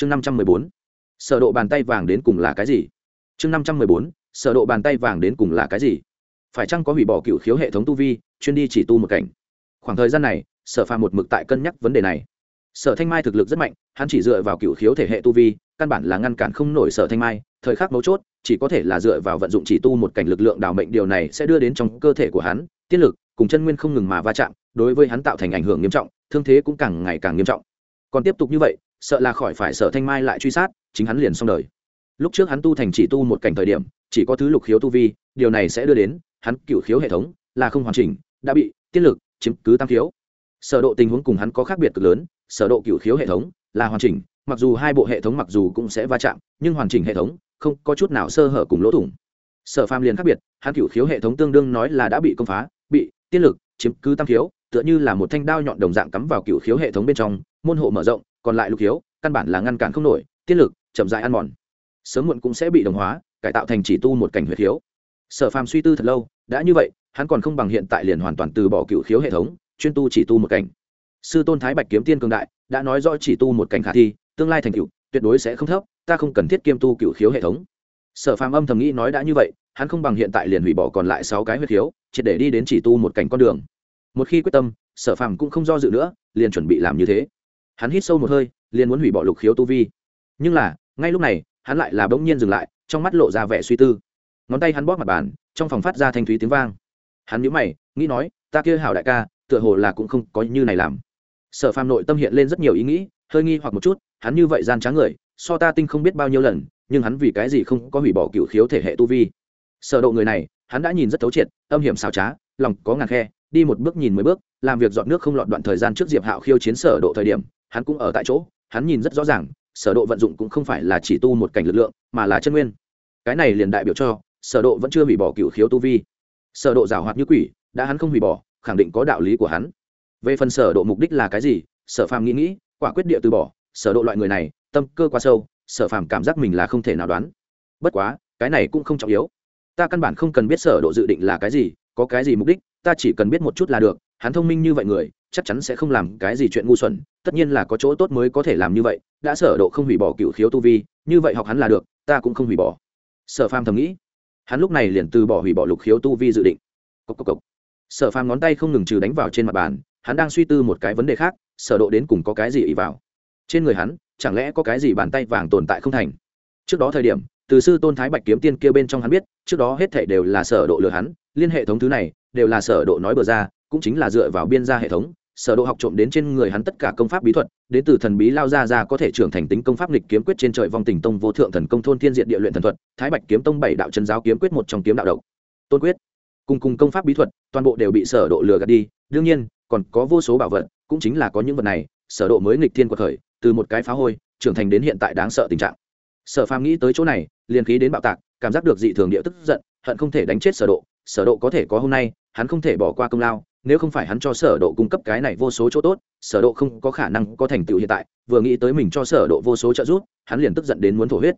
chương năm trăm mười bốn, sở độ bàn tay vàng đến cùng là cái gì? Chương năm trăm mười bốn, sở độ bàn tay vàng đến cùng là cái gì? Phải chăng có hủy bỏ cựu khiếu hệ thống tu vi, chuyên đi chỉ tu một cảnh? Khoảng thời gian này, sở phàm một mực tại cân nhắc vấn đề này. Sở thanh mai thực lực rất mạnh, hắn chỉ dựa vào cựu khiếu thể hệ tu vi, căn bản là ngăn cản không nổi sở thanh mai, thời khắc mấu chốt, chỉ có thể là dựa vào vận dụng chỉ tu một cảnh lực lượng đào mệnh, điều này sẽ đưa đến trong cơ thể của hắn tiết lực cùng chân nguyên không ngừng mà va chạm, đối với hắn tạo thành ảnh hưởng nghiêm trọng, thương thế cũng càng ngày càng nghiêm trọng. Còn tiếp tục như vậy sợ là khỏi phải sở thanh mai lại truy sát, chính hắn liền xong đời. Lúc trước hắn tu thành chỉ tu một cảnh thời điểm, chỉ có thứ lục khiếu tu vi, điều này sẽ đưa đến, hắn cựu khiếu hệ thống là không hoàn chỉnh, đã bị tiết lực chiếm cứ tam khiếu. Sở độ tình huống cùng hắn có khác biệt cực lớn, sở độ cựu khiếu hệ thống là hoàn chỉnh, mặc dù hai bộ hệ thống mặc dù cũng sẽ va chạm, nhưng hoàn chỉnh hệ thống không có chút nào sơ hở cùng lỗ thủng. Sở phàm liền khác biệt, hắn cựu khiếu hệ thống tương đương nói là đã bị công phá, bị tiết lực chiếm cứ tam khiếu, tựa như là một thanh đao nhọn đồng dạng cắm vào cựu khiếu hệ thống bên trong, môn hộ mở rộng còn lại lục hiếu, căn bản là ngăn cản không nổi, tiết lực, chậm dại ăn mòn. Sớm muộn cũng sẽ bị đồng hóa, cải tạo thành chỉ tu một cảnh huyệt khiếu sở phàm suy tư thật lâu, đã như vậy, hắn còn không bằng hiện tại liền hoàn toàn từ bỏ cựu khiếu hệ thống, chuyên tu chỉ tu một cảnh. Sư tôn thái bạch kiếm tiên cường đại, đã nói rõ chỉ tu một cảnh khả thi, tương lai thành cựu tuyệt đối sẽ không thấp, ta không cần thiết kiêm tu cựu khiếu hệ thống. Sở phàm âm thầm nghĩ nói đã như vậy, hắn không bằng hiện tại liền hủy bỏ còn lại sáu cái huyệt khiếu triệt để đi đến chỉ tu một cảnh con đường. Một khi quyết tâm, sở phàm cũng không do dự nữa, liền chuẩn bị làm như thế hắn hít sâu một hơi, liền muốn hủy bỏ lục khiếu tu vi. Nhưng là, ngay lúc này, hắn lại là bỗng nhiên dừng lại, trong mắt lộ ra vẻ suy tư. Ngón tay hắn bóp mặt bàn, trong phòng phát ra thanh thúy tiếng vang. Hắn nhíu mày, nghĩ nói, ta kia hảo đại ca, tựa hồ là cũng không có như này làm. Sở phàm nội tâm hiện lên rất nhiều ý nghĩ, hơi nghi hoặc một chút, hắn như vậy gian trá người, so ta tinh không biết bao nhiêu lần, nhưng hắn vì cái gì không có hủy bỏ cựu khiếu thể hệ tu vi? Sở độ người này, hắn đã nhìn rất thấu triệt, âm hiểm xảo trá, lòng có ngàn khe, đi một bước nhìn mười bước, làm việc dọn nước không lọt đoạn thời gian trước diệp hạo khiêu chiến sở độ thời điểm hắn cũng ở tại chỗ, hắn nhìn rất rõ ràng, sở độ vận dụng cũng không phải là chỉ tu một cảnh lực lượng, mà là chân nguyên. Cái này liền đại biểu cho, sở độ vẫn chưa hủy bỏ cửu khiếu tu vi. Sở độ giảo hoạt như quỷ, đã hắn không hủy bỏ, khẳng định có đạo lý của hắn. Về phần sở độ mục đích là cái gì, sở phàm nghĩ nghĩ, quả quyết địa từ bỏ, sở độ loại người này, tâm cơ quá sâu, sở phàm cảm giác mình là không thể nào đoán. Bất quá, cái này cũng không trọng yếu. Ta căn bản không cần biết sở độ dự định là cái gì, có cái gì mục đích, ta chỉ cần biết một chút là được, hắn thông minh như vậy người chắc chắn sẽ không làm cái gì chuyện ngu xuẩn, tất nhiên là có chỗ tốt mới có thể làm như vậy, đã sở độ không hủy bỏ cựu khiếu tu vi, như vậy học hắn là được, ta cũng không hủy bỏ. Sở phàm thầm nghĩ, hắn lúc này liền từ bỏ hủy bỏ lục khiếu tu vi dự định. Cốc cốc cốc. sở phàm ngón tay không ngừng trừ đánh vào trên mặt bàn, hắn đang suy tư một cái vấn đề khác, sở độ đến cùng có cái gì ý vào. Trên người hắn, chẳng lẽ có cái gì bàn tay vàng tồn tại không thành? Trước đó thời điểm, từ sư tôn thái bạch kiếm tiên kia bên trong hắn biết, trước đó hết thảy đều là sở độ lừa hắn, liên hệ thống thứ này, đều là sở độ nói bừa ra cũng chính là dựa vào biên gia hệ thống, sở độ học trộm đến trên người hắn tất cả công pháp bí thuật, đến từ thần bí lao ra ra có thể trưởng thành tính công pháp lịch kiếm quyết trên trời vong tình tông vô thượng thần công thôn thiên diện địa luyện thần thuật, thái bạch kiếm tông bảy đạo chân giáo kiếm quyết một trong kiếm đạo độc. Tôn quyết. Cùng cùng công pháp bí thuật, toàn bộ đều bị sở độ lừa gạt đi. Đương nhiên, còn có vô số bảo vật, cũng chính là có những vật này, sở độ mới nghịch thiên quật khởi, từ một cái phá hôi, trưởng thành đến hiện tại đáng sợ tình trạng. Sở phàm nghĩ tới chỗ này, liền khí đến bạo tạc, cảm giác được dị thường địa tức giận, hận không thể đánh chết sở độ sở độ có thể có hôm nay, hắn không thể bỏ qua công lao nếu không phải hắn cho sở độ cung cấp cái này vô số chỗ tốt, sở độ không có khả năng có thành tựu hiện tại, vừa nghĩ tới mình cho sở độ vô số trợ giúp, hắn liền tức giận đến muốn thổ huyết.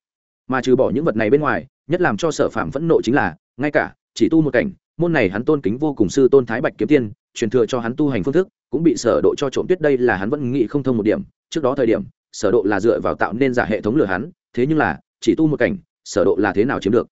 Mà trừ bỏ những vật này bên ngoài, nhất làm cho sở phạm phẫn nộ chính là, ngay cả, chỉ tu một cảnh, môn này hắn tôn kính vô cùng sư tôn thái bạch kiếm tiên, truyền thừa cho hắn tu hành phương thức, cũng bị sở độ cho trộm tuyết đây là hắn vẫn nghĩ không thông một điểm. Trước đó thời điểm, sở độ là dựa vào tạo nên giả hệ thống lừa hắn, thế nhưng là, chỉ tu một cảnh, sở độ là thế nào chiếm được?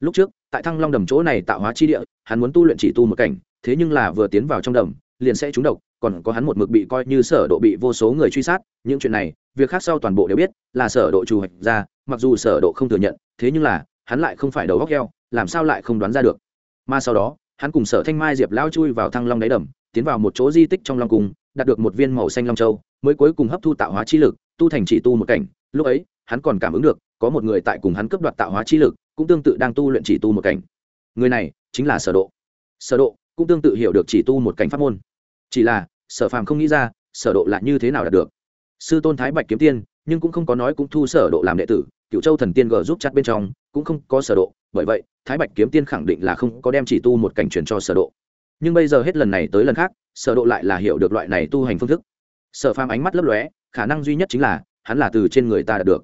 Lúc trước, tại thăng long đầm chỗ này tạo hóa chi địa, hắn muốn tu luyện chỉ tu một cảnh thế nhưng là vừa tiến vào trong đầm, liền sẽ trúng độc, còn có hắn một mực bị coi như sở độ bị vô số người truy sát, những chuyện này, việc khác sau toàn bộ đều biết, là sở độ chủ hoạch ra, mặc dù sở độ không thừa nhận, thế nhưng là, hắn lại không phải đầu góc heo làm sao lại không đoán ra được. Mà sau đó, hắn cùng sở thanh mai diệp lao chui vào thăng long đáy đầm, tiến vào một chỗ di tích trong long cung, đạt được một viên màu xanh long châu, mới cuối cùng hấp thu tạo hóa chi lực, tu thành chỉ tu một cảnh. Lúc ấy, hắn còn cảm ứng được, có một người tại cùng hắn cướp đoạt tạo hóa chi lực, cũng tương tự đang tu luyện chỉ tu một cảnh. Người này chính là sở độ. Sở độ cũng tương tự hiểu được chỉ tu một cảnh pháp môn. Chỉ là, sở phàm không nghĩ ra, sở độ lại như thế nào đạt được. Sư tôn thái bạch kiếm tiên, nhưng cũng không có nói cũng thu sở độ làm đệ tử cựu châu thần tiên gờ giúp chặt bên trong, cũng không có sở độ. Bởi vậy, thái bạch kiếm tiên khẳng định là không có đem chỉ tu một cảnh truyền cho sở độ. Nhưng bây giờ hết lần này tới lần khác, sở độ lại là hiểu được loại này tu hành phương thức. Sở phàm ánh mắt lấp lóe, khả năng duy nhất chính là, hắn là từ trên người ta đạt được.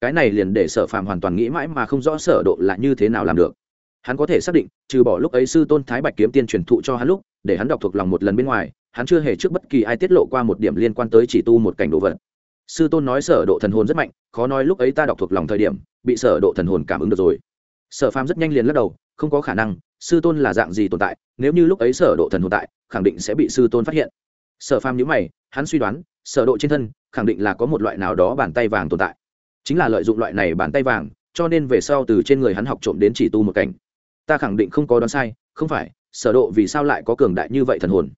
Cái này liền để sở phàm hoàn toàn nghĩ mãi mà không rõ sở độ là như thế nào làm được hắn có thể xác định, trừ bỏ lúc ấy sư tôn thái bạch kiếm tiên truyền thụ cho hắn lúc, để hắn đọc thuộc lòng một lần bên ngoài, hắn chưa hề trước bất kỳ ai tiết lộ qua một điểm liên quan tới chỉ tu một cảnh đồ vật. Sư tôn nói sở độ thần hồn rất mạnh, khó nói lúc ấy ta đọc thuộc lòng thời điểm, bị sở độ thần hồn cảm ứng được rồi. Sở phàm rất nhanh liền lắc đầu, không có khả năng, sư tôn là dạng gì tồn tại, nếu như lúc ấy sở độ thần hồn tại, khẳng định sẽ bị sư tôn phát hiện. Sở phàm nhíu mày, hắn suy đoán, sở độ trên thân, khẳng định là có một loại nào đó bàn tay vàng tồn tại. Chính là lợi dụng loại này bàn tay vàng, cho nên về sau từ trên người hắn học trộm đến chỉ tu một cảnh ta khẳng định không có đoán sai, không phải, sở độ vì sao lại có cường đại như vậy thần hồn?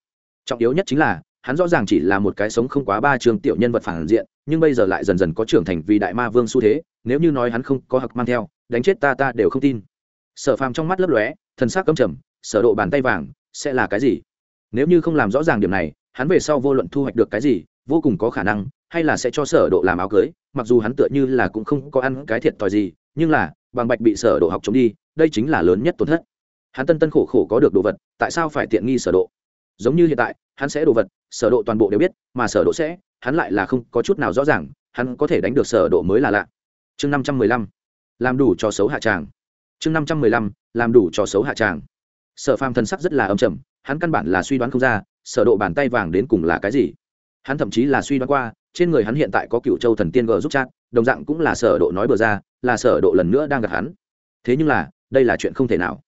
Trọng yếu nhất chính là, hắn rõ ràng chỉ là một cái sống không quá ba trường tiểu nhân vật phản diện, nhưng bây giờ lại dần dần có trưởng thành vì đại ma vương xu thế, nếu như nói hắn không có hặc mang theo, đánh chết ta ta đều không tin. Sở phàm trong mắt lấp lóe, thần sắc cấm trầm, sở độ bàn tay vàng, sẽ là cái gì? Nếu như không làm rõ ràng điểm này, hắn về sau vô luận thu hoạch được cái gì, vô cùng có khả năng, hay là sẽ cho sở độ làm áo cưới, mặc dù hắn tựa như là cũng không có ăn cái thiệt thòi gì, nhưng là, bằng bạch bị sở độ học chống đi đây chính là lớn nhất tổn thất. Hắn tân tân khổ khổ có được đồ vật, tại sao phải tiện nghi sở độ? Giống như hiện tại, hắn sẽ đồ vật, sở độ toàn bộ đều biết, mà sở độ sẽ, hắn lại là không có chút nào rõ ràng, hắn có thể đánh được sở độ mới là lạ. Chương 515 làm đủ cho xấu hạ tràng. Chương 515 làm đủ cho xấu hạ tràng. Sở phàm thần sắc rất là âm trầm, hắn căn bản là suy đoán không ra, sở độ bàn tay vàng đến cùng là cái gì. Hắn thậm chí là suy đoán qua, trên người hắn hiện tại có cựu châu thần tiên gờ giúp chat, đồng dạng cũng là sở độ nói bừa ra, là sở độ lần nữa đang gặp hắn. Thế nhưng là đây là chuyện không thể nào.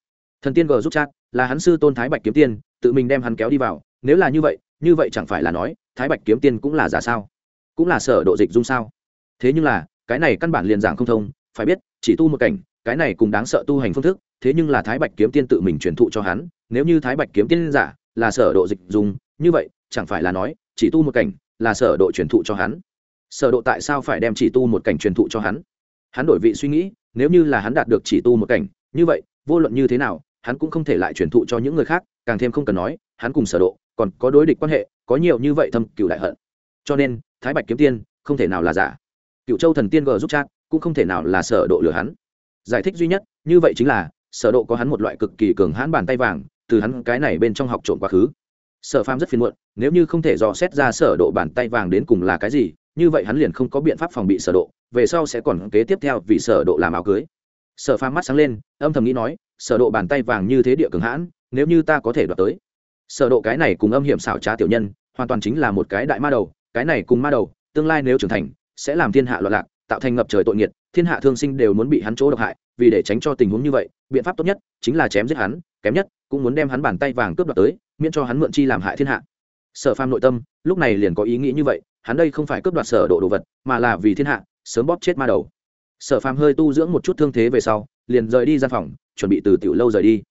Thần tiên gờ giúp chat, là hắn sư tôn thái bạch kiếm tiên, tự mình đem hắn kéo đi vào, nếu là như vậy như vậy chẳng phải là nói, thái bạch kiếm tiên cũng là giả sao? Cũng là sở độ dịch dung sao? Thế nhưng là, cái này căn bản liền giảng không thông, phải biết, chỉ tu một cảnh, cái này cũng đáng sợ tu hành phương thức, thế nhưng là thái bạch kiếm tiên tự mình truyền thụ cho hắn, nếu như thái bạch kiếm tiên giả, là sở độ dịch dung, như vậy, chẳng phải là nói, chỉ tu một cảnh, là sở độ truyền thụ cho hắn. Sở độ tại sao phải đem chỉ tu một cảnh truyền thụ cho hắn? Hắn đổi vị suy nghĩ, nếu như là hắn đạt được chỉ tu một cảnh như vậy, vô luận như thế nào, hắn cũng không thể lại truyền thụ cho những người khác, càng thêm không cần nói, hắn cùng sở độ, còn có đối địch quan hệ, có nhiều như vậy thâm cửu đại hận. Cho nên, thái bạch kiếm tiên, không thể nào là giả. Cựu châu thần tiên gờ giúp chat, cũng không thể nào là sở độ lừa hắn. Giải thích duy nhất, như vậy chính là, sở độ có hắn một loại cực kỳ cường hãn bàn tay vàng, từ hắn cái này bên trong học trộm quá khứ. Sở phàm rất phiền muộn, nếu như không thể dò xét ra sở độ bàn tay vàng đến cùng là cái gì, như vậy hắn liền không có biện pháp phòng bị sở độ, về sau sẽ còn kế tiếp theo vì sở độ làm áo cưới sở phàm mắt sáng lên, âm thầm nghĩ nói, sở độ bàn tay vàng như thế địa cường hãn, nếu như ta có thể đoạt tới. Sở độ cái này cùng âm hiểm xảo trá tiểu nhân, hoàn toàn chính là một cái đại ma đầu, cái này cùng ma đầu, tương lai nếu trưởng thành, sẽ làm thiên hạ loạn lạc, tạo thành ngập trời tội nghiệt, thiên hạ thương sinh đều muốn bị hắn chỗ độc hại, vì để tránh cho tình huống như vậy, biện pháp tốt nhất chính là chém giết hắn, kém nhất cũng muốn đem hắn bàn tay vàng cướp đoạt tới, miễn cho hắn mượn chi làm hại thiên hạ. Sở phàm nội tâm lúc này liền có ý nghĩ như vậy, hắn đây không phải cướp đoạt sở độ đồ vật, mà là vì thiên hạ, sớm bóp chết ma đầu sở phàm hơi tu dưỡng một chút thương thế về sau, liền rời đi gian phòng, chuẩn bị từ tiểu lâu rời đi.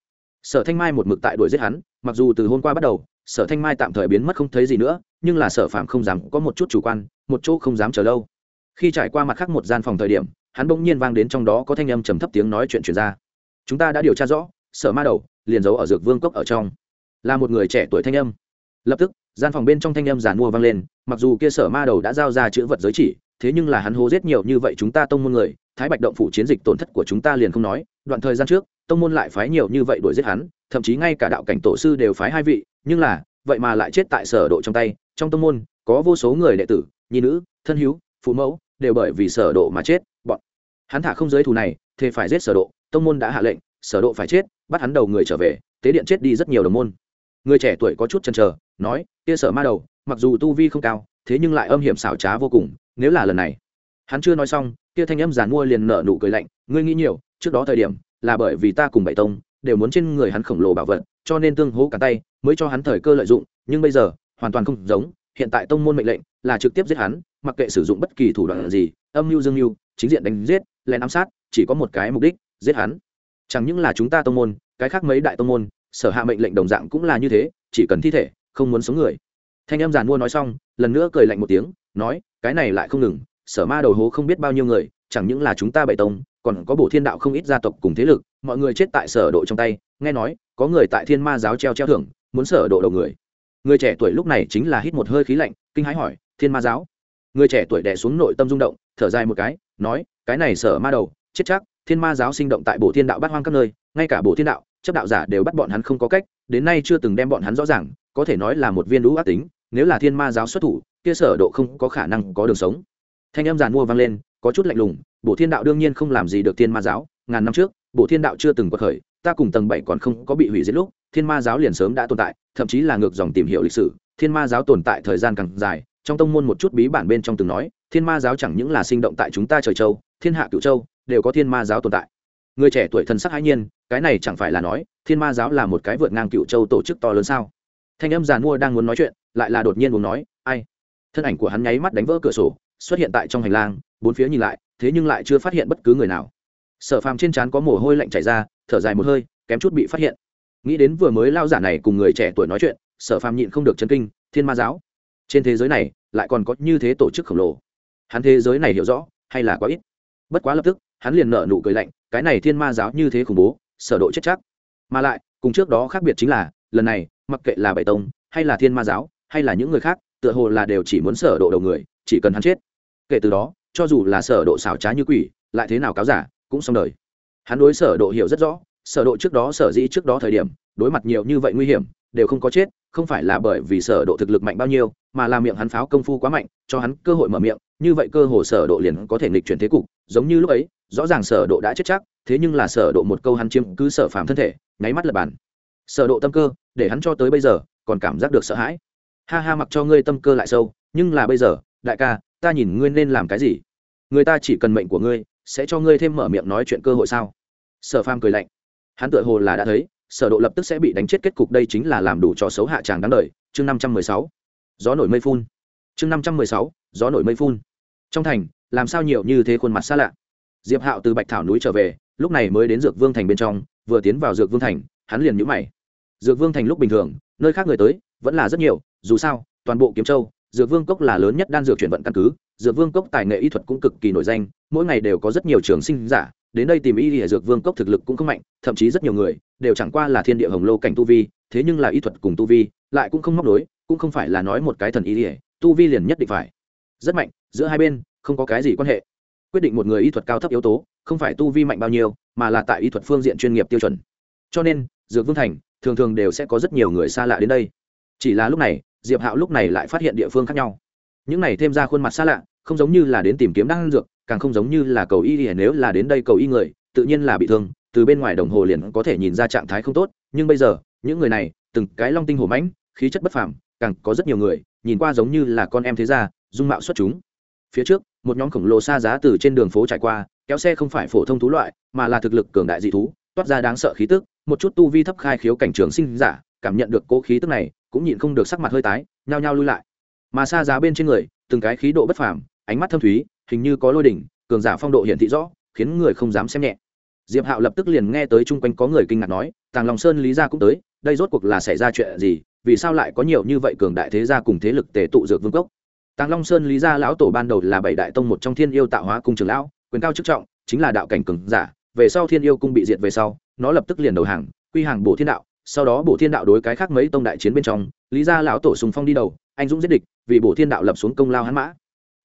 Sở thanh mai một mực tại đuổi giết hắn, mặc dù từ hôm qua bắt đầu, sở thanh mai tạm thời biến mất không thấy gì nữa, nhưng là sở phạm không dám có một chút chủ quan, một chỗ không dám chờ lâu. Khi trải qua mặt khác một gian phòng thời điểm, hắn bỗng nhiên vang đến trong đó có thanh âm trầm thấp tiếng nói chuyện chuyển ra. Chúng ta đã điều tra rõ, sở ma đầu liền giấu ở dược vương cốc ở trong. Là một người trẻ tuổi thanh âm. Lập tức, gian phòng bên trong thanh âm giàn mua vang lên, mặc dù kia sở ma đầu đã giao ra chữ vật giới chỉ thế nhưng là hắn hố giết nhiều như vậy chúng ta tông môn người, thái bạch động phủ chiến dịch tổn thất của chúng ta liền không nói, đoạn thời gian trước, tông môn lại phái nhiều như vậy đuổi giết hắn, thậm chí ngay cả đạo cảnh tổ sư đều phái hai vị, nhưng là, vậy mà lại chết tại sở độ trong tay, trong tông môn, có vô số người đệ tử, nhi nữ, thân hiếu, phụ mẫu, đều bởi vì sở độ mà chết, bọn hắn thả không giới thù này thì phải giết sở độ, tông môn đã hạ lệnh, sở độ phải chết, bắt hắn đầu người trở về, tế điện chết đi rất nhiều đồng môn. Người trẻ tuổi có chút chần chờ, nói, kia sở ma đầu, mặc dù tu vi không cao thế nhưng lại âm hiểm xảo trá vô cùng, nếu là lần này. Hắn chưa nói xong, kia thanh âm giàn mua liền nở nụ cười lạnh, ngươi nghĩ nhiều, trước đó thời điểm là bởi vì ta cùng bảy tông đều muốn trên người hắn khổng lồ bảo vật, cho nên tương hỗ cả tay, mới cho hắn thời cơ lợi dụng, nhưng bây giờ, hoàn toàn không giống, hiện tại tông môn mệnh lệnh là trực tiếp giết hắn, mặc kệ sử dụng bất kỳ thủ đoạn gì, âm mưu dương mưu, chính diện đánh giết, lén ám sát, chỉ có một cái mục đích, giết hắn. Chẳng những là chúng ta tông môn, cái khác mấy đại tông môn, sở hạ mệnh lệnh đồng dạng cũng là như thế, chỉ cần thi thể, không muốn sống người thanh em giàn mua nói xong, lần nữa cười lạnh một tiếng, nói, cái này lại không ngừng, sở ma đầu hố không biết bao nhiêu người, chẳng những là chúng ta bảy tông, còn có bộ thiên đạo không ít gia tộc cùng thế lực, mọi người chết tại sở độ trong tay, nghe nói, có người tại thiên ma giáo treo treo thưởng, muốn sở độ đầu người. Người trẻ tuổi lúc này chính là hít một hơi khí lạnh, kinh hãi hỏi, thiên ma giáo? Người trẻ tuổi đè xuống nội tâm rung động, thở dài một cái, nói, cái này sở ma đầu, chết chắc, thiên ma giáo sinh động tại bộ thiên đạo bát hoang các nơi, ngay cả bộ thiên đạo, chấp đạo giả đều bắt bọn hắn không có cách, đến nay chưa từng đem bọn hắn rõ ràng có thể nói là một viên lũ ác tính, nếu là thiên ma giáo xuất thủ, kia sở độ không có khả năng có đường sống. Thanh âm giàn mua vang lên, có chút lạnh lùng bộ thiên đạo đương nhiên không làm gì được thiên ma giáo, ngàn năm trước bộ thiên đạo chưa từng có khởi, ta cùng tầng bảy còn không có bị hủy diệt lúc, thiên ma giáo liền sớm đã tồn tại, thậm chí là ngược dòng tìm hiểu lịch sử, thiên ma giáo tồn tại thời gian càng dài, trong tông môn một chút bí bản bên trong từng nói, thiên ma giáo chẳng những là sinh động tại chúng ta trời châu, thiên hạ cựu châu, đều có thiên ma giáo tồn tại. Người trẻ tuổi thần sắc hãi nhiên, cái này chẳng phải là nói, thiên ma giáo là một cái vượt ngang cựu châu tổ chức to lớn sao? Thanh âm giàn mua đang muốn nói chuyện, lại là đột nhiên muốn nói, ai? Thân ảnh của hắn nháy mắt đánh vỡ cửa sổ, xuất hiện tại trong hành lang, bốn phía nhìn lại, thế nhưng lại chưa phát hiện bất cứ người nào. Sở phàm trên trán có mồ hôi lạnh chảy ra, thở dài một hơi, kém chút bị phát hiện. Nghĩ đến vừa mới lao giả này cùng người trẻ tuổi nói chuyện, sở phàm nhịn không được chân kinh, thiên ma giáo, trên thế giới này lại còn có như thế tổ chức khổng lồ. Hắn thế giới này hiểu rõ, hay là quá ít? Bất quá lập tức, hắn liền nở nụ cười lạnh, cái này thiên ma giáo như thế khủng bố, sở độ chết chắc. Mà lại, cùng trước đó khác biệt chính là, lần này mặc kệ là bảy tông, hay là thiên ma giáo, hay là những người khác, tựa hồ là đều chỉ muốn sở độ đầu người, chỉ cần hắn chết. Kể từ đó, cho dù là sở độ xảo trá như quỷ, lại thế nào cáo giả, cũng xong đời. Hắn đối sở độ hiểu rất rõ, sở độ trước đó, sở dĩ trước đó thời điểm, đối mặt nhiều như vậy nguy hiểm, đều không có chết, không phải là bởi vì sở độ thực lực mạnh bao nhiêu, mà là miệng hắn pháo công phu quá mạnh, cho hắn cơ hội mở miệng, như vậy cơ hồ sở độ liền có thể nghịch chuyển thế cục, giống như lúc ấy, rõ ràng sở độ đã chết chắc, thế nhưng là sở độ một câu hắn chiếm cứ sở phàm thân thể, nháy mắt là bàn. Sở độ tâm cơ để hắn cho tới bây giờ còn cảm giác được sợ hãi. Ha ha, mặc cho ngươi tâm cơ lại sâu, nhưng là bây giờ, đại ca, ta nhìn ngươi nên làm cái gì? Người ta chỉ cần mệnh của ngươi, sẽ cho ngươi thêm mở miệng nói chuyện cơ hội sao? Sở phàm cười lạnh. Hắn tựa hồ là đã thấy, sở độ lập tức sẽ bị đánh chết, kết cục đây chính là làm đủ cho xấu hạ chàng đáng đời. Chương 516 gió nổi mây phun. Chương 516 gió nổi mây phun. Trong thành, làm sao nhiều như thế khuôn mặt xa lạ. Diệp hạo từ bạch thảo núi trở về, lúc này mới đến dược vương thành bên trong, vừa tiến vào dược vương thành, hắn liền nhũ mày dược vương thành lúc bình thường, nơi khác người tới, vẫn là rất nhiều, dù sao, toàn bộ kiếm châu, dược vương cốc là lớn nhất đan dược chuyển vận căn cứ, dược vương cốc tài nghệ y thuật cũng cực kỳ nổi danh, mỗi ngày đều có rất nhiều trường sinh giả, đến đây tìm y ở dược vương cốc thực lực cũng không mạnh, thậm chí rất nhiều người đều chẳng qua là thiên địa hồng lô cảnh tu vi, thế nhưng là y thuật cùng tu vi lại cũng không móc đối cũng không phải là nói một cái thần y ỉa tu vi liền nhất định phải rất mạnh, giữa hai bên không có cái gì quan hệ. Quyết định một người y thuật cao thấp yếu tố, không phải tu vi mạnh bao nhiêu, mà là tại y thuật phương diện chuyên nghiệp tiêu chuẩn. Cho nên, dược vương thành thường thường đều sẽ có rất nhiều người xa lạ đến đây. Chỉ là lúc này, diệp hạo lúc này lại phát hiện địa phương khác nhau. Những này thêm ra khuôn mặt xa lạ, không giống như là đến tìm kiếm đan dược, càng không giống như là cầu y nếu là đến đây cầu y người, tự nhiên là bị thương, từ bên ngoài đồng hồ liền có thể nhìn ra trạng thái không tốt. Nhưng bây giờ, những người này, từng cái long tinh hổ mãnh, khí chất bất phàm, càng có rất nhiều người, nhìn qua giống như là con em thế gia, dung mạo xuất chúng. Phía trước, một nhóm khổng lồ xa giá từ trên đường phố trải qua, kéo xe không phải phổ thông thú loại, mà là thực lực cường đại dị thú, toát ra đáng sợ khí tức một chút tu vi thấp khai khiếu cảnh trường sinh giả, cảm nhận được cố khí tức này, cũng nhịn không được sắc mặt hơi tái, nhao nhao lui lại. Mà xa giá bên trên người, từng cái khí độ bất phàm, ánh mắt thâm thúy, hình như có lôi đỉnh, cường giả phong độ hiển thị rõ, khiến người không dám xem nhẹ. Diệp hạo lập tức liền nghe tới chung quanh có người kinh ngạc nói, tàng lòng sơn lý gia cũng tới, đây rốt cuộc là xảy ra chuyện gì, vì sao lại có nhiều như vậy cường đại thế gia cùng thế lực tề tụ dược vương cốc? Tàng long sơn lý gia lão tổ ban đầu là bảy đại tông một trong thiên yêu tạo hóa cung trường lão, quyền cao chức trọng, chính là đạo cảnh cường giả, về sau thiên yêu cung bị diệt về sau nó lập tức liền đầu hàng, quy hàng bổ thiên đạo, sau đó bổ thiên đạo đối cái khác mấy tông đại chiến bên trong, lý gia lão tổ sùng phong đi đầu, anh dũng giết địch, vì bổ thiên đạo lập xuống công lao hắn mã.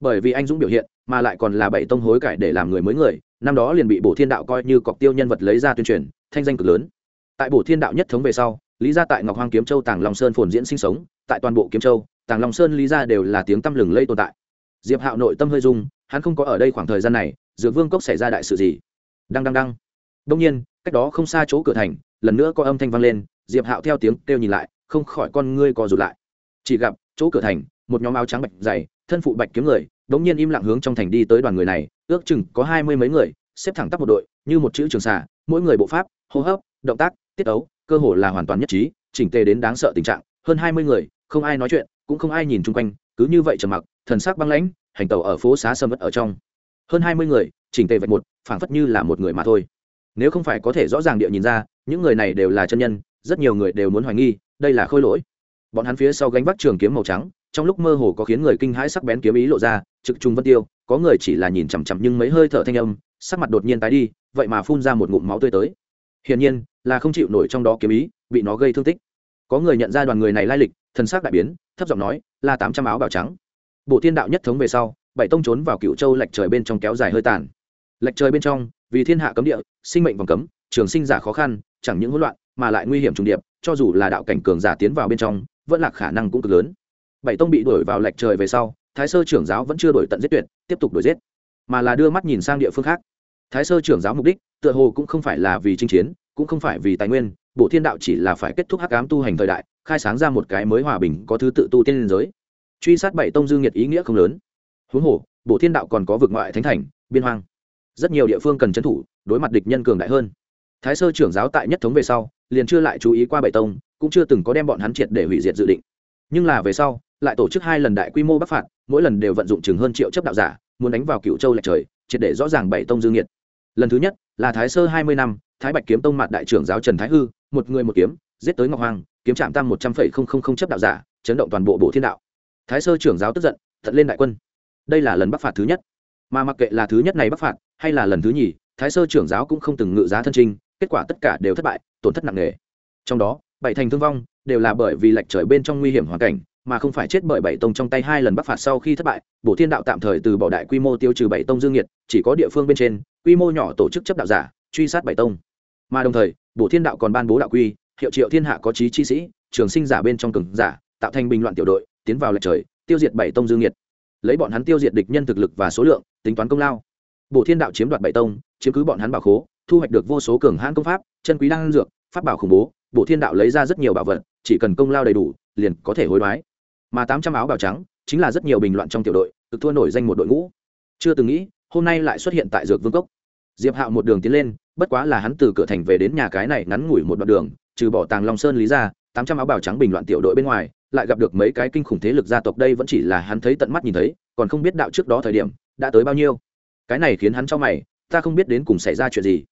Bởi vì anh dũng biểu hiện, mà lại còn là bảy tông hối cải để làm người mới người, năm đó liền bị bổ thiên đạo coi như cọc tiêu nhân vật lấy ra tuyên truyền, thanh danh cực lớn. Tại bổ thiên đạo nhất thống về sau, lý gia tại ngọc hoang kiếm châu, tàng long sơn phồn diễn sinh sống, tại toàn bộ kiếm châu, tàng long sơn, lý gia đều là tiếng tăm lừng lây tồn tại. Diệp hạo nội tâm hơi dung hắn không có ở đây khoảng thời gian này, dược vương cốc xảy ra đại sự gì? Đăng đăng đăng. Đông nhiên cách đó không xa chỗ cửa thành, lần nữa có âm thanh vang lên, diệp hạo theo tiếng kêu nhìn lại, không khỏi con ngươi co rụt lại. Chỉ gặp, chỗ cửa thành, một nhóm áo trắng bạch dày, thân phụ bạch kiếm người, đống nhiên im lặng hướng trong thành đi tới đoàn người này, ước chừng có hai mươi mấy người, xếp thẳng tắp một đội, như một chữ trường xà, mỗi người bộ pháp, hô hấp, động tác, tiết ấu, cơ hồ là hoàn toàn nhất trí, chỉnh tề đến đáng sợ tình trạng, hơn hai mươi người, không ai nói chuyện, cũng không ai nhìn chung quanh, cứ như vậy trầm mặc, thần sắc băng lãnh, hành tàu ở phố xá sâm vất ở trong. Hơn hai mươi người, chỉnh tề vạch một, phảng phất như là một người mà thôi nếu không phải có thể rõ ràng địa nhìn ra, những người này đều là chân nhân, rất nhiều người đều muốn hoài nghi, đây là khôi lỗi. Bọn hắn phía sau gánh vác trường kiếm màu trắng, trong lúc mơ hồ có khiến người kinh hãi sắc bén kiếm ý lộ ra, trực trung vân tiêu, có người chỉ là nhìn chằm chằm nhưng mấy hơi thở thanh âm, sắc mặt đột nhiên tái đi, vậy mà phun ra một ngụm máu tươi tới. Hiển nhiên, là không chịu nổi trong đó kiếm ý, bị nó gây thương tích. Có người nhận ra đoàn người này lai lịch thân xác đại biến, thấp giọng nói, là tám trăm áo bào trắng. Bộ thiên đạo nhất thống về sau, bảy tông trốn vào cựu châu lệch trời bên trong kéo dài hơi tàn lệch trời bên trong, vì thiên hạ cấm địa, sinh mệnh vòng cấm, trường sinh giả khó khăn, chẳng những hỗn loạn, mà lại nguy hiểm trùng điệp, cho dù là đạo cảnh cường giả tiến vào bên trong, vẫn là khả năng cũng cực lớn. Bảy tông bị đuổi vào lệch trời về sau, thái sơ trưởng giáo vẫn chưa đổi tận giết tuyệt, tiếp tục đuổi giết, mà là đưa mắt nhìn sang địa phương khác. Thái sơ trưởng giáo mục đích, tựa hồ cũng không phải là vì chinh chiến, cũng không phải vì tài nguyên bộ thiên đạo chỉ là phải kết thúc hắc ám tu hành thời đại, khai sáng ra một cái mới hòa bình, có thứ tự tu tiên liên giới. Truy sát bảy tông dương nhiệt ý nghĩa không lớn. Huống hồ bộ thiên đạo còn có vực ngoại thánh thành, biên hoang rất nhiều địa phương cần trấn thủ, đối mặt địch nhân cường đại hơn. Thái sơ trưởng giáo tại nhất thống về sau, liền chưa lại chú ý qua bảy tông, cũng chưa từng có đem bọn hắn triệt để hủy diệt dự định. Nhưng là về sau, lại tổ chức hai lần đại quy mô bắc phạt, mỗi lần đều vận dụng chừng hơn triệu chấp đạo giả, muốn đánh vào cựu châu lệch trời, triệt để rõ ràng bảy tông dương nhiệt lần thứ nhất, là thái sơ hai mươi năm, thái bạch kiếm tông mặt đại trưởng giáo trần thái hư, một người một kiếm, giết tới ngọc hoàng, kiếm trạm tăng một trăm phẩy không không không chấp đạo giả, chấn động toàn bộ bộ thiên đạo. Thái sơ trưởng giáo tức giận thật lên đại quân. Đây là lần bắc phạt thứ nhất. Mà mặc kệ là thứ nhất này bắc phạt hay là lần thứ nhì, thái sơ trưởng giáo cũng không từng ngự giá thân trinh, kết quả tất cả đều thất bại, tổn thất nặng nề. Trong đó, bảy thành thương vong đều là bởi vì lệch trời bên trong nguy hiểm hoàn cảnh, mà không phải chết bởi bảy tông trong tay hai lần bắc phạt sau khi thất bại Bộ thiên đạo tạm thời từ bỏ đại quy mô tiêu trừ bảy tông dương nhiệt, chỉ có địa phương bên trên, quy mô nhỏ tổ chức chấp đạo giả, truy sát bảy tông. Mà đồng thời Bộ thiên đạo còn ban bố đạo quy, hiệu triệu thiên hạ có trí chi sĩ, trường sinh giả bên trong cường giả, tạo thành bình loạn tiểu đội, tiến vào lệch trời, tiêu diệt bảy tông dương nhiệt. Lấy bọn hắn tiêu diệt địch nhân thực lực và số lượng, tính toán công lao bộ thiên đạo chiếm đoạt bảy tông, chiếm cứ bọn hắn bảo khố, thu hoạch được vô số cường hãn công pháp, chân quý đan dược, pháp bảo khủng bố, bộ thiên đạo lấy ra rất nhiều bảo vật, chỉ cần công lao đầy đủ, liền có thể hối đoái. Mà tám trăm áo bào trắng, chính là rất nhiều bình loạn trong tiểu đội cực thua nổi danh một đội ngũ. Chưa từng nghĩ, hôm nay lại xuất hiện tại dược vương cốc. Diệp hạo một đường tiến lên, bất quá là hắn từ cửa thành về đến nhà cái này ngắn ngủi một đoạn đường, trừ bỏ tàng long sơn lý ra, tám trăm áo bào trắng bình loạn tiểu đội bên ngoài, lại gặp được mấy cái kinh khủng thế lực gia tộc đây vẫn chỉ là hắn thấy tận mắt nhìn thấy, còn không biết đạo trước đó thời điểm, đã tới bao nhiêu cái này khiến hắn cho mày, ta không biết đến cùng xảy ra chuyện gì.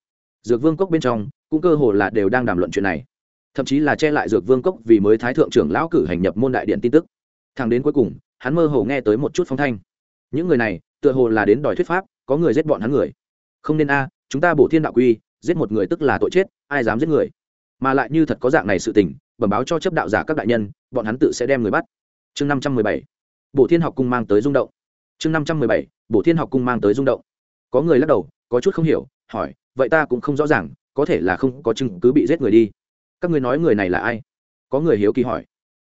Dược vương cốc bên trong, cũng cơ hồ là đều đang đàm luận chuyện này. Thậm chí là che lại dược vương cốc vì mới thái thượng trưởng lão cử hành nhập môn đại điện tin tức. Thằng đến cuối cùng, hắn mơ hồ nghe tới một chút phong thanh. Những người này, tựa hồ là đến đòi thuyết pháp, có người giết bọn hắn người. Không nên a, chúng ta bổ thiên đạo quy, giết một người tức là tội chết, ai dám giết người? Mà lại như thật có dạng này sự tình, bẩm báo cho chấp đạo giả các đại nhân, bọn hắn tự sẽ đem người bắt. Chương năm trăm mười bảy. Bộ thiên học cung mang tới rung động. Chương năm trăm mười bảy bộ thiên học cung mang tới rung động. Có người lắc đầu, có chút không hiểu, hỏi, vậy ta cũng không rõ ràng, có thể là không có chứng cứ bị giết người đi? Các người nói người này là ai? Có người hiếu kỳ hỏi.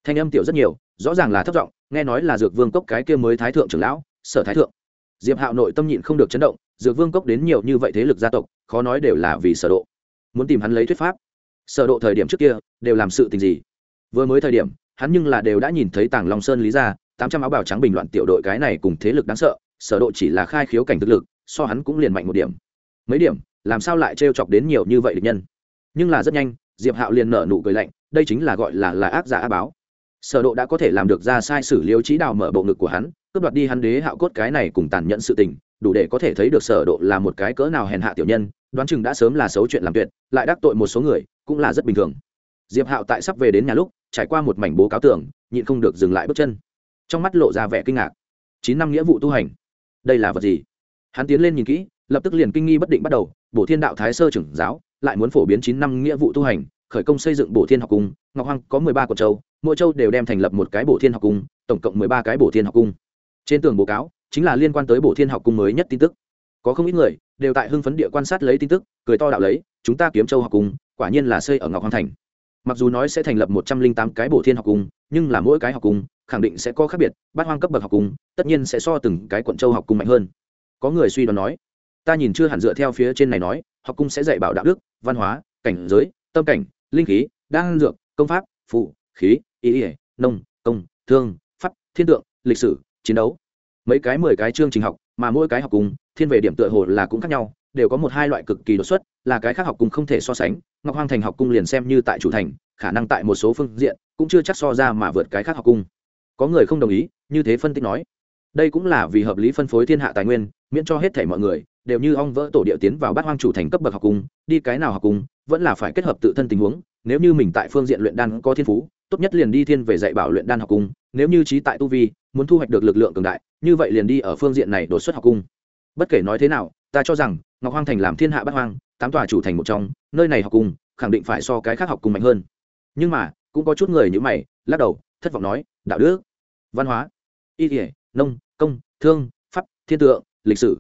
Thanh âm tiểu rất nhiều, rõ ràng là thất giọng, nghe nói là dược vương cốc cái kia mới thái thượng trưởng lão, sở thái thượng. Diệp hạo nội tâm nhịn không được chấn động, dược vương cốc đến nhiều như vậy thế lực gia tộc, khó nói đều là vì sở độ. Muốn tìm hắn lấy thuyết pháp. Sở độ thời điểm trước kia, đều làm sự tình gì? Vừa mới thời điểm, hắn nhưng là đều đã nhìn thấy tàng long sơn lý gia tám trăm áo bào trắng bình loạn tiểu đội cái này cùng thế lực đáng sợ sở độ chỉ là khai khiếu cảnh thực lực, so hắn cũng liền mạnh một điểm. Mấy điểm, làm sao lại trêu chọc đến nhiều như vậy địch nhân? Nhưng là rất nhanh, diệp hạo liền nở nụ cười lạnh, đây chính là gọi là là ác giả á báo. Sở độ đã có thể làm được ra sai sử liêu trí đào mở bộ ngực của hắn, cướp đoạt đi hắn đế hạo cốt cái này cùng tàn nhẫn sự tình, đủ để có thể thấy được sở độ là một cái cỡ nào hèn hạ tiểu nhân, đoán chừng đã sớm là xấu chuyện làm tuyệt, lại đắc tội một số người, cũng là rất bình thường. Diệp hạo tại sắp về đến nhà lúc, trải qua một mảnh bố cáo tưởng nhịn không được dừng lại bước chân. Trong mắt lộ ra vẻ kinh ngạc. Chín năm nghĩa vụ tu hành đây là vật gì? Hắn tiến lên nhìn kỹ, lập tức liền kinh nghi bất định bắt đầu, bổ thiên đạo thái sơ trưởng giáo, lại muốn phổ biến chín năm nghĩa vụ tu hành, khởi công xây dựng bổ thiên học cung, ngọc hoàng có mười ba quận châu, mỗi châu đều đem thành lập một cái bổ thiên học cung, tổng cộng mười ba cái bổ thiên học cung. Trên tường báo cáo, chính là liên quan tới bổ thiên học cung mới nhất tin tức. Có không ít người đều tại hưng phấn địa quan sát lấy tin tức, cười to đạo lấy, chúng ta kiếm châu học cung, quả nhiên là xây ở ngọc hoàng thành. Mặc dù nói sẽ thành lập một trăm linh tám cái bổ thiên học cung nhưng là mỗi cái học cung khẳng định sẽ có khác biệt, bát hoang cấp bậc học cung tất nhiên sẽ so từng cái quận châu học cung mạnh hơn. Có người suy đoán nói, ta nhìn chưa hẳn dựa theo phía trên này nói, học cung sẽ dạy bảo đạo đức, văn hóa, cảnh giới, tâm cảnh, linh khí, đan dược, công pháp, phụ, khí ý ỉa nông, công, thương, pháp, thiên tượng, lịch sử, chiến đấu. Mấy cái mười cái chương trình học mà mỗi cái học cùng thiên về điểm tựa hồ là cũng khác nhau, đều có một hai loại cực kỳ đột xuất, là cái khác học cùng không thể so sánh, ngọc hoang thành học cung liền xem như tại chủ thành khả năng tại một số phương diện cũng chưa chắc so ra mà vượt cái khác học cung. Có người không đồng ý, như thế phân tích nói, đây cũng là vì hợp lý phân phối thiên hạ tài nguyên, miễn cho hết thể mọi người đều như ong vỡ tổ địa tiến vào bát hoang chủ thành cấp bậc học cung, đi cái nào học cung, vẫn là phải kết hợp tự thân tình huống, nếu như mình tại phương diện luyện đan có thiên phú, tốt nhất liền đi thiên về dạy bảo luyện đan học cung, nếu như trí tại tu vi, muốn thu hoạch được lực lượng cường đại, như vậy liền đi ở phương diện này đột xuất học cung. Bất kể nói thế nào, ta cho rằng ngọc hoang thành làm thiên hạ bát hoang, tám tòa chủ thành một trong, nơi này học cung khẳng định phải so cái khác học cung mạnh hơn nhưng mà, cũng có chút người như mày, lắc đầu, thất vọng nói, đạo đức, văn hóa, y thể nông, công, thương, pháp, thiên tượng, lịch sử.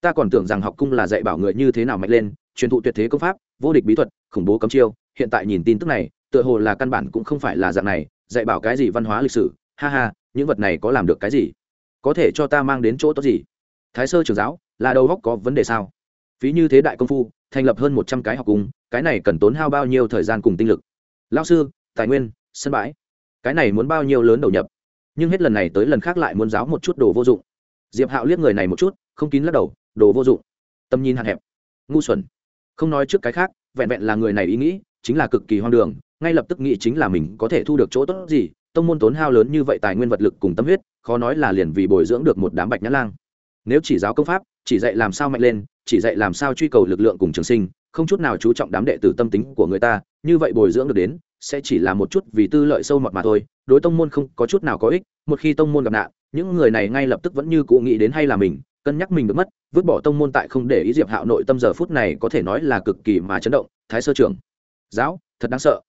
Ta còn tưởng rằng học cung là dạy bảo người như thế nào mạnh lên, truyền thụ tuyệt thế công pháp, vô địch bí thuật, khủng bố cấm chiêu. Hiện tại nhìn tin tức này, tựa hồ là căn bản cũng không phải là dạng này, dạy bảo cái gì văn hóa lịch sử, ha ha, những vật này có làm được cái gì? Có thể cho ta mang đến chỗ tốt gì? Thái sơ trường giáo, là đầu góc có vấn đề sao? Phí như thế đại công phu, thành lập hơn một trăm cái học cung, cái này cần tốn hao bao nhiêu thời gian cùng tinh lực? Lao sư, tài nguyên, sân bãi. Cái này muốn bao nhiêu lớn đầu nhập? Nhưng hết lần này tới lần khác lại muốn giáo một chút đồ vô dụng. Diệp hạo liếc người này một chút, không kín lắc đầu, đồ vô dụng. Tầm nhìn hạn hẹp. Ngu xuẩn. Không nói trước cái khác, vẹn vẹn là người này ý nghĩ, chính là cực kỳ hoang đường, ngay lập tức nghĩ chính là mình có thể thu được chỗ tốt gì, tông môn tốn hao lớn như vậy tài nguyên vật lực cùng tâm huyết, khó nói là liền vì bồi dưỡng được một đám bạch nhã lang. Nếu chỉ giáo công pháp, chỉ dạy làm sao mạnh lên, chỉ dạy làm sao truy cầu lực lượng cùng trường sinh không chút nào chú trọng đám đệ tử tâm tính của người ta, như vậy bồi dưỡng được đến, sẽ chỉ là một chút vì tư lợi sâu mọt mà thôi, đối tông môn không có chút nào có ích, một khi tông môn gặp nạn, những người này ngay lập tức vẫn như cụ nghĩ đến hay là mình, cân nhắc mình được mất, vứt bỏ tông môn tại không để ý diệp hạo nội tâm giờ phút này có thể nói là cực kỳ mà chấn động, thái sơ trưởng. Giáo, thật đáng sợ.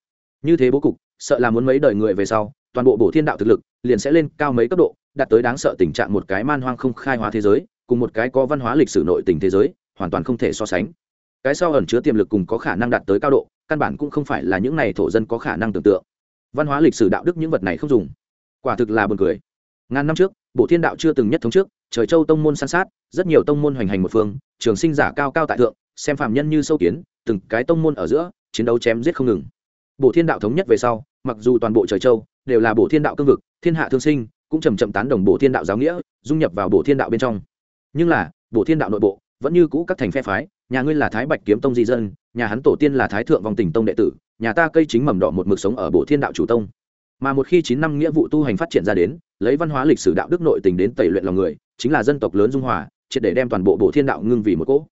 Như thế bố cục, sợ là muốn mấy đời người về sau, toàn bộ bổ thiên đạo thực lực, liền sẽ lên cao mấy cấp độ, đạt tới đáng sợ tình trạng một cái man hoang không khai hóa thế giới, cùng một cái có văn hóa lịch sử nội tình thế giới, hoàn toàn không thể so sánh cái sau ẩn chứa tiềm lực cùng có khả năng đạt tới cao độ, căn bản cũng không phải là những này thổ dân có khả năng tưởng tượng. Văn hóa lịch sử đạo đức những vật này không dùng. Quả thực là buồn cười. Ngàn năm trước bộ thiên đạo chưa từng nhất thống trước, trời châu tông môn san sát, rất nhiều tông môn hoành hành một phương, trường sinh giả cao cao tại thượng, xem phạm nhân như sâu kiến, từng cái tông môn ở giữa, chiến đấu chém giết không ngừng. Bộ thiên đạo thống nhất về sau, mặc dù toàn bộ trời châu đều là bộ thiên đạo cương vực, thiên hạ thương sinh, cũng chầm chậm tán đồng bộ thiên đạo giáo nghĩa, dung nhập vào bộ thiên đạo bên trong. Nhưng là bộ thiên đạo nội bộ vẫn như cũ các thành phe phái, nhà ngươi là thái bạch kiếm tông di dân, nhà hắn tổ tiên là thái thượng vòng tỉnh tông đệ tử, nhà ta cây chính mầm đỏ một mực sống ở bộ thiên đạo chủ tông. Mà một khi chín năm nghĩa vụ tu hành phát triển ra đến, lấy văn hóa lịch sử đạo đức nội tình đến tẩy luyện lòng người, chính là dân tộc lớn dung hòa, triệt để đem toàn bộ bộ thiên đạo ngưng vì một cỗ.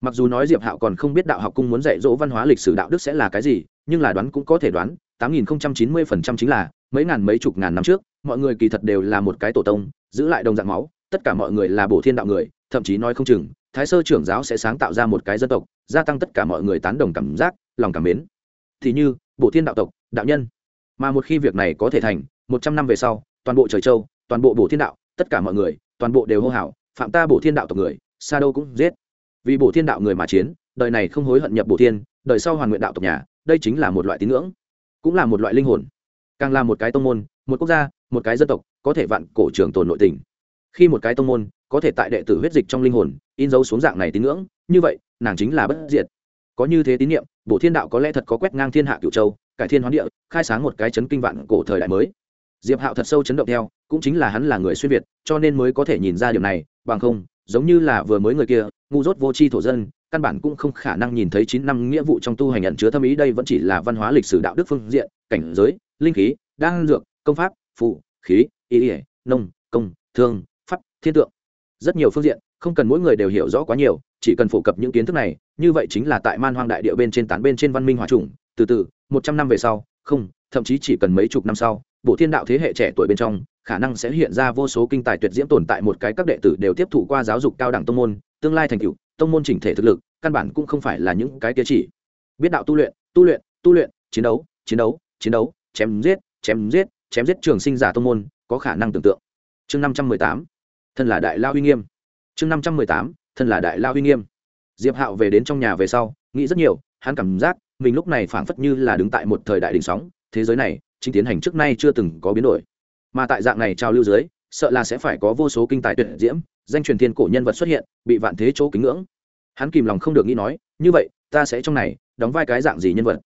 Mặc dù nói diệp hạo còn không biết đạo học cung muốn dạy dỗ văn hóa lịch sử đạo đức sẽ là cái gì, nhưng là đoán cũng có thể đoán, tám nghìn chín mươi phần trăm chính là, mấy ngàn mấy chục ngàn năm trước, mọi người kỳ thật đều là một cái tổ tông, giữ lại đồng dạng máu, tất cả mọi người là bổ thiên đạo người, thậm chí nói không chừng thái sơ trưởng giáo sẽ sáng tạo ra một cái dân tộc, gia tăng tất cả mọi người tán đồng cảm giác, lòng cảm mến. Thì như bộ thiên đạo tộc, đạo nhân. Mà một khi việc này có thể thành, một trăm năm về sau, toàn bộ trời châu, toàn bộ bộ thiên đạo, tất cả mọi người, toàn bộ đều hô hào, phạm ta bộ thiên đạo tộc người, xa đâu cũng giết. Vì bộ thiên đạo người mà chiến, đời này không hối hận nhập bộ thiên, đời sau hoàn nguyện đạo tộc nhà, đây chính là một loại tín ngưỡng, cũng là một loại linh hồn. Càng là một cái tông môn, một quốc gia, một cái dân tộc, có thể vạn cổ trường tồn nội tình khi một cái tông môn, có thể tại đệ tử huyết dịch trong linh hồn, in dấu xuống dạng này tín ngưỡng, như vậy, nàng chính là bất diệt. Có như thế tín nhiệm bộ thiên đạo có lẽ thật có quét ngang thiên hạ cửu châu, cải thiên hoán địa, khai sáng một cái chấn kinh vạn cổ thời đại mới. Diệp hạo thật sâu chấn động theo, cũng chính là hắn là người xuyên việt, cho nên mới có thể nhìn ra điều này, bằng không, giống như là vừa mới người kia, ngu dốt vô tri thổ dân, căn bản cũng không khả năng nhìn thấy chín năm nghĩa vụ trong tu hành nhận chứa thâm ý, đây vẫn chỉ là văn hóa lịch sử đạo đức phương diện, cảnh giới, linh khí, đan dược, công pháp phụ khí, y ỉa nông, công, thương thiên tượng. Rất nhiều phương diện, không cần mỗi người đều hiểu rõ quá nhiều, chỉ cần phổ cập những kiến thức này, như vậy chính là tại man hoang đại địa bên trên tán bên trên văn minh hòa trùng, từ từ, một trăm năm về sau, không, thậm chí chỉ cần mấy chục năm sau, bộ thiên đạo thế hệ trẻ tuổi bên trong, khả năng sẽ hiện ra vô số kinh tài tuyệt diễm tồn tại một cái các đệ tử đều tiếp thụ qua giáo dục cao đẳng tông môn, tương lai thành cựu tông môn chỉnh thể thực lực, căn bản cũng không phải là những cái kia chỉ. Biết đạo tu luyện tu luyện tu luyện, chiến đấu chiến đấu chiến đấu, chém giết chém giết chém giết trường sinh giả tông môn, có khả năng tưởng tượng. Chương năm trăm mười tám thân là đại lao uy nghiêm. Chương năm trăm mười tám, thân là đại lao uy nghiêm. Diệp hạo về đến trong nhà về sau, nghĩ rất nhiều, hắn cảm giác mình lúc này phảng phất như là đứng tại một thời đại đỉnh sóng, thế giới này, chính tiến hành trước nay chưa từng có biến đổi. Mà tại dạng này trao lưu dưới, sợ là sẽ phải có vô số kinh tài tuyệt diễm, danh truyền thiên cổ nhân vật xuất hiện, bị vạn thế chỗ kính ngưỡng. Hắn kìm lòng không được nghĩ nói, như vậy, ta sẽ trong này đóng vai cái dạng gì nhân vật?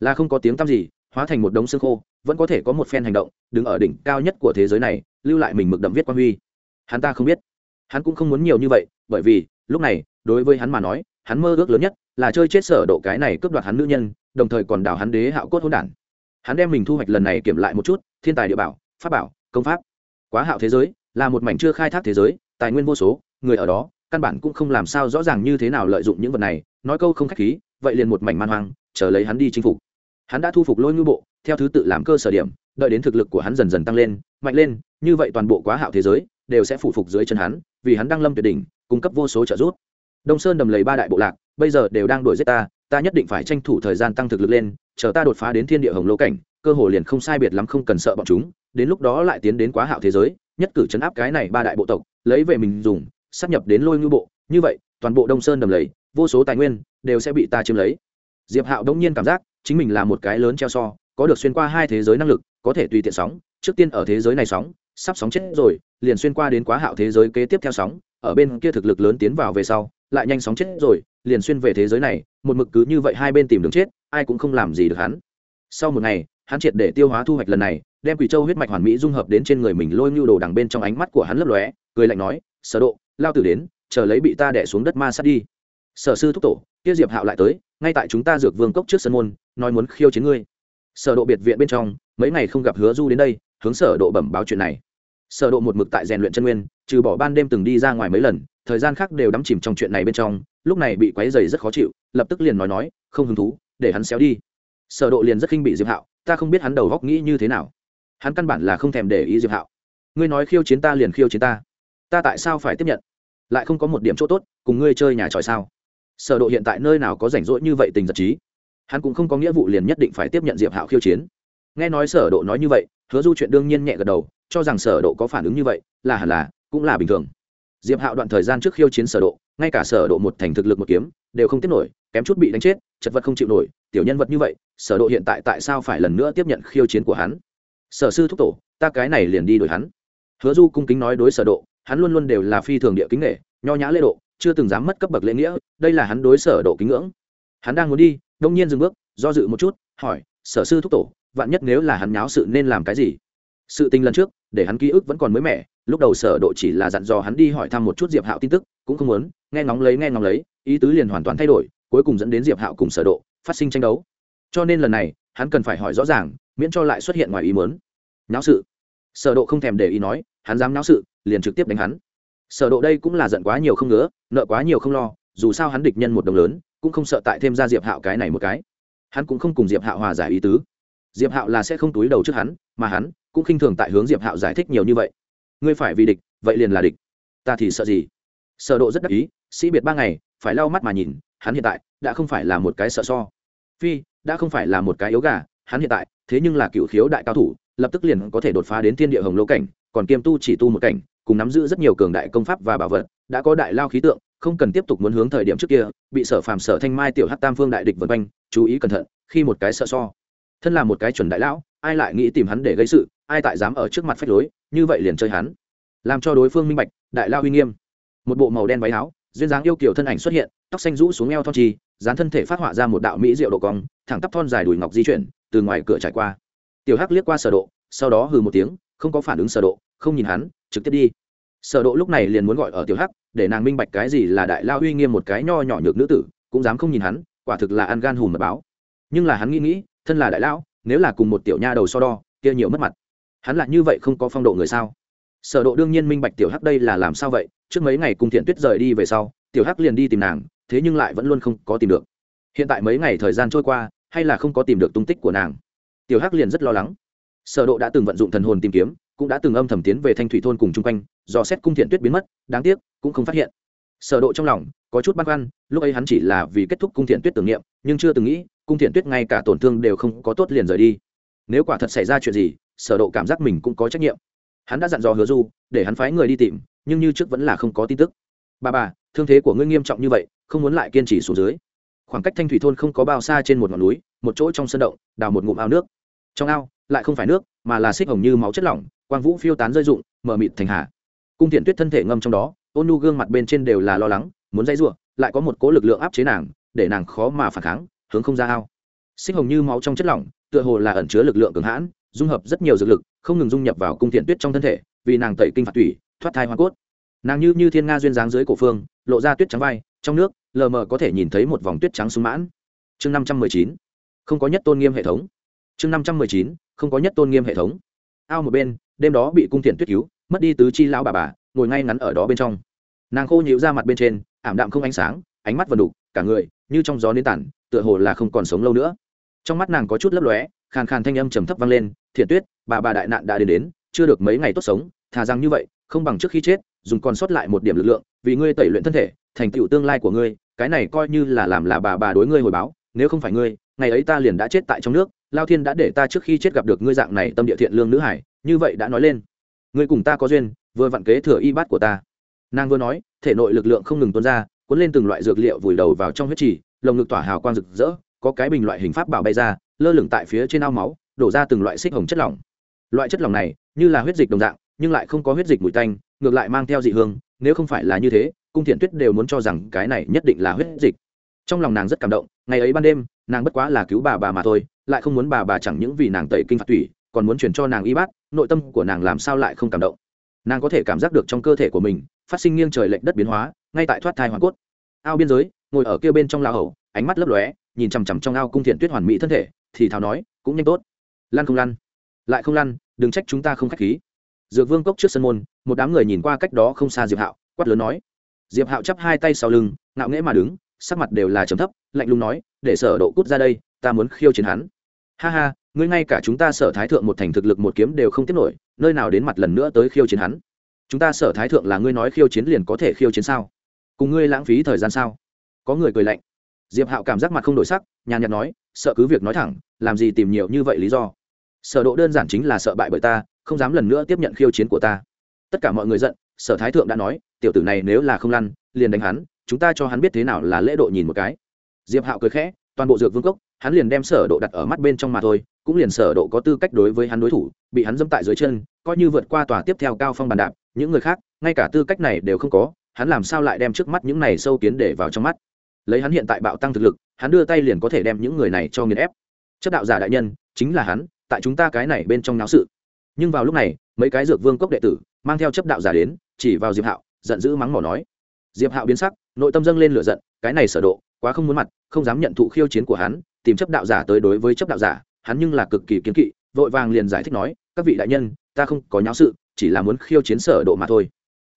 Là không có tiếng tăm gì, hóa thành một đống xương khô, vẫn có thể có một phen hành động, đứng ở đỉnh cao nhất của thế giới này, lưu lại mình mực đậm viết quan huy hắn ta không biết. Hắn cũng không muốn nhiều như vậy, bởi vì, lúc này, đối với hắn mà nói, hắn mơ ước lớn nhất là chơi chết sở độ cái này cướp đoạt hắn nữ nhân, đồng thời còn đào hắn đế hạo cốt hỗn đản. Hắn đem mình thu hoạch lần này kiểm lại một chút, thiên tài địa bảo, pháp bảo, công pháp. Quá hạo thế giới, là một mảnh chưa khai thác thế giới, tài nguyên vô số, người ở đó, căn bản cũng không làm sao rõ ràng như thế nào lợi dụng những vật này, nói câu không khách khí, vậy liền một mảnh man hoang, chờ lấy hắn đi chinh phục. Hắn đã thu phục lôi ngư bộ, theo thứ tự làm cơ sở điểm, đợi đến thực lực của hắn dần dần tăng lên mạnh lên, như vậy toàn bộ quá hạo thế giới đều sẽ phủ phục dưới chân hắn, vì hắn đang lâm tuyệt đỉnh, cung cấp vô số trợ giúp. Đông sơn đầm lầy ba đại bộ lạc, bây giờ đều đang đuổi giết ta ta nhất định phải tranh thủ thời gian tăng thực lực lên, chờ ta đột phá đến thiên địa hồng lô cảnh, cơ hồ liền không sai biệt lắm không cần sợ bọn chúng, đến lúc đó lại tiến đến quá hạo thế giới, nhất cử chấn áp cái này ba đại bộ tộc, lấy về mình dùng sắp nhập đến lôi ngư bộ, như vậy, toàn bộ đông sơn đầm lầy, vô số tài nguyên đều sẽ bị ta chiếm lấy. Diệp hạo đông nhiên cảm giác, chính mình là một cái lớn treo so, có được xuyên qua hai thế giới năng lực, có thể tùy tiện sóng trước tiên ở thế giới này sóng, sắp sóng chết rồi, liền xuyên qua đến quá hạo thế giới kế tiếp theo sóng, ở bên kia thực lực lớn tiến vào về sau, lại nhanh sóng chết rồi, liền xuyên về thế giới này, một mực cứ như vậy hai bên tìm đường chết, ai cũng không làm gì được hắn. Sau một ngày, hắn triệt để tiêu hóa thu hoạch lần này, đem quỷ châu huyết mạch hoàn mỹ dung hợp đến trên người mình lôi mưu đồ đằng bên trong ánh mắt của hắn lấp lóe, cười lạnh nói, sở độ, lao tử đến, chờ lấy bị ta đẻ xuống đất ma sát đi. Sở sư thúc tổ, kia diệp hạo lại tới, ngay tại chúng ta dược vương cốc trước sân môn, nói muốn khiêu chiến ngươi. Sở độ biệt viện bên trong, mấy ngày không gặp hứa du đến đây hướng sở độ bẩm báo chuyện này. Sở độ một mực tại rèn luyện chân nguyên, trừ bỏ ban đêm từng đi ra ngoài mấy lần, thời gian khác đều đắm chìm trong chuyện này bên trong, lúc này bị quấy rầy rất khó chịu, lập tức liền nói nói, không hứng thú, để hắn xéo đi. Sở độ liền rất kinh bị diệp hạo, ta không biết hắn đầu góc nghĩ như thế nào. Hắn căn bản là không thèm để ý diệp hạo. Ngươi nói khiêu chiến ta liền khiêu chiến ta. Ta tại sao phải tiếp nhận? Lại không có một điểm chỗ tốt, cùng ngươi chơi nhà tròi sao? Sở độ hiện tại nơi nào có rảnh rỗi như vậy tình giật trí. Hắn cũng không có nghĩa vụ liền nhất định phải tiếp nhận diệp hạo khiêu chiến. Nghe nói sở độ nói như vậy hứa du chuyện đương nhiên nhẹ gật đầu, cho rằng sở độ có phản ứng như vậy, là hẳn là, cũng là bình thường. Diệp hạo đoạn thời gian trước khiêu chiến sở độ, ngay cả sở độ một thành thực lực một kiếm, đều không tiếp nổi, kém chút bị đánh chết, chật vật không chịu nổi, tiểu nhân vật như vậy, sở độ hiện tại tại sao phải lần nữa tiếp nhận khiêu chiến của hắn? Sở sư thúc tổ, ta cái này liền đi đổi hắn. Hứa du cung kính nói đối sở độ, hắn luôn luôn đều là phi thường địa kính nghệ nho nhã lễ độ, chưa từng dám mất cấp bậc lễ nghĩa, đây là hắn đối sở độ kính ngưỡng. Hắn đang muốn đi, đông nhiên dừng bước, do dự một chút, hỏi, sở sư thúc tổ vạn nhất nếu là hắn nháo sự nên làm cái gì? Sự tình lần trước, để hắn ký ức vẫn còn mới mẻ, lúc đầu sở độ chỉ là dặn dò hắn đi hỏi thăm một chút diệp hạo tin tức, cũng không muốn, nghe ngóng lấy, nghe ngóng lấy, ý tứ liền hoàn toàn thay đổi, cuối cùng dẫn đến diệp hạo cùng sở độ phát sinh tranh đấu. Cho nên lần này, hắn cần phải hỏi rõ ràng, miễn cho lại xuất hiện ngoài ý muốn. Nháo sự. Sở độ không thèm để ý nói, hắn dám nháo sự, liền trực tiếp đánh hắn. Sở độ đây cũng là giận quá nhiều không ngứa, nợ quá nhiều không lo, dù sao hắn địch nhân một đồng lớn, cũng không sợ tại thêm ra diệp hạo cái này một cái. Hắn cũng không cùng diệp hạo hòa giải ý tứ diệp hạo là sẽ không túi đầu trước hắn, mà hắn cũng khinh thường tại hướng diệp hạo giải thích nhiều như vậy. Ngươi phải vì địch, vậy liền là địch. Ta thì sợ gì? Sở độ rất đắc ý, sĩ biệt ba ngày, phải lau mắt mà nhìn, hắn hiện tại đã không phải là một cái sợ so. Phi, đã không phải là một cái yếu gà, hắn hiện tại thế nhưng là cựu khiếu đại cao thủ, lập tức liền có thể đột phá đến thiên địa hồng lô cảnh, còn kiêm tu chỉ tu một cảnh, cùng nắm giữ rất nhiều cường đại công pháp và bảo vật, đã có đại lao khí tượng, không cần tiếp tục muốn hướng thời điểm trước kia, bị sở phàm, sở thanh mai, tiểu hắc tam phương đại địch vân quanh, chú ý cẩn thận, khi một cái sợ so thân là một cái chuẩn đại lão, ai lại nghĩ tìm hắn để gây sự, ai tại dám ở trước mặt phách lối, như vậy liền chơi hắn. Làm cho đối phương minh bạch, đại lao uy nghiêm. Một bộ màu đen váy áo, duyên dáng yêu kiểu thân ảnh xuất hiện, tóc xanh rũ xuống eo thon chi dán thân thể phát họa ra một đạo mỹ diệu độ cong, thẳng tắp thon dài đùi ngọc di chuyển, từ ngoài cửa trải qua. Tiểu hắc liếc qua sở độ, sau đó hừ một tiếng, không có phản ứng sở độ, không nhìn hắn, trực tiếp đi. Sở độ lúc này liền muốn gọi ở tiểu hắc, để nàng minh bạch cái gì là đại lao uy nghiêm một cái nho nhỏ nhược nữ tử, cũng dám không nhìn hắn, quả thực là ăn gan hùm mật báo. Nhưng là hắn nghĩ nghĩ thân là đại lão, nếu là cùng một tiểu nha đầu so đo, kia nhiều mất mặt. Hắn lại như vậy không có phong độ người sao? Sở độ đương nhiên minh bạch tiểu hắc đây là làm sao vậy, trước mấy ngày cùng thiện tuyết rời đi về sau, tiểu hắc liền đi tìm nàng, thế nhưng lại vẫn luôn không có tìm được. Hiện tại mấy ngày thời gian trôi qua, hay là không có tìm được tung tích của nàng. Tiểu hắc liền rất lo lắng. Sở độ đã từng vận dụng thần hồn tìm kiếm, cũng đã từng âm thầm tiến về thanh thủy thôn cùng chung quanh, do xét cung thiện tuyết biến mất, đáng tiếc, cũng không phát hiện. Sở độ trong lòng có chút băn khoăn, lúc ấy hắn chỉ là vì kết thúc cung thiện tuyết tưởng niệm, nhưng chưa từng nghĩ cung thiện tuyết ngay cả tổn thương đều không có tốt liền rời đi. Nếu quả thật xảy ra chuyện gì, sở độ cảm giác mình cũng có trách nhiệm. Hắn đã dặn dò hứa du, để hắn phái người đi tìm, nhưng như trước vẫn là không có tin tức. Bà bà, thương thế của ngươi nghiêm trọng như vậy, không muốn lại kiên trì xuống dưới. Khoảng cách thanh thủy thôn không có bao xa trên một ngọn núi, một chỗ trong sân động, đào một ngụm ao nước. Trong ao, lại không phải nước, mà là xích hồng như máu chất lỏng, quang vũ phiêu tán rơi rụng, mở mịt thành hà. Cung thiện tuyết thân thể ngâm trong đó, ôn nu gương mặt bên trên đều là lo lắng, muốn dây ruộng lại có một cố lực lượng áp chế nàng, để nàng khó mà phản kháng hướng không ra ao. Xích hồng như máu trong chất lỏng, tựa hồ là ẩn chứa lực lượng cường hãn, dung hợp rất nhiều dược lực, không ngừng dung nhập vào cung thiện tuyết trong thân thể, vì nàng tẩy kinh phạt tủy, thoát thai hoa cốt. Nàng như như thiên nga duyên dáng dưới cổ phương, lộ ra tuyết trắng vai, trong nước, lờ mờ có thể nhìn thấy một vòng tuyết trắng súng mãn. Chương năm trăm mười chín, không có nhất tôn nghiêm hệ thống. Chương năm trăm mười chín, không có nhất tôn nghiêm hệ thống. Ao một bên, đêm đó bị cung thiện tuyết cứu, mất đi tứ chi lão bà bà, ngồi ngay ngắn ở đó bên trong. Nàng khô nhịu ra mặt bên trên, ảm đạm không ánh sáng, ánh mắt vần đục, cả người như trong gió nến tản, tựa hồ là không còn sống lâu nữa. Trong mắt nàng có chút lấp lóe, khàn khàn thanh âm trầm thấp vang lên, thiện tuyết, bà bà đại nạn đã đến đến, chưa được mấy ngày tốt sống, thà rằng như vậy, không bằng trước khi chết, dùng còn sót lại một điểm lực lượng, vì ngươi tẩy luyện thân thể, thành tựu tương lai của ngươi, cái này coi như là làm là bà bà đối ngươi hồi báo, nếu không phải ngươi, ngày ấy ta liền đã chết tại trong nước, lao thiên đã để ta trước khi chết gặp được ngươi dạng này tâm địa thiện lương nữ hải, như vậy đã nói lên. Ngươi cùng ta có duyên, vừa vặn kế thừa y bát của ta. Nàng vừa nói, thể nội lực lượng không ngừng tuôn ra cuốn lên từng loại dược liệu vùi đầu vào trong huyết trì, lồng ngực tỏa hào quang rực rỡ, có cái bình loại hình pháp bảo bay ra, lơ lửng tại phía trên ao máu, đổ ra từng loại xích hồng chất lỏng. Loại chất lỏng này, như là huyết dịch đồng dạng, nhưng lại không có huyết dịch mùi tanh, ngược lại mang theo dị hương, nếu không phải là như thế, cung thiện tuyết đều muốn cho rằng cái này nhất định là huyết dịch. Trong lòng nàng rất cảm động, ngày ấy ban đêm, nàng bất quá là cứu bà bà mà thôi, lại không muốn bà bà chẳng những vì nàng tẩy kinh phạt tủy, còn muốn chuyển cho nàng y bát, nội tâm của nàng làm sao lại không cảm động. Nàng có thể cảm giác được trong cơ thể của mình, phát sinh nghiêng trời lệch đất biến hóa ngay tại thoát thai hoàn cốt. Ao biên giới, ngồi ở kia bên trong lao hầu, ánh mắt lấp lóe, nhìn chằm chằm trong ao cung thiện tuyết hoàn mỹ thân thể, thì thào nói, cũng nhanh tốt. Lăn không lăn. Lại không lăn, đừng trách chúng ta không k h á c h khí. Dược vương cốc trước sân môn, một đám người nhìn qua cách đó không xa diệp hạo, quát lớn nói. Diệp hạo chắp hai tay sau lưng, ngạo nghễ mà đứng, sắc mặt đều là trầm thấp, lạnh lùng nói, để sở độ cút ra đây, ta muốn khiêu chiến hắn. Ha ha, ngươi ngay cả chúng ta sở thái thượng một thành thực lực một kiếm đều không tiếp nổi, nơi nào đến mặt lần nữa tới khiêu chiến hắn? Chúng ta sở thái thượng là ngươi nói khiêu chiến liền có thể khiêu chiến sao? Cùng ngươi lãng phí thời gian sao? Có người cười lạnh. Diệp hạo cảm giác mặt không đổi sắc, nhàn nhạt nói, sợ cứ việc nói thẳng, làm gì tìm nhiều như vậy lý do? Sở độ đơn giản chính là sợ bại bởi ta, không dám lần nữa tiếp nhận khiêu chiến của ta. Tất cả mọi người giận, sở thái thượng đã nói, tiểu tử này nếu là không lăn, liền đánh hắn, chúng ta cho hắn biết thế nào là lễ độ nhìn một cái. Diệp hạo cười khẽ, toàn bộ dược vương cốc, hắn liền đem sở độ đặt ở mắt bên trong mà thôi, cũng liền sở độ có tư cách đối với hắn đối thủ, bị hắn dẫm tại dưới chân, coi như vượt qua tòa tiếp theo cao phong bàn đạp, những người khác, ngay cả tư cách này đều không có hắn làm sao lại đem trước mắt những này sâu kiến để vào trong mắt? Lấy hắn hiện tại bạo tăng thực lực, hắn đưa tay liền có thể đem những người này cho nghiền ép. Chấp đạo giả đại nhân, chính là hắn, tại chúng ta cái này bên trong náo sự. Nhưng vào lúc này, mấy cái dược vương cốc đệ tử, mang theo chấp đạo giả đến, chỉ vào diệp hạo, giận dữ mắng mỏ nói. Diệp hạo biến sắc, nội tâm dâng lên lửa giận, cái này sở độ, quá không muốn mặt, không dám nhận thụ khiêu chiến của hắn, tìm chấp đạo giả tới đối với chấp đạo giả, hắn nhưng là cực kỳ kiến kỵ, vội vàng liền giải thích nói, các vị đại nhân, ta không có nháo sự, chỉ là muốn khiêu chiến sở độ mà thôi.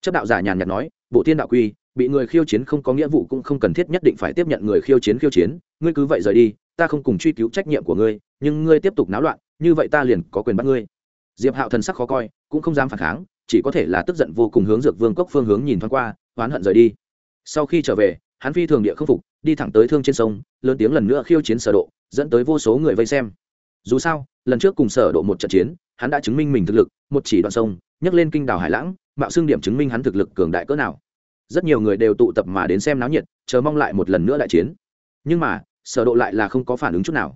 Chấp đạo giả nhàn nhạt nói bộ tiên đạo quy, bị người khiêu chiến không có nghĩa vụ cũng không cần thiết nhất định phải tiếp nhận người khiêu chiến khiêu chiến, ngươi cứ vậy rời đi, ta không cùng truy cứu trách nhiệm của ngươi, nhưng ngươi tiếp tục náo loạn, như vậy ta liền có quyền bắt ngươi. Diệp hạo thần sắc khó coi, cũng không dám phản kháng, chỉ có thể là tức giận vô cùng hướng dược vương cốc phương hướng nhìn thoáng qua, oán hận rời đi. Sau khi trở về, hắn phi thường địa khâm phục, đi thẳng tới thương trên sông, lớn tiếng lần nữa khiêu chiến sở độ, dẫn tới vô số người vây xem. Dù sao, lần trước cùng sở độ một trận chiến, hắn đã chứng minh mình thực lực, một chỉ đoạn sông, nhấc lên kinh đảo hải lãng, mạo xương điểm chứng minh hắn thực lực cường đại cỡ nào rất nhiều người đều tụ tập mà đến xem náo nhiệt, chờ mong lại một lần nữa đại chiến. Nhưng mà, sở độ lại là không có phản ứng chút nào.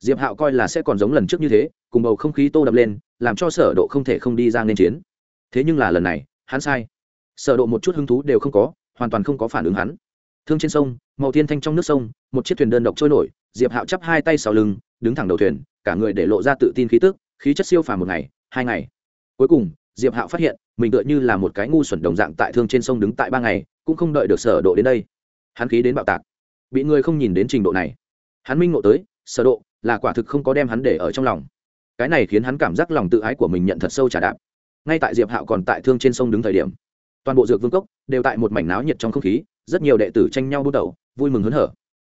Diệp hạo coi là sẽ còn giống lần trước như thế, cùng bầu không khí tô đập lên, làm cho sở độ không thể không đi ra nên chiến. Thế nhưng là lần này, hắn sai. Sở độ một chút hứng thú đều không có, hoàn toàn không có phản ứng hắn. Thương trên sông, màu thiên thanh trong nước sông, một chiếc thuyền đơn độc trôi nổi, diệp hạo chắp hai tay sau lưng, đứng thẳng đầu thuyền, cả người để lộ ra tự tin khí tức, khí chất siêu phàm một ngày, hai ngày. Cuối cùng, diệp hạo phát hiện mình tựa như là một cái ngu xuẩn đồng dạng tại thương trên sông đứng tại ba ngày, cũng không đợi được sở độ đến đây. Hắn khí đến bạo tạc, bị người không nhìn đến trình độ này. Hắn minh ngộ tới, sở độ là quả thực không có đem hắn để ở trong lòng. Cái này khiến hắn cảm giác lòng tự ái của mình nhận thật sâu trả đạp. Ngay tại diệp hạo còn tại thương trên sông đứng thời điểm, toàn bộ dược vương cốc đều tại một mảnh náo nhiệt trong không khí, rất nhiều đệ tử tranh nhau bút đầu vui mừng hớn hở.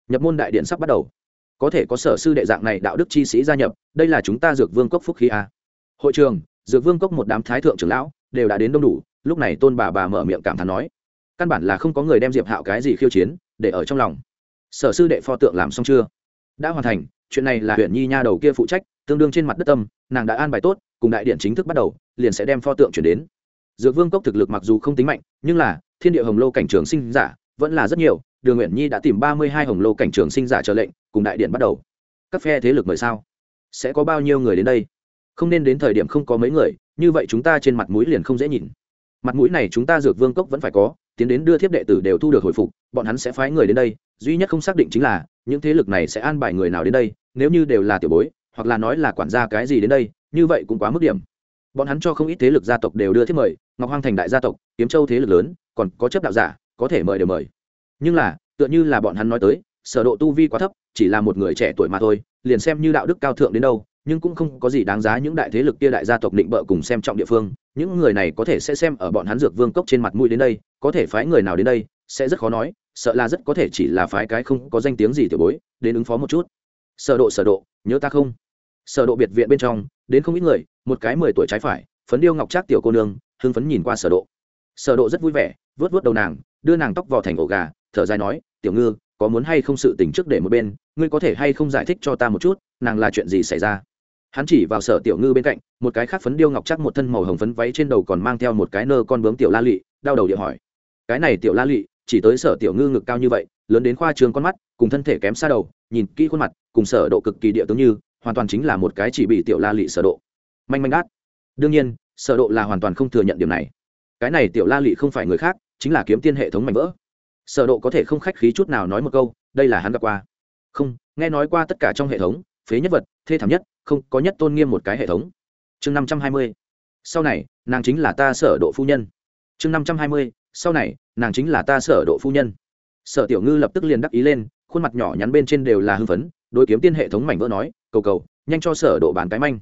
Nhập môn đại điện sắp bắt đầu. Có thể có sở sư đệ dạng này đạo đức chi sĩ gia nhập, đây là chúng ta dược vương cốc phúc khí a. Hội trường, dược vương cốc một đám thái thượng trưởng lão đều đã đến đông đủ, lúc này tôn bà bà mở miệng cảm thán nói, căn bản là không có người đem diệp hạo cái gì khiêu chiến để ở trong lòng. Sở sư đệ pho tượng làm xong chưa? Đã hoàn thành, chuyện này là huyện nhi nha đầu kia phụ trách, tương đương trên mặt đất tâm, nàng đã an bài tốt, cùng đại điện chính thức bắt đầu, liền sẽ đem pho tượng chuyển đến. Dược vương cốc thực lực mặc dù không tính mạnh, nhưng là, thiên địa hồng lô cảnh trường sinh giả vẫn là rất nhiều, đường nguyện nhi đã tìm ba mươi hai hồng lô cảnh trường sinh giả trở lệnh, cùng đại điện bắt đầu. Các phe thế lực mời sao? Sẽ có bao nhiêu người đến đây? Không nên đến thời điểm không có mấy người như vậy chúng ta trên mặt mũi liền không dễ nhìn. Mặt mũi này chúng ta dược vương cốc vẫn phải có, tiến đến đưa thiếp đệ tử đều thu được hồi phục, bọn hắn sẽ phái người đến đây, duy nhất không xác định chính là, những thế lực này sẽ an bài người nào đến đây, nếu như đều là tiểu bối, hoặc là nói là quản gia cái gì đến đây, như vậy cũng quá mức điểm. Bọn hắn cho không ít thế lực gia tộc đều đưa thiếp mời, ngọc hoang thành đại gia tộc, kiếm châu thế lực lớn, còn có chấp đạo giả, có thể mời đều mời. Nhưng là, tựa như là bọn hắn nói tới, sở độ tu vi quá thấp, chỉ là một người trẻ tuổi mà thôi, liền xem như đạo đức cao thượng đến đâu nhưng cũng không có gì đáng giá những đại thế lực kia đại gia tộc định bợ cùng xem trọng địa phương, những người này có thể sẽ xem ở bọn hắn dược vương cốc trên mặt mũi đến đây, có thể phái người nào đến đây, sẽ rất khó nói, sợ là rất có thể chỉ là phái cái không có danh tiếng gì tiểu bối, đến ứng phó một chút. Sở độ sở độ, nhớ ta không? Sở độ biệt viện bên trong, đến không ít người, một cái mười tuổi trái phải, phấn điêu ngọc trác tiểu cô nương, hưng phấn nhìn qua sở độ. Sở độ rất vui vẻ vớt vớt đầu nàng, đưa nàng tóc vào thành ổ gà, thở dài nói, tiểu ngư, có muốn hay không sự tình trước để một bên, ngươi có thể hay không giải thích cho ta một chút, nàng là chuyện gì xảy ra? Hắn chỉ vào sở tiểu ngư bên cạnh, một cái khác phấn điêu ngọc chắc một thân màu hồng phấn váy trên đầu còn mang theo một cái nơ con bướm tiểu la lị, đau đầu địa hỏi. Cái này tiểu la lị, chỉ tới sở tiểu ngư ngực cao như vậy, lớn đến khoa trường con mắt, cùng thân thể kém xa đầu, nhìn kỹ khuôn mặt, cùng sở độ cực kỳ địa tướng như, hoàn toàn chính là một cái chỉ bị tiểu la lị sở độ. Manh manh đát. Đương nhiên, sở độ là hoàn toàn không thừa nhận điểm này. Cái này tiểu la lị không phải người khác, chính là kiếm tiên hệ thống mảnh vỡ. Sở độ có thể không khách khí chút nào nói một câu, đây là hắn gặp qua. Không, nghe nói qua tất cả trong hệ thống, phế nhất vật, thê thảm nhất không có nhất tôn nghiêm một cái hệ thống. Chương năm trăm hai mươi, sau này, nàng chính là ta sở độ phu nhân. Chương năm trăm hai mươi, sau này, nàng chính là ta sở độ phu nhân. Sở tiểu ngư lập tức liền đắc ý lên, khuôn mặt nhỏ nhắn bên trên đều là hưng phấn, đối kiếm tiên hệ thống mảnh vỡ nói, cầu cầu, nhanh cho sở độ bán cái manh.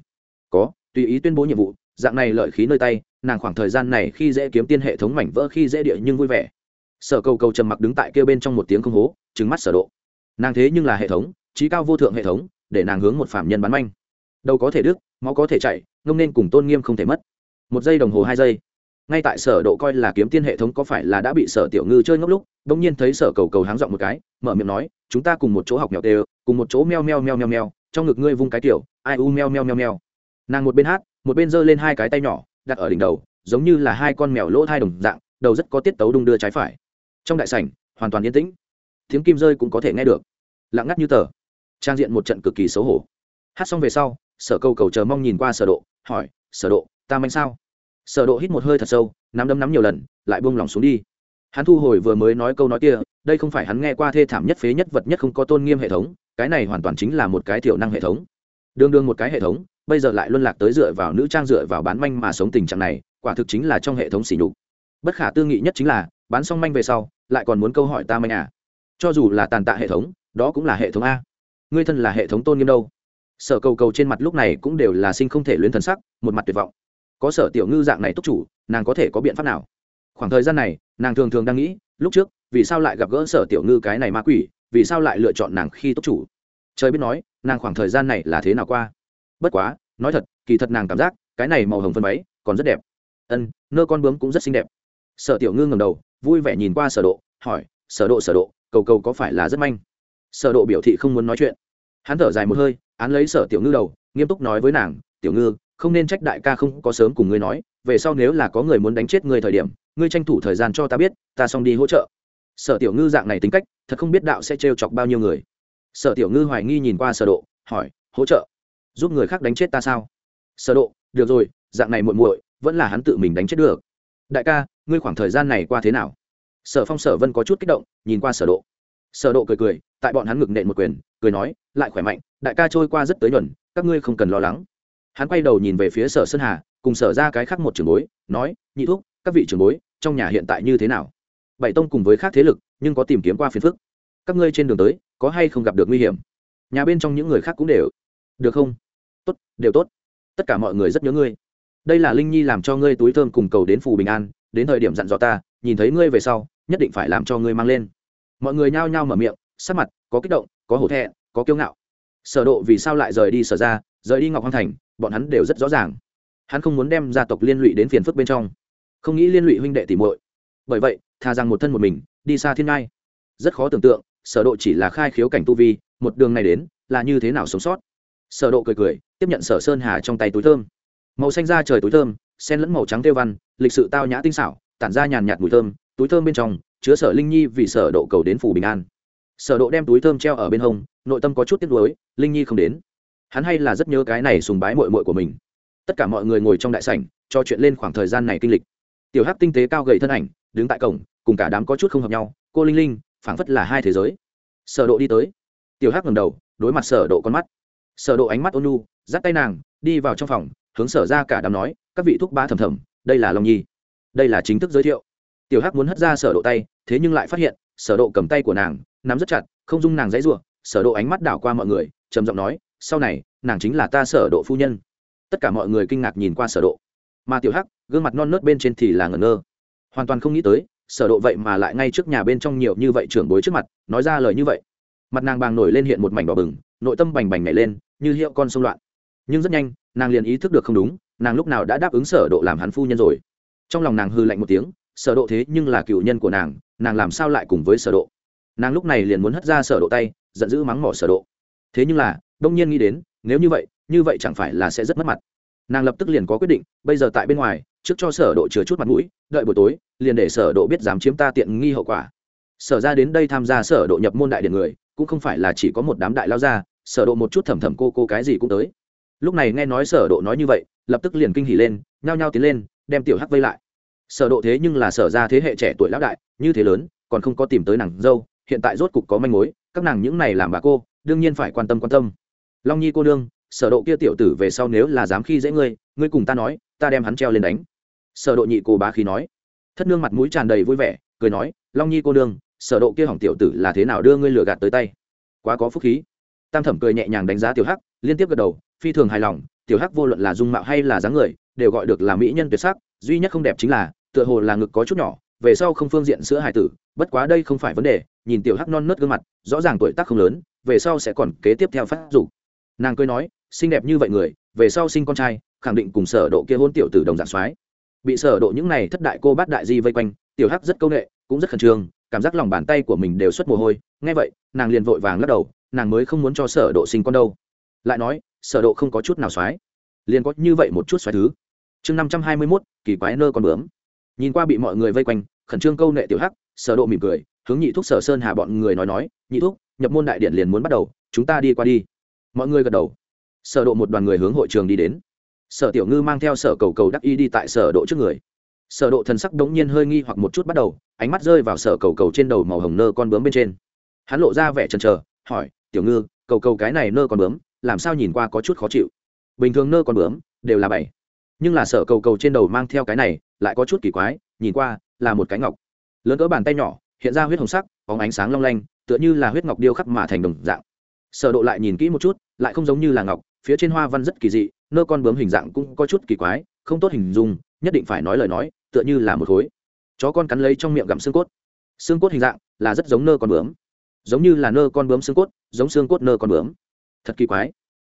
Có, tùy ý tuyên bố nhiệm vụ, dạng này lợi khí nơi tay, nàng khoảng thời gian này khi dễ kiếm tiên hệ thống mảnh vỡ khi dễ địa nhưng vui vẻ. Sở cầu cầu trầm mặc đứng tại kia bên trong một tiếng không hố trứng mắt sở độ. Nàng thế nhưng là hệ thống, trí cao vô thượng hệ thống, để nàng hướng một phạm nhân bán manh đầu có thể đứt, máu có thể chạy ngông nên cùng tôn nghiêm không thể mất. Một giây đồng hồ, hai giây. Ngay tại sở độ coi là kiếm tiên hệ thống có phải là đã bị sở tiểu ngư chơi ngốc lúc đung nhiên thấy sở cầu cầu háng giọng một cái, mở miệng nói, chúng ta cùng một chỗ học mèo đều, cùng một chỗ meo meo meo meo meo, trong ngực ngươi vung cái tiểu, ai u meo meo meo meo. Nàng một bên hát, một bên giơ lên hai cái tay nhỏ, đặt ở đỉnh đầu, giống như là hai con mèo lỗ thai đồng dạng, đầu rất có tiết tấu đung đưa trái phải. Trong đại sảnh, hoàn toàn yên tĩnh. Tiếng kim rơi cũng có thể nghe được. Lặng ngắt như tờ. Trang diện một trận cực kỳ xấu hổ. Hát xong về sau sở câu cầu chờ mong nhìn qua sở độ, hỏi, sở độ, ta manh sao? Sở độ hít một hơi thật sâu, nắm đấm nắm nhiều lần, lại buông lỏng xuống đi. Hắn thu hồi vừa mới nói câu nói kia, đây không phải hắn nghe qua thê thảm nhất phế nhất vật nhất không có tôn nghiêm hệ thống, cái này hoàn toàn chính là một cái thiểu năng hệ thống. Đương đương một cái hệ thống, bây giờ lại luân lạc tới dựa vào nữ trang dựa vào bán manh mà sống tình trạng này, quả thực chính là trong hệ thống xỉ nhục. Bất khả tư nghị nhất chính là, bán xong manh về sau, lại còn muốn câu hỏi ta manh à? Cho dù là tàn tạ hệ thống, đó cũng là hệ thống a. Ngươi thân là hệ thống tôn nghiêm đâu? Sở cầu cầu trên mặt lúc này cũng đều là sinh không thể luyến thần sắc, một mặt tuyệt vọng. Có sở tiểu ngư dạng này túc chủ, nàng có thể có biện pháp nào? Khoảng thời gian này, nàng thường thường đang nghĩ, lúc trước, vì sao lại gặp gỡ sở tiểu ngư cái này ma quỷ, vì sao lại lựa chọn nàng khi túc chủ? Trời biết nói, nàng khoảng thời gian này là thế nào qua? Bất quá, nói thật, kỳ thật nàng cảm giác, cái này màu hồng phân váy, còn rất đẹp. Ân, nơ con bướm cũng rất xinh đẹp. Sở tiểu ngư ngầm đầu, vui vẻ nhìn qua sở độ, hỏi, sở độ sở độ, cầu cầu có phải là rất manh? Sở độ biểu thị không muốn nói chuyện hắn thở dài một hơi, án lấy sở tiểu ngư đầu, nghiêm túc nói với nàng, tiểu ngư, không nên trách đại ca không có sớm cùng ngươi nói, về sau nếu là có người muốn đánh chết ngươi thời điểm, ngươi tranh thủ thời gian cho ta biết, ta xong đi hỗ trợ. Sở tiểu ngư dạng này tính cách, thật không biết đạo sẽ trêu chọc bao nhiêu người. Sở tiểu ngư hoài nghi nhìn qua sở độ, hỏi, hỗ trợ? Giúp người khác đánh chết ta sao? Sở độ, được rồi, dạng này muội muội, vẫn là hắn tự mình đánh chết được. Đại ca, ngươi khoảng thời gian này qua thế nào? Sở phong, sở vân có chút kích động, nhìn qua sở độ sở độ cười cười, tại bọn hắn ngực nện một quyền, cười nói, lại khỏe mạnh, đại ca trôi qua rất tới nhuần các ngươi không cần lo lắng. Hắn quay đầu nhìn về phía sở sơn hà, cùng sở ra cái khác một trường bối, nói, nhị thúc, các vị trường bối, trong nhà hiện tại như thế nào? Bảy tông cùng với khác thế lực, nhưng có tìm kiếm qua phiền phức. Các ngươi trên đường tới, có hay không gặp được nguy hiểm? Nhà bên trong những người khác cũng đều. Được không? Tốt, đều tốt. Tất cả mọi người rất nhớ ngươi. Đây là linh nhi làm cho ngươi túi thơm cùng cầu đến phù bình an, đến thời điểm dặn dò ta, nhìn thấy ngươi về sau, nhất định phải làm cho ngươi mang lên mọi người nhao nhao mở miệng, sắc mặt có kích động, có hổ thẹn, có kiêu ngạo. Sở độ vì sao lại rời đi sở ra, rời đi ngọc Hoang thành, bọn hắn đều rất rõ ràng. Hắn không muốn đem gia tộc liên lụy đến phiền phức bên trong. Không nghĩ liên lụy huynh đệ tỷ muội. Bởi vậy thà rằng một thân một mình, đi xa thiên ngai. Rất khó tưởng tượng, sở độ chỉ là khai khiếu cảnh tu vi, một đường này đến, là như thế nào sống sót. Sở độ cười cười, tiếp nhận sở sơn hà trong tay túi thơm. Màu xanh da trời túi thơm xen lẫn màu trắng tiêu văn, lịch sự tao nhã tinh xảo, tản ra nhàn nhạt mùi thơm, túi thơm bên trong chứa sở linh nhi vì sở độ cầu đến phủ bình an. Sở độ đem túi thơm treo ở bên hông, nội tâm có chút tiếc nuối, linh nhi không đến. Hắn hay là rất nhớ cái này sùng bái muội muội của mình. Tất cả mọi người ngồi trong đại sảnh, cho chuyện lên khoảng thời gian này kinh lịch. Tiểu hắc tinh tế cao gầy thân ảnh, đứng tại cổng, cùng cả đám có chút không hợp nhau, cô linh linh, phảng phất là hai thế giới. Sở độ đi tới. Tiểu hắc ngẩng đầu, đối mặt sở độ con mắt. Sở độ ánh mắt ôn nhu, dắt tay nàng, đi vào trong phòng, hướng sở ra cả đám nói, các vị thúc bá thầm thầm, đây là long nhi. Đây là chính thức giới thiệu tiểu hắc muốn hất ra sở độ tay, thế nhưng lại phát hiện, sở độ cầm tay của nàng, nắm rất chặt, không dung nàng dãy rủa. Sở độ ánh mắt đảo qua mọi người, trầm giọng nói, sau này, nàng chính là ta sở độ phu nhân. Tất cả mọi người kinh ngạc nhìn qua sở độ. Mà tiểu hắc, gương mặt non nớt bên trên thì là ngẩn ngơ. Hoàn toàn không nghĩ tới, sở độ vậy mà lại ngay trước nhà bên trong nhiều như vậy trưởng bối trước mặt, nói ra lời như vậy. Mặt nàng bàng nổi lên hiện một mảnh đỏ bừng, nội tâm bành bành nhảy lên, như hiệu con sông loạn. Nhưng rất nhanh, nàng liền ý thức được không đúng, nàng lúc nào đã đáp ứng sở độ làm hắn phu nhân rồi. Trong lòng nàng hư lạnh một tiếng sở độ thế nhưng là cựu nhân của nàng nàng làm sao lại cùng với sở độ? Nàng lúc này liền muốn hất ra sở độ tay, giận dữ mắng mỏ sở độ. Thế nhưng là, đông nhiên nghĩ đến, nếu như vậy như vậy chẳng phải là sẽ rất mất mặt. Nàng lập tức liền có quyết định, bây giờ tại bên ngoài, trước cho sở độ chừa chút mặt mũi, đợi buổi tối, liền để sở độ biết dám chiếm ta tiện nghi hậu quả. Sở ra đến đây tham gia sở độ nhập môn đại điện người, cũng không phải là chỉ có một đám đại lao ra sở độ một chút thầm thầm cô cô cái gì cũng tới. Lúc này nghe nói sở độ nói như vậy, lập tức liền kinh hỉ lên, nhao nhao tiến lên, đem tiểu hắc vây lại sở độ thế nhưng là sở ra thế hệ trẻ tuổi lão đại, như thế lớn, còn không có tìm tới nàng dâu, hiện tại rốt cục có manh mối, các nàng những này làm bà cô, đương nhiên phải quan tâm quan tâm. Long nhi cô đương sở độ kia tiểu tử về sau nếu là dám khi dễ ngươi ngươi cùng ta nói, ta đem hắn treo lên đánh. Sở độ nhị cô bá khí nói. Thất nương mặt mũi tràn đầy vui vẻ, cười nói, long nhi cô đương sở độ kia hỏng tiểu tử là thế nào đưa ngươi lừa gạt tới tay? Quá có phúc khí. Tam thẩm cười nhẹ nhàng đánh giá tiểu hắc, liên tiếp gật đầu, phi thường hài lòng, tiểu hắc vô luận là dung mạo hay là dáng người, đều gọi được là mỹ nhân tuyệt sắc, duy nhất không đẹp chính là tựa hồ là ngực có chút nhỏ về sau không phương diện sữa hải tử bất quá đây không phải vấn đề nhìn tiểu hắc non nớt gương mặt rõ ràng tuổi tác không lớn về sau sẽ còn kế tiếp theo phát dục. Nàng cười nói xinh đẹp như vậy người về sau sinh con trai khẳng định cùng sở độ kia hôn tiểu tử đồng dạng soái. Bị sở độ những này thất đại cô bát đại di vây quanh tiểu hắc rất câu nệ cũng rất khẩn trương cảm giác lòng bàn tay của mình đều xuất mồ hôi. Nghe vậy nàng liền vội vàng lắc đầu nàng mới không muốn cho sở độ sinh con đâu. Lại nói sở độ không có chút nào soái, liền có như vậy một chút xoái thứ. Chương 521, kỳ quái nơ con bướm nhìn qua bị mọi người vây quanh, khẩn trương câu nệ tiểu hắc, sở độ mỉm cười, hướng nhị thúc sở sơn hà bọn người nói nói, nhị thúc, nhập môn đại điện liền muốn bắt đầu, chúng ta đi qua đi. Mọi người gật đầu. Sở độ một đoàn người hướng hội trường đi đến. Sở tiểu ngư mang theo sở cầu cầu đắc y đi tại sở độ trước người. Sở độ thần sắc đống nhiên hơi nghi hoặc một chút bắt đầu, ánh mắt rơi vào sở cầu cầu trên đầu màu hồng nơ con bướm bên trên. Hắn lộ ra vẻ chần chờ, hỏi, tiểu ngư, cầu cầu cái này nơ con bướm, làm sao nhìn qua có chút khó chịu? Bình thường nơ con bướm đều là bảy nhưng là sở cầu cầu trên đầu mang theo cái này, lại có chút kỳ quái, nhìn qua là một cái ngọc. Lớn cỡ bàn tay nhỏ, hiện ra huyết hồng sắc, bóng ánh sáng long lanh, tựa như là huyết ngọc điêu khắc mà thành đồng dạng. Sở độ lại nhìn kỹ một chút, lại không giống như là ngọc, phía trên hoa văn rất kỳ dị, nơ con bướm hình dạng cũng có chút kỳ quái, không tốt hình dung, nhất định phải nói lời nói, tựa như là một khối. Chó con cắn lấy trong miệng gặm xương cốt. Xương cốt hình dạng là rất giống nơ con bướm. Giống như là nơ con bướm xương cốt, giống xương cốt nơ con bướm. Thật kỳ quái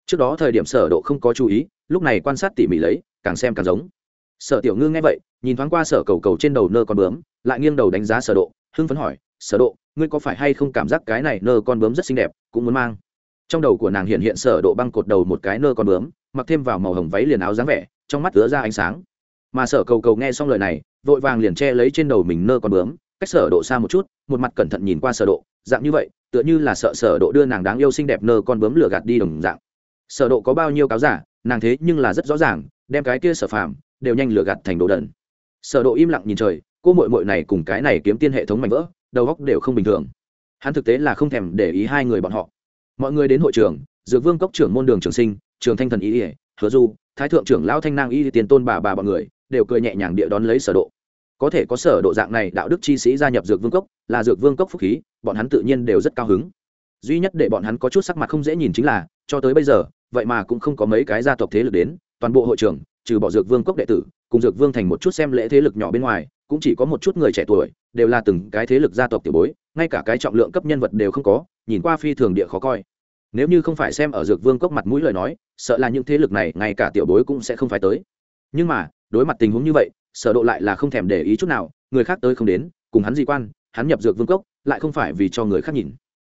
trước đó thời điểm sở độ không có chú ý, lúc này quan sát tỉ mỉ lấy, càng xem càng giống. Sở tiểu ngư nghe vậy, nhìn thoáng qua sở cầu cầu trên đầu nơ con bướm, lại nghiêng đầu đánh giá sở độ, hưng phấn hỏi, sở độ, ngươi có phải hay không cảm giác cái này nơ con bướm rất xinh đẹp, cũng muốn mang? Trong đầu của nàng hiện hiện sở độ băng cột đầu một cái nơ con bướm, mặc thêm vào màu hồng váy liền áo dáng vẻ, trong mắt ứa ra ánh sáng. Mà sở cầu cầu nghe xong lời này, vội vàng liền che lấy trên đầu mình nơ con bướm, cách sở độ xa một chút, một mặt cẩn thận nhìn qua sở độ, dạng như vậy, tựa như là sợ sở độ đưa nàng đáng yêu xinh đẹp nơ con bướm lừa gạt đi đồng dạng sở độ có bao nhiêu cáo giả, nàng thế nhưng là rất rõ ràng, đem cái kia sở phàm đều nhanh lừa gạt thành đồ đần. Sở độ im lặng nhìn trời, cô muội muội này cùng cái này kiếm tiên hệ thống mạnh vỡ, đầu óc đều không bình thường. Hắn thực tế là không thèm để ý hai người bọn họ. Mọi người đến hội trường, dược vương cốc trưởng môn đường trường sinh, trường thanh thần ý ỉa hứa du, thái thượng trưởng lão thanh nang y, tiền tôn bà bà bọn người, đều cười nhẹ nhàng địa đón lấy sở độ. Có thể có sở độ dạng này đạo đức chi sĩ gia nhập dược vương cốc, là dược vương cốc phúc khí, bọn hắn tự nhiên đều rất cao hứng. Duy nhất để bọn hắn có chút sắc mặt không dễ nhìn chính là, cho tới bây giờ vậy mà cũng không có mấy cái gia tộc thế lực đến, toàn bộ hội trưởng, trừ bỏ dược vương cốc đệ tử, cùng dược vương thành một chút xem lễ thế lực nhỏ bên ngoài, cũng chỉ có một chút người trẻ tuổi, đều là từng cái thế lực gia tộc tiểu bối, ngay cả cái trọng lượng cấp nhân vật đều không có, nhìn qua phi thường địa khó coi. Nếu như không phải xem ở dược vương cốc mặt mũi lời nói, sợ là những thế lực này ngay cả tiểu bối cũng sẽ không phải tới. Nhưng mà, đối mặt tình huống như vậy, sở độ lại là không thèm để ý chút nào, người khác tới không đến, cùng hắn gì quan, hắn nhập dược vương cốc, lại không phải vì cho người khác nhìn.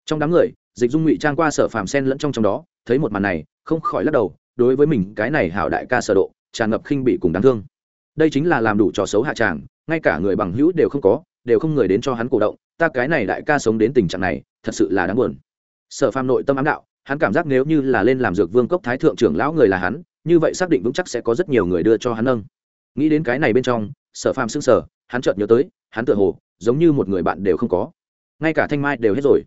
Trong đám người, dịch dung ngụy trang qua sở phàm sen lẫn trong trong đó, thấy một màn này không khỏi lắc đầu, đối với mình, cái này hảo đại ca sở độ, tràn ngập khinh bị cùng đáng thương. Đây chính là làm đủ trò xấu hạ tràng, ngay cả người bằng hữu đều không có, đều không người đến cho hắn cổ động, ta cái này đại ca sống đến tình trạng này, thật sự là đáng buồn. Sở phàm nội tâm ám đạo, hắn cảm giác nếu như là lên làm dược vương cốc thái thượng trưởng lão người là hắn, như vậy xác định vững chắc sẽ có rất nhiều người đưa cho hắn nâng. Nghĩ đến cái này bên trong, sở phàm sững sờ, hắn chợt nhớ tới, hắn tựa hồ, giống như một người bạn đều không có. Ngay cả thanh mai đều hết rồi.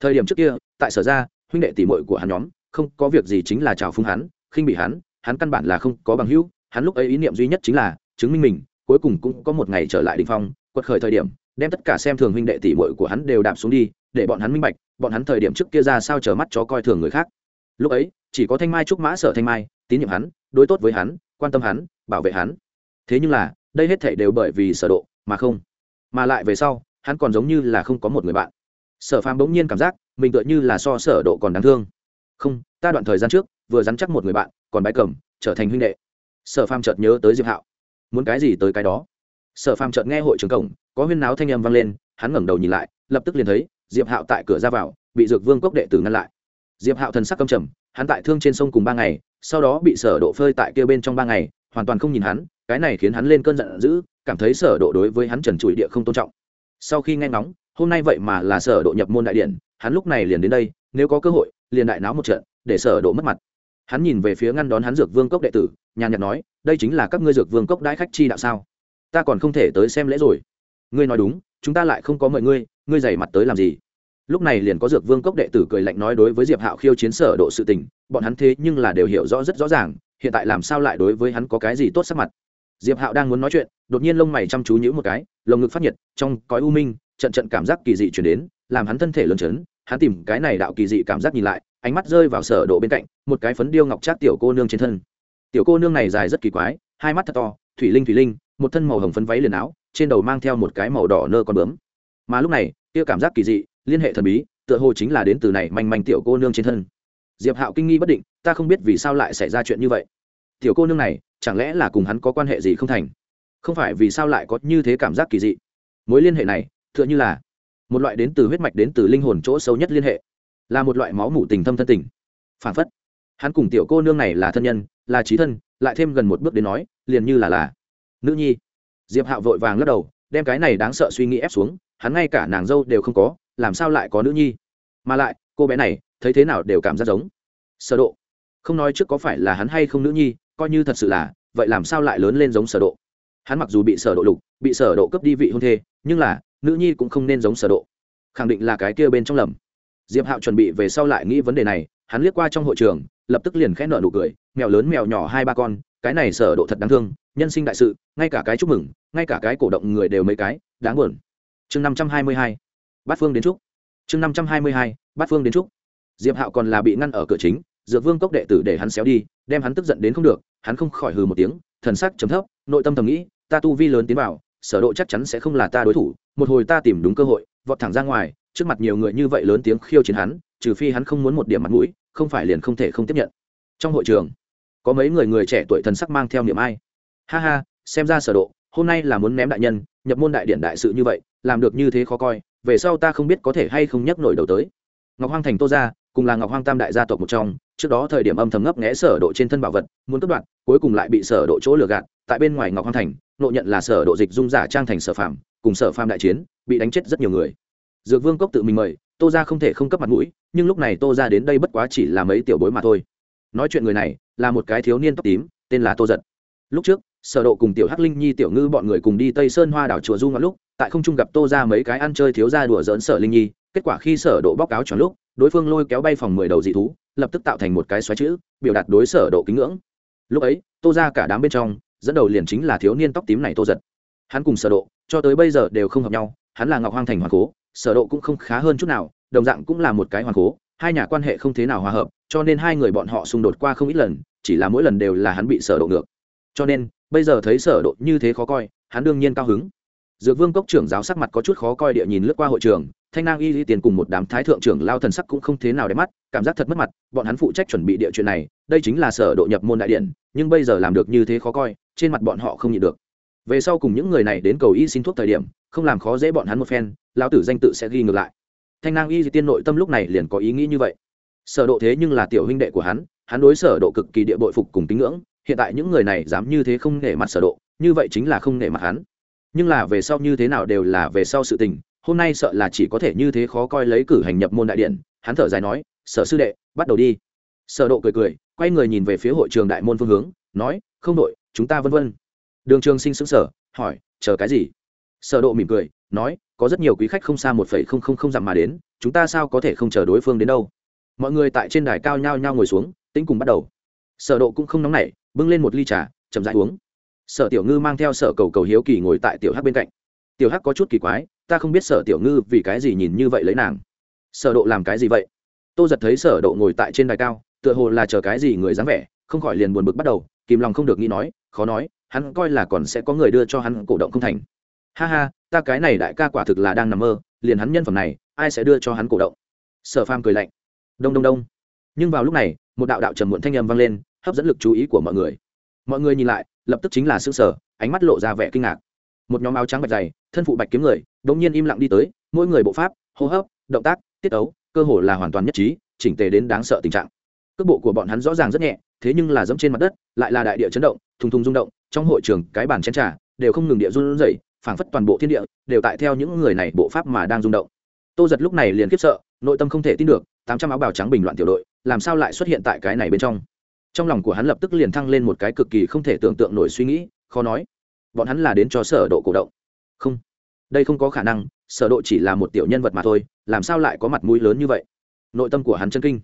Thời điểm trước kia, tại sở ra huynh đệ tỷ muội của hắn nhóm không có việc gì chính là chào phúng hắn, khinh bị hắn hắn căn bản là không có bằng hữu, hắn lúc ấy ý niệm duy nhất chính là chứng minh mình, cuối cùng cũng có một ngày trở lại đỉnh phong, quật khởi thời điểm, đem tất cả xem thường huynh đệ tỷ muội của hắn đều đạp xuống đi, để bọn hắn minh bạch, bọn hắn thời điểm trước kia ra sao trở mắt chó coi thường người khác. Lúc ấy, chỉ có thanh mai trúc mã sở thanh mai, tín nhiệm hắn, đối tốt với hắn, quan tâm hắn, bảo vệ hắn. Thế nhưng là, đây hết thể đều bởi vì sở độ, mà không. Mà lại về sau, hắn còn giống như là không có một người bạn. Sở phàm bỗng nhiên cảm giác, mình tựa như là so sở độ còn đáng thương không, ta đoạn thời gian trước, vừa dắn chắc một người bạn, còn bái cầm, trở thành huynh đệ. Sở phàm chợt nhớ tới diệp hạo. Muốn cái gì tới cái đó? Sở phàm chợt nghe hội trường cổng, có huyên náo thanh âm vang lên, hắn ngẩng đầu nhìn lại, lập tức liền thấy, diệp hạo tại cửa ra vào, bị dược vương cốc đệ tử ngăn lại. Diệp hạo thần sắc căm trầm, hắn tại thương trên sông cùng ba ngày, sau đó bị sở độ phơi tại kia bên trong ba ngày, hoàn toàn không nhìn hắn, cái này khiến hắn lên cơn giận dữ, cảm thấy sở độ đối với hắn trần trụi địa không tôn trọng. Sau khi nghe ngóng, hôm nay vậy mà là sở độ nhập môn đại điện, hắn lúc này liền đến đây, nếu có cơ hội liền đại náo một trận, để sở độ mất mặt. Hắn nhìn về phía ngăn đón hắn dược vương cốc đệ tử, nhàn nhạt nói, đây chính là các ngươi dược vương cốc đãi khách chi đạo sao? Ta còn không thể tới xem lễ rồi. Ngươi nói đúng, chúng ta lại không có mời ngươi ngươi dày mặt tới làm gì? Lúc này liền có dược vương cốc đệ tử cười lạnh nói đối với diệp hạo khiêu chiến sở độ sự tình, bọn hắn thế nhưng là đều hiểu rõ rất rõ ràng, hiện tại làm sao lại đối với hắn có cái gì tốt sắc mặt? Diệp hạo đang muốn nói chuyện, đột nhiên lông mày chăm chú nhíu một cái, lồng ngực phát nhiệt, trong cõi u minh, trận trận cảm giác kỳ dị truyền đến, làm hắn thân thể lớn chấn hắn tìm cái này đạo kỳ dị cảm giác nhìn lại, ánh mắt rơi vào sở độ bên cạnh, một cái phấn điêu ngọc trác tiểu cô nương trên thân. Tiểu cô nương này dài rất kỳ quái, hai mắt thật to, thủy linh thủy linh, một thân màu hồng phấn váy liền áo, trên đầu mang theo một cái màu đỏ nơ con bướm. Mà lúc này kia cảm giác kỳ dị, liên hệ thần bí, tựa hồ chính là đến từ này manh manh tiểu cô nương trên thân. Diệp hạo kinh nghi bất định, ta không biết vì sao lại xảy ra chuyện như vậy. Tiểu cô nương này, chẳng lẽ là cùng hắn có quan hệ gì không thành? Không phải vì sao lại có như thế cảm giác kỳ dị? Mối liên hệ này, tựa như là một loại đến từ huyết mạch đến từ linh hồn chỗ sâu nhất liên hệ, là một loại máu mủ tình thâm thân tình. Phản phất, hắn cùng tiểu cô nương này là thân nhân, là trí thân, lại thêm gần một bước đến nói, liền như là là nữ nhi. Diệp hạo vội vàng lắc đầu, đem cái này đáng sợ suy nghĩ ép xuống, hắn ngay cả nàng dâu đều không có, làm sao lại có nữ nhi? Mà lại, cô bé này, thấy thế nào đều cảm giác giống sở độ. Không nói trước có phải là hắn hay không nữ nhi, coi như thật sự là, vậy làm sao lại lớn lên giống sở độ? Hắn mặc dù bị sở độ lục, bị sở độ cướp đi vị hôn thê, nhưng là nữ nhi cũng không nên giống sở độ. Khẳng định là cái kia bên trong lầm. Diệp hạo chuẩn bị về sau lại nghĩ vấn đề này, hắn liếc qua trong hội trường, lập tức liền khẽ nở nụ cười, mèo lớn mèo nhỏ hai ba con, cái này sở độ thật đáng thương, nhân sinh đại sự, ngay cả cái chúc mừng, ngay cả cái cổ động người đều mấy cái, đáng buồn. Chương năm trăm hai mươi hai, bát phương đến trúc chương năm trăm hai mươi hai, bát phương đến trúc diệp hạo còn là bị ngăn ở cửa chính, dược vương cốc đệ tử để hắn xéo đi, đem hắn tức giận đến không được, hắn không khỏi hừ một tiếng, thần sắc trầm thấp, nội tâm thầm nghĩ, ta tu vi lớn tiến vào sở độ chắc chắn sẽ không là ta đối thủ, một hồi ta tìm đúng cơ hội, vọt thẳng ra ngoài, trước mặt nhiều người như vậy lớn tiếng khiêu chiến hắn, trừ phi hắn không muốn một điểm mặt mũi, không phải liền không thể không tiếp nhận. Trong hội trường, có mấy người người trẻ tuổi thần sắc mang theo niệm ai. Ha ha, xem ra sở độ, hôm nay là muốn ném đại nhân, nhập môn đại điện đại sự như vậy, làm được như thế khó coi, về sau ta không biết có thể hay không nhấc nổi đầu tới. Ngọc hoang thành tô gia, cùng là ngọc hoang tam đại gia tộc một trong, trước đó thời điểm âm thầm ngấp nghé sở độ trên thân bảo vật, muốn cướp đoạt, cuối cùng lại bị sở độ chỗ lừa gạt, tại bên ngoài ngọc hoang thành Nộ nhận là sở độ dịch dung giả trang thành sở phạm cùng sở phạm đại chiến, bị đánh chết rất nhiều người. Dược vương cốc tự mình mời, tô gia không thể không cấp mặt mũi, nhưng lúc này tô gia đến đây bất quá chỉ là mấy tiểu bối mà thôi. Nói chuyện người này, là một cái thiếu niên tóc tím, tên là tô giật. Lúc trước, sở độ cùng tiểu hắc linh nhi, tiểu ngư bọn người cùng đi tây sơn hoa đảo chùa du ngọn lúc, tại không trung gặp tô gia mấy cái ăn chơi thiếu gia đùa giỡn sở linh nhi, kết quả khi sở độ bóc áo tròn lúc, đối phương lôi kéo bay phòng mười đầu dị thú, lập tức tạo thành một cái xoáy chữ, biểu đạt đối sở độ kính ngưỡng. Lúc ấy, tô gia cả đám bên trong dẫn đầu liền chính là thiếu niên tóc tím này tô giật. Hắn cùng sở độ, cho tới bây giờ đều không hợp nhau, hắn là ngọc hoang thành hoàng cố, sở độ cũng không khá hơn chút nào, đồng dạng cũng là một cái hoàng cố, hai nhà quan hệ không thế nào hòa hợp, cho nên hai người bọn họ xung đột qua không ít lần, chỉ là mỗi lần đều là hắn bị sở độ ngược. Cho nên, bây giờ thấy sở độ như thế khó coi, hắn đương nhiên cao hứng dược vương cốc trưởng giáo sắc mặt có chút khó coi địa nhìn lướt qua hội trường, thanh nang y lý tiền cùng một đám thái thượng trưởng lao thần sắc cũng không thế nào để mắt, cảm giác thật mất mặt, bọn hắn phụ trách chuẩn bị địa chuyện này, đây chính là sở độ nhập môn đại điện, nhưng bây giờ làm được như thế khó coi, trên mặt bọn họ không nhịn được. Về sau cùng những người này đến cầu y xin thuốc thời điểm, không làm khó dễ bọn hắn một phen, lão tử danh tự sẽ ghi ngược lại. Thanh nang y di tiên nội tâm lúc này liền có ý nghĩ như vậy. Sở độ thế nhưng là tiểu huynh đệ của hắn hắn đối sở độ cực kỳ địa bội phục cùng tín ngưỡng, hiện tại những người này dám như thế không nể mặt sở độ, như vậy chính là không nể mặt hắn nhưng là về sau như thế nào đều là về sau sự tình. Hôm nay sợ là chỉ có thể như thế khó coi lấy cử hành nhập môn đại điện. Hắn thở dài nói, sở sư đệ, bắt đầu đi. Sở độ cười cười, quay người nhìn về phía hội trường đại môn phương hướng, nói, không đội chúng ta vân vân. Đường trường sinh sững sờ, hỏi, chờ cái gì? Sở độ mỉm cười, nói, có rất nhiều quý khách không xa một phẩy không không không dặm mà đến, chúng ta sao có thể không chờ đối phương đến đâu? Mọi người tại trên đài cao nhao nhao ngồi xuống tính cùng bắt đầu. Sở độ cũng không nóng nảy, bưng lên một ly trà, chậm rãi uống sở tiểu ngư mang theo sở cầu cầu hiếu kỳ ngồi tại tiểu hắc bên cạnh. Tiểu hắc có chút kỳ quái, ta không biết sở tiểu ngư vì cái gì nhìn như vậy lấy nàng. Sở độ làm cái gì vậy? Tô giật thấy sở độ ngồi tại trên đài cao, tựa hồ là chờ cái gì người dáng vẻ, không khỏi liền buồn bực bắt đầu, kìm lòng không được nghĩ nói, khó nói, hắn coi là còn sẽ có người đưa cho hắn cổ động không thành. Ha ha, ta cái này đại ca quả thực là đang nằm mơ, liền hắn nhân phẩm này, ai sẽ đưa cho hắn cổ động? Sở pham cười lạnh. Đông đông đông. Nhưng vào lúc này, một đạo đạo trầm muộn thanh âm vang lên, hấp dẫn lực chú ý của mọi người. Mọi người nhìn lại lập tức chính là xương sở ánh mắt lộ ra vẻ kinh ngạc. Một nhóm áo trắng bạch dày, thân phụ bạch kiếm người đột nhiên im lặng đi tới, mỗi người bộ pháp, hô hấp, động tác, tiết ấu cơ hồ là hoàn toàn nhất trí, chỉnh tề đến đáng sợ tình trạng. Cước bộ của bọn hắn rõ ràng rất nhẹ, thế nhưng là dẫm trên mặt đất, lại là đại địa chấn động, thùng thùng rung động, trong hội trường cái bàn chén trà đều không ngừng địa run rẩy, phảng phất toàn bộ thiên địa đều tại theo những người này bộ pháp mà đang rung động. Tô giật lúc này liền khiếp sợ, nội tâm không thể tin được, tám trăm áo bào trắng bình loạn tiểu đội, làm sao lại xuất hiện tại cái này bên trong? Trong lòng của hắn lập tức liền thăng lên một cái cực kỳ không thể tưởng tượng nổi suy nghĩ, khó nói. Bọn hắn là đến cho sở độ cổ động. Không. Đây không có khả năng, sở độ chỉ là một tiểu nhân vật mà thôi, làm sao lại có mặt mũi lớn như vậy? Nội tâm của hắn chân kinh.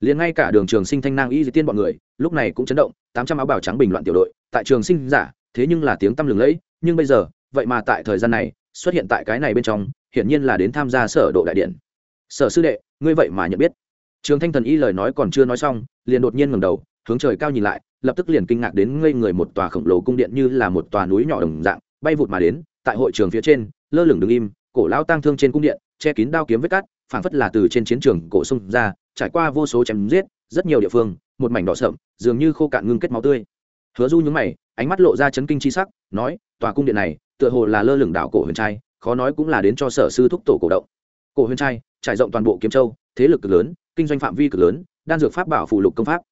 Liền ngay cả đường trường sinh thanh nang y di tiên bọn người, lúc này cũng chấn động, tám trăm áo bào trắng bình loạn tiểu đội, tại trường sinh giả, thế nhưng là tiếng tăm lừng lẫy, nhưng bây giờ, vậy mà tại thời gian này, xuất hiện tại cái này bên trong, hiển nhiên là đến tham gia sở độ đại điện. Sở sư đệ, ngươi vậy mà nhận biết. Trường thanh thần y lời nói còn chưa nói xong, liền đột nhiên ngẩng đầu hướng trời cao nhìn lại, lập tức liền kinh ngạc đến ngây người một tòa khổng lồ cung điện như là một tòa núi nhỏ đồng dạng, bay vụt mà đến, tại hội trường phía trên, lơ lửng đứng im, cổ lão tang thương trên cung điện, che kín đao kiếm vết cắt, phảng phất là từ trên chiến trường cổ sông ra, trải qua vô số chém giết, rất nhiều địa phương, một mảnh đỏ sậm, dường như khô cạn ngưng kết máu tươi. Hứa du nhướng mày, ánh mắt lộ ra chấn kinh chi sắc, nói, tòa cung điện này, tựa hồ là lơ lửng đảo cổ huyền trai, khó nói cũng là đến cho sở sư thúc tổ cổ động. Cổ huyền trai, trải rộng toàn bộ kiếm châu, thế lực cực lớn, kinh doanh phạm vi cực lớn, đan dược pháp bảo phụ lục công pháp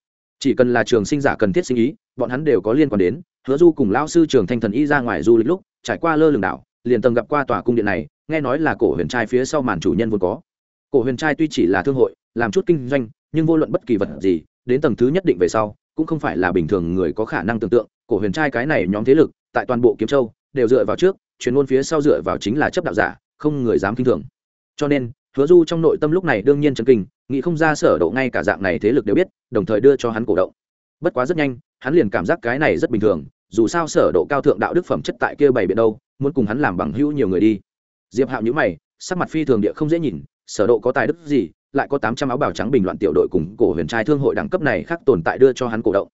chỉ cần là trường sinh giả cần thiết sinh ý, bọn hắn đều có liên quan đến. Hứa du cùng lão sư trường thanh thần y ra ngoài du lịch lúc, trải qua lơ lửng đảo, liền tầng gặp qua tòa cung điện này, nghe nói là cổ huyền trai phía sau màn chủ nhân vốn có. Cổ huyền trai tuy chỉ là thương hội, làm chút kinh doanh, nhưng vô luận bất kỳ vật gì, đến tầng thứ nhất định về sau, cũng không phải là bình thường người có khả năng tưởng tượng. Cổ huyền trai cái này nhóm thế lực, tại toàn bộ kiếm châu, đều dựa vào trước, chuyên môn phía sau dựa vào chính là chấp đạo giả, không người dám kinh thường. Cho nên, hứa du trong nội tâm lúc này đương nhiên chấn kinh nghĩ không ra sở độ ngay cả dạng này thế lực đều biết, đồng thời đưa cho hắn cổ động. Bất quá rất nhanh, hắn liền cảm giác cái này rất bình thường, dù sao sở độ cao thượng đạo đức phẩm chất tại kia bày biện đâu, muốn cùng hắn làm bằng hữu nhiều người đi. Diệp hạo nhíu mày, sắc mặt phi thường địa không dễ nhìn, sở độ có tài đức gì, lại có 800 áo bào trắng bình loạn tiểu đội cùng cổ huyền trai thương hội đẳng cấp này khác tồn tại đưa cho hắn cổ động.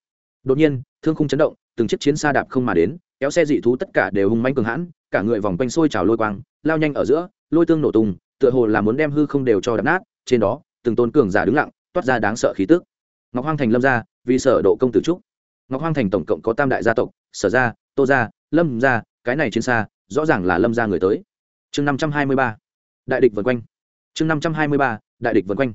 Đột nhiên, thương khung chấn động, từng chiếc chiến xa đạp không mà đến, kéo xe dị thú tất cả đều hung mãnh cường hãn, cả người vòng quanh sôi trào lôi quang, lao nhanh ở giữa, lôi tương nổ tung, tựa hồ là muốn đem hư không đều cho đập nát, trên đó từng tôn cường giả đứng lặng, toát ra đáng sợ khí tức. Ngọc hoang thành lâm gia vì sở độ công tử trúc. Ngọc hoang thành tổng cộng có tam đại gia tộc, sở gia, tô gia, lâm gia, cái này trên xa, rõ ràng là lâm gia người tới. Chương 523 đại địch vần quanh. Chương 523 đại địch vần quanh.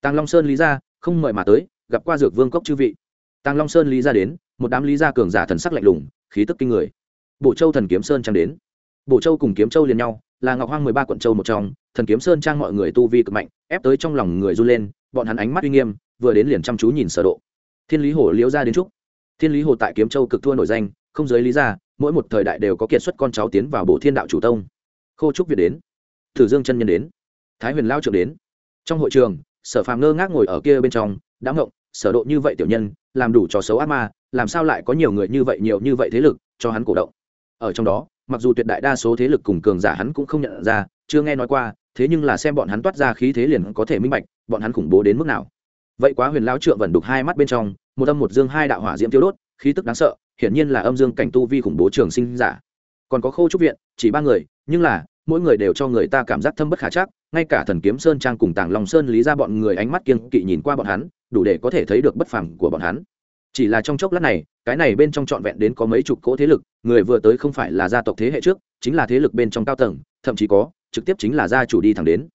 Tàng long sơn lý gia không mời mà tới, gặp qua dược vương cốc chư vị. Tàng long sơn lý gia đến, một đám lý gia cường giả thần sắc lạnh lùng, khí tức kinh người. Bộ châu thần kiếm sơn trang đến. Bộ châu cùng kiếm châu liền nhau là ngọc hoang mười ba quận châu một trong, thần kiếm sơn trang mọi người tu vi cực mạnh, ép tới trong lòng người run lên, bọn hắn ánh mắt uy nghiêm, vừa đến liền chăm chú nhìn sở độ. Thiên lý hồ liễu ra đến trúc thiên lý hồ tại kiếm châu cực thua nổi danh, không giới lý gia mỗi một thời đại đều có kiệt xuất con cháu tiến vào bộ thiên đạo chủ tông. Khô trúc việt đến. Thử dương chân nhân đến. Thái huyền lao trưởng đến. Trong hội trường, sở phàm ngơ ngác ngồi ở kia bên trong, đã ngộng, sở độ như vậy tiểu nhân, làm đủ trò xấu ác ma, làm sao lại có nhiều người như vậy nhiều như vậy thế lực, cho hắn cổ động. Ở trong đó mặc dù tuyệt đại đa số thế lực cùng cường giả hắn cũng không nhận ra, chưa nghe nói qua, thế nhưng là xem bọn hắn toát ra khí thế liền có thể minh bạch, bọn hắn khủng bố đến mức nào. Vậy quá huyền lão trượng vẫn đục hai mắt bên trong, một âm một dương hai đạo hỏa diễm tiêu đốt, khí tức đáng sợ, hiển nhiên là âm dương cảnh tu vi khủng bố trường sinh giả. Còn có khâu trúc viện, chỉ ba người, nhưng là, mỗi người đều cho người ta cảm giác thâm bất khả chắc, ngay cả thần kiếm sơn trang cùng tàng long sơn lý ra bọn người ánh mắt kiên kỵ nhìn qua bọn hắn, đủ để có thể thấy được bất phẳng của bọn hắn chỉ là trong chốc lát này, cái này bên trong trọn vẹn đến có mấy chục cỗ thế lực, người vừa tới không phải là gia tộc thế hệ trước, chính là thế lực bên trong cao tầng, thậm chí có, trực tiếp chính là gia chủ đi thẳng đến.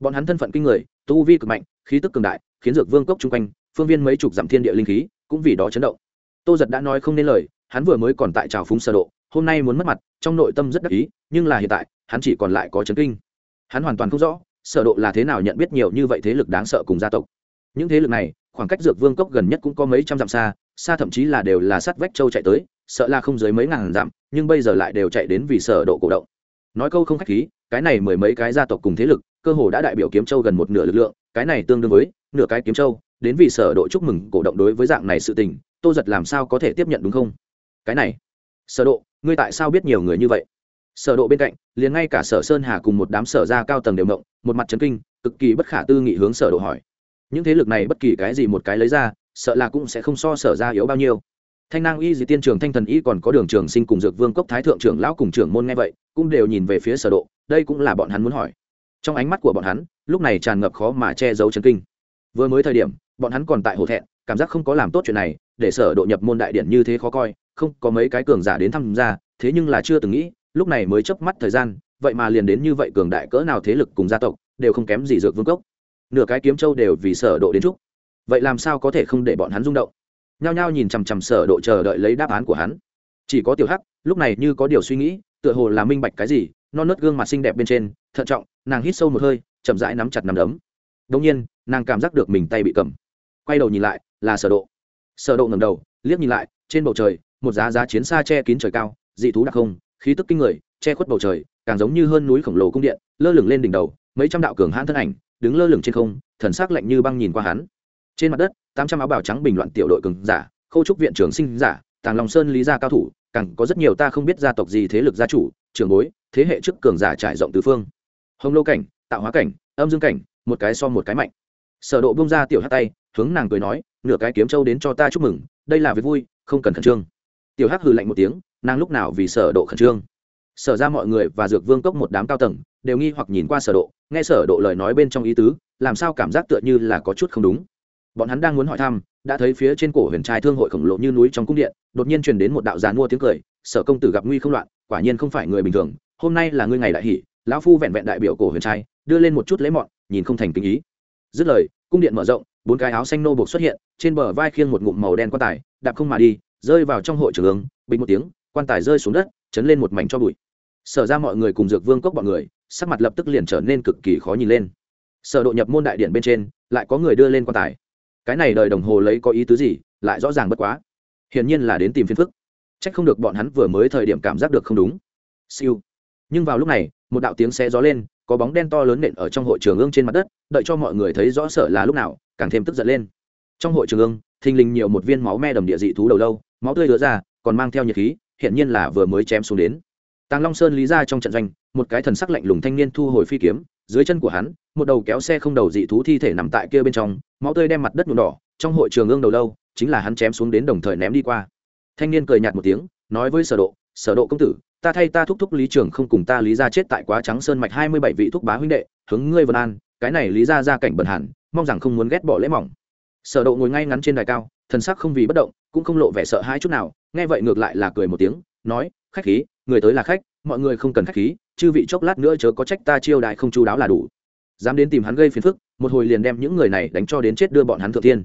Bọn hắn thân phận kinh người, tu vi cực mạnh, khí tức cường đại, khiến dược vương cốc chung quanh, phương viên mấy chục dặm thiên địa linh khí, cũng vì đó chấn động. Tô giật đã nói không nên lời, hắn vừa mới còn tại trào phúng sơ độ, hôm nay muốn mất mặt, trong nội tâm rất đắc ý, nhưng là hiện tại, hắn chỉ còn lại có chấn kinh. Hắn hoàn toàn không rõ, sở độ là thế nào nhận biết nhiều như vậy thế lực đáng sợ cùng gia tộc. Những thế lực này khoảng cách dược vương cốc gần nhất cũng có mấy trăm dặm xa xa thậm chí là đều là sát vách châu chạy tới, sợ là không dưới mấy ngàn dặm, nhưng bây giờ lại đều chạy đến vì sở độ cổ động. Nói câu không khách khí, cái này mười mấy cái gia tộc cùng thế lực, cơ hồ đã đại biểu kiếm châu gần một nửa lực lượng, cái này tương đương với nửa cái kiếm châu, đến vì sở độ chúc mừng cổ động đối với dạng này sự tình, tô giật làm sao có thể tiếp nhận đúng không? Cái này, sở độ, ngươi tại sao biết nhiều người như vậy? Sở độ bên cạnh, liền ngay cả sở sơn hà cùng một đám sở gia cao tầng đều động một mặt chấn kinh, cực kỳ bất khả tư nghị hướng sở độ hỏi những thế lực này bất kỳ cái gì một cái lấy ra, sợ là cũng sẽ không so sở ra yếu bao nhiêu. Thanh nang y dị tiên trường thanh thần y còn có đường trường sinh cùng dược vương cốc thái thượng trưởng lão cùng trưởng môn nghe vậy, cũng đều nhìn về phía sở độ, đây cũng là bọn hắn muốn hỏi. Trong ánh mắt của bọn hắn, lúc này tràn ngập khó mà che giấu chấn kinh. Vừa mới thời điểm, bọn hắn còn tại hổ thẹn, cảm giác không có làm tốt chuyện này, để sở độ nhập môn đại điển như thế khó coi, không có mấy cái cường giả đến tham gia, thế nhưng là chưa từng nghĩ, lúc này mới chớp mắt thời gian, vậy mà liền đến như vậy cường đại cỡ nào thế lực cùng gia tộc, đều không kém gì dược vương cốc nửa cái kiếm châu đều vì sở độ đến chúc vậy làm sao có thể không để bọn hắn rung động? Nhao nhao nhìn chằm chằm sở độ chờ đợi lấy đáp án của hắn. Chỉ có tiểu hắc, lúc này như có điều suy nghĩ, tựa hồ là minh bạch cái gì, non nớt gương mặt xinh đẹp bên trên, thận trọng, nàng hít sâu một hơi, chậm rãi nắm chặt nắm đấm. Đống nhiên, nàng cảm giác được mình tay bị cầm. Quay đầu nhìn lại, là sở độ. Sở độ ngẩng đầu, liếc nhìn lại, trên bầu trời, một giá giá chiến xa che kín trời cao, dị thú đặc không khí tức kinh người, che khuất bầu trời, càng giống như hơn núi khổng lồ cung điện, lơ lửng lên đỉnh đầu, mấy trăm đạo cường hãn thân ảnh đứng lơ lửng trên không, thần sắc lạnh như băng nhìn qua hắn. Trên mặt đất, tám trăm áo bào trắng bình loạn tiểu đội cường giả, khâu trúc viện trưởng sinh giả, tàng long sơn lý gia cao thủ, càng có rất nhiều ta không biết gia tộc gì thế lực gia chủ, trưởng bối, thế hệ trước cường giả trải rộng tứ phương. Hồng lô cảnh, tạo hóa cảnh, âm dương cảnh, một cái so một cái mạnh. Sở độ bông ra tiểu hắc tay, hướng nàng cười nói, nửa cái kiếm châu đến cho ta chúc mừng, đây là việc vui, không cần khẩn trương. Tiểu hắc hừ lạnh một tiếng, nàng lúc nào vì sở độ khẩn trương? Sở ra mọi người và dược vương cốc một đám cao tầng, đều nghi hoặc nhìn qua sở độ, nghe sở độ lời nói bên trong ý tứ, làm sao cảm giác tựa như là có chút không đúng. Bọn hắn đang muốn hỏi thăm, đã thấy phía trên cổ huyền trai thương hội khổng lồ như núi trong cung điện, đột nhiên truyền đến một đạo giàn mua tiếng cười, sở công tử gặp nguy không loạn, quả nhiên không phải người bình thường, hôm nay là ngươi ngày đại hỷ, lão phu vẹn vẹn đại biểu cổ huyền trai, đưa lên một chút lễ mọn, nhìn không thành kính ý. Dứt lời, cung điện mở rộng, bốn cái áo xanh nô buộc xuất hiện, trên bờ vai khiêng một ngụm màu đen quan tài, đạp không mà đi, rơi vào trong hội trường bình một tiếng, quan tài rơi xuống đất, chấn lên một mảnh cho bụi sở ra mọi người cùng dược vương cốc bọn người, sắc mặt lập tức liền trở nên cực kỳ khó nhìn lên. Sở độ nhập môn đại điện bên trên, lại có người đưa lên quan tài. Cái này đời đồng hồ lấy có ý tứ gì, lại rõ ràng bất quá. Hiển nhiên là đến tìm phiền phức. Trách không được bọn hắn vừa mới thời điểm cảm giác được không đúng. Siêu. Nhưng vào lúc này, một đạo tiếng xe gió lên, có bóng đen to lớn nện ở trong hội trường ương trên mặt đất, đợi cho mọi người thấy rõ sở là lúc nào, càng thêm tức giận lên. Trong hội trường ương, thình lình nhiều một viên máu me đầm địa dị thú đầu lâu, máu tươi lứa ra, còn mang theo nhiệt khí hiện nhiên là vừa mới chém xuống đến tàng long sơn lý ra trong trận doanh, một cái thần sắc lạnh lùng thanh niên thu hồi phi kiếm, dưới chân của hắn, một đầu kéo xe không đầu dị thú thi thể nằm tại kia bên trong, máu tươi đem mặt đất nhuộm đỏ, trong hội trường ương đầu lâu, chính là hắn chém xuống đến đồng thời ném đi qua. Thanh niên cười nhạt một tiếng, nói với sở độ sở độ công tử, ta thay ta thúc thúc lý trường không cùng ta lý ra chết tại quá trắng sơn mạch hai mươi bảy vị thúc bá huynh đệ, hướng ngươi vân an, cái này lý ra ra cảnh bẩn hẳn, mong rằng không muốn ghét bỏ lễ mỏng. Sở độ ngồi ngay ngắn trên đài cao, thần sắc không vì bất động, cũng không lộ vẻ sợ hãi chút nào, nghe vậy ngược lại là cười một tiếng, nói, khách khí người tới là khách, mọi người không cần khách khí, chư vị chốc lát nữa chớ có trách ta chiêu đại không chu đáo là đủ. Dám đến tìm hắn gây phiền phức, một hồi liền đem những người này đánh cho đến chết đưa bọn hắn thượng tiên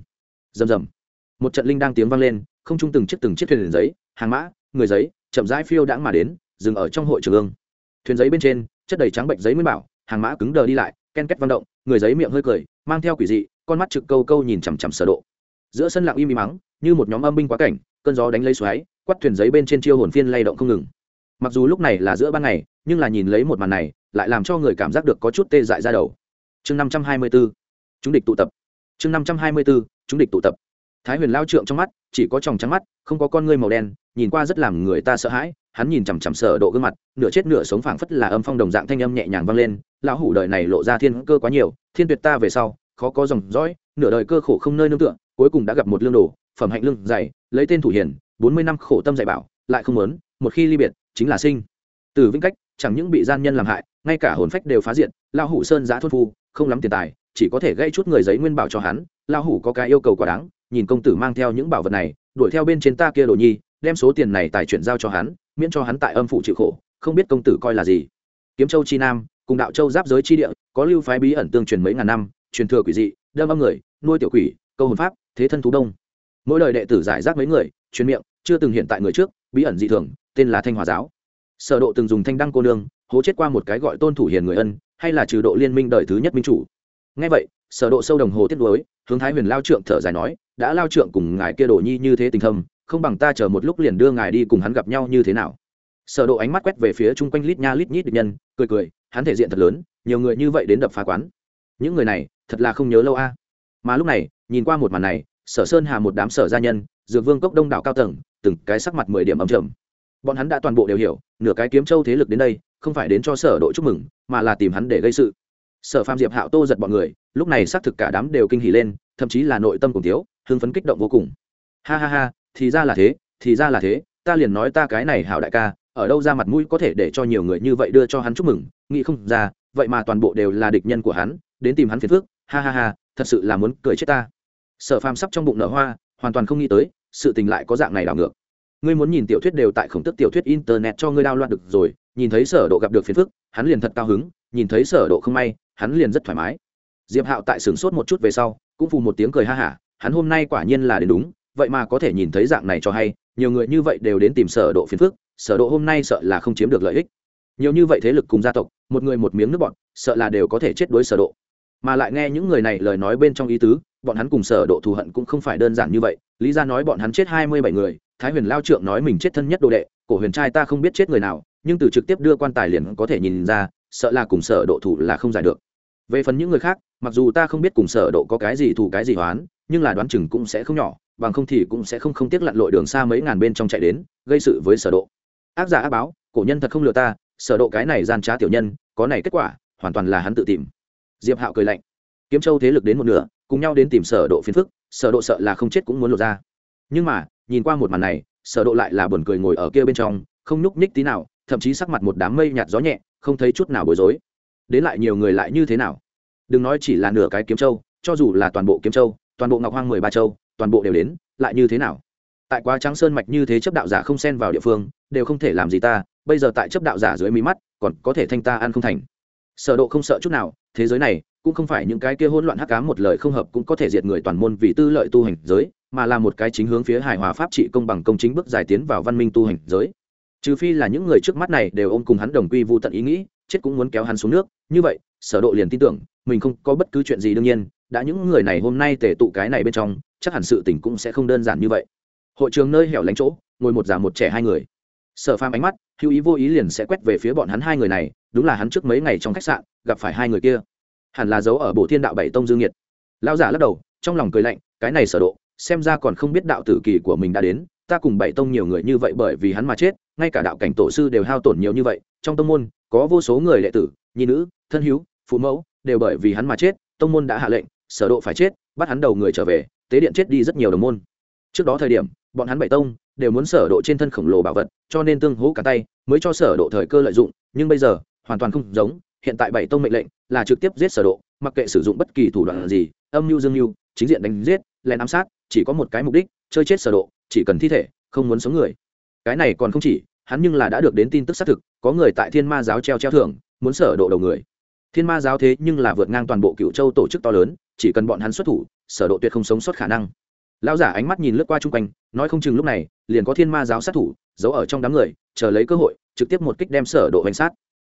rầm rầm. Một trận linh đang tiếng vang lên, không chung từng chiếc từng chiếc thuyền giấy, hàng mã, người giấy, chậm rãi phiêu đãng mà đến, dừng ở trong hội trường ương. Thuyền giấy bên trên, chất đầy trắng bệnh giấy nguyên bảo, hàng mã cứng đờ đi lại, ken két vang động, người giấy miệng hơi cười, mang theo quỷ dị, con mắt trực câu câu nhìn chằm chằm sở độ. Giữa sân lặng im im mắng, như một nhóm âm binh quá cảnh, cơn gió đánh lấy xoáy, quắt thuyền giấy bên trên chiêu hồn phiên lay động không ngừng mặc dù lúc này là giữa ban ngày, nhưng là nhìn lấy một màn này, lại làm cho người cảm giác được có chút tê dại ra đầu. Chương năm trăm hai mươi 524 chúng địch tụ tập. Chương năm trăm hai mươi 524 chúng địch tụ tập. Thái huyền lao trượng trong mắt, chỉ có tròng trắng mắt, không có con ngươi màu đen, nhìn qua rất làm người ta sợ hãi, hắn nhìn chằm chằm sở độ gương mặt, nửa chết nửa sống phảng phất là âm phong đồng dạng thanh âm nhẹ nhàng vang lên, lão hủ đời này lộ ra thiên cơ quá nhiều, thiên tuyệt ta về sau, khó có dòng dõi, nửa đời cơ khổ không nơi nương tựa, cuối cùng đã gặp một lương đồ, phẩm hạnh lương dày, lấy tên thủ hiền, bốn mươi năm khổ tâm dạy bảo, lại không muốn, một khi ly biệt chính là sinh. Từ vĩnh cách, chẳng những bị gian nhân làm hại, ngay cả hồn phách đều phá diện lao hủ sơn giá thốt phu, không lắm tiền tài, chỉ có thể gây chút người giấy nguyên bảo cho hắn lao hủ có cái yêu cầu quá đáng, nhìn công tử mang theo những bảo vật này, đuổi theo bên trên ta kia đồ nhi, đem số tiền này tài chuyển giao cho hắn, miễn cho hắn tại âm phủ chịu khổ, không biết công tử coi là gì. Kiếm châu chi nam, cùng đạo châu giáp giới chi địa, có lưu phái bí ẩn tương truyền mấy ngàn năm, truyền thừa quỷ dị, đâm âm người, nuôi tiểu quỷ, câu hồn pháp, thế thân thú đông. Mỗi đời đệ tử giải rác mấy người, truyền miệng, chưa từng hiện tại người trước, bí ẩn dị thường tên là thanh hòa giáo. Sở độ từng dùng thanh đăng cô nương, hố chết qua một cái gọi tôn thủ hiền người ân, hay là trừ độ liên minh đời thứ nhất minh chủ. Nghe vậy, sở độ sâu đồng hồ tiết đối hướng thái huyền lao trượng thở dài nói, đã lao trượng cùng ngài kia đổ nhi như thế tình thâm, không bằng ta chờ một lúc liền đưa ngài đi cùng hắn gặp nhau như thế nào. Sở độ ánh mắt quét về phía chung quanh lít nha lít nhít địch nhân, cười cười, hắn thể diện thật lớn, nhiều người như vậy đến đập phá quán. Những người này, thật là không nhớ lâu a. Mà lúc này, nhìn qua một màn này, sở sơn hà một đám sở gia nhân, dược vương cốc đông đảo cao tầng, từng cái sắc mặt mười điểm ấm trầm bọn hắn đã toàn bộ đều hiểu, nửa cái kiếm châu thế lực đến đây, không phải đến cho sở đội chúc mừng, mà là tìm hắn để gây sự. Sở phạm diệp hạo tô giật bọn người, lúc này xác thực cả đám đều kinh hỉ lên, thậm chí là nội tâm cùng thiếu, hưng phấn kích động vô cùng. Ha ha ha, thì ra là thế, thì ra là thế, ta liền nói ta cái này hảo đại ca, ở đâu ra mặt mũi có thể để cho nhiều người như vậy đưa cho hắn chúc mừng, nghĩ không ra, vậy mà toàn bộ đều là địch nhân của hắn, đến tìm hắn phiền phước ha ha ha, thật sự là muốn cười chết ta. Sở phàm sắp trong bụng nở hoa, hoàn toàn không nghĩ tới, sự tình lại có dạng này đảo ngược ngươi muốn nhìn tiểu thuyết đều tại khổng tức tiểu thuyết internet cho ngươi đao loạn được rồi, nhìn thấy sở độ gặp được phiền phức, hắn liền thật cao hứng, nhìn thấy sở độ không may, hắn liền rất thoải mái. Diệp hạo tại sừng sốt một chút về sau, cũng phù một tiếng cười ha hả, hắn hôm nay quả nhiên là đến đúng, vậy mà có thể nhìn thấy dạng này cho hay, nhiều người như vậy đều đến tìm sở độ phiền phức, sở độ hôm nay sợ là không chiếm được lợi ích. Nhiều như vậy thế lực cùng gia tộc, một người một miếng nước bọn, sợ là đều có thể chết đối sở độ. Mà lại nghe những người này lời nói bên trong ý tứ, bọn hắn cùng sở độ thù hận cũng không phải đơn giản như vậy, lý gia nói bọn hắn chết hai mươi bảy người thái huyền lao trượng nói mình chết thân nhất đồ đệ, cổ huyền trai ta không biết chết người nào, nhưng từ trực tiếp đưa quan tài liền có thể nhìn ra, sợ là cùng sở độ thủ là không giải được. Về phần những người khác, mặc dù ta không biết cùng sở độ có cái gì thủ cái gì hoán, nhưng là đoán chừng cũng sẽ không nhỏ, bằng không thì cũng sẽ không không tiếc lặn lội đường xa mấy ngàn bên trong chạy đến, gây sự với sở độ. Ác giả ác báo, cổ nhân thật không lừa ta, sở độ cái này gian trá tiểu nhân, có này kết quả, hoàn toàn là hắn tự tìm. Diệp hạo cười lạnh. Kiếm châu thế lực đến một nửa, cùng nhau đến tìm sở độ phiền phức, sở độ sợ là không chết cũng muốn lột ra nhưng mà, nhìn qua một màn này, sở độ lại là buồn cười ngồi ở kia bên trong, không nhúc nhích tí nào, thậm chí sắc mặt một đám mây nhạt gió nhẹ, không thấy chút nào bối rối. Đến lại nhiều người lại như thế nào? Đừng nói chỉ là nửa cái kiếm châu, cho dù là toàn bộ kiếm châu, toàn bộ ngọc hoang mười ba châu, toàn bộ đều đến, lại như thế nào? Tại quá trắng sơn mạch như thế chấp đạo giả không xen vào địa phương, đều không thể làm gì ta, bây giờ tại chấp đạo giả dưới mí mắt, còn có thể thanh ta ăn không thành. Sở độ không sợ chút nào, thế giới này, cũng không phải những cái kia hỗn loạn hắc ám một lời không hợp cũng có thể diệt người toàn môn vì tư lợi tu hành giới mà là một cái chính hướng phía hài hòa pháp trị công bằng công chính bước dài tiến vào văn minh tu hành giới. Trừ phi là những người trước mắt này đều ôm cùng hắn đồng quy vu tận ý nghĩ, chết cũng muốn kéo hắn xuống nước. Như vậy, sở độ liền tin tưởng, mình không có bất cứ chuyện gì đương nhiên, đã những người này hôm nay tề tụ cái này bên trong, chắc hẳn sự tình cũng sẽ không đơn giản như vậy. Hội trường nơi hẻo lánh chỗ, ngồi một già một trẻ hai người. Sở phàm ánh mắt, hữu ý vô ý liền sẽ quét về phía bọn hắn hai người này, đúng là hắn trước mấy ngày trong khách sạn, gặp phải hai người kia. Hẳn là giấu ở bộ thiên đạo bảy tông dương nhiệt. Lão giả lắc đầu, trong lòng cười lạnh, cái này sở độ xem ra còn không biết đạo tử kỳ của mình đã đến, ta cùng bảy tông nhiều người như vậy bởi vì hắn mà chết, ngay cả đạo cảnh tổ sư đều hao tổn nhiều như vậy, trong tông môn, có vô số người đệ tử, nhi nữ, thân hữu phụ mẫu, đều bởi vì hắn mà chết, tông môn đã hạ lệnh, sở độ phải chết, bắt hắn đầu người trở về, tế điện chết đi rất nhiều đồng môn. Trước đó thời điểm, bọn hắn bảy tông đều muốn sở độ trên thân khổng lồ bảo vật, cho nên tương hỗ cả tay, mới cho sở độ thời cơ lợi dụng, nhưng bây giờ, hoàn toàn không giống, hiện tại bảy tông mệnh lệnh là trực tiếp giết sở độ, mặc kệ sử dụng bất kỳ thủ đoạn gì, âm mưu dương mưu, chính diện đánh giết, lén ám sát chỉ có một cái mục đích, chơi chết sở độ, chỉ cần thi thể, không muốn sống người. Cái này còn không chỉ, hắn nhưng là đã được đến tin tức xác thực, có người tại thiên ma giáo treo treo thưởng, muốn sở độ đầu người. Thiên ma giáo thế nhưng là vượt ngang toàn bộ cựu châu tổ chức to lớn, chỉ cần bọn hắn xuất thủ, sở độ tuyệt không sống sót khả năng. Lão giả ánh mắt nhìn lướt qua trung quanh, nói không chừng lúc này, liền có thiên ma giáo sát thủ, giấu ở trong đám người, chờ lấy cơ hội, trực tiếp một kích đem sở độ hành sát.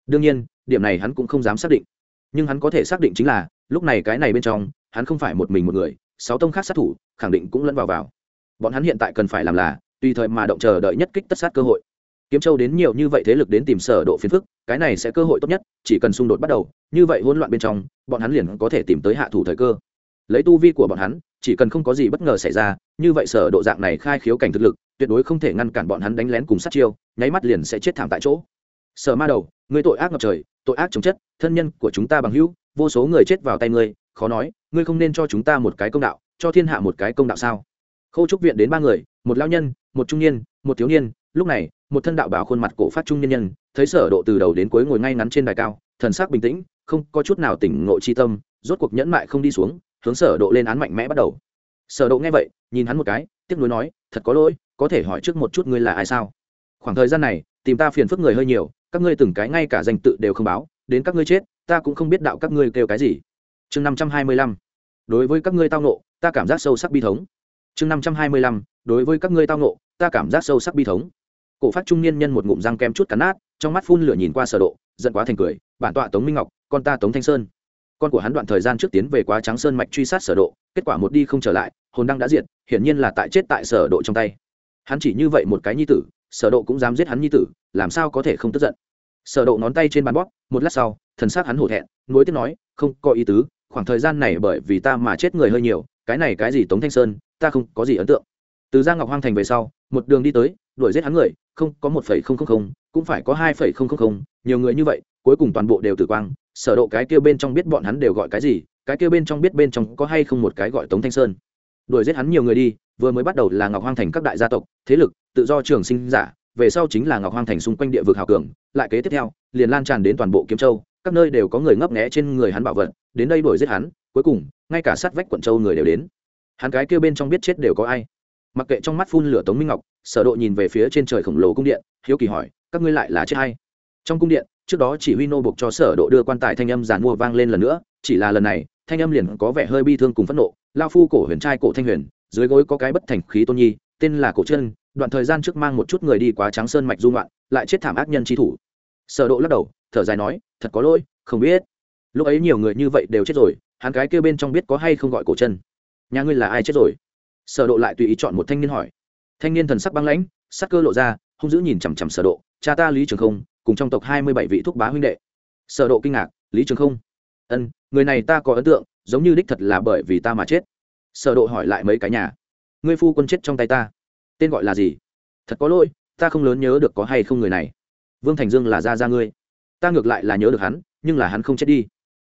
Đương nhiên, điểm này hắn cũng không dám xác định. Nhưng hắn có thể xác định chính là, lúc này cái này bên trong, hắn không phải một mình một người sáu tông khác sát thủ, khẳng định cũng lẫn vào vào. Bọn hắn hiện tại cần phải làm là, tùy thời mà động chờ đợi nhất kích tất sát cơ hội. Kiếm châu đến nhiều như vậy thế lực đến tìm sở độ phiền phức, cái này sẽ cơ hội tốt nhất, chỉ cần xung đột bắt đầu, như vậy hỗn loạn bên trong, bọn hắn liền có thể tìm tới hạ thủ thời cơ. Lấy tu vi của bọn hắn, chỉ cần không có gì bất ngờ xảy ra, như vậy sở độ dạng này khai khiếu cảnh thực lực, tuyệt đối không thể ngăn cản bọn hắn đánh lén cùng sát chiêu, nháy mắt liền sẽ chết thảm tại chỗ. Sở ma đầu, ngươi tội ác ngập trời, tội ác chống chất, thân nhân của chúng ta bằng hữu, vô số người chết vào tay ngươi khó nói, ngươi không nên cho chúng ta một cái công đạo, cho thiên hạ một cái công đạo sao? Khâu trúc viện đến ba người, một lão nhân, một trung niên, một thiếu niên, lúc này, một thân đạo bảo khuôn mặt cổ phát trung niên nhân, thấy sở độ từ đầu đến cuối ngồi ngay ngắn trên đài cao, thần sắc bình tĩnh, không có chút nào tỉnh ngộ chi tâm, rốt cuộc nhẫn mại không đi xuống, hướng sở độ lên án mạnh mẽ bắt đầu. Sở độ nghe vậy, nhìn hắn một cái, tiếc nuối nói, thật có lỗi, có thể hỏi trước một chút ngươi là ai sao? Khoảng thời gian này, tìm ta phiền phức người hơi nhiều, các ngươi từng cái ngay cả danh tự đều không báo, đến các ngươi chết, ta cũng không biết đạo các ngươi kêu cái gì chương 525 đối với các ngươi tao nộ ta cảm giác sâu sắc bi thống. Chương 525 đối với các ngươi tao nộ ta cảm giác sâu sắc bi thống. Cổ phát trung niên nhân một ngụm răng kem chút cắn nát, trong mắt phun lửa nhìn qua sở độ, giận quá thành cười, bản tọa tống minh ngọc, con ta tống thanh sơn. Con của hắn đoạn thời gian trước tiến về quá trắng sơn mạch truy sát sở độ, kết quả một đi không trở lại, hồn đăng đã diệt, hiển nhiên là tại chết tại sở độ trong tay. Hắn chỉ như vậy một cái nhi tử, sở độ cũng dám giết hắn nhi tử, làm sao có thể không tức giận? Sở độ ngón tay trên bàn bóp, một lát sau, thần sắc hắn hổ thẹn, nuối tiếc nói, không có ý tứ khoảng thời gian này bởi vì ta mà chết người hơi nhiều, cái này cái gì tống thanh sơn, ta không có gì ấn tượng. Từ giang ngọc hoang thành về sau, một đường đi tới, đuổi giết hắn người, không, có một phẩy không không không, cũng phải có hai phẩy không không không, nhiều người như vậy, cuối cùng toàn bộ đều tử quang, sở độ cái kia bên trong biết bọn hắn đều gọi cái gì, cái kia bên trong biết bên trong có hay không một cái gọi tống thanh sơn. Đuổi giết hắn nhiều người đi, vừa mới bắt đầu là ngọc hoang thành các đại gia tộc, thế lực, tự do trường sinh giả, về sau chính là ngọc hoang thành xung quanh địa vực hào cường, lại kế tiếp theo, liền lan tràn đến toàn bộ kiếm châu các nơi đều có người ngấp nghé trên người hắn bảo vật, đến đây đuổi giết hắn, cuối cùng, ngay cả sát vách quận châu người đều đến. Hắn cái kia bên trong biết chết đều có ai. Mặc kệ trong mắt phun lửa tống minh ngọc, sở độ nhìn về phía trên trời khổng lồ cung điện, hiếu kỳ hỏi, các ngươi lại là chết hay? Trong cung điện, trước đó chỉ huy nô buộc cho sở độ đưa quan tài thanh âm giàn mua vang lên lần nữa, chỉ là lần này, thanh âm liền có vẻ hơi bi thương cùng phẫn nộ. Lao phu cổ huyền trai cổ thanh huyền, dưới gối có cái bất thành khí tôn nhi, tên là cổ chân, đoạn thời gian trước mang một chút người đi quá trắng sơn mạch du ngoạn, lại chết thảm ác nhân chi thủ. Sở độ lắc đầu thở dài nói, thật có lỗi, không biết. Lúc ấy nhiều người như vậy đều chết rồi, hắn cái kia bên trong biết có hay không gọi cổ chân. Nhà ngươi là ai chết rồi? Sở độ lại tùy ý chọn một thanh niên hỏi. Thanh niên thần sắc băng lãnh, sắc cơ lộ ra, hung dữ nhìn chằm chằm sở độ, cha ta lý trường không, cùng trong tộc hai mươi bảy vị thúc bá huynh đệ. Sở độ kinh ngạc, lý trường không? Ân người này ta có ấn tượng, giống như đích thật là bởi vì ta mà chết. Sở độ hỏi lại mấy cái nhà. Ngươi phu quân chết trong tay ta. Tên gọi là gì? Thật có lỗi, ta không lớn nhớ được có hay không người này. Vương thành dương là gia gia ngươi ta ngược lại là nhớ được hắn, nhưng là hắn không chết đi.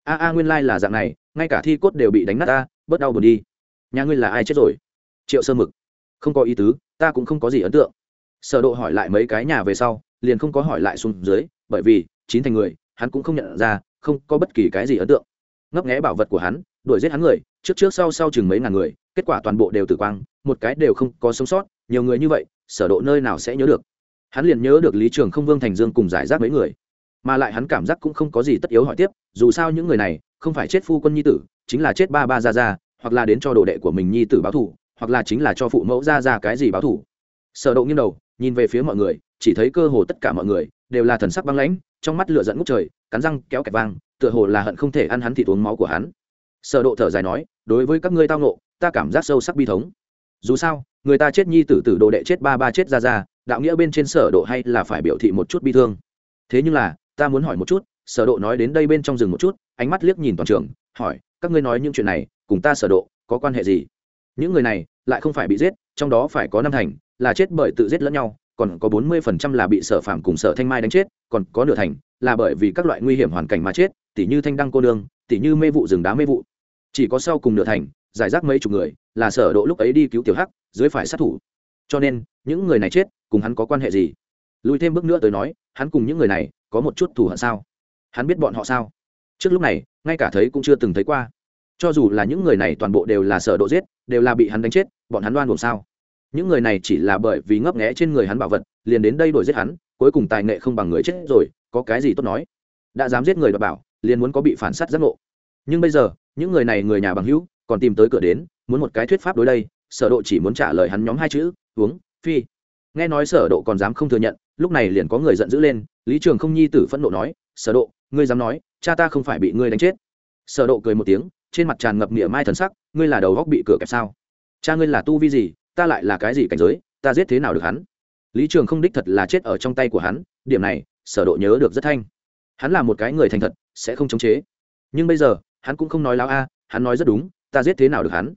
A a, nguyên lai là dạng này, ngay cả thi cốt đều bị đánh nát ta, bớt đau buồn đi. Nhà ngươi là ai chết rồi? Triệu sơ mực. Không có ý tứ, ta cũng không có gì ấn tượng. Sở độ hỏi lại mấy cái nhà về sau, liền không có hỏi lại xuống dưới, bởi vì, chín thành người, hắn cũng không nhận ra, không có bất kỳ cái gì ấn tượng. Ngấp nghé bảo vật của hắn, đuổi giết hắn người, trước trước sau sau chừng mấy ngàn người, kết quả toàn bộ đều tử quang, một cái đều không có sống sót, nhiều người như vậy, sở độ nơi nào sẽ nhớ được? Hắn liền nhớ được lý trường không, vương thành dương cùng giải rác mấy người mà lại hắn cảm giác cũng không có gì tất yếu hỏi tiếp, dù sao những người này không phải chết phu quân nhi tử, chính là chết ba ba ra ra hoặc là đến cho đồ đệ của mình nhi tử báo thù, hoặc là chính là cho phụ mẫu ra ra cái gì báo thù. Sở độ nghiêng đầu, nhìn về phía mọi người, chỉ thấy cơ hồ tất cả mọi người đều là thần sắc băng lãnh, trong mắt lửa giận ngút trời, cắn răng kéo kẹt vang, tựa hồ là hận không thể ăn hắn thịt uống máu của hắn. Sở độ thở dài nói, đối với các ngươi tao nộ ta cảm giác sâu sắc bi thống. Dù sao, người ta chết nhi tử tử đồ đệ chết ba ba chết ra ra đạo nghĩa bên trên sở độ hay là phải biểu thị một chút bi thương. Thế nhưng là ta muốn hỏi một chút sở độ nói đến đây bên trong rừng một chút ánh mắt liếc nhìn toàn trường hỏi các ngươi nói những chuyện này cùng ta sở độ có quan hệ gì? Những người này lại không phải bị giết trong đó phải có năm thành là chết bởi tự giết lẫn nhau còn có bốn mươi phần trăm là bị sở phạm cùng sở thanh mai đánh chết còn có nửa thành là bởi vì các loại nguy hiểm hoàn cảnh mà chết tỷ như thanh đăng cô đường, tỷ như mê vụ rừng đá mê vụ. Chỉ có sau cùng nửa thành giải rác mấy chục người là sở độ lúc ấy đi cứu tiểu hắc dưới phải sát thủ. Cho nên những người này chết cùng hắn có quan hệ gì? Lùi thêm bước nữa tới nói hắn cùng những người này có một chút thù hận sao? Hắn biết bọn họ sao? Trước lúc này, ngay cả thấy cũng chưa từng thấy qua. Cho dù là những người này toàn bộ đều là sở độ giết, đều là bị hắn đánh chết, bọn hắn đoan buồn sao? Những người này chỉ là bởi vì ngấp nghé trên người hắn bảo vật, liền đến đây đuổi giết hắn, cuối cùng tài nghệ không bằng người chết rồi, có cái gì tốt nói? Đã dám giết người đ bảo, liền muốn có bị phản sát giác ngộ. Nhưng bây giờ, những người này người nhà bằng hữu, còn tìm tới cửa đến, muốn một cái thuyết pháp đối đây, sở độ chỉ muốn trả lời hắn nhóm hai chữ, uống, phi. Nghe nói sở độ còn dám không thừa nhận lúc này liền có người giận dữ lên, lý trường không nhi tử phẫn nộ nói, sở độ, ngươi dám nói, cha ta không phải bị ngươi đánh chết. Sở độ cười một tiếng, trên mặt tràn ngập nghĩa mai thần sắc, ngươi là đầu góc bị cửa kẹp sao? Cha ngươi là tu vi gì, ta lại là cái gì cảnh giới, ta giết thế nào được hắn? Lý trường không đích thật là chết ở trong tay của hắn, điểm này, sở độ nhớ được rất thanh. Hắn là một cái người thành thật, sẽ không chống chế. Nhưng bây giờ, hắn cũng không nói láo a, hắn nói rất đúng, ta giết thế nào được hắn?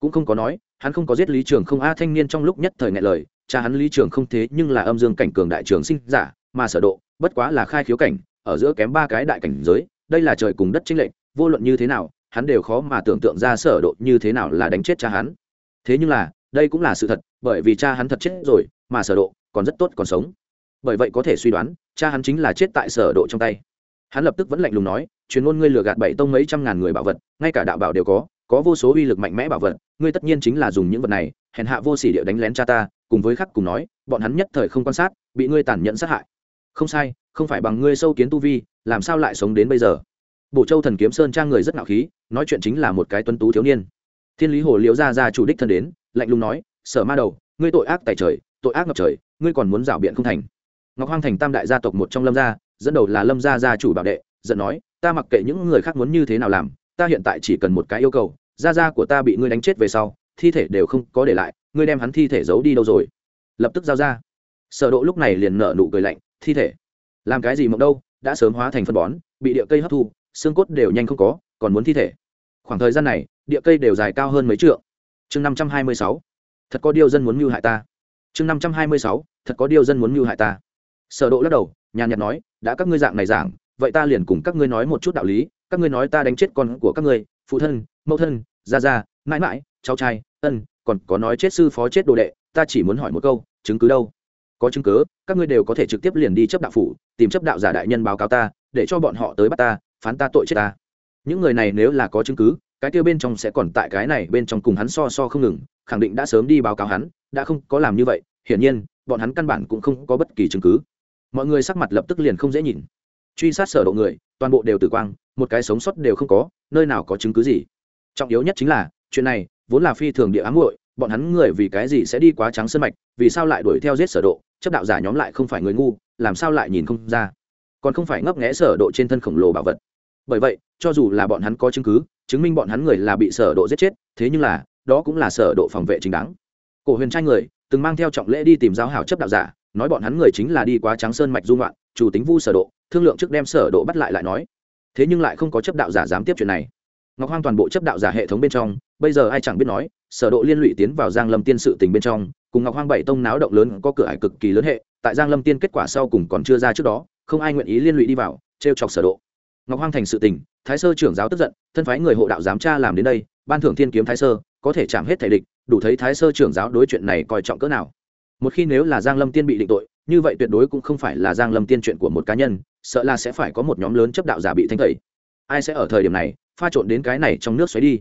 Cũng không có nói, hắn không có giết lý trường không a thanh niên trong lúc nhất thời ngại lời cha hắn lý trường không thế nhưng là âm dương cảnh cường đại trường sinh giả, mà sở độ, bất quá là khai khiếu cảnh, ở giữa kém ba cái đại cảnh giới, đây là trời cùng đất chính lệnh vô luận như thế nào, hắn đều khó mà tưởng tượng ra sở độ như thế nào là đánh chết cha hắn. Thế nhưng là, đây cũng là sự thật, bởi vì cha hắn thật chết rồi, mà sở độ còn rất tốt còn sống. Bởi vậy có thể suy đoán, cha hắn chính là chết tại sở độ trong tay. Hắn lập tức vẫn lạnh lùng nói, truyền ngôn ngươi lừa gạt bảy tông mấy trăm ngàn người bảo vật, ngay cả đạo bảo đều có có vô số uy lực mạnh mẽ bảo vật, ngươi tất nhiên chính là dùng những vật này, hèn hạ vô sỉ địa đánh lén cha ta, cùng với khắc cùng nói, bọn hắn nhất thời không quan sát, bị ngươi tàn nhẫn sát hại. Không sai, không phải bằng ngươi sâu kiến tu vi, làm sao lại sống đến bây giờ? Bổ châu thần kiếm sơn trang người rất ngạo khí, nói chuyện chính là một cái tuấn tú thiếu niên. Thiên lý hồ liễu gia gia chủ đích thân đến, lạnh lùng nói, sở ma đầu, ngươi tội ác tại trời, tội ác ngập trời, ngươi còn muốn rảo biện không thành. Ngọc hoang thành tam đại gia tộc một trong lâm gia, dẫn đầu là lâm gia gia chủ bảo đệ, giận nói, ta mặc kệ những người khác muốn như thế nào làm ta hiện tại chỉ cần một cái yêu cầu gia gia của ta bị ngươi đánh chết về sau, thi thể đều không có để lại, ngươi đem hắn thi thể giấu đi đâu rồi? Lập tức giao ra. Sở độ lúc này liền nở nụ cười lạnh, thi thể. Làm cái gì mộng đâu, đã sớm hóa thành phân bón, bị địa cây hấp thu, xương cốt đều nhanh không có, còn muốn thi thể. Khoảng thời gian này, địa cây đều dài cao hơn mấy trượng. Chương năm trăm hai mươi sáu. Thật có điều dân muốn mưu hại ta. Chương năm trăm hai mươi sáu. Thật có điều dân muốn mưu hại ta. Sở độ lắc đầu, nhàn nhạt nói, đã các ngươi dạng này giảng, vậy ta liền cùng các ngươi nói một chút đạo lý các ngươi nói ta đánh chết con của các ngươi, phụ thân, mẫu thân, gia gia, mãi mãi, cháu trai, ân, còn có nói chết sư phó chết đồ đệ, ta chỉ muốn hỏi một câu, chứng cứ đâu? Có chứng cứ, các ngươi đều có thể trực tiếp liền đi chấp đạo phủ, tìm chấp đạo giả đại nhân báo cáo ta, để cho bọn họ tới bắt ta, phán ta tội chết ta. Những người này nếu là có chứng cứ, cái kia bên trong sẽ còn tại cái này bên trong cùng hắn so so không ngừng, khẳng định đã sớm đi báo cáo hắn, đã không có làm như vậy, hiển nhiên, bọn hắn căn bản cũng không có bất kỳ chứng cứ. Mọi người sắc mặt lập tức liền không dễ nhìn truy sát sở độ người, toàn bộ đều tử quang, một cái sống sót đều không có, nơi nào có chứng cứ gì. Trọng yếu nhất chính là, chuyện này, vốn là phi thường địa ám muội, bọn hắn người vì cái gì sẽ đi quá trắng sơn mạch, vì sao lại đuổi theo giết sở độ, chấp đạo giả nhóm lại không phải người ngu, làm sao lại nhìn không ra. Còn không phải ngấp nghé sở độ trên thân khổng lồ bảo vật. Bởi vậy, cho dù là bọn hắn có chứng cứ, chứng minh bọn hắn người là bị sở độ giết chết, thế nhưng là, đó cũng là sở độ phòng vệ chính đáng. Cổ huyền trai người, từng mang theo trọng lễ đi tìm giáo hảo chấp đạo giả, nói bọn hắn người chính là đi quá trắng sơn mạch du ngoạn, chủ tính vu sở độ thương lượng trước đem sở độ bắt lại lại nói. Thế nhưng lại không có chấp đạo giả dám tiếp chuyện này. Ngọc hoang toàn bộ chấp đạo giả hệ thống bên trong, bây giờ ai chẳng biết nói, sở độ liên lụy tiến vào giang lâm tiên sự tình bên trong, cùng ngọc hoang bảy tông náo động lớn có cửa ải cực kỳ lớn hệ, tại giang lâm tiên kết quả sau cùng còn chưa ra trước đó, không ai nguyện ý liên lụy đi vào treo chọc sở độ. Ngọc hoang thành sự tình, thái sơ trưởng giáo tức giận, thân phái người hộ đạo giám tra làm đến đây, ban thưởng thiên kiếm thái sơ, có thể chạm hết thể địch, đủ thấy thái sơ trưởng giáo đối chuyện này coi trọng cỡ nào. Một khi nếu là giang lâm tiên bị định tội như vậy tuyệt đối cũng không phải là giang lâm tiên chuyện của một cá nhân, sợ là sẽ phải có một nhóm lớn chấp đạo giả bị thanh tẩy. Ai sẽ ở thời điểm này, pha trộn đến cái này trong nước xoáy đi?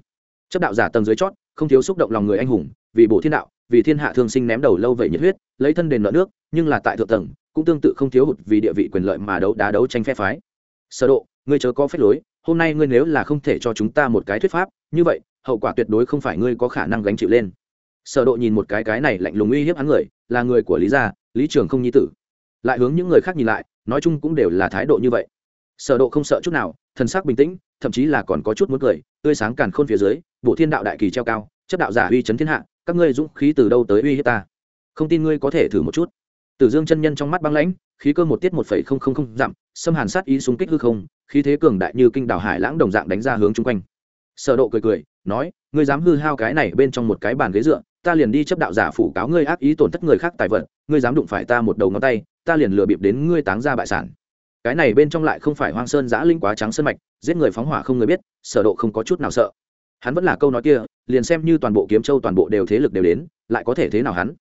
Chấp đạo giả tầng dưới chót, không thiếu xúc động lòng người anh hùng, vì bổ thiên đạo, vì thiên hạ thương sinh ném đầu lâu vậy nhiệt huyết, lấy thân đền nợ nước, nhưng là tại thượng tầng, cũng tương tự không thiếu hụt vì địa vị quyền lợi mà đấu đá đấu tranh phe phái. Sơ độ, ngươi chớ có phép lối, hôm nay ngươi nếu là không thể cho chúng ta một cái thuyết pháp, như vậy, hậu quả tuyệt đối không phải ngươi có khả năng gánh chịu lên. Sở độ nhìn một cái cái này lạnh lùng uy hiếp hắn người, là người của lý gia lý trường không nhi tử. Lại hướng những người khác nhìn lại, nói chung cũng đều là thái độ như vậy. Sở độ không sợ chút nào, thần sắc bình tĩnh, thậm chí là còn có chút muốn cười, tươi sáng càn khôn phía dưới, bộ thiên đạo đại kỳ treo cao, chấp đạo giả uy chấn thiên hạ, các ngươi dũng khí từ đâu tới uy hiếp ta? Không tin ngươi có thể thử một chút. Tử dương chân nhân trong mắt băng lãnh, khí cơ một tiết một phẩy không không không giảm, xâm hàn sát ý xung kích hư không, khí thế cường đại như kinh đảo hải lãng đồng dạng đánh ra hướng chung quanh. Sở độ cười cười, nói, ngươi dám hư hao cái này bên trong một cái bàn ghế dựa, ta liền đi chấp đạo giả phủ cáo ngươi ác ý tổn thất người khác tài vật ngươi dám đụng phải ta một đầu ngón tay, ta liền lừa bịp đến ngươi táng ra bại sản. Cái này bên trong lại không phải hoang sơn giã linh quá trắng sơn mạch, giết người phóng hỏa không người biết, sở độ không có chút nào sợ. Hắn vẫn là câu nói kia, liền xem như toàn bộ kiếm châu toàn bộ đều thế lực đều đến, lại có thể thế nào hắn?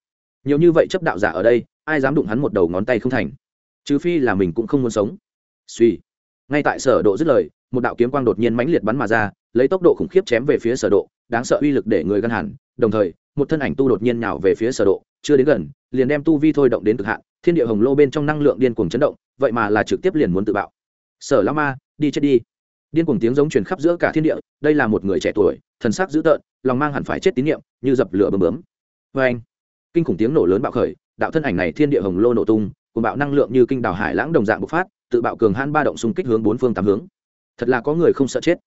Nhiều như vậy chấp đạo giả ở đây, ai dám đụng hắn một đầu ngón tay không thành? Trừ phi là mình cũng không muốn sống. Suy. Ngay tại sở độ dứt lời, một đạo kiếm quang đột nhiên mãnh liệt bắn mà ra, lấy tốc độ khủng khiếp chém về phía sở độ, đáng sợ uy lực để người gan hẳn. Đồng thời, một thân ảnh tu đột nhiên nhào về phía sở độ, chưa đến gần liền đem tu vi thôi động đến cực hạn thiên địa hồng lô bên trong năng lượng điên cuồng chấn động vậy mà là trực tiếp liền muốn tự bạo. Sở lama, ma đi chết đi. Điên cuồng tiếng giống truyền khắp giữa cả thiên địa đây là một người trẻ tuổi thần sắc dữ tợn lòng mang hẳn phải chết tín niệm như dập lửa bướm bướm. Với anh kinh khủng tiếng nổ lớn bạo khởi đạo thân ảnh này thiên địa hồng lô nổ tung cùng bạo năng lượng như kinh đảo hải lãng đồng dạng bộc phát tự bạo cường han ba động xung kích hướng bốn phương tám hướng. Thật là có người không sợ chết.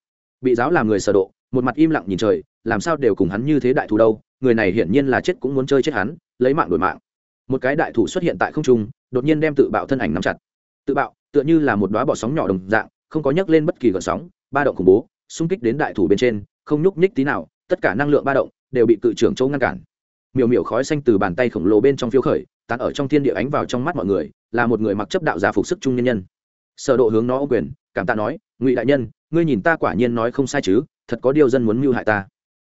Bị giáo làm người sở độ một mặt im lặng nhìn trời làm sao đều cùng hắn như thế đại thủ đâu người này hiển nhiên là chết cũng muốn chơi chết hắn lấy mạng đổi mạng một cái đại thủ xuất hiện tại không trung, đột nhiên đem tự bạo thân ảnh nắm chặt. Tự bạo, tựa như là một đóa bọ sóng nhỏ đồng dạng, không có nhấc lên bất kỳ gợn sóng, ba động khủng bố, xung kích đến đại thủ bên trên, không nhúc nhích tí nào, tất cả năng lượng ba động đều bị cự trưởng châu ngăn cản. Miểu miểu khói xanh từ bàn tay khổng lồ bên trong phiêu khởi, tán ở trong thiên địa ánh vào trong mắt mọi người, là một người mặc chấp đạo giả phục sức trung nhân nhân. Sở độ hướng nó ô quyền, cảm tạ nói, ngụy đại nhân, ngươi nhìn ta quả nhiên nói không sai chứ, thật có điều dân muốn mưu hại ta.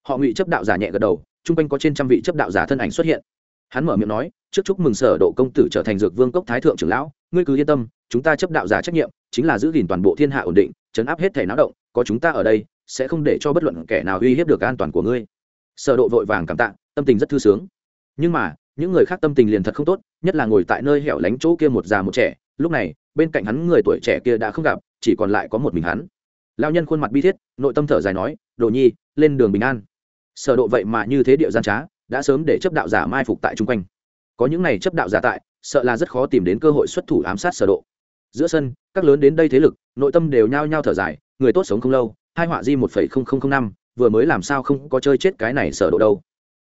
Họ ngụy chấp đạo giả nhẹ gật đầu trung quanh có trên trăm vị chấp đạo giả thân ảnh xuất hiện hắn mở miệng nói, trước chúc mừng sở độ công tử trở thành dược vương cốc thái thượng trưởng lão, ngươi cứ yên tâm, chúng ta chấp đạo giả trách nhiệm, chính là giữ gìn toàn bộ thiên hạ ổn định, chấn áp hết thể náo động, có chúng ta ở đây, sẽ không để cho bất luận kẻ nào uy hiếp được an toàn của ngươi. Sở độ vội vàng cảm tạ, tâm tình rất thư sướng. Nhưng mà, những người khác tâm tình liền thật không tốt, nhất là ngồi tại nơi hẻo lánh chỗ kia một già một trẻ, lúc này, bên cạnh hắn người tuổi trẻ kia đã không gặp, chỉ còn lại có một mình hắn. Lão nhân khuôn mặt bi thiết, nội tâm thở dài nói, đồ nhi, lên đường bình an. Sở độ vậy mà như thế điệu gian trá đã sớm để chấp đạo giả mai phục tại trung quanh. Có những này chấp đạo giả tại, sợ là rất khó tìm đến cơ hội xuất thủ ám sát sở độ. Giữa sân, các lớn đến đây thế lực, nội tâm đều nhao nhao thở dài, người tốt sống không lâu, hai họa di một năm, vừa mới làm sao không có chơi chết cái này sở độ đâu.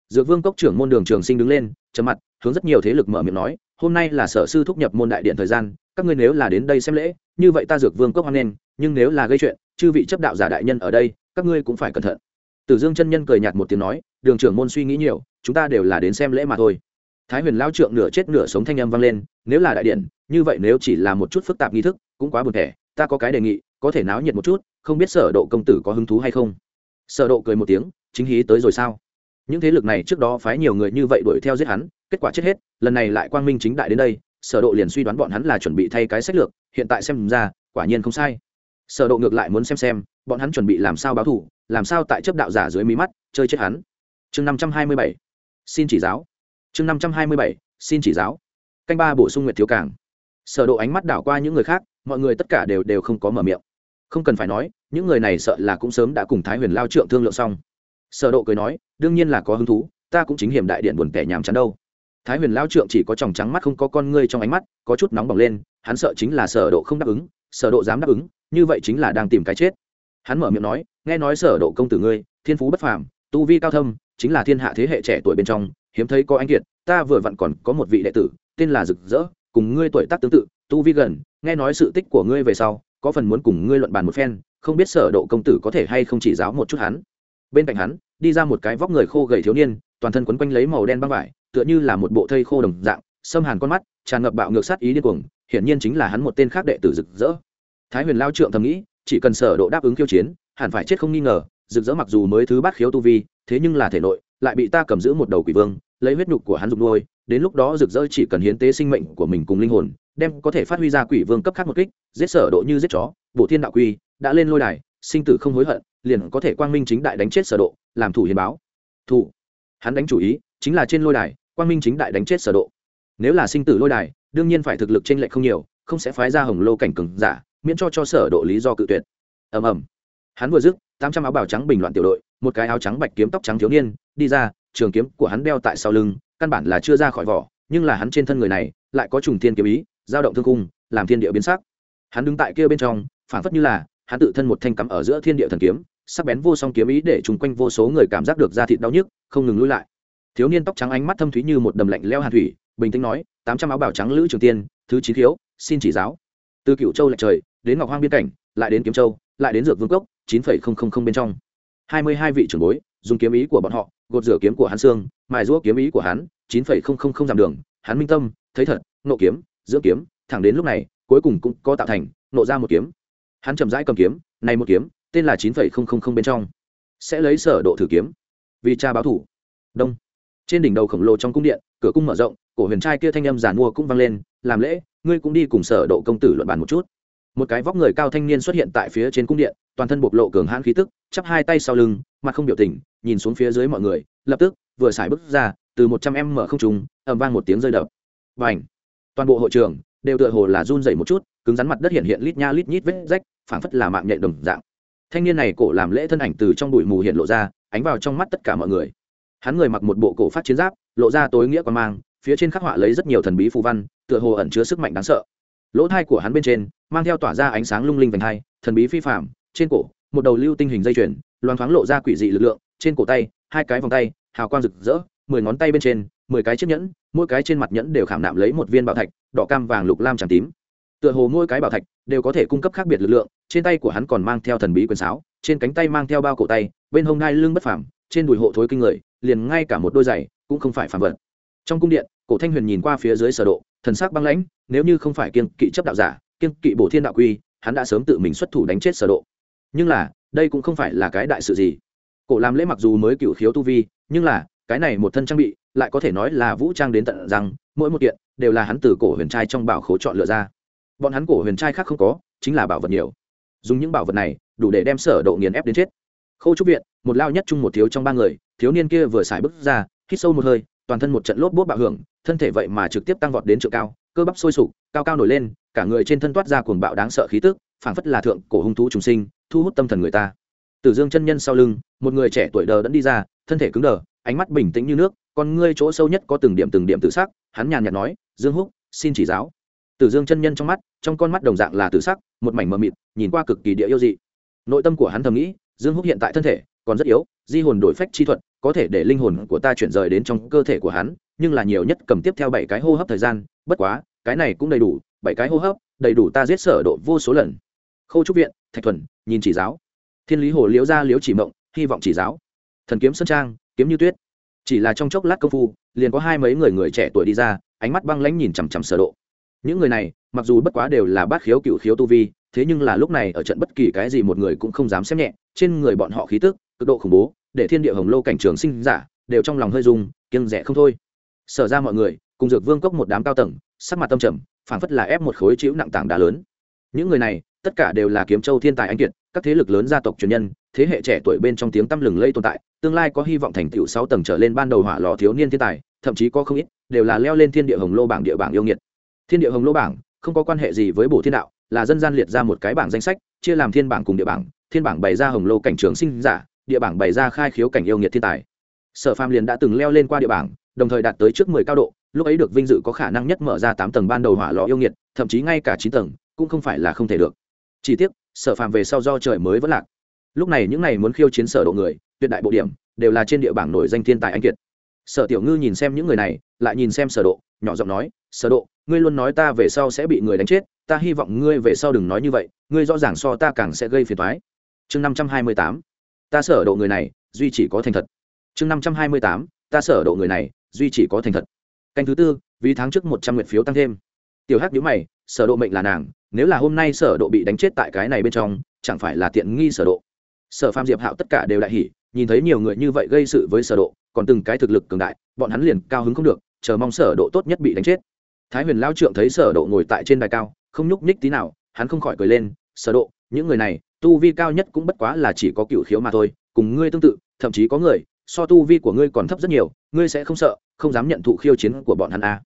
Dược vương cốc trưởng môn đường trường sinh đứng lên chấm mặt, hướng rất nhiều thế lực mở miệng nói, hôm nay là sở sư thúc nhập môn đại điện thời gian, các ngươi nếu là đến đây xem lễ, như vậy ta dược vương cốc hoan nghênh, nhưng nếu là gây chuyện, chư vị chấp đạo giả đại nhân ở đây, các ngươi cũng phải cẩn thận. Tử dương chân nhân cười nhạt một tiếng nói, đường trưởng môn suy nghĩ nhiều chúng ta đều là đến xem lễ mà thôi. Thái huyền lao trượng nửa chết nửa sống thanh âm vang lên, nếu là đại điện, như vậy nếu chỉ là một chút phức tạp nghi thức, cũng quá buồn thẻ, ta có cái đề nghị, có thể náo nhiệt một chút, không biết sở độ công tử có hứng thú hay không. Sở độ cười một tiếng, chính hí tới rồi sao? Những thế lực này trước đó phái nhiều người như vậy đuổi theo giết hắn, kết quả chết hết, lần này lại quang minh chính đại đến đây, sở độ liền suy đoán bọn hắn là chuẩn bị thay cái sách lược, hiện tại xem ra, quả nhiên không sai. Sở độ ngược lại muốn xem xem, bọn hắn chuẩn bị làm sao báo thù, làm sao tại chấp đạo giả dưới mí mắt, chơi chết hắn. Chương 527 xin chỉ giáo. Chương 527 xin chỉ giáo. Canh ba bổ sung nguyệt thiếu cảng sở độ ánh mắt đảo qua những người khác, mọi người tất cả đều đều không có mở miệng. Không cần phải nói, những người này sợ là cũng sớm đã cùng thái huyền lao trượng thương lượng xong. Sở độ cười nói, đương nhiên là có hứng thú, ta cũng chính hiểm đại điện buồn tẻ nhàm chán đâu. Thái huyền lao trượng chỉ có tròng trắng mắt không có con ngươi trong ánh mắt, có chút nóng bỏng lên, hắn sợ chính là sở độ không đáp ứng, sở độ dám đáp ứng, như vậy chính là đang tìm cái chết. Hắn mở miệng nói, nghe nói sở độ công tử ngươi, thiên phú bất phàm, tu vi cao thâm chính là thiên hạ thế hệ trẻ tuổi bên trong, hiếm thấy có anh kiệt, ta vừa vặn còn có một vị đệ tử, tên là rực rỡ, cùng ngươi tuổi tác tương tự, tu vi gần, nghe nói sự tích của ngươi về sau, có phần muốn cùng ngươi luận bàn một phen, không biết sở độ công tử có thể hay không chỉ giáo một chút hắn. Bên cạnh hắn, đi ra một cái vóc người khô gầy thiếu niên, toàn thân quấn quanh lấy màu đen băng vải, tựa như là một bộ thây khô đồng dạng xâm hàn con mắt, tràn ngập bạo ngược sát ý điên cuồng, hiển nhiên chính là hắn một tên khác đệ tử rực rỡ. Thái huyền lao trượng thầm nghĩ, chỉ cần sở độ đáp ứng khiêu chiến, hẳn phải chết không nghi ngờ, rực rỡ mặc dù mới thứ bát khiếu tu vi thế nhưng là thể nội lại bị ta cầm giữ một đầu quỷ vương, lấy huyết nhục của hắn dục nuôi, đến lúc đó rực rỡ chỉ cần hiến tế sinh mệnh của mình cùng linh hồn, đem có thể phát huy ra quỷ vương cấp khác một kích, giết sở độ như giết chó bộ thiên đạo quy, đã lên lôi đài, sinh tử không hối hận, liền có thể quang minh chính đại đánh chết sở độ, làm thủ hiền báo. Thủ. Hắn đánh chủ ý, chính là trên lôi đài, quang minh chính đại đánh chết sở độ. Nếu là sinh tử lôi đài, đương nhiên phải thực lực trên lệ không nhiều, không sẽ phái ra hồng lô cảnh cường giả, miễn cho cho sở độ lý do cự tuyệt. Ầm ầm hắn vừa dứt, tám trăm áo bào trắng bình loạn tiểu đội, một cái áo trắng bạch kiếm tóc trắng thiếu niên, đi ra, trường kiếm của hắn đeo tại sau lưng, căn bản là chưa ra khỏi vỏ, nhưng là hắn trên thân người này lại có trùng thiên kiếm ý, dao động thương cung làm thiên địa biến sắc. Hắn đứng tại kia bên trong phản phất như là hắn tự thân một thanh cắm ở giữa thiên địa thần kiếm, sắc bén vô song kiếm ý để chung quanh vô số người cảm giác được da thịt đau nhức, không ngừng lui lại. Thiếu niên tóc trắng ánh mắt thâm thúy như một đầm lạnh leo hàn thủy, bình tĩnh nói, tám trăm áo bào trắng lữ trường tiên, thứ chín thiếu, xin chỉ giáo. Từ cựu châu lệch trời, đến ngọc hoang biên cảnh, lại đến kiếm châu, lại đến dược vương cốc chín phẩy không không không bên trong. Hai mươi hai vị trưởng bối, dùng kiếm ý của bọn họ, gột rửa kiếm của hắn xương, mài rũa kiếm ý của hắn, chín phẩy không không không dặm đường, hắn minh tâm, thấy thật, nộ kiếm, dưỡng kiếm, thẳng đến lúc này, cuối cùng cũng có tạo thành, nộ ra một kiếm. Hắn chậm rãi cầm kiếm, này một kiếm, tên là chín phẩy không không không bên trong. Sẽ lấy sở độ thử kiếm. Vì cha báo thủ. Đông. Trên đỉnh đầu khổng lồ trong cung điện, cửa cung mở rộng, cổ huyền trai kia thanh âm giàn mua cũng vang lên, làm lễ, ngươi cũng đi cùng sở độ công tử luận bàn một chút một cái vóc người cao thanh niên xuất hiện tại phía trên cung điện, toàn thân bộc lộ cường hãn khí tức, chắp hai tay sau lưng, mặt không biểu tình, nhìn xuống phía dưới mọi người, lập tức, vừa xài bước ra, từ một trăm em mở không trùng ầm vang một tiếng rơi đập. Và ảnh toàn bộ hội trường, đều tựa hồ là run rẩy một chút, cứng rắn mặt đất hiện hiện lít nha lít nhít vết rách, phảng phất là mạng nhện đồng dạng. Thanh niên này cổ làm lễ thân ảnh từ trong bụi mù hiện lộ ra, ánh vào trong mắt tất cả mọi người. Hắn người mặc một bộ cổ phát chiến giáp, lộ ra tối nghĩa quan mang, phía trên khắc họa lấy rất nhiều thần bí phù văn, tựa hồ ẩn chứa sức mạnh đáng sợ lỗ thai của hắn bên trên mang theo tỏa ra ánh sáng lung linh vành hai, thần bí phi phạm trên cổ, một đầu lưu tinh hình dây chuyền, loang thoáng lộ ra quỷ dị lực lượng, trên cổ tay, hai cái vòng tay, hào quang rực rỡ, mười ngón tay bên trên, mười cái chiếc nhẫn, mỗi cái trên mặt nhẫn đều khảm nạm lấy một viên bảo thạch, đỏ cam vàng lục lam tràng tím. Tựa hồ mỗi cái bảo thạch đều có thể cung cấp khác biệt lực lượng, trên tay của hắn còn mang theo thần bí quyền sáo, trên cánh tay mang theo bao cổ tay, bên hông ngai lưng bất phẳng trên đùi hộ thối kinh người, liền ngay cả một đôi giày cũng không phải phàm vật. Trong cung điện cổ thanh huyền nhìn qua phía dưới sở độ, thần sắc băng lãnh, nếu như không phải kiên kỵ chấp đạo giả kiên kỵ bổ thiên đạo quy, hắn đã sớm tự mình xuất thủ đánh chết sở độ. Nhưng là, đây cũng không phải là cái đại sự gì. Cổ làm lễ mặc dù mới cửu khiếu tu vi, nhưng là, cái này một thân trang bị, lại có thể nói là vũ trang đến tận rằng mỗi một kiện đều là hắn từ cổ huyền trai trong bảo khố chọn lựa ra. Bọn hắn cổ huyền trai khác không có, chính là bảo vật nhiều. Dùng những bảo vật này, đủ để đem sở độ nghiền ép đến chết. Khâu trúc viện, một lao nhất chung một thiếu trong ba người, thiếu niên kia vừa xài bước ra, hít sâu một hơi toàn thân một trận lốp bốt bạo hưởng, thân thể vậy mà trực tiếp tăng vọt đến trượng cao, cơ bắp sôi sục, cao cao nổi lên, cả người trên thân toát ra cuồng bạo đáng sợ khí tức, phảng phất là thượng cổ hung thú trùng sinh, thu hút tâm thần người ta. Tử dương chân nhân sau lưng, một người trẻ tuổi đờ đẫn đi ra, thân thể cứng đờ, ánh mắt bình tĩnh như nước còn ngươi chỗ sâu nhất có từng điểm từng điểm tự sắc, hắn nhàn nhạt nói, dương húc, xin chỉ giáo. Tử dương chân nhân trong mắt, trong con mắt đồng dạng là tự sắc, một mảnh mờ mịt, nhìn qua cực kỳ địa yêu dị. Nội tâm của hắn thầm nghĩ, dương húc hiện tại thân thể còn rất yếu, di hồn đổi phách chi thuật có thể để linh hồn của ta chuyển rời đến trong cơ thể của hắn, nhưng là nhiều nhất cầm tiếp theo bảy cái hô hấp thời gian, bất quá, cái này cũng đầy đủ, bảy cái hô hấp, đầy đủ ta giết sở độ vô số lần. Khâu trúc viện, thạch thuần, nhìn chỉ giáo. Thiên lý hồ liễu ra liễu chỉ mộng, hy vọng chỉ giáo. Thần kiếm sơn trang, kiếm như tuyết. Chỉ là trong chốc lát công phu, liền có hai mấy người người trẻ tuổi đi ra, ánh mắt băng lãnh nhìn chằm chằm sở độ. Những người này, mặc dù bất quá đều là bát khiếu cựu khiếu tu vi, thế nhưng là lúc này ở trận bất kỳ cái gì một người cũng không dám xem nhẹ, trên người bọn họ khí tức, cực độ khủng bố để thiên địa hồng lô cảnh trường sinh giả đều trong lòng hơi rung, kiêng rẻ không thôi. Sở ra mọi người, cùng dược vương cốc một đám cao tầng, sắc mặt tâm trầm, phảng phất là ép một khối chịu nặng tảng đá lớn. Những người này, tất cả đều là kiếm châu thiên tài anh kiệt, các thế lực lớn gia tộc truyền nhân, thế hệ trẻ tuổi bên trong tiếng tăm lừng lây tồn tại, tương lai có hy vọng thành tựu sáu tầng trở lên ban đầu hỏa lò thiếu niên thiên tài, thậm chí có không ít, đều là leo lên thiên địa hồng lô bảng địa bảng yêu nghiệt. Thiên địa hồng lô bảng, không có quan hệ gì với bổ thiên đạo, là dân gian liệt ra một cái bảng danh sách, chia làm thiên bảng cùng địa bảng, thiên bảng bày ra hồng lô cảnh trường sinh giả địa bảng bày ra khai khiếu cảnh yêu nghiệt thiên tài. Sở phàm liền đã từng leo lên qua địa bảng, đồng thời đạt tới trước mười cao độ, lúc ấy được vinh dự có khả năng nhất mở ra tám tầng ban đầu hỏa lò yêu nghiệt, thậm chí ngay cả chín tầng, cũng không phải là không thể được. Chỉ tiếc, sở phàm về sau do trời mới vẫn lạc. Lúc này những này muốn khiêu chiến sở độ người, tuyệt đại bộ điểm, đều là trên địa bảng nổi danh thiên tài anh kiệt. Sở tiểu ngư nhìn xem những người này, lại nhìn xem sở độ, nhỏ giọng nói, sở độ, ngươi luôn nói ta về sau sẽ bị người đánh chết, ta hy vọng ngươi về sau đừng nói như vậy, ngươi rõ ràng so ta càng sẽ gây phiền toái. Chương 528 ta sở độ người này, duy chỉ có thành thật. Chương năm trăm hai mươi tám, ta sở độ người này, duy chỉ có thành thật. Canh thứ tư, vì tháng trước một trăm nguyện phiếu tăng thêm. Tiểu hắc nhíu mày, sở độ mệnh là nàng, nếu là hôm nay sở độ bị đánh chết tại cái này bên trong, chẳng phải là tiện nghi sở độ. Sở phàm diệp hạo tất cả đều đại hỉ, nhìn thấy nhiều người như vậy gây sự với sở độ, còn từng cái thực lực cường đại, bọn hắn liền cao hứng không được, chờ mong sở độ tốt nhất bị đánh chết. Thái huyền lao trượng thấy sở độ ngồi tại trên đài cao, không nhúc nhích tí nào, hắn không khỏi cười lên, sở độ, những người này tu vi cao nhất cũng bất quá là chỉ có cựu khiếu mà thôi, cùng ngươi tương tự, thậm chí có người, so tu vi của ngươi còn thấp rất nhiều, ngươi sẽ không sợ, không dám nhận thụ khiêu chiến của bọn hắn à.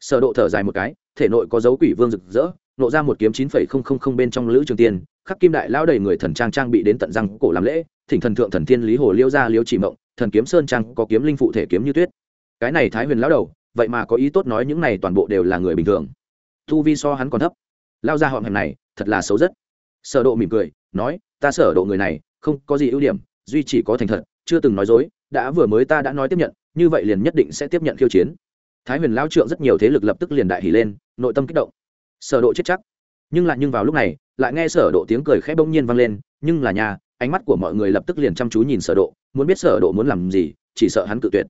sở độ thở dài một cái, thể nội có dấu quỷ vương rực rỡ, nộ ra một kiếm chín phẩy không không không bên trong lữ trường tiên, khắc kim đại lão đầy người thần trang trang bị đến tận răng cổ làm lễ, thỉnh thần thượng thần thiên lý hồ liêu ra liêu chỉ mộng, thần kiếm sơn trang có kiếm linh phụ thể kiếm như tuyết. Cái này thái huyền lão đầu, vậy mà có ý tốt nói những này toàn bộ đều là người bình thường. Tu vi so hắn còn thấp. Lao ra họng hẹm này, thật là xấu rất. Sở độ mỉm cười nói, ta sở độ người này, không có gì ưu điểm, duy chỉ có thành thật, chưa từng nói dối, đã vừa mới ta đã nói tiếp nhận, như vậy liền nhất định sẽ tiếp nhận khiêu chiến. Thái huyền lão trượng rất nhiều thế lực lập tức liền đại hỉ lên, nội tâm kích động. Sở độ chết chắc. Nhưng lại nhưng vào lúc này, lại nghe sở độ tiếng cười khẽ bỗng nhiên vang lên, nhưng là nhà, ánh mắt của mọi người lập tức liền chăm chú nhìn sở độ, muốn biết sở độ muốn làm gì, chỉ sợ hắn cự tuyệt.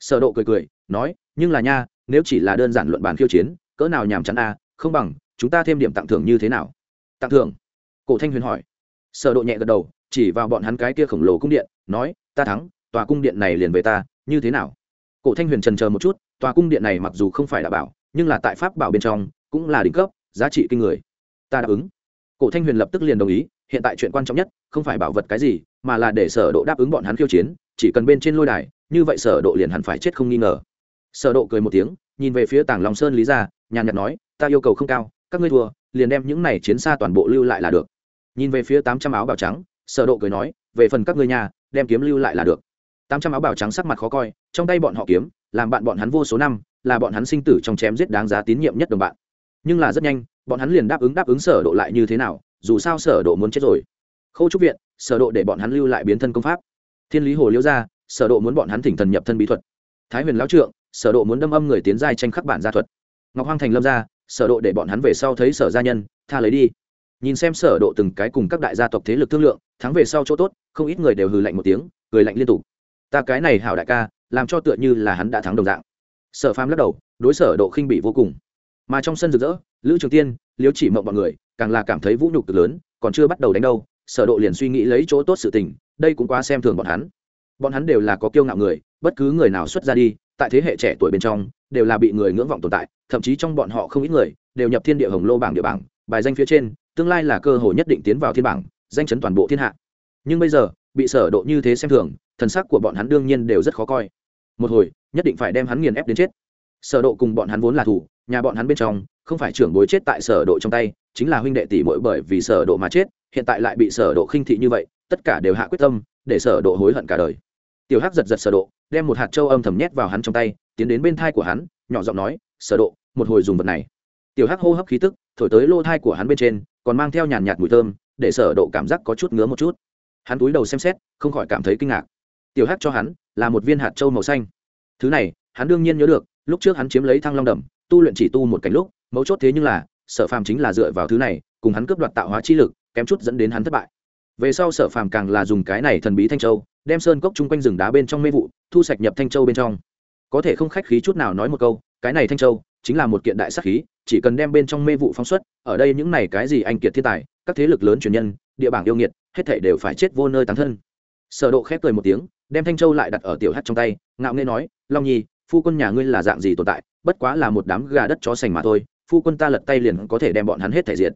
Sở độ cười cười, nói, nhưng là nha nếu chỉ là đơn giản luận bàn khiêu chiến, cỡ nào nhảm chán a không bằng, chúng ta thêm điểm tặng thưởng như thế nào? Tặng thưởng? Cổ thanh huyền hỏi sở độ nhẹ gật đầu, chỉ vào bọn hắn cái kia khổng lồ cung điện, nói, ta thắng, tòa cung điện này liền về ta, như thế nào? Cổ thanh huyền trần chờ một chút, tòa cung điện này mặc dù không phải đã bảo, nhưng là tại pháp bảo bên trong, cũng là đỉnh cấp, giá trị kinh người. Ta đáp ứng. Cổ thanh huyền lập tức liền đồng ý, hiện tại chuyện quan trọng nhất, không phải bảo vật cái gì, mà là để sở độ đáp ứng bọn hắn khiêu chiến, chỉ cần bên trên lôi đài, như vậy sở độ liền hẳn phải chết không nghi ngờ. Sở độ cười một tiếng, nhìn về phía tàng long sơn lý gia nhàn nhạt nói, ta yêu cầu không cao, các ngươi thua, liền đem những này chiến xa toàn bộ lưu lại là được nhìn về phía tám trăm áo bào trắng, sở độ cười nói, về phần các ngươi nhà, đem kiếm lưu lại là được. Tám trăm áo bào trắng sắc mặt khó coi, trong tay bọn họ kiếm, làm bạn bọn hắn vô số năm, là bọn hắn sinh tử trong chém giết đáng giá tín nhiệm nhất đồng bạn. Nhưng là rất nhanh, bọn hắn liền đáp ứng đáp ứng sở độ lại như thế nào, dù sao sở độ muốn chết rồi. Khâu trúc viện, sở độ để bọn hắn lưu lại biến thân công pháp. Thiên lý hồ liễu ra, sở độ muốn bọn hắn thỉnh thần nhập thân bí thuật. Thái huyền lão trượng, sở độ muốn đâm âm người tiến giai tranh khắc bản gia thuật. Ngọc hoang thành lâm gia sở độ để bọn hắn về sau thấy sở gia nhân, tha lấy đi nhìn xem sở độ từng cái cùng các đại gia tộc thế lực thương lượng, thắng về sau chỗ tốt, không ít người đều hừ lạnh một tiếng, cười lạnh liên tục. Ta cái này hảo đại ca, làm cho tựa như là hắn đã thắng đồng dạng. Sở phàm lắc đầu, đối sở độ khinh bị vô cùng. Mà trong sân rực rỡ, lữ trường tiên liếu chỉ mộng bọn người, càng là cảm thấy vũ nhục cực lớn, còn chưa bắt đầu đánh đâu, sở độ liền suy nghĩ lấy chỗ tốt sự tình, đây cũng quá xem thường bọn hắn. Bọn hắn đều là có kiêu ngạo người, bất cứ người nào xuất ra đi, tại thế hệ trẻ tuổi bên trong, đều là bị người ngưỡng vọng tồn tại, thậm chí trong bọn họ không ít người, đều nhập thiên địa hồng lô bảng địa bảng, bài danh phía trên tương lai là cơ hội nhất định tiến vào thiên bảng, danh chấn toàn bộ thiên hạ. Nhưng bây giờ, bị sở độ như thế xem thường, thần sắc của bọn hắn đương nhiên đều rất khó coi. Một hồi, nhất định phải đem hắn nghiền ép đến chết. Sở độ cùng bọn hắn vốn là thủ, nhà bọn hắn bên trong, không phải trưởng bối chết tại sở độ trong tay, chính là huynh đệ tỷ muội bởi vì sở độ mà chết, hiện tại lại bị sở độ khinh thị như vậy, tất cả đều hạ quyết tâm, để sở độ hối hận cả đời. Tiểu hắc giật giật sở độ, đem một hạt châu âm thầm nhét vào hắn trong tay, tiến đến bên thai của hắn, nhỏ giọng nói, sở độ, một hồi dùng vật này. Tiểu hắc hô hấp khí tức, thổi tới lô thai của hắn bên trên còn mang theo nhàn nhạt mùi thơm, để sở độ cảm giác có chút ngứa một chút. Hắn cúi đầu xem xét, không khỏi cảm thấy kinh ngạc. Tiểu hắc cho hắn là một viên hạt châu màu xanh. Thứ này, hắn đương nhiên nhớ được, lúc trước hắn chiếm lấy thăng long đầm, tu luyện chỉ tu một cảnh lúc, mấu chốt thế nhưng là, sở phàm chính là dựa vào thứ này, cùng hắn cướp đoạt tạo hóa chi lực, kém chút dẫn đến hắn thất bại. Về sau sở phàm càng là dùng cái này thần bí thanh châu, đem sơn cốc chung quanh rừng đá bên trong mê vụ, thu sạch nhập thanh châu bên trong. Có thể không khách khí chút nào nói một câu, cái này thanh châu chính là một kiện đại sắc khí, chỉ cần đem bên trong mê vụ phóng xuất, ở đây những này cái gì anh kiệt thiên tài, các thế lực lớn truyền nhân, địa bảng yêu nghiệt, hết thảy đều phải chết vô nơi tán thân. Sở độ khép cười một tiếng, đem thanh châu lại đặt ở tiểu hắt trong tay, ngạo nghễ nói, long nhi, phu quân nhà ngươi là dạng gì tồn tại? Bất quá là một đám gà đất chó sành mà thôi, phu quân ta lật tay liền có thể đem bọn hắn hết thể diện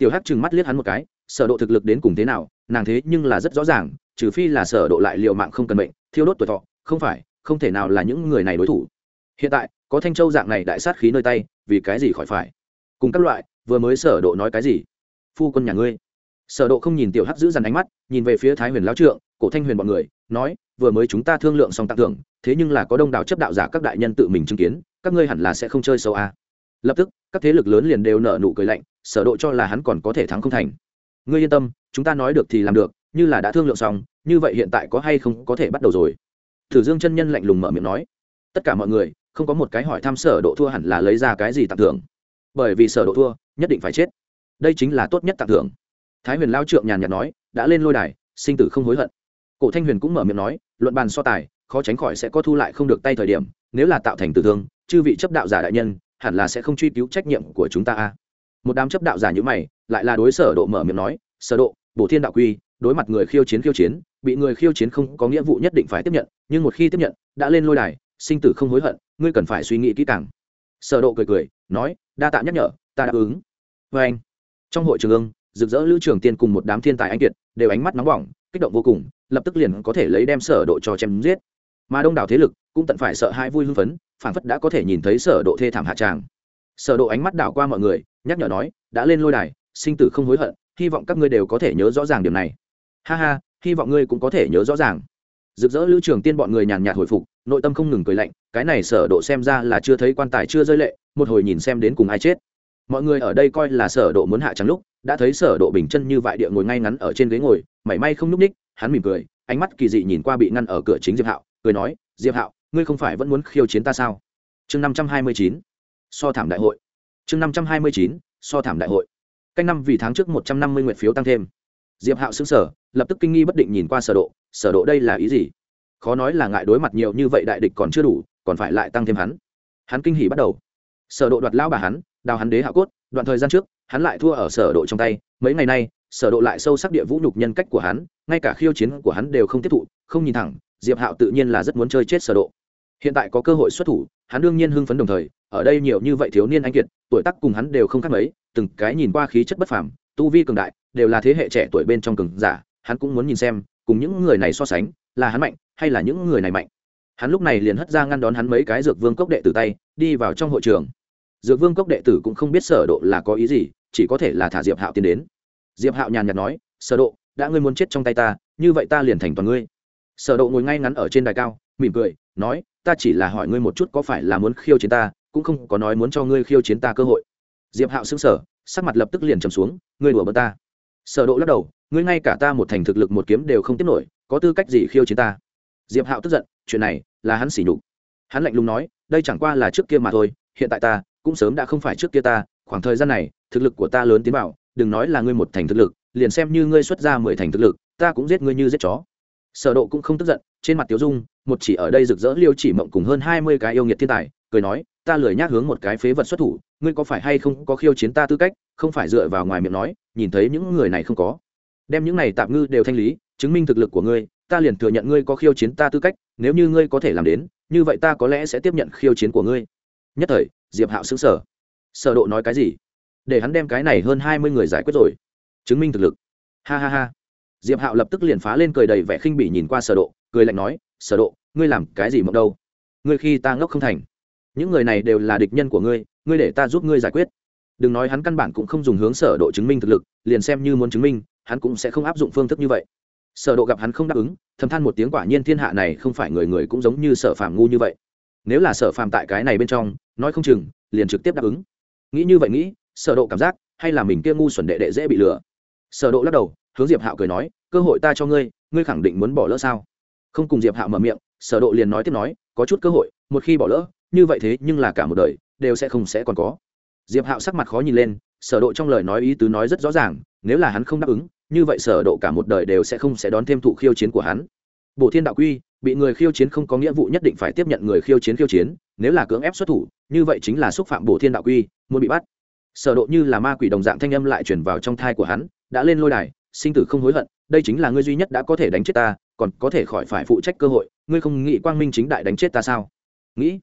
tiểu hắc trừng mắt liếc hắn một cái, sở độ thực lực đến cùng thế nào? Nàng thế nhưng là rất rõ ràng, trừ phi là sở độ lại liều mạng không cần bệnh thiêu đốt tuổi thọ, không phải, không thể nào là những người này đối thủ. Hiện tại có thanh châu dạng này đại sát khí nơi tay, vì cái gì khỏi phải? Cùng các loại, vừa mới sở độ nói cái gì? Phu quân nhà ngươi. Sở độ không nhìn tiểu hắc giữ dằn ánh mắt, nhìn về phía thái huyền lão trượng, cổ thanh huyền bọn người, nói, vừa mới chúng ta thương lượng xong tặng thưởng, thế nhưng là có đông đảo chấp đạo giả các đại nhân tự mình chứng kiến, các ngươi hẳn là sẽ không chơi xấu à. lập tức, các thế lực lớn liền đều nở nụ cười lạnh, sở độ cho là hắn còn có thể thắng không thành. Ngươi yên tâm, chúng ta nói được thì làm được, như là đã thương lượng xong, như vậy hiện tại có hay không có thể bắt đầu rồi? Thử dương chân nhân lạnh lùng mở miệng nói. Tất cả mọi người không có một cái hỏi thăm sở độ thua hẳn là lấy ra cái gì tặng thưởng. Bởi vì sở độ thua, nhất định phải chết. Đây chính là tốt nhất tặng thưởng. Thái huyền lao trượng nhàn nhạt nói, đã lên lôi đài, sinh tử không hối hận. Cổ thanh huyền cũng mở miệng nói, luận bàn so tài, khó tránh khỏi sẽ có thu lại không được tay thời điểm, nếu là tạo thành tử thương, chư vị chấp đạo giả đại nhân, hẳn là sẽ không truy cứu trách nhiệm của chúng ta a. Một đám chấp đạo giả như mày, lại là đối sở độ mở miệng nói, sở độ, bổ thiên đạo quy, đối mặt người khiêu chiến khiêu chiến, bị người khiêu chiến không có nghĩa vụ nhất định phải tiếp nhận, nhưng một khi tiếp nhận, đã lên lôi đài sinh tử không hối hận, ngươi cần phải suy nghĩ kỹ càng. Sở độ cười cười, nói, đa tạ nhắc nhở, ta đáp ứng. Với anh, trong hội trường ương, rực rỡ lữ trường tiên cùng một đám thiên tài anh kiệt đều ánh mắt nóng bỏng, kích động vô cùng, lập tức liền có thể lấy đem sở độ cho chém giết. Mà đông đảo thế lực cũng tận phải sợ hãi vui hưng phấn, phản phất đã có thể nhìn thấy sở độ thê thảm hạ tràng. Sở độ ánh mắt đảo qua mọi người, nhắc nhở nói, đã lên lôi đài, sinh tử không hối hận, hy vọng các ngươi đều có thể nhớ rõ ràng điểm này. Ha ha, hy vọng ngươi cũng có thể nhớ rõ ràng rực rỡ lữ trường tiên bọn người nhàn nhạt hồi phục, nội tâm không ngừng cười lạnh, cái này sở độ xem ra là chưa thấy quan tài chưa rơi lệ, một hồi nhìn xem đến cùng ai chết. Mọi người ở đây coi là sở độ muốn hạ trắng lúc, đã thấy sở độ bình chân như vậy địa ngồi ngay ngắn ở trên ghế ngồi, mảy may không núp ních hắn mỉm cười, ánh mắt kỳ dị nhìn qua bị ngăn ở cửa chính diệp hạo, cười nói, diệp hạo, ngươi không phải vẫn muốn khiêu chiến ta sao? Chương 529 so thảm đại hội. Chương 529 so thảm đại hội. Canh năm vì tháng trước 150 nguyện phiếu tăng thêm diệp hạo sững sờ, lập tức kinh nghi bất định nhìn qua sở độ sở độ đây là ý gì? Khó nói là ngại đối mặt nhiều như vậy đại địch còn chưa đủ, còn phải lại tăng thêm hắn. Hắn kinh hỉ bắt đầu. Sở độ đoạt lao bà hắn, đào hắn đế hạ cốt, đoạn thời gian trước, hắn lại thua ở sở độ trong tay. Mấy ngày nay, sở độ lại sâu sắc địa vũ nhục nhân cách của hắn, ngay cả khiêu chiến của hắn đều không tiếp thụ, không nhìn thẳng, diệp hạo tự nhiên là rất muốn chơi chết sở độ. Hiện tại có cơ hội xuất thủ, hắn đương nhiên hưng phấn đồng thời, ở đây nhiều như vậy thiếu niên anh kiệt, tuổi tác cùng hắn đều không khác mấy, từng cái nhìn qua khí chất bất phàm tu vi cường đại, đều là thế hệ trẻ tuổi bên trong cường giả, hắn cũng muốn nhìn xem, cùng những người này so sánh, là hắn mạnh, hay là những người này mạnh. Hắn lúc này liền hất ra ngăn đón hắn mấy cái dược vương cốc đệ tử tay, đi vào trong hội trường. Dược vương cốc đệ tử cũng không biết sở độ là có ý gì, chỉ có thể là thả diệp hạo tiến đến. Diệp hạo nhàn nhạt nói, sở độ, đã ngươi muốn chết trong tay ta, như vậy ta liền thành toàn ngươi. Sở độ ngồi ngay ngắn ở trên đài cao, mỉm cười, nói, ta chỉ là hỏi ngươi một chút có phải là muốn khiêu chiến ta, cũng không có nói muốn cho ngươi khiêu chiến ta cơ hội. Diệp hạo sững sờ sắc mặt lập tức liền trầm xuống, ngươi đùa bỡn ta. Sở độ lắc đầu, ngươi ngay cả ta một thành thực lực một kiếm đều không tiếp nổi, có tư cách gì khiêu chiến ta? Diệp hạo tức giận, chuyện này là hắn xỉ nhục. Hắn lạnh lùng nói, đây chẳng qua là trước kia mà thôi, hiện tại ta cũng sớm đã không phải trước kia ta, khoảng thời gian này, thực lực của ta lớn tiến bảo đừng nói là ngươi một thành thực lực, liền xem như ngươi xuất ra mười thành thực lực, ta cũng giết ngươi như giết chó. Sở độ cũng không tức giận, trên mặt tiểu dung, một chỉ ở đây rực rỡ liêu chỉ mộng cùng hơn hai mươi cái yêu nghiệt thiên tài, cười nói ta lười nhác hướng một cái phế vật xuất thủ, ngươi có phải hay không có khiêu chiến ta tư cách? Không phải dựa vào ngoài miệng nói, nhìn thấy những người này không có. Đem những này tạm ngư đều thanh lý, chứng minh thực lực của ngươi, ta liền thừa nhận ngươi có khiêu chiến ta tư cách, nếu như ngươi có thể làm đến, như vậy ta có lẽ sẽ tiếp nhận khiêu chiến của ngươi. Nhất thời, diệp hạo xứng sở sở độ nói cái gì? Để hắn đem cái này hơn hai mươi người giải quyết rồi. Chứng minh thực lực. Ha ha ha. Diệp hạo lập tức liền phá lên cười đầy vẻ khinh bỉ nhìn qua sở độ, cười lạnh nói, sở độ, ngươi làm cái gì mộng đâu? Ngươi khi ta ngốc không thành những người này đều là địch nhân của ngươi ngươi để ta giúp ngươi giải quyết. Đừng nói hắn căn bản cũng không dùng hướng sở độ chứng minh thực lực, liền xem như muốn chứng minh, hắn cũng sẽ không áp dụng phương thức như vậy. Sở độ gặp hắn không đáp ứng, thầm than một tiếng quả nhiên thiên hạ này không phải người người cũng giống như sở phàm ngu như vậy. Nếu là sở phàm tại cái này bên trong, nói không chừng, liền trực tiếp đáp ứng. Nghĩ như vậy nghĩ, sở độ cảm giác, hay là mình kia ngu xuẩn đệ đệ dễ bị lừa. Sở độ lắc đầu, hướng diệp hạo cười nói, cơ hội ta cho ngươi ngươi khẳng định muốn bỏ lỡ sao? Không cùng diệp hạo mở miệng, sở độ liền nói tiếp nói, có chút cơ hội, một khi bỏ lỡ như vậy thế nhưng là cả một đời, đều sẽ không sẽ còn có. Diệp hạo sắc mặt khó nhìn lên, sở độ trong lời nói ý tứ nói rất rõ ràng, nếu là hắn không đáp ứng, như vậy sở độ cả một đời đều sẽ không sẽ đón thêm thụ khiêu chiến của hắn. Bộ thiên đạo quy, bị người khiêu chiến không có nghĩa vụ nhất định phải tiếp nhận người khiêu chiến khiêu chiến, nếu là cưỡng ép xuất thủ, như vậy chính là xúc phạm bộ thiên đạo quy, muốn bị bắt. Sở độ như là ma quỷ đồng dạng thanh âm lại truyền vào trong thai của hắn, đã lên lôi đài, sinh tử không hối hận, đây chính là ngươi duy nhất đã có thể đánh chết ta, còn có thể khỏi phải phụ trách cơ hội, ngươi không nghĩ quang minh chính đại đánh chết ta sao? Nghĩ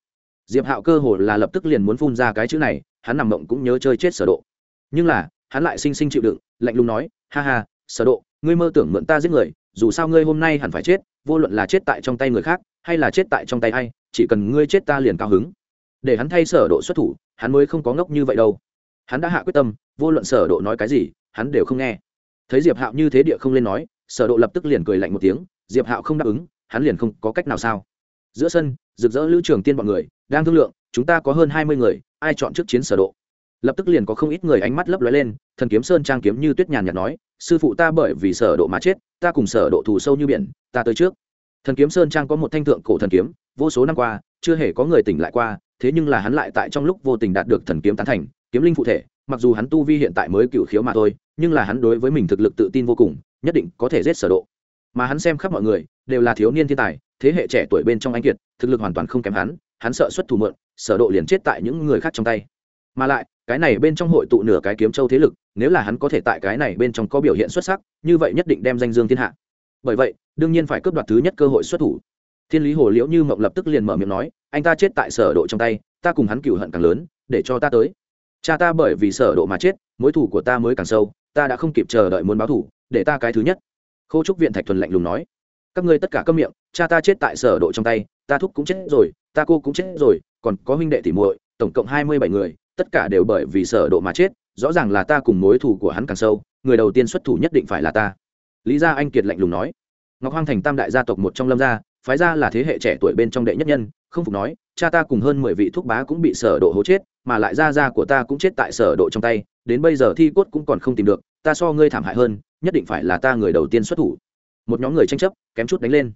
diệp hạo cơ hồ là lập tức liền muốn phun ra cái chữ này, hắn nằm mộng cũng nhớ chơi chết sở độ. Nhưng là, hắn lại sinh sinh chịu đựng, lạnh lùng nói, ha ha, sở độ, ngươi mơ tưởng mượn ta giết người, dù sao ngươi hôm nay hẳn phải chết, vô luận là chết tại trong tay người khác, hay là chết tại trong tay ai, chỉ cần ngươi chết ta liền cao hứng. Để hắn thay sở độ xuất thủ, hắn mới không có ngốc như vậy đâu. Hắn đã hạ quyết tâm, vô luận sở độ nói cái gì, hắn đều không nghe. Thấy diệp hạo như thế địa không lên nói, sở độ lập tức liền cười lạnh một tiếng, diệp hạo không đáp ứng, hắn liền không có cách nào sao? Giữa sân rực rỡ lữ trường tiên bọn người, đang thương lượng, chúng ta có hơn hai mươi người, ai chọn trước chiến sở độ? Lập tức liền có không ít người ánh mắt lấp lóe lên, thần kiếm sơn trang kiếm như tuyết nhàn nhạt nói, sư phụ ta bởi vì sở độ mà chết, ta cùng sở độ thù sâu như biển, ta tới trước. Thần kiếm sơn trang có một thanh thượng cổ thần kiếm, vô số năm qua, chưa hề có người tỉnh lại qua, thế nhưng là hắn lại tại trong lúc vô tình đạt được thần kiếm tán thành, kiếm linh phụ thể, mặc dù hắn tu vi hiện tại mới cựu khiếu mà thôi, nhưng là hắn đối với mình thực lực tự tin vô cùng, nhất định có thể giết sở độ. Mà hắn xem khắp mọi người, đều là thiếu niên thiên tài thế hệ trẻ tuổi bên trong anh kiệt, thực lực hoàn toàn không kém hắn hắn sợ xuất thủ mượn sở độ liền chết tại những người khác trong tay. Mà lại, cái này bên trong hội tụ nửa cái kiếm châu thế lực, nếu là hắn có thể tại cái này bên trong có biểu hiện xuất sắc, như vậy nhất định đem danh dương thiên hạ. Bởi vậy, đương nhiên phải cướp đoạt thứ nhất cơ hội xuất thủ. Thiên lý hồ liễu như mộng lập tức liền mở miệng nói, anh ta chết tại sở độ trong tay, ta cùng hắn cựu hận càng lớn, để cho ta tới. Cha ta bởi vì sở độ mà chết, mối thù của ta mới càng sâu, ta đã không kịp chờ đợi muốn báo thù, để ta cái thứ nhất. Khô trúc viện thạch thuần lạnh lùng nói. Các ngươi tất cả câm miệng cha ta chết tại sở độ trong tay, ta thúc cũng chết rồi, ta cô cũng chết rồi, còn có huynh đệ tỷ muội, tổng cộng hai mươi bảy người, tất cả đều bởi vì sở độ mà chết, rõ ràng là ta cùng mối thù của hắn càng sâu, người đầu tiên xuất thủ nhất định phải là ta. Lý gia anh kiệt lạnh lùng nói. Ngọc hoang thành tam đại gia tộc một trong lâm gia, phái gia là thế hệ trẻ tuổi bên trong đệ nhất nhân, không phục nói, cha ta cùng hơn mười vị thúc bá cũng bị sở độ hố chết, mà lại gia gia của ta cũng chết tại sở độ trong tay, đến bây giờ thi cốt cũng còn không tìm được, ta so ngươi thảm hại hơn, nhất định phải là ta người đầu tiên xuất thủ. Một nhóm người tranh chấp, kém chút đánh lên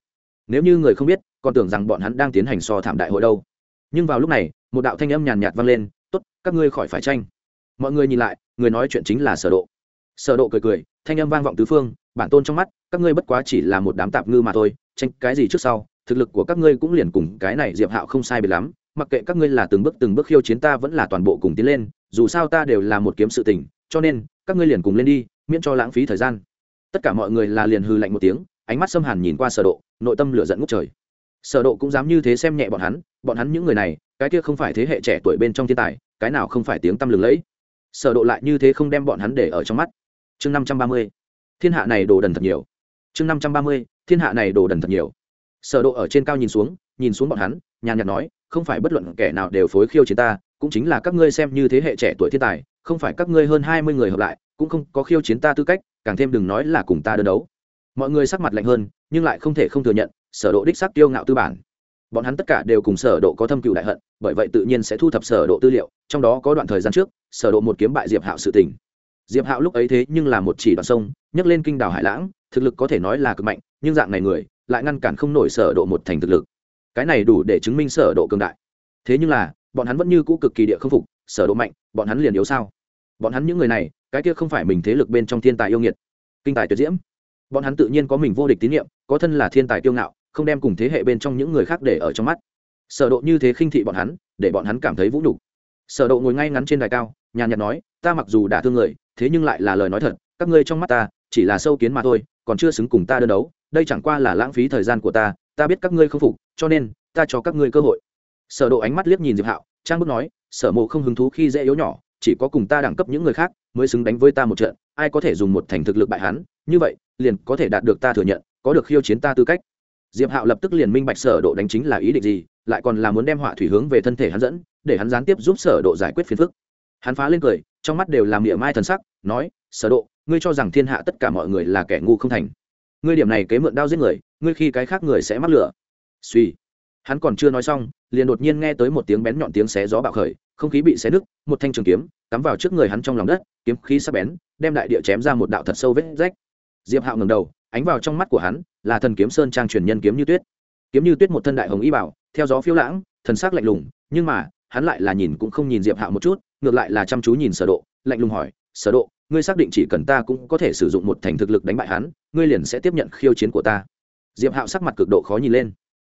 nếu như người không biết, còn tưởng rằng bọn hắn đang tiến hành so thảm đại hội đâu. Nhưng vào lúc này, một đạo thanh âm nhàn nhạt vang lên, tốt, các ngươi khỏi phải tranh. Mọi người nhìn lại, người nói chuyện chính là sở độ. Sở độ cười cười, thanh âm vang vọng tứ phương, bản tôn trong mắt, các ngươi bất quá chỉ là một đám tạp ngư mà thôi, tranh cái gì trước sau, thực lực của các ngươi cũng liền cùng cái này diệp hạo không sai biệt lắm, mặc kệ các ngươi là từng bước từng bước khiêu chiến ta vẫn là toàn bộ cùng tiến lên, dù sao ta đều là một kiếm sự tình, cho nên, các ngươi liền cùng lên đi, miễn cho lãng phí thời gian. Tất cả mọi người là liền hư lạnh một tiếng, ánh mắt xâm hàn nhìn qua sở độ nội tâm lửa giận ngút trời. Sở độ cũng dám như thế xem nhẹ bọn hắn bọn hắn những người này, cái kia không phải thế hệ trẻ tuổi bên trong thiên tài, cái nào không phải tiếng tâm lừng lẫy. Sở độ lại như thế không đem bọn hắn để ở trong mắt. Chương 530 thiên hạ này đồ đần thật nhiều. Chương 530 thiên hạ này đồ đần thật nhiều. Sở độ ở trên cao nhìn xuống nhìn xuống bọn hắn, nhàn nhạt nói, không phải bất luận kẻ nào đều phối khiêu chiến ta, cũng chính là các ngươi xem như thế hệ trẻ tuổi thiên tài, không phải các ngươi hơn 20 người hợp lại, cũng không có khiêu chiến ta tư cách, càng thêm đừng nói là cùng ta đơn đấu mọi người sắc mặt lạnh hơn, nhưng lại không thể không thừa nhận, sở độ đích xác tiêu ngạo tư bản. Bọn hắn tất cả đều cùng sở độ có thâm cựu đại hận, bởi vậy tự nhiên sẽ thu thập sở độ tư liệu, trong đó có đoạn thời gian trước, sở độ một kiếm bại diệp hạo sự tình. Diệp hạo lúc ấy thế nhưng là một chỉ đoạn sông, nhấc lên kinh đảo hải lãng, thực lực có thể nói là cực mạnh, nhưng dạng này người, lại ngăn cản không nổi sở độ một thành thực lực. Cái này đủ để chứng minh sở độ cường đại. Thế nhưng là, bọn hắn vẫn như cũ cực kỳ địa không phục, sở độ mạnh, bọn hắn liền yếu sao? Bọn hắn những người này, cái kia không phải mình thế lực bên trong thiên tài yêu nghiệt. Kinh tài tuyệt diễm bọn hắn tự nhiên có mình vô địch tín nhiệm, có thân là thiên tài kiêu ngạo, không đem cùng thế hệ bên trong những người khác để ở trong mắt. Sở độ như thế khinh thị bọn hắn, để bọn hắn cảm thấy vũ nhục. Sở độ ngồi ngay ngắn trên đài cao, nhàn nhạt nói, ta mặc dù đã thương người, thế nhưng lại là lời nói thật, các ngươi trong mắt ta, chỉ là sâu kiến mà thôi, còn chưa xứng cùng ta đơn đấu, đây chẳng qua là lãng phí thời gian của ta ta biết các ngươi không phục, cho nên, ta cho các ngươi cơ hội. Sở độ ánh mắt liếc nhìn diệp hạo, trang bức nói, sở mộ không hứng thú khi dễ yếu nhỏ, chỉ có cùng ta đẳng cấp những người khác mới xứng đánh với ta một trận, ai có thể dùng một thành thực lực bại hắn, như vậy, liền có thể đạt được ta thừa nhận, có được khiêu chiến ta tư cách. Diệp hạo lập tức liền minh bạch sở độ đánh chính là ý định gì, lại còn là muốn đem họa thủy hướng về thân thể hắn dẫn, để hắn gián tiếp giúp sở độ giải quyết phiền phức. Hắn phá lên cười, trong mắt đều làm địa mai thần sắc, nói, sở độ, ngươi cho rằng thiên hạ tất cả mọi người là kẻ ngu không thành. Ngươi điểm này kế mượn đao giết người, ngươi khi cái khác người sẽ mắc lửa. Suy hắn còn chưa nói xong, liền đột nhiên nghe tới một tiếng bén nhọn tiếng xé gió bạo khởi, không khí bị xé nứt, một thanh trường kiếm cắm vào trước người hắn trong lòng đất, kiếm khí sắc bén, đem đại địa chém ra một đạo thật sâu vết rách. Diệp hạo ngẩng đầu, ánh vào trong mắt của hắn là thần kiếm sơn trang truyền nhân kiếm như tuyết. Kiếm như tuyết một thân đại hồng y bảo, theo gió phiêu lãng, thần sắc lạnh lùng, nhưng mà, hắn lại là nhìn cũng không nhìn diệp hạo một chút, ngược lại là chăm chú nhìn sở độ, lạnh lùng hỏi, sở độ, ngươi xác định chỉ cần ta cũng có thể sử dụng một thành thực lực đánh bại hắn, ngươi liền sẽ tiếp nhận khiêu chiến của ta. Diệp hạo sắc mặt cực độ khó nhìn lên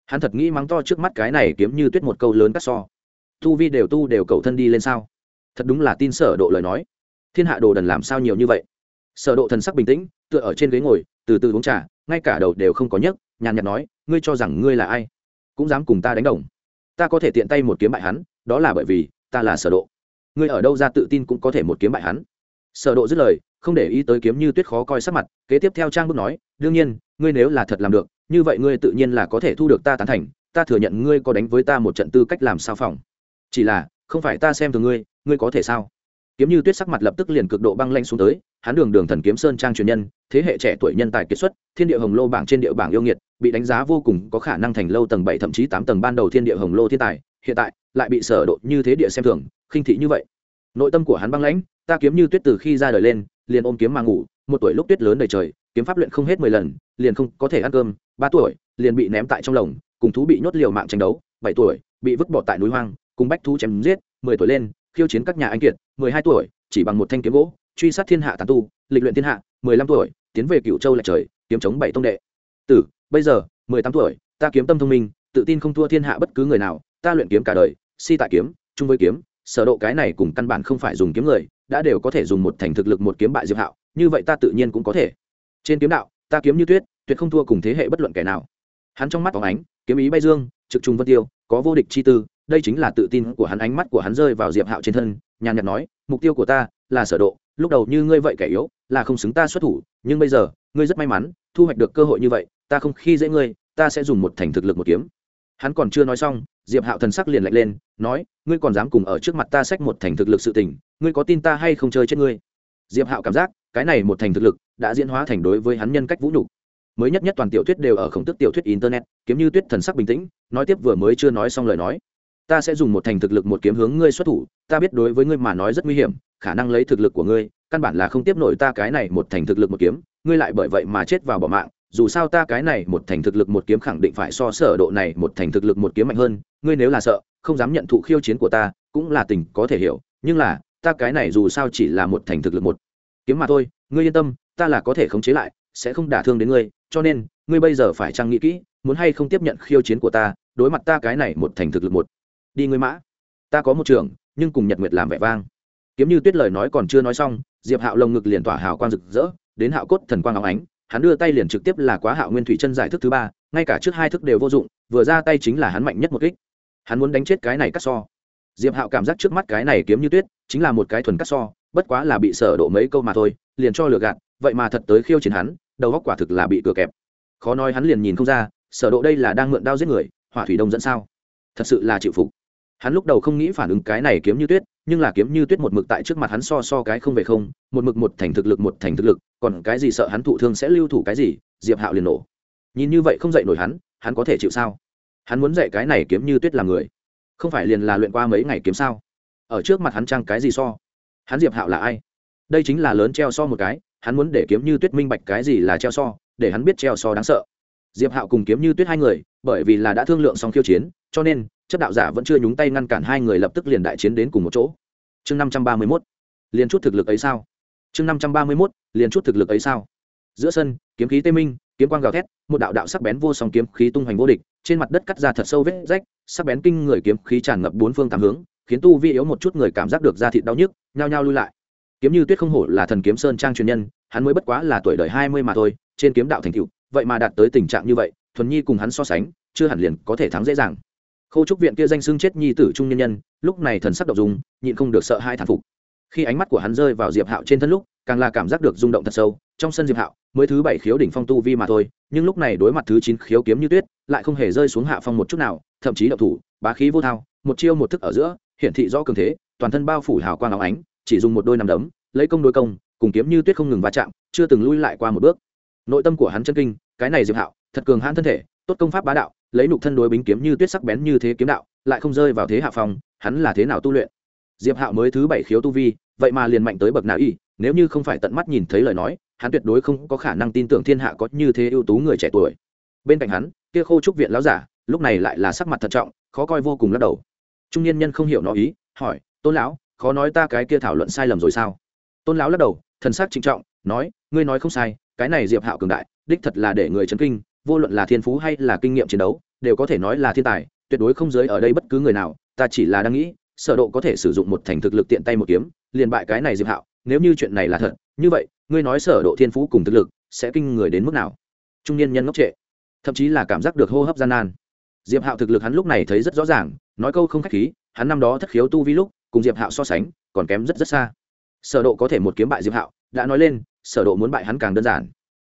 hắn thật nghĩ mắng to trước mắt cái này kiếm như tuyết một câu lớn cắt so. Tu vi đều tu đều cầu thân đi lên sao? Thật đúng là tin sở độ lời nói. Thiên hạ đồ đần làm sao nhiều như vậy? Sở độ thần sắc bình tĩnh, tựa ở trên ghế ngồi, từ từ uống trà, ngay cả đầu đều không có nhấc, nhàn nhạt nói, ngươi cho rằng ngươi là ai? Cũng dám cùng ta đánh đồng. Ta có thể tiện tay một kiếm bại hắn, đó là bởi vì ta là sở độ. Ngươi ở đâu ra tự tin cũng có thể một kiếm bại hắn. Sở độ dứt lời, không để ý tới kiếm như tuyết khó coi sắc mặt, kế tiếp theo trang bước nói, đương nhiên, ngươi nếu là thật làm được như vậy ngươi tự nhiên là có thể thu được ta tán thành, ta thừa nhận ngươi có đánh với ta một trận tư cách làm sao phòng. Chỉ là, không phải ta xem thường ngươi ngươi có thể sao? Kiếm như tuyết sắc mặt lập tức liền cực độ băng lanh xuống tới, hắn đường đường thần kiếm sơn trang truyền nhân, thế hệ trẻ tuổi nhân tài kiệt xuất, thiên địa hồng lô bảng trên địa bảng yêu nghiệt, bị đánh giá vô cùng, có khả năng thành lâu tầng bảy thậm chí tám tầng ban đầu thiên địa hồng lô thiên tài, hiện tại, lại bị sở độ như thế địa xem thường, khinh thị như vậy. Nội tâm của hắn băng lãnh, ta kiếm như tuyết từ khi ra đời lên, liền ôm kiếm mà ngủ, một tuổi lúc tuyết lớn đầy trời, kiếm pháp luyện không hết mười lần liền không có thể ăn cơm, ba tuổi, liền bị ném tại trong lồng, cùng thú bị nhốt liều mạng tranh đấu, bảy tuổi, bị vứt bỏ tại núi hoang, cùng bách thú chém giết, mười tuổi lên, khiêu chiến các nhà anh kiệt, mười hai tuổi, chỉ bằng một thanh kiếm gỗ, truy sát thiên hạ tàn tu, lịch luyện thiên hạ, mười lăm tuổi, tiến về cựu châu lại trời, kiếm chống bảy tông đệ. Tử, bây giờ, mười tám tuổi, ta kiếm tâm thông minh, tự tin không thua thiên hạ bất cứ người nào, ta luyện kiếm cả đời, si tại kiếm, chung với kiếm, sở độ cái này cùng căn bản không phải dùng kiếm người, đã đều có thể dùng một thành thực lực một kiếm bại diệp hạo, như vậy ta tự nhiên cũng có thể. Trên kiếm đạo ta kiếm như tuyết, tuyệt không thua cùng thế hệ bất luận kẻ nào. Hắn trong mắt phóng ánh, kiếm ý bay dương, trực trung vân tiêu, có vô địch chi tư, đây chính là tự tin của hắn, ánh mắt của hắn rơi vào diệp hạo trên thân, nhàn nhạt nói, mục tiêu của ta là sở độ, lúc đầu như ngươi vậy kẻ yếu, là không xứng ta xuất thủ, nhưng bây giờ, ngươi rất may mắn, thu hoạch được cơ hội như vậy, ta không khi dễ ngươi, ta sẽ dùng một thành thực lực một kiếm. Hắn còn chưa nói xong, diệp hạo thần sắc liền lạnh lên, nói, ngươi còn dám cùng ở trước mặt ta xách một thành thực lực sự tình, ngươi có tin ta hay không chơi chết ngươi? Diệp hạo cảm giác, cái này một thành thực lực, đã diễn hóa thành đối với hắn nhân cách vũ nhục. Mới nhất nhất toàn tiểu thuyết đều ở khổng tức tiểu thuyết internet, kiếm như tuyết thần sắc bình tĩnh, nói tiếp vừa mới chưa nói xong lời nói. Ta sẽ dùng một thành thực lực một kiếm hướng ngươi xuất thủ, ta biết đối với ngươi mà nói rất nguy hiểm, khả năng lấy thực lực của ngươi, căn bản là không tiếp nổi ta cái này một thành thực lực một kiếm, ngươi lại bởi vậy mà chết vào bỏ mạng, dù sao ta cái này một thành thực lực một kiếm khẳng định phải so sở độ này một thành thực lực một kiếm mạnh hơn, ngươi nếu là sợ, không dám nhận thụ khiêu chiến của ta, cũng là tình có thể hiểu, nhưng là ta cái này dù sao chỉ là một thành thực lực một. Kiếm mà thôi, ngươi yên tâm, ta là có thể khống chế lại, sẽ không đả thương đến ngươi, cho nên, ngươi bây giờ phải trang nghĩ kỹ, muốn hay không tiếp nhận khiêu chiến của ta, đối mặt ta cái này một thành thực lực một. Đi ngươi mã. Ta có một trường, nhưng cùng nhật nguyệt làm vẻ vang. Kiếm như tuyết lời nói còn chưa nói xong, diệp hạo lồng ngực liền tỏa hào quang rực rỡ, đến hạo cốt thần quang óng ánh, hắn đưa tay liền trực tiếp là quá hạo nguyên thủy chân giải thức thứ ba, ngay cả trước hai thức đều vô dụng, vừa ra tay chính là hắn mạnh nhất một kích. Hắn muốn đánh chết cái này cắt so. Diệp hạo cảm giác trước mắt cái này kiếm như tuyết chính là một cái thuần cắt so, bất quá là bị sở độ mấy câu mà thôi, liền cho lừa gạt, vậy mà thật tới khiêu chiến hắn, đầu góc quả thực là bị cửa kẹp. Khó nói hắn liền nhìn không ra, sở độ đây là đang mượn đao giết người, hỏa thủy đông dẫn sao? Thật sự là chịu phục. Hắn lúc đầu không nghĩ phản ứng cái này kiếm như tuyết, nhưng là kiếm như tuyết một mực tại trước mặt hắn so so cái không về không, một mực một thành thực lực, một thành thực lực, còn cái gì sợ hắn thụ thương sẽ lưu thủ cái gì, diệp hạo liền nổ. Nhìn như vậy không dậy nổi hắn hắn có thể chịu sao? Hắn muốn dạy cái này kiếm như tuyết làm người, không phải liền là luyện qua mấy ngày kiếm sao? Ở trước mặt hắn trang cái gì so? Hắn diệp hạo là ai? Đây chính là lớn treo so một cái, hắn muốn để kiếm như tuyết minh bạch cái gì là treo so, để hắn biết treo so đáng sợ. Diệp hạo cùng kiếm như tuyết hai người, bởi vì là đã thương lượng xong khiêu chiến, cho nên chấp đạo giả vẫn chưa nhúng tay ngăn cản hai người lập tức liền đại chiến đến cùng một chỗ. Chương năm trăm ba mươi mốt, liền chút thực lực ấy sao? Chương năm trăm ba mươi mốt, liền chút thực lực ấy sao? Giữa sân, kiếm khí tê minh, kiếm quang gào thét, một đạo đạo sắc bén vô song kiếm khí tung hoành vô địch, trên mặt đất cắt ra thật sâu vết rách, sắc bén kinh người kiếm khí tràn ngập bốn phương tám hướng khiến tu vi yếu một chút người cảm giác được da thịt đau nhức, nhao nhao lui lại. Kiếm như tuyết không hổ là thần kiếm sơn trang truyền nhân, hắn mới bất quá là tuổi đời hai mươi mà thôi, trên kiếm đạo thành cựu vậy mà đạt tới tình trạng như vậy, thuần nhi cùng hắn so sánh, chưa hẳn liền có thể thắng dễ dàng. Khâu trúc viện kia danh xưng chết nhi tử trung nhân nhân, lúc này thần sắc độc dùng nhịn không được sợ hai thản phục. Khi ánh mắt của hắn rơi vào diệp hạo trên thân lúc, càng là cảm giác được rung động thật sâu, trong sân diệp hạo, mới thứ bảy khiếu đỉnh phong tu vi mà thôi, nhưng lúc này đối mặt thứ chín khiếu kiếm như tuyết, lại không hề rơi xuống hạ phong một chút nào, thậm chí đậu thủ, bá khí vô thao, một chiêu một thức ở giữa hiển thị rõ cường thế, toàn thân bao phủ hào quang áo ánh, chỉ dùng một đôi nằm đấm, lấy công đôi công, cùng kiếm như tuyết không ngừng va chạm, chưa từng lui lại qua một bước. Nội tâm của hắn chân kinh, cái này diệp hạo, thật cường hãn thân thể, tốt công pháp bá đạo, lấy nục thân đối bính kiếm như tuyết sắc bén như thế kiếm đạo, lại không rơi vào thế hạ phong, hắn là thế nào tu luyện? Diệp hạo mới thứ bảy khiếu tu vi, vậy mà liền mạnh tới bậc nào y, nếu như không phải tận mắt nhìn thấy lời nói, hắn tuyệt đối không có khả năng tin tưởng thiên hạ có như thế ưu tú người trẻ tuổi. Bên cạnh hắn, kia khô trúc viện lão giả, lúc này lại là sắc mặt thận trọng, khó coi vô cùng lắc đầu trung niên nhân không hiểu nó ý, hỏi, tôn lão, khó nói ta cái kia thảo luận sai lầm rồi sao? Tôn lão lắc đầu, thần sắc trịnh trọng, nói, ngươi nói không sai, cái này diệp hạo cường đại, đích thật là để người chấn kinh, vô luận là thiên phú hay là kinh nghiệm chiến đấu, đều có thể nói là thiên tài, tuyệt đối không giới ở đây bất cứ người nào, ta chỉ là đang nghĩ, sở độ có thể sử dụng một thành thực lực tiện tay một kiếm, liền bại cái này diệp hạo, nếu như chuyện này là thật, như vậy, ngươi nói sở độ thiên phú cùng thực lực, sẽ kinh người đến mức nào? Trung niên nhân ngốc trệ, thậm chí là cảm giác được hô hấp gian nan. Diệp hạo thực lực hắn lúc này thấy rất rõ ràng nói câu không khách khí, hắn năm đó thất khiếu tu vi lúc, cùng diệp hạo so sánh, còn kém rất rất xa. Sở độ có thể một kiếm bại diệp hạo, đã nói lên, sở độ muốn bại hắn càng đơn giản.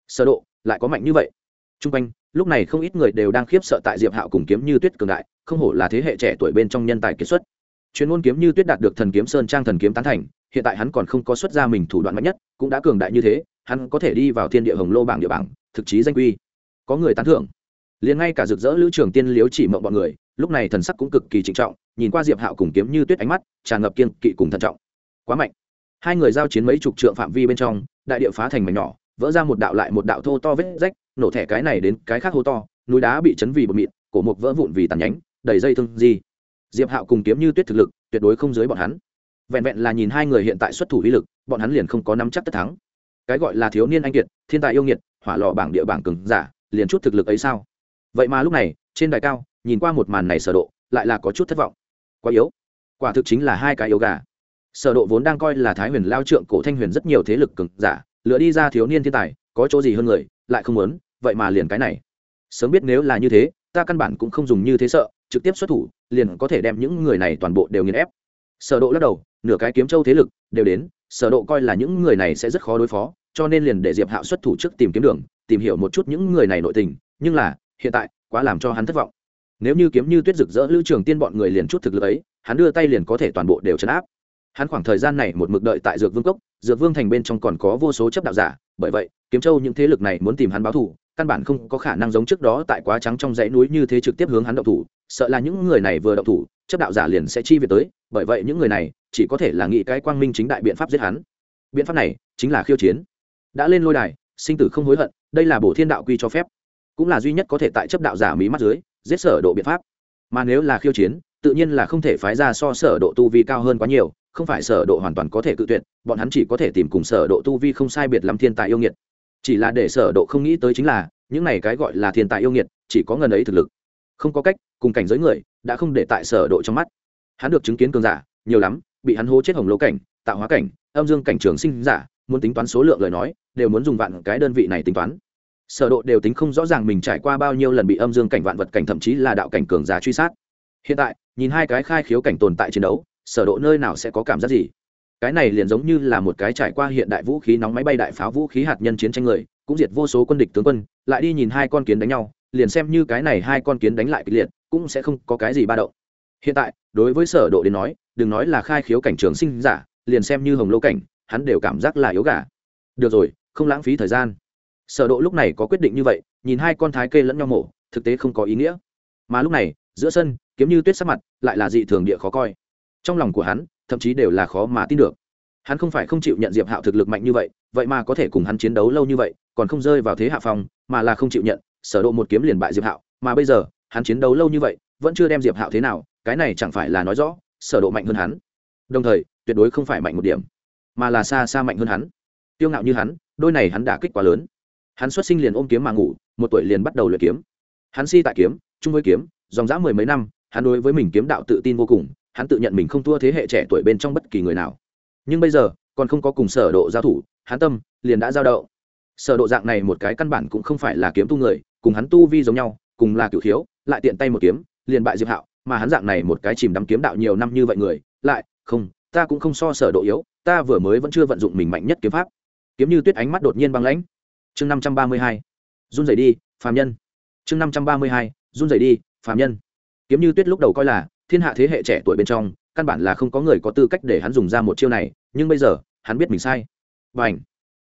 Sở độ, lại có mạnh như vậy. Trung quanh, lúc này không ít người đều đang khiếp sợ tại diệp hạo cùng kiếm như tuyết cường đại, không hổ là thế hệ trẻ tuổi bên trong nhân tài kiệt xuất. Chuyên môn kiếm như tuyết đạt được thần kiếm sơn trang thần kiếm tán thành, hiện tại hắn còn không có xuất ra mình thủ đoạn mạnh nhất, cũng đã cường đại như thế, hắn có thể đi vào thiên địa hồng lô bảng địa bảng, thực chí danh quy. Có người tán thưởng. Liền ngay cả rực rỡ lữ trường tiên liếu chỉ mộng bọn người lúc này thần sắc cũng cực kỳ trịnh trọng, nhìn qua diệp hạo cùng kiếm như tuyết ánh mắt, tràn ngập kiên kỵ cùng thận trọng. Quá mạnh. Hai người giao chiến mấy chục trượng phạm vi bên trong, đại địa phá thành mảnh nhỏ, vỡ ra một đạo lại một đạo thô to vết rách, nổ thẻ cái này đến cái khác hô to, núi đá bị chấn vì bột mịn, cổ mục vỡ vụn vì tàn nhánh, đầy dây thương di. Diệp hạo cùng kiếm như tuyết thực lực, tuyệt đối không dưới bọn hắn. Vẹn vẹn là nhìn hai người hiện tại xuất thủ uy lực, bọn hắn liền không có nắm chắc tất thắng. Cái gọi là thiếu niên anh kiệt, thiên tài yêu nghiệt, hỏa lò bảng địa bảng cứng giả, liền chút thực lực ấy sao? Vậy mà lúc này, trên đài cao nhìn qua một màn này sở độ, lại là có chút thất vọng. Quá yếu. Quả thực chính là hai cái yếu gà. Sở độ vốn đang coi là thái huyền lao trượng cổ thanh huyền rất nhiều thế lực cường giả, lựa đi ra thiếu niên thiên tài, có chỗ gì hơn người, lại không muốn, vậy mà liền cái này. Sớm biết nếu là như thế, ta căn bản cũng không dùng như thế sợ, trực tiếp xuất thủ, liền có thể đem những người này toàn bộ đều nghiền ép. Sở độ lắc đầu, nửa cái kiếm châu thế lực, đều đến, sở độ coi là những người này sẽ rất khó đối phó, cho nên liền để diệp hạo xuất thủ trước tìm kiếm đường, tìm hiểu một chút những người này nội tình, nhưng là, hiện tại, quá làm cho hắn thất vọng nếu như kiếm như tuyết rực rỡ lưu trường tiên bọn người liền chút thực lực ấy, hắn đưa tay liền có thể toàn bộ đều chấn áp. Hắn khoảng thời gian này một mực đợi tại dược vương cốc, dược vương thành bên trong còn có vô số chấp đạo giả, bởi vậy, kiếm châu những thế lực này muốn tìm hắn báo thù, căn bản không có khả năng giống trước đó tại quá trắng trong dãy núi như thế trực tiếp hướng hắn động thủ, sợ là những người này vừa động thủ, chấp đạo giả liền sẽ chi về tới, bởi vậy những người này chỉ có thể là nghĩ cái quang minh chính đại biện pháp giết hắn. Biện pháp này chính là khiêu chiến. Đã lên lôi đài, sinh tử không hối hận, đây là bổ thiên đạo quy cho phép. Cũng là duy nhất có thể tại chấp đạo giả mỹ mắt dưới giết sở độ biện pháp. Mà nếu là khiêu chiến, tự nhiên là không thể phái ra so sở độ tu vi cao hơn quá nhiều, không phải sở độ hoàn toàn có thể cự tuyệt, bọn hắn chỉ có thể tìm cùng sở độ tu vi không sai biệt lắm thiên tài yêu nghiệt. Chỉ là để sở độ không nghĩ tới chính là, những này cái gọi là thiên tài yêu nghiệt, chỉ có ngần ấy thực lực. Không có cách, cùng cảnh giới người, đã không để tại sở độ trong mắt. Hắn được chứng kiến cường giả, nhiều lắm, bị hắn hố chết hồng lỗ cảnh, tạo hóa cảnh, âm dương cảnh trường sinh giả, muốn tính toán số lượng lời nói, đều muốn dùng vạn cái đơn vị này tính toán sở độ đều tính không rõ ràng mình trải qua bao nhiêu lần bị âm dương cảnh vạn vật cảnh thậm chí là đạo cảnh cường giả truy sát. Hiện tại, nhìn hai cái khai khiếu cảnh tồn tại chiến đấu, sở độ nơi nào sẽ có cảm giác gì? Cái này liền giống như là một cái trải qua hiện đại vũ khí nóng máy bay đại pháo vũ khí hạt nhân chiến tranh người, cũng diệt vô số quân địch tướng quân, lại đi nhìn hai con kiến đánh nhau, liền xem như cái này hai con kiến đánh lại kịch liệt, cũng sẽ không có cái gì ba động. Hiện tại, đối với sở độ đến nói, đừng nói là khai khiếu cảnh trường sinh giả, liền xem như hồng lô cảnh, hắn đều cảm giác là yếu gà. Được rồi, không lãng phí thời gian sở độ lúc này có quyết định như vậy, nhìn hai con thái kê lẫn nhau mổ, thực tế không có ý nghĩa. Mà lúc này, giữa sân, kiếm như tuyết sắc mặt, lại là dị thường địa khó coi. Trong lòng của hắn, thậm chí đều là khó mà tin được. Hắn không phải không chịu nhận diệp hạo thực lực mạnh như vậy vậy mà có thể cùng hắn chiến đấu lâu như vậy, còn không rơi vào thế hạ phong, mà là không chịu nhận, sở độ một kiếm liền bại diệp hạo, mà bây giờ, hắn chiến đấu lâu như vậy, vẫn chưa đem diệp hạo thế nào, cái này chẳng phải là nói rõ, sở độ mạnh hơn hắn. Đồng thời, tuyệt đối không phải mạnh một điểm, mà là xa xa mạnh hơn hắn. Tiêu ngạo như hắn, đôi này hắn đã kích quá lớn hắn xuất sinh liền ôm kiếm mà ngủ, một tuổi liền bắt đầu luyện kiếm. Hắn si tại kiếm, chung với kiếm, dòng dã mười mấy năm, hắn đối với mình kiếm đạo tự tin vô cùng, hắn tự nhận mình không thua thế hệ trẻ tuổi bên trong bất kỳ người nào. Nhưng bây giờ, còn không có cùng sở độ giao thủ, hắn tâm liền đã giao động. Sở độ dạng này một cái căn bản cũng không phải là kiếm tu người, cùng hắn tu vi giống nhau, cùng là cửu thiếu, lại tiện tay một kiếm, liền bại diệp hạo, mà hắn dạng này một cái chìm đắm kiếm đạo nhiều năm như vậy người, lại, không, ta cũng không so sở độ yếu, ta vừa mới vẫn chưa vận dụng mình mạnh nhất kiếm pháp. Kiếm như tuyết ánh mắt đột nhiên băng lãnh chương 532 run rẩy đi, phàm nhân. Chương 532 run rẩy đi, phàm nhân. Kiếm như tuyết lúc đầu coi là thiên hạ thế hệ trẻ tuổi bên trong, căn bản là không có người có tư cách để hắn dùng ra một chiêu này, nhưng bây giờ, hắn biết mình sai. Và ảnh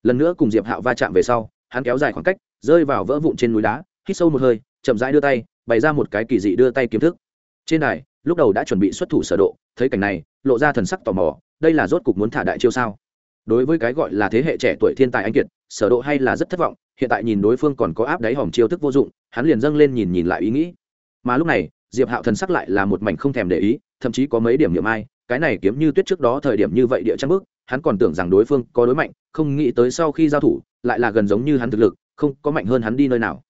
lần nữa cùng diệp hạo va chạm về sau, hắn kéo dài khoảng cách, rơi vào vỡ vụn trên núi đá, hít sâu một hơi, chậm rãi đưa tay, bày ra một cái kỳ dị đưa tay kiếm thức. Trên đài, lúc đầu đã chuẩn bị xuất thủ sở độ, thấy cảnh này, lộ ra thần sắc tò mò, đây là rốt cục muốn thả đại chiêu sao? Đối với cái gọi là thế hệ trẻ tuổi thiên tài anh kiệt, sở độ hay là rất thất vọng, hiện tại nhìn đối phương còn có áp đáy hòm chiêu thức vô dụng, hắn liền dâng lên nhìn nhìn lại ý nghĩ. Mà lúc này, diệp hạo thần sắc lại là một mảnh không thèm để ý, thậm chí có mấy điểm niệm ai, cái này kiếm như tuyết trước đó thời điểm như vậy địa trang bước hắn còn tưởng rằng đối phương có đối mạnh, không nghĩ tới sau khi giao thủ, lại là gần giống như hắn thực lực, không có mạnh hơn hắn đi nơi nào.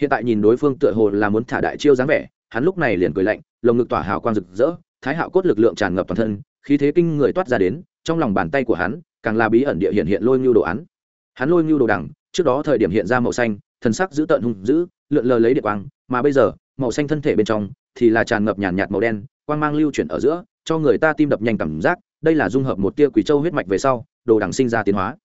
Hiện tại nhìn đối phương tựa hồ là muốn thả đại chiêu dáng vẻ, hắn lúc này liền cười lạnh, lồng ngực tỏa hào quang rực rỡ, thái hạo cốt lực lượng tràn ngập toàn thân, khí thế kinh người toát ra đến, trong lòng bàn tay của hắn càng là bí ẩn địa hiện hiện lôi ngưu đồ án. Hắn lôi ngưu đồ đằng, trước đó thời điểm hiện ra màu xanh, thần sắc giữ tợn hung dữ, lượn lờ lấy địa quang, mà bây giờ, màu xanh thân thể bên trong thì là tràn ngập nhàn nhạt màu đen, quang mang lưu chuyển ở giữa, cho người ta tim đập nhanh cảm giác, đây là dung hợp một tia quỷ châu huyết mạch về sau, đồ đằng sinh ra tiến hóa.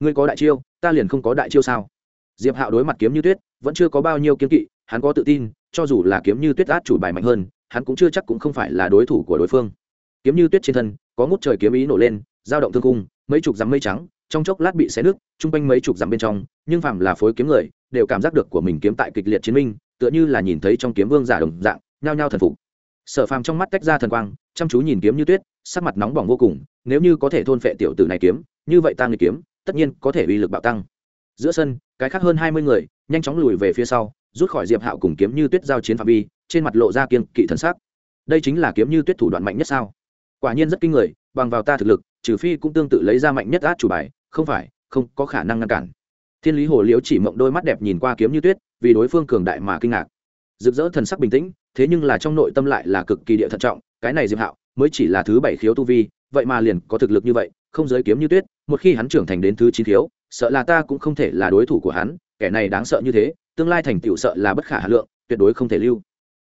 Ngươi có đại chiêu, ta liền không có đại chiêu sao? Diệp hạo đối mặt kiếm như tuyết, vẫn chưa có bao nhiêu kiếm kỵ, hắn có tự tin, cho dù là kiếm như tuyết át chủ bài mạnh hơn, hắn cũng chưa chắc cũng không phải là đối thủ của đối phương. Kiếm như tuyết trên thân, có ngút trời kiếm ý nổ lên, dao động thương cung mấy chục dặm mây trắng, trong chốc lát bị xé nước chung quanh mấy chục dặm bên trong, nhưng phàm là phối kiếm người, đều cảm giác được của mình kiếm tại kịch liệt chiến minh, tựa như là nhìn thấy trong kiếm vương giả đồng dạng, nhao nhao thần phục. Sở phàm trong mắt tách ra thần quang, chăm chú nhìn kiếm như tuyết, sắc mặt nóng bỏng vô cùng, nếu như có thể thôn phệ tiểu tử này kiếm, như vậy ta người kiếm, tất nhiên có thể uy lực bạo tăng. Giữa sân, cái khác hơn hai mươi người, nhanh chóng lùi về phía sau, rút khỏi diệp hạo cùng kiếm như tuyết giao chiến phạm vi, trên mặt lộ ra kiên kỵ thần sắc. Đây chính là kiếm như tuyết thủ đoạn mạnh nhất sao? Quả nhiên rất kinh người, bằng vào ta thực lực trừ phi cũng tương tự lấy ra mạnh nhất át chủ bài, không phải, không có khả năng ngăn cản. Thiên lý hồ liếu chỉ mộng đôi mắt đẹp nhìn qua kiếm như tuyết, vì đối phương cường đại mà kinh ngạc. Rực rỡ thần sắc bình tĩnh, thế nhưng là trong nội tâm lại là cực kỳ địa thận trọng, cái này diệp hạo mới chỉ là thứ bảy khiếu tu vi, vậy mà liền có thực lực như vậy, không giới kiếm như tuyết, một khi hắn trưởng thành đến thứ chín khiếu, sợ là ta cũng không thể là đối thủ của hắn, kẻ này đáng sợ như thế, tương lai thành tựu sợ là bất khả hà lượng, tuyệt đối không thể lưu.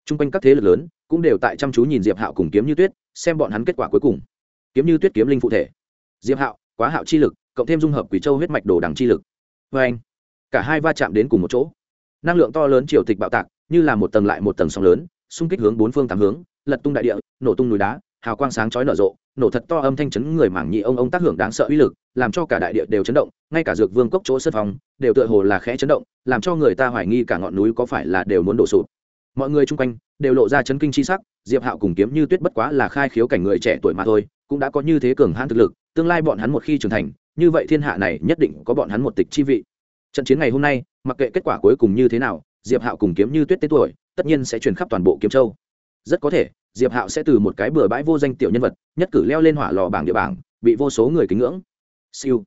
T r u n g quanh các thế lực lớn cũng đều tại chăm chú nhìn diệp hạo cùng kiếm như tuyết, xem bọn hắn kết quả cuối cùng kiếm như tuyết kiếm linh phụ thể. Diệp hạo, quá hạo chi lực, cộng thêm dung hợp quỷ châu huyết mạch đồ đằng chi lực. Vê anh, cả hai va chạm đến cùng một chỗ. Năng lượng to lớn triều tịch bạo tạc, như là một tầng lại một tầng sóng lớn, xung kích hướng bốn phương tám hướng, lật tung đại địa, nổ tung núi đá, hào quang sáng chói nở rộ, nổ thật to âm thanh chấn người mảng nhị ông ông tác hưởng đáng sợ uy lực, làm cho cả đại địa đều chấn động, ngay cả dược vương cốc chỗ sân phòng đều tựa hồ là khẽ chấn động, làm cho người ta hoài nghi cả ngọn núi có phải là đều muốn đổ sụp. Mọi người chung quanh đều lộ ra chấn kinh chi sắc, diệp hạo cùng kiếm như tuyết bất quá là khai khiếu cảnh người trẻ tuổi mà thôi cũng đã có như thế cường hãn thực lực, tương lai bọn hắn một khi trưởng thành, như vậy thiên hạ này nhất định có bọn hắn một tịch chi vị. Trận chiến ngày hôm nay, mặc kệ kết quả cuối cùng như thế nào, diệp hạo cùng kiếm như tuyết tên tuổi, tất nhiên sẽ truyền khắp toàn bộ kiếm châu. Rất có thể, diệp hạo sẽ từ một cái bừa bãi vô danh tiểu nhân vật, nhất cử leo lên hỏa lò bảng địa bảng, bị vô số người kính ngưỡng. Siêu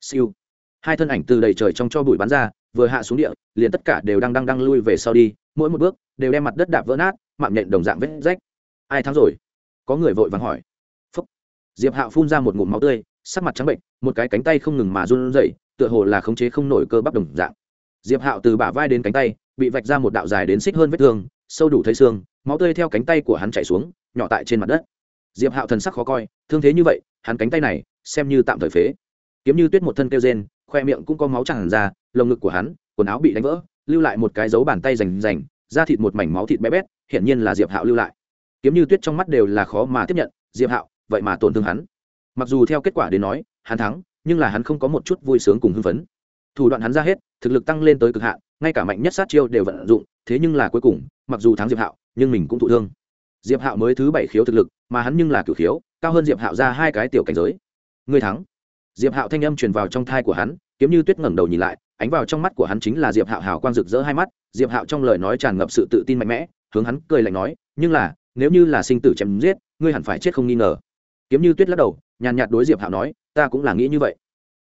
siêu. Hai thân ảnh từ đầy trời trong cho bụi bắn ra, vừa hạ xuống địa, liền tất cả đều đang đang đang lui về sau đi, mỗi một bước đều đem mặt đất đạp vỡ nát, mạng nhện đồng dạng vết rách. Ai thắng rồi? Có người vội vàng hỏi diệp hạo phun ra một ngụm máu tươi, sắc mặt trắng bệnh một cái cánh tay không ngừng mà run rẩy, tựa hồ là khống chế không nổi cơ bắp đồng dạng. Diệp hạo từ bả vai đến cánh tay, bị vạch ra một đạo dài đến xích hơn vết thương, sâu đủ thấy xương, máu tươi theo cánh tay của hắn chảy xuống, nhỏ tại trên mặt đất. Diệp hạo thần sắc khó coi, thương thế như vậy, hắn cánh tay này, xem như tạm thời phế. Kiếm như tuyết một thân kêu rên, khoe miệng cũng có máu tràn ra, lồng ngực của hắn, quần áo bị đánh vỡ, lưu lại một cái dấu bàn tay rành rành, da thịt một mảnh máu thịt bé bét, hiển nhiên là diệp hạo lưu lại. Kiếm như tuyết trong mắt đều là khó mà tiếp nhận, diệp hạo vậy mà tổn thương hắn. Mặc dù theo kết quả đến nói, hắn thắng, nhưng là hắn không có một chút vui sướng cùng hưng phấn. Thủ đoạn hắn ra hết, thực lực tăng lên tới cực hạn, ngay cả mạnh nhất sát chiêu đều vận dụng, thế nhưng là cuối cùng, mặc dù thắng diệp hạo, nhưng mình cũng thụ thương. Diệp hạo mới thứ bảy khiếu thực lực, mà hắn nhưng là cửu khiếu, cao hơn diệp hạo ra hai cái tiểu cảnh giới. Người thắng. Diệp hạo thanh âm truyền vào trong thai của hắn, kiếm như tuyết ngẩng đầu nhìn lại, ánh vào trong mắt của hắn chính là diệp hạo hào quang rực rỡ hai mắt, diệp hạo trong lời nói tràn ngập sự tự tin mạnh mẽ, hướng hắn cười lạnh nói, nhưng là, nếu như là sinh tử chém giết, ngươi hẳn phải chết không nghi ngờ kiếm như tuyết lắc đầu, nhàn nhạt đối diệp hạo nói, ta cũng là nghĩ như vậy.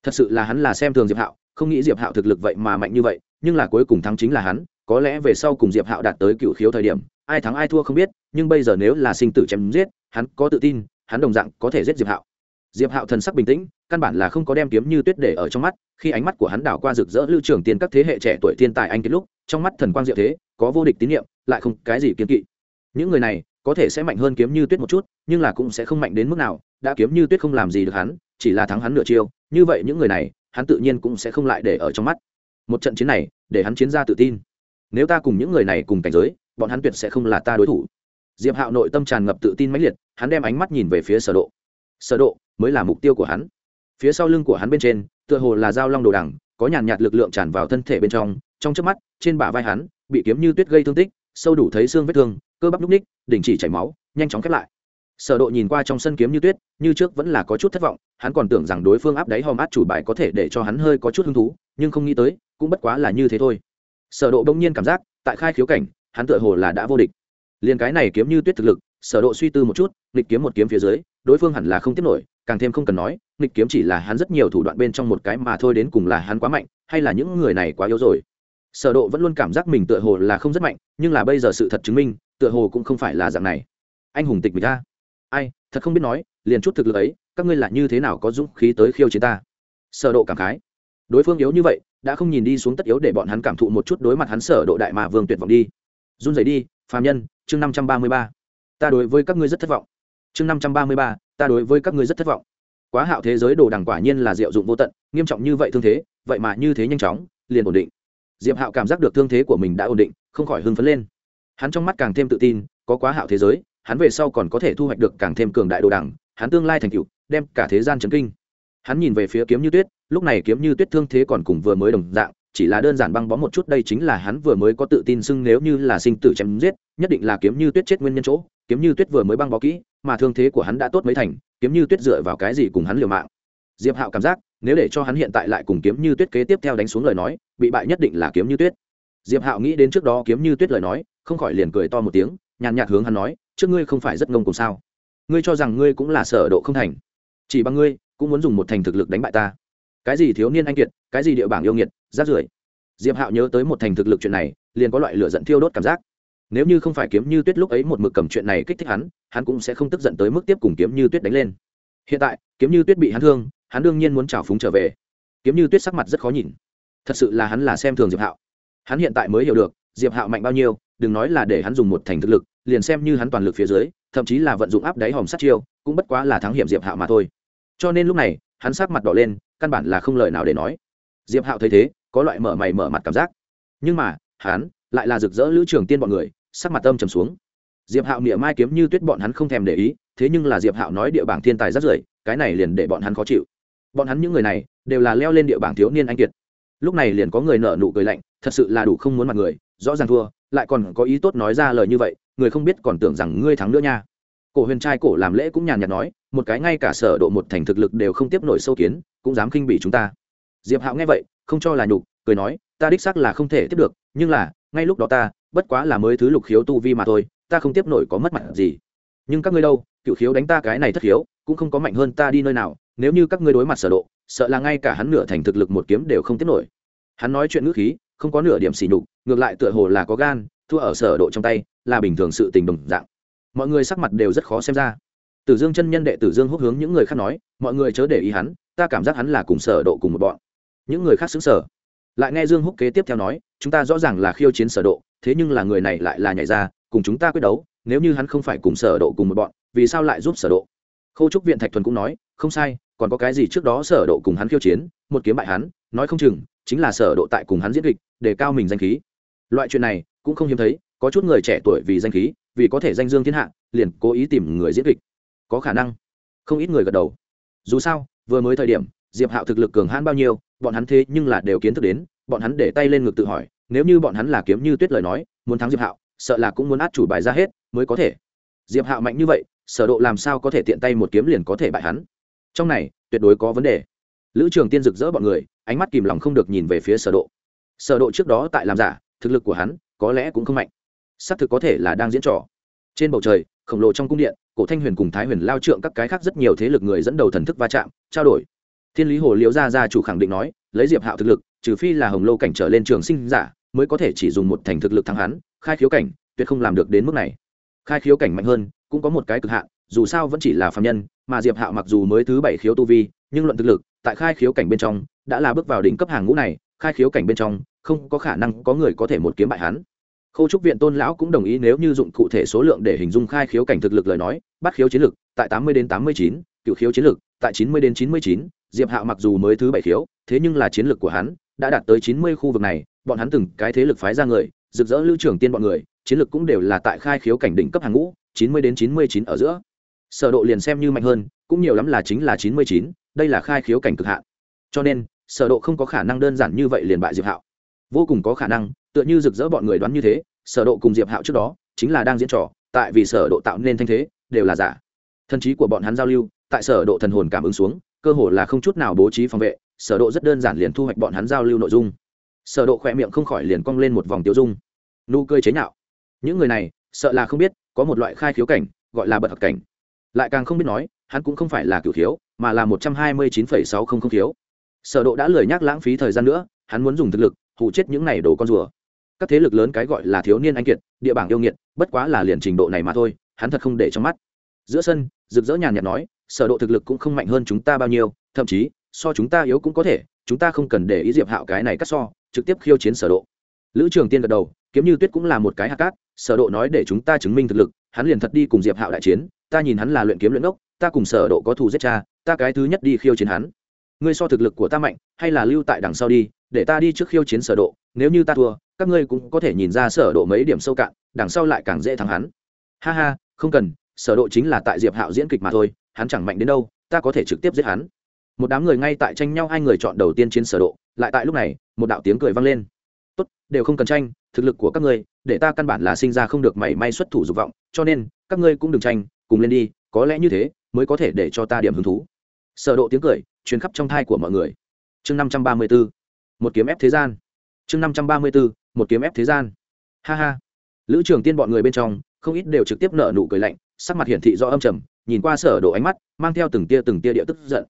Thật sự là hắn là xem thường diệp hạo, không nghĩ diệp hạo thực lực vậy mà mạnh như vậy, nhưng là cuối cùng thắng chính là hắn, có lẽ về sau cùng diệp hạo đạt tới cựu khiếu thời điểm, ai thắng ai thua không biết, nhưng bây giờ nếu là sinh tử chém giết, hắn có tự tin, hắn đồng dạng có thể giết diệp hạo. Diệp hạo thần sắc bình tĩnh, căn bản là không có đem kiếm như tuyết để ở trong mắt, khi ánh mắt của hắn đảo qua rực rỡ lưu trưởng tiền các thế hệ trẻ tuổi thiên tài anh kết lúc, trong mắt thần quang diệu thế, có vô địch tín nhiệm lại không cái gì kiếm kỵ. Những người này có thể sẽ mạnh hơn kiếm như tuyết một chút, nhưng là cũng sẽ không mạnh đến mức nào, đã kiếm như tuyết không làm gì được hắn, chỉ là thắng hắn nửa chiêu, như vậy những người này, hắn tự nhiên cũng sẽ không lại để ở trong mắt. Một trận chiến này, để hắn chiến ra tự tin. Nếu ta cùng những người này cùng cảnh giới, bọn hắn tuyệt sẽ không là ta đối thủ. Diệp hạo nội tâm tràn ngập tự tin mãnh liệt, hắn đem ánh mắt nhìn về phía sở độ. Sở độ mới là mục tiêu của hắn. Phía sau lưng của hắn bên trên, tựa hồ là dao long đồ đằng, có nhàn nhạt lực lượng tràn vào thân thể bên trong trong chớp mắt, trên bả vai hắn, bị kiếm như tuyết gây thương tích, sâu đủ thấy xương vết thương cơ bắp núc ních đình chỉ chảy máu, nhanh chóng khép lại. Sở độ nhìn qua trong sân kiếm như tuyết, như trước vẫn là có chút thất vọng, hắn còn tưởng rằng đối phương áp đáy hòm át chủ bài có thể để cho hắn hơi có chút hứng thú, nhưng không nghĩ tới, cũng bất quá là như thế thôi. Sở độ đông nhiên cảm giác, tại khai khiếu cảnh, hắn tựa hồ là đã vô địch. Liền cái này kiếm như tuyết thực lực, sở độ suy tư một chút, nghịch kiếm một kiếm phía dưới, đối phương hẳn là không tiếp nổi, càng thêm không cần nói, nghịch kiếm chỉ là hắn rất nhiều thủ đoạn bên trong một cái mà thôi đến cùng là hắn quá mạnh, hay là những người này quá yếu rồi. Sở độ vẫn luôn cảm giác mình tựa hồ là không rất mạnh, nhưng là bây giờ sự thật chứng minh tựa hồ cũng không phải là dạng này. Anh hùng tịch mình ta. Ai, thật không biết nói, liền chút thực lực ấy, các ngươi là như thế nào có dũng khí tới khiêu chiến ta? Sở độ cảm khái. Đối phương yếu như vậy, đã không nhìn đi xuống tất yếu để bọn hắn cảm thụ một chút đối mặt hắn sở độ đại mà vương tuyệt vọng đi. Run rẩy đi, phàm nhân, chương 533 ta đối với các ngươi rất thất vọng. Chương 533 ta đối với các ngươi rất thất vọng. Quá hạo thế giới đồ đằng quả nhiên là diệu dụng vô tận, nghiêm trọng như vậy thương thế, vậy mà như thế nhanh chóng, liền ổn định. Diệp hạo cảm giác được thương thế của mình đã ổn định, không khỏi hưng phấn lên hắn trong mắt càng thêm tự tin, có quá hạo thế giới, hắn về sau còn có thể thu hoạch được càng thêm cường đại đồ đằng, hắn tương lai thành cựu đem cả thế gian chấn kinh. Hắn nhìn về phía kiếm như tuyết, lúc này kiếm như tuyết thương thế còn cùng vừa mới đồng dạng, chỉ là đơn giản băng bó một chút, đây chính là hắn vừa mới có tự tin xưng nếu như là sinh tử chém giết, nhất định là kiếm như tuyết chết nguyên nhân chỗ. Kiếm như tuyết vừa mới băng bó kỹ, mà thương thế của hắn đã tốt mấy thành, kiếm như tuyết dựa vào cái gì cùng hắn liều mạng? Diệp hạo cảm giác, nếu để cho hắn hiện tại lại cùng kiếm như tuyết kế tiếp theo đánh xuống lời nói, bị bại nhất định là kiếm như tuyết diệp hạo nghĩ đến trước đó kiếm như tuyết lời nói, không khỏi liền cười to một tiếng, nhàn nhạt hướng hắn nói, trước ngươi không phải rất ngông cùng sao? Ngươi cho rằng ngươi cũng là sở độ không thành. Chỉ bằng ngươi, cũng muốn dùng một thành thực lực đánh bại ta. Cái gì thiếu niên anh kiệt, cái gì địa bảng yêu nghiệt, rác rưởi. Diệp hạo nhớ tới một thành thực lực chuyện này, liền có loại lửa giận thiêu đốt cảm giác. Nếu như không phải kiếm như tuyết lúc ấy một mực cầm chuyện này kích thích hắn hắn cũng sẽ không tức giận tới mức tiếp cùng kiếm như tuyết đánh lên. Hiện tại, kiếm như tuyết bị hắn thương, hắn đương nhiên muốn trào phúng trở về. Kiếm như tuyết sắc mặt rất khó nhìn. Thật sự là hắn là xem thường diệp hạo hắn hiện tại mới hiểu được, diệp hạo mạnh bao nhiêu, đừng nói là để hắn dùng một thành thực lực, liền xem như hắn toàn lực phía dưới, thậm chí là vận dụng áp đáy hòm sát chiêu, cũng bất quá là thắng hiểm diệp hạo mà thôi. Cho nên lúc này, hắn sắc mặt đỏ lên, căn bản là không lời nào để nói. Diệp hạo thấy thế, có loại mở mày mở mặt cảm giác. Nhưng mà, hắn lại là rực rỡ lữ trường tiên bọn người, sắc mặt âm trầm xuống. Diệp hạo niệm mai kiếm như tuyết bọn hắn không thèm để ý, thế nhưng là diệp hạo nói địa bảng thiên tài rất rưởi, cái này liền để bọn hắn khó chịu. Bọn hắn những người này, đều là leo lên địa bảng thiếu niên anh kiệt. Lúc này liền có người nở nụ cười lạnh thật sự là đủ không muốn mặt người, rõ ràng thua, lại còn có ý tốt nói ra lời như vậy, người không biết còn tưởng rằng ngươi thắng nữa nha. Cổ huyền trai cổ làm lễ cũng nhàn nhạt nói, một cái ngay cả sở độ một thành thực lực đều không tiếp nổi sâu kiến, cũng dám khinh bỉ chúng ta. Diệp hạo nghe vậy, không cho là nhục, cười nói, ta đích xác là không thể tiếp được, nhưng là, ngay lúc đó ta, bất quá là mới thứ lục khiếu tu vi mà thôi, ta không tiếp nổi có mất mặt gì. Nhưng các ngươi đâu, cựu khiếu đánh ta cái này thất khiếu, cũng không có mạnh hơn ta đi nơi nào, nếu như các ngươi đối mặt sở độ, sợ là ngay cả hắn nửa thành thực lực một kiếm đều không tiếp nổi. Hắn nói chuyện ngữ khí không có nửa điểm sỉ nhục, ngược lại tựa hồ là có gan, thua ở sở độ trong tay, là bình thường sự tình đồng dạng. Mọi người sắc mặt đều rất khó xem ra. Tử dương chân nhân đệ tử dương húc hướng những người khác nói, mọi người chớ để ý hắn, ta cảm giác hắn là cùng sở độ cùng một bọn. Những người khác xứng sở. Lại nghe dương húc kế tiếp theo nói, chúng ta rõ ràng là khiêu chiến sở độ, thế nhưng là người này lại là nhảy ra, cùng chúng ta quyết đấu, nếu như hắn không phải cùng sở độ cùng một bọn, vì sao lại giúp sở độ? Khâu trúc viện thạch thuần cũng nói, không sai, còn có cái gì trước đó sở độ cùng hắn khiêu chiến, một kiếm bại hắn, nói không chừng chính là sở độ tại cùng hắn diễn kịch, để cao mình danh khí. Loại chuyện này cũng không hiếm thấy, có chút người trẻ tuổi vì danh khí, vì có thể danh dương thiên hạ, liền cố ý tìm người diễn kịch. Có khả năng. Không ít người gật đầu. Dù sao, vừa mới thời điểm, diệp hạo thực lực cường hãn bao nhiêu, bọn hắn thế nhưng là đều kiến thức đến, bọn hắn để tay lên ngực tự hỏi, nếu như bọn hắn là kiếm như tuyết lời nói, muốn thắng diệp hạo, sợ là cũng muốn át chủ bài ra hết mới có thể. Diệp hạo mạnh như vậy, sở độ làm sao có thể tiện tay một kiếm liền có thể bại hắn? Trong này, tuyệt đối có vấn đề lữ trường tiên rực rỡ bọn người, ánh mắt kìm lòng không được nhìn về phía sở độ. Sở độ trước đó tại làm giả, thực lực của hắn có lẽ cũng không mạnh. Xác thực có thể là đang diễn trò. Trên bầu trời, khổng lồ trong cung điện, cổ thanh huyền cùng thái huyền lao trượng các cái khác rất nhiều thế lực người dẫn đầu thần thức va chạm, trao đổi. Thiên lý hồ liễu gia gia chủ khẳng định nói, lấy diệp hạo thực lực, trừ phi là hồng lâu cảnh trở lên trường sinh giả, mới có thể chỉ dùng một thành thực lực thắng hắn, khai khiếu cảnh, tuyệt không làm được đến mức này. Khai khiếu cảnh mạnh hơn, cũng có một cái cực hạn, dù sao vẫn chỉ là phạm nhân, mà diệp hạo mặc dù mới thứ bảy khiếu tu vi, nhưng luận thực lực tại khai khiếu cảnh bên trong, đã là bước vào đỉnh cấp hàng ngũ này, khai khiếu cảnh bên trong, không có khả năng có người có thể một kiếm bại hắn. Khâu trúc viện tôn lão cũng đồng ý nếu như dụng cụ thể số lượng để hình dung khai khiếu cảnh thực lực lời nói, bắt khiếu chiến lực, tại tám mươi đến tám mươi chín, cựu khiếu chiến lực, tại chín mươi đến chín mươi chín, diệp hạo mặc dù mới thứ bảy khiếu, thế nhưng là chiến lực của hắn đã đạt tới chín mươi khu vực này, bọn hắn từng cái thế lực phái ra người, rực rỡ lưu trưởng tiên bọn người, chiến lực cũng đều là tại khai khiếu cảnh đỉnh cấp hàng ngũ, chín mươi đến chín mươi chín ở giữa. Sở độ liền xem như mạnh hơn, cũng nhiều lắm là chính là chín mươi chín đây là khai khiếu cảnh cực hạn. Cho nên, sở độ không có khả năng đơn giản như vậy liền bại diệp hạo. Vô cùng có khả năng, tựa như rực rỡ bọn người đoán như thế, sở độ cùng diệp hạo trước đó, chính là đang diễn trò, tại vì sở độ tạo nên thanh thế, đều là giả. Thân trí của bọn hắn giao lưu, tại sở độ thần hồn cảm ứng xuống, cơ hồ là không chút nào bố trí phòng vệ, sở độ rất đơn giản liền thu hoạch bọn hắn giao lưu nội dung. Sở độ khoe miệng không khỏi liền cong lên một vòng tiêu dung. Nụ cười chế nhạo. Những người này, sợ là không biết, có một loại khai khiếu cảnh, gọi là bật học cảnh. Lại càng không biết nói hắn cũng không phải là cửu thiếu mà là một trăm hai mươi chín phẩy sáu không không thiếu sở độ đã lười nhắc lãng phí thời gian nữa, hắn muốn dùng thực lực hụ chết những này đồ con rùa. Các thế lực lớn cái gọi là thiếu niên anh kiệt, địa bảng yêu nghiệt, bất quá là liền trình độ này mà thôi, hắn thật không để trong mắt. Giữa sân, rực rỡ nhàn nhạt nói, sở độ thực lực cũng không mạnh hơn chúng ta bao nhiêu, thậm chí, so chúng ta yếu cũng có thể, chúng ta không cần để ý diệp hạo cái này cắt so, trực tiếp khiêu chiến sở độ. Lữ trường tiên gật đầu, kiếm như tuyết cũng là một cái hạt cát, sở độ nói để chúng ta chứng minh thực lực, hắn liền thật đi cùng diệp hạo đại chiến, ta nhìn hắn là luyện kiếm luyện ốc ta cùng sở độ có thù giết cha, ta cái thứ nhất đi khiêu chiến hắn. Ngươi so thực lực của ta mạnh, hay là lưu tại đằng sau đi, để ta đi trước khiêu chiến sở độ, nếu như ta thua, các ngươi cũng có thể nhìn ra sở độ mấy điểm sâu cạn, đằng sau lại càng dễ thắng hắn. Ha ha, không cần, sở độ chính là tại diệp hạo diễn kịch mà thôi, hắn chẳng mạnh đến đâu, ta có thể trực tiếp giết hắn. Một đám người ngay tại tranh nhau, hai người chọn đầu tiên chiến sở độ, lại tại lúc này, một đạo tiếng cười vang lên. Tốt, đều không cần tranh, thực lực của các ngươi, để ta căn bản là sinh ra không được mảy may xuất thủ dục vọng, cho nên, các ngươi cũng đừng tranh, cùng lên đi, có lẽ như thế mới có thể để cho ta điểm hứng thú. Sở độ tiếng cười truyền khắp trong thai của mọi người. Chương 534 một kiếm ép thế gian. Chương 534 một kiếm ép thế gian. Ha ha. Lữ trường tiên bọn người bên trong, không ít đều trực tiếp nở nụ cười lạnh, sắc mặt hiển thị rõ âm trầm, nhìn qua sở độ ánh mắt, mang theo từng tia từng tia địa tức giận.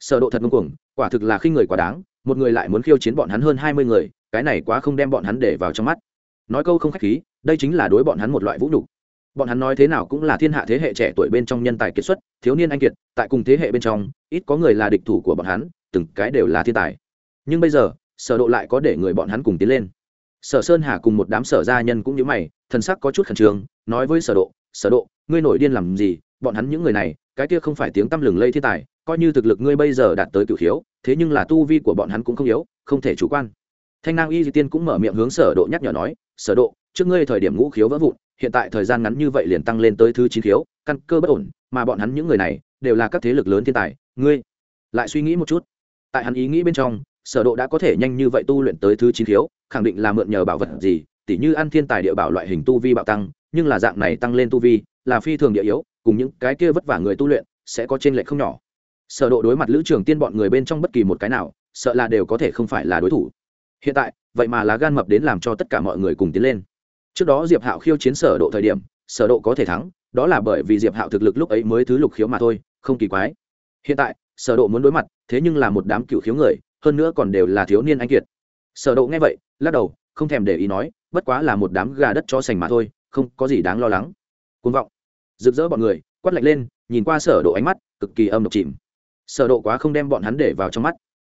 Sở độ thật ngông cuồng, quả thực là khinh người quá đáng, một người lại muốn khiêu chiến bọn hắn hơn hai mươi người, cái này quá không đem bọn hắn để vào trong mắt. Nói câu không khách khí, đây chính là đối bọn hắn một loại vũ nhục bọn hắn nói thế nào cũng là thiên hạ thế hệ trẻ tuổi bên trong nhân tài kiệt xuất, thiếu niên anh kiệt, tại cùng thế hệ bên trong, ít có người là địch thủ của bọn hắn, từng cái đều là thiên tài. Nhưng bây giờ, sở độ lại có để người bọn hắn cùng tiến lên. Sở sơn hà cùng một đám sở gia nhân cũng như mày, thần sắc có chút khẩn trương, nói với sở độ sở độ, ngươi nổi điên làm gì? Bọn hắn những người này, cái kia không phải tiếng tăm lừng lây thiên tài, coi như thực lực ngươi bây giờ đạt tới cửu khiếu, thế nhưng là tu vi của bọn hắn cũng không yếu, không thể chủ quan. Thanh nang y di tiên cũng mở miệng hướng sở độ nhắc nhở nói, sở độ, trước ngươi thời điểm ngũ khiếu vỡ vụn hiện tại thời gian ngắn như vậy liền tăng lên tới thứ chín khiếu, căn cơ bất ổn, mà bọn hắn những người này đều là các thế lực lớn thiên tài. Ngươi lại suy nghĩ một chút. Tại hắn ý nghĩ bên trong, sở độ đã có thể nhanh như vậy tu luyện tới thứ chín khiếu, khẳng định là mượn nhờ bảo vật gì, tỉ như ăn thiên tài địa bảo loại hình tu vi bạo tăng, nhưng là dạng này tăng lên tu vi là phi thường địa yếu, cùng những cái kia vất vả người tu luyện sẽ có trên lệ không nhỏ. Sở độ đối mặt lữ trường tiên bọn người bên trong bất kỳ một cái nào, sợ là đều có thể không phải là đối thủ. Hiện tại, vậy mà lá gan mập đến làm cho tất cả mọi người cùng tiến lên trước đó diệp hạo khiêu chiến sở độ thời điểm, sở độ có thể thắng, đó là bởi vì diệp hạo thực lực lúc ấy mới thứ lục khiếu mà thôi, không kỳ quái. Hiện tại, sở độ muốn đối mặt, thế nhưng là một đám cựu khiếu người, hơn nữa còn đều là thiếu niên anh kiệt. Sở độ nghe vậy, lắc đầu, không thèm để ý nói, bất quá là một đám gà đất cho sành mà thôi, không có gì đáng lo lắng. Cuồng vọng. Rực rỡ bọn người, quát lạnh lên, nhìn qua sở độ ánh mắt, cực kỳ âm độc chìm. Sở độ quá không đem bọn hắn để vào trong mắt.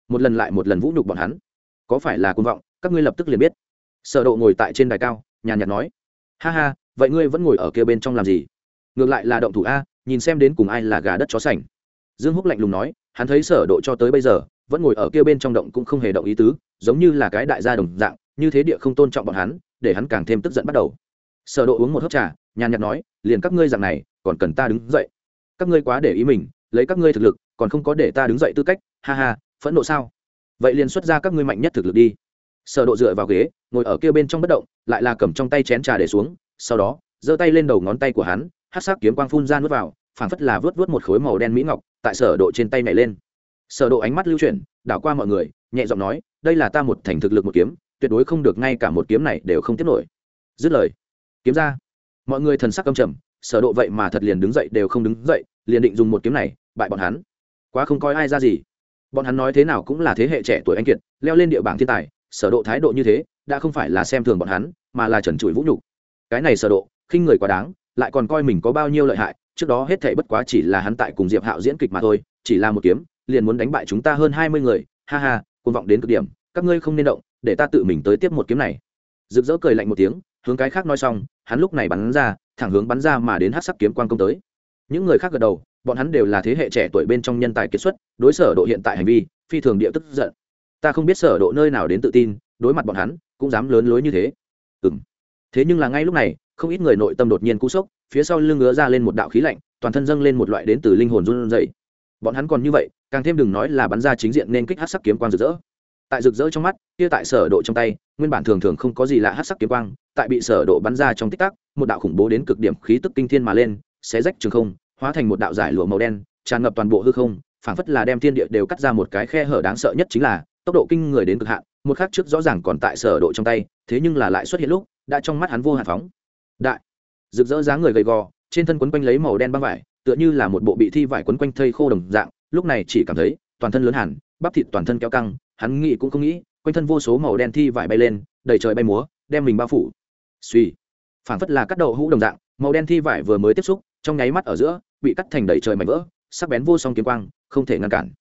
Một lần lại một lần vũ nhục bọn hắn. Có phải là cuồng vọng, các ngươi lập tức liền biết. Sở độ ngồi tại trên đài cao nhàn nhạt nói, ha ha, vậy ngươi vẫn ngồi ở kia bên trong làm gì? Ngược lại là động thủ a, nhìn xem đến cùng ai là gà đất chó sành. Dương húc lạnh lùng nói, hắn thấy sở độ cho tới bây giờ, vẫn ngồi ở kia bên trong động cũng không hề động ý tứ, giống như là cái đại gia đồng dạng, như thế địa không tôn trọng bọn hắn, để hắn càng thêm tức giận bắt đầu. Sở độ uống một hớp trà, nhàn nhạt nói, liền các ngươi dạng này, còn cần ta đứng dậy? Các ngươi quá để ý mình, lấy các ngươi thực lực, còn không có để ta đứng dậy tư cách, ha ha, phẫn nộ sao? Vậy liền xuất ra các ngươi mạnh nhất thực lực đi sở độ dựa vào ghế, ngồi ở kia bên trong bất động, lại là cầm trong tay chén trà để xuống, sau đó, giơ tay lên đầu ngón tay của hắn hắc sắc kiếm quang phun ra nuốt vào, phảng phất là vớt vớt một khối màu đen mỹ ngọc, tại sở độ trên tay nhảy lên. Sở độ ánh mắt lưu chuyển, đảo qua mọi người, nhẹ giọng nói, đây là ta một thành thực lực một kiếm, tuyệt đối không được ngay cả một kiếm này đều không tiếp nổi. Dứt lời, kiếm ra. Mọi người thần sắc căm trầm sở độ vậy mà thật liền đứng dậy đều không đứng dậy, liền định dùng một kiếm này, bại bọn hắn. Quá không coi ai ra gì. Bọn hắn nói thế nào cũng là thế hệ trẻ tuổi anh kiệt, leo lên địa bảng thiên tài sở độ thái độ như thế, đã không phải là xem thường bọn hắn, mà là trần trụi vũ nhục. Cái này sở độ, khinh người quá đáng, lại còn coi mình có bao nhiêu lợi hại, trước đó hết thảy bất quá chỉ là hắn tại cùng diệp hạo diễn kịch mà thôi, chỉ là một kiếm, liền muốn đánh bại chúng ta hơn hai mươi người, ha ha, cuồng vọng đến cực điểm, các ngươi không nên động, để ta tự mình tới tiếp một kiếm này. Rực rỡ cười lạnh một tiếng, hướng cái khác nói xong, hắn lúc này bắn ra, thẳng hướng bắn ra mà đến hắc sắc kiếm quang công tới. Những người khác gật đầu, bọn hắn đều là thế hệ trẻ tuổi bên trong nhân tài kiệt xuất, đối sở độ hiện tại hành vi, phi thường địa tức giận ta không biết sở độ nơi nào đến tự tin, đối mặt bọn hắn, cũng dám lớn lối như thế. Ừm. Thế nhưng là ngay lúc này, không ít người nội tâm đột nhiên cú sốc, phía sau lưng ngứa ra lên một đạo khí lạnh, toàn thân dâng lên một loại đến từ linh hồn run rẩy. Bọn hắn còn như vậy, càng thêm đừng nói là bắn ra chính diện nên kích hắc sắc kiếm quang rực rỡ. Tại rực rỡ trong mắt, kia tại sở độ trong tay, nguyên bản thường thường không có gì lạ hắc sắc kiếm quang, tại bị sở độ bắn ra trong tích tắc, một đạo khủng bố đến cực điểm khí tức kinh thiên mà lên, xé rách trường không, hóa thành một đạo giải lụa màu đen, tràn ngập toàn bộ hư không, phảng phất là đem thiên địa đều cắt ra một cái khe hở đáng sợ nhất chính là tốc độ kinh người đến cực hạn, một khắc trước rõ ràng còn tại sở độ trong tay, thế nhưng là lại xuất hiện lúc, đã trong mắt hắn vô hạn phóng. Đại, rực rỡ dáng người gầy gò, trên thân quấn quanh lấy màu đen băng vải, tựa như là một bộ bị thi vải quấn quanh thây khô đồng dạng, lúc này chỉ cảm thấy, toàn thân lớn hẳn, bắp thịt toàn thân kéo căng, hắn nghĩ cũng không nghĩ, quanh thân vô số màu đen thi vải bay lên đầy trời bay múa, đem mình bao phủ. Suy phảng phất là cắt đầu hũ đồng dạng, màu đen thi vải vừa mới tiếp xúc, trong nháy mắt ở giữa, bị cắt thành đầy trời mảnh vỡ, sắc bén vô song kiếm quang, không thể ngăn cản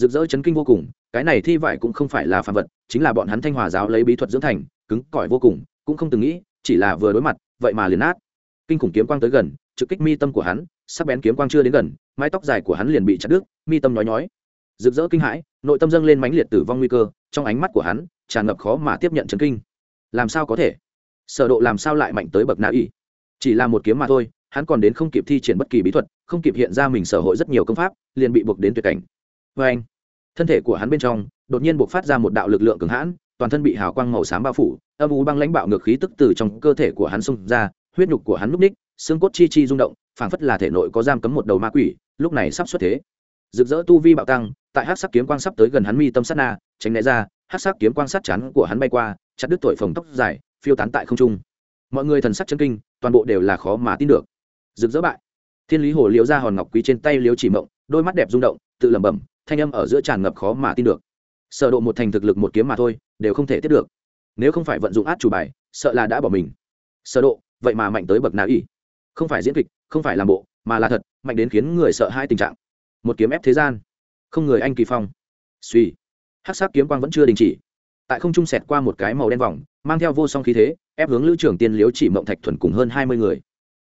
rực rỡ chấn kinh vô cùng, cái này thi vải cũng không phải là phàm vật, chính là bọn hắn thanh hòa giáo lấy bí thuật dưỡng thành, cứng cỏi vô cùng, cũng không từng nghĩ, chỉ là vừa đối mặt, vậy mà liền nát. Kinh khủng kiếm quang tới gần, trực kích mi tâm của hắn, sắc bén kiếm quang chưa đến gần, mái tóc dài của hắn liền bị chặt đứt, mi tâm nhói nhói. Rực rỡ kinh hãi, nội tâm dâng lên mãnh liệt tử vong nguy cơ, trong ánh mắt của hắn, tràn ngập khó mà tiếp nhận chấn kinh. Làm sao có thể? Sở độ làm sao lại mạnh tới bậc nào y chỉ là một kiếm mà thôi, hắn còn đến không kịp thi triển bất kỳ bí thuật, không kịp hiện ra mình sở hội rất nhiều công pháp, liền bị buộc đến tuyệt cảnh vê anh. Thân thể của hắn bên trong, đột nhiên buộc phát ra một đạo lực lượng cường hãn, toàn thân bị hào quang màu xám bao phủ, âm u băng lãnh bạo ngược khí tức từ trong cơ thể của hắn xung ra, huyết nhục của hắn núp ních, xương cốt chi chi rung động, phảng phất là thể nội có giam cấm một đầu ma quỷ, lúc này sắp xuất thế. Rực rỡ tu vi bạo tăng, tại hát sắc kiếm quang sắp tới gần hắn mi tâm sát na, tránh né ra hát sắc kiếm quang sát chắn của hắn bay qua, chặt đứt tuổi phồng tóc dài, phiêu tán tại không trung. Mọi người thần sắc chân kinh, toàn bộ đều là khó mà tin được. Rực rỡ bại. Thiên lý hồ liễu ra hòn ngọc quý trên tay liễu chỉ mộng, đôi mắt đẹp rung động, tự lẩm bẩm thanh âm ở giữa tràn ngập khó mà tin được. Sở độ một thành thực lực một kiếm mà thôi, đều không thể tiếp được. Nếu không phải vận dụng át chủ bài, sợ là đã bỏ mình. Sở độ, vậy mà mạnh tới bậc nào ỉ không phải diễn kịch, không phải làm bộ, mà là thật, mạnh đến khiến người sợ hai tình trạng. Một kiếm ép thế gian. Không người anh kỳ phong. Suy. Hắc sắc kiếm quang vẫn chưa đình chỉ. Tại không trung sẹt qua một cái màu đen vòng, mang theo vô song khí thế, ép hướng lữ trưởng tiên liếu chỉ mộng thạch thuần cùng hơn hai mươi người.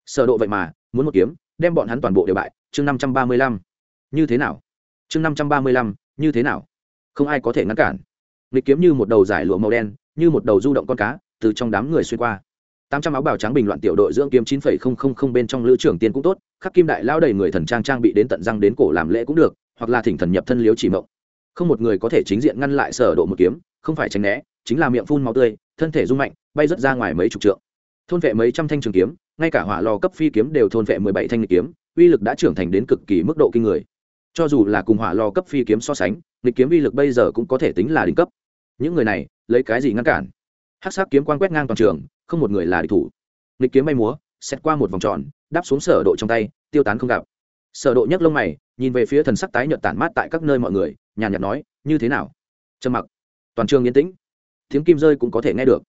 Sở độ vậy mà, muốn một kiếm, đem bọn hắn toàn bộ đều bại. Chương năm trăm ba mươi lăm. Như thế nào? Chương năm trăm ba mươi lăm, như thế nào? Không ai có thể ngăn cản. Nghịch kiếm như một đầu giải lụa màu đen, như một đầu du động con cá, từ trong đám người xuyên qua. Tám trăm áo bào trắng bình loạn tiểu đội dưỡng kiếm chín phẩy không không không bên trong lữ trưởng tiên cũng tốt, khắc kim đại lao đầy người thần trang trang bị đến tận răng đến cổ làm lễ cũng được, hoặc là thỉnh thần nhập thân liếu chỉ mộng. Không một người có thể chính diện ngăn lại sở độ một kiếm, không phải tránh né, chính là miệng phun máu tươi, thân thể rung mạnh, bay rất ra ngoài mấy chục trượng. Thôn vệ mấy trăm thanh trường kiếm, ngay cả hỏa lò cấp phi kiếm đều thôn vệ mười bảy thanh nghịch kiếm, uy lực đã trưởng thành đến cực kỳ mức độ kinh người cho dù là cùng hỏa lò cấp phi kiếm so sánh, nghịch kiếm uy lực bây giờ cũng có thể tính là đỉnh cấp. Những người này, lấy cái gì ngăn cản? Hắc sắc kiếm quan quét ngang toàn trường, không một người là địch thủ. Nghịch kiếm bay múa xét qua một vòng tròn, đáp xuống sở độ trong tay, tiêu tán không gặp. Sở độ nhấc lông mày, nhìn về phía thần sắc tái nhợt tản mát tại các nơi mọi người, nhàn nhạt nói, như thế nào? Trầm mặc. Toàn trường yên tĩnh. Tiếng kim rơi cũng có thể nghe được.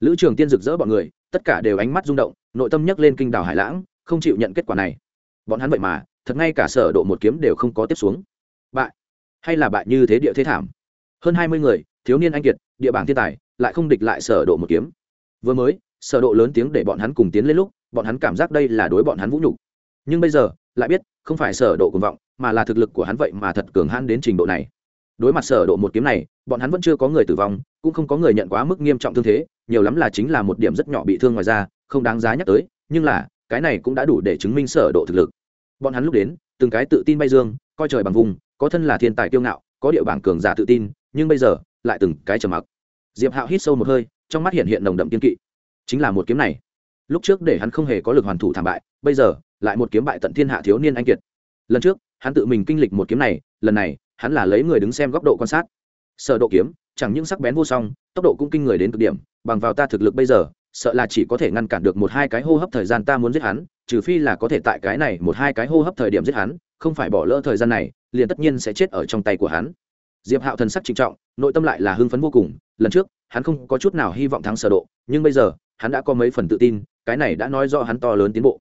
Lữ trường tiên rực rỡ bọn người, tất cả đều ánh mắt rung động, nội tâm nhấc lên kinh đảo hải lãng, không chịu nhận kết quả này. Bọn hắn vậy mà thật ngay cả sở độ một kiếm đều không có tiếp xuống. Bại. Hay là bại như thế địa thế thảm. Hơn hai mươi người, thiếu niên anh kiệt, địa bảng thiên tài, lại không địch lại sở độ một kiếm. Vừa mới, sở độ lớn tiếng để bọn hắn cùng tiến lên lúc, bọn hắn cảm giác đây là đối bọn hắn vũ nhục. Nhưng bây giờ, lại biết, không phải sở độ cuồng vọng, mà là thực lực của hắn vậy mà thật cường hãn đến trình độ này. Đối mặt sở độ một kiếm này, bọn hắn vẫn chưa có người tử vong, cũng không có người nhận quá mức nghiêm trọng thương thế, nhiều lắm là chính là một điểm rất nhỏ bị thương ngoài ra không đáng giá nhắc tới, nhưng là, cái này cũng đã đủ để chứng minh sở độ thực lực bọn hắn lúc đến, từng cái tự tin bay dương, coi trời bằng vùng, có thân là thiên tài kiêu ngạo, có địa bảng cường giả tự tin, nhưng bây giờ, lại từng cái trầm mặc. Diệp hạo hít sâu một hơi, trong mắt hiện hiện nồng đậm kiên kỵ. Chính là một kiếm này. Lúc trước để hắn không hề có lực hoàn thủ thảm bại, bây giờ, lại một kiếm bại tận thiên hạ thiếu niên anh kiệt. Lần trước, hắn tự mình kinh lịch một kiếm này, lần này, hắn là lấy người đứng xem góc độ quan sát. Sở độ kiếm, chẳng những sắc bén vô song, tốc độ cũng kinh người đến cực điểm, bằng vào ta thực lực bây giờ sợ là chỉ có thể ngăn cản được một hai cái hô hấp thời gian ta muốn giết hắn, trừ phi là có thể tại cái này một hai cái hô hấp thời điểm giết hắn, không phải bỏ lỡ thời gian này, liền tất nhiên sẽ chết ở trong tay của hắn. Diệp hạo thần sắc trịnh trọng, nội tâm lại là hưng phấn vô cùng, lần trước, hắn không có chút nào hy vọng thắng sở độ, nhưng bây giờ, hắn đã có mấy phần tự tin, cái này đã nói rõ hắn to lớn tiến bộ.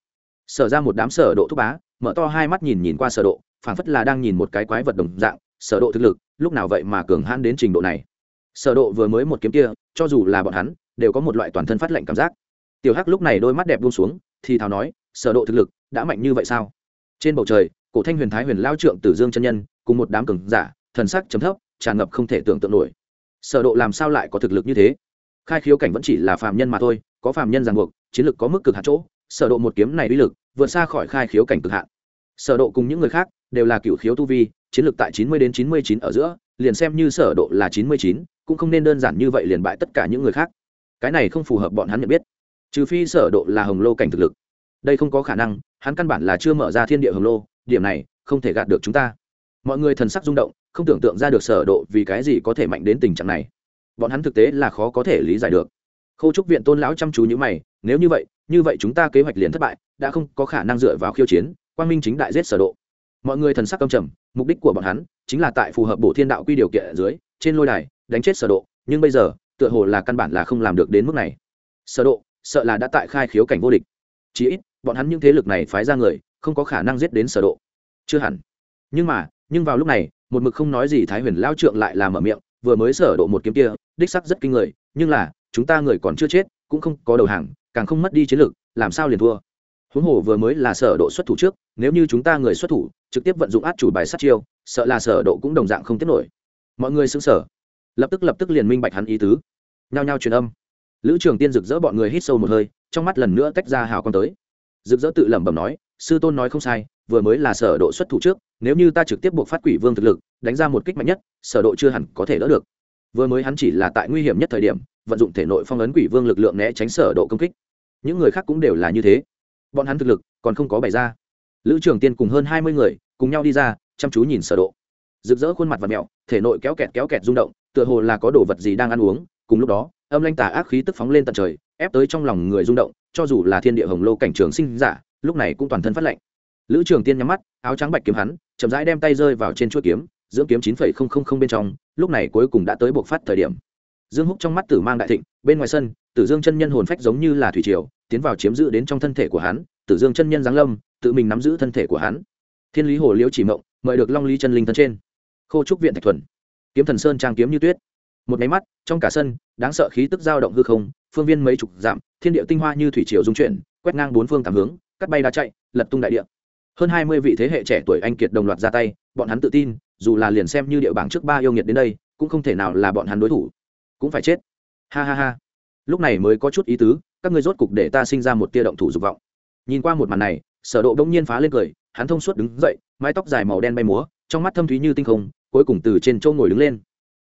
Sở ra một đám sở độ thúc bá, mở to hai mắt nhìn nhìn qua sở độ, phảng phất là đang nhìn một cái quái vật đồng dạng, sở độ thực lực, lúc nào vậy mà cường hãn đến trình độ này. Sở độ vừa mới một kiếm kia, cho dù là bọn hắn đều có một loại toàn thân phát lạnh cảm giác. Tiểu hắc lúc này đôi mắt đẹp buông xuống thì thào nói sở độ thực lực đã mạnh như vậy sao? Trên bầu trời cổ thanh huyền thái huyền lao trượng tử dương chân nhân cùng một đám cường giả thần sắc chấm thấp tràn ngập không thể tưởng tượng nổi. Sở độ làm sao lại có thực lực như thế? Khai khiếu cảnh vẫn chỉ là phàm nhân mà thôi có phàm nhân ràng buộc chiến lực có mức cực hạn chỗ sở độ một kiếm này uy lực vượt xa khỏi khai khiếu cảnh cực hạn. Sở độ cùng những người khác đều là cựu khiếu tu vi chiến lực tại 90 đến 99 ở giữa liền xem như sở độ là 99, cũng không nên đơn giản như vậy liền bại tất cả những người khác cái này không phù hợp bọn hắn nhận biết. Trừ phi sở độ là hồng lô cảnh thực lực. Đây không có khả năng, hắn căn bản là chưa mở ra thiên địa hồng lô, điểm này không thể gạt được chúng ta. Mọi người thần sắc rung động, không tưởng tượng ra được sở độ vì cái gì có thể mạnh đến tình trạng này. Bọn hắn thực tế là khó có thể lý giải được. Khâu trúc viện tôn lão chăm chú như mày, nếu như vậy như vậy chúng ta kế hoạch liền thất bại, đã không có khả năng dựa vào khiêu chiến, quang minh chính đại giết sở độ. Mọi người thần sắc căm trầm, mục đích của bọn hắn chính là tại phù hợp bổ thiên đạo quy điều kiện ở dưới, trên lôi đài, đánh chết sở độ, nhưng bây giờ tựa hồ là căn bản là không làm được đến mức này. Sở độ, sợ là đã tại khai khiếu cảnh vô địch. Chỉ ít, bọn hắn những thế lực này phái ra người, không có khả năng giết đến sở độ. Chưa hẳn. Nhưng mà, nhưng vào lúc này, một mực không nói gì thái huyền lao trượng lại làm mở miệng, vừa mới sở độ một kiếm kia, đích sắc rất kinh người, nhưng là, chúng ta người còn chưa chết, cũng không có đầu hàng, càng không mất đi chiến lực, làm sao liền thua? Huống hồ vừa mới là sở độ xuất thủ trước, nếu như chúng ta người xuất thủ, trực tiếp vận dụng át chủ bài sát chiêu, sợ là sở độ cũng đồng dạng không tiếp nổi. Mọi người sững sờ lập tức lập tức liền minh bạch hắn ý tứ. Nhao nhao truyền âm. Lữ trường tiên rực rỡ bọn người hít sâu một hơi, trong mắt lần nữa tách ra hào con tới. Rực rỡ tự lẩm bẩm nói, sư tôn nói không sai, vừa mới là sở độ xuất thủ trước, nếu như ta trực tiếp buộc phát quỷ vương thực lực, đánh ra một kích mạnh nhất, sở độ chưa hẳn có thể đỡ được. Vừa mới hắn chỉ là tại nguy hiểm nhất thời điểm, vận dụng thể nội phong ấn quỷ vương lực lượng né tránh sở độ công kích. Những người khác cũng đều là như thế. Bọn hắn thực lực còn không có bày ra. Lữ trường tiên cùng hơn hai mươi người cùng nhau đi ra, chăm chú nhìn sở độ. Rực rỡ khuôn mặt và mèo thể nội kéo kẹt kéo kẹt rung động, tựa hồ là có đồ vật gì đang ăn uống. Cùng lúc đó, âm lanh tà ác khí tức phóng lên tận trời, ép tới trong lòng người rung động, cho dù là thiên địa hồng lô cảnh trường sinh giả, lúc này cũng toàn thân phát lạnh. Lữ trường tiên nhắm mắt, áo trắng bạch kiếm hắn, chậm rãi đem tay rơi vào trên chuôi kiếm, dưỡng kiếm chín phẩy không không không bên trong, lúc này cuối cùng đã tới buộc phát thời điểm. Dương húc trong mắt tử mang đại thịnh, bên ngoài sân, tử dương chân nhân hồn phách giống như là thủy triều, tiến vào chiếm giữ đến trong thân thể của hắn, tử dương chân nhân giáng lâm, tự mình nắm giữ thân thể của hắn. Thiên lý hồ liễu chỉ mộng, mời được long ly chân linh thân trên khô trúc viện thạch thuần. Kiếm thần sơn trang kiếm như tuyết. Một máy mắt, trong cả sân, đáng sợ khí tức dao động hư không, phương viên mấy chục dặm, thiên địa tinh hoa như thủy triều dung chuyển, quét ngang bốn phương tám hướng, cắt bay đá chạy, lật tung đại địa. Hơn hai mươi vị thế hệ trẻ tuổi anh kiệt đồng loạt ra tay, bọn hắn tự tin, dù là liền xem như địa bảng trước ba yêu nghiệt đến đây, cũng không thể nào là bọn hắn đối thủ. Cũng phải chết. Ha ha ha. Lúc này mới có chút ý tứ, các ngươi rốt cục để ta sinh ra một tia động thủ dục vọng. Nhìn qua một màn này, sở độ đông nhiên phá lên cười, hắn thông suốt đứng dậy, mái tóc dài màu đen bay múa, trong mắt thâm thúy như tinh không cuối cùng từ trên châu ngồi đứng lên.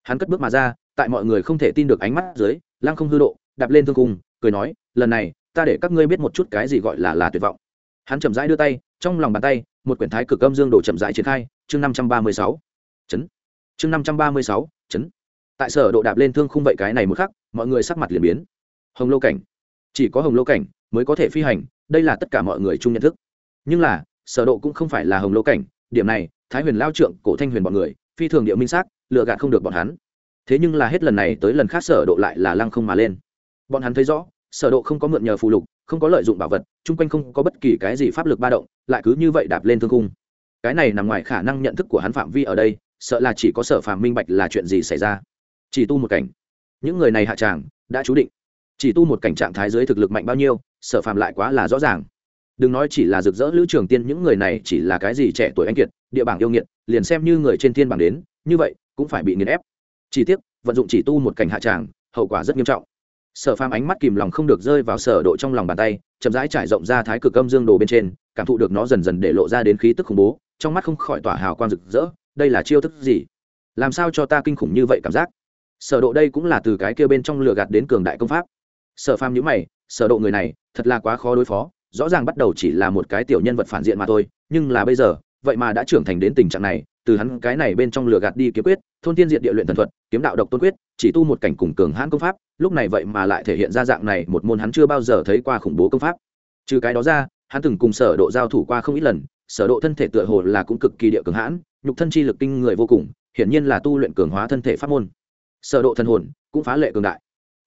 Hắn cất bước mà ra, tại mọi người không thể tin được ánh mắt dưới, lăng không hư độ, đạp lên thương cung cười nói, lần này, ta để các ngươi biết một chút cái gì gọi là là tuyệt vọng. Hắn chậm rãi đưa tay, trong lòng bàn tay, một quyển thái cực âm dương đổ chậm rãi triển khai, chương năm trăm ba mươi sáu. Chấn. Chương năm trăm ba mươi sáu, chấn. Tại sở độ đạp lên thương khung vậy cái này một khắc, mọi người sắc mặt liền biến. Hồng lô cảnh. Chỉ có hồng lô cảnh mới có thể phi hành, đây là tất cả mọi người chung nhận thức. Nhưng là, sở độ cũng không phải là hồng lô cảnh, điểm này, thái huyền lao trượng, cổ thanh huyền bọn người phi thường địa minh xác, lừa gạt không được bọn hắn. Thế nhưng là hết lần này tới lần khác sở độ lại là lăng không mà lên. Bọn hắn thấy rõ, sở độ không có mượn nhờ phù lục, không có lợi dụng bảo vật, chung quanh không có bất kỳ cái gì pháp lực ba động, lại cứ như vậy đạp lên thương cung cái này nằm ngoài khả năng nhận thức của hắn phạm vi ở đây, sợ là chỉ có sở phàm minh bạch là chuyện gì xảy ra. Chỉ tu một cảnh. Những người này hạ tràng, đã chú định. Chỉ tu một cảnh trạng thái dưới thực lực mạnh bao nhiêu, sở phàm lại quá là rõ ràng. Đừng nói chỉ là rực rỡ lữ trường tiên, những người này chỉ là cái gì trẻ tuổi anh kiệt địa bảng yêu nghiệt, liền xem như người trên thiên bảng đến, như vậy, cũng phải bị nghiền ép. Chỉ tiếc, vận dụng chỉ tu một cảnh hạ tràng, hậu quả rất nghiêm trọng. Sở phàm ánh mắt kìm lòng không được rơi vào sở độ trong lòng bàn tay, chậm rãi trải rộng ra thái cực âm dương đồ bên trên, cảm thụ được nó dần dần để lộ ra đến khí tức khủng bố, trong mắt không khỏi tỏa hào quang rực rỡ, đây là chiêu thức gì? Làm sao cho ta kinh khủng như vậy cảm giác? Sở độ đây cũng là từ cái kia bên trong lừa gạt đến cường đại công pháp. Sở phàm nhíu mày, sở độ người này, thật là quá khó đối phó, rõ ràng bắt đầu chỉ là một cái tiểu nhân vật phản diện mà thôi, nhưng là bây giờ vậy mà đã trưởng thành đến tình trạng này, từ hắn cái này bên trong lửa gạt đi kiếm quyết, thôn tiên diện địa luyện thần thuật, kiếm đạo độc tôn quyết, chỉ tu một cảnh cùng cường hãn công pháp, lúc này vậy mà lại thể hiện ra dạng này một môn hắn chưa bao giờ thấy qua khủng bố công pháp. Trừ cái đó ra, hắn từng cùng sở độ giao thủ qua không ít lần, sở độ thân thể tựa hồ là cũng cực kỳ địa cường hãn, nhục thân chi lực kinh người vô cùng, hiển nhiên là tu luyện cường hóa thân thể pháp môn. Sở độ thần hồn cũng phá lệ cường đại.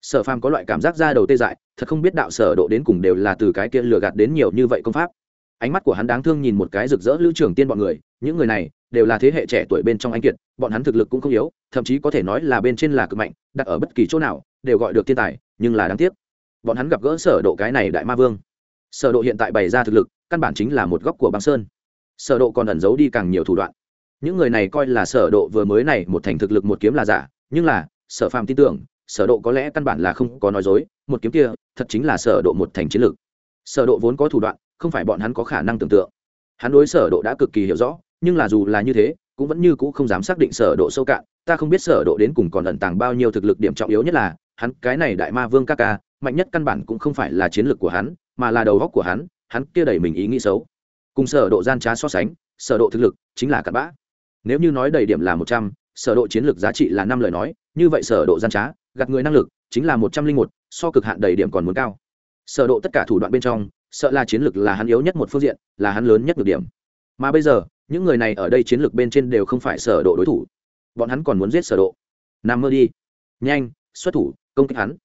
Sở phàm có loại cảm giác ra đầu tê dại, thật không biết đạo sở độ đến cùng đều là từ cái kia lừa gạt đến nhiều như vậy công pháp ánh mắt của hắn đáng thương nhìn một cái rực rỡ lữ trưởng tiên bọn người, những người này đều là thế hệ trẻ tuổi bên trong anh kiệt, bọn hắn thực lực cũng không yếu, thậm chí có thể nói là bên trên là cực mạnh, đặt ở bất kỳ chỗ nào đều gọi được thiên tài, nhưng là đáng tiếc, bọn hắn gặp gỡ sở độ cái này đại ma vương. Sở độ hiện tại bày ra thực lực, căn bản chính là một góc của băng sơn. Sở độ còn ẩn giấu đi càng nhiều thủ đoạn. Những người này coi là sở độ vừa mới này một thành thực lực một kiếm là giả, nhưng là, sở phàm tin tưởng, sở độ có lẽ căn bản là không có nói dối, một kiếm kia thật chính là sở độ một thành chiến lược. Sở độ vốn có thủ đoạn không phải bọn hắn có khả năng tưởng tượng. Hắn đối sở độ đã cực kỳ hiểu rõ, nhưng là dù là như thế, cũng vẫn như cũ không dám xác định sở độ sâu cạn. Ta không biết sở độ đến cùng còn ẩn tàng bao nhiêu thực lực, điểm trọng yếu nhất là, hắn, cái này đại ma vương ca ca, mạnh nhất căn bản cũng không phải là chiến lược của hắn, mà là đầu óc của hắn hắn kia đẩy mình ý nghĩ xấu. Cùng sở độ gian trá so sánh, sở độ thực lực chính là cặn bã. Nếu như nói đầy điểm là một trăm, sở độ chiến lược giá trị là năm lời nói, như vậy sở độ gian trá, gạt người năng lực, chính là một trăm linh một, so cực hạn đầy điểm còn muốn cao. Sở độ tất cả thủ đoạn bên trong sợ là chiến lược là hắn yếu nhất một phương diện, là hắn lớn nhất được điểm. Mà bây giờ, những người này ở đây chiến lược bên trên đều không phải sở độ đối thủ. Bọn hắn còn muốn giết sở độ. Nằm mơ đi. Nhanh, xuất thủ, công kích hắn.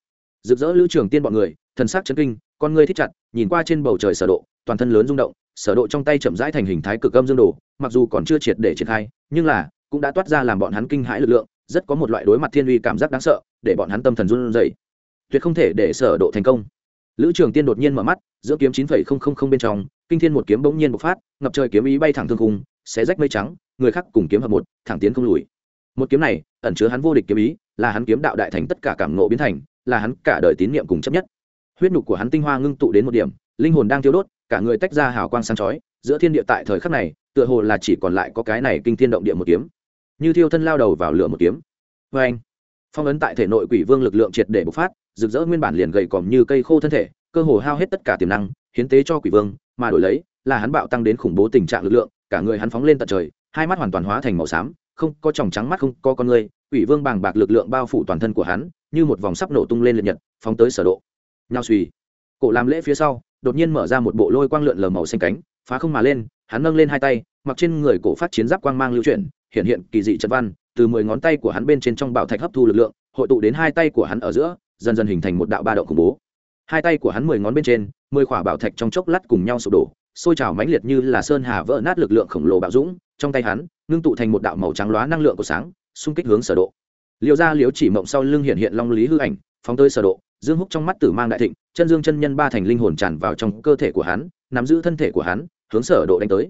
Rực rỡ lưu trường tiên bọn người, thần sắc chấn kinh, con ngươi thích chặt, nhìn qua trên bầu trời sở độ, toàn thân lớn rung động, sở độ trong tay chậm rãi thành hình thái cực âm dương đồ, mặc dù còn chưa triệt để triển khai, nhưng là, cũng đã toát ra làm bọn hắn kinh hãi lực lượng, rất có một loại đối mặt thiên uy cảm giác đáng sợ, để bọn hắn tâm thần run rẩy. Tuyệt không thể để sở độ thành công. Lữ trường tiên đột nhiên mở mắt giữa kiếm chín bên trong, kinh thiên một kiếm bỗng nhiên bộc phát, ngập trời kiếm ý bay thẳng thương khung, xé rách mây trắng, người khác cùng kiếm hợp một, thẳng tiến không lùi. Một kiếm này, ẩn chứa hắn vô địch kiếm ý, là hắn kiếm đạo đại thành tất cả cảm ngộ biến thành, là hắn cả đời tín niệm cùng chấp nhất. Huyết nhục của hắn tinh hoa ngưng tụ đến một điểm, linh hồn đang thiêu đốt, cả người tách ra hào quang sáng chói, giữa thiên địa tại thời khắc này, tựa hồ là chỉ còn lại có cái này kinh thiên động địa một kiếm. Như thiêu thân lao đầu vào lửa một kiếm. Vê anh phong ấn tại thể nội quỷ vương lực lượng triệt để bộc phát, rực rỡ nguyên bản liền gầy còm như cây khô thân thể cơ hồ hao hết tất cả tiềm năng, hiến tế cho quỷ vương, mà đổi lấy, là hắn bạo tăng đến khủng bố tình trạng lực lượng, cả người hắn phóng lên tận trời, hai mắt hoàn toàn hóa thành màu xám, không có tròng trắng mắt, không có con người, quỷ vương bàng bạc lực lượng bao phủ toàn thân của hắn, như một vòng sắp nổ tung lên liệt nhật, phóng tới sở độ. Nhao suy. Cổ làm lễ phía sau, đột nhiên mở ra một bộ lôi quang lượn lờ màu xanh cánh, phá không mà lên, hắn nâng lên hai tay, mặc trên người cổ phát chiến giáp quang mang lưu chuyển, hiện hiện kỳ dị trận văn, từ mười ngón tay của hắn bên trên trong bảo thạch hấp thu lực lượng, hội tụ đến hai tay của hắn ở giữa, dần dần hình thành một đạo ba động khủng bố hai tay của hắn mười ngón bên trên, mười khỏa bảo thạch trong chốc lát cùng nhau sụp đổ, sôi trào mãnh liệt như là sơn hà vỡ nát lực lượng khổng lồ bạo dũng, trong tay hắn, ngưng tụ thành một đạo màu trắng loá năng lượng của sáng, xung kích hướng sở độ. Liều ra liếu chỉ mộng sau lưng hiện hiện long lý hư ảnh, phóng tới sở độ, dương húc trong mắt tử mang đại thịnh, chân dương chân nhân ba thành linh hồn tràn vào trong cơ thể của hắn, nắm giữ thân thể của hắn, hướng sở độ đánh tới.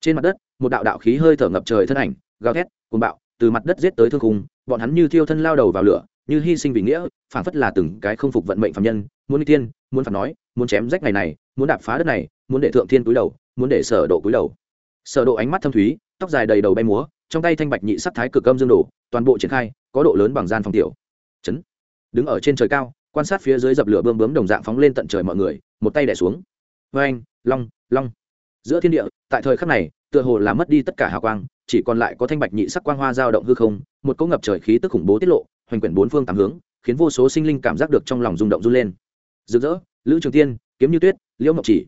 Trên mặt đất, một đạo đạo khí hơi thở ngập trời thân ảnh, gào thét, cuồng bạo, từ mặt đất giết tới thương khung, bọn hắn như thiêu thân lao đầu vào lửa, như hy sinh vì nghĩa phản phất là từng cái không phục vận mệnh phạm nhân muốn đi tiên, muốn phản nói, muốn chém rách ngày này, muốn đạp phá đất này, muốn để thượng thiên túi đầu, muốn để sở độ túi đầu. Sở độ ánh mắt thâm thúy, tóc dài đầy đầu bay múa, trong tay thanh bạch nhị sắc thái cực âm dương đổ toàn bộ triển khai, có độ lớn bằng gian phòng tiểu. Chấn. Đứng ở trên trời cao, quan sát phía dưới dập lửa bơm bướm đồng dạng phóng lên tận trời mọi người, một tay đè xuống. Với anh long long. Giữa thiên địa, tại thời khắc này, tựa hồ là mất đi tất cả hào quang, chỉ còn lại có thanh bạch nhị sắc quang hoa dao động hư không, một cỗ ngập trời khí tức khủng bố tiết lộ, hoành quyển bốn phương tám hướng, khiến vô số sinh linh cảm giác được trong lòng rung động run lên rực rỡ, lữ trường tiên, kiếm như tuyết, liễu ngọc chỉ.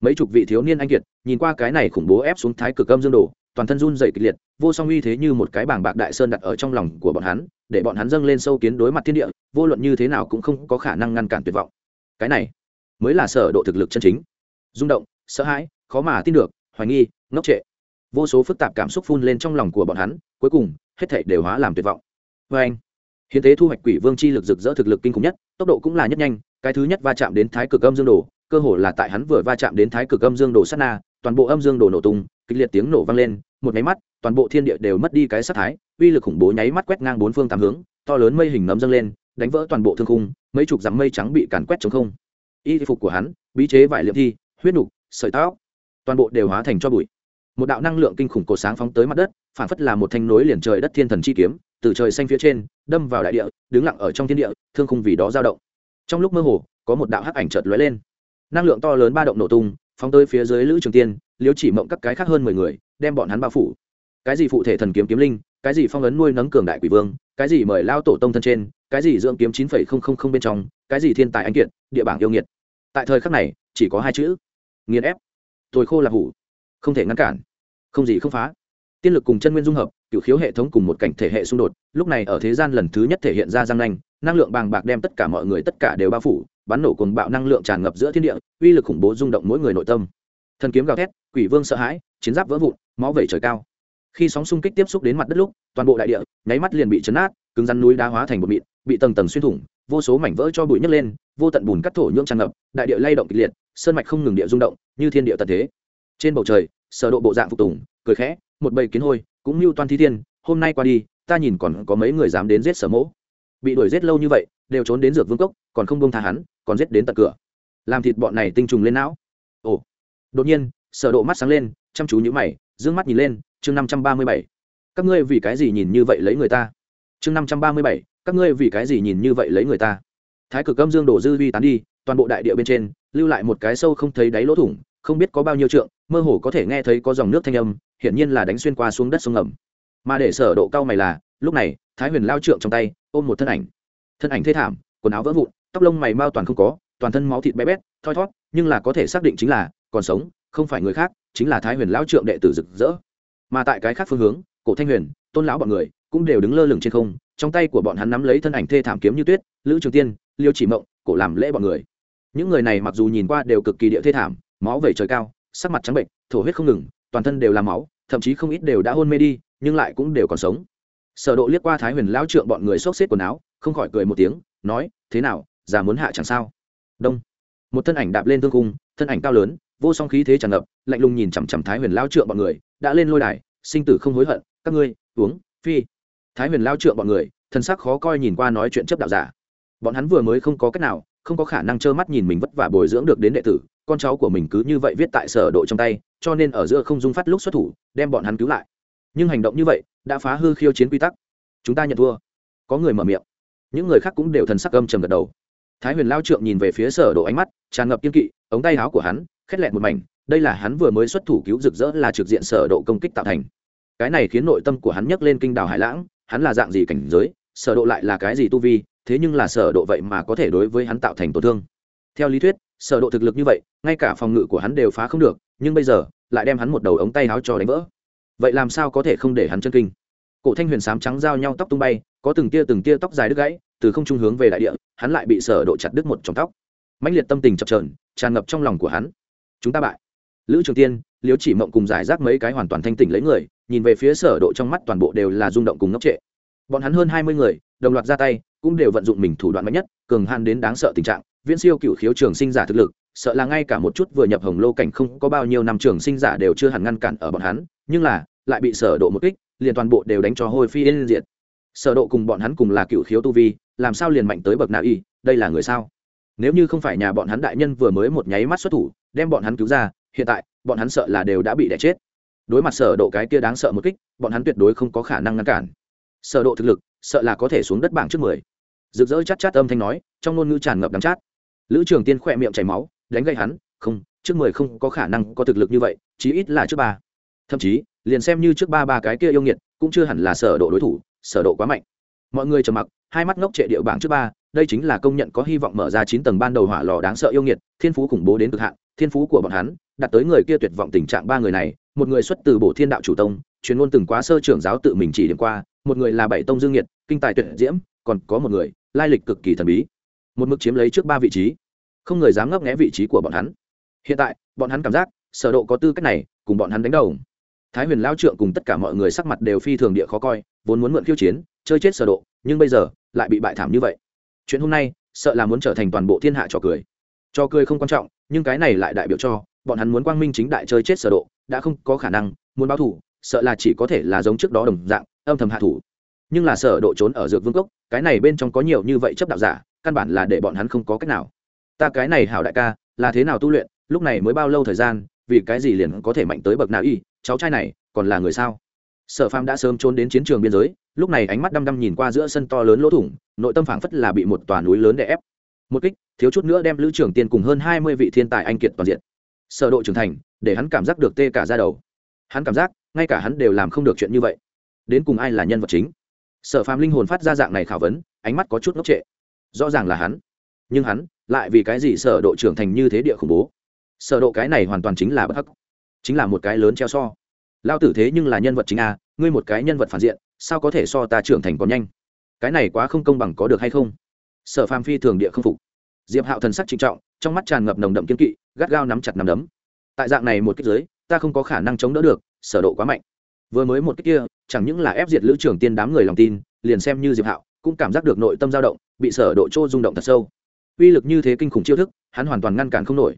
Mấy chục vị thiếu niên anh kiệt, nhìn qua cái này khủng bố ép xuống thái cực âm dương đồ, toàn thân run dày kịch liệt, vô song uy thế như một cái bảng bạc đại sơn đặt ở trong lòng của bọn hắn, để bọn hắn dâng lên sâu kiến đối mặt thiên địa, vô luận như thế nào cũng không có khả năng ngăn cản tuyệt vọng. Cái này mới là sở độ thực lực chân chính. Rung động, sợ hãi, khó mà tin được, hoài nghi, ngốc trệ. Vô số phức tạp cảm xúc phun lên trong lòng của bọn hắn, cuối cùng, hết thảy đều hóa làm tuyệt vọng. Vê anh. Hiến tế thu hoạch quỷ vương chi lực rực rỡ thực lực kinh khủng nhất, tốc độ cũng là nhất nhanh cái thứ nhất va chạm đến thái cực âm dương đồ, cơ hồ là tại hắn vừa va chạm đến thái cực âm dương đồ sát na, toàn bộ âm dương đồ nổ tung, kịch liệt tiếng nổ vang lên, một máy mắt, toàn bộ thiên địa đều mất đi cái sát thái, uy lực khủng bố nháy mắt quét ngang bốn phương tám hướng, to lớn mây hình nấm dâng lên, đánh vỡ toàn bộ thương khung, mấy chục dặm mây trắng bị càn quét chống không. Y phục của hắn, bí chế vải liệm thi, huyết nục, sợi tóc, toàn bộ đều hóa thành cho bụi. Một đạo năng lượng kinh khủng cổ sáng phóng tới mặt đất, phản phất là một thanh nối liền trời đất thiên thần chi kiếm, từ trời xanh phía trên, đâm vào đại địa, đứng lặng ở trong thiên địa, thương khung vì đó dao động trong lúc mơ hồ, có một đạo hắc ảnh chợt lóe lên. Năng lượng to lớn ba động nổ tung, phóng tới phía dưới lữ trường tiên liếu chỉ mộng các cái khác hơn mười người, đem bọn hắn bao phủ. Cái gì phụ thể thần kiếm kiếm linh, cái gì phong ấn nuôi nấng cường đại quỷ vương, cái gì mời lao tổ tông thân trên, cái gì dưỡng kiếm chín phẩy không không không bên trong, cái gì thiên tài anh kiện địa bảng yêu nghiệt. Tại thời khắc này, chỉ có hai chữ, nghiền ép. Tồi khô là hủ, không thể ngăn cản, không gì không phá. Tiên lực cùng chân nguyên dung hợp cựu khiếu hệ thống cùng một cảnh thể hệ xung đột, lúc này ở thế gian lần thứ nhất thể hiện ra giang nanh, năng lượng bàng bạc đem tất cả mọi người tất cả đều bao phủ, bắn nổ cùng bạo năng lượng tràn ngập giữa thiên địa, uy lực khủng bố rung động mỗi người nội tâm. Thần kiếm gào thét, quỷ vương sợ hãi, chiến giáp vỡ vụn, máu vẩy trời cao. Khi sóng xung kích tiếp xúc đến mặt đất lúc, toàn bộ đại địa, nháy mắt liền bị chấn át, cứng rắn núi đá hóa thành một mịn, bị tầng tầng xuyên thủng, vô số mảnh vỡ cho bụi nhấc lên, vô tận bùn cắt thổ nhưỡng tràn ngập, đại địa lay động kịch liệt, sơn mạch không ngừng địa rung động, như thiên địa tận thế. Trên bầu trời, sở độ bộ dạng phục tùng, cười khẽ, một bầy kiến hôi cũng mưu toan thi thiên hôm nay qua đi ta nhìn còn có mấy người dám đến giết sở mỗ. Bị đuổi giết lâu như vậy đều trốn đến dược vương cốc còn không bông tha hắn còn giết đến tận cửa. Làm thịt bọn này tinh trùng lên não. Ồ. Đột nhiên sở độ mắt sáng lên chăm chú nhíu mày dương mắt nhìn lên chương 537. các ngươi vì cái gì nhìn như vậy lấy người ta? Chương 537, các ngươi vì cái gì nhìn như vậy lấy người ta? Thái cực âm dương đổ dư vi tán đi toàn bộ đại địa bên trên lưu lại một cái sâu không thấy đáy lỗ thủng không biết có bao nhiêu trượng mơ hồ có thể nghe thấy có dòng nước thanh âm, hiển nhiên là đánh xuyên qua xuống đất sông ngầm. Mà để sở độ cao mày là, lúc này, thái huyền lao trượng trong tay, ôm một thân ảnh. Thân ảnh thê thảm, quần áo vỡ vụn, tóc lông mày mau toàn không có, toàn thân máu thịt bé bét, thoi thót, nhưng là có thể xác định chính là, còn sống, không phải người khác, chính là thái huyền lão trượng đệ tử rực rỡ. Mà tại cái khác phương hướng, cổ thanh huyền, tôn lão bọn người, cũng đều đứng lơ lửng trên không, trong tay của bọn hắn nắm lấy thân ảnh thê thảm kiếm như tuyết, lữ trường tiên, liêu chỉ mộng, cổ làm lễ bọn người. Những người này mặc dù nhìn qua đều cực kỳ địa thê thảm, máu vẩy trời cao sắc mặt trắng bệnh, thổ huyết không ngừng, toàn thân đều là máu, thậm chí không ít đều đã hôn mê đi, nhưng lại cũng đều còn sống. Sở độ liếc qua thái huyền lão trượng bọn người xốc xếp quần áo, không khỏi cười một tiếng, nói, thế nào, già muốn hạ chẳng sao? Đông. Một thân ảnh đạp lên thương cung, thân ảnh cao lớn, vô song khí thế tràn ngập, lạnh lùng nhìn chằm chằm thái huyền lão trượng bọn người, đã lên lôi đài, sinh tử không hối hận, các ngươi, uống, phi. Thái huyền lão trượng bọn người thân sắc khó coi nhìn qua nói chuyện chấp đạo giả. Bọn hắn vừa mới không có cách nào không có khả năng trơ mắt nhìn mình vất vả bồi dưỡng được đến đệ tử, con cháu của mình cứ như vậy viết tại sở độ trong tay, cho nên ở giữa không dung phát lúc xuất thủ, đem bọn hắn cứu lại. Nhưng hành động như vậy, đã phá hư khiêu chiến quy tắc. Chúng ta nhận thua. Có người mở miệng. Những người khác cũng đều thần sắc âm trầm gật đầu. Thái huyền lao trượng nhìn về phía sở độ ánh mắt, tràn ngập kiên kỵ, ống tay áo của hắn, khét lẹt một mảnh, đây là hắn vừa mới xuất thủ cứu rực rỡ là trực diện sở độ công kích tạo thành. Cái này khiến nội tâm của hắn nhấc lên kinh đảo hải lãng, hắn là dạng gì cảnh giới, sở độ lại là cái gì tu vi thế nhưng là sở độ vậy mà có thể đối với hắn tạo thành tổn thương. Theo lý thuyết, sở độ thực lực như vậy, ngay cả phòng ngự của hắn đều phá không được, nhưng bây giờ, lại đem hắn một đầu ống tay áo cho đánh vỡ. Vậy làm sao có thể không để hắn chân kinh? Cổ thanh huyền sám trắng giao nhau tóc tung bay, có từng tia từng tia tóc dài đứt gãy, từ không trung hướng về đại địa, hắn lại bị sở độ chặt đứt một trong tóc. Mãnh liệt tâm tình chập chờn, tràn ngập trong lòng của hắn. Chúng ta bại. Lữ trường tiên liếu chỉ mộng cùng giải rác mấy cái hoàn toàn thanh tỉnh lấy người, nhìn về phía sở độ trong mắt toàn bộ đều là rung động cùng ngốc trệ. Bọn hắn hơn 20 người, đồng loạt ra tay cũng đều vận dụng mình thủ đoạn mạnh nhất, cường hàn đến đáng sợ tình trạng. Viễn siêu cựu khiếu trường sinh giả thực lực, sợ là ngay cả một chút vừa nhập hồng lô cảnh không có bao nhiêu năm trường sinh giả đều chưa hẳn ngăn cản ở bọn hắn, nhưng là, lại bị sở độ một kích, liền toàn bộ đều đánh cho hôi phi yên diệt. Sở độ cùng bọn hắn cùng là cựu khiếu tu vi, làm sao liền mạnh tới bậc nào y, đây là người sao? Nếu như không phải nhà bọn hắn đại nhân vừa mới một nháy mắt xuất thủ, đem bọn hắn cứu ra, hiện tại, bọn hắn sợ là đều đã bị đẻ chết. Đối mặt sở độ cái kia đáng sợ một kích, bọn hắn tuyệt đối không có khả năng ngăn cản. Sở độ thực lực, sợ là có thể xuống đất bảng trước mười rực rỡ chát chát âm thanh nói, trong ngôn ngữ tràn ngập đắng chát. Lữ trường tiên khỏe miệng chảy máu, đánh gây hắn, không, trước mười không có khả năng có thực lực như vậy, chí ít là trước ba. Thậm chí, liền xem như trước ba ba cái kia yêu nghiệt, cũng chưa hẳn là sở độ đối thủ, sở độ quá mạnh. Mọi người trầm mặc, hai mắt ngốc trệ địa bảng trước ba, đây chính là công nhận có hy vọng mở ra chín tầng ban đầu hỏa lò đáng sợ yêu nghiệt, thiên phú khủng bố đến cực hạn, thiên phú của bọn hắn đặt tới người kia tuyệt vọng tình trạng ba người này, một người xuất từ bổ thiên đạo chủ tông, chuyên môn từng quá sơ trưởng giáo tự mình chỉ điểm qua, một người là bảy tông dương nhiệt kinh tài tuyệt diễm, còn có một người lai lịch cực kỳ thần bí. Một mực chiếm lấy trước ba vị trí. Không người dám ngấp nghé vị trí của bọn hắn. Hiện tại bọn hắn cảm giác sở độ có tư cách này cùng bọn hắn đánh đầu thái huyền lao trượng cùng tất cả mọi người sắc mặt đều phi thường địa khó coi vốn muốn mượn khiêu chiến chơi chết sở độ nhưng bây giờ lại bị bại thảm như vậy. Chuyện hôm nay sợ là muốn trở thành toàn bộ thiên hạ trò cười. Trò cười không quan trọng nhưng cái này lại đại biểu cho bọn hắn muốn quang minh chính đại chơi chết sở độ đã không có khả năng muốn báo thù, sợ là chỉ có thể là giống trước đó đồng dạng âm thầm hạ thủ nhưng là sở độ trốn ở dược vương cốc, cái này bên trong có nhiều như vậy chấp đạo giả, căn bản là để bọn hắn không có cách nào. Ta cái này hảo đại ca, là thế nào tu luyện, lúc này mới bao lâu thời gian, vì cái gì liền có thể mạnh tới bậc nào y, cháu trai này, còn là người sao? Sở phàm đã sớm trốn đến chiến trường biên giới, lúc này ánh mắt đăm đăm nhìn qua giữa sân to lớn lỗ thủng, nội tâm phảng phất là bị một tòa núi lớn đè ép. Một kích, thiếu chút nữa đem lữ trưởng tiên cùng hơn hai mươi vị thiên tài anh kiệt toàn diện. Sở độ trưởng thành, để hắn cảm giác được tê cả ra đầu. Hắn cảm giác, ngay cả hắn đều làm không được chuyện như vậy. Đến cùng ai là nhân vật chính? Sở phàm linh hồn phát ra dạng này khảo vấn, ánh mắt có chút ngốc trệ. Rõ ràng là hắn. Nhưng hắn, lại vì cái gì sở độ trưởng thành như thế địa khủng bố? Sở độ cái này hoàn toàn chính là bất hắc. Chính là một cái lớn treo so. Lao tử thế nhưng là nhân vật chính a, ngươi một cái nhân vật phản diện, sao có thể so ta trưởng thành còn nhanh? Cái này quá không công bằng có được hay không? Sở phàm phi thường địa không phục. Diệp hạo thần sắc trịnh trọng, trong mắt tràn ngập nồng đậm kiên kỵ, gắt gao nắm chặt nắm đấm. Tại dạng này một kích giới, ta không có khả năng chống đỡ được, sở độ quá mạnh vừa mới một kích kia, chẳng những là ép diệt lữ trưởng tiên đám người lòng tin, liền xem như diệp hạo cũng cảm giác được nội tâm dao động, bị sở độ chô rung động thật sâu. Uy lực như thế kinh khủng chiêu thức, hắn hoàn toàn ngăn cản không nổi.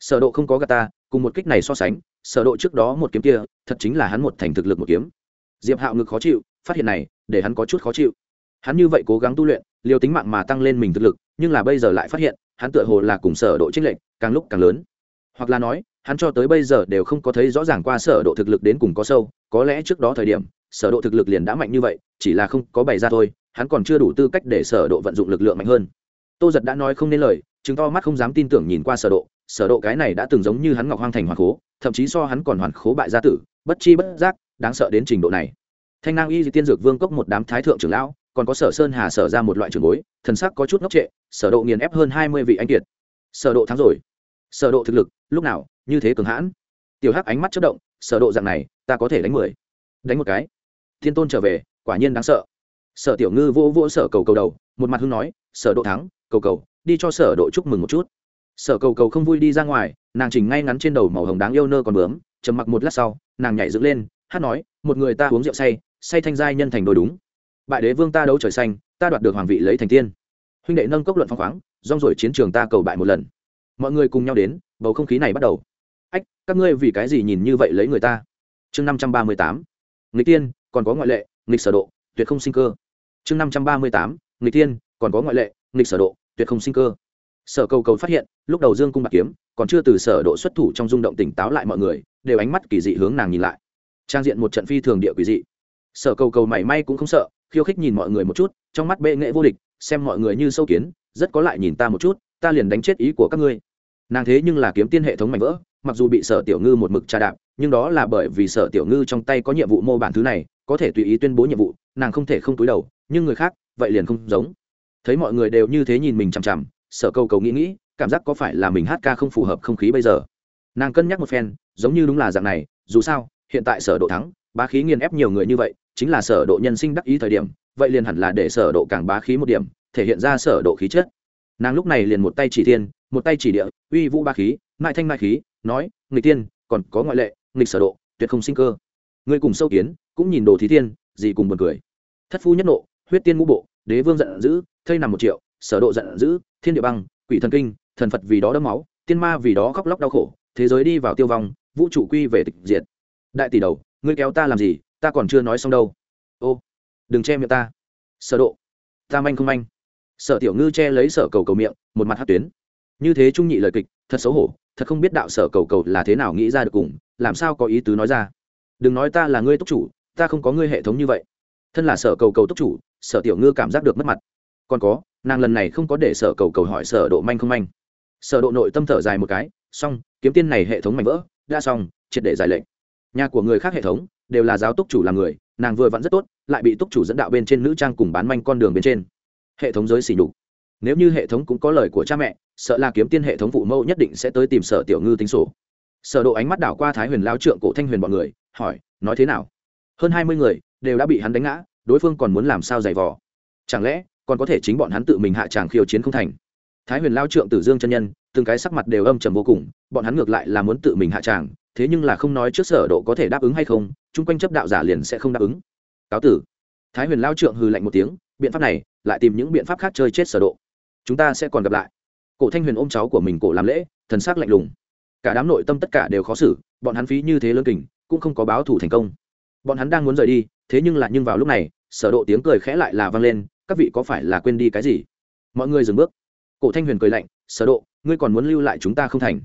Sở độ không có gạt ta, cùng một kích này so sánh, sở độ trước đó một kiếm kia, thật chính là hắn một thành thực lực một kiếm. Diệp hạo ngực khó chịu, phát hiện này, để hắn có chút khó chịu. Hắn như vậy cố gắng tu luyện, liều tính mạng mà tăng lên mình thực lực, nhưng là bây giờ lại phát hiện, hắn tựa hồ là cùng sở độ trinh lệnh càng lúc càng lớn. Hoặc là nói hắn cho tới bây giờ đều không có thấy rõ ràng qua sở độ thực lực đến cùng có sâu, có lẽ trước đó thời điểm, sở độ thực lực liền đã mạnh như vậy, chỉ là không có bày ra thôi, hắn còn chưa đủ tư cách để sở độ vận dụng lực lượng mạnh hơn. Tô giật đã nói không nên lời, chứng to mắt không dám tin tưởng nhìn qua sở độ sở độ cái này đã từng giống như hắn ngọc hoang thành hoàn khố, thậm chí so hắn còn hoàn khố bại gia tử, bất chi bất giác, đáng sợ đến trình độ này. Thanh nang y di tiên dược vương cốc một đám thái thượng trưởng lão, còn có sở sơn hà sở ra một loại trưởng bối, thần sắc có chút ngốc trệ, sở độ nghiền ép hơn 20 vị anh kiệt. Sở độ thắng rồi. Sở độ thực lực, lúc nào? Như thế cường hãn. Tiểu hắc ánh mắt chớp động, sở độ dạng này, ta có thể đánh mười. Đánh một cái. Thiên tôn trở về, quả nhiên đáng sợ. Sở tiểu ngư vô vô sở cầu cầu đầu, một mặt hưng nói, sở độ thắng, cầu cầu, đi cho sở độ chúc mừng một chút. Sở cầu cầu không vui đi ra ngoài, nàng chỉnh ngay ngắn trên đầu màu hồng đáng yêu nơ còn bướm, trầm mặc một lát sau, nàng nhảy dựng lên, hát nói, một người ta uống rượu say say thanh giai nhân thành đôi đúng. Bại đế vương ta đấu trời xanh, ta đoạt được hoàng vị lấy thành tiên. Huynh đệ nâng cốc luận phong khoáng, rong rồi chiến trường ta cầu bại một lần. Mọi người cùng nhau đến, bầu không khí này bắt đầu ách, các ngươi vì cái gì nhìn như vậy lấy người ta? Chương năm trăm ba mươi tám. Nghịch tiên còn có ngoại lệ, nghịch sở độ, tuyệt không sinh cơ. Chương năm trăm ba mươi tám. Nghịch tiên còn có ngoại lệ, nghịch sở độ, tuyệt không sinh cơ. Sở cầu cầu phát hiện, lúc đầu dương cung bạc kiếm, còn chưa từ sở độ xuất thủ trong rung động tỉnh táo lại mọi người, đều ánh mắt kỳ dị hướng nàng nhìn lại. Trang diện một trận phi thường địa quỷ dị. Sở cầu cầu mảy may cũng không sợ, khiêu khích nhìn mọi người một chút, trong mắt bệ nghệ vô địch, xem mọi người như sâu kiến, rất có lại nhìn ta một chút, ta liền đánh chết ý của các ngươi. Nàng thế nhưng là kiếm tiên hệ thống mạnh vỡ mặc dù bị sở tiểu ngư một mực tra đạp, nhưng đó là bởi vì sở tiểu ngư trong tay có nhiệm vụ mô bản thứ này, có thể tùy ý tuyên bố nhiệm vụ, nàng không thể không túi đầu, nhưng người khác, vậy liền không giống. Thấy mọi người đều như thế nhìn mình chằm chằm, sở câu cầu nghĩ nghĩ, cảm giác có phải là mình hát ca không phù hợp không khí bây giờ. Nàng cân nhắc một phen, giống như đúng là dạng này, dù sao, hiện tại sở độ thắng, bá khí nghiền ép nhiều người như vậy, chính là sở độ nhân sinh đắc ý thời điểm, vậy liền hẳn là để sở độ càng bá khí một điểm, thể hiện ra sở độ khí chất. Nàng lúc này liền một tay chỉ thiên, một tay chỉ địa, uy vũ bá khí mại thanh mại khí, nói, nghịch tiên còn có ngoại lệ, nghịch sở độ, tuyệt không sinh cơ. Ngươi cùng sâu kiến, cũng nhìn đồ thí thiên, gì cùng buồn cười. Thất phu nhất nộ, huyết tiên ngũ bộ, đế vương giận dữ, thây nằm một triệu, sở độ giận dữ, thiên địa băng, quỷ thần kinh, thần phật vì đó đẫm máu, tiên ma vì đó khóc lóc đau khổ, thế giới đi vào tiêu vong, vũ trụ quy về tịch diệt. Đại tỷ đầu, ngươi kéo ta làm gì, ta còn chưa nói xong đâu. Ô, đừng che miệng ta. Sở độ, ta manh không manh. Sở tiểu ngư che lấy sở cầu cầu miệng, một mặt hát tuyến. Như thế trung nhị lời kịch, thật xấu hổ thật không biết đạo sở cầu cầu là thế nào nghĩ ra được cùng, làm sao có ý tứ nói ra. Đừng nói ta là ngươi túc chủ, ta không có ngươi hệ thống như vậy. Thân là sở cầu cầu túc chủ, sở tiểu ngư cảm giác được mất mặt. Còn có, nàng lần này không có để sở cầu cầu hỏi sở độ manh không manh. Sở độ nội tâm thở dài một cái, xong, kiếm tiên này hệ thống mạnh vỡ, đã xong, triệt để giải lệnh. Nhà của người khác hệ thống, đều là giáo túc chủ làm người, nàng vừa vặn rất tốt, lại bị túc chủ dẫn đạo bên trên nữ trang cùng bán manh con đường bên trên. Hệ thống giới xỉ nhục. Nếu như hệ thống cũng có lời của cha mẹ sợ là kiếm tiên hệ thống phụ mẫu nhất định sẽ tới tìm sở tiểu ngư tính sổ. Sở độ ánh mắt đảo qua thái huyền lao trượng cổ thanh huyền bọn người, hỏi, nói thế nào? Hơn hai mươi người đều đã bị hắn đánh ngã, đối phương còn muốn làm sao giày vò? Chẳng lẽ còn có thể chính bọn hắn tự mình hạ tràng khiêu chiến không thành? Thái huyền lao trượng tử dương chân nhân, từng cái sắc mặt đều âm trầm vô cùng, bọn hắn ngược lại là muốn tự mình hạ tràng, thế nhưng là không nói trước sở độ có thể đáp ứng hay không, chung quanh chấp đạo giả liền sẽ không đáp ứng. Cáo tử. Thái huyền lao trượng hừ lạnh một tiếng, biện pháp này, lại tìm những biện pháp khác chơi chết sở độ. Chúng ta sẽ còn gặp lại cổ thanh huyền ôm cháu của mình cổ làm lễ, thần sắc lạnh lùng. Cả đám nội tâm tất cả đều khó xử, bọn hắn phí như thế lớn kình, cũng không có báo thủ thành công. Bọn hắn đang muốn rời đi, thế nhưng lại nhưng vào lúc này, sở độ tiếng cười khẽ lại là vang lên, các vị có phải là quên đi cái gì? Mọi người dừng bước. Cổ thanh huyền cười lạnh, sở độ, ngươi còn muốn lưu lại chúng ta không thành?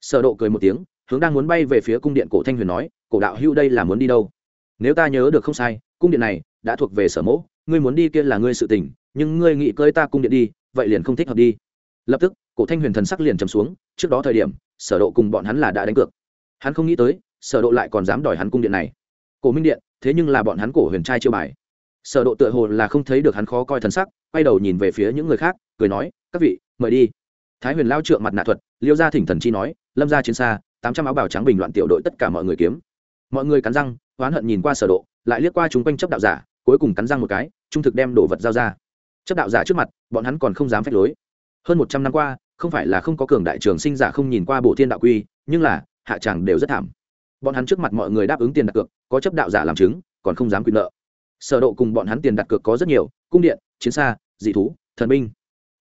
Sở độ cười một tiếng, hướng đang muốn bay về phía cung điện cổ thanh huyền nói, cổ đạo hưu đây là muốn đi đâu? Nếu ta nhớ được không sai, cung điện này đã thuộc về sở mẫu, ngươi muốn đi kia là ngươi sự tình, nhưng ngươi nghĩ cơi ta cung điện đi, vậy liền không thích hợp đi. Lập tức cổ thanh huyền thần sắc liền trầm xuống, trước đó thời điểm, sở độ cùng bọn hắn là đã đánh cược. Hắn không nghĩ tới, sở độ lại còn dám đòi hắn cung điện này. Cổ minh điện, thế nhưng là bọn hắn cổ huyền trai chưa bài. Sở độ tựa hồ là không thấy được hắn khó coi thần sắc, quay đầu nhìn về phía những người khác, cười nói, các vị, mời đi. Thái huyền lao trượng mặt nạ thuật, liêu gia thỉnh thần chi nói, lâm gia chiến xa, tám trăm áo bào trắng bình loạn tiểu đội tất cả mọi người kiếm. Mọi người cắn răng, oán hận nhìn qua sở độ, lại liếc qua chúng quanh chấp đạo giả, cuối cùng cắn răng một cái, trung thực đem đồ vật giao ra. Chấp đạo giả trước mặt, bọn hắn còn không dám phép lối. Hơn một trăm năm qua không phải là không có cường đại trường sinh giả không nhìn qua bộ thiên đạo quy, nhưng là, hạ tràng đều rất thảm. Bọn hắn trước mặt mọi người đáp ứng tiền đặt cược, có chấp đạo giả làm chứng, còn không dám quyền nợ. Sở độ cùng bọn hắn tiền đặt cược có rất nhiều, cung điện, chiến xa, dị thú, thần binh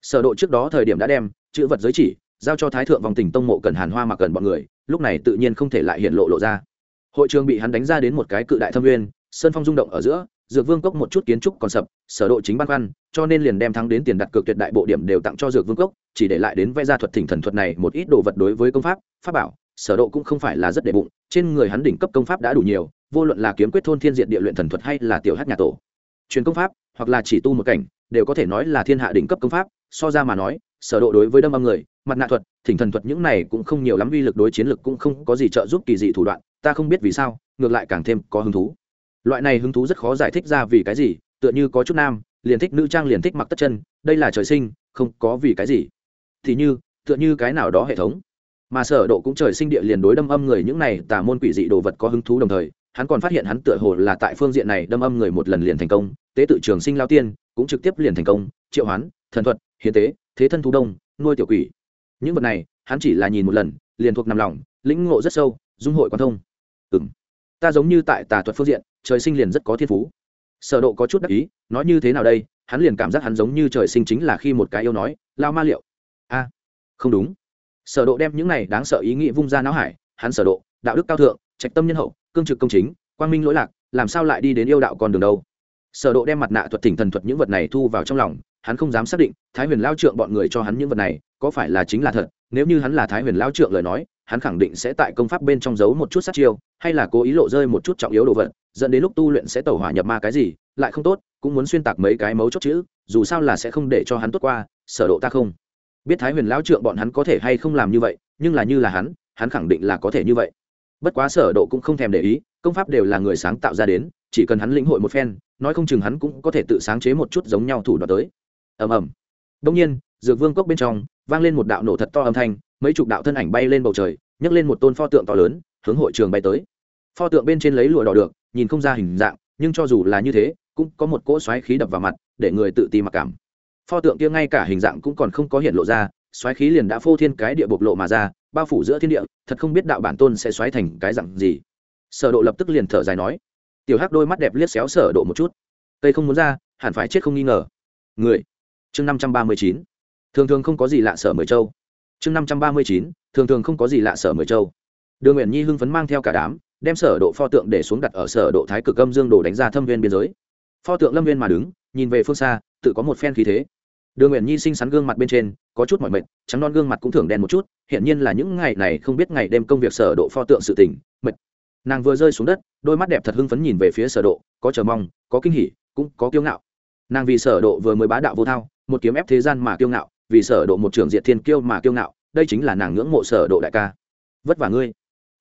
sở độ trước đó thời điểm đã đem, chữ vật giới chỉ, giao cho thái thượng vòng tỉnh tông mộ cần hàn hoa mà cần bọn người, lúc này tự nhiên không thể lại hiện lộ lộ ra. Hội trường bị hắn đánh ra đến một cái cự đại thâm nguyên, sơn phong rung động ở giữa dược vương cốc một chút kiến trúc còn sập, sở độ chính ban khoăn, cho nên liền đem thắng đến tiền đặt cược tuyệt đại bộ điểm đều tặng cho dược vương cốc, chỉ để lại đến vẽ ra thuật thỉnh thần thuật này một ít đồ vật đối với công pháp pháp bảo, sở độ cũng không phải là rất đệ bụng, trên người hắn đỉnh cấp công pháp đã đủ nhiều, vô luận là kiếm quyết thôn thiên diện địa luyện thần thuật hay là tiểu hắc nhà tổ, truyền công pháp, hoặc là chỉ tu một cảnh, đều có thể nói là thiên hạ đỉnh cấp công pháp, so ra mà nói, sở độ đối với đâm âm người, mặt nạ thuật, thỉnh thần thuật những này cũng không nhiều lắm uy lực đối chiến lực cũng không có gì trợ giúp kỳ dị thủ đoạn, ta không biết vì sao, ngược lại càng thêm có hứng thú loại này hứng thú rất khó giải thích ra vì cái gì, tựa như có chút nam, liền thích nữ trang liền thích mặc tất chân, đây là trời sinh, không có vì cái gì. Thì như, tựa như cái nào đó hệ thống. Mà sở độ cũng trời sinh địa liền đối đâm âm người những này tà môn quỷ dị đồ vật có hứng thú đồng thời, hắn còn phát hiện hắn tựa hồ là tại phương diện này đâm âm người một lần liền thành công, tế tự trường sinh lao tiên, cũng trực tiếp liền thành công, triệu hoán, thần thuật, hiến tế, thế thân thú đông, nuôi tiểu quỷ. Những vật này, hắn chỉ là nhìn một lần, liền thuộc nằm lòng, lĩnh ngộ rất sâu, dung hội quan thông. Ừm ta giống như tại tà thuật phương diện, trời sinh liền rất có thiên phú. Sở độ có chút đắc ý, nói như thế nào đây, hắn liền cảm giác hắn giống như trời sinh chính là khi một cái yêu nói, lao ma liệu. A, không đúng. Sở độ đem những này đáng sợ ý nghĩ vung ra não hải, hắn sở độ, đạo đức cao thượng, trạch tâm nhân hậu, cương trực công chính, quang minh lỗi lạc, làm sao lại đi đến yêu đạo con đường đâu? Sở độ đem mặt nạ thuật thỉnh thần thuật những vật này thu vào trong lòng, hắn không dám xác định, thái huyền lao trượng bọn người cho hắn những vật này, có phải là chính là thật? Nếu như hắn là thái huyền lao trượng lời nói, hắn khẳng định sẽ tại công pháp bên trong giấu một chút sát chiêu, hay là cố ý lộ rơi một chút trọng yếu đồ vật, dẫn đến lúc tu luyện sẽ tẩu hỏa nhập ma cái gì, lại không tốt, cũng muốn xuyên tạc mấy cái mấu chốt chữ, dù sao là sẽ không để cho hắn tốt qua, sở độ ta không. Biết thái huyền lao trượng bọn hắn có thể hay không làm như vậy, nhưng là như là hắn hắn khẳng định là có thể như vậy. Bất quá sở độ cũng không thèm để ý, công pháp đều là người sáng tạo ra đến, chỉ cần hắn lĩnh hội một phen, nói không chừng hắn cũng có thể tự sáng chế một chút giống nhau thủ đoạn tới. Ầm ầm. Đông nhiên, dược vương cốc bên trong vang lên một đạo nổ thật to âm thanh, mấy chục đạo thân ảnh bay lên bầu trời, nhấc lên một tôn pho tượng to lớn, hướng hội trường bay tới. Pho tượng bên trên lấy lụa đỏ được, nhìn không ra hình dạng, nhưng cho dù là như thế, cũng có một cỗ xoáy khí đập vào mặt, để người tự ti mặc cảm. Pho tượng kia ngay cả hình dạng cũng còn không có hiện lộ ra, xoáy khí liền đã phô thiên cái địa bộc lộ mà ra, bao phủ giữa thiên địa, thật không biết đạo bản tôn sẽ xoáy thành cái dặn gì. Sở độ lập tức liền thở dài nói, tiểu hắc đôi mắt đẹp liếc xéo sở độ một chút. Cây không muốn ra, hẳn phải chết không nghi ngờ. Người, chương 539 thường thường không có gì lạ sở mười châu. Chương năm trăm ba mươi chín, thường thường không có gì lạ sở mười châu. Đường nguyện nhi hưng phấn mang theo cả đám, đem sở độ pho tượng để xuống đặt ở sở độ thái cực âm dương đồ đánh ra thâm viên biên giới. Pho tượng lâm viên mà đứng, nhìn về phương xa, tự có một phen khí thế. Đường nguyện nhi xinh xắn gương mặt bên trên, có chút mỏi mệt, trắng non gương mặt cũng thường đen một chút hiện nhiên là những ngày này không biết ngày đêm công việc sở độ pho tượng sự tình, mệt. Nàng vừa rơi xuống đất, đôi mắt đẹp thật hưng phấn nhìn về phía sở độ, có chờ mong, có kinh hỉ, cũng có kiêu ngạo. Nàng vì sở độ vừa mới bá đạo vô thao, một kiếm ép thế gian mà kiêu ngạo vì sở độ một trưởng diệt thiên kiêu mà kiêu ngạo, đây chính là nàng ngưỡng mộ sở độ đại ca. Vất vả ngươi.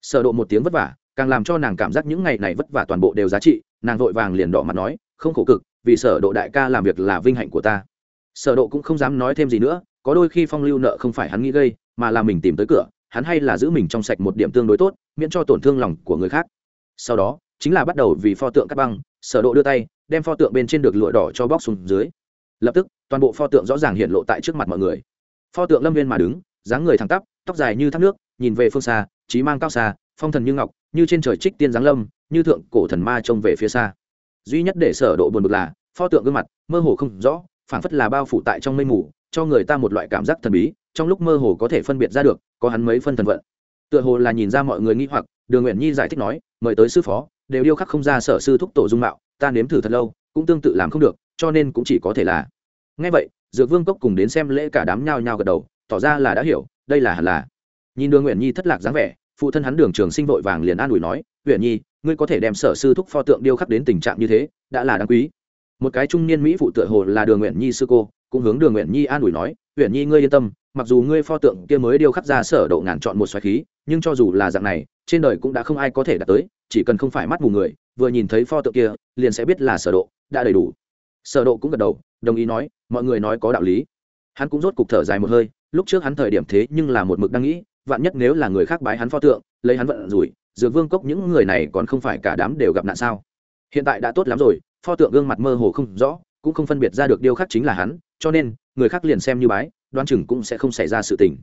Sở độ một tiếng vất vả, càng làm cho nàng cảm giác những ngày này vất vả toàn bộ đều giá trị, nàng vội vàng liền đỏ mặt nói, không khổ cực, vì sở độ đại ca làm việc là vinh hạnh của ta. Sở độ cũng không dám nói thêm gì nữa, có đôi khi phong lưu nợ không phải hắn nghĩ gây, mà là mình tìm tới cửa, hắn hay là giữ mình trong sạch một điểm tương đối tốt, miễn cho tổn thương lòng của người khác. Sau đó, chính là bắt đầu vì pho tượng cắt băng, sở độ đưa tay, đem pho tượng bên trên được lụa đỏ cho bóc xuống dưới. Lập tức toàn bộ pho tượng rõ ràng hiện lộ tại trước mặt mọi người. Pho tượng lâm viên mà đứng, dáng người thẳng tắp, tóc dài như thác nước, nhìn về phương xa, trí mang cao xa, phong thần như ngọc, như trên trời trích tiên giáng lâm, như thượng cổ thần ma trông về phía xa. Duy nhất để sở độ buồn bực là, pho tượng gương mặt, mơ hồ không rõ, phảng phất là bao phủ tại trong mây mù, cho người ta một loại cảm giác thần bí, trong lúc mơ hồ có thể phân biệt ra được, có hắn mấy phân thần vận. Tựa hồ là nhìn ra mọi người nghi hoặc, đường nguyện nhi giải thích nói, mời tới sư phó, đều điêu khắc không ra sở sư thúc tổ dung mạo, ta nếm thử thật lâu, cũng tương tự làm không được, cho nên cũng chỉ có thể là ngay vậy, dược vương cốc cùng đến xem lễ cả đám nhao nhao gật đầu, tỏ ra là đã hiểu, đây là hẳn là. Nhìn đường nguyện nhi thất lạc dáng vẻ, phụ thân hắn đường trường sinh vội vàng liền an ủi nói nguyện nhi, ngươi có thể đem sở sư thúc pho tượng điêu khắc đến tình trạng như thế, đã là đáng quý. Một cái trung niên mỹ phụ tựa hồ là đường nguyện nhi sư cô, cũng hướng đường nguyện nhi an ủi nói nguyện nhi ngươi yên tâm, mặc dù ngươi pho tượng kia mới điêu khắc ra sở độ ngàn chọn một xoáy khí, nhưng cho dù là dạng này, trên đời cũng đã không ai có thể đạt tới, chỉ cần không phải mắt mù người, vừa nhìn thấy pho tượng kia, liền sẽ biết là sở độ, đã đầy đủ. Sở độ cũng gật đầu đồng ý nói, mọi người nói có đạo lý. Hắn cũng rốt cục thở dài một hơi, lúc trước hắn thời điểm thế nhưng là một mực đang nghĩ, vạn nhất nếu là người khác bái hắn pho tượng, lấy hắn vận rủi, dược vương cốc những người này còn không phải cả đám đều gặp nạn sao? Hiện tại đã tốt lắm rồi, pho tượng gương mặt mơ hồ không rõ, cũng không phân biệt ra được điêu khắc chính là hắn, cho nên, người khác liền xem như bái đoan chừng cũng sẽ không xảy ra sự tình.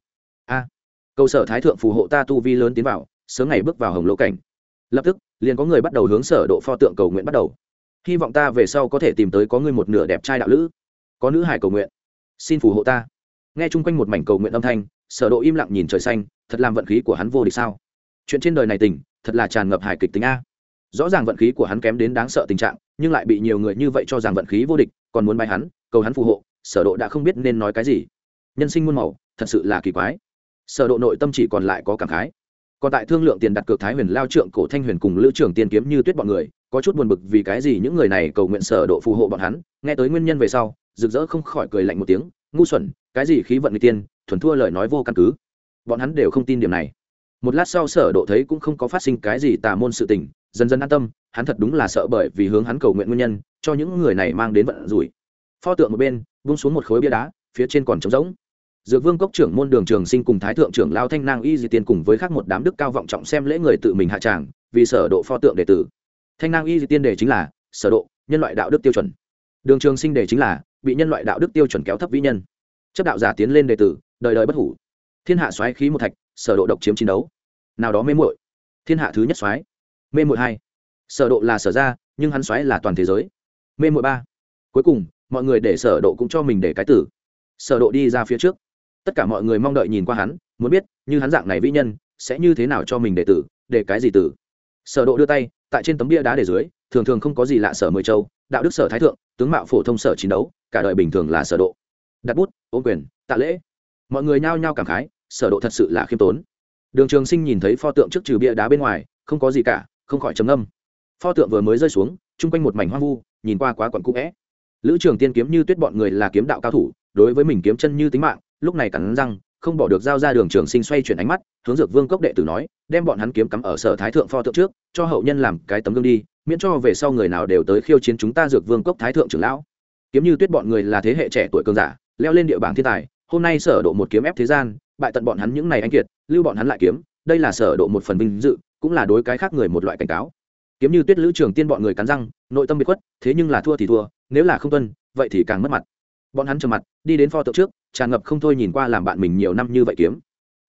A, cầu sở thái thượng phù hộ ta tu vi lớn tiến vào, sớm ngày bước vào hồng lỗ cảnh. Lập tức, liền có người bắt đầu hướng sở độ pho tượng cầu nguyện bắt đầu hy vọng ta về sau có thể tìm tới có người một nửa đẹp trai đạo lữ. Có nữ hải cầu nguyện. Xin phù hộ ta. Nghe chung quanh một mảnh cầu nguyện âm thanh, sở độ im lặng nhìn trời xanh, thật làm vận khí của hắn vô địch sao? Chuyện trên đời này tình, thật là tràn ngập hài kịch tính a. Rõ ràng vận khí của hắn kém đến đáng sợ tình trạng, nhưng lại bị nhiều người như vậy cho rằng vận khí vô địch, còn muốn bay hắn, cầu hắn phù hộ, sở độ đã không biết nên nói cái gì. Nhân sinh muôn màu, thật sự là kỳ quái. Sở độ nội tâm chỉ còn lại có cảm khái. Còn tại thương lượng tiền đặt cược thái huyền lao trưởng cổ thanh huyền cùng lữ trưởng tiên kiếm như tuyết bọn người có chút buồn bực vì cái gì những người này cầu nguyện sở độ phù hộ bọn hắn, nghe tới nguyên nhân về sau, rực rỡ không khỏi cười lạnh một tiếng, ngu xuẩn, cái gì khí vận người tiên, thuần thua lời nói vô căn cứ. Bọn hắn đều không tin điểm này. Một lát sau sở độ thấy cũng không có phát sinh cái gì tà môn sự tình, dần dần an tâm, hắn thật đúng là sợ bởi vì hướng hắn cầu nguyện nguyên nhân, cho những người này mang đến vận rủi. Pho tượng một bên buông xuống một khối bia đá, phía trên còn trống rỗng. Dược vương cốc trưởng môn đường trường sinh cùng thái thượng trưởng lao thanh nang y di tiên cùng với khác một đám đức cao vọng trọng xem lễ người tự mình hạ tràng, vì sở độ pho tượng đệ tử thanh nang y di tiên đề chính là sở độ, nhân loại đạo đức tiêu chuẩn. Đường trường sinh đề chính là bị nhân loại đạo đức tiêu chuẩn kéo thấp vĩ nhân. Chấp đạo giả tiến lên đề tử, đời đời bất hủ. Thiên hạ xoáy khí một thạch, sở độ độc chiếm chiến đấu. Nào đó mê muội. Thiên hạ thứ nhất xoáy. Mê muội hai. Sở độ là sở ra nhưng hắn xoáy là toàn thế giới. Mê muội ba. Cuối cùng, mọi người để sở độ cũng cho mình để cái tử. Sở độ đi ra phía trước. Tất cả mọi người mong đợi nhìn qua hắn, muốn biết như hắn dạng này vĩ nhân sẽ như thế nào cho mình để tử, để cái gì tử. Sở độ đưa tay tại trên tấm bia đá để dưới, thường thường không có gì lạ sở mười châu, đạo đức sở thái thượng, tướng mạo phổ thông sở chiến đấu, cả đời bình thường là sở độ. Đặt bút ôm quyền, tạ lễ. Mọi người nhao nhao cảm khái, sở độ thật sự là khiêm tốn. Đường trường sinh nhìn thấy pho tượng trước trừ bia đá bên ngoài, không có gì cả, không khỏi trầm ngâm. Pho tượng vừa mới rơi xuống, chung quanh một mảnh hoang vu, nhìn qua quá quẩn cũ vẽ. Lữ trường tiên kiếm như tuyết bọn người là kiếm đạo cao thủ, đối với mình kiếm chân như tính mạng, lúc này cắn răng không bỏ được giao ra đường trường sinh xoay chuyển ánh mắt, hướng dược vương cốc đệ tử nói, đem bọn hắn kiếm cắm ở sở thái thượng pho tượng trước, cho hậu nhân làm cái tấm gương đi, miễn cho về sau người nào đều tới khiêu chiến chúng ta dược vương cốc thái thượng trưởng lão. Kiếm như tuyết bọn người là thế hệ trẻ tuổi cường giả, leo lên địa bảng thiên tài, hôm nay sở độ một kiếm ép thế gian, bại tận bọn hắn những này anh kiệt, lưu bọn hắn lại kiếm, đây là sở độ một phần vinh dự, cũng là đối cái khác người một loại cảnh cáo. Kiếm như tuyết lữ trường tiên bọn người cắn răng, nội tâm bị khuất, thế nhưng là thua thì thua, nếu là không tuân, vậy thì càng mất mặt bọn hắn trầm mặt, đi đến pho tượng trước tràn ngập không thôi nhìn qua làm bạn mình nhiều năm như vậy kiếm.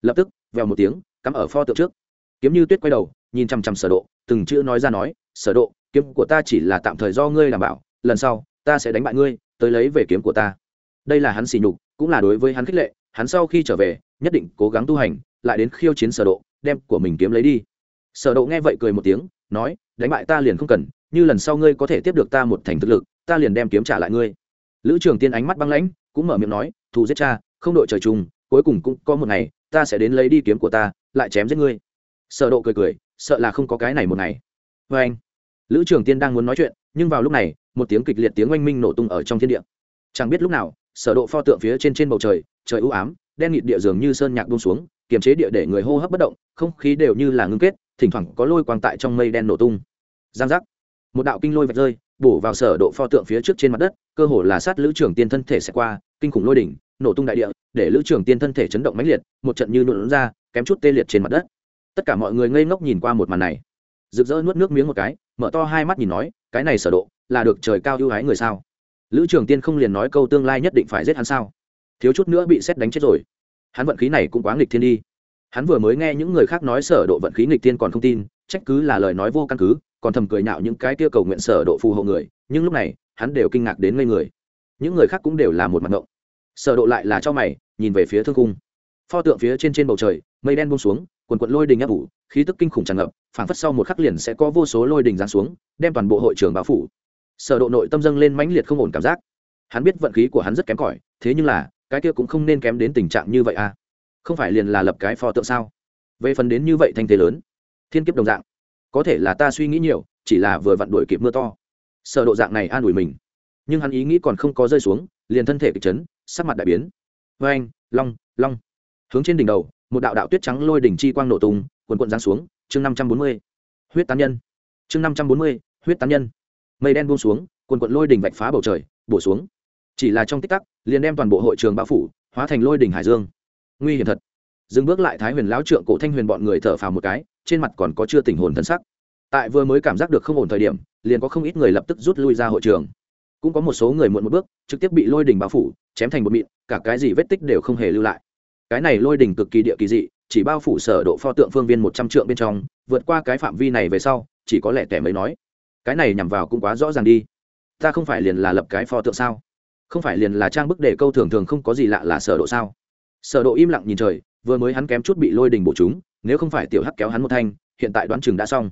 Lập tức, vèo một tiếng, cắm ở pho tượng trước. Kiếm như tuyết quay đầu, nhìn chằm chằm sở độ, từng chữ nói ra nói, sở độ, kiếm của ta chỉ là tạm thời do ngươi đảm bảo, lần sau, ta sẽ đánh bại ngươi, tới lấy về kiếm của ta. Đây là hắn xỉ nhục, cũng là đối với hắn khích lệ, hắn sau khi trở về, nhất định cố gắng tu hành, lại đến khiêu chiến sở độ, đem của mình kiếm lấy đi. Sở độ nghe vậy cười một tiếng, nói, đánh bại ta liền không cần, như lần sau ngươi có thể tiếp được ta một thành thực lực, ta liền đem kiếm trả lại ngươi lữ trường tiên ánh mắt băng lãnh, cũng mở miệng nói, thù giết cha, không đội trời chung, cuối cùng cũng có một ngày, ta sẽ đến lấy đi kiếm của ta, lại chém giết ngươi. Sở độ cười cười, sợ là không có cái này một ngày. Vê anh, lữ trường tiên đang muốn nói chuyện, nhưng vào lúc này, một tiếng kịch liệt tiếng oanh minh nổ tung ở trong thiên địa. Chẳng biết lúc nào, sở độ pho tượng phía trên trên bầu trời trời u ám, đen nghịt địa dường như sơn nhạc buông xuống, kiềm chế địa để người hô hấp bất động, không khí đều như là ngưng kết, thỉnh thoảng có lôi quang tại trong mây đen nổ tung. Giang giác. Một đạo kinh lôi vạch rơi bổ vào sở độ pho tượng phía trước trên mặt đất, cơ hồ là sát lữ trưởng tiên thân thể sẽ qua, kinh khủng lôi đỉnh, nổ tung đại địa, để lữ trưởng tiên thân thể chấn động mãnh liệt, một trận như nổ ra, kém chút tê liệt trên mặt đất. Tất cả mọi người ngây ngốc nhìn qua một màn này. Rực rỡ nuốt nước miếng một cái, mở to hai mắt nhìn nói, cái này sở độ, là được trời cao ưu ái người sao? Lữ trưởng tiên không liền nói câu tương lai nhất định phải giết hắn sao? Thiếu chút nữa bị xét đánh chết rồi. Hắn vận khí này cũng quá nghịch thiên đi. Hắn vừa mới nghe những người khác nói sở độ vận khí nghịch thiên còn không tin, trách cứ là lời nói vô căn cứ còn thầm cười nhạo những cái kia cầu nguyện sở độ phù hộ người, nhưng lúc này, hắn đều kinh ngạc đến ngây người. Những người khác cũng đều là một mặt ngộng. Sở độ lại là cho mày, nhìn về phía thương cung. Pho tượng phía trên trên bầu trời, mây đen buông xuống, quần quần lôi đình áp ủ, khí tức kinh khủng tràn ngập, phảng phất sau một khắc liền sẽ có vô số lôi đình giáng xuống, đem toàn bộ hội trường bao phủ. Sở độ nội tâm dâng lên mãnh liệt không ổn cảm giác. Hắn biết vận khí của hắn rất kém cỏi, thế nhưng là, cái kia cũng không nên kém đến tình trạng như vậy à. Không phải liền là lập cái pho tượng sao? Về phần đến như vậy thanh thế lớn, thiên kiếp đồng dạng có thể là ta suy nghĩ nhiều, chỉ là vừa vặn đuổi kịp mưa to. Sợ độ dạng này an ủi mình. Nhưng hắn ý nghĩ còn không có rơi xuống, liền thân thể kịch chấn, sắc mặt đại biến. Vê anh long long. Hướng trên đỉnh đầu, một đạo đạo tuyết trắng lôi đỉnh chi quang nổ tung quần quận giáng xuống, chương năm trăm bốn mươi. Huyết tán nhân. Chương năm trăm bốn mươi, huyết tán nhân. Mây đen buông xuống quần quận lôi đỉnh vạch phá bầu trời, bổ xuống. Chỉ là trong tích tắc, liền đem toàn bộ hội trường bão phủ, hóa thành lôi đỉnh hải dương. Nguy hiểm thật dừng bước lại thái huyền lão trượng cổ thanh huyền bọn người thở phào một cái, trên mặt còn có chưa tình hồn thân sắc. Tại vừa mới cảm giác được không ổn thời điểm, liền có không ít người lập tức rút lui ra hội trường. Cũng có một số người muộn một bước, trực tiếp bị lôi đỉnh bao phủ, chém thành một mịn, cả cái gì vết tích đều không hề lưu lại. Cái này lôi đỉnh cực kỳ địa kỳ dị, chỉ bao phủ sở độ pho tượng phương viên một trăm trượng bên trong, vượt qua cái phạm vi này về sau, chỉ có lẽ tẻ mới nói. Cái này nhằm vào cũng quá rõ ràng đi. Ta không phải liền là lập cái pho tượng sao? Không phải liền là trang bức để câu thường thường không có gì lạ là sở độ sao? Sở độ im lặng nhìn trời vừa mới hắn kém chút bị lôi đình bổ chúng, nếu không phải tiểu hắc kéo hắn một thanh, hiện tại đoán chừng đã xong.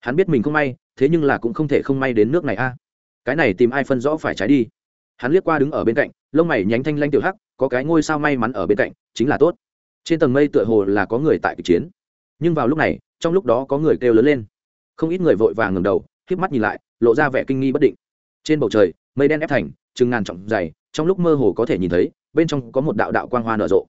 Hắn biết mình không may, thế nhưng là cũng không thể không may đến nước này a. Cái này tìm ai phân rõ phải trái đi. Hắn liếc qua đứng ở bên cạnh, lông mày nhánh thanh lanh tiểu hắc, có cái ngôi sao may mắn ở bên cạnh, chính là tốt. Trên tầng mây tựa hồ là có người tại kịch chiến. Nhưng vào lúc này, trong lúc đó có người kêu lớn lên. Không ít người vội vàng ngầm đầu, híp mắt nhìn lại, lộ ra vẻ kinh nghi bất định. Trên bầu trời, mây đen ép thành, chừng ngàn trọng dày, trong lúc mơ hồ có thể nhìn thấy, bên trong có một đạo đạo quang hoa nở rộ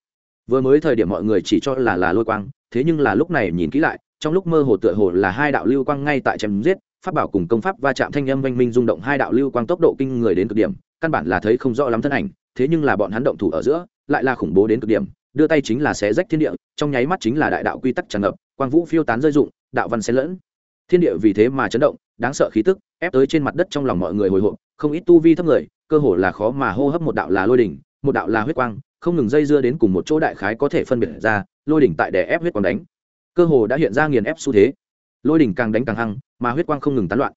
vừa mới thời điểm mọi người chỉ cho là là lôi quang, thế nhưng là lúc này nhìn kỹ lại, trong lúc mơ hồ tựa hồ là hai đạo lưu quang ngay tại chém giết, pháp bảo cùng công pháp va chạm thanh âm oanh minh rung động, hai đạo lưu quang tốc độ kinh người đến cực điểm, căn bản là thấy không rõ lắm thân ảnh, thế nhưng là bọn hắn động thủ ở giữa, lại là khủng bố đến cực điểm, đưa tay chính là xé rách thiên địa, trong nháy mắt chính là đại đạo quy tắc tràn ngập, quang vũ phiêu tán rơi dụng đạo văn xen lẫn. Thiên địa vì thế mà chấn động, đáng sợ khí tức, ép tới trên mặt đất trong lòng mọi người hồi hộp, không ít tu vi thấp người, cơ hồ là khó mà hô hấp, một đạo là lôi đỉnh, một đạo là huyết quang không ngừng dây dưa đến cùng một chỗ đại khái có thể phân biệt ra, lôi đỉnh tại đè ép huyết quang đánh. Cơ hồ đã hiện ra nghiền ép xu thế. Lôi đỉnh càng đánh càng hăng, mà huyết quang không ngừng tán loạn.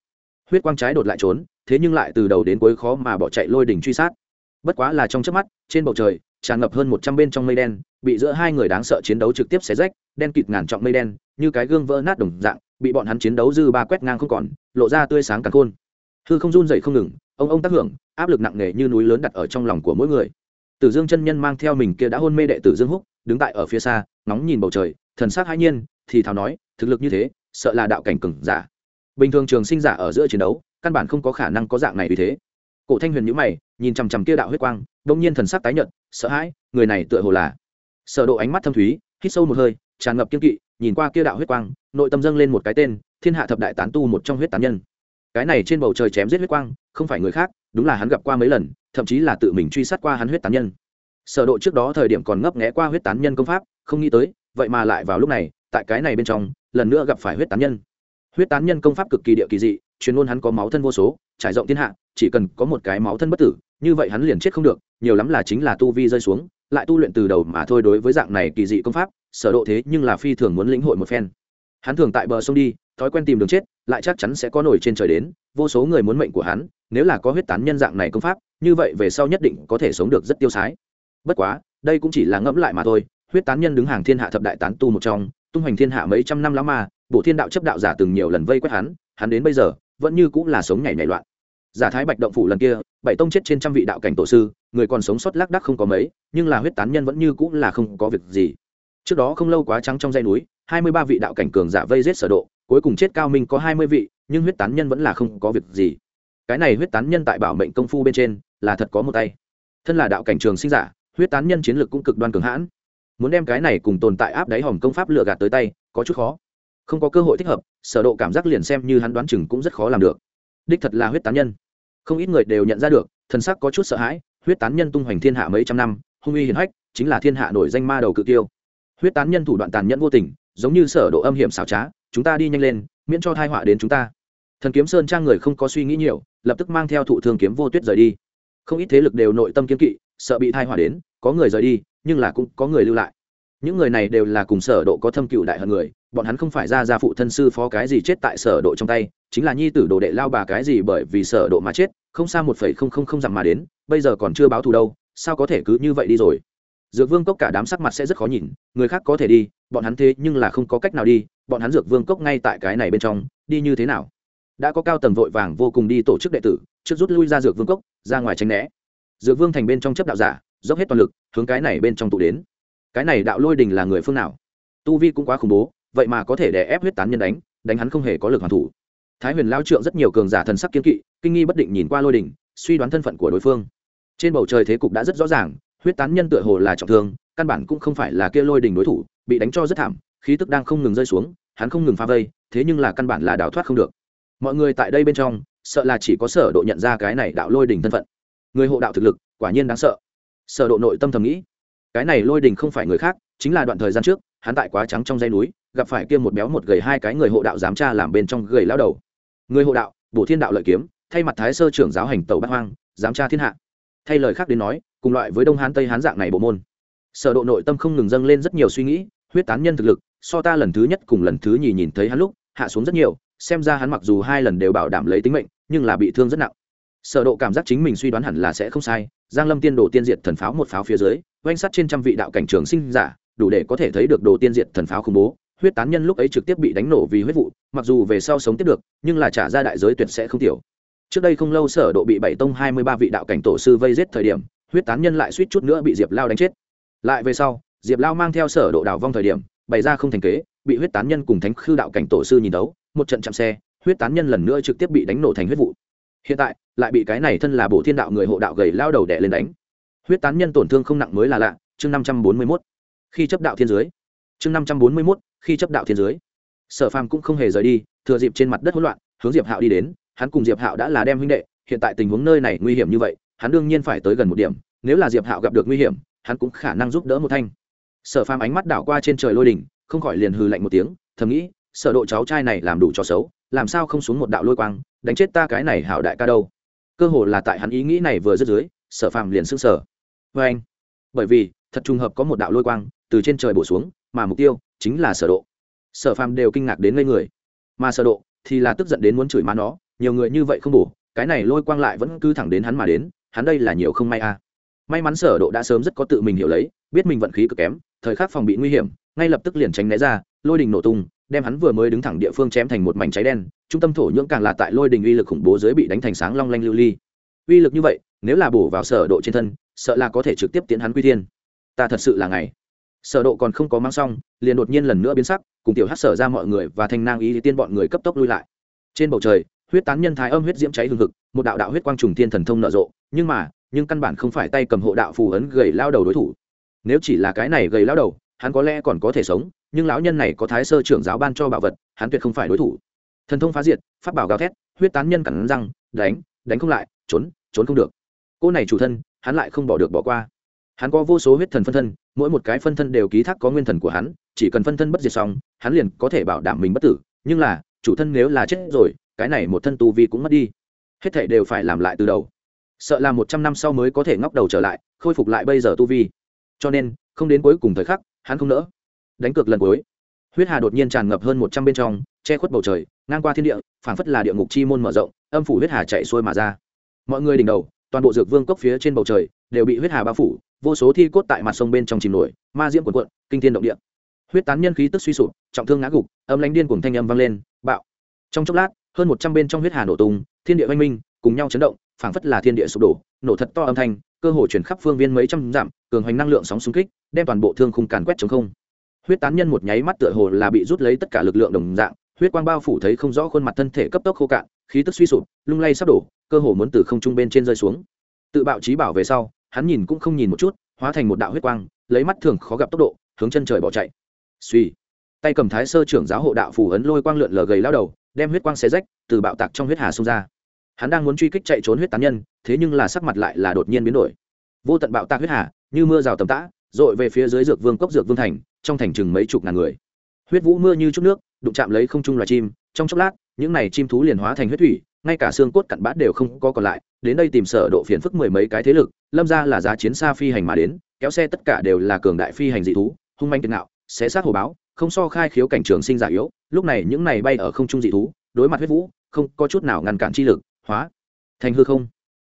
Huyết quang trái đột lại trốn, thế nhưng lại từ đầu đến cuối khó mà bỏ chạy lôi đỉnh truy sát. Bất quá là trong chớp mắt, trên bầu trời, tràn ngập hơn một trăm bên trong mây đen, bị giữa hai người đáng sợ chiến đấu trực tiếp xé rách, đen kịt ngàn trọng mây đen, như cái gương vỡ nát đồng dạng, bị bọn hắn chiến đấu dư ba quét ngang không còn, lộ ra tươi sáng càng khôn. Hư không run dậy không ngừng, ông ông tác hưởng, áp lực nặng nề như núi lớn đặt ở trong lòng của mỗi người tử dương chân nhân mang theo mình kia đã hôn mê đệ tử dương húc, đứng tại ở phía xa, ngóng nhìn bầu trời, thần sắc hãi nhiên, thì thào nói, thực lực như thế, sợ là đạo cảnh cừng giả. Bình thường trường sinh giả ở giữa chiến đấu, căn bản không có khả năng có dạng này vì thế. Cổ thanh huyền nhữ mày, nhìn chằm chằm kia đạo huyết quang đông nhiên thần sắc tái nhợt, sợ hãi, người này tựa hồ là sợ độ ánh mắt thâm thúy, hít sâu một hơi, tràn ngập kiên kỵ, nhìn qua kia đạo huyết quang, nội tâm dâng lên một cái tên, thiên hạ thập đại tán tu một trong huyết tán nhân. Cái này trên bầu trời chém giết huyết quang, không phải người khác đúng là hắn gặp qua mấy lần, thậm chí là tự mình truy sát qua hắn huyết tán nhân. Sở độ trước đó thời điểm còn ngấp nghé qua huyết tán nhân công pháp, không nghĩ tới, vậy mà lại vào lúc này, tại cái này bên trong, lần nữa gặp phải huyết tán nhân. Huyết tán nhân công pháp cực kỳ địa kỳ dị truyền ngôn hắn có máu thân vô số, trải rộng thiên hạ, chỉ cần có một cái máu thân bất tử, như vậy hắn liền chết không được, nhiều lắm là chính là tu vi rơi xuống, lại tu luyện từ đầu mà thôi đối với dạng này kỳ dị công pháp, sở độ thế nhưng là phi thường muốn lĩnh hội một phen. Hắn thường tại bờ sông đi thói quen tìm đường chết, lại chắc chắn sẽ có nổi trên trời đến, vô số người muốn mệnh của hắn, nếu là có huyết tán nhân dạng này công pháp, như vậy về sau nhất định có thể sống được rất tiêu sái. Bất quá, đây cũng chỉ là ngẫm lại mà thôi, huyết tán nhân đứng hàng thiên hạ thập đại tán tu một trong, tung hoành thiên hạ mấy trăm năm lắm mà, bộ thiên đạo chấp đạo giả từng nhiều lần vây quét hắn hắn đến bây giờ, vẫn như cũng là sống nhảy nhảy loạn. Giả thái bạch động phủ lần kia, bảy tông chết trên trăm vị đạo cảnh tổ sư, người còn sống sót lác đắc không có mấy, nhưng là huyết tán nhân vẫn như cũng là không có việc gì. Trước đó không lâu quá trắng trong dây núi, hai mươi ba vị đạo cảnh cường giả vây giết sở độ cuối cùng chết cao minh có hai mươi vị, nhưng huyết tán nhân vẫn là không có việc gì. Cái này huyết tán nhân tại bảo mệnh công phu bên trên là thật có một tay. Thân là đạo cảnh trường sinh giả, huyết tán nhân chiến lược cũng cực đoan cường hãn. Muốn đem cái này cùng tồn tại áp đáy hòm công pháp lựa gạt tới tay, có chút khó. Không có cơ hội thích hợp, sở độ cảm giác liền xem như hắn đoán chừng cũng rất khó làm được. Đích thật là huyết tán nhân. Không ít người đều nhận ra được, thần sắc có chút sợ hãi, huyết tán nhân tung hoành thiên hạ mấy trăm năm, hung uy hiển hách, chính là thiên hạ nổi danh ma đầu cự tiêu. Huyết tán nhân thủ đoạn tàn nhẫn vô tình, giống như sở độ âm hiểm xảo trá chúng ta đi nhanh lên, miễn cho thai họa đến chúng ta. Thần kiếm sơn trang người không có suy nghĩ nhiều, lập tức mang theo thụ thương kiếm vô tuyết rời đi. Không ít thế lực đều nội tâm kiếm kỵ, sợ bị thai họa đến, có người rời đi, nhưng là cũng có người lưu lại. Những người này đều là cùng sở độ có thâm cựu đại hận người, bọn hắn không phải ra gia phụ thân sư phó cái gì chết tại sở độ trong tay, chính là nhi tử đồ đệ lao bà cái gì bởi vì sở độ mà chết, không xa một phẩy không không không dặm mà đến, bây giờ còn chưa báo thù đâu, sao có thể cứ như vậy đi rồi? Dược vương cốc cả đám sắc mặt sẽ rất khó nhìn, người khác có thể đi bọn hắn thế nhưng là không có cách nào đi, bọn hắn dược vương cốc ngay tại cái này bên trong, đi như thế nào? Đã có cao tầng vội vàng vô cùng đi tổ chức đệ tử, trước rút lui ra dược vương cốc, ra ngoài tránh né. Dược vương thành bên trong chấp đạo giả, dốc hết toàn lực, hướng cái này bên trong tụ đến. Cái này đạo lôi đình là người phương nào? Tu vi cũng quá khủng bố, vậy mà có thể đè ép huyết tán nhân đánh đánh hắn không hề có lực hoàn thủ. Thái huyền lao trượng rất nhiều cường giả thần sắc kiên kỵ, kinh nghi bất định nhìn qua lôi đình, suy đoán thân phận của đối phương. Trên bầu trời thế cục đã rất rõ ràng, huyết tán nhân tựa hồ là trọng thương, căn bản cũng không phải là kia lôi đình đối thủ bị đánh cho rất thảm, khí tức đang không ngừng rơi xuống, hắn không ngừng phá vây, thế nhưng là căn bản là đào thoát không được. Mọi người tại đây bên trong, sợ là chỉ có sở độ nhận ra cái này đạo lôi đình thân phận. Người hộ đạo thực lực, quả nhiên đáng sợ. Sở độ nội tâm thầm nghĩ, cái này lôi đình không phải người khác, chính là đoạn thời gian trước, hắn tại quá trắng trong dãy núi, gặp phải kia một béo một gầy hai cái người hộ đạo dám tra làm bên trong gầy lão đầu. Người hộ đạo, bổ thiên đạo lợi kiếm, thay mặt thái sơ trưởng giáo hành tẩu bát hoang dám tra thiên hạ. Thay lời khác đến nói, cùng loại với đông hán tây hán dạng này bộ môn. Sở độ nội tâm không ngừng dâng lên rất nhiều suy nghĩ huyết tán nhân thực lực, so ta lần thứ nhất cùng lần thứ nhì nhìn thấy hắn lúc, hạ xuống rất nhiều, xem ra hắn mặc dù hai lần đều bảo đảm lấy tính mệnh, nhưng là bị thương rất nặng. Sở độ cảm giác chính mình suy đoán hẳn là sẽ không sai, giang lâm tiên đồ tiên diệt thần pháo một pháo phía dưới, oanh sắt trên trăm vị đạo cảnh trường sinh giả, đủ để có thể thấy được đồ tiên diệt thần pháo khủng bố. Huyết tán nhân lúc ấy trực tiếp bị đánh nổ vì huyết vụ, mặc dù về sau sống tiếp được, nhưng là trả ra đại giới tuyệt sẽ không tiểu. Trước đây không lâu sở độ bị bảy tông hai mươi ba vị đạo cảnh tổ sư vây giết thời điểm, huyết tán nhân lại suýt chút nữa bị diệp lao đánh chết. Lại về sau diệp lao mang theo sở độ đào vong thời điểm, bày ra không thành kế, bị huyết tán nhân cùng thánh khư đạo cảnh tổ sư nhìn đấu, một trận chạm xe, huyết tán nhân lần nữa trực tiếp bị đánh nổ thành huyết vụ. Hiện tại, lại bị cái này thân là bổ thiên đạo người hộ đạo gầy lao đầu đẻ lên đánh. Huyết tán nhân tổn thương không nặng mới là lạ, chương năm trăm bốn mươi mốt. Khi chấp đạo thiên giới chương năm trăm bốn mươi mốt, khi chấp đạo thiên giới sở phàm cũng không hề rời đi, thừa dịp trên mặt đất hỗn loạn, hướng diệp hạo đi đến, hắn cùng diệp hạo đã là đem huynh đệ, hiện tại tình huống nơi này nguy hiểm như vậy, hắn đương nhiên phải tới gần một điểm, nếu là diệp hạo gặp được nguy hiểm, hắn cũng khả năng giúp đỡ một thanh sở phàm ánh mắt đảo qua trên trời lôi đỉnh, không khỏi liền hừ lạnh một tiếng, thầm nghĩ, sở độ cháu trai này làm đủ cho xấu, làm sao không xuống một đạo lôi quang, đánh chết ta cái này hảo đại ca đâu? Cơ hồ là tại hắn ý nghĩ này vừa dứt dưới, sở phàm liền sững sờ. Với anh. Bởi vì, thật trùng hợp có một đạo lôi quang từ trên trời bổ xuống, mà mục tiêu chính là sở độ. Sở phàm đều kinh ngạc đến ngây người. Mà sở độ thì là tức giận đến muốn chửi má nó, nhiều người như vậy không bổ, cái này lôi quang lại vẫn cứ thẳng đến hắn mà đến, hắn đây là nhiều không may à. May mắn sở độ đã sớm rất có tự mình hiểu lấy, biết mình vận khí cực kém thời khắc phòng bị nguy hiểm, ngay lập tức liền tránh né ra, lôi đình nổ tung, đem hắn vừa mới đứng thẳng địa phương chém thành một mảnh cháy đen, trung tâm thổ nhưỡng càng là tại lôi đình uy lực khủng bố dưới bị đánh thành sáng long lanh lưu ly. Uy lực như vậy, nếu là bổ vào sở độ trên thân, sợ là có thể trực tiếp tiến hắn quy thiên. Ta thật sự là ngày sở độ còn không có mang xong, liền đột nhiên lần nữa biến sắc, cùng tiểu hắc sở ra mọi người và thanh nang ý tiên bọn người cấp tốc lui lại. Trên bầu trời, huyết tán nhân thái âm huyết diễm cháy hừng hực, một đạo đạo huyết quang trùng thiên thần thông nở rộ, nhưng mà, nhưng căn bản không phải tay cầm hộ đạo phù ấn gầy lao đầu đối thủ nếu chỉ là cái này gầy lao đầu, hắn có lẽ còn có thể sống, nhưng lão nhân này có thái sơ trưởng giáo ban cho bảo vật, hắn tuyệt không phải đối thủ. Thần thông phá diệt phát bảo gào thét, huyết tán nhân cẳng răng, đánh đánh không lại, trốn trốn không được. Cô này chủ thân, hắn lại không bỏ được bỏ qua. Hắn có vô số huyết thần phân thân, mỗi một cái phân thân đều ký thác có nguyên thần của hắn, chỉ cần phân thân bất diệt xong, hắn liền có thể bảo đảm mình bất tử, nhưng là, chủ thân nếu là chết rồi, cái này một thân tu vi cũng mất đi. Hết thảy đều phải làm lại từ đầu. Sợ là một trăm năm sau mới có thể ngóc đầu trở lại, khôi phục lại bây giờ tu vi cho nên, không đến cuối cùng thời khắc, hắn không nỡ. Đánh cược lần cuối. Huyết hà đột nhiên tràn ngập hơn một trăm bên trong, che khuất bầu trời, ngang qua thiên địa, phảng phất là địa ngục chi môn mở rộng, âm phủ huyết hà chạy xuôi mà ra. Mọi người đỉnh đầu, toàn bộ dược vương cốc phía trên bầu trời, đều bị huyết hà bao phủ, vô số thi cốt tại mặt sông bên trong chìm nổi, ma diễm quần quận kinh thiên động địa. Huyết tán nhân khí tức suy sụp, trọng thương ngã gục, âm lánh điên cùng thanh âm vang lên, bạo. Trong chốc lát, hơn một trăm bên trong huyết hà nổ tung, thiên địa oanh minh, cùng nhau chấn động, phảng phất là thiên địa sụp đổ, nổ thật to âm thanh cơ hồ chuyển khắp phương viên mấy trăm dặm, cường hoành năng lượng sóng xung kích, đem toàn bộ thương khung càn quét chống không. Huyết tán nhân một nháy mắt tựa hồ là bị rút lấy tất cả lực lượng đồng dạng, huyết quang bao phủ thấy không rõ khuôn mặt thân thể cấp tốc khô cạn, khí tức suy sụp, lung lay sắp đổ, cơ hồ muốn từ không trung bên trên rơi xuống. Tự bạo trí bảo về sau, hắn nhìn cũng không nhìn một chút, hóa thành một đạo huyết quang, lấy mắt thường khó gặp tốc độ, hướng chân trời bỏ chạy. Suy tay cầm thái sơ trưởng giáo hộ đạo phù ấn lôi quang lượn lờ gầy lao đầu, đem huyết quang xé rách, từ bạo tạc trong huyết hà xông ra hắn đang muốn truy kích chạy trốn huyết tán nhân, thế nhưng là sắc mặt lại là đột nhiên biến đổi. Vô tận bạo tạc huyết hà, như mưa rào tầm tã dội về phía dưới dược vương cốc dược vương thành, trong thành chừng mấy chục ngàn người. Huyết vũ mưa như chút nước, đụng chạm lấy không trung loài chim, trong chốc lát, những này chim thú liền hóa thành huyết thủy, ngay cả xương cốt cặn bát đều không có còn lại, đến đây tìm sở độ phiền phức mười mấy cái thế lực, lâm ra là giá chiến xa phi hành mà đến, kéo xe tất cả đều là cường đại phi hành dị thú, hung manh kiệt ngạo sẽ sát hồ báo, không so khai khiếu cảnh trường sinh giả yếu, lúc này những này bay ở không trung dị thú, đối mặt huyết vũ, không có chút nào ngăn cản chi lực hóa. Thành hư không.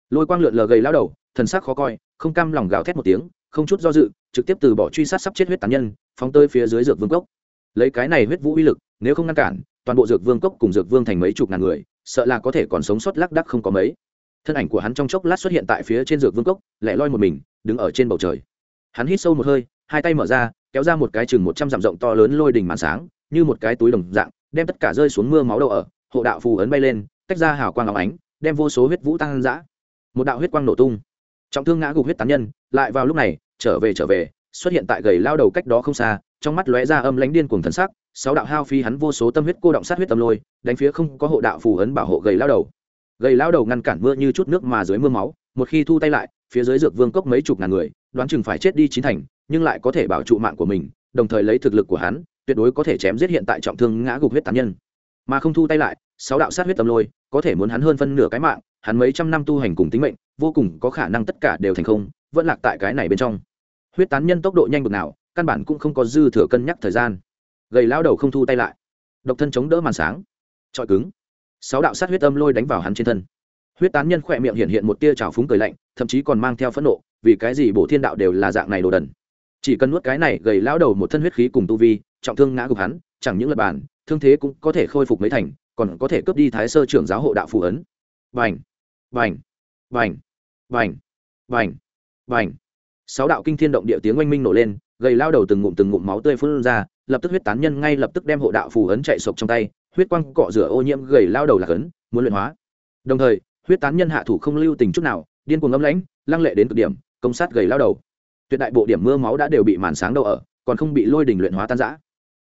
Lôi quang lượn lờ gầy lao đầu, thần sắc khó coi, không cam lòng gào thét một tiếng, không chút do dự, trực tiếp từ bỏ truy sát sắp chết huyết tán nhân, phóng tơi phía dưới dược vương cốc. Lấy cái này huyết vũ uy lực, nếu không ngăn cản, toàn bộ dược vương cốc cùng dược vương thành mấy chục ngàn người, sợ là có thể còn sống sót lác đắc không có mấy. Thân ảnh của hắn trong chốc lát xuất hiện tại phía trên dược vương cốc, lẻ loi một mình, đứng ở trên bầu trời. Hắn hít sâu một hơi, hai tay mở ra, kéo ra một cái chừng một trăm dặm rộng to lớn lôi đỉnh màn sáng, như một cái túi đồng dạng, đem tất cả rơi xuống mưa máu đâu ở, hộ đạo phù ấn bay lên, tách ra hào quang óng ánh đem vô số huyết vũ tăng dã một đạo huyết quang nổ tung. Trọng thương ngã gục huyết tán nhân, lại vào lúc này, trở về trở về, xuất hiện tại gầy lao đầu cách đó không xa, trong mắt lóe ra âm lánh điên cuồng thần sắc, sáu đạo hao phi hắn vô số tâm huyết cô động sát huyết tâm lôi, đánh phía không có hộ đạo phù ấn bảo hộ gầy lao đầu. Gầy lao đầu ngăn cản mưa như chút nước mà dưới mưa máu, một khi thu tay lại, phía dưới dược vương cốc mấy chục ngàn người, đoán chừng phải chết đi chín thành, nhưng lại có thể bảo trụ mạng của mình, đồng thời lấy thực lực của hắn, tuyệt đối có thể chém giết hiện tại trọng thương ngã gục huyết tán nhân. Mà không thu tay lại sáu đạo sát huyết tâm lôi, có thể muốn hắn hơn phân nửa cái mạng, hắn mấy trăm năm tu hành cùng tính mệnh, vô cùng có khả năng tất cả đều thành không, vẫn lạc tại cái này bên trong. Huyết tán nhân tốc độ nhanh bực nào, căn bản cũng không có dư thừa cân nhắc thời gian. Gầy lao đầu không thu tay lại. Độc thân chống đỡ màn sáng. Trọi cứng. Sáu đạo sát huyết âm lôi đánh vào hắn trên thân. Huyết tán nhân khỏe miệng hiện hiện một tia trào phúng cười lạnh, thậm chí còn mang theo phẫn nộ, vì cái gì bổ thiên đạo đều là dạng này đồ đần. Chỉ cần nuốt cái này, gầy lao đầu một thân huyết khí cùng tu vi, trọng thương ngã gục hắn, chẳng những lập bản, thương thế cũng có thể khôi phục mấy thành còn có thể cướp đi thái sơ trưởng giáo hộ đạo phù ấn. Vành vành vành vành vành vành sáu đạo kinh thiên động địa tiếng oanh minh nổ lên, gầy lao đầu từng ngụm từng ngụm máu tươi phun ra, lập tức huyết tán nhân ngay lập tức đem hộ đạo phù ấn chạy sộc trong tay, huyết quang cọ rửa ô nhiễm gầy lao đầu là cấn muốn luyện hóa. Đồng thời, huyết tán nhân hạ thủ không lưu tình chút nào, điên cuồng ngấm lãnh, lăng lệ đến cực điểm, công sát gầy lao đầu. Tuyệt đại bộ điểm mưa máu đã đều bị màn sáng đầu ở, còn không bị lôi đình luyện hóa tan giã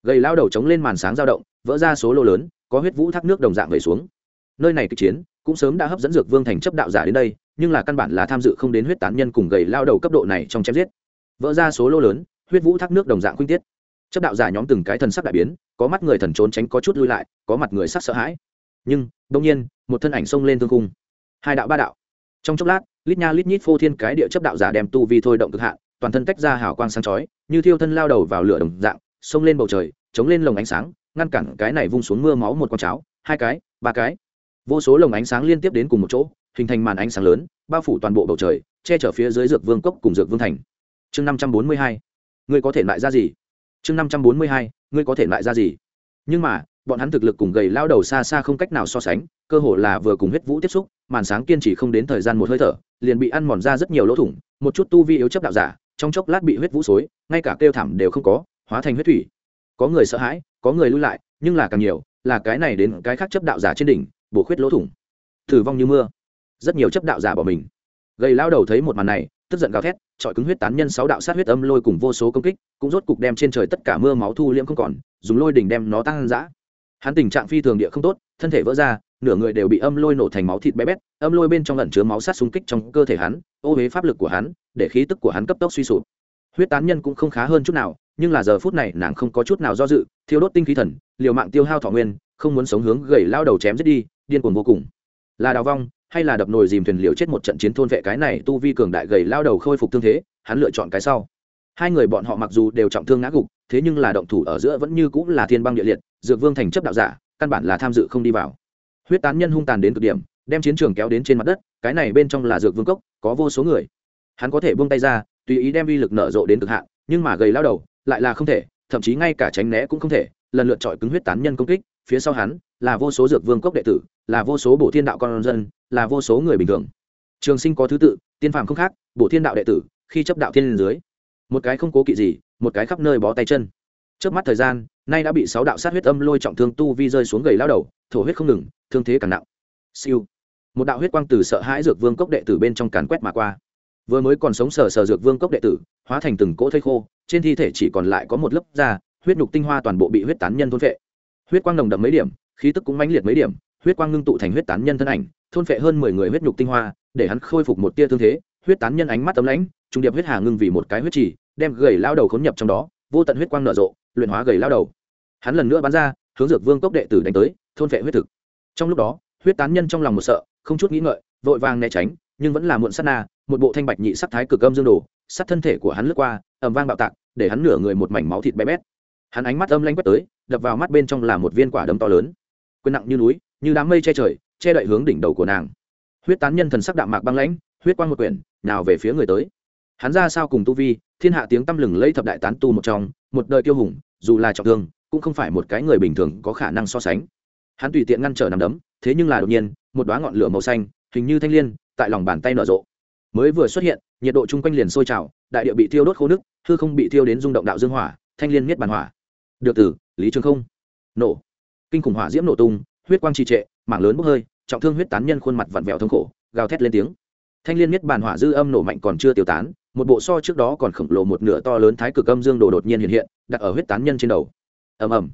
gầy lao đầu chống lên màn sáng dao động, vỡ ra số lô lớn có huyết vũ thác nước đồng dạng về xuống. Nơi này kịch chiến cũng sớm đã hấp dẫn dược vương thành chấp đạo giả đến đây, nhưng là căn bản là tham dự không đến huyết tán nhân cùng gầy lao đầu cấp độ này trong chém giết. Vỡ ra số lô lớn, huyết vũ thác nước đồng dạng khuyên tiết. Chấp đạo giả nhóm từng cái thần sắc đại biến, có mắt người thần trốn tránh có chút lui lại, có mặt người sắc sợ hãi. Nhưng đông nhiên, một thân ảnh xông lên thương cung hai đạo ba đạo. Trong chốc lát, lít nha lít nhít phô thiên cái địa chấp đạo giả đem tu vi thôi động cực hạn, toàn thân tách ra hào quang sáng chói, như thiêu thân lao đầu vào lửa đồng dạng, xông lên bầu trời, chống lên lồng ánh sáng ngăn cản cái này vung xuống mưa máu một con cháo, hai cái, ba cái. Vô số lồng ánh sáng liên tiếp đến cùng một chỗ, hình thành màn ánh sáng lớn, bao phủ toàn bộ bầu trời, che chở phía dưới dược vương cốc cùng dược vương thành. Chương năm trăm bốn mươi hai, ngươi có thể lại ra gì? Chương năm trăm bốn mươi hai, ngươi có thể lại ra gì? Nhưng mà, bọn hắn thực lực cùng gầy lao đầu xa xa không cách nào so sánh, cơ hồ là vừa cùng huyết vũ tiếp xúc, màn sáng kiên trì không đến thời gian một hơi thở, liền bị ăn mòn ra rất nhiều lỗ thủng, một chút tu vi yếu chấp đạo giả, trong chốc lát bị huyết vũ xối, ngay cả kêu thảm đều không có, hóa thành huyết thủy có người sợ hãi, có người lui lại, nhưng là càng nhiều, là cái này đến cái khác chấp đạo giả trên đỉnh, bổ khuyết lỗ thủng. Thử vong như mưa. Rất nhiều chấp đạo giả bỏ mình. Gầy lao đầu thấy một màn này, tức giận gào thét, trọi cứng huyết tán nhân sáu đạo sát huyết âm lôi cùng vô số công kích, cũng rốt cục đem trên trời tất cả mưa máu thu liễm không còn, dùng lôi đỉnh đem nó tăng dã. Hắn tình trạng phi thường địa không tốt, thân thể vỡ ra, nửa người đều bị âm lôi nổ thành máu thịt bé bét, âm lôi bên trong lẩn chứa máu sát xung kích trong cơ thể hắn, ô huế pháp lực của hắn, để khí tức của hắn cấp tốc suy sụp. Huyết tán nhân cũng không khá hơn chút nào nhưng là giờ phút này nàng không có chút nào do dự, thiêu đốt tinh khí thần, liều mạng tiêu hao thọ nguyên, không muốn sống hướng gầy lao đầu chém giết đi, điên cuồng vô cùng. Là đào vong, hay là đập nồi dìm thuyền liều chết một trận chiến thôn vệ cái này tu vi cường đại gầy lao đầu khôi phục thương thế, hắn lựa chọn cái sau. Hai người bọn họ mặc dù đều trọng thương ngã gục, thế nhưng là động thủ ở giữa vẫn như cũng là thiên băng địa liệt, dược vương thành chấp đạo giả, căn bản là tham dự không đi vào. Huyết tán nhân hung tàn đến cực điểm, đem chiến trường kéo đến trên mặt đất, cái này bên trong là dược vương cốc, có vô số người. Hắn có thể buông tay ra, tùy ý đem vi lực nở rộ đến cực hạn, nhưng mà gầy lao đầu lại là không thể, thậm chí ngay cả tránh né cũng không thể, lần lượt chọi cứng huyết tán nhân công kích, phía sau hắn là vô số dược vương cốc đệ tử, là vô số bổ thiên đạo con dân, là vô số người bình thường. Trường sinh có thứ tự, tiên phàm không khác, bổ thiên đạo đệ tử, khi chấp đạo thiên lên dưới một cái không cố kỵ gì, một cái khắp nơi bó tay chân. Trước mắt thời gian, nay đã bị sáu đạo sát huyết âm lôi trọng thương tu vi rơi xuống gầy lao đầu, thổ huyết không ngừng, thương thế càng nặng. Siêu. Một đạo huyết quang tử sợ hãi dược vương cốc đệ tử bên trong càn quét mà qua. Vừa mới còn sống sờ sờ dược vương cốc đệ tử, hóa thành từng cỗ thây khô trên thi thể chỉ còn lại có một lớp da, huyết nhục tinh hoa toàn bộ bị huyết tán nhân thôn phệ. Huyết quang nồng đậm mấy điểm, khí tức cũng mãnh liệt mấy điểm, huyết quang ngưng tụ thành huyết tán nhân thân ảnh, thôn phệ hơn mười người huyết nhục tinh hoa, để hắn khôi phục một tia thương thế, huyết tán nhân ánh mắt tấm lãnh, trung điệp huyết hà ngưng vì một cái huyết trì, đem gầy lao đầu khốn nhập trong đó, vô tận huyết quang nở rộ, luyện hóa gầy lao đầu. Hắn lần nữa bắn ra, hướng dược vương cốc đệ tử đánh tới, thôn phệ huyết thực. Trong lúc đó, huyết tán nhân trong lòng một sợ, không chút nghĩ ngợi, vội vàng né tránh, nhưng vẫn là muộn sát na, một bộ thanh bạch nhị sắc thái cực âm dương đồ, sát thân thể của hắn lướt qua ầm vang bạo tạc, để hắn nửa người một mảnh máu thịt bé bét. Hắn ánh mắt âm lanh quét tới, đập vào mắt bên trong là một viên quả đấm to lớn. Quyền nặng như núi, như đám mây che trời, che đậy hướng đỉnh đầu của nàng. Huyết tán nhân thần sắc đạm mạc băng lãnh, huyết quang một quyển, nào về phía người tới. Hắn ra sao cùng tu vi, thiên hạ tiếng tăm lừng lấy thập đại tán tu một trong, một đời kiêu hùng, dù là trọng thương, cũng không phải một cái người bình thường có khả năng so sánh. Hắn tùy tiện ngăn trở nằm đấm, thế nhưng là đột nhiên, một đoá ngọn lửa màu xanh, hình như thanh l i ê n tại lòng bàn tay nở rộ mới vừa xuất hiện, nhiệt độ chung quanh liền sôi trào, đại địa bị thiêu đốt khô nước, hư không bị thiêu đến rung động đạo dương hỏa, thanh l i ê n miết bàn hỏa. Được từ lý trường không. Nổ. Kinh khủng hỏa diễm nổ tung, huyết quang trì trệ, mảng lớn bốc hơi, trọng thương huyết tán nhân khuôn mặt vặn vẹo thống khổ, gào thét lên tiếng. Thanh l i ê n miết bàn hỏa dư âm nổ mạnh còn chưa tiêu tán, một bộ so trước đó còn khổng lồ một nửa to lớn thái cực âm dương đồ đột nhiên hiện hiện, đặt ở huyết tán nhân trên đầu. Ầm ầm.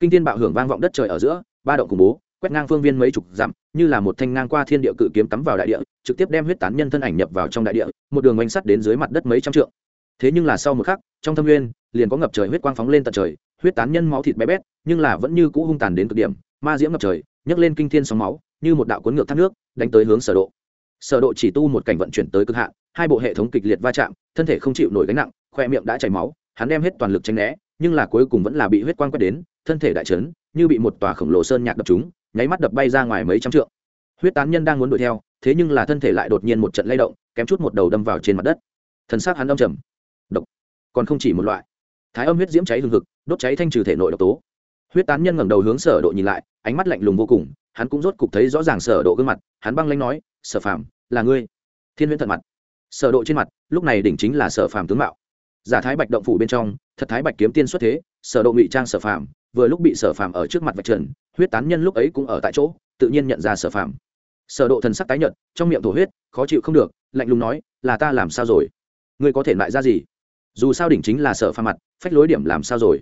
Kinh thiên bạo hưởng vang vọng đất trời ở giữa, ba động khủng bố quét ngang phương viên mấy chục dặm, như là một thanh ngang qua thiên địa cự kiếm cắm vào đại địa, trực tiếp đem huyết tán nhân thân ảnh nhập vào trong đại địa, một đường oanh sắt đến dưới mặt đất mấy trăm trượng. Thế nhưng là sau một khắc, trong thâm nguyên, liền có ngập trời huyết quang phóng lên tận trời, huyết tán nhân máu thịt bé bét, nhưng là vẫn như cũ hung tàn đến cực điểm, ma diễm ngập trời, nhấc lên kinh thiên sóng máu, như một đạo cuốn ngược thác nước, đánh tới hướng sở độ. Sở độ chỉ tu một cảnh vận chuyển tới cực hạn, hai bộ hệ thống kịch liệt va chạm, thân thể không chịu nổi gánh nặng, khoe miệng đã chảy máu, hắn đem hết toàn lực tránh né, nhưng là cuối cùng vẫn là bị huyết quang quét đến, thân thể đại chấn, như bị một tòa khổng lồ sơn nhạc đập trúng nháy mắt đập bay ra ngoài mấy trăm trượng. Huyết tán nhân đang muốn đuổi theo, thế nhưng là thân thể lại đột nhiên một trận lay động, kém chút một đầu đâm vào trên mặt đất. Thần xác hắn âm trầm. Độc. Còn không chỉ một loại. Thái âm huyết diễm cháy hừng hực, đốt cháy thanh trừ thể nội độc tố. Huyết tán nhân ngẩng đầu hướng sở độ nhìn lại, ánh mắt lạnh lùng vô cùng, hắn cũng rốt cục thấy rõ ràng sở độ gương mặt, hắn băng lãnh nói, sở phàm, là ngươi. Thiên huyễn thật mặt. Sở độ trên mặt, lúc này đỉnh chính là sở phàm tướng mạo. Giả thái bạch động phủ bên trong, thật thái bạch kiếm tiên xuất thế, sở độ ngụy trang sở phàm vừa lúc bị sở phàm ở trước mặt vạch trần, huyết tán nhân lúc ấy cũng ở tại chỗ, tự nhiên nhận ra sở phàm. Sở độ thần sắc tái nhợt, trong miệng thổ huyết, khó chịu không được, lạnh lùng nói, là ta làm sao rồi? Ngươi có thể lại ra gì? Dù sao đỉnh chính là sở phàm mặt, phách lối điểm làm sao rồi?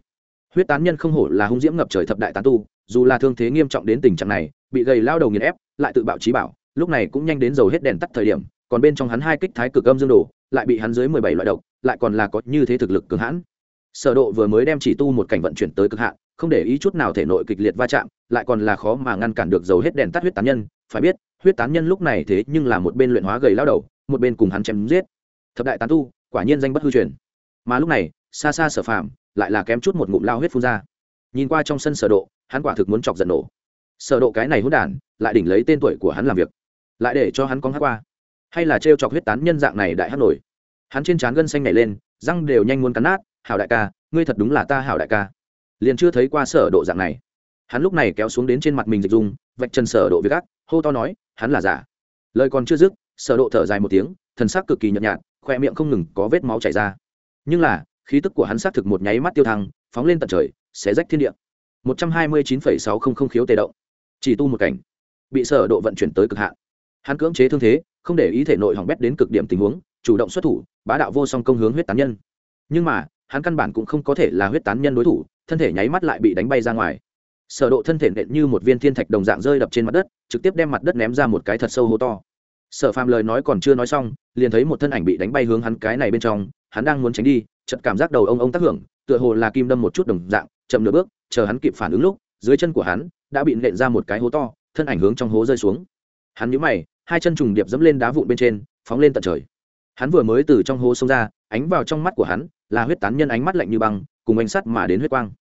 Huyết tán nhân không hổ là hung diễm ngập trời thập đại tán tu, dù là thương thế nghiêm trọng đến tình trạng này, bị gầy lao đầu nghiền ép, lại tự bạo trí bảo, lúc này cũng nhanh đến dầu hết đèn tắt thời điểm, còn bên trong hắn hai kích thái cực âm dương đồ, lại bị hắn dưới mười bảy loại độc, lại còn là có như thế thực lực cường hãn sở độ vừa mới đem chỉ tu một cảnh vận chuyển tới cực hạn, không để ý chút nào thể nội kịch liệt va chạm, lại còn là khó mà ngăn cản được dầu hết đèn tắt huyết tán nhân. Phải biết, huyết tán nhân lúc này thế nhưng là một bên luyện hóa gầy lao đầu, một bên cùng hắn chém giết. Thập đại tán tu, quả nhiên danh bất hư truyền. Mà lúc này, xa xa sở phàm lại là kém chút một ngụm lao huyết phun ra. Nhìn qua trong sân sở độ, hắn quả thực muốn chọc giận nổ. Sở độ cái này hỗn đản, lại đỉnh lấy tên tuổi của hắn làm việc. Lại để cho hắn con hát qua. Hay là treo chọc huyết tán nhân dạng này đại hát nổi. Hắn trên trán gân xanh nảy lên, răng đều nhanh muốn cắn nát hảo đại ca ngươi thật đúng là ta hảo đại ca. Liền chưa thấy qua sở độ dạng này. Hắn lúc này kéo xuống đến trên mặt mình dịch dung vạch chân sở độ việc gác, hô to nói hắn là giả. Lời còn chưa dứt sở độ thở dài một tiếng thần sắc cực kỳ nhợt nhạt khoe miệng không ngừng có vết máu chảy ra. Nhưng là khí tức của hắn xác thực một nháy mắt tiêu thăng phóng lên tận trời xé rách thiên địa. 129,600 khiếu tề động. Chỉ tu một cảnh bị sở độ vận chuyển tới cực hạn. Hắn cưỡng chế thương thế không để ý thể nội hỏng bét đến cực điểm tình huống chủ động xuất thủ bá đạo vô song công hướng huyết tán nhân. Nhưng mà hắn căn bản cũng không có thể là huyết tán nhân đối thủ, thân thể nháy mắt lại bị đánh bay ra ngoài. Sở độ thân thể nện như một viên thiên thạch đồng dạng rơi đập trên mặt đất, trực tiếp đem mặt đất ném ra một cái thật sâu hố to. Sở phàm lời nói còn chưa nói xong, liền thấy một thân ảnh bị đánh bay hướng hắn cái này bên trong, hắn đang muốn tránh đi, chợt cảm giác đầu ông ông tác hưởng, tựa hồ là kim đâm một chút đồng dạng, chậm nửa bước, chờ hắn kịp phản ứng lúc, dưới chân của hắn đã bị nện ra một cái hố to, thân ảnh hướng trong hố rơi xuống. Hắn nhíu mày, hai chân trùng điệp dẫm lên đá vụn bên trên, phóng lên tận trời. Hắn vừa mới từ trong hố xông ra, ánh vào trong mắt của hắn là huyết tán nhân ánh mắt lạnh như băng, cùng ánh sắt mà đến huyết quang.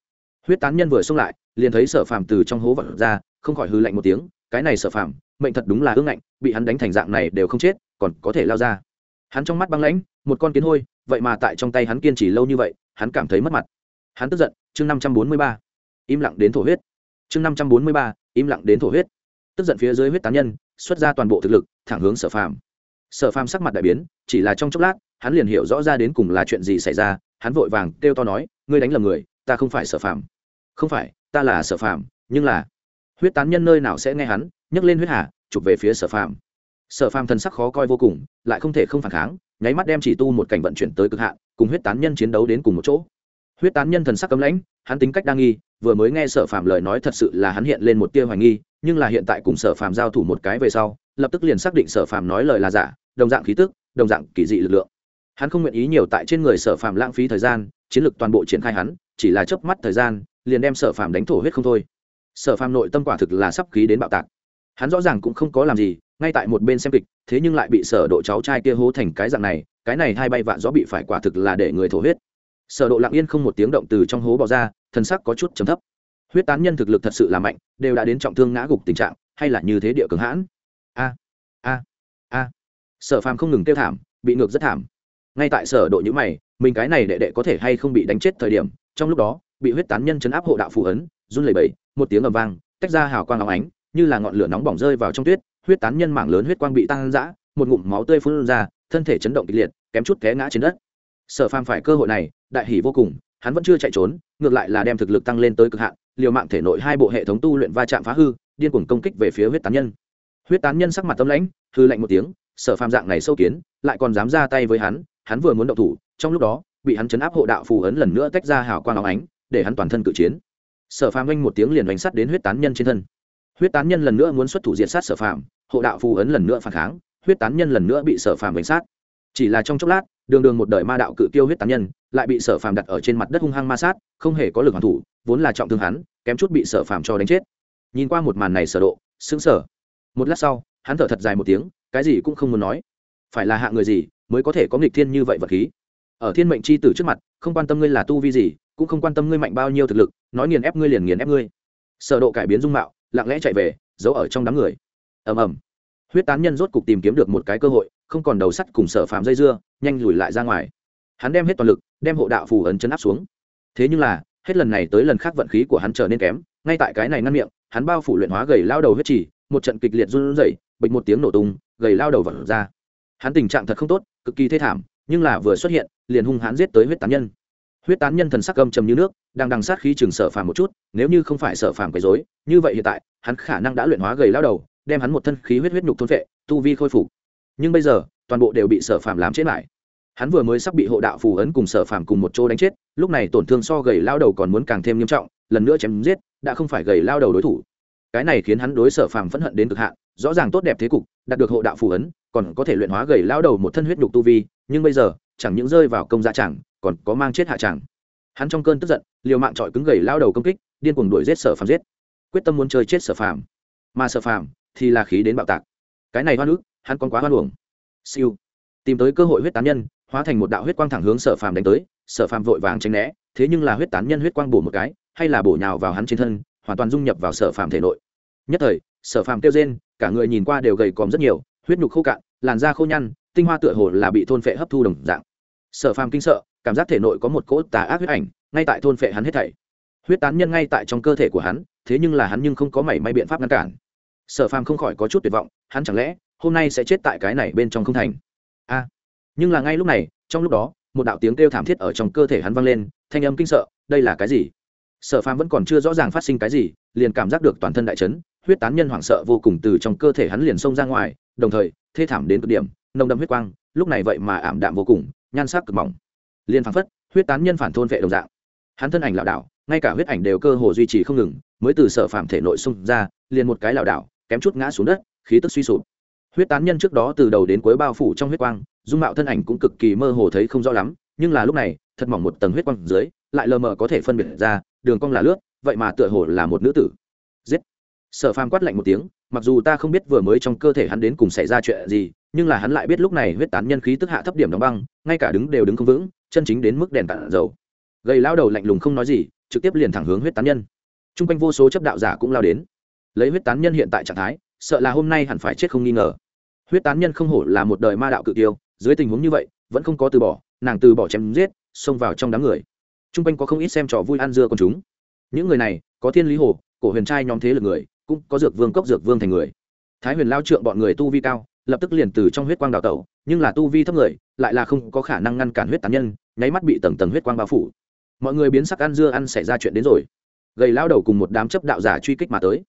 Huyết tán nhân vừa xông lại, liền thấy sở phàm từ trong hố vật ra, không khỏi hư lạnh một tiếng, cái này sở phàm, mệnh thật đúng là ương ngạnh, bị hắn đánh thành dạng này đều không chết, còn có thể lao ra. Hắn trong mắt băng lãnh, một con kiến hôi, vậy mà tại trong tay hắn kiên trì lâu như vậy, hắn cảm thấy mất mặt. Hắn tức giận, chương năm trăm bốn mươi ba, im lặng đến thổ huyết. Chương năm trăm bốn mươi ba, im lặng đến thổ huyết. Tức giận phía dưới huyết tán nhân, xuất ra toàn bộ thực lực, thẳng hướng sở phàm sở phàm sắc mặt đại biến, chỉ là trong chốc lát, hắn liền hiểu rõ ra đến cùng là chuyện gì xảy ra, hắn vội vàng kêu to nói, ngươi đánh lầm người, ta không phải sở phàm. Không phải, ta là sở phàm, nhưng là huyết tán nhân nơi nào sẽ nghe hắn, nhấc lên huyết hà, chụp về phía sở phàm. Sở phàm thần sắc khó coi vô cùng, lại không thể không phản kháng, nháy mắt đem chỉ tu một cảnh vận chuyển tới cực hạn, cùng huyết tán nhân chiến đấu đến cùng một chỗ. Huyết tán nhân thần sắc cấm lãnh, hắn tính cách đa nghi, vừa mới nghe sở phàm lời nói thật sự là hắn hiện lên một tia hoài nghi, nhưng là hiện tại cùng sở phàm giao thủ một cái về sau lập tức liền xác định sở phàm nói lời là giả, đồng dạng khí tức, đồng dạng kỳ dị lực lượng. Hắn không nguyện ý nhiều tại trên người sở phàm lãng phí thời gian, chiến lược toàn bộ triển khai hắn, chỉ là chớp mắt thời gian, liền đem sở phàm đánh thổ huyết không thôi. Sở phàm nội tâm quả thực là sắp khí đến bạo tạc. Hắn rõ ràng cũng không có làm gì, ngay tại một bên xem kịch, thế nhưng lại bị sở độ cháu trai kia hố thành cái dạng này, cái này hai bay vạ gió bị phải quả thực là để người thổ huyết. Sở độ lặng yên không một tiếng động từ trong hố bò ra, thân sắc có chút trầm thấp. Huyết tán nhân thực lực thật sự là mạnh, đều đã đến trọng thương ngã gục tình trạng, hay là như thế địa cường hãn a a. Sở phàm không ngừng tiêu thảm, bị ngược rất thảm. Ngay tại sở độ nhữ mày, mình cái này đệ đệ có thể hay không bị đánh chết thời điểm, trong lúc đó, bị huyết tán nhân chấn áp hộ đạo phù ấn, run lẩy bẩy, một tiếng ầm vang, tách ra hào quang óng ánh, như là ngọn lửa nóng bỏng rơi vào trong tuyết, huyết tán nhân mảng lớn huyết quang bị tăng dã một ngụm máu tươi phun ra, thân thể chấn động kịch liệt, kém chút té ngã trên đất. Sở phàm phải cơ hội này, đại hỉ vô cùng, hắn vẫn chưa chạy trốn, ngược lại là đem thực lực tăng lên tới cực hạn, liều mạng thể nội hai bộ hệ thống tu luyện va chạm phá hư, điên cuồng công kích về phía huyết tán nhân huyết tán nhân sắc mặt tâm lãnh, hư lạnh một tiếng, sở phàm dạng này sâu kiến, lại còn dám ra tay với hắn hắn vừa muốn động thủ, trong lúc đó, bị hắn chấn áp hộ đạo phù ấn lần nữa tách ra hào quang óng ánh, để hắn toàn thân cự chiến. Sở phàm oanh một tiếng liền đánh sắt đến huyết tán nhân trên thân. Huyết tán nhân lần nữa muốn xuất thủ diện sát sở phàm, hộ đạo phù ấn lần nữa phản kháng, huyết tán nhân lần nữa bị sở phàm đánh sát. Chỉ là trong chốc lát, đường đường một đời ma đạo cự tiêu huyết tán nhân, lại bị sở phàm đặt ở trên mặt đất hung hăng ma sát, không hề có lực hoàn thủ, vốn là trọng thương hắn, kém chút bị sở phàm cho đánh chết. Nhìn qua một màn này sở độ, sững sở một lát sau, hắn thở thật dài một tiếng, cái gì cũng không muốn nói. Phải là hạ người gì mới có thể có nghịch thiên như vậy vật khí? Ở thiên mệnh c h i tử trước mặt, không quan tâm ngươi là tu vi gì, cũng không quan tâm ngươi mạnh bao nhiêu thực lực, nói nghiền ép ngươi liền nghiền ép ngươi. Sở độ cải biến dung mạo, lặng lẽ chạy về, giấu ở trong đám người. Ầm ầm. Huyết tán nhân rốt cục tìm kiếm được một cái cơ hội, không còn đầu sắt cùng sở phàm dây dưa, nhanh lùi lại ra ngoài. Hắn đem hết toàn lực, đem hộ đạo phù ấn chấn áp xuống. Thế nhưng là, hết lần này tới lần khác vận khí của hắn trở nên kém, ngay tại cái này ngăn miệng, hắn bao phủ luyện hóa gầy lao đầu huyết trì một trận kịch liệt run rẩy bịch một tiếng nổ tung gầy lao đầu vật ra. Hắn tình trạng thật không tốt cực kỳ thê thảm nhưng là vừa xuất hiện liền hung hãn giết tới huyết tán nhân. Huyết tán nhân thần sắc âm trầm như nước đang đằng sát khí chừng sở phàm một chút nếu như không phải sở phàm quấy rối, như vậy hiện tại hắn khả năng đã luyện hóa gầy lao đầu đem hắn một thân khí huyết huyết nhục thôn vệ tu vi khôi phục. Nhưng bây giờ toàn bộ đều bị sở phàm làm chết lại. Hắn vừa mới sắp bị hộ đạo phù ấn cùng sở phàm cùng một chỗ đánh chết lúc này tổn thương so gầy lao đầu còn muốn càng thêm nghiêm trọng lần nữa chém giết đã không phải gầy lao đầu đối thủ cái này khiến hắn đối sở phàm phẫn hận đến cực hạn, rõ ràng tốt đẹp thế cục, đạt được hộ đạo phù ấn, còn có thể luyện hóa gầy lao đầu một thân huyết nhục tu vi, nhưng bây giờ, chẳng những rơi vào công gia chẳng, còn có mang chết hạ chẳng. Hắn trong cơn tức giận, liều mạng trọi cứng gầy lao đầu công kích, điên cuồng đuổi giết sở phàm giết. Quyết tâm muốn chơi chết sở phàm. Mà sở phàm thì là khí đến bạo tạc. Cái này hoan ức, hắn còn quá hoan uổng. Siêu. Tìm tới cơ hội huyết tán nhân, hóa thành một đạo huyết quang thẳng hướng sở phàm đánh tới, sở phàm vội vàng tránh né, thế nhưng là huyết tán nhân huyết quang bổ một cái, hay là bổ nhào vào hắn trên thân hoàn toàn dung nhập vào sở phàm thể nội. Nhất thời, sở phàm kêu rên, cả người nhìn qua đều gầy còm rất nhiều, huyết nhục khô cạn, làn da khô nhăn, tinh hoa tựa hồ là bị thôn phệ hấp thu đồng dạng. Sở phàm kinh sợ, cảm giác thể nội có một cỗ tà ác huyết ảnh, ngay tại thôn phệ hắn hết thảy. Huyết tán nhân ngay tại trong cơ thể của hắn, thế nhưng là hắn nhưng không có mảy may biện pháp ngăn cản. Sở phàm không khỏi có chút tuyệt vọng, hắn chẳng lẽ, hôm nay sẽ chết tại cái này bên trong không thành? A! Nhưng là ngay lúc này, trong lúc đó, một đạo tiếng kêu thảm thiết ở trong cơ thể hắn vang lên, thanh âm kinh sợ, đây là cái gì? Sở phàm vẫn còn chưa rõ ràng phát sinh cái gì, liền cảm giác được toàn thân đại chấn, huyết tán nhân hoảng sợ vô cùng từ trong cơ thể hắn liền xông ra ngoài, đồng thời, thê thảm đến cực điểm, nồng đậm huyết quang, lúc này vậy mà ảm đạm vô cùng, nhan sắc cực mỏng. Liền phảng phất, huyết tán nhân phản thôn vệ đồng dạng. Hắn thân ảnh lảo đảo, ngay cả huyết ảnh đều cơ hồ duy trì không ngừng, mới từ sở phàm thể nội xông ra, liền một cái lảo đảo, kém chút ngã xuống đất, khí tức suy sụp. Huyết tán nhân trước đó từ đầu đến cuối bao phủ trong huyết quang, dung mạo thân ảnh cũng cực kỳ mơ hồ thấy không rõ lắm, nhưng là lúc này, thật mỏng một tầng huyết quang dưới, lại lờ mờ có thể phân biệt ra đường cong là lướt, vậy mà tựa hồ là một nữ tử. Giết. Sở phàm quát lạnh một tiếng, mặc dù ta không biết vừa mới trong cơ thể hắn đến cùng xảy ra chuyện gì, nhưng là hắn lại biết lúc này huyết tán nhân khí tức hạ thấp điểm đóng băng, ngay cả đứng đều đứng không vững, chân chính đến mức đèn cạn dầu. Gầy lao đầu lạnh lùng không nói gì, trực tiếp liền thẳng hướng huyết tán nhân. T r u n g quanh vô số chấp đạo giả cũng lao đến. Lấy huyết tán nhân hiện tại trạng thái, sợ là hôm nay hẳn phải chết không nghi ngờ. Huyết tán nhân không hổ là một đời ma đạo cự tiêu, dưới tình huống như vậy, vẫn không có từ bỏ, nàng từ bỏ chém giết, xông vào trong đám người t r u n g quanh có không ít xem trò vui ăn dưa con chúng. Những người này, có thiên lý hồ, cổ huyền trai nhóm thế lực người, cũng có dược vương cốc, dược vương thành người. Thái huyền lao trượng bọn người tu vi cao, lập tức liền từ trong huyết quang đào tẩu, nhưng là tu vi thấp người, lại là không có khả năng ngăn cản huyết tán nhân, nháy mắt bị tầng tầng huyết quang bao phủ. Mọi người biến sắc ăn dưa ăn xảy ra chuyện đến rồi. Gầy lao đầu cùng một đám chấp đạo giả truy kích mà tới.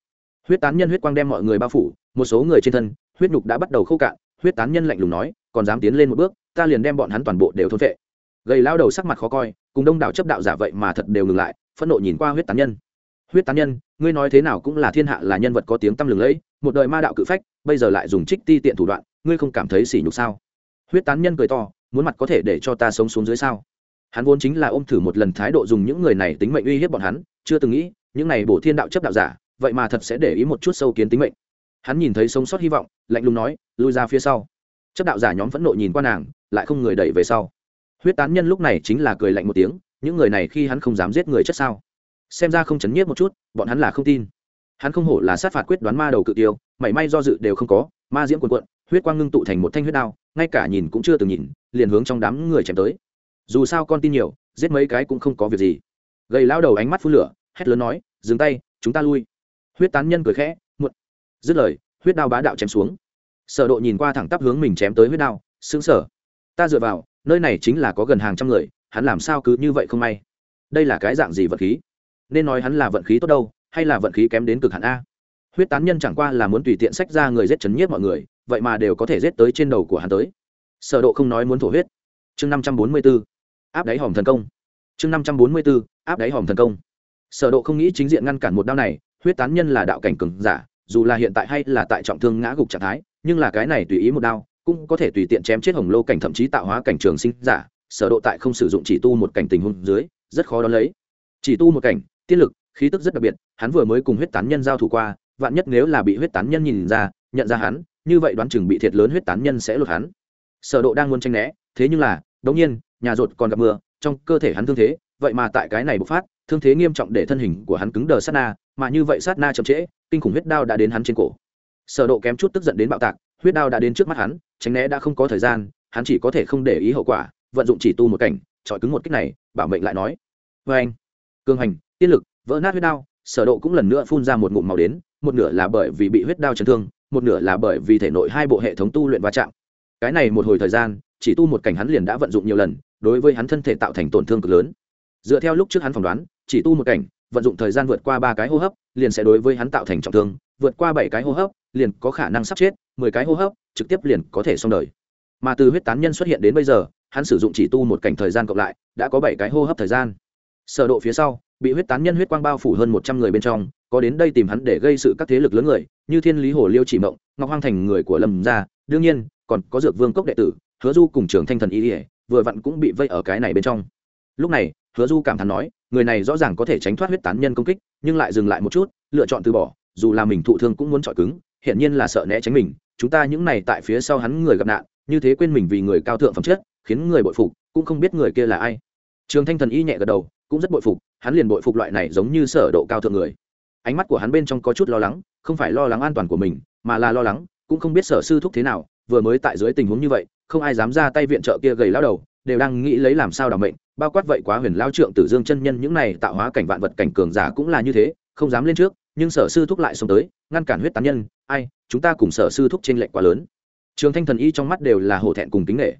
Huyết tán nhân huyết quang đem mọi người bao phủ, một số người trên thân, huyết nhục đã bắt đầu khô cạn, huyết tán nhân lạnh lùng nói, còn dám tiến lên một bước, ta liền đem bọn hắn toàn bộ đều thôn vệ. Gầy lao đầu sắc mặt khó coi cùng đông đảo chấp đạo giả vậy mà thật đều ngừng lại, phẫn nộ nhìn qua huyết tán nhân. Huyết tán nhân, ngươi nói thế nào cũng là thiên hạ là nhân vật có tiếng tăm lừng lẫy, một đời ma đạo cự phách, bây giờ lại dùng trích ti tiện thủ đoạn, ngươi không cảm thấy sỉ nhục sao? Huyết tán nhân cười to, muốn mặt có thể để cho ta sống xuống dưới sao? Hắn vốn chính là ôm thử một lần thái độ dùng những người này tính mệnh uy hiếp bọn hắn, chưa từng nghĩ, những này bổ thiên đạo chấp đạo giả, vậy mà thật sẽ để ý một chút sâu kiến tính mệnh. Hắn nhìn thấy sống sót hy vọng, lạnh lùng nói, lui ra phía sau. Chấp đạo giả nhóm phẫn nộ nhìn qua nàng, lại không người đẩy về sau huyết tán nhân lúc này chính là cười lạnh một tiếng, những người này khi hắn không dám giết người chất sao? Xem ra không chấn nhiếp một chút, bọn hắn là không tin. Hắn không hổ là sát phạt quyết đoán ma đầu cự tiêu, mảy may do dự đều không có, ma diễm quần quận huyết quang ngưng tụ thành một thanh huyết đao, ngay cả nhìn cũng chưa từng nhìn, liền hướng trong đám người chém tới. Dù sao con tin nhiều, giết mấy cái cũng không có việc gì. Gầy lao đầu ánh mắt phun lửa, hét lớn nói, dừng tay, chúng ta lui. Huyết tán nhân cười khẽ, muộn. Dứt lời, huyết đao bá đạo chém xuống. Sở độ nhìn qua thẳng tắp hướng mình chém tới huyết đao, sững sờ ta dựa vào nơi này chính là có gần hàng trăm người, hắn làm sao cứ như vậy không may? Đây là cái dạng gì vận khí? Nên nói hắn là vận khí tốt đâu, hay là vận khí kém đến cực hạn a? Huyết tán nhân chẳng qua là muốn tùy tiện sách ra người giết chấn nhiếp mọi người, vậy mà đều có thể giết tới trên đầu của hắn tới. Sở độ không nói muốn thổ huyết. Chương 544 áp đáy hòm thần công. Chương năm trăm bốn mươi bốn áp đáy hòm thần công. Sở độ không nghĩ chính diện ngăn cản một đao này, huyết tán nhân là đạo cảnh cường giả, dù là hiện tại hay là tại trọng thương ngã gục trạng thái, nhưng là cái này tùy ý một đao cũng có thể tùy tiện chém chết hồng lô cảnh thậm chí tạo hóa cảnh trường sinh giả, sở độ tại không sử dụng chỉ tu một cảnh tình huống dưới, rất khó đón lấy. Chỉ tu một cảnh, tiên lực, khí tức rất đặc biệt, hắn vừa mới cùng huyết tán nhân giao thủ qua, vạn nhất nếu là bị huyết tán nhân nhìn ra, nhận ra hắn, như vậy đoán chừng bị thiệt lớn huyết tán nhân sẽ lột hắn. Sở độ đang muốn tranh né, thế nhưng là, đống nhiên, nhà rột còn gặp mưa, trong cơ thể hắn thương thế, vậy mà tại cái này bộc phát, thương thế nghiêm trọng để thân hình của hắn cứng đờ sát na, mà như vậy sát na chậm trễ, kinh khủng huyết đao đã đến hắn trên cổ. Sở độ kém chút tức giận đến bạo tạc huyết đao đã đến trước mắt hắn, tránh né đã không có thời gian, hắn chỉ có thể không để ý hậu quả, vận dụng chỉ tu một cảnh trọi cứng một kích này, bảo mệnh lại nói. Vê anh cương hành, tiên lực, vỡ nát huyết đao, sở độ cũng lần nữa phun ra một ngụm màu đến, một nửa là bởi vì bị huyết đao chấn thương, một nửa là bởi vì thể nội hai bộ hệ thống tu luyện va chạm. Cái này một hồi thời gian, chỉ tu một cảnh hắn liền đã vận dụng nhiều lần, đối với hắn thân thể tạo thành tổn thương cực lớn. Dựa theo lúc trước hắn phỏng đoán, chỉ tu một cảnh, vận dụng thời gian vượt qua ba cái hô hấp, liền sẽ đối với hắn tạo thành trọng thương, vượt qua bảy cái hô hấp liền có khả năng sắp chết, mười cái hô hấp trực tiếp liền có thể xong đời. Mà từ huyết tán nhân xuất hiện đến bây giờ, hắn sử dụng chỉ tu một cảnh thời gian cộng lại, đã có bảy cái hô hấp thời gian. Sở độ phía sau, bị huyết tán nhân huyết quang bao phủ hơn một trăm người bên trong, có đến đây tìm hắn để gây sự các thế lực lớn người, như thiên lý hồ liêu chỉ mộng, ngọc hoang thành người của lâm gia, đương nhiên, còn có dược vương cốc đệ tử, hứa du cùng trưởng thanh thần y vừa vặn cũng bị vây ở cái này bên trong. Lúc này, hứa du cảm thán nói, người này rõ ràng có thể tránh thoát huyết tán nhân công kích, nhưng lại dừng lại một chút, lựa chọn từ bỏ, dù là mình thụ thương cũng muốn chọi cứng hiện nhiên là sợ né tránh mình, chúng ta những này tại phía sau hắn người gặp nạn, như thế quên mình vì người cao thượng phẩm chất, khiến người bội phục, cũng không biết người kia là ai. Trường thanh thần y nhẹ gật đầu, cũng rất bội phục, hắn liền bội phục loại này giống như sở độ cao thượng người. Ánh mắt của hắn bên trong có chút lo lắng, không phải lo lắng an toàn của mình, mà là lo lắng, cũng không biết sở sư thúc thế nào, vừa mới tại dưới tình huống như vậy, không ai dám ra tay viện trợ kia gầy lao đầu, đều đang nghĩ lấy làm sao đảm mệnh, bao quát vậy quá huyền lao trượng tử dương chân nhân những này tạo hóa cảnh vạn vật cảnh cường giả cũng là như thế, không dám lên trước nhưng sở sư thúc lại xông tới, ngăn cản huyết tán nhân, ai, chúng ta cùng sở sư thúc trên lệnh quá lớn. Trường thanh thần y trong mắt đều là hổ thẹn cùng kính nghệ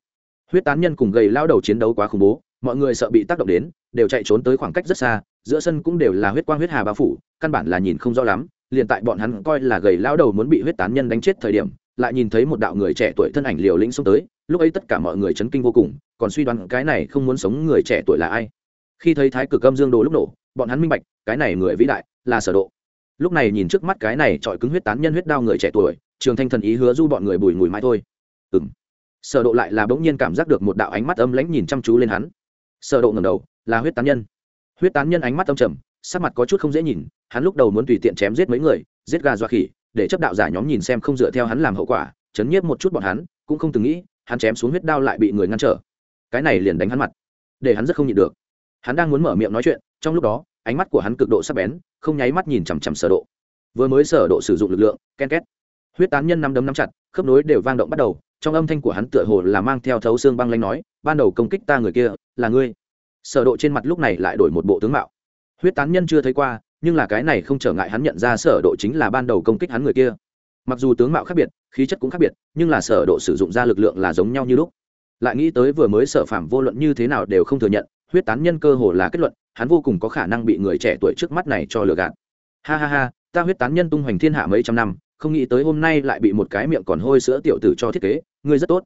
huyết tán nhân cùng gầy lao đầu chiến đấu quá khủng bố, mọi người sợ bị tác động đến, đều chạy trốn tới khoảng cách rất xa, giữa sân cũng đều là huyết quang huyết hà bao phủ, căn bản là nhìn không rõ lắm, liền tại bọn hắn coi là gầy lao đầu muốn bị huyết tán nhân đánh chết thời điểm, lại nhìn thấy một đạo người trẻ tuổi thân ảnh liều lĩnh xông tới, lúc ấy tất cả mọi người chấn kinh vô cùng, còn suy đoán cái này không muốn sống người trẻ tuổi là ai. Khi thấy thái cực âm dương đồ lúc nổ, bọn hắn minh bạch, cái này người vĩ đại là sở độ lúc này nhìn trước mắt cái này trọi cứng huyết tán nhân huyết đao người trẻ tuổi, trường thanh thần ý hứa du bọn người bùi ngùi mãi thôi. Ừm. Sở độ lại là bỗng nhiên cảm giác được một đạo ánh mắt âm lãnh nhìn chăm chú lên hắn. Sở độ ngẩng đầu, là huyết tán nhân. Huyết tán nhân ánh mắt âm trầm, sắc mặt có chút không dễ nhìn, hắn lúc đầu muốn tùy tiện chém giết mấy người, giết gà dọa khỉ, để chấp đạo giả nhóm nhìn xem không dựa theo hắn làm hậu quả, chấn nhiếp một chút bọn hắn, cũng không từng nghĩ, hắn chém xuống huyết đao lại bị người ngăn trở. Cái này liền đánh hắn mặt, để hắn rất không nhịn được. Hắn đang muốn mở miệng nói chuyện, trong lúc đó ánh mắt của hắn cực độ sắc bén, không nháy mắt nhìn chằm chằm sở độ. Vừa mới sở độ sử dụng lực lượng, ken két. Huyết tán nhân năm đấm nắm chặt, khớp nối đều vang động bắt đầu, trong âm thanh của hắn tựa hồ là mang theo thấu xương băng lanh nói, ban đầu công kích ta người kia, là ngươi. Sở độ trên mặt lúc này lại đổi một bộ tướng mạo. Huyết tán nhân chưa thấy qua, nhưng là cái này không trở ngại hắn nhận ra sở độ chính là ban đầu công kích hắn người kia. Mặc dù tướng mạo khác biệt, khí chất cũng khác biệt, nhưng là sở độ sử dụng ra lực lượng là giống nhau như lúc. Lại nghĩ tới vừa mới sở phạm vô luận như thế nào đều không thừa nhận huyết tán nhân cơ hồ là kết luận, hắn vô cùng có khả năng bị người trẻ tuổi trước mắt này cho lừa gạt. Ha ha ha, ta huyết tán nhân tung hoành thiên hạ mấy trăm năm, không nghĩ tới hôm nay lại bị một cái miệng còn hôi sữa tiểu tử cho thiết kế, ngươi rất tốt.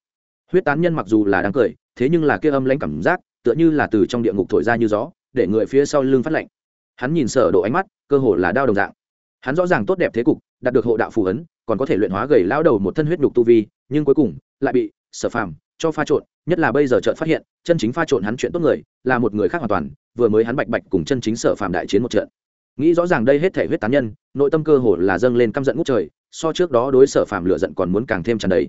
Huyết tán nhân mặc dù là đáng cười, thế nhưng là kia âm lãnh cảm giác, tựa như là từ trong địa ngục thổi ra như gió, để người phía sau lưng phát lạnh. Hắn nhìn sở độ ánh mắt, cơ hồ là đao đồng dạng. Hắn rõ ràng tốt đẹp thế cục, đạt được hộ đạo phù ấn, còn có thể luyện hóa gầy lao đầu một thân huyết nhục tu vi, nhưng cuối cùng, lại bị sở phàm cho pha trộn, nhất là bây giờ trợn phát hiện, chân chính pha trộn hắn chuyện tốt người, là một người khác hoàn toàn, vừa mới hắn bạch bạch cùng chân chính sở phạm đại chiến một trận. Nghĩ rõ ràng đây hết thể huyết tán nhân, nội tâm cơ hồ là dâng lên căm giận ngút trời, so trước đó đối sở phạm lửa giận còn muốn càng thêm tràn đầy.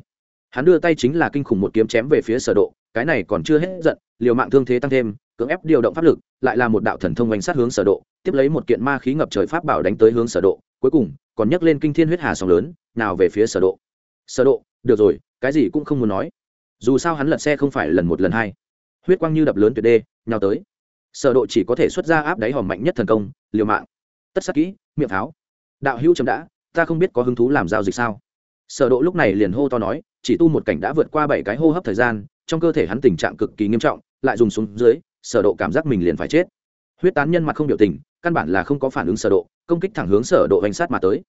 Hắn đưa tay chính là kinh khủng một kiếm chém về phía sở độ, cái này còn chưa hết giận, liều mạng thương thế tăng thêm, cưỡng ép điều động pháp lực, lại là một đạo thần thông đánh sát hướng sở độ, tiếp lấy một kiện ma khí ngập trời pháp bảo đánh tới hướng sở độ, cuối cùng, còn nhấc lên kinh thiên huyết hà sóng lớn, nào về phía sở độ. Sở độ, được rồi, cái gì cũng không muốn nói dù sao hắn lật xe không phải lần một lần hai. Huyết quang như đập lớn tuyệt đê, nhào tới. Sở độ chỉ có thể xuất ra áp đáy hòm mạnh nhất thần công, liều mạng. Tất sát kỹ, miệng tháo. Đạo hữu chấm đã, ta không biết có hứng thú làm giao dịch sao. Sở độ lúc này liền hô to nói, chỉ tu một cảnh đã vượt qua bảy cái hô hấp thời gian, trong cơ thể hắn tình trạng cực kỳ nghiêm trọng, lại dùng xuống dưới, sở độ cảm giác mình liền phải chết. Huyết tán nhân mặt không biểu tình, căn bản là không có phản ứng sở độ, công kích thẳng hướng sở độ vành sát mà tới.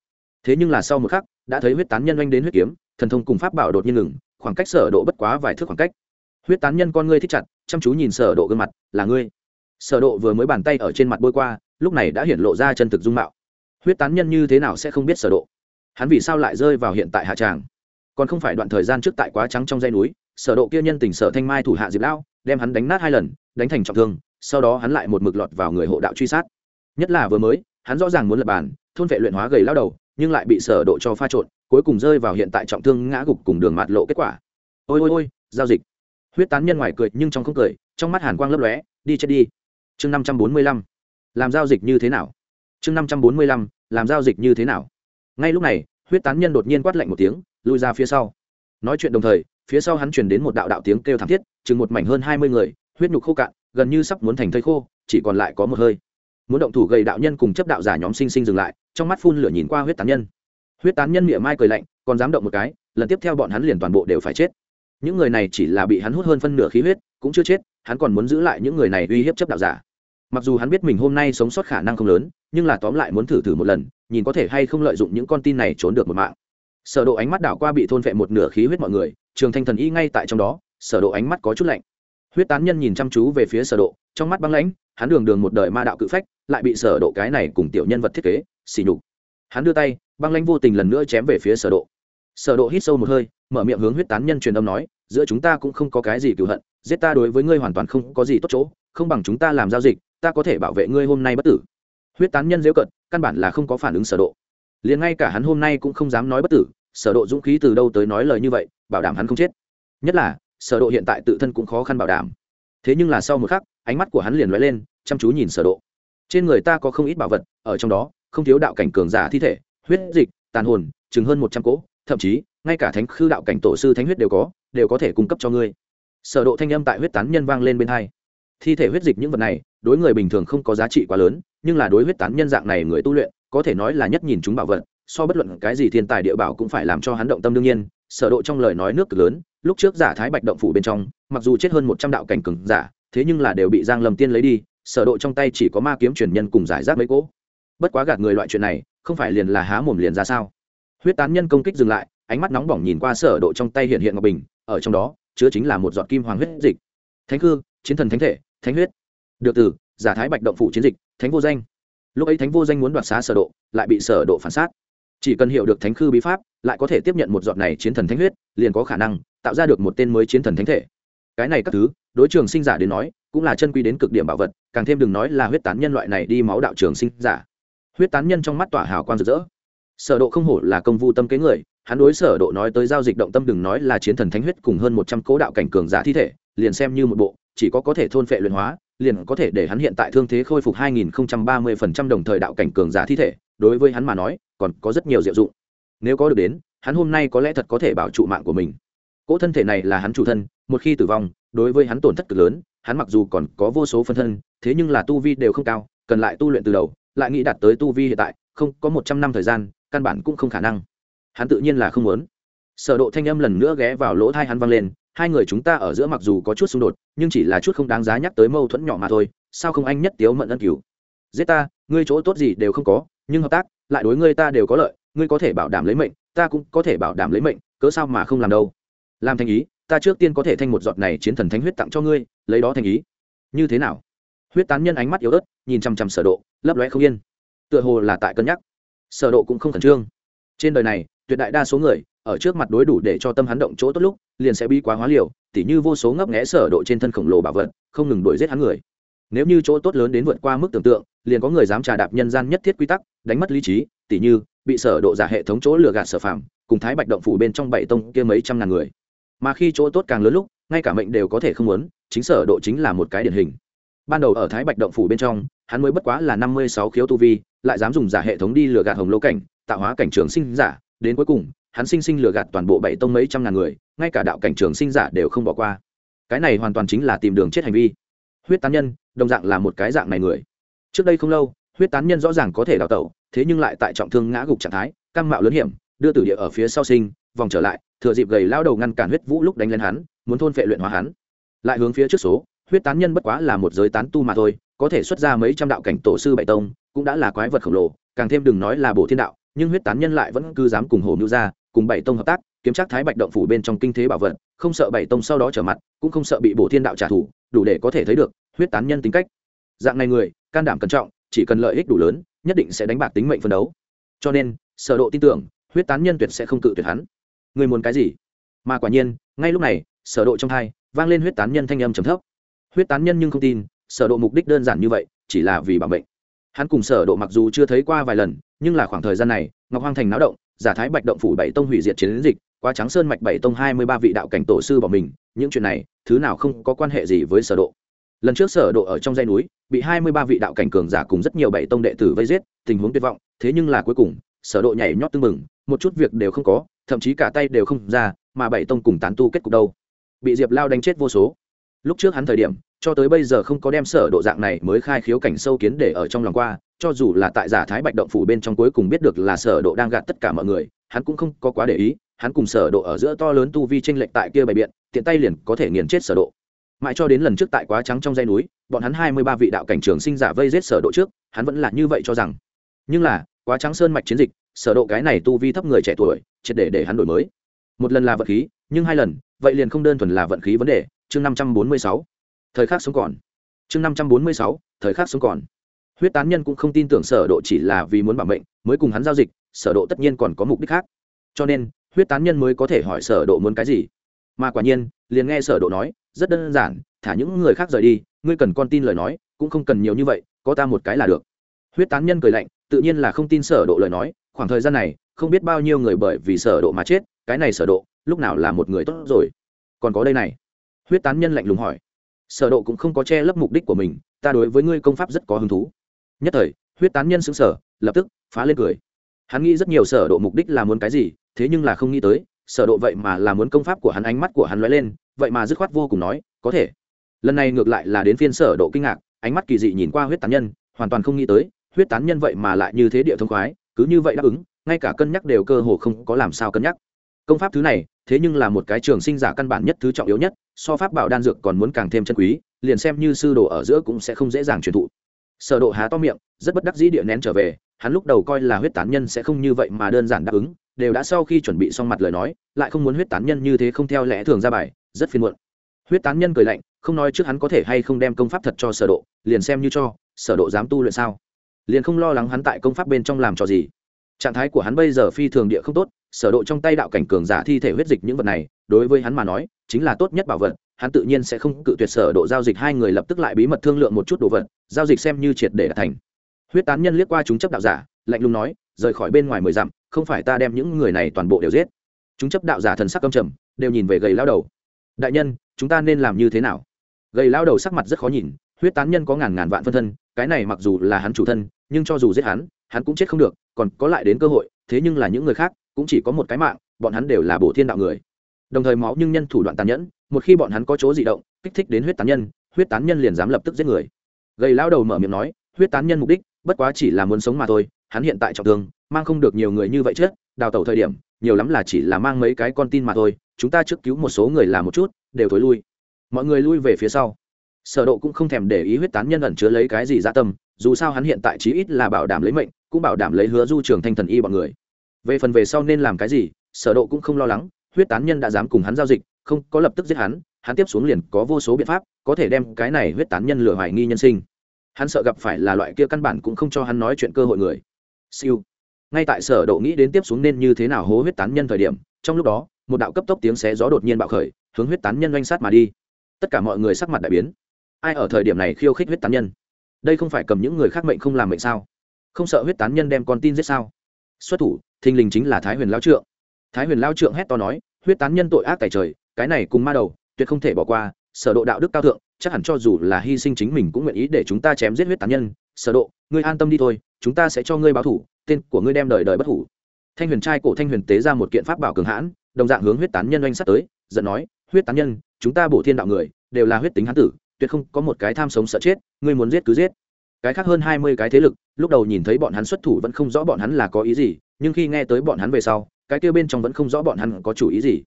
Thế nhưng là sau một khắc, đã thấy huyết tán nhân oanh đến huyết kiếm, thần thông cùng pháp bảo đột nhiên ngừng khoảng cách sở độ bất quá vài thước khoảng cách. Huyết tán nhân con ngươi thích chặt, chăm chú nhìn sở độ gương mặt, là ngươi. Sở độ vừa mới bàn tay ở trên mặt bôi qua, lúc này đã hiển lộ ra chân thực dung mạo. Huyết tán nhân như thế nào sẽ không biết sở độ? Hắn vì sao lại rơi vào hiện tại hạ tràng? Còn không phải đoạn thời gian trước tại quá trắng trong dây núi, sở độ kia nhân tình sở thanh mai thủ hạ diệp lão, đem hắn đánh nát hai lần, đánh thành trọng thương, sau đó hắn lại một mực lọt vào người hộ đạo truy sát. Nhất là vừa mới, hắn rõ ràng muốn lập bàn, thôn vệ luyện hóa gầy lao đầu, nhưng lại bị sở độ cho pha trộn cuối cùng rơi vào hiện tại trọng thương ngã gục cùng đường mạt lộ kết quả. Ôi ôi ôi, giao dịch. Huyết tán nhân ngoài cười nhưng trong không cười, trong mắt hàn quang lấp lóe, đi chết đi. Chương năm trăm bốn mươi lăm. Làm giao dịch như thế nào? Chương năm trăm bốn mươi lăm. Làm giao dịch như thế nào? Ngay lúc này, huyết tán nhân đột nhiên quát lạnh một tiếng, lui ra phía sau. Nói chuyện đồng thời, phía sau hắn truyền đến một đạo đạo tiếng kêu thảm thiết, chừng một mảnh hơn hai mươi người, huyết nhục khô cạn, gần như sắp muốn thành thây khô, chỉ còn lại có một hơi. Muốn động thủ gầy đạo nhân cùng chấp đạo giả nhóm sinh sinh dừng lại, trong mắt phun lửa nhìn qua huyết tán nhân huyết tán nhân miệng mai cười lạnh, còn dám động một cái, lần tiếp theo bọn hắn liền toàn bộ đều phải chết. Những người này chỉ là bị hắn hút hơn phân nửa khí huyết, cũng chưa chết, hắn còn muốn giữ lại những người này uy hiếp chấp đạo giả. Mặc dù hắn biết mình hôm nay sống sót khả năng không lớn, nhưng là tóm lại muốn thử thử một lần, nhìn có thể hay không lợi dụng những con tin này trốn được một mạng. Sở độ ánh mắt đảo qua bị thôn vệ một nửa khí huyết mọi người, trường thanh thần y ngay tại trong đó, sở độ ánh mắt có chút lạnh. Huyết tán nhân nhìn chăm chú về phía sở độ, trong mắt băng lãnh, hắn đường đường một đời ma đạo cự phách, lại bị sở độ cái này cùng tiểu nhân vật thiết kế xỉ nhục hắn đưa tay, băng lãnh vô tình lần nữa chém về phía sở độ. Sở độ hít sâu một hơi, mở miệng hướng huyết tán nhân truyền âm nói, giữa chúng ta cũng không có cái gì cừu hận, giết ta đối với ngươi hoàn toàn không có gì tốt chỗ, không bằng chúng ta làm giao dịch, ta có thể bảo vệ ngươi hôm nay bất tử. Huyết tán nhân dễ cận căn bản là không có phản ứng sở độ. Liền ngay cả hắn hôm nay cũng không dám nói bất tử, sở độ dũng khí từ đâu tới nói lời như vậy, bảo đảm hắn không chết. Nhất là, sở độ hiện tại tự thân cũng khó khăn bảo đảm. Thế nhưng là sau một khắc, ánh mắt của hắn liền lóe lên, chăm chú nhìn sở độ. Trên người ta có không ít bảo vật, ở trong đó không thiếu đạo cảnh cường giả thi thể, huyết dịch, tàn hồn, chừng hơn một trăm cỗ, thậm chí, ngay cả thánh khư đạo cảnh tổ sư thánh huyết đều có đều có thể cung cấp cho ngươi. Sở độ thanh âm tại huyết tán nhân vang lên bên hai. Thi thể huyết dịch những vật này, đối người bình thường không có giá trị quá lớn, nhưng là đối huyết tán nhân dạng này người tu luyện, có thể nói là nhất nhìn chúng bảo vật, so bất luận cái gì thiên tài địa bảo cũng phải làm cho hắn động tâm đương nhiên. Sở độ trong lời nói nước cực lớn, lúc trước giả thái bạch động phủ bên trong, mặc dù chết hơn một trăm đạo cảnh cường giả, thế nhưng là đều bị giang lâm tiên lấy đi, sở độ trong tay chỉ có ma kiếm truyền nhân cùng giải rác mấy cỗ bất quá gạt người loại chuyện này, không phải liền là há mồm liền ra sao? Huyết tán nhân công kích dừng lại, ánh mắt nóng bỏng nhìn qua sở độ trong tay hiện hiện ngọc bình, ở trong đó, chứa chính là một giọt kim hoàng huyết dịch. Thánh cư, chiến thần thánh thể, thánh huyết. Được từ, giả thái bạch động phủ chiến dịch, thánh vô danh. Lúc ấy thánh vô danh muốn đoạt xá sở độ, lại bị sở độ phản sát. Chỉ cần hiểu được thánh khư bí pháp, lại có thể tiếp nhận một giọt này chiến thần thánh huyết, liền có khả năng tạo ra được một tên mới chiến thần thánh thể. Cái này các thứ, đối trường sinh giả đến nói, cũng là chân quy đến cực điểm bảo vật, càng thêm đừng nói là huyết tán nhân loại này đi máu đạo trường sinh giả huyết tán nhân trong mắt tỏa hào quang rực rỡ. Sở độ không hổ là công vu tâm kế người, hắn đối sở độ nói tới giao dịch động tâm đừng nói là chiến thần thánh huyết cùng hơn 100 cố đạo cảnh cường giả thi thể, liền xem như một bộ, chỉ có có thể thôn phệ luyện hóa, liền có thể để hắn hiện tại thương thế khôi phục 2030% đồng thời đạo cảnh cường giả thi thể, đối với hắn mà nói, còn có rất nhiều diệu dụng. Nếu có được đến, hắn hôm nay có lẽ thật có thể bảo trụ mạng của mình. Cỗ thân thể này là hắn chủ thân, một khi tử vong, đối với hắn tổn thất cực lớn, hắn mặc dù còn có vô số phân thân, thế nhưng là tu vi đều không cao, cần lại tu luyện từ đầu lại nghĩ đạt tới tu vi hiện tại, không có một trăm năm thời gian, căn bản cũng không khả năng. Hắn tự nhiên là không muốn. Sở độ thanh âm lần nữa ghé vào lỗ tai hắn vang lên, hai người chúng ta ở giữa mặc dù có chút xung đột, nhưng chỉ là chút không đáng giá nhắc tới mâu thuẫn nhỏ mà thôi, sao không anh nhất tiếu mận ân cứu? Giết ta, ngươi chỗ tốt gì đều không có, nhưng hợp tác, lại đối ngươi ta đều có lợi, ngươi có thể bảo đảm lấy mệnh, ta cũng có thể bảo đảm lấy mệnh, cớ sao mà không làm đâu? Làm thành ý, ta trước tiên có thể thanh một giọt này chiến thần thánh huyết tặng cho ngươi, lấy đó thành ý. Như thế nào? Huyết tán nhân ánh mắt yếu ớt, nhìn chằm chằm sở độ, lấp lóe không yên. Tựa hồ là tại cân nhắc. Sở độ cũng không khẩn trương. Trên đời này, tuyệt đại đa số người, ở trước mặt đối đủ để cho tâm hắn động chỗ tốt lúc, liền sẽ bi quá hóa liều, tỉ như vô số ngấp nghé sở độ trên thân khổng lồ bảo vật, không ngừng đuổi giết hắn người. Nếu như chỗ tốt lớn đến vượt qua mức tưởng tượng, liền có người dám trà đạp nhân gian nhất thiết quy tắc, đánh mất lý trí, tỉ như, bị sở độ giả hệ thống chỗ lừa gạt sở phạm cùng thái bạch động phủ bên trong bảy tông kia mấy trăm ngàn người. Mà khi chỗ tốt càng lớn lúc, ngay cả mệnh đều có thể không muốn, chính sở độ chính là một cái điển hình ban đầu ở thái bạch động phủ bên trong, hắn mới bất quá là năm mươi sáu khiếu tu vi, lại dám dùng giả hệ thống đi lừa gạt hồng lô cảnh, tạo hóa cảnh trường sinh giả, đến cuối cùng, hắn sinh sinh lừa gạt toàn bộ bảy tông mấy trăm ngàn người, ngay cả đạo cảnh trường sinh giả đều không bỏ qua. Cái này hoàn toàn chính là tìm đường chết hành vi. Huyết tán nhân, đồng dạng là một cái dạng này người. Trước đây không lâu, huyết tán nhân rõ ràng có thể đào tẩu, thế nhưng lại tại trọng thương ngã gục trạng thái căng mạo lớn hiểm, đưa tử địa ở phía sau sinh, vòng trở lại, thừa dịp gầy lao đầu ngăn cản huyết vũ lúc đánh lên hắn, muốn thôn phệ luyện hóa hắn. Lại hướng phía trước số huyết tán nhân bất quá là một giới tán tu mà thôi, có thể xuất ra mấy trăm đạo cảnh tổ sư bảy tông, cũng đã là quái vật khổng lồ, càng thêm đừng nói là bổ thiên đạo, nhưng huyết tán nhân lại vẫn cứ dám cùng hồ mưu ra, cùng bảy tông hợp tác, kiếm chắc thái bạch động phủ bên trong kinh thế bảo vật, không sợ bảy tông sau đó trở mặt, cũng không sợ bị bổ thiên đạo trả thù, đủ để có thể thấy được huyết tán nhân tính cách. Dạng này người, can đảm cẩn trọng, chỉ cần lợi ích đủ lớn, nhất định sẽ đánh bạc tính mệnh phân đấu. Cho nên, sở độ tin tưởng, huyết tán nhân tuyệt sẽ không cự tuyệt hắn. Người muốn cái gì? Mà quả nhiên, ngay lúc này, sở độ trong thai vang lên huyết tán nhân thanh âm trầm thấp huyết tán nhân nhưng không tin, sở độ mục đích đơn giản như vậy, chỉ là vì bảo mệnh. Hắn cùng sở độ mặc dù chưa thấy qua vài lần, nhưng là khoảng thời gian này, ngọc hoang thành náo động, giả thái bạch động phủ bảy tông hủy diệt chiến dịch, qua trắng sơn mạch bảy tông hai mươi ba vị đạo cảnh tổ sư bỏ mình, những chuyện này, thứ nào không có quan hệ gì với sở độ. Lần trước sở độ ở trong dãy núi, bị hai mươi ba vị đạo cảnh cường giả cùng rất nhiều bảy tông đệ tử vây giết, tình huống tuyệt vọng, thế nhưng là cuối cùng, sở độ nhảy nhót tương mừng một chút việc đều không có, thậm chí cả tay đều không ra, mà bảy tông cùng tán tu kết cục đâu. Bị diệp lao đánh chết vô số lúc trước hắn thời điểm, cho tới bây giờ không có đem sở độ dạng này mới khai khiếu cảnh sâu kiến để ở trong lòng qua, cho dù là tại giả thái bạch động phủ bên trong cuối cùng biết được là sở độ đang gạt tất cả mọi người, hắn cũng không có quá để ý, hắn cùng sở độ ở giữa to lớn tu vi tranh lệch tại kia bày biện, tiện tay liền có thể nghiền chết sở độ. Mãi cho đến lần trước tại quá trắng trong dây núi, bọn hắn 23 vị đạo cảnh trường sinh giả vây giết sở độ trước, hắn vẫn là như vậy cho rằng. Nhưng là, quá trắng sơn mạch chiến dịch, sở độ cái này tu vi thấp người trẻ tuổi, triệt để để hắn đổi mới. Một lần là vận khí, nhưng hai lần, vậy liền không đơn thuần là vận khí vấn đề chương 546 thời khắc sống còn. Chương 546 thời khắc sống còn. Huyết tán nhân cũng không tin tưởng sở độ chỉ là vì muốn bảo mệnh, mới cùng hắn giao dịch, sở độ tất nhiên còn có mục đích khác. Cho nên, huyết tán nhân mới có thể hỏi sở độ muốn cái gì. Mà quả nhiên, liền nghe sở độ nói, rất đơn giản, thả những người khác rời đi, ngươi cần con tin lời nói, cũng không cần nhiều như vậy, có ta một cái là được. Huyết tán nhân cười lạnh, tự nhiên là không tin sở độ lời nói, khoảng thời gian này, không biết bao nhiêu người bởi vì sở độ mà chết, cái này sở độ, lúc nào là một người tốt rồi. Còn có đây này huyết tán nhân lạnh lùng hỏi. Sở độ cũng không có che lấp mục đích của mình, ta đối với ngươi công pháp rất có hứng thú. Nhất thời, huyết tán nhân sững sờ, lập tức, phá lên cười. Hắn nghĩ rất nhiều sở độ mục đích là muốn cái gì, thế nhưng là không nghĩ tới, sở độ vậy mà là muốn công pháp của hắn ánh mắt của hắn lóe lên, vậy mà dứt khoát vô cùng nói, có thể. Lần này ngược lại là đến phiên sở độ kinh ngạc, ánh mắt kỳ dị nhìn qua huyết tán nhân, hoàn toàn không nghĩ tới, huyết tán nhân vậy mà lại như thế địa thông khoái, cứ như vậy đáp ứng, ngay cả cân nhắc đều cơ hồ không có làm sao cân nhắc. Công pháp thứ này thế nhưng là một cái trường sinh giả căn bản nhất thứ trọng yếu nhất, so pháp bảo đan dược còn muốn càng thêm chân quý, liền xem như sư đồ ở giữa cũng sẽ không dễ dàng truyền thụ. Sở độ há to miệng, rất bất đắc dĩ địa nén trở về, hắn lúc đầu coi là huyết tán nhân sẽ không như vậy mà đơn giản đáp ứng, đều đã sau khi chuẩn bị xong mặt lời nói, lại không muốn huyết tán nhân như thế không theo lẽ thường ra bài, rất phiền muộn. Huyết tán nhân cười lạnh, không nói trước hắn có thể hay không đem công pháp thật cho sở độ, liền xem như cho, sở độ dám tu luyện sao? Liền không lo lắng hắn tại công pháp bên trong làm cho gì trạng thái của hắn bây giờ phi thường địa không tốt, sở độ trong tay đạo cảnh cường giả thi thể huyết dịch những vật này, đối với hắn mà nói, chính là tốt nhất bảo vật, hắn tự nhiên sẽ không cự tuyệt sở độ giao dịch, hai người lập tức lại bí mật thương lượng một chút đồ vật, giao dịch xem như triệt để đạt thành. Huyết tán nhân liếc qua chúng chấp đạo giả, lạnh lùng nói, rời khỏi bên ngoài mười dặm, không phải ta đem những người này toàn bộ đều giết. Chúng chấp đạo giả thần sắc căm trầm, đều nhìn về gầy lao đầu. Đại nhân, chúng ta nên làm như thế nào? Gầy lao đầu sắc mặt rất khó nhìn, huyết tán nhân có ngàn ngàn vạn phân thân, cái này mặc dù là hắn chủ thân, nhưng cho dù giết hắn hắn cũng chết không được, còn có lại đến cơ hội, thế nhưng là những người khác cũng chỉ có một cái mạng, bọn hắn đều là bổ thiên đạo người. Đồng thời máu nhưng nhân thủ đoạn tàn nhẫn, một khi bọn hắn có chỗ di động, kích thích đến huyết tán nhân, huyết tán nhân liền dám lập tức giết người. Gầy lao đầu mở miệng nói, huyết tán nhân mục đích, bất quá chỉ là muốn sống mà thôi, hắn hiện tại trọng thương, mang không được nhiều người như vậy chứ đào tẩu thời điểm, nhiều lắm là chỉ là mang mấy cái con tin mà thôi, chúng ta trước cứu một số người là một chút, đều thối lui. Mọi người lui về phía sau sở độ cũng không thèm để ý huyết tán nhân ẩn chứa lấy cái gì dạ tâm, dù sao hắn hiện tại chí ít là bảo đảm lấy mệnh, cũng bảo đảm lấy hứa du trường thanh thần y bọn người. Về phần về sau nên làm cái gì, sở độ cũng không lo lắng, huyết tán nhân đã dám cùng hắn giao dịch, không có lập tức giết hắn hắn tiếp xuống liền có vô số biện pháp, có thể đem cái này huyết tán nhân lừa hoài nghi nhân sinh. Hắn sợ gặp phải là loại kia căn bản cũng không cho hắn nói chuyện cơ hội người. Siêu. Ngay tại sở độ nghĩ đến tiếp xuống nên như thế nào hố huyết tán nhân thời điểm, trong lúc đó, một đạo cấp tốc tiếng xé gió đột nhiên bạo khởi, hướng huyết tán nhân doanh sát mà đi. Tất cả mọi người sắc mặt đại biến ai ở thời điểm này khiêu khích huyết tán nhân? Đây không phải cầm những người khác mệnh không làm mệnh sao? Không sợ huyết tán nhân đem con tin giết sao? Xuất thủ, thình lình chính là thái huyền lao trượng. Thái huyền lao trượng hét to nói, huyết tán nhân tội ác tại trời, cái này cùng ma đầu, tuyệt không thể bỏ qua. Sở độ đạo đức cao thượng, chắc hẳn cho dù là hy sinh chính mình cũng nguyện ý để chúng ta chém giết huyết tán nhân. Sở độ, ngươi an tâm đi thôi, chúng ta sẽ cho ngươi báo thủ, tên của ngươi đem đời đời bất hủ. Thanh huyền trai cổ thanh huyền tế ra một kiện pháp bảo cường hãn, đồng dạng hướng huyết tán nhân oanh sát tới, giận nói, huyết tán nhân, chúng ta bổ thiên đạo người, đều là huyết tính hán tử tuyệt không có một cái tham sống sợ chết, ngươi muốn giết cứ giết. Cái khác hơn hai mươi cái thế lực, lúc đầu nhìn thấy bọn hắn xuất thủ vẫn không rõ bọn hắn là có ý gì, nhưng khi nghe tới bọn hắn về sau, cái kia bên trong vẫn không rõ bọn hắn có chủ ý gì.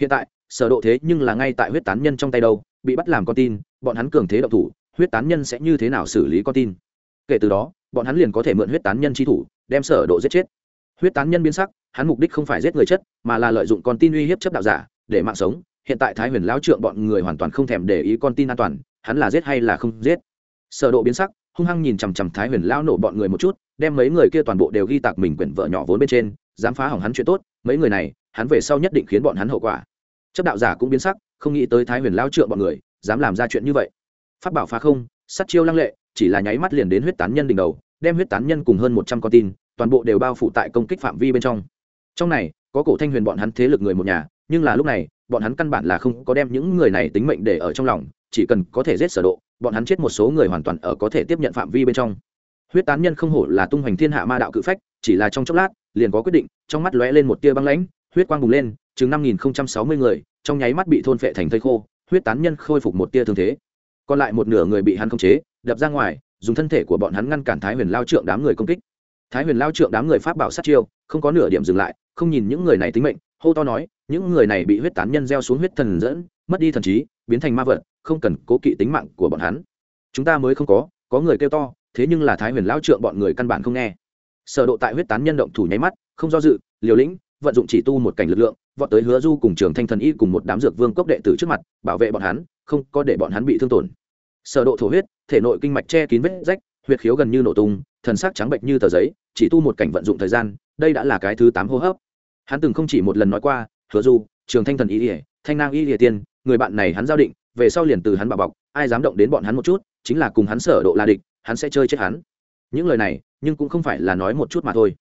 Hiện tại, sở độ thế nhưng là ngay tại huyết tán nhân trong tay đâu, bị bắt làm con tin, bọn hắn cường thế động thủ, huyết tán nhân sẽ như thế nào xử lý con tin? Kể từ đó, bọn hắn liền có thể mượn huyết tán nhân chi thủ, đem sở độ giết chết. Huyết tán nhân biến sắc, hắn mục đích không phải giết người chất, mà là lợi dụng con tin uy hiếp chấp đạo giả, để mạng sống. Hiện tại thái huyền lão trượng bọn người hoàn toàn không thèm để ý con tin an toàn hắn là giết hay là không giết. Sở độ biến sắc, hung hăng nhìn chằm chằm thái huyền lão nổ bọn người một chút, đem mấy người kia toàn bộ đều ghi tạc mình quyển vợ nhỏ vốn bên trên, dám phá hỏng hắn chuyện tốt, mấy người này, hắn về sau nhất định khiến bọn hắn hậu quả. Chấp đạo giả cũng biến sắc, không nghĩ tới thái huyền lão trượng bọn người, dám làm ra chuyện như vậy. Pháp bảo phá không, sát chiêu lăng lệ, chỉ là nháy mắt liền đến huyết tán nhân đỉnh đầu, đem huyết tán nhân cùng hơn một trăm con tin, toàn bộ đều bao phủ tại công kích phạm vi bên trong. Trong này, có cổ thanh huyền bọn hắn thế lực người một nhà, nhưng là lúc này, bọn hắn căn bản là không có đem những người này tính mệnh để ở trong lòng chỉ cần có thể giết sở độ, bọn hắn chết một số người hoàn toàn ở có thể tiếp nhận phạm vi bên trong. Huyết tán nhân không hổ là tung hoành thiên hạ ma đạo cự phách, chỉ là trong chốc lát, liền có quyết định, trong mắt lóe lên một tia băng lãnh, huyết quang bùng lên, chừng năm nghìn sáu mươi người, trong nháy mắt bị thôn phệ thành thây khô, huyết tán nhân khôi phục một tia thương thế. Còn lại một nửa người bị hắn khống chế, đập ra ngoài, dùng thân thể của bọn hắn ngăn cản thái huyền lao trượng đám người công kích. Thái huyền lao trượng đám người pháp bảo sát chiêu, không có nửa điểm dừng lại, không nhìn những người này tính mệnh, hô to nói, những người này bị huyết tán nhân gieo xuống huyết thần dẫn, mất đi thần trí, biến thành ma vật không cần cố kỵ tính mạng của bọn hắn. Chúng ta mới không có có người kêu to, thế nhưng là thái huyền lao trượng bọn người căn bản không nghe. Sở độ tại huyết tán nhân động thủ nháy mắt, không do dự, liều lĩnh, vận dụng chỉ tu một cảnh lực lượng, vọt tới hứa du cùng trường thanh thần y cùng một đám dược vương cốc đệ tử trước mặt, bảo vệ bọn hắn, không có để bọn hắn bị thương tổn. Sở độ thổ huyết, thể nội kinh mạch che kín vết rách, huyệt khiếu gần như nổ tung, thần sắc trắng bệnh như tờ giấy, chỉ tu một cảnh vận dụng thời gian, đây đã là cái thứ tám hô hấp. Hắn từng không chỉ một lần nói qua, hứa du, trường thanh thần y thanh nang y lìa tiên, người bạn này hắn giao định về sau liền từ hắn bảo bọc, ai dám động đến bọn hắn một chút, chính là cùng hắn sở độ là địch, hắn sẽ chơi chết hắn. Những lời này, nhưng cũng không phải là nói một chút mà thôi.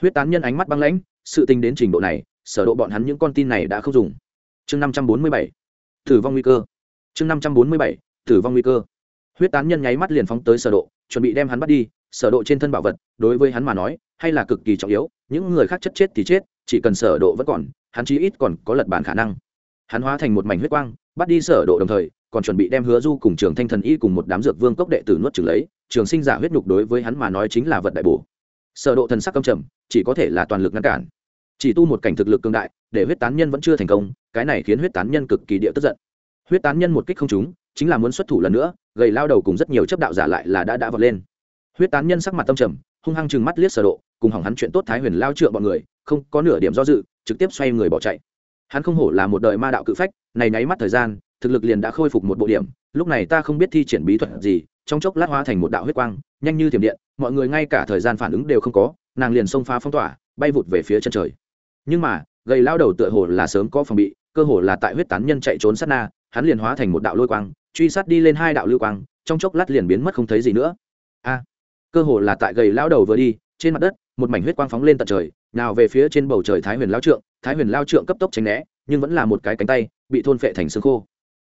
Huyết tán nhân ánh mắt băng lãnh, sự tình đến trình độ này, sở độ bọn hắn những con tin này đã không dùng. Chương 547 tử vong nguy cơ. Chương 547 tử vong nguy cơ. Huyết tán nhân nháy mắt liền phóng tới sở độ, chuẩn bị đem hắn bắt đi, sở độ trên thân bảo vật, đối với hắn mà nói, hay là cực kỳ trọng yếu, những người khác chất chết thì chết, chỉ cần sở độ vẫn còn, hắn chí ít còn có lật bản khả năng. Hắn hóa thành một mảnh huyết quang bắt đi sở độ đồng thời, còn chuẩn bị đem hứa du cùng trường thanh thần y cùng một đám dược vương cốc đệ tử nuốt chửng lấy, trường sinh giả huyết nhục đối với hắn mà nói chính là vật đại bổ. Sở độ thần sắc căm trầm, chỉ có thể là toàn lực ngăn cản. Chỉ tu một cảnh thực lực cường đại, để huyết tán nhân vẫn chưa thành công, cái này khiến huyết tán nhân cực kỳ địa tức giận. Huyết tán nhân một kích không trúng, chính là muốn xuất thủ lần nữa, gầy lao đầu cùng rất nhiều chấp đạo giả lại là đã đã vọt lên. Huyết tán nhân sắc mặt tâm trầm, hung hăng chừng mắt liếc sở độ, cùng hỏng hắn chuyện tốt thái huyền lao trượng bọn người, không có nửa điểm do dự, trực tiếp xoay người bỏ chạy hắn không hổ là một đời ma đạo cự phách, này nháy mắt thời gian, thực lực liền đã khôi phục một bộ điểm, lúc này ta không biết thi triển bí thuật gì, trong chốc lát hóa thành một đạo huyết quang, nhanh như thiểm điện, mọi người ngay cả thời gian phản ứng đều không có, nàng liền xông phá phong tỏa, bay vụt về phía chân trời. Nhưng mà, gầy lao đầu tựa hồ là sớm có phòng bị, cơ hồ là tại huyết tán nhân chạy trốn sát na, hắn liền hóa thành một đạo lôi quang, truy sát đi lên hai đạo lưu quang, trong chốc lát liền biến mất không thấy gì nữa. A, cơ hồ là tại gầy lao đầu vừa đi, trên mặt đất, một mảnh huyết quang phóng lên tận trời nào về phía trên bầu trời thái huyền lao trượng, thái huyền lao trượng cấp tốc tránh né, nhưng vẫn là một cái cánh tay, bị thôn phệ thành xương khô.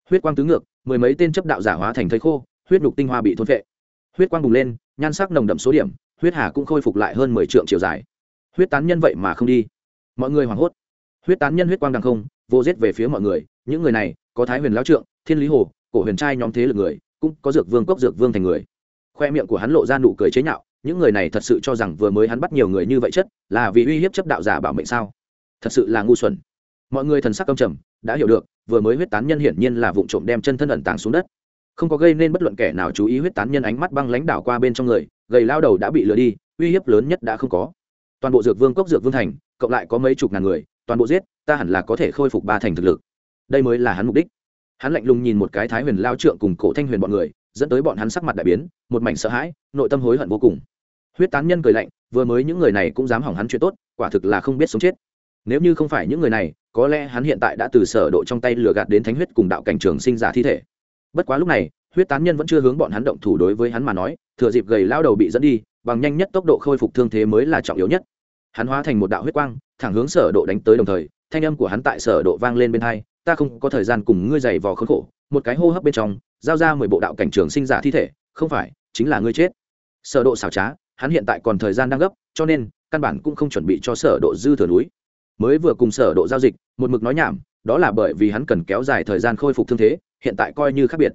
Huyết quang tứ ngược, mười mấy tên chấp đạo giả hóa thành thây khô, huyết nhục tinh hoa bị thôn phệ. Huyết quang bùng lên, nhan sắc nồng đậm số điểm, huyết hà cũng khôi phục lại hơn mười trượng chiều dài. Huyết tán nhân vậy mà không đi. Mọi người hoảng hốt. Huyết tán nhân huyết quang đằng không, vô giết về phía mọi người, những người này, có thái huyền lao trượng, thiên lý hồ, cổ huyền trai nhóm thế lực người, cũng có dược vương cốc, dược vương thành người. Khoe miệng của hắn lộ ra nụ cười chế nhạo những người này thật sự cho rằng vừa mới hắn bắt nhiều người như vậy chất là vì uy hiếp chấp đạo giả bảo mệnh sao? Thật sự là ngu xuẩn. Mọi người thần sắc công trầm, đã hiểu được, vừa mới huyết tán nhân hiển nhiên là vụ trộm đem chân thân ẩn tàng xuống đất. Không có gây nên bất luận kẻ nào chú ý huyết tán nhân ánh mắt băng lãnh đảo qua bên trong người, gầy lao đầu đã bị lừa đi, uy hiếp lớn nhất đã không có. Toàn bộ dược vương cốc dược vương thành, cộng lại có mấy chục ngàn người, toàn bộ giết, ta hẳn là có thể khôi phục ba thành thực lực. Đây mới là hắn mục đích. Hắn lạnh lùng nhìn một cái thái huyền lao trượng cùng cổ thanh huyền bọn người, dẫn tới bọn hắn sắc mặt đại biến, một mảnh sợ hãi, nội tâm hối hận vô cùng huyết tán nhân cười lạnh, vừa mới những người này cũng dám hỏng hắn chuyện tốt, quả thực là không biết sống chết. Nếu như không phải những người này, có lẽ hắn hiện tại đã từ sở độ trong tay lừa gạt đến thánh huyết cùng đạo cảnh trường sinh giả thi thể. Bất quá lúc này, huyết tán nhân vẫn chưa hướng bọn hắn động thủ đối với hắn mà nói, thừa dịp gầy lao đầu bị dẫn đi, bằng nhanh nhất tốc độ khôi phục thương thế mới là trọng yếu nhất. Hắn hóa thành một đạo huyết quang, thẳng hướng sở độ đánh tới đồng thời, thanh âm của hắn tại sở độ vang lên bên hai, ta không có thời gian cùng ngươi giày vò khốn khổ. Một cái hô hấp bên trong, giao ra mười bộ đạo cảnh trường sinh giả thi thể, không phải, chính là ngươi chết. Sở độ xảo trá hắn hiện tại còn thời gian đang gấp, cho nên, căn bản cũng không chuẩn bị cho sở độ dư thừa núi. Mới vừa cùng sở độ giao dịch, một mực nói nhảm, đó là bởi vì hắn cần kéo dài thời gian khôi phục thương thế, hiện tại coi như khác biệt.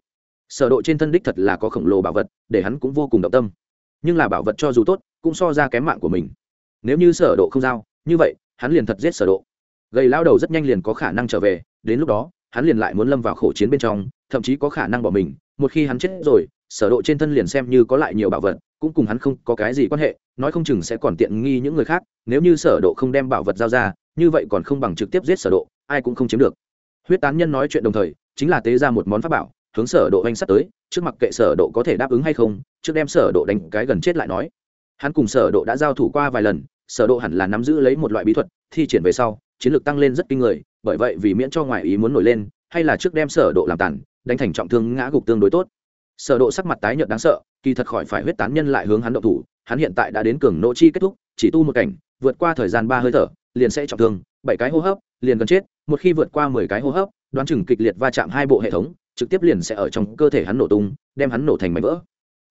Sở độ trên thân đích thật là có khổng lồ bảo vật, để hắn cũng vô cùng động tâm. Nhưng là bảo vật cho dù tốt, cũng so ra kém mạng của mình. Nếu như sở độ không giao, như vậy, hắn liền thật giết sở độ. Gầy lao đầu rất nhanh liền có khả năng trở về, đến lúc đó, hắn liền lại muốn lâm vào khổ chiến bên trong, thậm chí có khả năng bỏ mình, một khi hắn chết rồi sở độ trên thân liền xem như có lại nhiều bảo vật, cũng cùng hắn không có cái gì quan hệ, nói không chừng sẽ còn tiện nghi những người khác, nếu như sở độ không đem bảo vật giao ra, như vậy còn không bằng trực tiếp giết sở độ, ai cũng không chiếm được. Huyết tán nhân nói chuyện đồng thời, chính là tế ra một món pháp bảo, hướng sở độ anh sát tới, trước mặt kệ sở độ có thể đáp ứng hay không, trước đem sở độ đánh cái gần chết lại nói. Hắn cùng sở độ đã giao thủ qua vài lần, sở độ hẳn là nắm giữ lấy một loại bí thuật, thi triển về sau, chiến lược tăng lên rất kinh người, bởi vậy vì miễn cho ngoại ý muốn nổi lên, hay là trước đem sở độ làm tàn, đánh thành trọng thương ngã gục tương đối tốt sở độ sắc mặt tái nhợt đáng sợ, kỳ thật khỏi phải huyết tán nhân lại hướng hắn động thủ, hắn hiện tại đã đến cường nỗ chi kết thúc, chỉ tu một cảnh, vượt qua thời gian ba hơi thở, liền sẽ trọng thương, bảy cái hô hấp, liền gần chết, một khi vượt qua mười cái hô hấp, đoán chừng kịch liệt va chạm hai bộ hệ thống, trực tiếp liền sẽ ở trong cơ thể hắn nổ tung, đem hắn nổ thành mảnh vỡ.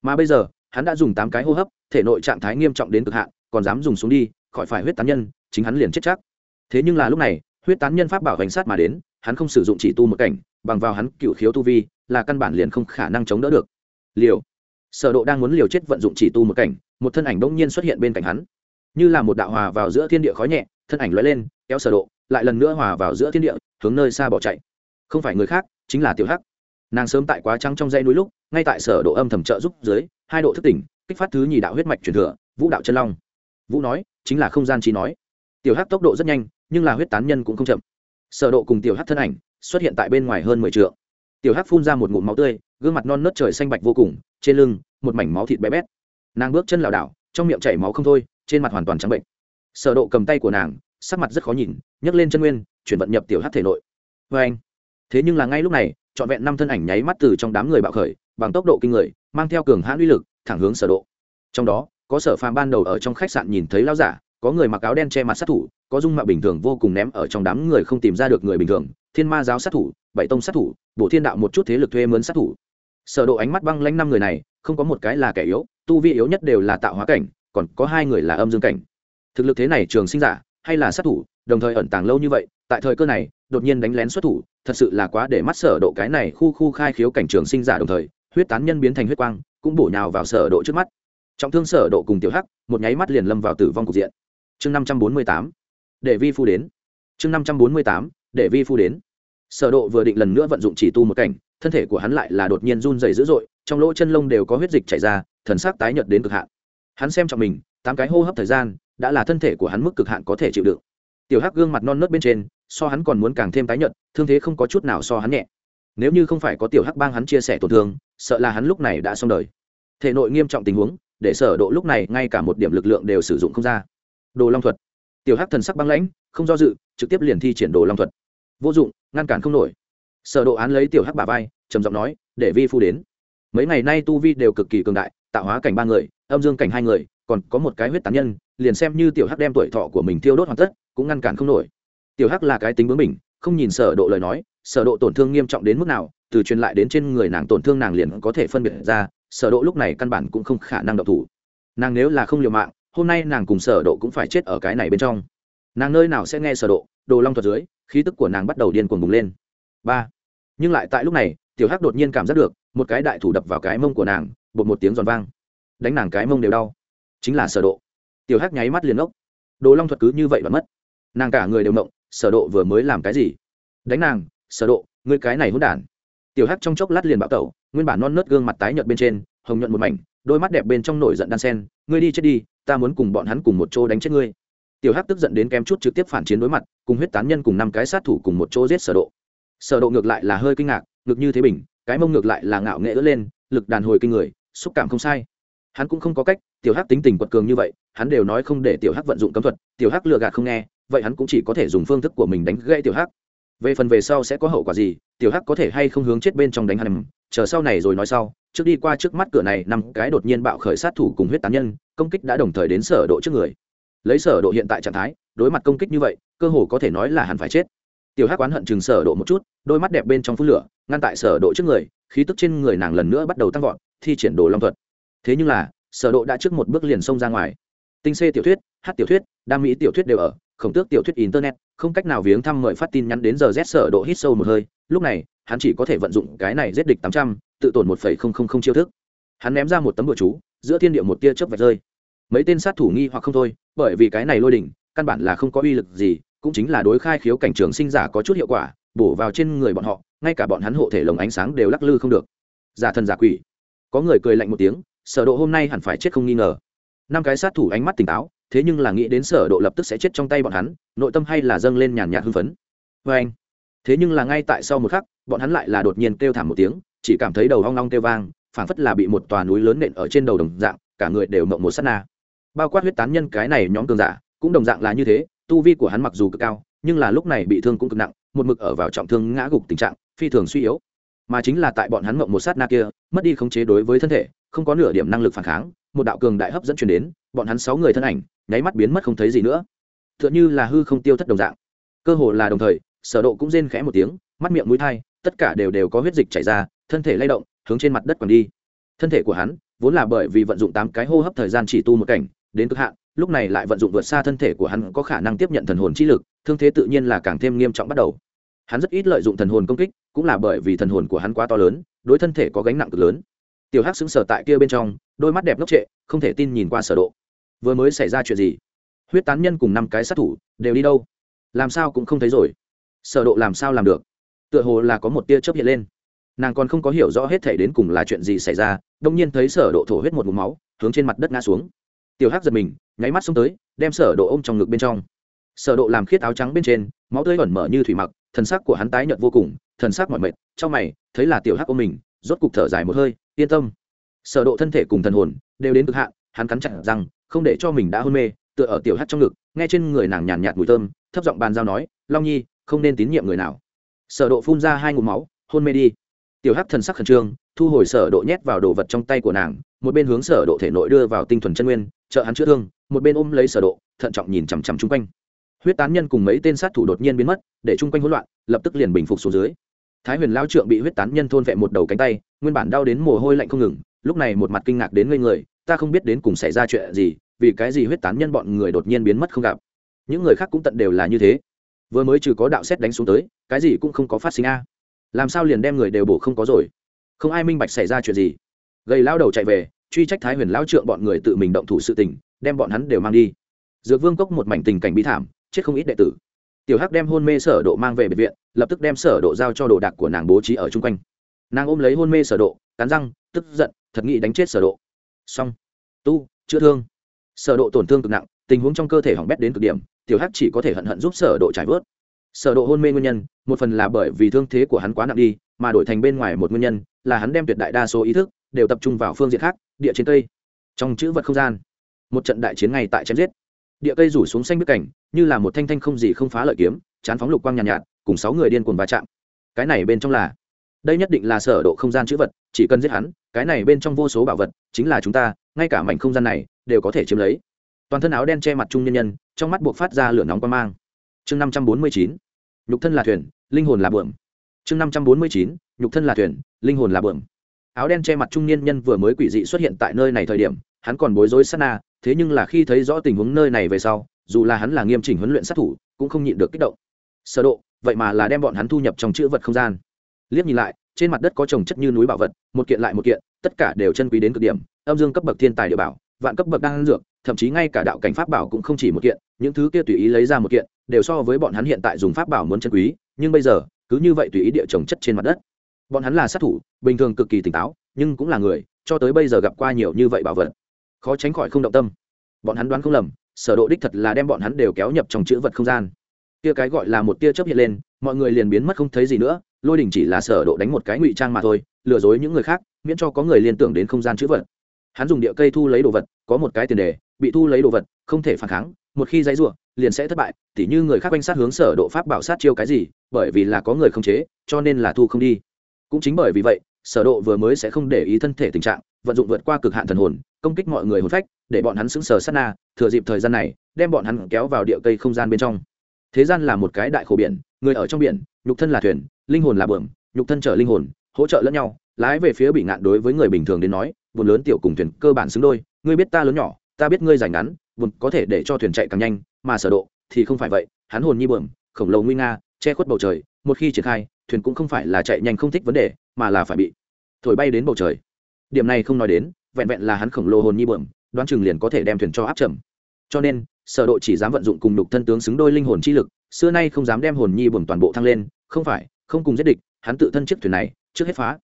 Mà bây giờ, hắn đã dùng tám cái hô hấp, thể nội trạng thái nghiêm trọng đến cực hạn, còn dám dùng xuống đi, khỏi phải huyết tán nhân, chính hắn liền chết chắc. Thế nhưng là lúc này, huyết tán nhân pháp bảo hành sát mà đến, hắn không sử dụng chỉ tu một cảnh, bằng vào hắn cựu khiếu tu vi là căn bản liền không khả năng chống đỡ được. Liều. Sở độ đang muốn liều chết vận dụng chỉ tu một cảnh, một thân ảnh đông nhiên xuất hiện bên cạnh hắn. Như là một đạo hòa vào giữa thiên địa khói nhẹ, thân ảnh lóe lên, kéo sở độ, lại lần nữa hòa vào giữa thiên địa, hướng nơi xa bỏ chạy. Không phải người khác, chính là tiểu hắc. Nàng sớm tại quá trắng trong dãy núi lúc, ngay tại sở độ âm thầm trợ giúp dưới, hai độ thức tỉnh, kích phát thứ nhì đạo huyết mạch truyền thừa, vũ đạo chân long. Vũ nói, chính là không gian trí nói. Tiểu hắc tốc độ rất nhanh, nhưng là huyết tán nhân cũng không chậm. Sở độ cùng tiểu hắc thân ảnh xuất hiện tại bên ngoài hơn mười trượng tiểu hắc phun ra một ngụm máu tươi, gương mặt non nớt trời xanh bạch vô cùng, trên lưng, một mảnh máu thịt bé bét. Nàng bước chân lảo đảo, trong miệng chảy máu không thôi, trên mặt hoàn toàn trắng bệnh. Sở độ cầm tay của nàng, sắc mặt rất khó nhìn, nhấc lên chân nguyên, chuyển vận nhập tiểu hắc thể nội. Với anh, thế nhưng là ngay lúc này, trọn vẹn năm thân ảnh nháy mắt từ trong đám người bạo khởi, bằng tốc độ kinh người, mang theo cường hãn uy lực, thẳng hướng sở độ. Trong đó, có sở phàm ban đầu ở trong khách sạn nhìn thấy lão giả, có người mặc áo đen che mặt sát thủ, có dung mạo bình thường vô cùng ném ở trong đám người không tìm ra được người bình thường thiên ma giáo sát thủ, bảy tông sát thủ bộ thiên đạo một chút thế lực thuê mướn sát thủ. Sở độ ánh mắt băng lãnh năm người này, không có một cái là kẻ yếu, tu vi yếu nhất đều là tạo hóa cảnh, còn có hai người là âm dương cảnh. Thực lực thế này trường sinh giả, hay là sát thủ, đồng thời ẩn tàng lâu như vậy, tại thời cơ này, đột nhiên đánh lén xuất thủ, thật sự là quá để mắt sở độ cái này khu khu khai khiếu cảnh trường sinh giả đồng thời, huyết tán nhân biến thành huyết quang, cũng bổ nhào vào sở độ trước mắt. Trọng thương sở độ cùng tiểu hắc, một nháy mắt liền lâm vào tử vong cục diện. Chương 548 để vi phu đến. Chương 548 để vi phu đến. Sở độ vừa định lần nữa vận dụng chỉ tu một cảnh, thân thể của hắn lại là đột nhiên run rẩy dữ dội, trong lỗ chân lông đều có huyết dịch chảy ra, thần sắc tái nhợt đến cực hạn. Hắn xem trọng mình, tám cái hô hấp thời gian, đã là thân thể của hắn mức cực hạn có thể chịu đựng. Tiểu hắc gương mặt non nớt bên trên, so hắn còn muốn càng thêm tái nhợt, thương thế không có chút nào so hắn nhẹ. Nếu như không phải có tiểu hắc bang hắn chia sẻ tổn thương, sợ là hắn lúc này đã xong đời. Thể nội nghiêm trọng tình huống, để sở độ lúc này ngay cả một điểm lực lượng đều sử dụng không ra. Đồ long thuật. Tiểu hắc thần sắc băng lãnh, không do dự, trực tiếp liền thi triển đồ long thuật vô dụng, ngăn cản không nổi. Sở độ án lấy tiểu hắc bà vai, trầm giọng nói, để vi phu đến. Mấy ngày nay tu vi đều cực kỳ cường đại, tạo hóa cảnh ba người, âm dương cảnh hai người, còn có một cái huyết tán nhân, liền xem như tiểu hắc đem tuổi thọ của mình thiêu đốt hoàn tất, cũng ngăn cản không nổi. Tiểu hắc là cái tính bướng mình không nhìn sở độ lời nói, sở độ tổn thương nghiêm trọng đến mức nào, từ truyền lại đến trên người nàng tổn thương nàng liền có thể phân biệt ra, sở độ lúc này căn bản cũng không khả năng động thủ. Nàng nếu là không liều mạng, hôm nay nàng cùng sở độ cũng phải chết ở cái này bên trong. Nàng nơi nào sẽ nghe sở độ, đồ long thuật dưới khí tức của nàng bắt đầu điên cuồng bùng lên. Ba. Nhưng lại tại lúc này, tiểu hắc đột nhiên cảm giác được, một cái đại thủ đập vào cái mông của nàng, bột một tiếng giòn vang. Đánh nàng cái mông đều đau. Chính là sở độ. Tiểu hắc nháy mắt liền ốc đồ long thuật cứ như vậy và mất. Nàng cả người đều mộng sở độ vừa mới làm cái gì? Đánh nàng, sở độ, ngươi cái này hỗn đản. Tiểu hắc trong chốc lát liền bạo tẩu, nguyên bản non nớt gương mặt tái nhợt bên trên, hồng nhuận một mảnh, đôi mắt đẹp bên trong nổi giận đan sen, ngươi đi chết đi, ta muốn cùng bọn hắn cùng một chỗ đánh chết ngươi tiểu hắc tức giận đến kém chút trực tiếp phản chiến đối mặt, cùng huyết tán nhân cùng năm cái sát thủ cùng một chỗ giết sở độ. Sở độ ngược lại là hơi kinh ngạc ngược như thế bình, cái mông ngược lại là ngạo nghệ ưỡn lên, lực đàn hồi kinh người, xúc cảm không sai. Hắn cũng không có cách, tiểu hắc tính tình quật cường như vậy, hắn đều nói không để tiểu hắc vận dụng cấm thuật, tiểu hắc lừa gạt không nghe, vậy hắn cũng chỉ có thể dùng phương thức của mình đánh gãy tiểu hắc. Về phần về sau sẽ có hậu quả gì, tiểu hắc có thể hay không hướng chết bên trong đánh hắn chờ sau này rồi nói sau. Trước đi qua trước mắt cửa này, năm cái đột nhiên bạo khởi sát thủ cùng huyết tán nhân, công kích đã đồng thời đến sở độ trước người lấy sở độ hiện tại trạng thái đối mặt công kích như vậy cơ hồ có thể nói là hẳn phải chết. Tiểu hắc oán hận chừng sở độ một chút đôi mắt đẹp bên trong phun lửa ngăn tại sở độ trước người khí tức trên người nàng lần nữa bắt đầu tăng vọt thi triển đồ long thuật. Thế nhưng là sở độ đã trước một bước liền xông ra ngoài. Tinh xê tiểu thuyết hát tiểu thuyết đam mỹ tiểu thuyết đều ở khổng tước tiểu thuyết internet không cách nào viếng thăm mời phát tin nhắn đến giờ z sở độ hít sâu một hơi lúc này hắn chỉ có thể vận dụng cái này giết địch 800, tự tổn 1.000 chiêu thức. Hắn ném ra một tấm bừa chú giữa thiên địa một tia chớp vạch rơi mấy tên sát thủ nghi hoặc không thôi, bởi vì cái này lôi đỉnh, căn bản là không có uy lực gì, cũng chính là đối khai khiếu cảnh trường sinh giả có chút hiệu quả, bổ vào trên người bọn họ, ngay cả bọn hắn hộ thể lồng ánh sáng đều lắc lư không được. Giả thần giả quỷ. Có người cười lạnh một tiếng, sở độ hôm nay hẳn phải chết không nghi ngờ. Năm cái sát thủ ánh mắt tỉnh táo, thế nhưng là nghĩ đến sở độ lập tức sẽ chết trong tay bọn hắn, nội tâm hay là dâng lên nhàn nhạt hưng phấn. Với anh. Thế nhưng là ngay tại sau một khắc, bọn hắn lại là đột nhiên kêu thảm một tiếng, chỉ cảm thấy đầu ong long kêu vang, phảng phất là bị một tòa núi lớn nện ở trên đầu đồng dạng, cả người đều mộng một sát na bao quát huyết tán nhân cái này nhóm cường giả, cũng đồng dạng là như thế, tu vi của hắn mặc dù cực cao, nhưng là lúc này bị thương cũng cực nặng, một mực ở vào trọng thương ngã gục tình trạng, phi thường suy yếu. Mà chính là tại bọn hắn mộng một sát na kia, mất đi khống chế đối với thân thể, không có nửa điểm năng lực phản kháng, một đạo cường đại hấp dẫn truyền đến, bọn hắn sáu người thân ảnh, nháy mắt biến mất không thấy gì nữa. Tựa như là hư không tiêu thất đồng dạng. Cơ hồ là đồng thời, sở độ cũng rên khẽ một tiếng, mắt miệng mũi thai, tất cả đều đều có huyết dịch chảy ra, thân thể lay động, hướng trên mặt đất quằn đi. Thân thể của hắn, vốn là bởi vì vận dụng tám cái hô hấp thời gian chỉ tu một cảnh đến cực hạn, lúc này lại vận dụng vượt xa thân thể của hắn có khả năng tiếp nhận thần hồn chi lực, thương thế tự nhiên là càng thêm nghiêm trọng bắt đầu. Hắn rất ít lợi dụng thần hồn công kích, cũng là bởi vì thần hồn của hắn quá to lớn, đối thân thể có gánh nặng cực lớn. Tiểu hắc xứng sở tại kia bên trong, đôi mắt đẹp ngốc trệ, không thể tin nhìn qua sở độ. Vừa mới xảy ra chuyện gì? Huyết tán nhân cùng năm cái sát thủ, đều đi đâu? Làm sao cũng không thấy rồi. Sở độ làm sao làm được? Tựa hồ là có một tia chớp hiện lên. Nàng còn không có hiểu rõ hết thảy đến cùng là chuyện gì xảy ra, đông nhiên thấy sở độ thổ huyết một ngụm máu, hướng trên mặt đất ngã xuống tiểu hắc giật mình, nháy mắt xông tới, đem sở độ ôm trong ngực bên trong. Sở độ làm khiết áo trắng bên trên, máu tươi ẩn mở như thủy mặc, thần sắc của hắn tái nhợt vô cùng, thần sắc mỏi mệt trong mày, thấy là tiểu hắc ôm mình, rốt cục thở dài một hơi, yên tâm. Sở độ thân thể cùng thần hồn đều đến cực hạn, hắn cắn chặt răng, không để cho mình đã hôn mê, tựa ở tiểu hắc trong ngực, nghe trên người nàng nhàn nhạt mùi thơm, thấp giọng bàn giao nói, long nhi, không nên tín nhiệm người nào. Sở độ phun ra hai ngụm máu, hôn mê đi. Tiểu hắc thần sắc khẩn trương, thu hồi sở độ nhét vào đồ vật trong tay của nàng, một bên hướng sở độ thể nội đưa vào tinh thuần chân nguyên trợ hắn chữa thương, một bên ôm lấy sở độ, thận trọng nhìn chằm chằm chung quanh. Huyết tán nhân cùng mấy tên sát thủ đột nhiên biến mất, để chung quanh hỗn loạn, lập tức liền bình phục xuống dưới. Thái huyền lao trượng bị huyết tán nhân thôn vẹn một đầu cánh tay, nguyên bản đau đến mồ hôi lạnh không ngừng, lúc này một mặt kinh ngạc đến ngây người, ta không biết đến cùng xảy ra chuyện gì, vì cái gì huyết tán nhân bọn người đột nhiên biến mất không gặp. Những người khác cũng tận đều là như thế. Vừa mới trừ có đạo xét đánh xuống tới, cái gì cũng không có phát sinh a. Làm sao liền đem người đều bổ không có rồi? Không ai minh bạch xảy ra chuyện gì. Gầy lao đầu chạy về truy trách thái huyền lao trượng bọn người tự mình động thủ sự tình, đem bọn hắn đều mang đi. Dược vương cốc một mảnh tình cảnh bi thảm, chết không ít đệ tử. Tiểu hắc đem hôn mê sở độ mang về bệnh viện, lập tức đem sở độ giao cho đồ đạc của nàng bố trí ở chung quanh. Nàng ôm lấy hôn mê sở độ, cắn răng, tức giận, thật nghị đánh chết sở độ. Xong. Tu, chữa thương. Sở độ tổn thương cực nặng, tình huống trong cơ thể hỏng bét đến cực điểm, tiểu hắc chỉ có thể hận hận giúp sở độ trải vớt. Sở độ hôn mê nguyên nhân, một phần là bởi vì thương thế của hắn quá nặng đi, mà đổi thành bên ngoài một nguyên nhân, là hắn đem tuyệt đại đa số ý thức đều tập trung vào phương diện khác địa trên cây. Trong chữ vật không gian một trận đại chiến ngay tại chém giết. Địa cây rủ xuống xanh bức cảnh như là một thanh thanh không gì không phá lợi kiếm chán phóng lục quang nhàn nhạt, nhạt cùng sáu người điên cuồng va chạm. Cái này bên trong là đây nhất định là sở độ không gian chữ vật chỉ cần giết hắn cái này bên trong vô số bảo vật chính là chúng ta ngay cả mảnh không gian này đều có thể chiếm lấy. Toàn thân áo đen che mặt trung nhân nhân trong mắt buộc phát ra lửa nóng quan mang. Chương năm trăm bốn mươi chín nhục thân là thuyền linh hồn là bượm. Chương năm trăm bốn mươi chín nhục thân là thuyền linh hồn là bượm áo đen che mặt trung niên nhân vừa mới quỷ dị xuất hiện tại nơi này thời điểm, hắn còn bối rối sát na, thế nhưng là khi thấy rõ tình huống nơi này về sau, dù là hắn là nghiêm chỉnh huấn luyện sát thủ, cũng không nhịn được kích động. Sơ độ, vậy mà là đem bọn hắn thu nhập trong chữ vật không gian. Liếc nhìn lại, trên mặt đất có trồng chất như núi bảo vật, một kiện lại một kiện, tất cả đều chân quý đến cực điểm, âm dương cấp bậc thiên tài địa bảo, vạn cấp bậc đang dược, thậm chí ngay cả đạo cảnh pháp bảo cũng không chỉ một kiện, những thứ kia tùy ý lấy ra một kiện, đều so với bọn hắn hiện tại dùng pháp bảo muốn chân quý, nhưng bây giờ, cứ như vậy tùy ý địa trồng chất trên mặt đất bọn hắn là sát thủ, bình thường cực kỳ tỉnh táo, nhưng cũng là người, cho tới bây giờ gặp qua nhiều như vậy bảo vật. Khó tránh khỏi không động tâm. Bọn hắn đoán không lầm, sở độ đích thật là đem bọn hắn đều kéo nhập trong chữ vật không gian. Kia cái gọi là một tia chớp hiện lên, mọi người liền biến mất không thấy gì nữa, lôi đỉnh chỉ là sở độ đánh một cái ngụy trang mà thôi, lừa dối những người khác, miễn cho có người liên tưởng đến không gian chữ vật. Hắn dùng địa cây thu lấy đồ vật, có một cái tiền đề, bị thu lấy đồ vật, không thể phản kháng, một khi dãy rủa, liền sẽ thất bại, tỉ như người khác quanh sát hướng sở độ pháp bảo sát chiêu cái gì, bởi vì là có người không chế, cho nên là thu không đi cũng chính bởi vì vậy, sở độ vừa mới sẽ không để ý thân thể tình trạng, vận dụng vượt qua cực hạn thần hồn, công kích mọi người hồn phách, để bọn hắn sững sờ sát na, thừa dịp thời gian này, đem bọn hắn kéo vào địa cây không gian bên trong. Thế gian là một cái đại khổ biển, người ở trong biển, nhục thân là thuyền, linh hồn là bờm, nhục thân trở linh hồn, hỗ trợ lẫn nhau, lái về phía bị ngạn đối với người bình thường đến nói, buồn lớn tiểu cùng thuyền cơ bản xứng đôi, ngươi biết ta lớn nhỏ, ta biết ngươi dài ngắn, buồn có thể để cho thuyền chạy càng nhanh, mà sở độ thì không phải vậy, hắn hồn như bờm, khổng lồ nguy nga, che khuất bầu trời, một khi triển khai thuyền cũng không phải là chạy nhanh không thích vấn đề mà là phải bị thổi bay đến bầu trời. Điểm này không nói đến vẹn vẹn là hắn khổng lồ hồn nhi bờm đoán chừng liền có thể đem thuyền cho áp trầm. Cho nên sở độ chỉ dám vận dụng cùng đục thân tướng xứng đôi linh hồn chi lực xưa nay không dám đem hồn nhi bờm toàn bộ thăng lên không phải không cùng giết địch hắn tự thân chiếc thuyền này trước hết phá.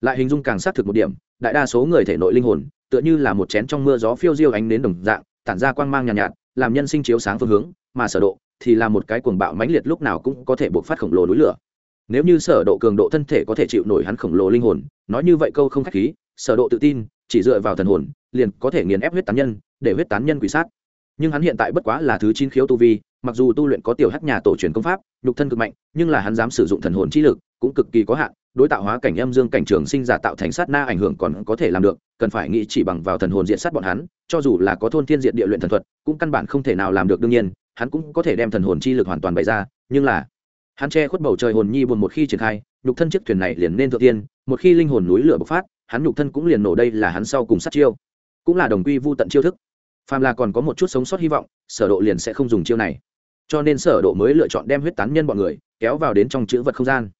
Lại hình dung càng xác thực một điểm đại đa số người thể nội linh hồn tựa như là một chén trong mưa gió phiêu diêu ánh đến đồng dạng tản ra quang mang nhàn nhạt, nhạt làm nhân sinh chiếu sáng phương hướng mà sở độ thì là một cái cuồng bạo mãnh liệt lúc nào cũng có thể bộc phát khổng lồ núi lửa nếu như sở độ cường độ thân thể có thể chịu nổi hắn khổng lồ linh hồn, nói như vậy câu không khách khí, sở độ tự tin, chỉ dựa vào thần hồn, liền có thể nghiền ép huyết tán nhân, để huyết tán nhân quỷ sát. Nhưng hắn hiện tại bất quá là thứ chín khiếu tu vi, mặc dù tu luyện có tiểu hắc nhà tổ truyền công pháp, nhục thân cực mạnh, nhưng là hắn dám sử dụng thần hồn chi lực, cũng cực kỳ có hạn, đối tạo hóa cảnh âm dương cảnh trường sinh giả tạo thành sát na ảnh hưởng còn có thể làm được, cần phải nghĩ chỉ bằng vào thần hồn diện sát bọn hắn, cho dù là có thôn thiên diện địa luyện thần thuật, cũng căn bản không thể nào làm được đương nhiên, hắn cũng có thể đem thần hồn chi lực hoàn toàn bày ra, nhưng là hắn che khuất bầu trời hồn nhi buồn một khi triển khai, nhục thân chiếc thuyền này liền nên thượng tiên, một khi linh hồn núi lửa bộc phát, hắn nhục thân cũng liền nổ đây là hắn sau cùng sát chiêu. Cũng là đồng quy vô tận chiêu thức. Phàm là còn có một chút sống sót hy vọng, sở độ liền sẽ không dùng chiêu này. Cho nên sở độ mới lựa chọn đem huyết tán nhân bọn người kéo vào đến trong chữ vật không gian.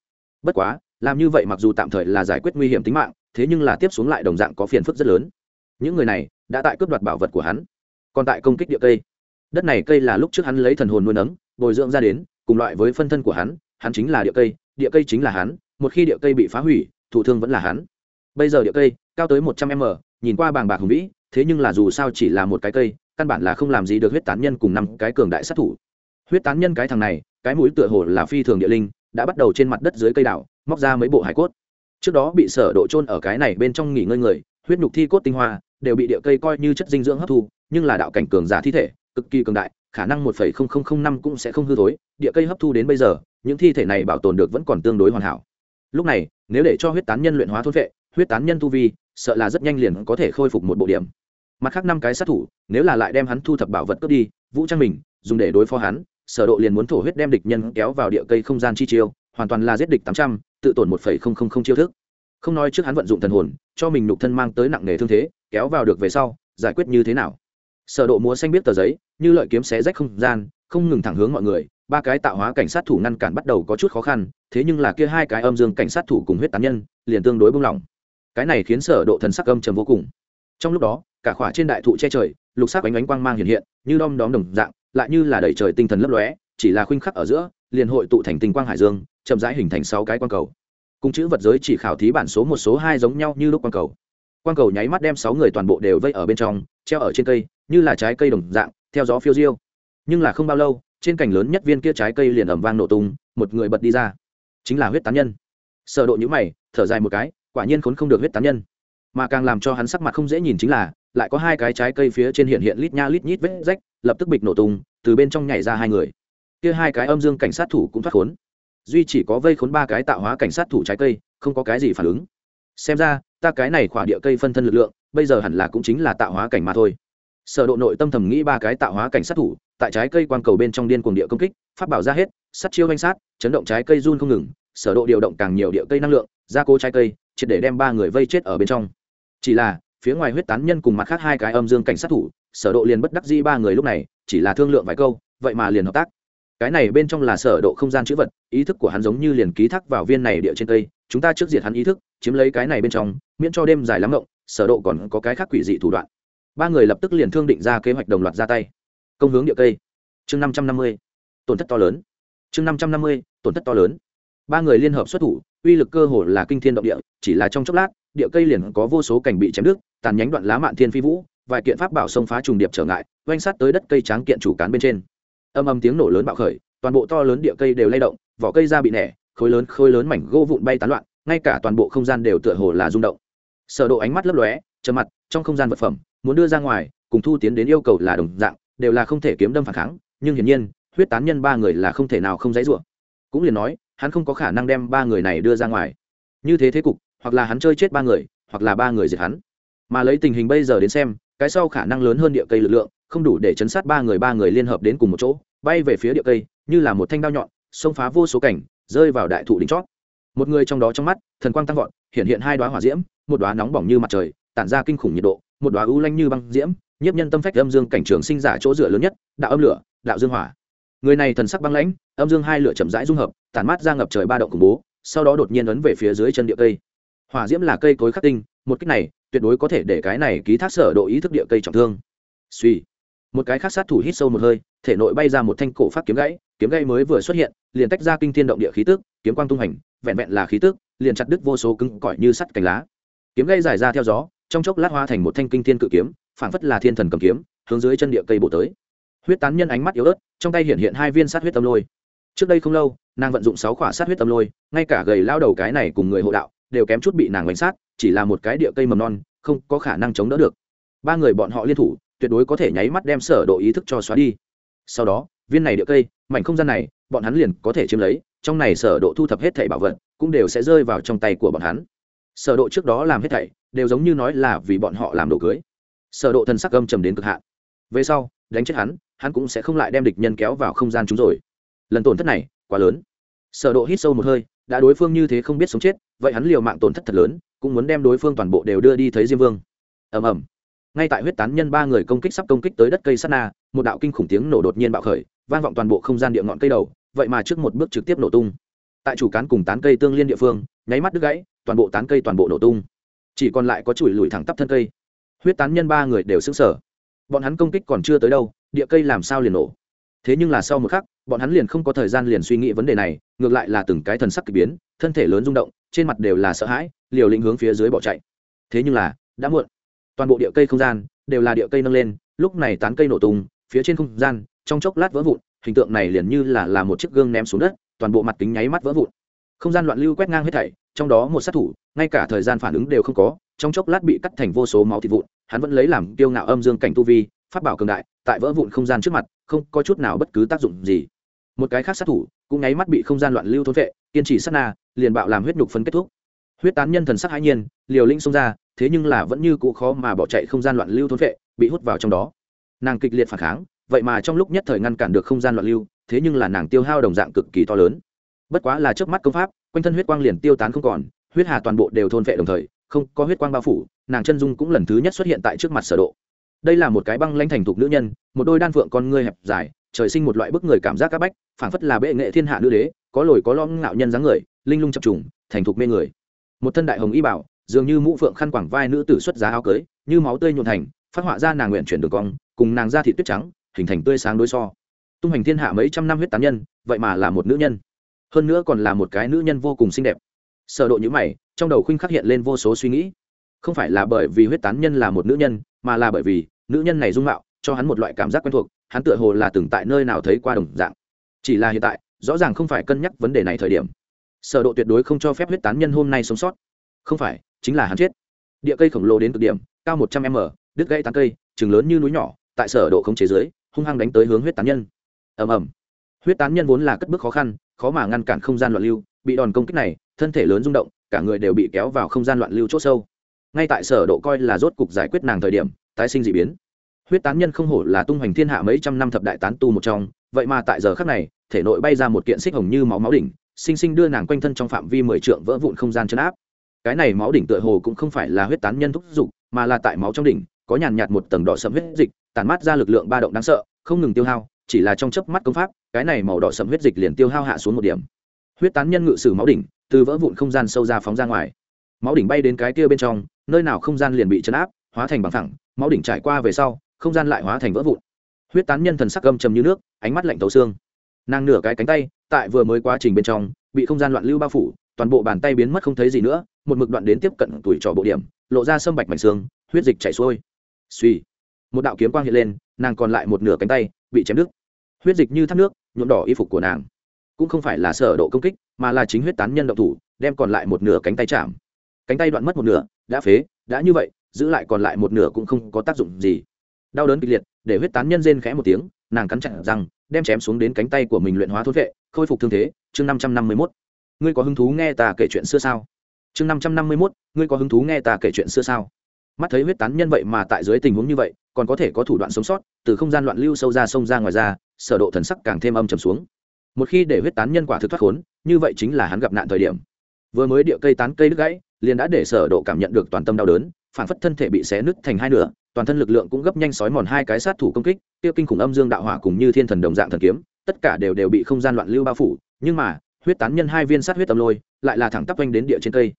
Bất quá, làm như vậy mặc dù tạm thời là giải quyết nguy hiểm tính mạng, thế nhưng là tiếp xuống lại đồng dạng có phiền phức rất lớn. Những người này đã tại cướp đoạt bảo vật của hắn, còn tại công kích địa cây. Đất này cây là lúc trước hắn lấy thần hồn nuôi nấng, bồi dưỡng ra đến cùng loại với phân thân của hắn hắn chính là địa cây địa cây chính là hắn, một khi địa cây bị phá hủy thủ thương vẫn là hắn. Bây giờ địa cây, cao tới một trăm m, nhìn qua bàng bạc hùng vĩ, thế nhưng là dù sao chỉ là một cái cây, căn bản là không làm gì được huyết tán nhân cùng năm cái cường đại sát thủ. Huyết tán nhân cái thằng này, cái mũi tựa hồ là phi thường địa linh, đã bắt đầu trên mặt đất dưới cây đảo, móc ra mấy bộ hải cốt. Trước đó bị sở độ trôn ở cái này bên trong nghỉ ngơi người, huyết nhục thi cốt tinh hoa, đều bị địa cây coi như chất dinh dưỡng hấp thu, nhưng là đạo cảnh cường giả thi thể, cực kỳ cường đại khả năng một năm cũng sẽ không hư thối, địa cây hấp thu đến bây giờ, những thi thể này bảo tồn được vẫn còn tương đối hoàn hảo. Lúc này, nếu để cho huyết tán nhân luyện hóa thôn vệ, huyết tán nhân tu vi, sợ là rất nhanh liền có thể khôi phục một bộ điểm. Mặt khác năm cái sát thủ, nếu là lại đem hắn thu thập bảo vật cướp đi, vũ trang mình, dùng để đối phó hắn, sở độ liền muốn thổ huyết đem địch nhân kéo vào địa cây không gian chi chiêu, hoàn toàn là giết địch tám trăm, tự tổn một phẩy không không không chiêu thức. Không nói trước hắn vận dụng thần hồn, cho mình nhục thân mang tới nặng nề thương thế, kéo vào được về sau, giải quyết như thế nào? Sở độ múa xanh biết tờ giấy, như lợi kiếm xé rách không gian, không ngừng thẳng hướng mọi người, ba cái tạo hóa cảnh sát thủ ngăn cản bắt đầu có chút khó khăn, thế nhưng là kia hai cái âm dương cảnh sát thủ cùng huyết tán nhân, liền tương đối buông lỏng cái này khiến sở độ thần sắc âm trầm vô cùng. Trong lúc đó, cả khỏa trên đại thụ che trời, lục sắc ánh ánh quang mang hiện hiện, như đom đóm đồng dạng, lại như là đẩy trời tinh thần lấp lóe, chỉ là khuynh khắc ở giữa, liền hội tụ thành tinh quang hải dương, chậm rãi hình thành sáu cái quang cầu. Cùng chữ vật giới chỉ khảo thí bản số một số hai giống nhau như lúc quang cầu. Quang cầu nháy mắt đem sáu người toàn bộ đều vây ở bên trong, treo ở trên cây như là trái cây đồng dạng, theo gió phiêu diêu. Nhưng là không bao lâu, trên cành lớn nhất viên kia trái cây liền ẩm vang nổ tung, một người bật đi ra. Chính là huyết tán nhân. Sợ độ nhữ mày, thở dài một cái, quả nhiên khốn không được huyết tán nhân. Mà càng làm cho hắn sắc mặt không dễ nhìn chính là, lại có hai cái trái cây phía trên hiện hiện lít nha lít nhít vết rách, lập tức bịch nổ tung, từ bên trong nhảy ra hai người. Kia hai cái âm dương cảnh sát thủ cũng thoát khốn. Duy chỉ có vây khốn ba cái tạo hóa cảnh sát thủ trái cây, không có cái gì phản ứng. Xem ra, ta cái này khỏa địa cây phân thân lực lượng, bây giờ hẳn là cũng chính là tạo hóa cảnh mà thôi sở độ nội tâm thầm nghĩ ba cái tạo hóa cảnh sát thủ, tại trái cây quang cầu bên trong điên cuồng địa công kích phát bảo ra hết sát chiêu danh sát, chấn động trái cây run không ngừng, sở độ điều động càng nhiều địa cây năng lượng, gia cố trái cây, triệt để đem ba người vây chết ở bên trong. Chỉ là, phía ngoài huyết tán nhân cùng mặt khác hai cái âm dương cảnh sát thủ, sở độ liền bất đắc dĩ ba người lúc này, chỉ là thương lượng vài câu, vậy mà liền hợp tác. Cái này bên trong là sở độ không gian chữ vật, ý thức của hắn giống như liền ký thác vào viên này địa trên cây, chúng ta trước diệt hắn ý thức, chiếm lấy cái này bên trong, miễn cho đêm dài lắm ngộng, sở độ còn có cái khác quỷ dị thủ đoạn ba người lập tức liền thương định ra kế hoạch đồng loạt ra tay. Công hướng địa cây. Chương 550 tổn thất to lớn. Chương 550 tổn thất to lớn. Ba người liên hợp xuất thủ, uy lực cơ hồ là kinh thiên động địa, chỉ là trong chốc lát, địa cây liền có vô số cảnh bị chém đứt, tàn nhánh đoạn lá mạn thiên phi vũ, vài kiện pháp bảo sông phá trùng điệp trở ngại, oanh sát tới đất cây tráng kiện chủ cán bên trên. Âm âm tiếng nổ lớn bạo khởi, toàn bộ to lớn địa cây đều lay động, vỏ cây ra bị nẻ, khối lớn khối lớn mảnh gỗ vụn bay tán loạn, ngay cả toàn bộ không gian đều tựa hồ là rung động. Sở độ ánh mắt lấp lóe, trầm mặt, trong không gian vật phẩm muốn đưa ra ngoài, cùng thu tiến đến yêu cầu là đồng dạng, đều là không thể kiếm đâm phản kháng, nhưng hiển nhiên, huyết tán nhân ba người là không thể nào không dãy rủa. Cũng liền nói, hắn không có khả năng đem ba người này đưa ra ngoài. Như thế thế cục, hoặc là hắn chơi chết ba người, hoặc là ba người diệt hắn. Mà lấy tình hình bây giờ đến xem, cái sau khả năng lớn hơn địa cây lực lượng, không đủ để chấn sát ba người ba người liên hợp đến cùng một chỗ, bay về phía địa cây, như là một thanh đao nhọn, xông phá vô số cảnh, rơi vào đại thụ đỉnh chót. Một người trong đó trong mắt, thần quang tăng vọt, hiện hiện hai đoá hỏa diễm, một đoá nóng bỏng như mặt trời, tản ra kinh khủng nhiệt độ một đoá ưu lanh như băng diễm, nhiếp nhân tâm phách âm dương cảnh trường sinh giả chỗ dựa lớn nhất, đạo âm lửa, đạo dương hỏa. Người này thần sắc băng lãnh, âm dương hai lửa chậm rãi dung hợp, tản mát ra ngập trời ba động khủng bố, sau đó đột nhiên ấn về phía dưới chân địa cây. Hỏa diễm là cây cối khắc tinh, một cách này, tuyệt đối có thể để cái này ký thác sở độ ý thức địa cây trọng thương. Suy. Một cái khác sát thủ hít sâu một hơi, thể nội bay ra một thanh cổ phát kiếm gãy kiếm gãy mới vừa xuất hiện, liền tách ra kinh thiên động địa khí tức, kiếm quang tung hành, vẹn vẹn là khí tức, liền chặt đứt vô số cứng cỏi như sắt cành lá. Kiếm gãy dài ra theo gió trong chốc lát hóa thành một thanh kinh thiên cự kiếm, phảng phất là thiên thần cầm kiếm, hướng dưới chân địa cây bổ tới. Huyết tán nhân ánh mắt yếu ớt, trong tay hiện hiện hai viên sát huyết tâm lôi. Trước đây không lâu, nàng vận dụng sáu khỏa sát huyết tâm lôi, ngay cả gầy lao đầu cái này cùng người hộ đạo, đều kém chút bị nàng bánh sát, chỉ là một cái địa cây mầm non, không có khả năng chống đỡ được. Ba người bọn họ liên thủ, tuyệt đối có thể nháy mắt đem sở độ ý thức cho xóa đi. Sau đó, viên này địa cây, mảnh không gian này, bọn hắn liền có thể chiếm lấy, trong này sở độ thu thập hết thảy bảo vật, cũng đều sẽ rơi vào trong tay của bọn hắn sở độ trước đó làm hết thảy, đều giống như nói là vì bọn họ làm đồ cưới. Sở độ thần sắc âm trầm đến cực hạn. Về sau, đánh chết hắn hắn cũng sẽ không lại đem địch nhân kéo vào không gian chúng rồi. Lần tổn thất này, quá lớn. Sở độ hít sâu một hơi, đã đối phương như thế không biết sống chết, vậy hắn liều mạng tổn thất thật lớn, cũng muốn đem đối phương toàn bộ đều đưa đi thấy diêm vương. Ầm ầm. Ngay tại huyết tán nhân ba người công kích sắp công kích tới đất cây sát na, một đạo kinh khủng tiếng nổ đột nhiên bạo khởi, vang vọng toàn bộ không gian địa ngọn cây đầu, vậy mà trước một bước trực tiếp nổ tung. Tại chủ cán cùng tán cây tương liên địa phương, nháy mắt đứt gãy toàn bộ tán cây toàn bộ nổ tung. Chỉ còn lại có chùi lùi thẳng tắp thân cây. Huyết tán nhân ba người đều xứng sở bọn hắn công kích còn chưa tới đâu, địa cây làm sao liền nổ? Thế nhưng là sau một khắc, bọn hắn liền không có thời gian liền suy nghĩ vấn đề này, ngược lại là từng cái thần sắc k ỳ biến, thân thể lớn rung động, trên mặt đều là sợ hãi, liều lĩnh hướng phía dưới bỏ chạy. Thế nhưng là, đã muộn. Toàn bộ địa cây không gian đều là địa cây nâng lên, lúc này tán cây nổ tung, phía trên không gian trong chốc lát vỡ vụn, hình tượng này liền như là là một chiếc gương ném xuống đất, toàn bộ mặt kính nháy mắt vỡ vụn không gian loạn lưu quét ngang hết thảy, trong đó một sát thủ, ngay cả thời gian phản ứng đều không có, trong chốc lát bị cắt thành vô số máu thịt vụn, hắn vẫn lấy làm kiêu ngạo âm dương cảnh tu vi phát bảo cường đại, tại vỡ vụn không gian trước mặt, không có chút nào bất cứ tác dụng gì. Một cái khác sát thủ, cũng nháy mắt bị không gian loạn lưu thốn vệ, kiên trì sát na, liền bạo làm huyết nhục phân kết thúc. Huyết tán nhân thần sắc hãi nhiên, liều linh xông ra, thế nhưng là vẫn như cũ khó mà bỏ chạy không gian loạn lưu thốn vệ, bị hút vào trong đó. Nàng kịch liệt phản kháng, vậy mà trong lúc nhất thời ngăn cản được không gian loạn lưu, thế nhưng là nàng tiêu hao đồng dạng cực kỳ to lớn bất quá là trước mắt công pháp, quanh thân huyết quang liền tiêu tán không còn, huyết hà toàn bộ đều thôn vệ đồng thời, không có huyết quang bao phủ, nàng chân dung cũng lần thứ nhất xuất hiện tại trước mặt sở độ. Đây là một cái băng lãnh thành thục nữ nhân, một đôi đan phượng con ngươi hẹp dài, trời sinh một loại bức người cảm giác các bách, phảng phất là bệ nghệ thiên hạ nữ đế, có lồi có lõm ngạo nhân dáng người, linh lung chập trùng, thành thục mê người. Một thân đại hồng y bảo, dường như mũ phượng khăn quảng vai nữ tử xuất giá áo cưới, như máu tươi nhuộn thành, phát họa ra nàng nguyện chuyển đường cong, cùng nàng da thị tuyết trắng, hình thành tươi sáng đối so. Tung hành thiên hạ mấy trăm năm huyết tán nhân, vậy mà là một nữ nhân hơn nữa còn là một cái nữ nhân vô cùng xinh đẹp. Sở độ như mày, trong đầu khuynh khắc hiện lên vô số suy nghĩ. Không phải là bởi vì huyết tán nhân là một nữ nhân, mà là bởi vì nữ nhân này dung mạo, cho hắn một loại cảm giác quen thuộc, hắn tựa hồ là từng tại nơi nào thấy qua đồng dạng. Chỉ là hiện tại, rõ ràng không phải cân nhắc vấn đề này thời điểm. Sở độ tuyệt đối không cho phép huyết tán nhân hôm nay sống sót. Không phải, chính là hắn chết. Địa cây khổng lồ đến cực điểm, cao 100 m, đứt gãy tán cây trường lớn như núi nhỏ, tại sở độ không chế dưới, hung hăng đánh tới hướng huyết tán nhân. Ầm ầm. Huyết tán nhân vốn là cất bước khó khăn khó mà ngăn cản không gian loạn lưu, bị đòn công kích này, thân thể lớn rung động, cả người đều bị kéo vào không gian loạn lưu chỗ sâu. Ngay tại sở độ coi là rốt cục giải quyết nàng thời điểm, tái sinh dị biến. Huyết tán nhân không hổ là tung hoành thiên hạ mấy trăm năm thập đại tán tu một trong, vậy mà tại giờ khác này, thể nội bay ra một kiện xích hồng như máu máu đỉnh, sinh sinh đưa nàng quanh thân trong phạm vi mười trượng vỡ vụn không gian chấn áp. Cái này máu đỉnh tựa hồ cũng không phải là huyết tán nhân thúc giục, mà là tại máu trong đỉnh, có nhàn nhạt một tầng đỏ sẫm huyết dịch tàn mát ra lực lượng ba động đáng sợ, không ngừng tiêu hao chỉ là trong chớp mắt công pháp, cái này màu đỏ sẫm huyết dịch liền tiêu hao hạ xuống một điểm. Huyết tán nhân ngự sử máu đỉnh, từ vỡ vụn không gian sâu ra phóng ra ngoài. Máu đỉnh bay đến cái kia bên trong, nơi nào không gian liền bị chấn áp, hóa thành bằng thẳng máu đỉnh trải qua về sau, không gian lại hóa thành vỡ vụn. Huyết tán nhân thần sắc âm trầm như nước, ánh mắt lạnh tấu xương. Nàng nửa cái cánh tay, tại vừa mới quá trình bên trong, bị không gian loạn lưu bao phủ, toàn bộ bàn tay biến mất không thấy gì nữa, một mực đoạn đến tiếp cận tuổi trò bộ điểm, lộ ra sâm bạch mảnh xương, huyết dịch chảy xuôi. Suy một đạo kiếm quang hiện lên, nàng còn lại một nửa cánh tay, bị chém đứt huyết dịch như thác nước, nhuộm đỏ y phục của nàng. Cũng không phải là sở độ công kích, mà là chính huyết tán nhân động thủ, đem còn lại một nửa cánh tay chạm. Cánh tay đoạn mất một nửa, đã phế, đã như vậy, giữ lại còn lại một nửa cũng không có tác dụng gì. Đau đớn kịch liệt, để huyết tán nhân rên khẽ một tiếng, nàng cắn chặt răng, đem chém xuống đến cánh tay của mình luyện hóa thôn vệ, khôi phục thương thế. Chương năm trăm năm mươi mốt. Ngươi có hứng thú nghe ta kể chuyện xưa sao? Chương năm trăm năm mươi mốt. Ngươi có hứng thú nghe ta kể chuyện xưa sao? Mắt thấy huyết tán nhân vậy mà tại dưới tình huống như vậy, còn có thể có thủ đoạn sống sót, từ không gian loạn lưu sâu ra sông ra ngoài ra sở độ thần sắc càng thêm âm trầm xuống. Một khi để huyết tán nhân quả thực thoát khốn, như vậy chính là hắn gặp nạn thời điểm. Vừa mới địa cây tán cây đứt gãy, liền đã để sở độ cảm nhận được toàn tâm đau đớn, phản phất thân thể bị xé nứt thành hai nửa, toàn thân lực lượng cũng gấp nhanh sói mòn hai cái sát thủ công kích tiêu kinh khủng âm dương đạo hỏa cùng như thiên thần đồng dạng thần kiếm, tất cả đều đều bị không gian loạn lưu bao phủ, nhưng mà, huyết tán nhân hai viên sát huyết âm lôi, lại là thẳng tắp quanh đến địa trên cây.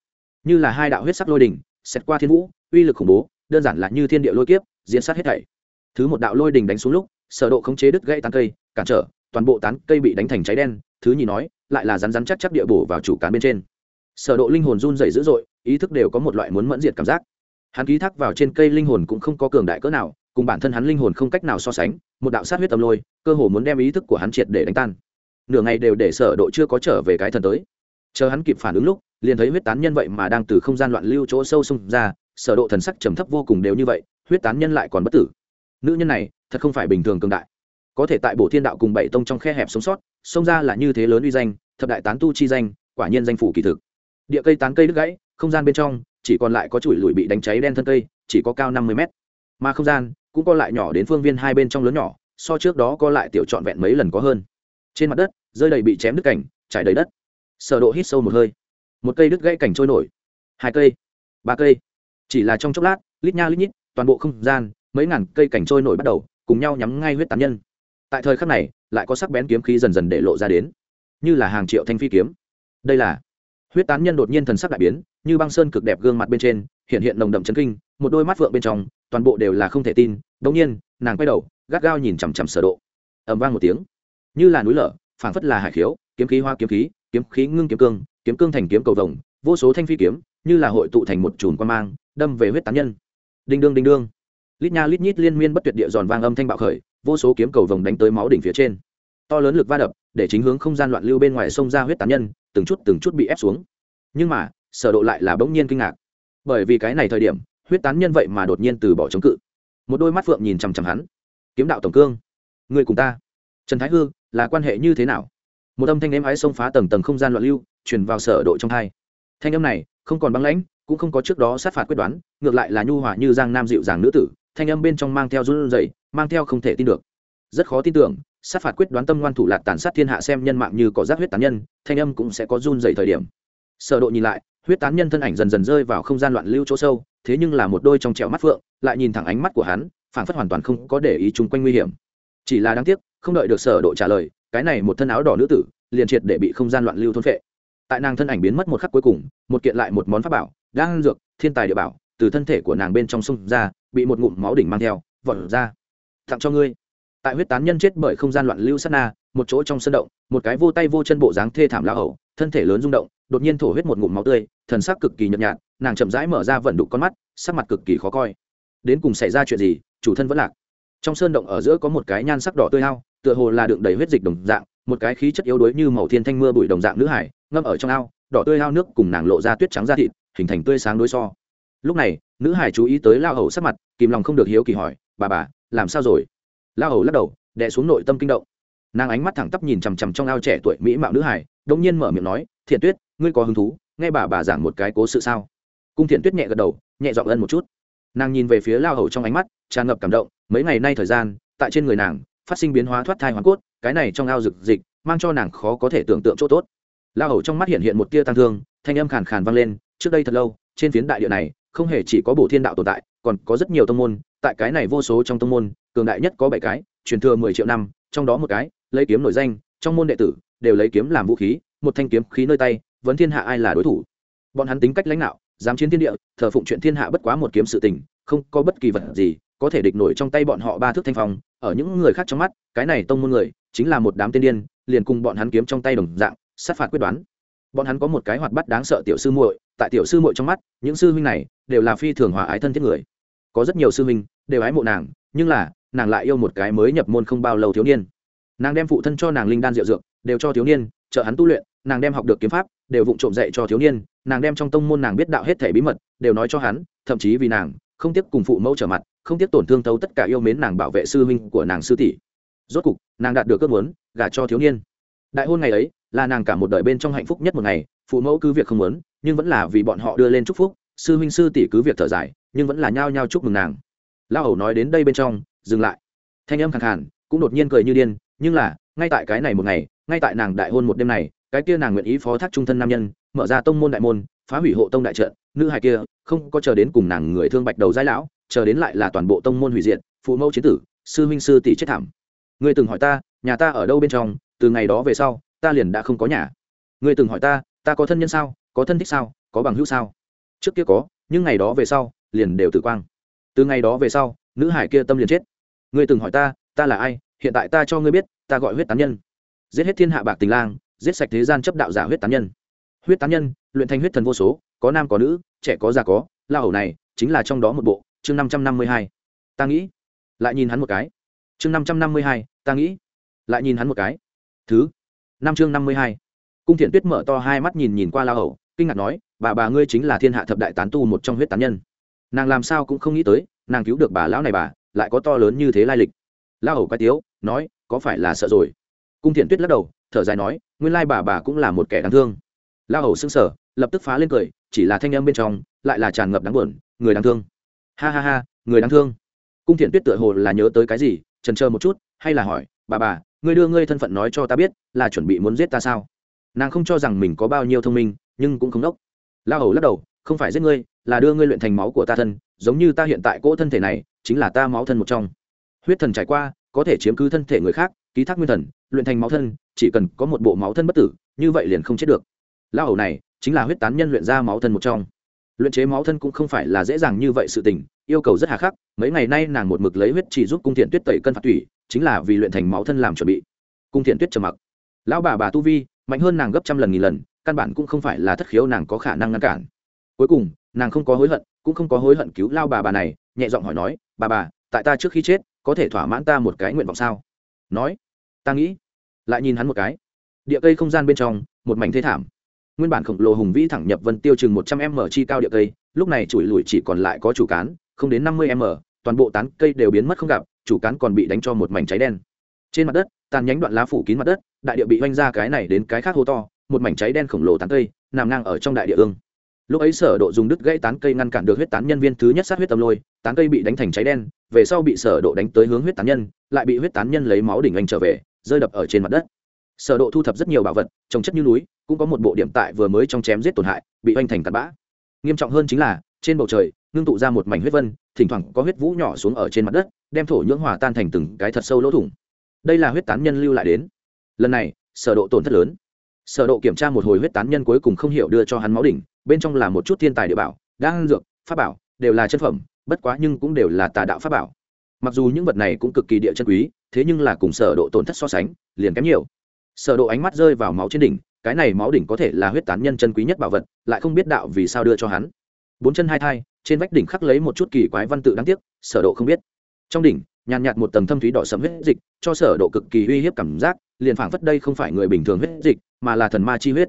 Như là hai đạo huyết sắc lôi đỉnh xét qua thiên vũ, uy lực khủng bố, đơn giản là như thiên địa lôi kiếp, diễn sát hết thảy. Thứ một đạo lôi đỉnh đánh xuống lúc sở độ khống chế đứt gãy tán cây, cản trở, toàn bộ tán cây bị đánh thành cháy đen, thứ nhì nói, lại là rắn rắn chắc chắc địa bổ vào chủ cán bên trên. Sở độ linh hồn run rẩy dữ dội, ý thức đều có một loại muốn mẫn diệt cảm giác. Hắn ký thác vào trên cây linh hồn cũng không có cường đại cỡ nào, cùng bản thân hắn linh hồn không cách nào so sánh, một đạo sát huyết âm lôi, cơ hồ muốn đem ý thức của hắn triệt để đánh tan. Nửa ngày đều để sở độ chưa có trở về cái thần tới. Chờ hắn kịp phản ứng lúc, liền thấy huyết tán nhân vậy mà đang từ không gian loạn lưu chỗ sâu xung ra, sở độ thần sắc trầm thấp vô cùng đều như vậy, huyết tán nhân lại còn bất tử nữ nhân này thật không phải bình thường cường đại. Có thể tại bổ thiên đạo cùng bảy tông trong khe hẹp sống sót xông ra là như thế lớn uy danh, thập đại tán tu chi danh, quả nhiên danh phủ kỳ thực. Địa cây tán cây đứt gãy, không gian bên trong, chỉ còn lại có chuỗi lùi bị đánh cháy đen thân cây, chỉ có cao năm mươi mét. Mà không gian cũng co lại nhỏ đến phương viên hai bên trong lớn nhỏ, so trước đó co lại tiểu trọn vẹn mấy lần có hơn. Trên mặt đất, rơi đầy bị chém đứt cảnh, trải đầy đất. Sở độ hít sâu một hơi. Một cây đứt gãy cảnh trôi nổi. Hai cây, ba cây. Chỉ là trong chốc lát, lít nha lít nhít, toàn bộ không gian mấy ngàn cây cảnh trôi nổi bắt đầu, cùng nhau nhắm ngay huyết tán nhân. Tại thời khắc này, lại có sắc bén kiếm khí dần dần để lộ ra đến. Như là hàng triệu thanh phi kiếm. Đây là huyết tán nhân đột nhiên thần sắc đại biến, như băng sơn cực đẹp gương mặt bên trên, hiện hiện nồng đậm chấn kinh, một đôi mắt vượng bên trong, toàn bộ đều là không thể tin. Đống nhiên, nàng quay đầu, gắt gao nhìn chằm chằm sở độ. Ầm vang một tiếng. Như là núi lở, phảng phất là hải khiếu, kiếm khí hoa kiếm khí kiếm khí ngưng kiếm cương kiếm cương thành kiếm cầu vồng, vô số thanh phi kiếm, như là hội tụ thành một chùm quan mang, đâm về huyết tán nhân. Đinh đương đinh đương lít nha lít nhít liên miên bất tuyệt địa giòn vang âm thanh bạo khởi, vô số kiếm cầu vồng đánh tới máu đỉnh phía trên. To lớn lực va đập, để chính hướng không gian loạn lưu bên ngoài sông ra huyết tán nhân, từng chút từng chút bị ép xuống. Nhưng mà, sở độ lại là bỗng nhiên kinh ngạc. Bởi vì cái này thời điểm, huyết tán nhân vậy mà đột nhiên từ bỏ chống cự. Một đôi mắt phượng nhìn chằm chằm hắn. Kiếm đạo tổng cương, người cùng ta. Trần thái hư, là quan hệ như thế nào? Một âm thanh ném ái xông phá tầng tầng không gian loạn lưu, truyền vào sở độ trong hai. Thanh âm này, không còn băng lãnh, cũng không có trước đó sát phạt quyết đoán, ngược lại là nhu hòa như giang nam dịu dàng nữ tử thanh âm bên trong mang theo run rẩy, mang theo không thể tin được. Rất khó tin tưởng, sát phạt quyết đoán tâm ngoan thủ lạc tàn sát thiên hạ xem nhân mạng như có giác huyết tán nhân, thanh âm cũng sẽ có run rẩy thời điểm. Sở độ nhìn lại, huyết tán nhân thân ảnh dần dần rơi vào không gian loạn lưu chỗ sâu, thế nhưng là một đôi trong trẻo mắt phượng, lại nhìn thẳng ánh mắt của hắn, phảng phất hoàn toàn không có để ý chung quanh nguy hiểm. Chỉ là đáng tiếc, không đợi được sở độ trả lời, cái này một thân áo đỏ nữ tử, liền triệt để bị không gian loạn lưu thôn phệ. Tại nàng thân ảnh biến mất một khắc cuối cùng, một kiện lại một món pháp bảo đang dược, thiên tài địa bảo, từ thân thể của nàng bên trong sông ra bị một ngụm máu đỉnh mang theo, vọt ra. Tặng cho ngươi. Tại huyết tán nhân chết bởi không gian loạn lưu sát na, một chỗ trong sân động, một cái vô tay vô chân bộ dáng thê thảm lao hầu, thân thể lớn rung động, đột nhiên thổ huyết một ngụm máu tươi, thần sắc cực kỳ nhợt nhạt, nàng chậm rãi mở ra vận đục con mắt, sắc mặt cực kỳ khó coi. Đến cùng xảy ra chuyện gì, chủ thân vẫn lạc. Trong sơn động ở giữa có một cái nhan sắc đỏ tươi hao tựa hồ là đựng đầy huyết dịch đồng dạng, một cái khí chất yếu đuối như màu thiên thanh mưa bụi đồng dạng nữ hải, ngâm ở trong ao, đỏ tươi hao nước cùng nàng lộ ra tuyết trắng da thịt, hình thành tươi sáng đối so lúc này, nữ hải chú ý tới lao hầu sắc mặt, kìm lòng không được hiếu kỳ hỏi, bà bà, làm sao rồi? Lao hầu lắc đầu, đè xuống nội tâm kinh động. Nàng ánh mắt thẳng tắp nhìn chằm chằm trong ao trẻ tuổi mỹ mạo nữ hải đông nhiên mở miệng nói, thiện tuyết, ngươi có hứng thú, nghe bà bà giảng một cái cố sự sao? Cung thiện tuyết nhẹ gật đầu, nhẹ dọn ân một chút. Nàng nhìn về phía lao hầu trong ánh mắt, tràn ngập cảm động, mấy ngày nay thời gian, tại trên người nàng, phát sinh biến hóa thoát thai hoàn cốt, cái này trong ao rực dịch mang cho nàng khó có thể tưởng tượng chỗ tốt. La hầu trong mắt hiện hiện một tia tăng thương, thanh âm khàn khàn vang lên, trước đây thật lâu, trên phiến đại địa này không hề chỉ có bổ thiên đạo tồn tại, còn có rất nhiều tông môn, tại cái này vô số trong tông môn, cường đại nhất có bảy cái, truyền thừa mười triệu năm, trong đó một cái, lấy kiếm nổi danh, trong môn đệ tử đều lấy kiếm làm vũ khí, một thanh kiếm khí nơi tay, vấn thiên hạ ai là đối thủ? Bọn hắn tính cách lãnh đạo, dám chiến thiên địa, thờ phụng chuyện thiên hạ bất quá một kiếm sự tình, không có bất kỳ vật gì có thể địch nổi trong tay bọn họ ba thước thanh phong. Ở những người khác trong mắt, cái này tông môn người chính là một đám tiên điên, liền cùng bọn hắn kiếm trong tay đồng dạng, sát phạt quyết đoán. Bọn hắn có một cái hoạt bắt đáng sợ tiểu sư muội tại tiểu sư muội trong mắt, những sư huynh này đều là phi thường hòa ái thân thiết người. Có rất nhiều sư huynh đều ái mộ nàng, nhưng là, nàng lại yêu một cái mới nhập môn không bao lâu thiếu niên. Nàng đem phụ thân cho nàng linh đan rượu dược, đều cho thiếu niên, trợ hắn tu luyện, nàng đem học được kiếm pháp, đều vụng trộm dạy cho thiếu niên, nàng đem trong tông môn nàng biết đạo hết thể bí mật, đều nói cho hắn, thậm chí vì nàng, không tiếc cùng phụ mẫu trở mặt, không tiếc tổn thương thấu tất cả yêu mến nàng bảo vệ sư huynh của nàng sư tỷ. Rốt cục, nàng đạt được ước muốn, gả cho thiếu niên. Đại hôn ngày ấy, là nàng cả một đời bên trong hạnh phúc nhất một ngày, phụ mẫu cứ việc không muốn nhưng vẫn là vì bọn họ đưa lên chúc phúc, sư huynh sư tỷ cứ việc thở dài, nhưng vẫn là nhao nhao chúc mừng nàng. Lao hầu nói đến đây bên trong, dừng lại. Thanh âm khẳng hẳn cũng đột nhiên cười như điên, nhưng là, ngay tại cái này một ngày, ngay tại nàng đại hôn một đêm này, cái kia nàng nguyện ý phó thác trung thân nam nhân, mở ra tông môn đại môn, phá hủy hộ tông đại trận, nữ hài kia, không có chờ đến cùng nàng người thương bạch đầu giai lão, chờ đến lại là toàn bộ tông môn hủy diệt, phụ mẫu chiến tử, sư huynh sư tỷ chết thảm. Người từng hỏi ta, nhà ta ở đâu bên trong, từ ngày đó về sau, ta liền đã không có nhà. Người từng hỏi ta ta có thân nhân sao? Có thân thích sao, có bằng hữu sao? Trước kia có, nhưng ngày đó về sau, liền đều tử quang. Từ ngày đó về sau, nữ hải kia tâm liền chết. Người từng hỏi ta ta là ai, hiện tại ta cho ngươi biết, ta gọi huyết tán nhân. Giết hết thiên hạ bạc tình lang, giết sạch thế gian chấp đạo giả huyết tán nhân. Huyết tán nhân, luyện thành huyết thần vô số, có nam có nữ, trẻ có già có, la hầu này, chính là trong đó một bộ, chương năm trăm năm mươi hai. Ta nghĩ. Lại nhìn hắn một cái. Chương năm trăm năm mươi hai, ta nghĩ. Lại nhìn hắn một cái. Thứ. Năm chương năm mươi hai. Cung thiện tuyết mở to hai mắt nhìn nhìn qua la hầu kinh ngạc nói, bà bà ngươi chính là thiên hạ thập đại tán tu một trong huyết tán nhân. Nàng làm sao cũng không nghĩ tới, nàng cứu được bà lão này bà, lại có to lớn như thế lai lịch. La hầu quay tiếu, nói, có phải là sợ rồi? Cung thiện tuyết lắc đầu, thở dài nói, nguyên lai bà bà cũng là một kẻ đáng thương. La hầu xưng sở lập tức phá lên cười, chỉ là thanh âm bên trong, lại là tràn ngập đáng buồn, người đáng thương. Ha ha ha, người đáng thương. Cung thiện tuyết tựa hồ là nhớ tới cái gì, trần chờ một chút, hay là hỏi, bà bà, ngươi đưa ngươi thân phận nói cho ta biết, là chuẩn bị muốn giết ta sao? Nàng không cho rằng mình có bao nhiêu thông minh nhưng cũng không đốc. La hầu lắc đầu, không phải giết ngươi, là đưa ngươi luyện thành máu của ta thân, giống như ta hiện tại cỗ thân thể này, chính là ta máu thân một trong. Huyết thần trải qua, có thể chiếm cứ thân thể người khác, ký thác nguyên thần, luyện thành máu thân, chỉ cần có một bộ máu thân bất tử, như vậy liền không chết được. La hầu này, chính là huyết tán nhân luyện ra máu thân một trong. Luyện chế máu thân cũng không phải là dễ dàng như vậy sự tình, yêu cầu rất hà khắc, mấy ngày nay nàng một mực lấy huyết chỉ giúp cung thiện tuyết tẩy cân phạt thủy chính là vì luyện thành máu thân làm chuẩn bị. Cung thiện tuyết trầm mặc. Lão bà bà tu vi, mạnh hơn nàng gấp trăm lần nghìn lần căn bản cũng không phải là thất khiếu, nàng có khả năng ngăn cản. Cuối cùng, nàng không có hối hận, cũng không có hối hận cứu lao bà bà này, nhẹ giọng hỏi nói, bà bà, tại ta trước khi chết, có thể thỏa mãn ta một cái nguyện vọng sao? Nói, ta nghĩ. Lại nhìn hắn một cái. Địa cây không gian bên trong, một mảnh thê thảm. Nguyên bản khổng lồ hùng vĩ thẳng nhập vân tiêu chừng một trăm m chi cao địa cây, lúc này chùi lùi chỉ còn lại có chủ cán, không đến năm mươi m, toàn bộ tán cây đều biến mất không gặp, chủ cán còn bị đánh cho một mảnh cháy đen. Trên mặt đất, tàn nhánh đoạn lá phủ kín mặt đất, đại địa bị oanh ra cái này đến cái khác hô to một mảnh cháy đen khổng lồ tán cây, nằm ngang ở trong đại địa ương. Lúc ấy sở độ dùng đứt gãy tán cây ngăn cản được huyết tán nhân viên thứ nhất sát huyết tâm lôi, tán cây bị đánh thành cháy đen, về sau bị sở độ đánh tới hướng huyết tán nhân, lại bị huyết tán nhân lấy máu đỉnh anh trở về, rơi đập ở trên mặt đất. Sở độ thu thập rất nhiều bảo vật, trồng chất như núi, cũng có một bộ điểm tại vừa mới trong chém giết tổn hại, bị anh thành cát bã. Nghiêm trọng hơn chính là, trên bầu trời, ngưng tụ ra một mảnh huyết vân, thỉnh thoảng có huyết vũ nhỏ xuống ở trên mặt đất, đem thổ nhưỡng hòa tan thành từng cái thật sâu lỗ thủng. Đây là huyết tán nhân lưu lại đến. Lần này, sở độ tổn thất lớn sở độ kiểm tra một hồi huyết tán nhân cuối cùng không hiểu đưa cho hắn máu đỉnh, bên trong là một chút thiên tài địa bảo, đan dược, pháp bảo, đều là chân phẩm, bất quá nhưng cũng đều là tà đạo pháp bảo. Mặc dù những vật này cũng cực kỳ địa chân quý, thế nhưng là cùng sở độ tổn thất so sánh, liền kém nhiều. Sở độ ánh mắt rơi vào máu trên đỉnh, cái này máu đỉnh có thể là huyết tán nhân chân quý nhất bảo vật, lại không biết đạo vì sao đưa cho hắn. Bốn chân hai thai, trên vách đỉnh khắc lấy một chút kỳ quái văn tự đáng tiếc, sở độ không biết. Trong đỉnh, nhàn nhạt một tầng thâm thúy đỏ sẫm huyết dịch, cho sở độ cực kỳ uy hiếp cảm giác liền phảng phất đây không phải người bình thường huyết dịch, mà là thần ma chi huyết.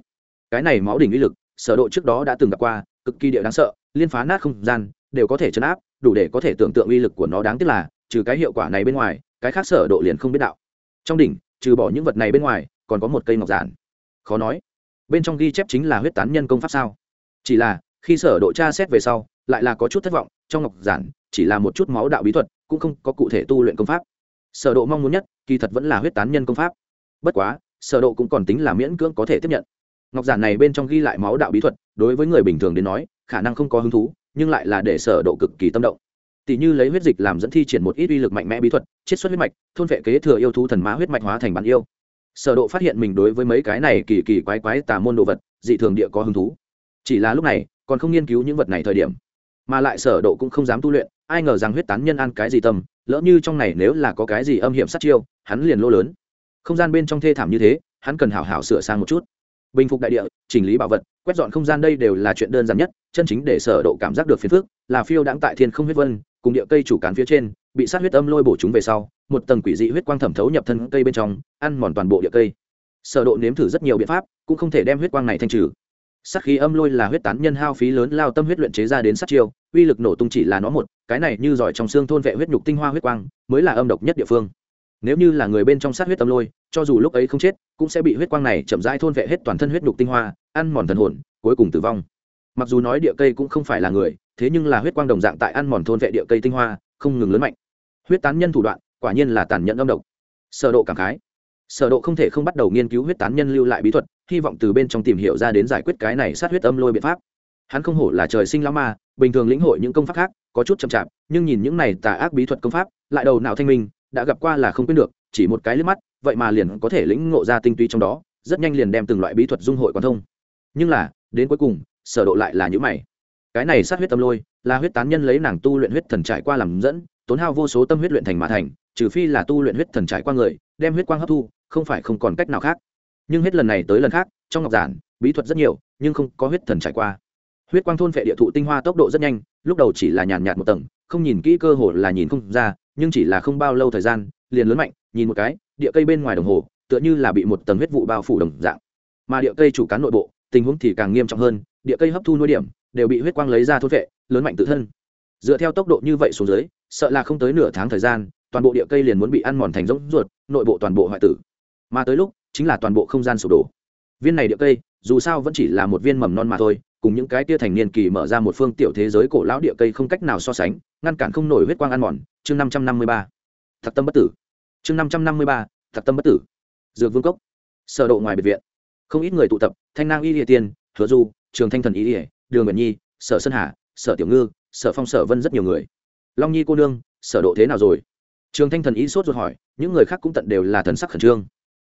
Cái này máu đỉnh uy lực, sở độ trước đó đã từng gặp qua, cực kỳ địa đáng sợ, liên phá nát không gian, đều có thể chấn áp, đủ để có thể tưởng tượng uy lực của nó đáng tiếc là, trừ cái hiệu quả này bên ngoài, cái khác sở độ liền không biết đạo. Trong đỉnh, trừ bỏ những vật này bên ngoài, còn có một cây ngọc giản. Khó nói. Bên trong ghi chép chính là huyết tán nhân công pháp sao? Chỉ là, khi sở độ tra xét về sau, lại là có chút thất vọng, trong ngọc giản, chỉ là một chút máu đạo bí thuật, cũng không có cụ thể tu luyện công pháp. Sở độ mong muốn nhất, kỳ thật vẫn là huyết tán nhân công pháp bất quá, sở độ cũng còn tính là miễn cưỡng có thể tiếp nhận. Ngọc giản này bên trong ghi lại máu đạo bí thuật, đối với người bình thường đến nói, khả năng không có hứng thú, nhưng lại là để sở độ cực kỳ tâm động. Tỷ như lấy huyết dịch làm dẫn thi triển một ít uy lực mạnh mẽ bí thuật, chiết xuất huyết mạch, thôn vệ kế thừa yêu thú thần má huyết mạch hóa thành bản yêu. Sở độ phát hiện mình đối với mấy cái này kỳ kỳ quái quái tà môn đồ vật, dị thường địa có hứng thú. Chỉ là lúc này, còn không nghiên cứu những vật này thời điểm, mà lại sở độ cũng không dám tu luyện, ai ngờ rằng huyết tán nhân ăn cái gì tâm, lỡ như trong này nếu là có cái gì âm hiểm sát chiêu, hắn liền lô lớn không gian bên trong thê thảm như thế, hắn cần hảo hảo sửa sang một chút. Bình phục đại địa, chỉnh lý bảo vật, quét dọn không gian đây đều là chuyện đơn giản nhất, chân chính để sở độ cảm giác được phiền phức, là phiêu đãng tại thiên không huyết vân, cùng địa cây chủ cán phía trên, bị sát huyết âm lôi bổ chúng về sau, một tầng quỷ dị huyết quang thẩm thấu nhập thân cây bên trong, ăn mòn toàn bộ địa cây. Sở độ nếm thử rất nhiều biện pháp, cũng không thể đem huyết quang này thanh trừ. Sát khí âm lôi là huyết tán nhân hao phí lớn lao tâm huyết luyện chế ra đến sát chiêu, uy lực nổ tung chỉ là nó một, cái này như giỏi trong xương thôn vệ huyết nhục tinh hoa huyết quang, mới là âm độc nhất địa phương nếu như là người bên trong sát huyết tâm lôi, cho dù lúc ấy không chết, cũng sẽ bị huyết quang này chậm rãi thôn vệ hết toàn thân huyết đục tinh hoa, ăn mòn thần hồn, cuối cùng tử vong. Mặc dù nói địa cây cũng không phải là người, thế nhưng là huyết quang đồng dạng tại ăn mòn thôn vệ địa cây tinh hoa, không ngừng lớn mạnh. Huyết tán nhân thủ đoạn, quả nhiên là tàn nhẫn âm độc. Sở độ cảm khái. Sở độ không thể không bắt đầu nghiên cứu huyết tán nhân lưu lại bí thuật, hy vọng từ bên trong tìm hiểu ra đến giải quyết cái này sát huyết âm lôi biện pháp. Hắn không hổ là trời sinh lão ma, bình thường lĩnh hội những công pháp khác, có chút chậm chạp, nhưng nhìn những này tà ác bí thuật công pháp, lại đầu não thanh minh đã gặp qua là không quên được, chỉ một cái liếc mắt, vậy mà liền có thể lĩnh ngộ ra tinh túy trong đó, rất nhanh liền đem từng loại bí thuật dung hội quan thông. Nhưng là, đến cuối cùng, sở độ lại là những mày. Cái này sát huyết tâm lôi, là huyết tán nhân lấy nàng tu luyện huyết thần trải qua làm dẫn, tốn hao vô số tâm huyết luyện thành mà thành, trừ phi là tu luyện huyết thần trải qua người, đem huyết quang hấp thu, không phải không còn cách nào khác. Nhưng hết lần này tới lần khác, trong ngọc giản, bí thuật rất nhiều, nhưng không có huyết thần trải qua. Huyết quang thôn phệ địa thụ tinh hoa tốc độ rất nhanh, lúc đầu chỉ là nhàn nhạt một tầng, không nhìn kỹ cơ hồ là nhìn không ra nhưng chỉ là không bao lâu thời gian, liền lớn mạnh, nhìn một cái, địa cây bên ngoài đồng hồ, tựa như là bị một tầng huyết vụ bao phủ đồng dạng. Mà địa cây chủ cán nội bộ, tình huống thì càng nghiêm trọng hơn, địa cây hấp thu nuôi điểm, đều bị huyết quang lấy ra thốt vệ, lớn mạnh tự thân. Dựa theo tốc độ như vậy xuống dưới, sợ là không tới nửa tháng thời gian, toàn bộ địa cây liền muốn bị ăn mòn thành rỗng ruột, nội bộ toàn bộ hoại tử. Mà tới lúc, chính là toàn bộ không gian sụp đổ. Viên này địa cây, dù sao vẫn chỉ là một viên mầm non mà thôi cùng những cái tia thành niên kỳ mở ra một phương tiểu thế giới cổ lão địa cây không cách nào so sánh, ngăn cản không nổi huyết quang ăn mòn. Chương năm trăm năm mươi ba. Thật tâm bất tử. Chương năm trăm năm mươi ba. Thật tâm bất tử. Dược vương cốc. Sở độ ngoài biệt viện. Không ít người tụ tập, thanh nang y địa tiên, hứa du, trường thanh thần y địa đường nguyện nhi, sở sơn hà, sở tiểu ngư, sở phong sở vân rất nhiều người. Long nhi cô nương, sở độ thế nào rồi? Trường thanh thần y sốt ruột hỏi, những người khác cũng tận đều là thần sắc khẩn trương.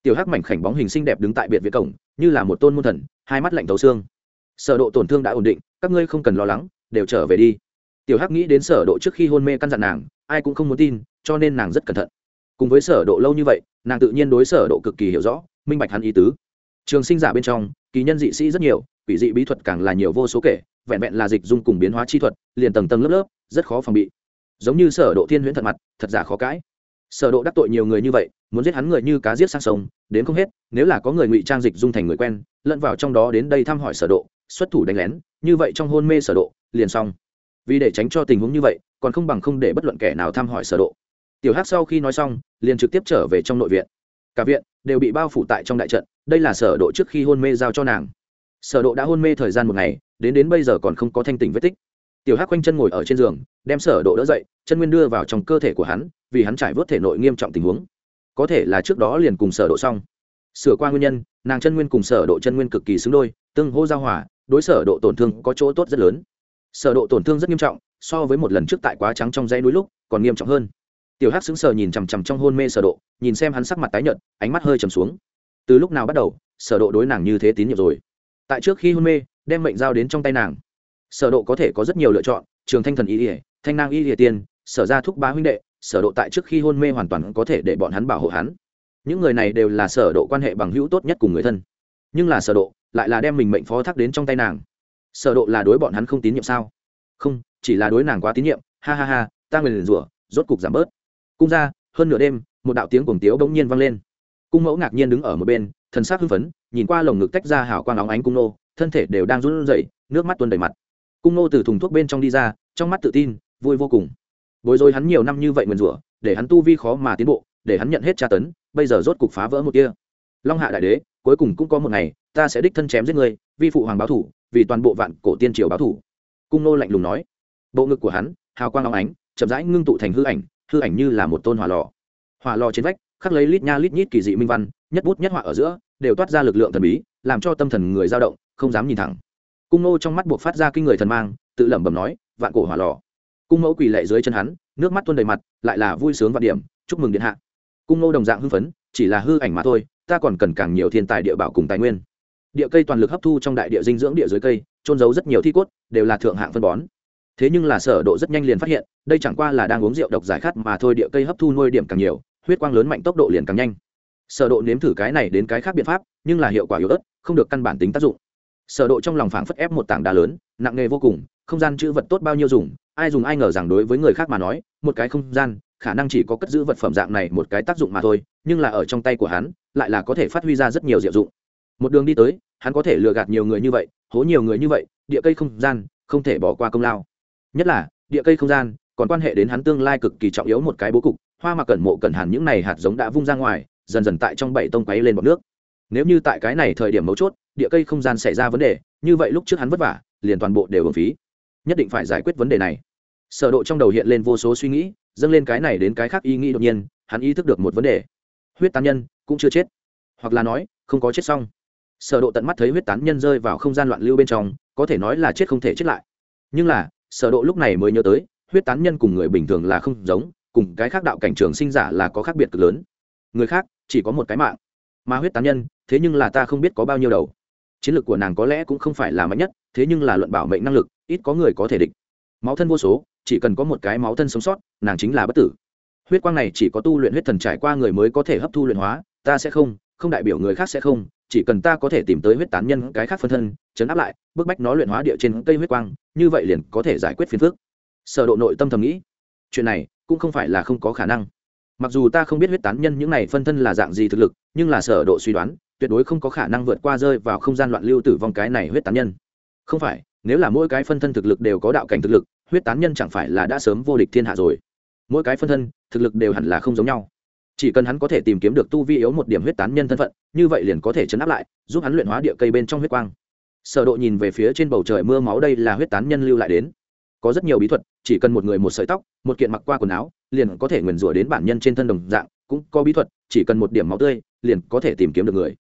Tiểu hắc mảnh khảnh bóng hình xinh đẹp đứng tại biệt viện cổng, như là một tôn môn thần, hai mắt lạnh tấu xương sở độ tổn thương đã ổn định, các ngươi không cần lo lắng, đều trở về đi. Tiểu hắc nghĩ đến sở độ trước khi hôn mê căn dặn nàng, ai cũng không muốn tin, cho nên nàng rất cẩn thận. Cùng với sở độ lâu như vậy, nàng tự nhiên đối sở độ cực kỳ hiểu rõ, minh bạch hắn ý tứ. Trường sinh giả bên trong, kỳ nhân dị sĩ rất nhiều, quỷ dị bí thuật càng là nhiều vô số kể, vẹn vẹn là dịch dung cùng biến hóa chi thuật, liền tầng tầng lớp lớp, rất khó phòng bị. Giống như sở độ thiên huyễn thật mặt, thật giả khó cãi. Sở độ đắc tội nhiều người như vậy, muốn giết hắn người như cá giết sang sông, đến không hết, nếu là có người ngụy trang dịch dung thành người quen, lẫn vào trong đó đến đây thăm hỏi sở độ xuất thủ đánh lén, như vậy trong hôn mê sở độ, liền xong. Vì để tránh cho tình huống như vậy, còn không bằng không để bất luận kẻ nào thăm hỏi sở độ. Tiểu hắc sau khi nói xong, liền trực tiếp trở về trong nội viện. Cả viện đều bị bao phủ tại trong đại trận, đây là sở độ trước khi hôn mê giao cho nàng. Sở độ đã hôn mê thời gian một ngày, đến đến bây giờ còn không có thanh tỉnh vết tích. Tiểu hắc quanh chân ngồi ở trên giường, đem sở độ đỡ dậy, chân nguyên đưa vào trong cơ thể của hắn, vì hắn trải vớt thể nội nghiêm trọng tình huống. Có thể là trước đó liền cùng sở độ xong. Sửa qua nguyên nhân, nàng chân nguyên cùng sở độ chân nguyên cực kỳ xứng đôi, tương hô giao hòa đối sở độ tổn thương có chỗ tốt rất lớn. Sở độ tổn thương rất nghiêm trọng, so với một lần trước tại quá trắng trong dãy núi lúc, còn nghiêm trọng hơn. Tiểu hắc sững sờ nhìn chằm chằm trong hôn mê sở độ, nhìn xem hắn sắc mặt tái nhợt, ánh mắt hơi trầm xuống. Từ lúc nào bắt đầu, sở độ đối nàng như thế tín nhiệm rồi? Tại trước khi hôn mê, đem mệnh giao đến trong tay nàng. Sở độ có thể có rất nhiều lựa chọn, trường thanh thần y ỉa thanh nang y ỉa tiên, sở gia thúc bá huynh đệ, sở độ tại trước khi hôn mê hoàn toàn có thể để bọn hắn bảo hộ hắn. Những người này đều là sở độ quan hệ bằng hữu tốt nhất cùng người thân. Nhưng là sở độ lại là đem mình mệnh phó thác đến trong tay nàng. Sở độ là đối bọn hắn không tín nhiệm sao? Không, chỉ là đối nàng quá tín nhiệm. Ha ha ha, ta người liền rủa, rốt cục giảm bớt. Cung ra, hơn nửa đêm, một đạo tiếng cuồng tiếu bỗng nhiên vang lên. Cung mẫu ngạc nhiên đứng ở một bên, thần sắc hưng phấn, nhìn qua lồng ngực tách ra hào quang óng ánh cung nô, thân thể đều đang run rẩy, nước mắt tuôn đầy mặt. Cung nô từ thùng thuốc bên trong đi ra, trong mắt tự tin, vui vô cùng. Bối rối hắn nhiều năm như vậy nguyền rủa, để hắn tu vi khó mà tiến bộ, để hắn nhận hết tra tấn, bây giờ rốt cục phá vỡ một kia long hạ đại đế cuối cùng cũng có một ngày, ta sẽ đích thân chém giết người vi phụ hoàng báo thủ, vì toàn bộ vạn cổ tiên triều báo thủ. Cung nô lạnh lùng nói. Bộ ngực của hắn, hào quang long ánh, chậm rãi ngưng tụ thành hư ảnh hư ảnh như là một tôn hỏa lò. Hỏa lò trên vách, khắc lấy lít nha lít nhít kỳ dị minh văn, nhất bút nhất họa ở giữa, đều toát ra lực lượng thần bí, làm cho tâm thần người dao động, không dám nhìn thẳng. Cung nô trong mắt buộc phát ra kinh người thần mang, tự lẩm bẩm nói, vạn cổ hỏa lò. Cung mẫu quỳ lệ dưới chân hắn, nước mắt tuôn đầy mặt, lại là vui sướng và điểm, chúc mừng điện hạ. Cung nô đồng dạng hưng phấn, chỉ là hư ảnh mà thôi ta còn cần càng nhiều thiên tài địa bảo cùng tài nguyên. Địa cây toàn lực hấp thu trong đại địa dinh dưỡng địa dưới cây trôn giấu rất nhiều thi cốt, đều là thượng hạng phân bón. Thế nhưng là sở độ rất nhanh liền phát hiện, đây chẳng qua là đang uống rượu độc giải khát mà thôi, địa cây hấp thu nuôi điểm càng nhiều, huyết quang lớn mạnh tốc độ liền càng nhanh. Sở độ nếm thử cái này đến cái khác biện pháp, nhưng là hiệu quả yếu ớt, không được căn bản tính tác dụng. Sở độ trong lòng phảng phất ép một tảng đá lớn, nặng nề vô cùng, không gian chữ vật tốt bao nhiêu dùng, ai dùng ai ngờ rằng đối với người khác mà nói, một cái không gian khả năng chỉ có cất giữ vật phẩm dạng này một cái tác dụng mà thôi, nhưng là ở trong tay của hắn, lại là có thể phát huy ra rất nhiều diệu dụng. Một đường đi tới, hắn có thể lừa gạt nhiều người như vậy, hố nhiều người như vậy, địa cây không gian, không thể bỏ qua công lao. Nhất là, địa cây không gian, còn quan hệ đến hắn tương lai cực kỳ trọng yếu một cái bố cục, hoa mặc cẩn mộ cẩn hẳn những này hạt giống đã vung ra ngoài, dần dần tại trong bảy tông quấy lên bọt nước. Nếu như tại cái này thời điểm mấu chốt, địa cây không gian xảy ra vấn đề, như vậy lúc trước hắn vất vả, liền toàn bộ đều hưởng phí. Nhất định phải giải quyết vấn đề này sở độ trong đầu hiện lên vô số suy nghĩ, dâng lên cái này đến cái khác ý nghĩ đột nhiên, hắn ý thức được một vấn đề. Huyết tán nhân, cũng chưa chết. Hoặc là nói, không có chết xong. Sở độ tận mắt thấy huyết tán nhân rơi vào không gian loạn lưu bên trong, có thể nói là chết không thể chết lại. Nhưng là, sở độ lúc này mới nhớ tới, huyết tán nhân cùng người bình thường là không giống, cùng cái khác đạo cảnh trường sinh giả là có khác biệt cực lớn. Người khác, chỉ có một cái mạng. Mà huyết tán nhân, thế nhưng là ta không biết có bao nhiêu đầu. Chiến lược của nàng có lẽ cũng không phải là mạnh nhất, thế nhưng là luận bảo mệnh năng lực, ít có người có thể địch. Máu thân vô số chỉ cần có một cái máu thân sống sót, nàng chính là bất tử. Huyết quang này chỉ có tu luyện huyết thần trải qua người mới có thể hấp thu luyện hóa, ta sẽ không không đại biểu người khác sẽ không, chỉ cần ta có thể tìm tới huyết tán nhân cái khác phân thân, chấn áp lại, bức bách nó luyện hóa địa trên cây huyết quang, như vậy liền có thể giải quyết phiền phức. Sở độ nội tâm thầm nghĩ, chuyện này cũng không phải là không có khả năng. Mặc dù ta không biết huyết tán nhân những này phân thân là dạng gì thực lực, nhưng là sở độ suy đoán, tuyệt đối không có khả năng vượt qua rơi vào không gian loạn lưu tử vong cái này huyết tán nhân. Không phải, nếu là mỗi cái phân thân thực lực đều có đạo cảnh thực lực huyết tán nhân chẳng phải là đã sớm vô địch thiên hạ rồi. Mỗi cái phân thân, thực lực đều hẳn là không giống nhau. Chỉ cần hắn có thể tìm kiếm được tu vi yếu một điểm huyết tán nhân thân phận, như vậy liền có thể chấn áp lại, giúp hắn luyện hóa địa cây bên trong huyết quang. Sở độ nhìn về phía trên bầu trời mưa máu đây là huyết tán nhân lưu lại đến. Có rất nhiều bí thuật, chỉ cần một người một sợi tóc, một kiện mặc qua quần áo, liền có thể nguyền rủa đến bản nhân trên thân đồng dạng, cũng có bí thuật, chỉ cần một điểm máu tươi, liền có thể tìm kiếm được người.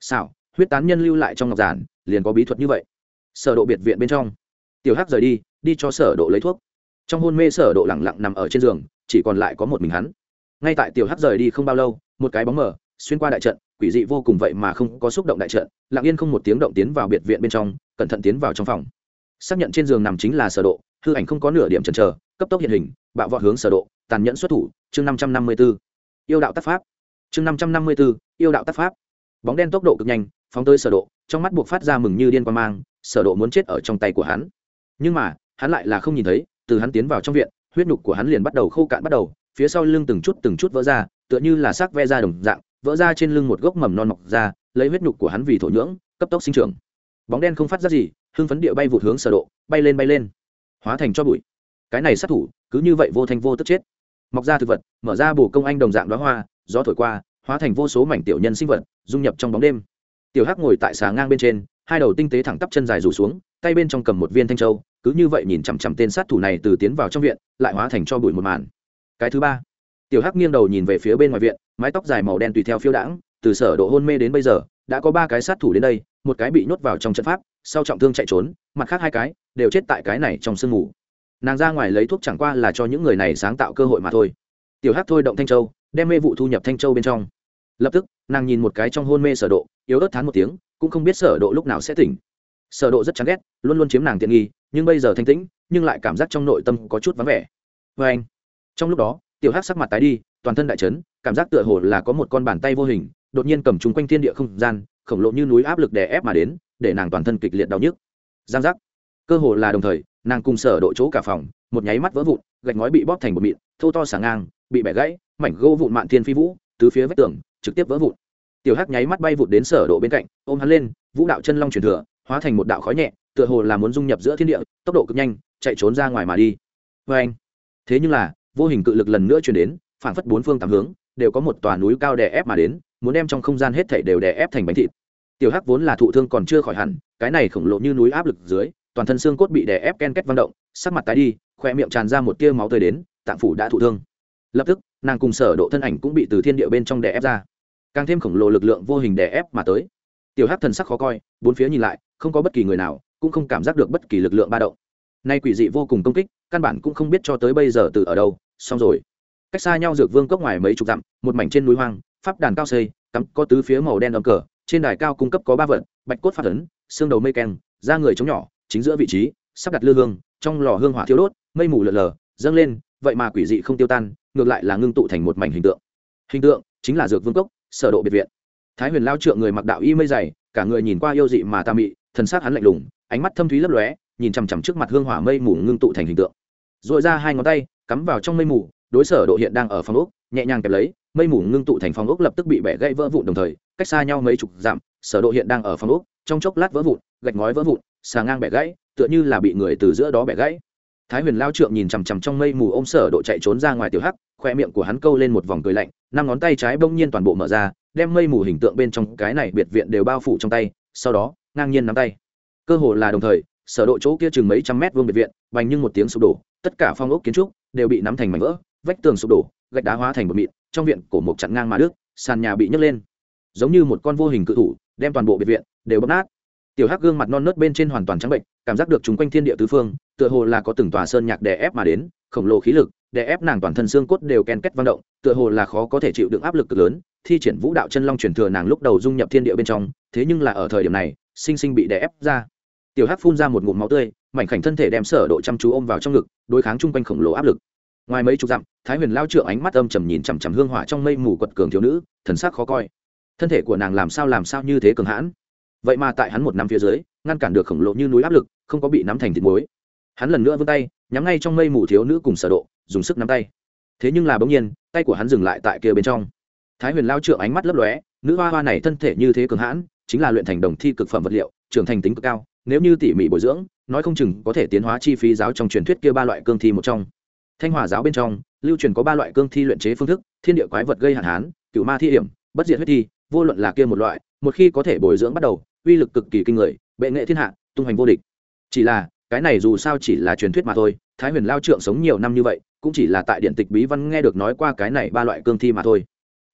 Sao huyết tán nhân lưu lại trong ngọc giản, liền có bí thuật như vậy. Sở độ biệt viện bên trong tiểu hắc rời đi đi cho sở độ lấy thuốc. Trong hôn mê sở độ lẳng lặng nằm ở trên giường, chỉ còn lại có một mình hắn. Ngay tại tiểu hắc rời đi không bao lâu, một cái bóng mờ, xuyên qua đại trận, quỷ dị vô cùng vậy mà không có xúc động đại trận, lặng yên không một tiếng động tiến vào biệt viện bên trong, cẩn thận tiến vào trong phòng. Xác nhận trên giường nằm chính là sở độ, hư ảnh không có nửa điểm chần chờ, cấp tốc hiện hình, bạo vọt hướng sở độ, tàn nhẫn xuất thủ, chương 554 yêu đạo tác pháp. Chương 554 yêu đạo tác pháp. Bóng đen tốc độ cực nhanh, phóng tới sở độ, trong mắt buộc phát ra mừng như điên quan mang, sở độ muốn chết ở trong tay của hắn nhưng mà, hắn lại là không nhìn thấy, từ hắn tiến vào trong viện, huyết nhục của hắn liền bắt đầu khô cạn bắt đầu, phía sau lưng từng chút từng chút vỡ ra, tựa như là xác ve ra đồng dạng, vỡ ra trên lưng một gốc mầm non mọc ra, lấy huyết nhục của hắn vì thổ nhưỡng, cấp tốc sinh trưởng. Bóng đen không phát ra gì, hưng phấn địa bay vụt hướng sở độ, bay lên bay lên. Hóa thành cho bụi. Cái này sát thủ, cứ như vậy vô thanh vô tức chết. Mọc ra thực vật, mở ra bổ công anh đồng dạng đóa hoa, gió thổi qua, hóa thành vô số mảnh tiểu nhân sinh vật, dung nhập trong bóng đêm. Tiểu hắc ngồi tại xà ngang bên trên, hai đầu tinh tế thẳng tắp chân dài rủ xuống, tay bên trong cầm một viên thanh châu cứ như vậy nhìn chằm chằm tên sát thủ này từ tiến vào trong viện, lại hóa thành cho bụi một màn. Cái thứ ba, tiểu hắc nghiêng đầu nhìn về phía bên ngoài viện, mái tóc dài màu đen tùy theo phiêu đãng, từ sở độ hôn mê đến bây giờ, đã có ba cái sát thủ đến đây, một cái bị nhốt vào trong trận pháp, sau trọng thương chạy trốn, mặt khác hai cái đều chết tại cái này trong sương ngủ nàng ra ngoài lấy thuốc chẳng qua là cho những người này sáng tạo cơ hội mà thôi. Tiểu hắc thôi động thanh châu, đem mê vụ thu nhập thanh châu bên trong. Lập tức, nàng nhìn một cái trong hôn mê sở độ, yếu ớt thán một tiếng, cũng không biết sở độ lúc nào sẽ tỉnh. Sở độ rất chán ghét, luôn luôn chiếm nàng tiện nghi nhưng bây giờ thanh tĩnh, nhưng lại cảm giác trong nội tâm có chút vắng vẻ. Với anh, trong lúc đó, tiểu hắc sắc mặt tái đi, toàn thân đại chấn, cảm giác tựa hồ là có một con bàn tay vô hình, đột nhiên cầm chúng quanh thiên địa không gian, khổng lồ như núi áp lực đè ép mà đến, để nàng toàn thân kịch liệt đau nhức. Giang giác. Cơ hồ là đồng thời, nàng cùng sở độ chỗ cả phòng, một nháy mắt vỡ vụn, gạch ngói bị bóp thành một mịn, thô to sáng ngang, bị bẻ gãy, mảnh gỗ vụn mạn thiên phi vũ, tứ phía vách tường, trực tiếp vỡ vụn. Tiểu hắc nháy mắt bay vụt đến sở độ bên cạnh, ôm hắn lên, vũ đạo chân long truyền thừa, hóa thành một đạo khói nhẹ tựa hồ là muốn dung nhập giữa thiên địa, tốc độ cực nhanh, chạy trốn ra ngoài mà đi. Vê anh, thế nhưng là, vô hình cự lực lần nữa truyền đến, phảng phất bốn phương tám hướng, đều có một tòa núi cao đè ép mà đến, muốn đem trong không gian hết thảy đều đè ép thành bánh thịt. Tiểu hắc vốn là thụ thương còn chưa khỏi hẳn, cái này khổng lồ như núi áp lực dưới, toàn thân xương cốt bị đè ép ken két văng động, sắc mặt tái đi khoe miệng tràn ra một tia máu tươi đến, tạng phủ đã thụ thương. Lập tức, nàng cùng sở độ thân ảnh cũng bị từ thiên địa bên trong đè ép ra. Càng thêm khổng lồ lực lượng vô hình đè ép mà tới. Tiểu hắc thần sắc khó coi, bốn phía nhìn lại, không có bất kỳ người nào cũng không cảm giác được bất kỳ lực lượng ba động. Nay quỷ dị vô cùng công kích, căn bản cũng không biết cho tới bây giờ từ ở đâu. Xong rồi. Cách xa nhau dược vương cốc ngoài mấy chục dặm, một mảnh trên núi hoang, pháp đàn cao xây, cắm có tứ phía màu đen ấm cờ, trên đài cao cung cấp có ba vật, bạch cốt phát ấn, xương đầu mây keng, da người chống nhỏ, chính giữa vị trí, sắp đặt lư hương, trong lò hương hỏa thiêu đốt, mây mù lờ lờ dâng lên, vậy mà quỷ dị không tiêu tan, ngược lại là ngưng tụ thành một mảnh hình tượng. Hình tượng chính là dược vương cốc, sở độ biệt viện. Thái huyền lao trượng người mặc đạo y mây dày, cả người nhìn qua yêu dị mà tà mị thần sắc hắn lạnh lùng, ánh mắt thâm thúy lấp lóe, nhìn chằm chằm trước mặt hương hỏa mây mù ngưng tụ thành hình tượng. Dội ra hai ngón tay, cắm vào trong mây mù, đối sở độ hiện đang ở phòng ốc, nhẹ nhàng kẹp lấy, mây mù ngưng tụ thành phòng ốc lập tức bị bẻ gãy vỡ vụn đồng thời, cách xa nhau mấy chục dặm, sở độ hiện đang ở phòng ốc, trong chốc lát vỡ vụn, gạch ngói vỡ vụn, xà ngang bẻ gãy, tựa như là bị người từ giữa đó bẻ gãy. Thái huyền lao trượng nhìn chằm chằm trong mây mù ôm sở độ chạy trốn ra ngoài tiểu hắc, khoe miệng của hắn câu lên một vòng cười lạnh, năm ngón tay trái bỗng nhiên toàn bộ mở ra, đem mây mù hình tượng bên trong cái này biệt viện đều bao phủ trong tay, sau đó ngang nhiên nắm tay. Cơ hồ là đồng thời, sở độ chỗ kia chừng mấy trăm mét vuông biệt viện, bành nhưng một tiếng sụp đổ, tất cả phong ốc kiến trúc đều bị nắm thành mảnh vỡ, vách tường sụp đổ, gạch đá hóa thành một mịn, trong viện cổ một chặn ngang mà đứt, sàn nhà bị nhấc lên. Giống như một con vô hình cự thủ, đem toàn bộ biệt viện đều bóp nát. Tiểu hắc gương mặt non nớt bên trên hoàn toàn trắng bệnh, cảm giác được chúng quanh thiên địa tứ phương, tựa hồ là có từng tòa sơn nhạc đè ép mà đến, khổng lồ khí lực đè ép nàng toàn thân xương cốt đều ken kết vang động, tựa hồ là khó có thể chịu đựng áp lực cực lớn, thi triển vũ đạo chân long truyền thừa nàng lúc đầu dung nhập thiên địa bên trong, thế nhưng là ở thời điểm này sinh sinh bị đè ép ra. Tiểu hắc phun ra một ngụm máu tươi, mảnh khảnh thân thể đem sở độ chăm chú ôm vào trong ngực, đối kháng chung quanh khổng lồ áp lực. Ngoài mấy chục dặm, thái huyền lao trượng ánh mắt âm trầm nhìn chằm chằm hương hỏa trong mây mù quật cường thiếu nữ, thần sắc khó coi. Thân thể của nàng làm sao làm sao như thế cường hãn. Vậy mà tại hắn một năm phía dưới, ngăn cản được khổng lồ như núi áp lực, không có bị nắm thành thịt muối. Hắn lần nữa vươn tay, nhắm ngay trong mây mù thiếu nữ cùng sở độ, dùng sức nắm tay. Thế nhưng là bỗng nhiên, tay của hắn dừng lại tại kia bên trong. Thái huyền lao trượng ánh mắt lấp lóe, nữ hoa hoa này thân thể như thế cường hãn chính là luyện thành đồng thi cực phẩm vật liệu, trưởng thành tính cực cao, nếu như tỉ mỉ bồi dưỡng, nói không chừng có thể tiến hóa chi phí giáo trong truyền thuyết kia ba loại cương thi một trong. Thanh hòa giáo bên trong, lưu truyền có ba loại cương thi luyện chế phương thức, thiên địa quái vật gây hạn hán, cựu ma thi hiểm, bất diệt huyết thi, vô luận là kia một loại, một khi có thể bồi dưỡng bắt đầu, uy lực cực kỳ kinh người, bệ nghệ thiên hạ, tung hoành vô địch. Chỉ là, cái này dù sao chỉ là truyền thuyết mà thôi, thái huyền lao trượng sống nhiều năm như vậy, cũng chỉ là tại điện tịch bí văn nghe được nói qua cái này ba loại cương thi mà thôi.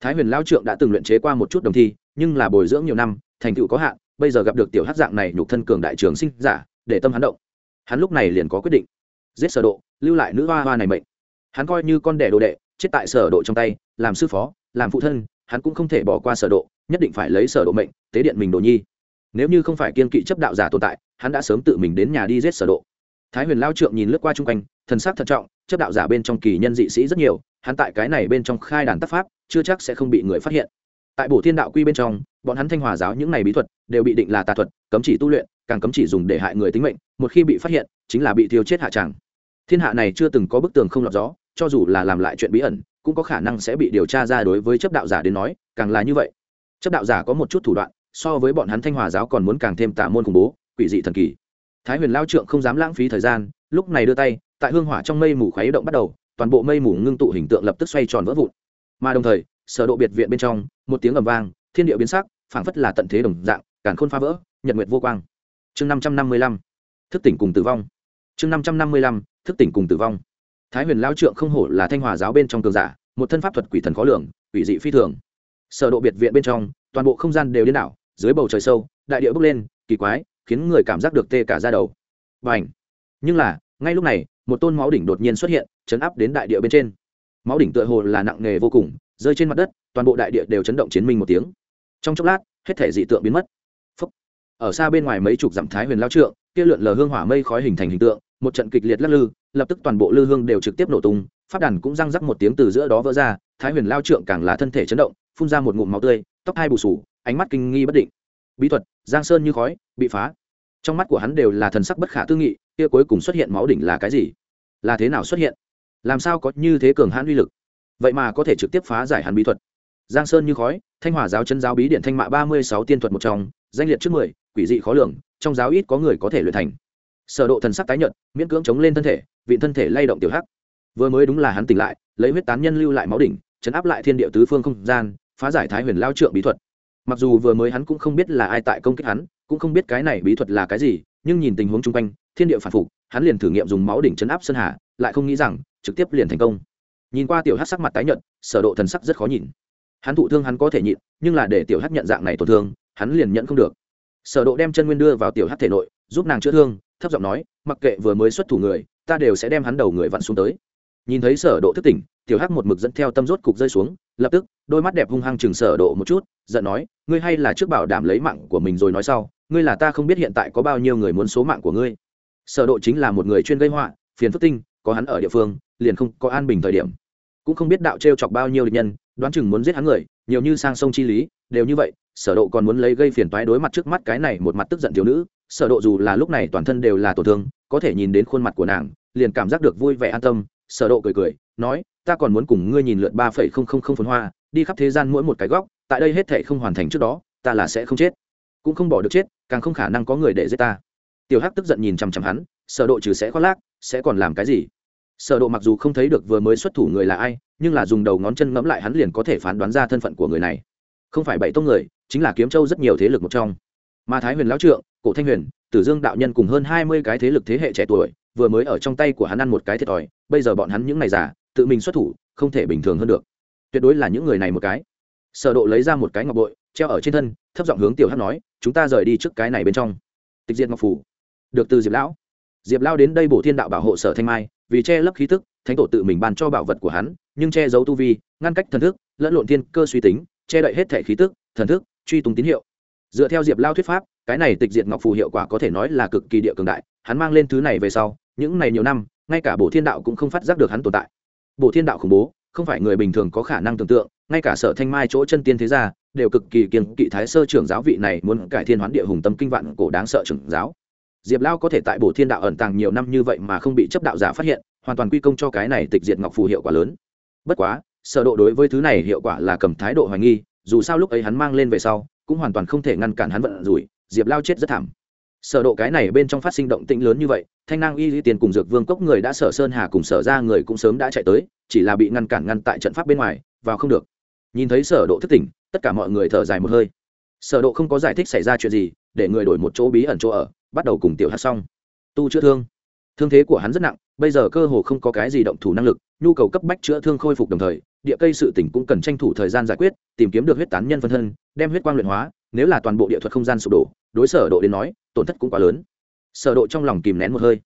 Thái huyền lao trượng đã từng luyện chế qua một chút đồng thi, nhưng là bồi dưỡng nhiều năm thành tựu có hạn, bây giờ gặp được tiểu hát dạng này nhục thân cường đại trường sinh giả, để tâm hắn động. Hắn lúc này liền có quyết định. Giết sở độ, lưu lại nữ hoa hoa này mệnh. Hắn coi như con đẻ đồ đệ, chết tại sở độ trong tay, làm sư phó, làm phụ thân, hắn cũng không thể bỏ qua sở độ, nhất định phải lấy sở độ mệnh, tế điện mình đồ nhi. Nếu như không phải kiên kỵ chấp đạo giả tồn tại, hắn đã sớm tự mình đến nhà đi giết sở độ. Thái huyền lao trượng nhìn lướt qua trung quanh, thần sắc thận trọng, chấp đạo giả bên trong kỳ nhân dị sĩ rất nhiều, hắn tại cái này bên trong khai đàn tác pháp, chưa chắc sẽ không bị người phát hiện tại bổ thiên đạo quy bên trong, bọn hắn thanh hòa giáo những này bí thuật đều bị định là tà thuật, cấm chỉ tu luyện, càng cấm chỉ dùng để hại người tính mệnh, một khi bị phát hiện, chính là bị thiêu chết hạ tràng. Thiên hạ này chưa từng có bức tường không lọt gió, cho dù là làm lại chuyện bí ẩn, cũng có khả năng sẽ bị điều tra ra đối với chấp đạo giả đến nói, càng là như vậy. Chấp đạo giả có một chút thủ đoạn, so với bọn hắn thanh hòa giáo còn muốn càng thêm tà môn khủng bố, quỷ dị thần kỳ. Thái huyền lao trượng không dám lãng phí thời gian, lúc này đưa tay, tại hương hỏa trong mây mù khuấy động bắt đầu, toàn bộ mây mù ngưng tụ hình tượng lập tức xoay tròn vỡ vụn. Mà đồng thời sở độ biệt viện bên trong, một tiếng ầm vang, thiên địa biến sắc, phảng phất là tận thế đồng dạng, càn khôn phá vỡ, nhật nguyệt vô quang. Chương năm trăm năm mươi lăm, thức tỉnh cùng tử vong. Chương năm trăm năm mươi lăm, thức tỉnh cùng tử vong. Thái huyền lão trượng không hổ là thanh hòa giáo bên trong cường giả, một thân pháp thuật quỷ thần khó lường, quỷ dị phi thường. Sở độ biệt viện bên trong, toàn bộ không gian đều điên đảo, dưới bầu trời sâu, đại địa bốc lên, kỳ quái, khiến người cảm giác được tê cả da đầu. Bành! Nhưng là, ngay lúc này, một tôn máu đỉnh đột nhiên xuất hiện, chấn áp đến đại địa bên trên. Máu đỉnh tựa hồ là nặng nề vô cùng rơi trên mặt đất, toàn bộ đại địa đều chấn động chiến minh một tiếng. Trong chốc lát, hết thể dị tượng biến mất. Phúc. ở xa bên ngoài mấy chục dặm thái huyền lao trượng, kia lượn lờ hương hỏa mây khói hình thành hình tượng, một trận kịch liệt lắc lư, lập tức toàn bộ lư hương đều trực tiếp nổ tung, pháp đàn cũng răng rắc một tiếng từ giữa đó vỡ ra, thái huyền lao trượng càng là thân thể chấn động, phun ra một ngụm máu tươi, tóc hai bù sù, ánh mắt kinh nghi bất định. Bí thuật, giang sơn như khói, bị phá. Trong mắt của hắn đều là thần sắc bất khả tư nghị, kia cuối cùng xuất hiện máu đỉnh là cái gì? Là thế nào xuất hiện? Làm sao có như thế cường hãn uy lực? Vậy mà có thể trực tiếp phá giải hắn bí thuật. Giang sơn như khói, thanh hòa giáo chân giáo bí điện thanh mạ ba mươi sáu tiên thuật một trong, danh liệt trước mười, quỷ dị khó lường, trong giáo ít có người có thể luyện thành. Sở độ thần sắc tái nhợt, miễn cưỡng chống lên thân thể, vị thân thể lay động tiểu hắc. Vừa mới đúng là hắn tỉnh lại, lấy huyết tán nhân lưu lại máu đỉnh, chấn áp lại thiên địa tứ phương không gian, phá giải thái huyền lao trượng bí thuật. Mặc dù vừa mới hắn cũng không biết là ai tại công kích hắn, cũng không biết cái này bí thuật là cái gì, nhưng nhìn tình huống chung quanh, thiên địa phản phục, hắn liền thử nghiệm dùng máu đỉnh chấn áp sơn hà, lại không nghĩ rằng trực tiếp liền thành công nhìn qua tiểu hát sắc mặt tái nhợt, sở độ thần sắc rất khó nhìn. Hắn thụ thương hắn có thể nhịn, nhưng là để tiểu hát nhận dạng này tổn thương, hắn liền nhận không được. Sở độ đem chân nguyên đưa vào tiểu hát thể nội, giúp nàng chữa thương, thấp giọng nói, mặc kệ vừa mới xuất thủ người, ta đều sẽ đem hắn đầu người vặn xuống tới. Nhìn thấy sở độ thức tỉnh, tiểu hắc một mực dẫn theo tâm rốt cục rơi xuống, lập tức, đôi mắt đẹp hung hăng chừng sở độ một chút, giận nói, ngươi hay là trước bảo đảm lấy mạng của mình rồi nói sau, ngươi là ta không biết hiện tại có bao nhiêu người muốn số mạng của ngươi. Sở độ chính là một người chuyên gây họa phiền phức tinh, có hắn ở địa phương, liền không có an bình thời điểm. Cũng không biết đạo treo chọc bao nhiêu địch nhân, đoán chừng muốn giết hắn người, nhiều như sang sông chi lý, đều như vậy, sở độ còn muốn lấy gây phiền toái đối mặt trước mắt cái này một mặt tức giận thiếu nữ, sở độ dù là lúc này toàn thân đều là tổn thương, có thể nhìn đến khuôn mặt của nàng, liền cảm giác được vui vẻ an tâm, sở độ cười cười, nói, ta còn muốn cùng ngươi nhìn lượt ba phẩy không không không phồn hoa, đi khắp thế gian mỗi một cái góc, tại đây hết thảy không hoàn thành trước đó, ta là sẽ không chết, cũng không bỏ được chết, càng không khả năng có người để giết ta. Tiểu hắc tức giận nhìn chằm chằm hắn, sở độ trừ sẽ khoác lác sẽ còn làm cái gì? Sở độ mặc dù không thấy được vừa mới xuất thủ người là ai, nhưng là dùng đầu ngón chân ngẫm lại hắn liền có thể phán đoán ra thân phận của người này. Không phải bảy tông người, chính là kiếm châu rất nhiều thế lực một trong. Mà thái huyền lão trượng, cổ thanh huyền, tử dương đạo nhân cùng hơn hai mươi cái thế lực thế hệ trẻ tuổi, vừa mới ở trong tay của hắn ăn một cái thiệt thòi, bây giờ bọn hắn những này giả tự mình xuất thủ, không thể bình thường hơn được. Tuyệt đối là những người này một cái. Sở độ lấy ra một cái ngọc bội, treo ở trên thân, thấp giọng hướng tiểu hắc nói, chúng ta rời đi trước cái này bên trong. Tịch diệt ngọc phủ. Được từ diệp lão diệp lão đến đây bổ thiên đạo bảo hộ sở thanh mai, vì che lấp khí tức, thánh tổ tự mình ban cho bảo vật của hắn, nhưng che giấu tu vi, ngăn cách thần thức, lẫn lộn thiên cơ suy tính, che đậy hết thể khí tức, thần thức, truy tung tín hiệu. Dựa theo diệp lao thuyết pháp, cái này tịch diệt ngọc phù hiệu quả có thể nói là cực kỳ địa cường đại, hắn mang lên thứ này về sau, những này nhiều năm, ngay cả bộ thiên đạo cũng không phát giác được hắn tồn tại. Bộ thiên đạo khủng bố, không phải người bình thường có khả năng tưởng tượng, ngay cả sở thanh mai chỗ chân tiên thế gia, đều cực kỳ kiên kỵ thái sơ trưởng giáo vị này muốn cải thiên hoán địa hùng tâm kinh vạn cổ đáng sợ trưởng giáo diệp lao có thể tại bổ thiên đạo ẩn tàng nhiều năm như vậy mà không bị chấp đạo giả phát hiện, hoàn toàn quy công cho cái này tịch diệt ngọc phù hiệu quả lớn. Bất quá, sở độ đối với thứ này hiệu quả là cầm thái độ hoài nghi, dù sao lúc ấy hắn mang lên về sau, cũng hoàn toàn không thể ngăn cản hắn vận rủi, diệp lao chết rất thảm. Sở độ cái này bên trong phát sinh động tĩnh lớn như vậy, thanh năng y lý tiền cùng dược vương cốc người đã sở sơn hà cùng sở ra người cũng sớm đã chạy tới, chỉ là bị ngăn cản ngăn tại trận pháp bên ngoài, vào không được. Nhìn thấy sở độ thức tỉnh, tất cả mọi người thở dài một hơi. Sở độ không có giải thích xảy ra chuyện gì, để người đổi một chỗ bí ẩn chỗ ở bắt đầu cùng tiểu hát xong. Tu chữa thương. Thương thế của hắn rất nặng, bây giờ cơ hồ không có cái gì động thủ năng lực, nhu cầu cấp bách chữa thương khôi phục đồng thời, địa cây sự tỉnh cũng cần tranh thủ thời gian giải quyết, tìm kiếm được huyết tán nhân phân thân, đem huyết quang luyện hóa, nếu là toàn bộ địa thuật không gian sụp đổ, đối sở độ đến nói, tổn thất cũng quá lớn. Sở độ trong lòng kìm nén một hơi.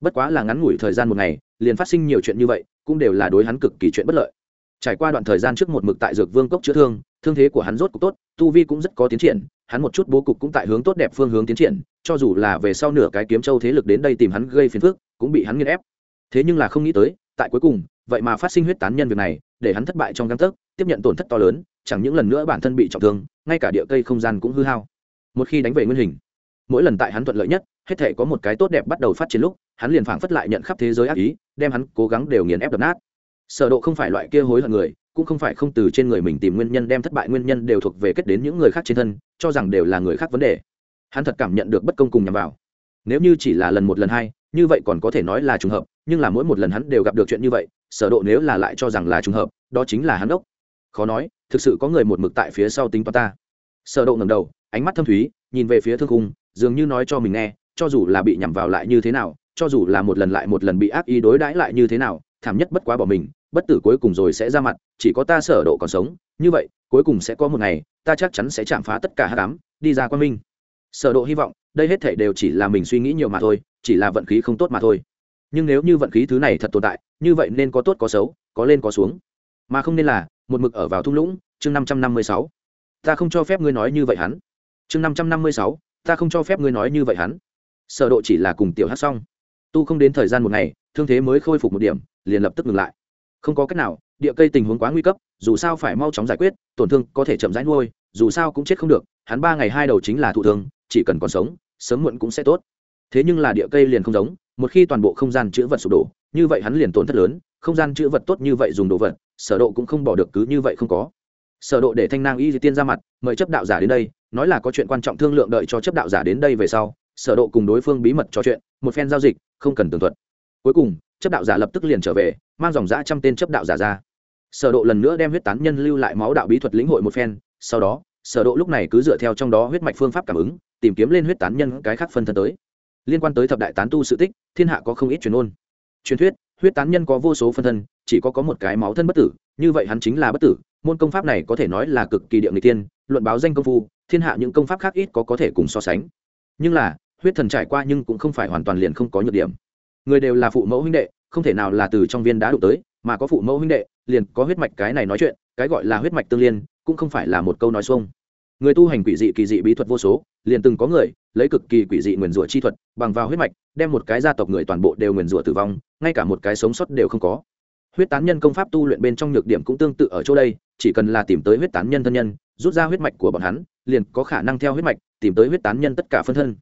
Bất quá là ngắn ngủi thời gian một ngày, liền phát sinh nhiều chuyện như vậy, cũng đều là đối hắn cực kỳ chuyện bất lợi trải qua đoạn thời gian trước một mực tại dược vương cốc chữa thương thương thế của hắn rốt cục tốt, tu vi cũng rất có tiến triển, hắn một chút bố cục cũng tại hướng tốt đẹp phương hướng tiến triển, cho dù là về sau nửa cái kiếm châu thế lực đến đây tìm hắn gây phiền phức, cũng bị hắn nghiên ép. Thế nhưng là không nghĩ tới, tại cuối cùng, vậy mà phát sinh huyết tán nhân việc này, để hắn thất bại trong găng tấc, tiếp nhận tổn thất to lớn, chẳng những lần nữa bản thân bị trọng thương, ngay cả địa cây không gian cũng hư hao. Một khi đánh về nguyên hình, mỗi lần tại hắn thuận lợi nhất, hết thể có một cái tốt đẹp bắt đầu phát triển lúc, hắn liền phảng phất lại nhận khắp thế giới ác ý, đem hắn cố gắng đều nghiền ép đập nát sở độ không phải loại kia hối hận người cũng không phải không từ trên người mình tìm nguyên nhân đem thất bại nguyên nhân đều thuộc về kết đến những người khác trên thân cho rằng đều là người khác vấn đề. Hắn thật cảm nhận được bất công cùng nhằm vào. Nếu như chỉ là lần một lần hai như vậy còn có thể nói là trùng hợp nhưng là mỗi một lần hắn đều gặp được chuyện như vậy sở độ nếu là lại cho rằng là trùng hợp đó chính là hắn đốc khó nói thực sự có người một mực tại phía sau tính toán ta. Sở độ ngẩng đầu ánh mắt thâm thúy nhìn về phía thương khung, dường như nói cho mình nghe cho dù là bị nhằm vào lại như thế nào cho dù là một lần lại một lần bị ác ý đối đãi lại như thế nào thảm nhất bất quá bỏ mình, bất tử cuối cùng rồi sẽ ra mặt, chỉ có ta sở độ còn sống, như vậy, cuối cùng sẽ có một ngày, ta chắc chắn sẽ chạm phá tất cả hắc ám, đi ra quan minh. Sở độ hy vọng, đây hết thảy đều chỉ là mình suy nghĩ nhiều mà thôi, chỉ là vận khí không tốt mà thôi. Nhưng nếu như vận khí thứ này thật tồn tại, như vậy nên có tốt có xấu, có lên có xuống. Mà không nên là, một mực ở vào thung lũng, chương năm trăm năm mươi sáu. Ta không cho phép ngươi nói như vậy hắn. Chương năm trăm năm mươi sáu, ta không cho phép ngươi nói như vậy hắn. Sở độ chỉ là cùng tiểu hát xong. Tu không đến thời gian một ngày thương thế mới khôi phục một điểm, liền lập tức ngừng lại. Không có cách nào, địa cây tình huống quá nguy cấp, dù sao phải mau chóng giải quyết, tổn thương có thể chậm rãi nuôi, dù sao cũng chết không được, hắn ba ngày hai đầu chính là thụ thương, chỉ cần còn sống, sớm muộn cũng sẽ tốt. Thế nhưng là địa cây liền không giống, một khi toàn bộ không gian chữ vật sụp đổ, như vậy hắn liền tổn thất lớn, không gian chữ vật tốt như vậy dùng đồ vật, sở độ cũng không bỏ được cứ như vậy không có. Sở độ để thanh nang y di tiên ra mặt, mời chấp đạo giả đến đây, nói là có chuyện quan trọng thương lượng đợi cho chấp đạo giả đến đây về sau, sở độ cùng đối phương bí mật trò chuyện, một phen giao dịch, không cần tường thuật cuối cùng, chấp đạo giả lập tức liền trở về, mang dòng giã trăm tên chấp đạo giả ra. Sở độ lần nữa đem huyết tán nhân lưu lại máu đạo bí thuật lĩnh hội một phen, sau đó, sở độ lúc này cứ dựa theo trong đó huyết mạch phương pháp cảm ứng, tìm kiếm lên huyết tán nhân cái khác phân thân tới. Liên quan tới thập đại tán tu sự tích, thiên hạ có không ít truyền ôn truyền thuyết, huyết tán nhân có vô số phân thân, chỉ có có một cái máu thân bất tử, như vậy hắn chính là bất tử, môn công pháp này có thể nói là cực kỳ địa người tiên luận báo danh công phu, thiên hạ những công pháp khác ít có có thể cùng so sánh. Nhưng là, huyết thần trải qua nhưng cũng không phải hoàn toàn liền không có nhược điểm người đều là phụ mẫu huynh đệ, không thể nào là từ trong viên đá đụng tới, mà có phụ mẫu huynh đệ, liền có huyết mạch cái này nói chuyện, cái gọi là huyết mạch tương liên, cũng không phải là một câu nói xuông. Người tu hành quỷ dị kỳ dị bí thuật vô số, liền từng có người, lấy cực kỳ quỷ dị nguyền rủa chi thuật, bằng vào huyết mạch, đem một cái gia tộc người toàn bộ đều nguyền rủa tử vong, ngay cả một cái sống sót đều không có. Huyết tán nhân công pháp tu luyện bên trong nhược điểm cũng tương tự ở chỗ đây, chỉ cần là tìm tới huyết tán nhân thân nhân, rút ra huyết mạch của bọn hắn, liền có khả năng theo huyết mạch tìm tới huyết tán nhân tất cả phân thân.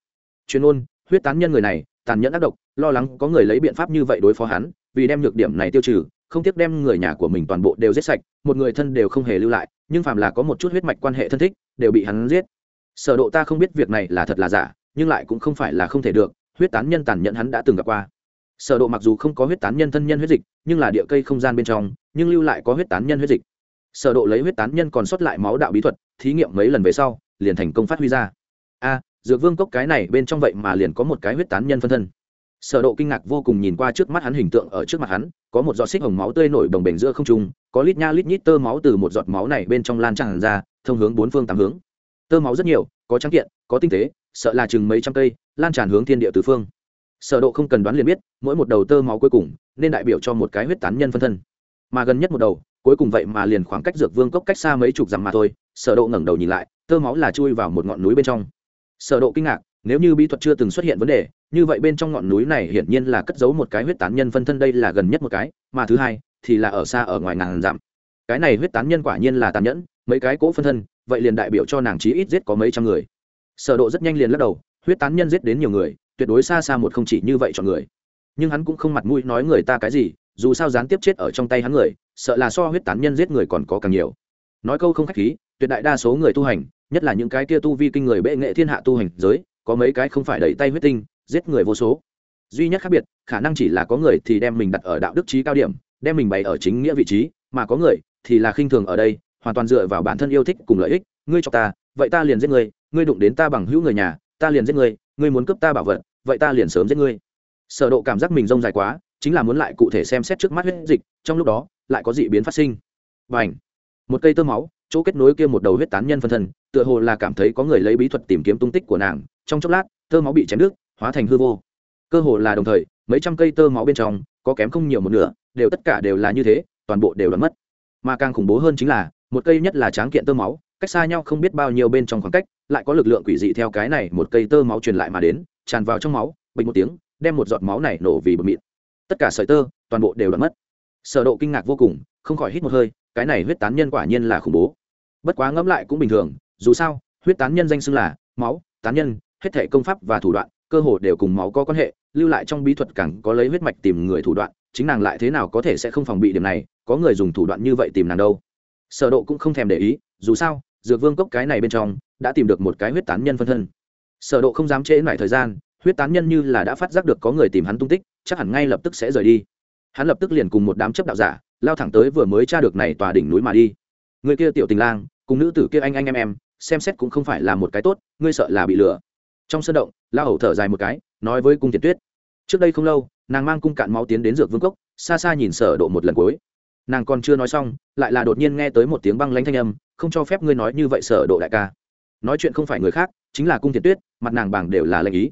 Chuyên ôn huyết tán nhân người này tàn nhẫn ác độc, lo lắng có người lấy biện pháp như vậy đối phó hắn, vì đem nhược điểm này tiêu trừ, không tiếc đem người nhà của mình toàn bộ đều giết sạch, một người thân đều không hề lưu lại, nhưng phàm là có một chút huyết mạch quan hệ thân thích, đều bị hắn giết. Sở độ ta không biết việc này là thật là giả, nhưng lại cũng không phải là không thể được, huyết tán nhân tàn nhẫn hắn đã từng gặp qua. Sở độ mặc dù không có huyết tán nhân thân nhân huyết dịch, nhưng là địa cây không gian bên trong, nhưng lưu lại có huyết tán nhân huyết dịch. Sở độ lấy huyết tán nhân còn sót lại máu đạo bí thuật, thí nghiệm mấy lần về sau, liền thành công phát huy ra. A dược vương cốc cái này bên trong vậy mà liền có một cái huyết tán nhân phân thân. Sở độ kinh ngạc vô cùng nhìn qua trước mắt hắn hình tượng, ở trước mặt hắn, có một giọt xích hồng máu tươi nổi đồng bình giữa không trung, có lít nha lít nhít tơ máu từ một giọt máu này bên trong lan tràn ra, thông hướng bốn phương tám hướng. Tơ máu rất nhiều, có trắng kiện, có tinh tế, sợ là chừng mấy trăm cây, lan tràn hướng thiên địa tứ phương. Sở độ không cần đoán liền biết, mỗi một đầu tơ máu cuối cùng, nên đại biểu cho một cái huyết tán nhân phân thân. Mà gần nhất một đầu, cuối cùng vậy mà liền khoảng cách dược vương cốc cách xa mấy chục dặm mà thôi, sở độ ngẩng đầu nhìn lại, tơ máu là chui vào một ngọn núi bên trong sở độ kinh ngạc, nếu như bí thuật chưa từng xuất hiện vấn đề, như vậy bên trong ngọn núi này hiển nhiên là cất giấu một cái huyết tán nhân phân thân đây là gần nhất một cái, mà thứ hai thì là ở xa ở ngoài ngàn dặm. Cái này huyết tán nhân quả nhiên là tàn nhẫn, mấy cái cỗ phân thân, vậy liền đại biểu cho nàng chí ít giết có mấy trăm người. Sở độ rất nhanh liền lắc đầu, huyết tán nhân giết đến nhiều người, tuyệt đối xa xa một không chỉ như vậy chọn người. Nhưng hắn cũng không mặt mũi nói người ta cái gì, dù sao gián tiếp chết ở trong tay hắn người, sợ là so huyết tán nhân giết người còn có càng nhiều. Nói câu không khách khí, tuyệt đại đa số người tu hành nhất là những cái kia tu vi kinh người bệ nghệ thiên hạ tu hành giới, có mấy cái không phải đẩy tay huyết tinh, giết người vô số. Duy nhất khác biệt, khả năng chỉ là có người thì đem mình đặt ở đạo đức trí cao điểm, đem mình bày ở chính nghĩa vị trí, mà có người thì là khinh thường ở đây, hoàn toàn dựa vào bản thân yêu thích cùng lợi ích. Ngươi cho ta, vậy ta liền giết ngươi ngươi đụng đến ta bằng hữu người nhà, ta liền giết ngươi ngươi muốn cướp ta bảo vật, vậy ta liền sớm giết ngươi. Sở độ cảm giác mình rông dài quá, chính là muốn lại cụ thể xem xét trước mắt huyết dịch, trong lúc đó, lại có dị biến phát sinh. Bành! Một cây tơ máu, chỗ kết nối kia một đầu huyết tán nhân phân thân tựa hồ là cảm thấy có người lấy bí thuật tìm kiếm tung tích của nàng trong chốc lát tơ máu bị chém nước, hóa thành hư vô. Cơ hồ là đồng thời mấy trăm cây tơ máu bên trong có kém không nhiều một nửa đều tất cả đều là như thế toàn bộ đều đã mất. Mà càng khủng bố hơn chính là một cây nhất là tráng kiện tơ máu cách xa nhau không biết bao nhiêu bên trong khoảng cách lại có lực lượng quỷ dị theo cái này một cây tơ máu truyền lại mà đến tràn vào trong máu bình một tiếng đem một giọt máu này nổ vì bột mịn. Tất cả sợi tơ toàn bộ đều đã mất. Sở độ kinh ngạc vô cùng không khỏi hít một hơi cái này huyết tán nhân quả nhiên là khủng bố. Bất quá ngẫm lại cũng bình thường dù sao, huyết tán nhân danh xưng là máu, tán nhân, hết thể công pháp và thủ đoạn, cơ hồ đều cùng máu có quan hệ, lưu lại trong bí thuật càng có lấy huyết mạch tìm người thủ đoạn, chính nàng lại thế nào có thể sẽ không phòng bị điểm này, có người dùng thủ đoạn như vậy tìm nàng đâu. Sở độ cũng không thèm để ý, dù sao, dược vương cốc cái này bên trong, đã tìm được một cái huyết tán nhân phân thân. Sở độ không dám trễ nải thời gian, huyết tán nhân như là đã phát giác được có người tìm hắn tung tích, chắc hẳn ngay lập tức sẽ rời đi. Hắn lập tức liền cùng một đám chấp đạo giả, lao thẳng tới vừa mới tra được này tòa đỉnh núi mà đi. Người kia tiểu tình lang cùng nữ tử kia anh anh em em, xem xét cũng không phải là một cái tốt, ngươi sợ là bị lừa. Trong sân động la hầu thở dài một cái, nói với cung tiền tuyết. Trước đây không lâu, nàng mang cung cạn máu tiến đến dược vương cốc, xa xa nhìn sở độ một lần cuối. Nàng còn chưa nói xong, lại là đột nhiên nghe tới một tiếng băng lãnh thanh âm, không cho phép ngươi nói như vậy sở độ đại ca. Nói chuyện không phải người khác, chính là cung tiền tuyết, mặt nàng bảng đều là lệnh ý.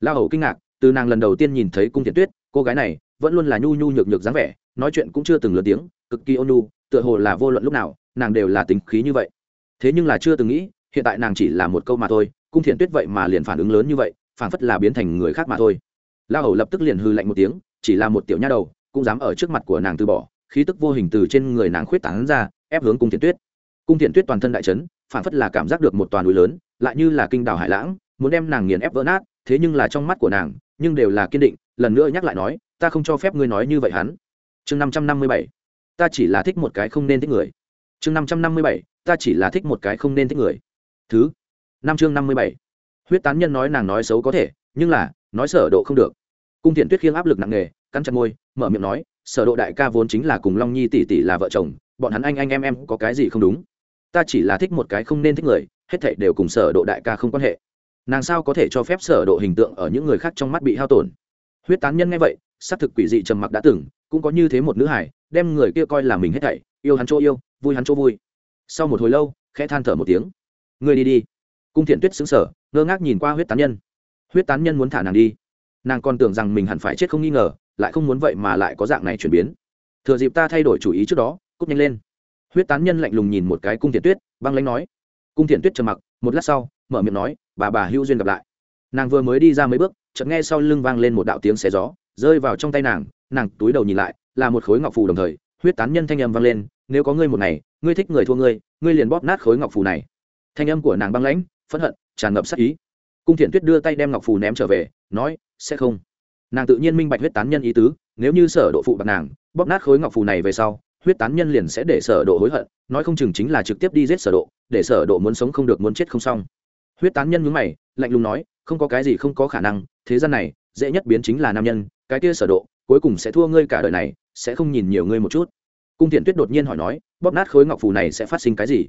La hầu kinh ngạc, từ nàng lần đầu tiên nhìn thấy cung tiền tuyết, cô gái này vẫn luôn là nhu nhu nhược nhược dáng vẻ, nói chuyện cũng chưa từng lớn tiếng, cực kỳ ôn nhu, tựa hồ là vô luận lúc nào nàng đều là tính khí như vậy. Thế nhưng là chưa từng nghĩ, hiện tại nàng chỉ là một câu mà thôi, cung thiện tuyết vậy mà liền phản ứng lớn như vậy, phản phất là biến thành người khác mà thôi. La hầu lập tức liền hư lạnh một tiếng, chỉ là một tiểu nha đầu, cũng dám ở trước mặt của nàng từ bỏ, khí tức vô hình từ trên người nàng khuyết tán ra, ép hướng cung thiện tuyết. Cung thiện tuyết toàn thân đại chấn, phản phất là cảm giác được một toàn núi lớn, lại như là kinh đảo hải lãng, muốn đem nàng nghiền ép vỡ nát, thế nhưng là trong mắt của nàng, nhưng đều là kiên định, lần nữa nhắc lại nói, ta không cho phép ngươi nói như vậy hắn. Chương năm trăm năm mươi bảy. Ta chỉ là thích một cái không nên thích người chương năm trăm năm mươi bảy, ta chỉ là thích một cái không nên thích người. Thứ, năm chương năm mươi bảy. Huyết tán nhân nói nàng nói xấu có thể, nhưng là, nói sở độ không được. Cung thiện tuyết khiêng áp lực nặng nề, cắn chặt môi, mở miệng nói, sở độ đại ca vốn chính là cùng long nhi tỷ tỷ là vợ chồng, bọn hắn anh anh em em có cái gì không đúng? Ta chỉ là thích một cái không nên thích người, hết thảy đều cùng sở độ đại ca không quan hệ. Nàng sao có thể cho phép sở độ hình tượng ở những người khác trong mắt bị hao tổn? Huyết tán nhân nghe vậy xác thực quỷ dị trầm mặc đã từng, cũng có như thế một nữ hải đem người kia coi là mình hết thảy, yêu hắn chỗ yêu vui hắn chỗ vui. Sau một hồi lâu, khẽ than thở một tiếng. Ngươi đi đi. Cung thiện tuyết xứng sở ngơ ngác nhìn qua huyết tán nhân. Huyết tán nhân muốn thả nàng đi. Nàng còn tưởng rằng mình hẳn phải chết không nghi ngờ, lại không muốn vậy mà lại có dạng này chuyển biến. Thừa dịp ta thay đổi chủ ý trước đó cúp nhanh lên. Huyết tán nhân lạnh lùng nhìn một cái cung thiện tuyết, băng lãnh nói. Cung thiện tuyết trầm mặc, một lát sau, mở miệng nói, bà bà hữu duyên gặp lại. Nàng vừa mới đi ra mấy bước, chợt nghe sau lưng vang lên một đạo tiếng xé gió, rơi vào trong tay nàng nàng túi đầu nhìn lại, là một khối ngọc phù đồng thời huyết tán nhân thanh âm vang lên, nếu có ngươi một ngày, ngươi thích người thua ngươi ngươi liền bóp nát khối ngọc phù này. Thanh âm của nàng băng lãnh, phẫn hận, tràn ngập sắc ý. Cung thiện tuyết đưa tay đem ngọc phù ném trở về, nói, sẽ không. Nàng tự nhiên minh bạch huyết tán nhân ý tứ, nếu như sở độ phụ bạc nàng, bóp nát khối ngọc phù này về sau, huyết tán nhân liền sẽ để sở độ hối hận, nói không chừng chính là trực tiếp đi giết sở độ, để sở độ muốn sống không được muốn chết không xong. Huyết tán nhân nhướng mày, lạnh lùng nói, không có cái gì không có khả năng, thế gian này, dễ nhất biến chính là nam nhân, cái kia sở độ, cuối cùng sẽ thua ngươi cả đời này sẽ không nhìn nhiều ngươi một chút. Cung thiện tuyết đột nhiên hỏi nói, bóp nát khối ngọc phù này sẽ phát sinh cái gì?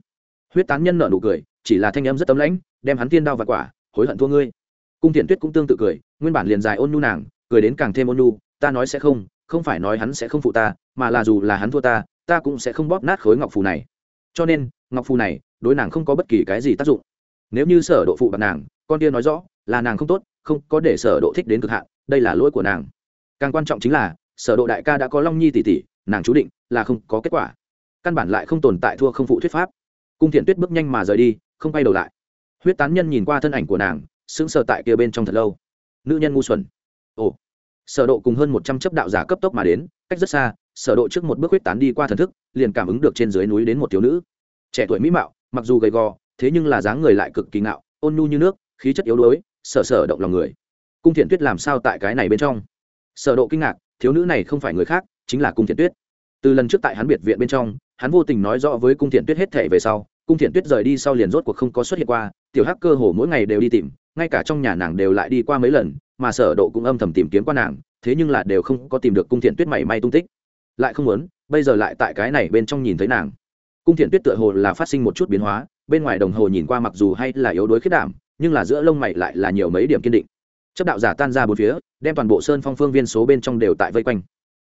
Huyết tán nhân nở nụ cười, chỉ là thanh âm rất tấm lãnh, đem hắn tiên đao và quả, hối hận thua ngươi. Cung thiện tuyết cũng tương tự cười, nguyên bản liền dài ôn nhu nàng, cười đến càng thêm ôn nhu, ta nói sẽ không không phải nói hắn sẽ không phụ ta, mà là dù là hắn thua ta ta cũng sẽ không bóp nát khối ngọc phù này. Cho nên, ngọc phù này, đối nàng không có bất kỳ cái gì tác dụng. Nếu như sở độ phụ bạc nàng, con kia nói rõ, là nàng không tốt, không có để sở độ thích đến cực hạn, đây là lỗi của nàng. Càng quan trọng chính là sở độ đại ca đã có long nhi tỷ tỷ, nàng chú định là không có kết quả. Căn bản lại không tồn tại thua không phụ thuyết pháp. Cung thiện tuyết bước nhanh mà rời đi, không quay đầu lại. Huyết tán nhân nhìn qua thân ảnh của nàng, sững sờ tại kia bên trong thật lâu. Nữ nhân ngu xuẩn. Ồ. Sở độ cùng hơn một trăm chấp đạo giả cấp tốc mà đến, cách rất xa, sở độ trước một bước huyết tán đi qua thần thức, liền cảm ứng được trên dưới núi đến một thiếu nữ. Trẻ tuổi mỹ mạo, mặc dù gầy gò, thế nhưng là dáng người lại cực kỳ ngạo, ôn nhu như nước, khí chất yếu đuối, sở sở động lòng người. Cung thiện tuyết làm sao tại cái này bên trong? Sở độ kinh ngạc thiếu nữ này không phải người khác, chính là cung thiện tuyết. Từ lần trước tại hắn biệt viện bên trong, hắn vô tình nói rõ với cung thiện tuyết hết thể về sau, cung thiện tuyết rời đi sau liền rốt cuộc không có xuất hiện qua, tiểu hắc cơ hồ mỗi ngày đều đi tìm, ngay cả trong nhà nàng đều lại đi qua mấy lần, mà sở độ cũng âm thầm tìm kiếm qua nàng, thế nhưng là đều không có tìm được cung thiện tuyết mảy may tung tích. Lại không muốn, bây giờ lại tại cái này bên trong nhìn thấy nàng. Cung thiện tuyết tựa hồ là phát sinh một chút biến hóa, bên ngoài đồng hồ nhìn qua mặc dù hay là yếu đuối khiết đảm, nhưng là giữa lông mày lại là nhiều mấy điểm kiên định chấp đạo giả tan ra bốn phía, đem toàn bộ sơn phong phương viên số bên trong đều tại vây quanh.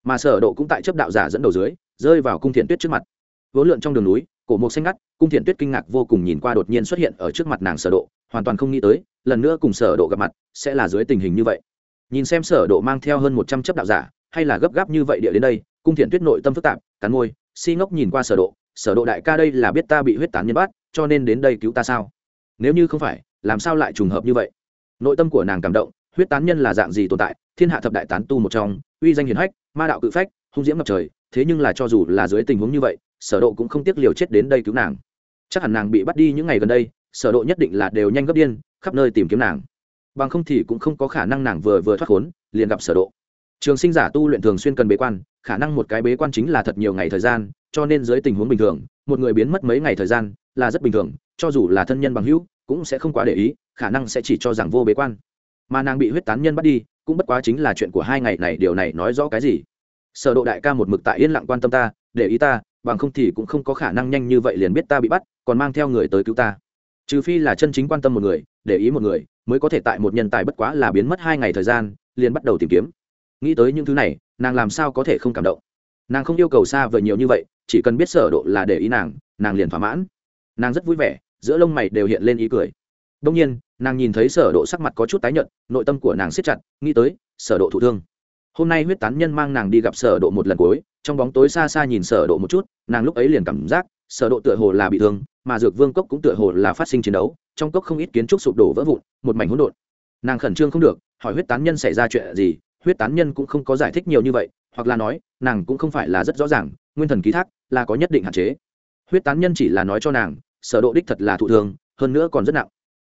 Mà sở độ cũng tại chấp đạo giả dẫn đầu dưới, rơi vào cung thiện tuyết trước mặt. Vốn lượn trong đường núi, cổ mục xanh ngắt, cung thiện tuyết kinh ngạc vô cùng nhìn qua đột nhiên xuất hiện ở trước mặt nàng sở độ, hoàn toàn không nghĩ tới, lần nữa cùng sở độ gặp mặt, sẽ là dưới tình hình như vậy. Nhìn xem sở độ mang theo hơn 100 chấp đạo giả, hay là gấp gáp như vậy địa đến đây, cung thiện tuyết nội tâm phức tạp, cắn môi, si ngốc nhìn qua sở độ sở độ đại ca đây là biết ta bị huyết tán nhân bắt cho nên đến đây cứu ta sao? Nếu như không phải, làm sao lại trùng hợp như vậy? Nội tâm của nàng cảm động, huyết tán nhân là dạng gì tồn tại? Thiên hạ thập đại tán tu một trong, uy danh hiển hách, ma đạo cự phách, hung diễm ngập trời, thế nhưng là cho dù là dưới tình huống như vậy, sở độ cũng không tiếc liều chết đến đây cứu nàng. Chắc hẳn nàng bị bắt đi những ngày gần đây, sở độ nhất định là đều nhanh gấp điên, khắp nơi tìm kiếm nàng. Bằng không thì cũng không có khả năng nàng vừa vừa thoát khốn, liền gặp sở độ. Trường sinh giả tu luyện thường xuyên cần bế quan, khả năng một cái bế quan chính là thật nhiều ngày thời gian, cho nên dưới tình huống bình thường, một người biến mất mấy ngày thời gian là rất bình thường, cho dù là thân nhân bằng hữu cũng sẽ không quá để ý, khả năng sẽ chỉ cho rằng vô bế quan. Mà nàng bị huyết tán nhân bắt đi, cũng bất quá chính là chuyện của hai ngày này, điều này nói rõ cái gì? Sở độ đại ca một mực tại yên lặng quan tâm ta, để ý ta, bằng không thì cũng không có khả năng nhanh như vậy liền biết ta bị bắt, còn mang theo người tới cứu ta. Trừ phi là chân chính quan tâm một người, để ý một người, mới có thể tại một nhân tài bất quá là biến mất hai ngày thời gian, liền bắt đầu tìm kiếm. Nghĩ tới những thứ này, nàng làm sao có thể không cảm động? Nàng không yêu cầu xa vời nhiều như vậy, chỉ cần biết sở độ là để ý nàng nàng liền thỏa mãn. Nàng rất vui vẻ giữa lông mày đều hiện lên ý cười. Đông nhiên, nàng nhìn thấy sở độ sắc mặt có chút tái nhợt, nội tâm của nàng siết chặt, nghĩ tới, sở độ thụ thương. Hôm nay huyết tán nhân mang nàng đi gặp sở độ một lần cuối, trong bóng tối xa xa nhìn sở độ một chút, nàng lúc ấy liền cảm giác, sở độ tựa hồ là bị thương, mà dược vương cốc cũng tựa hồ là phát sinh chiến đấu, trong cốc không ít kiến trúc sụp đổ vỡ vụn, một mảnh hỗn độn. Nàng khẩn trương không được, hỏi huyết tán nhân xảy ra chuyện gì, huyết tán nhân cũng không có giải thích nhiều như vậy, hoặc là nói, nàng cũng không phải là rất rõ ràng, nguyên thần ký thác là có nhất định hạn chế. Huyết tán nhân chỉ là nói cho nàng sở độ đích thật là thụ thương, hơn nữa còn rất nặng.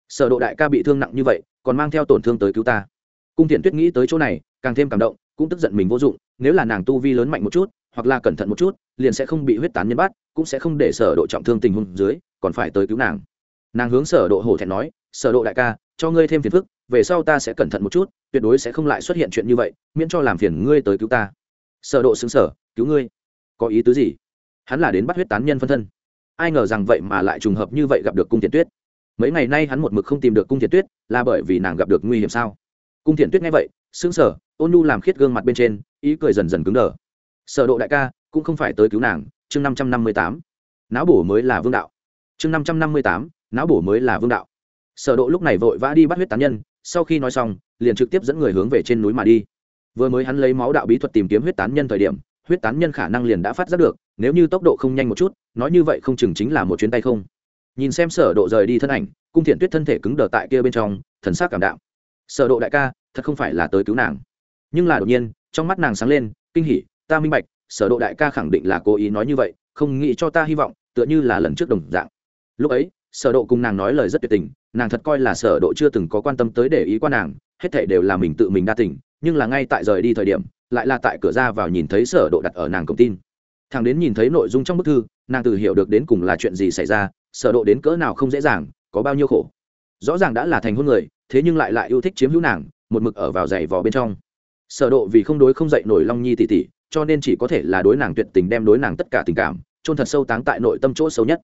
Sở độ đại ca bị thương nặng như vậy, còn mang theo tổn thương tới cứu ta. Cung thiện tuyết nghĩ tới chỗ này, càng thêm cảm động, cũng tức giận mình vô dụng, nếu là nàng tu vi lớn mạnh một chút, hoặc là cẩn thận một chút, liền sẽ không bị huyết tán nhân bắt cũng sẽ không để sở độ trọng thương tình huống dưới, còn phải tới cứu nàng. Nàng hướng sở độ hổ thẹn nói, sở độ đại ca, cho ngươi thêm phiền phức, về sau ta sẽ cẩn thận một chút, tuyệt đối sẽ không lại xuất hiện chuyện như vậy, miễn cho làm phiền ngươi tới cứu ta. Sở độ sững sờ, cứu ngươi? Có ý tứ gì? Hắn là đến bắt huyết tán nhân phân thân ai ngờ rằng vậy mà lại trùng hợp như vậy gặp được cung thiện tuyết. Mấy ngày nay hắn một mực không tìm được cung thiện tuyết, là bởi vì nàng gặp được nguy hiểm sao? Cung thiện tuyết nghe vậy xứng sở ôn nhu làm khiết gương mặt bên trên, ý cười dần dần cứng đờ. Sở độ đại ca, cũng không phải tới cứu nàng, chương năm trăm năm mươi tám. Não bổ mới là vương đạo. Chương năm trăm năm mươi tám não bổ mới là vương đạo. Sở độ lúc này vội vã đi bắt huyết tán nhân, sau khi nói xong, liền trực tiếp dẫn người hướng về trên núi mà đi. Vừa mới hắn lấy máu đạo bí thuật tìm kiếm huyết tán nhân thời điểm, huyết tán nhân khả năng liền đã phát giác được, nếu như tốc độ không nhanh một chút nói như vậy không chừng chính là một chuyến tay không. Nhìn xem sở độ rời đi thân ảnh, cung thiện tuyết thân thể cứng đờ tại kia bên trong, thần sắc cảm động sở độ đại ca, thật không phải là tới cứu nàng. Nhưng là đột nhiên, trong mắt nàng sáng lên, kinh hỉ, ta minh bạch, sở độ đại ca khẳng định là cố ý nói như vậy, không nghĩ cho ta hy vọng, tựa như là lần trước đồng dạng. Lúc ấy, sở độ cùng nàng nói lời rất tuyệt tình, nàng thật coi là sở độ chưa từng có quan tâm tới để ý qua nàng, hết thảy đều là mình tự mình đa tình, nhưng là ngay tại rời đi thời điểm, lại là tại cửa ra vào nhìn thấy sở độ đặt ở nàng cổng tin thằng đến nhìn thấy nội dung trong bức thư, nàng tự hiểu được đến cùng là chuyện gì xảy ra, sở độ đến cỡ nào không dễ dàng, có bao nhiêu khổ. Rõ ràng đã là thành hôn người, thế nhưng lại lại yêu thích chiếm hữu nàng, một mực ở vào giày vò bên trong. Sở độ vì không đối không dậy nổi long nhi tỷ tỷ cho nên chỉ có thể là đối nàng tuyệt tình đem đối nàng tất cả tình cảm trôn thật sâu táng tại nội tâm chỗ sâu nhất.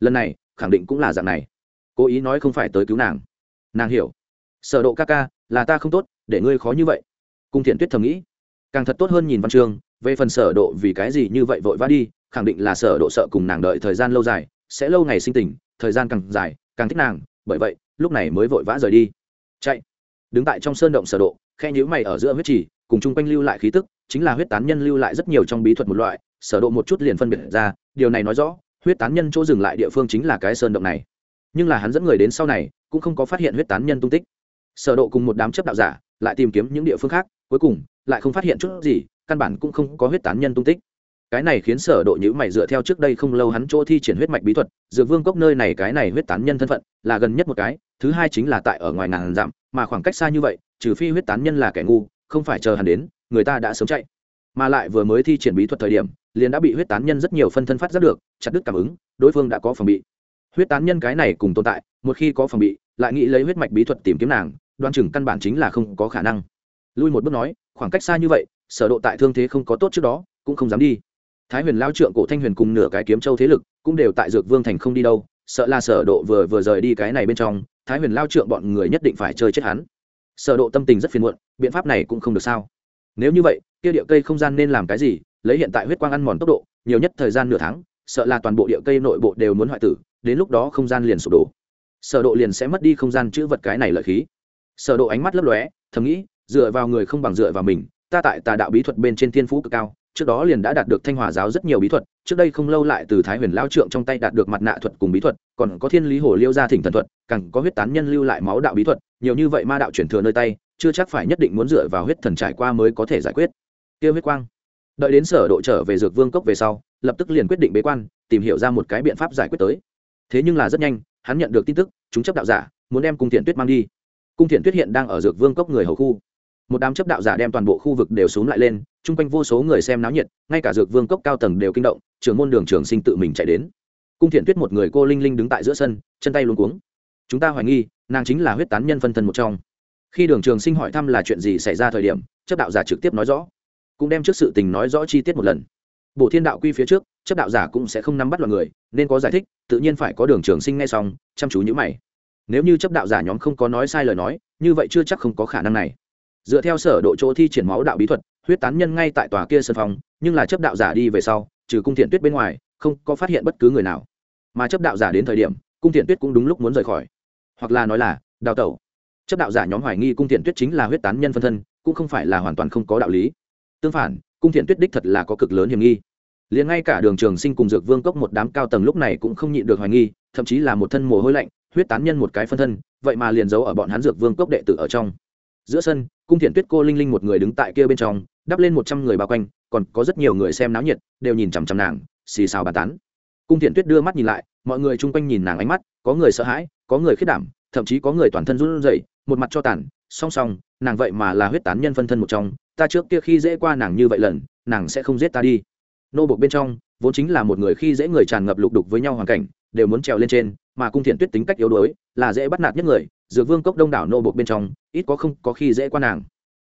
Lần này, khẳng định cũng là dạng này. Cố ý nói không phải tới cứu nàng. Nàng hiểu. Sở độ ca ca, là ta không tốt, để ngươi khó như vậy. Cung thiện tuyết thầm nghĩ. Càng thật tốt hơn nhìn văn chương về phần sở độ vì cái gì như vậy vội vã đi, khẳng định là sở độ sợ cùng nàng đợi thời gian lâu dài, sẽ lâu ngày sinh tình, thời gian càng dài, càng thích nàng, bởi vậy, lúc này mới vội vã rời đi. Chạy. Đứng tại trong sơn động sở độ, khe nhíu mày ở giữa huyết trì, cùng chung quanh lưu lại khí tức, chính là huyết tán nhân lưu lại rất nhiều trong bí thuật một loại, sở độ một chút liền phân biệt ra, điều này nói rõ, huyết tán nhân chỗ dừng lại địa phương chính là cái sơn động này. Nhưng là hắn dẫn người đến sau này, cũng không có phát hiện huyết tán nhân tung tích. Sở độ cùng một đám chấp đạo giả, lại tìm kiếm những địa phương khác, cuối cùng, lại không phát hiện chút gì căn bản cũng không có huyết tán nhân tung tích. Cái này khiến sở độ nhữ mày dựa theo trước đây không lâu hắn chỗ thi triển huyết mạch bí thuật, dược vương cốc nơi này cái này huyết tán nhân thân phận, là gần nhất một cái, thứ hai chính là tại ở ngoài ngàn dặm, mà khoảng cách xa như vậy, trừ phi huyết tán nhân là kẻ ngu, không phải chờ hắn đến, người ta đã sớm chạy. Mà lại vừa mới thi triển bí thuật thời điểm, liền đã bị huyết tán nhân rất nhiều phân thân phát giác được, chặt đứt cảm ứng, đối phương đã có phòng bị. Huyết tán nhân cái này cùng tồn tại, một khi có phòng bị, lại nghĩ lấy huyết mạch bí thuật tìm kiếm nàng đoan chừng căn bản chính là không có khả năng. Lui một bước nói, khoảng cách xa như vậy sở độ tại thương thế không có tốt trước đó, cũng không dám đi. Thái huyền lao trượng, cổ thanh huyền cùng nửa cái kiếm châu thế lực, cũng đều tại dược vương thành không đi đâu, sợ là sở độ vừa vừa rời đi cái này bên trong, thái huyền lao trượng bọn người nhất định phải chơi chết hắn. Sở độ tâm tình rất phiền muộn, biện pháp này cũng không được sao. Nếu như vậy, kia địa cây không gian nên làm cái gì, lấy hiện tại huyết quang ăn mòn tốc độ, nhiều nhất thời gian nửa tháng, sợ là toàn bộ địa cây nội bộ đều muốn hoại tử, đến lúc đó không gian liền sụp đổ. Sở độ liền sẽ mất đi không gian chứa vật cái này lợi khí. Sở độ ánh mắt lấp lóe, thầm nghĩ, dựa vào người không bằng dựa vào mình ta tại tà đạo bí thuật bên trên thiên phú cực cao, trước đó liền đã đạt được thanh hòa giáo rất nhiều bí thuật, trước đây không lâu lại từ thái huyền lao trượng trong tay đạt được mặt nạ thuật cùng bí thuật, còn có thiên lý hồ liêu gia thỉnh thần thuật, càng có huyết tán nhân lưu lại máu đạo bí thuật, nhiều như vậy ma đạo chuyển thừa nơi tay, chưa chắc phải nhất định muốn dựa vào huyết thần trải qua mới có thể giải quyết. Tiêu huyết quang. Đợi đến sở độ trở về dược vương cốc về sau, lập tức liền quyết định bế quan, tìm hiểu ra một cái biện pháp giải quyết tới. Thế nhưng là rất nhanh, hắn nhận được tin tức, chúng chấp đạo giả, muốn đem cung thiện tuyết mang đi. Cung thiện tuyết hiện đang ở dược vương cốc người hầu khu một đám chấp đạo giả đem toàn bộ khu vực đều xuống lại lên, chung quanh vô số người xem náo nhiệt, ngay cả dược vương cốc cao tầng đều kinh động, trưởng môn đường trường sinh tự mình chạy đến. Cung thiện tuyết một người cô linh linh đứng tại giữa sân, chân tay luôn cuống. Chúng ta hoài nghi, nàng chính là huyết tán nhân phân thân một trong. Khi đường trường sinh hỏi thăm là chuyện gì xảy ra thời điểm, chấp đạo giả trực tiếp nói rõ. Cũng đem trước sự tình nói rõ chi tiết một lần. Bộ thiên đạo quy phía trước, chấp đạo giả cũng sẽ không nắm bắt loạt người, nên có giải thích, tự nhiên phải có đường trường sinh ngay xong, chăm chú nhữ mày. Nếu như chấp đạo giả nhóm không có nói sai lời nói, như vậy chưa chắc không có khả năng này dựa theo sở độ chỗ thi triển máu đạo bí thuật, huyết tán nhân ngay tại tòa kia sân phòng, nhưng là chấp đạo giả đi về sau, trừ cung thiện tuyết bên ngoài, không có phát hiện bất cứ người nào. Mà chấp đạo giả đến thời điểm, cung thiện tuyết cũng đúng lúc muốn rời khỏi. Hoặc là nói là, đào tẩu. Chấp đạo giả nhóm hoài nghi cung thiện tuyết chính là huyết tán nhân phân thân, cũng không phải là hoàn toàn không có đạo lý. Tương phản, cung thiện tuyết đích thật là có cực lớn hiểm nghi. Liền ngay cả đường trường sinh cùng dược vương cốc một đám cao tầng lúc này cũng không nhịn được hoài nghi, thậm chí là một thân mồ hôi lạnh, huyết tán nhân một cái phân thân, vậy mà liền giấu ở bọn hắn dược vương cốc đệ tử ở trong. Giữa sân cung thiện tuyết, cô linh linh một người đứng tại kia bên trong, đắp lên một trăm người bao quanh, còn có rất nhiều người xem náo nhiệt, đều nhìn chằm chằm nàng, xì xào bàn tán. Cung thiện tuyết đưa mắt nhìn lại, mọi người chung quanh nhìn nàng ánh mắt, có người sợ hãi, có người khiết đảm, thậm chí có người toàn thân run rẩy, một mặt cho tàn, song song, nàng vậy mà là huyết tán nhân phân thân một trong, ta trước kia khi dễ qua nàng như vậy lần, nàng sẽ không giết ta đi. Nô bộc bên trong, vốn chính là một người khi dễ người tràn ngập lục đục với nhau hoàn cảnh, đều muốn trèo lên trên, mà cung thiện tuyết tính cách yếu đuối, là dễ bắt nạt nhất người dược vương cốc đông đảo nô bộc bên trong, ít có không có khi dễ qua nàng.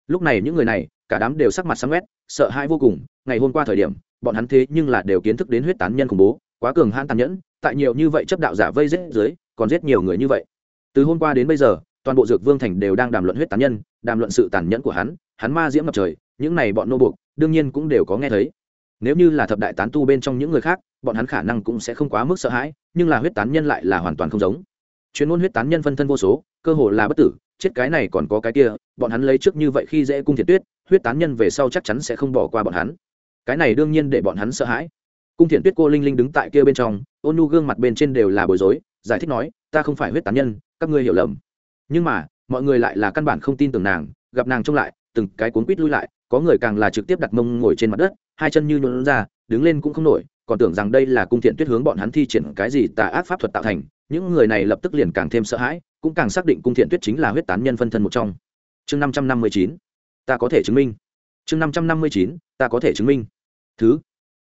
Lúc này những người này, cả đám đều sắc mặt sáng quét sợ hãi vô cùng, ngày hôm qua thời điểm, bọn hắn thế nhưng là đều kiến thức đến huyết tán nhân khủng bố, quá cường hãn tàn nhẫn, tại nhiều như vậy chấp đạo giả vây giết dưới, còn giết nhiều người như vậy. Từ hôm qua đến bây giờ, toàn bộ dược vương thành đều đang đàm luận huyết tán nhân, đàm luận sự tàn nhẫn của hắn hắn ma diễm ngập trời, những này bọn nô buộc, đương nhiên cũng đều có nghe thấy. Nếu như là thập đại tán tu bên trong những người khác, bọn hắn khả năng cũng sẽ không quá mức sợ hãi, nhưng là huyết tán nhân lại là hoàn toàn không giống chuyên môn huyết tán nhân phân thân vô số, cơ hồ là bất tử, chết cái này còn có cái kia, bọn hắn lấy trước như vậy khi dễ cung thiệt tuyết, huyết tán nhân về sau chắc chắn sẽ không bỏ qua bọn hắn. Cái này đương nhiên để bọn hắn sợ hãi. Cung thiện tuyết cô linh linh đứng tại kia bên trong, ôn nu gương mặt bên trên đều là bối rối, giải thích nói, ta không phải huyết tán nhân, các ngươi hiểu lầm. Nhưng mà, mọi người lại là căn bản không tin tưởng nàng, gặp nàng trông lại, từng cái cuốn quýt lui lại, có người càng là trực tiếp đặt mông ngồi trên mặt đất, hai chân như nhuộn ra, đứng lên cũng không nổi còn tưởng rằng đây là cung thiện tuyết hướng bọn hắn thi triển cái gì tà ác pháp thuật tạo thành, những người này lập tức liền càng thêm sợ hãi, cũng càng xác định cung thiện tuyết chính là huyết tán nhân phân thân một trong. Chương năm trăm năm mươi chín, ta có thể chứng minh. Chương năm trăm năm mươi chín, ta có thể chứng minh. Thứ,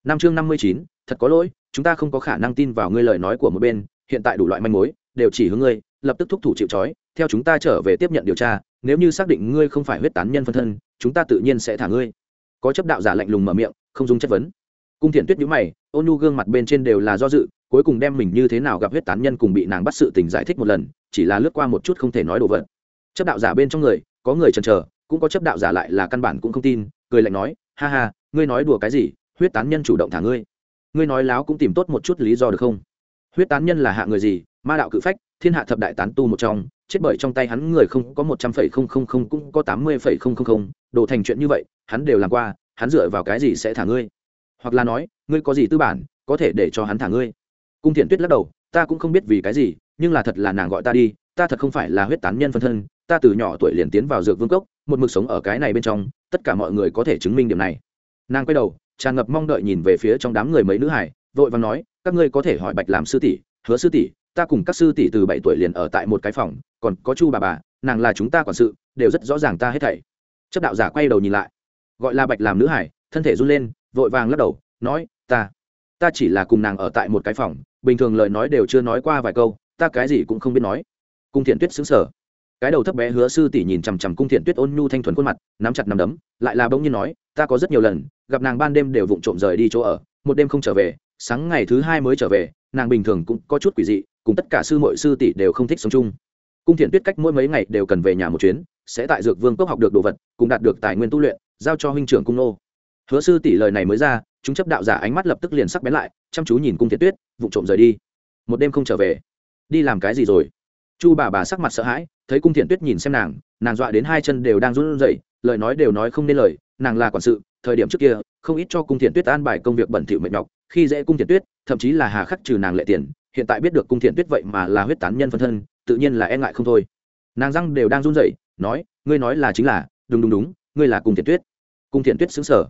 năm chương năm mươi chín, thật có lỗi, chúng ta không có khả năng tin vào ngươi lời nói của một bên, hiện tại đủ loại manh mối, đều chỉ hướng ngươi, lập tức thúc thủ chịu trói, theo chúng ta trở về tiếp nhận điều tra, nếu như xác định ngươi không phải huyết tán nhân phân thân, chúng ta tự nhiên sẽ thả ngươi. Có chấp đạo giả lạnh lùng mở miệng, không dùng chất vấn cung thiện tuyết nhữ mày, ôn nhu gương mặt bên trên đều là do dự, cuối cùng đem mình như thế nào gặp huyết tán nhân cùng bị nàng bắt sự tình giải thích một lần, chỉ là lướt qua một chút không thể nói đồ vật. Chấp đạo giả bên trong người, có người chần chờ, cũng có chấp đạo giả lại là căn bản cũng không tin, cười lạnh nói, ha ha, ngươi nói đùa cái gì, huyết tán nhân chủ động thả ngươi. Ngươi nói láo cũng tìm tốt một chút lý do được không? Huyết tán nhân là hạ người gì? Ma đạo cự phách, thiên hạ thập đại tán tu một trong, chết bởi trong tay hắn người không có một trăm phẩy không không không cũng có tám mươi phẩy không không không, đồ thành chuyện như vậy, hắn đều làm qua, hắn dựa vào cái gì sẽ thả ngươi? Hoặc là nói, ngươi có gì tư bản, có thể để cho hắn thả ngươi. Cung thiện tuyết lắc đầu, ta cũng không biết vì cái gì, nhưng là thật là nàng gọi ta đi, ta thật không phải là huyết tán nhân phân thân, ta từ nhỏ tuổi liền tiến vào dược vương cốc, một mực sống ở cái này bên trong, tất cả mọi người có thể chứng minh điểm này. Nàng quay đầu, tràn ngập mong đợi nhìn về phía trong đám người mấy nữ hải, vội và nói, các ngươi có thể hỏi bạch làm sư tỷ, hứa sư tỷ, ta cùng các sư tỷ từ bảy tuổi liền ở tại một cái phòng, còn có chu bà bà, nàng là chúng ta quản sự, đều rất rõ ràng ta hết thảy. Chấp đạo giả quay đầu nhìn lại, gọi là bạch làm nữ hải, thân thể run lên vội vàng lắc đầu, nói, ta ta chỉ là cùng nàng ở tại một cái phòng, bình thường lời nói đều chưa nói qua vài câu, ta cái gì cũng không biết nói. Cung thiện tuyết xứng sở cái đầu thấp bé hứa sư tỷ nhìn chằm chằm cung thiện tuyết ôn nhu thanh thuần khuôn mặt, nắm chặt nắm đấm, lại là bỗng nhiên nói, ta có rất nhiều lần, gặp nàng ban đêm đều vụng trộm rời đi chỗ ở, một đêm không trở về, sáng ngày thứ hai mới trở về, nàng bình thường cũng có chút quỷ dị, cùng tất cả sư mội sư tỷ đều không thích sống chung. Cung thiện tuyết cách mỗi mấy ngày đều cần về nhà một chuyến, sẽ tại dược vương cốc học được đồ vật, cùng đạt được tài nguyên tu luyện, giao cho huynh trưởng cung nô hứa sư tỷ lời này mới ra, chúng chấp đạo giả ánh mắt lập tức liền sắc bén lại, chăm chú nhìn cung thiện tuyết vụ trộm rời đi. Một đêm không trở về. Đi làm cái gì rồi? Chu bà bà sắc mặt sợ hãi, thấy cung thiện tuyết nhìn xem nàng nàng dọa đến hai chân đều đang run rẩy, lời nói đều nói không nên lời, nàng là quản sự, thời điểm trước kia, không ít cho cung thiện tuyết an bài công việc bẩn thỉu mệt nhọc, khi dễ cung thiện tuyết, thậm chí là hà khắc trừ nàng lệ tiền, hiện tại biết được cung thiện tuyết vậy mà là huyết tán nhân phân thân, tự nhiên là e ngại không thôi. Nàng răng đều đang run rẩy, nói, ngươi nói là chính là, đúng đúng đúng, ngươi là cung thiện tuyết. Cung thiện tuyết xứng sở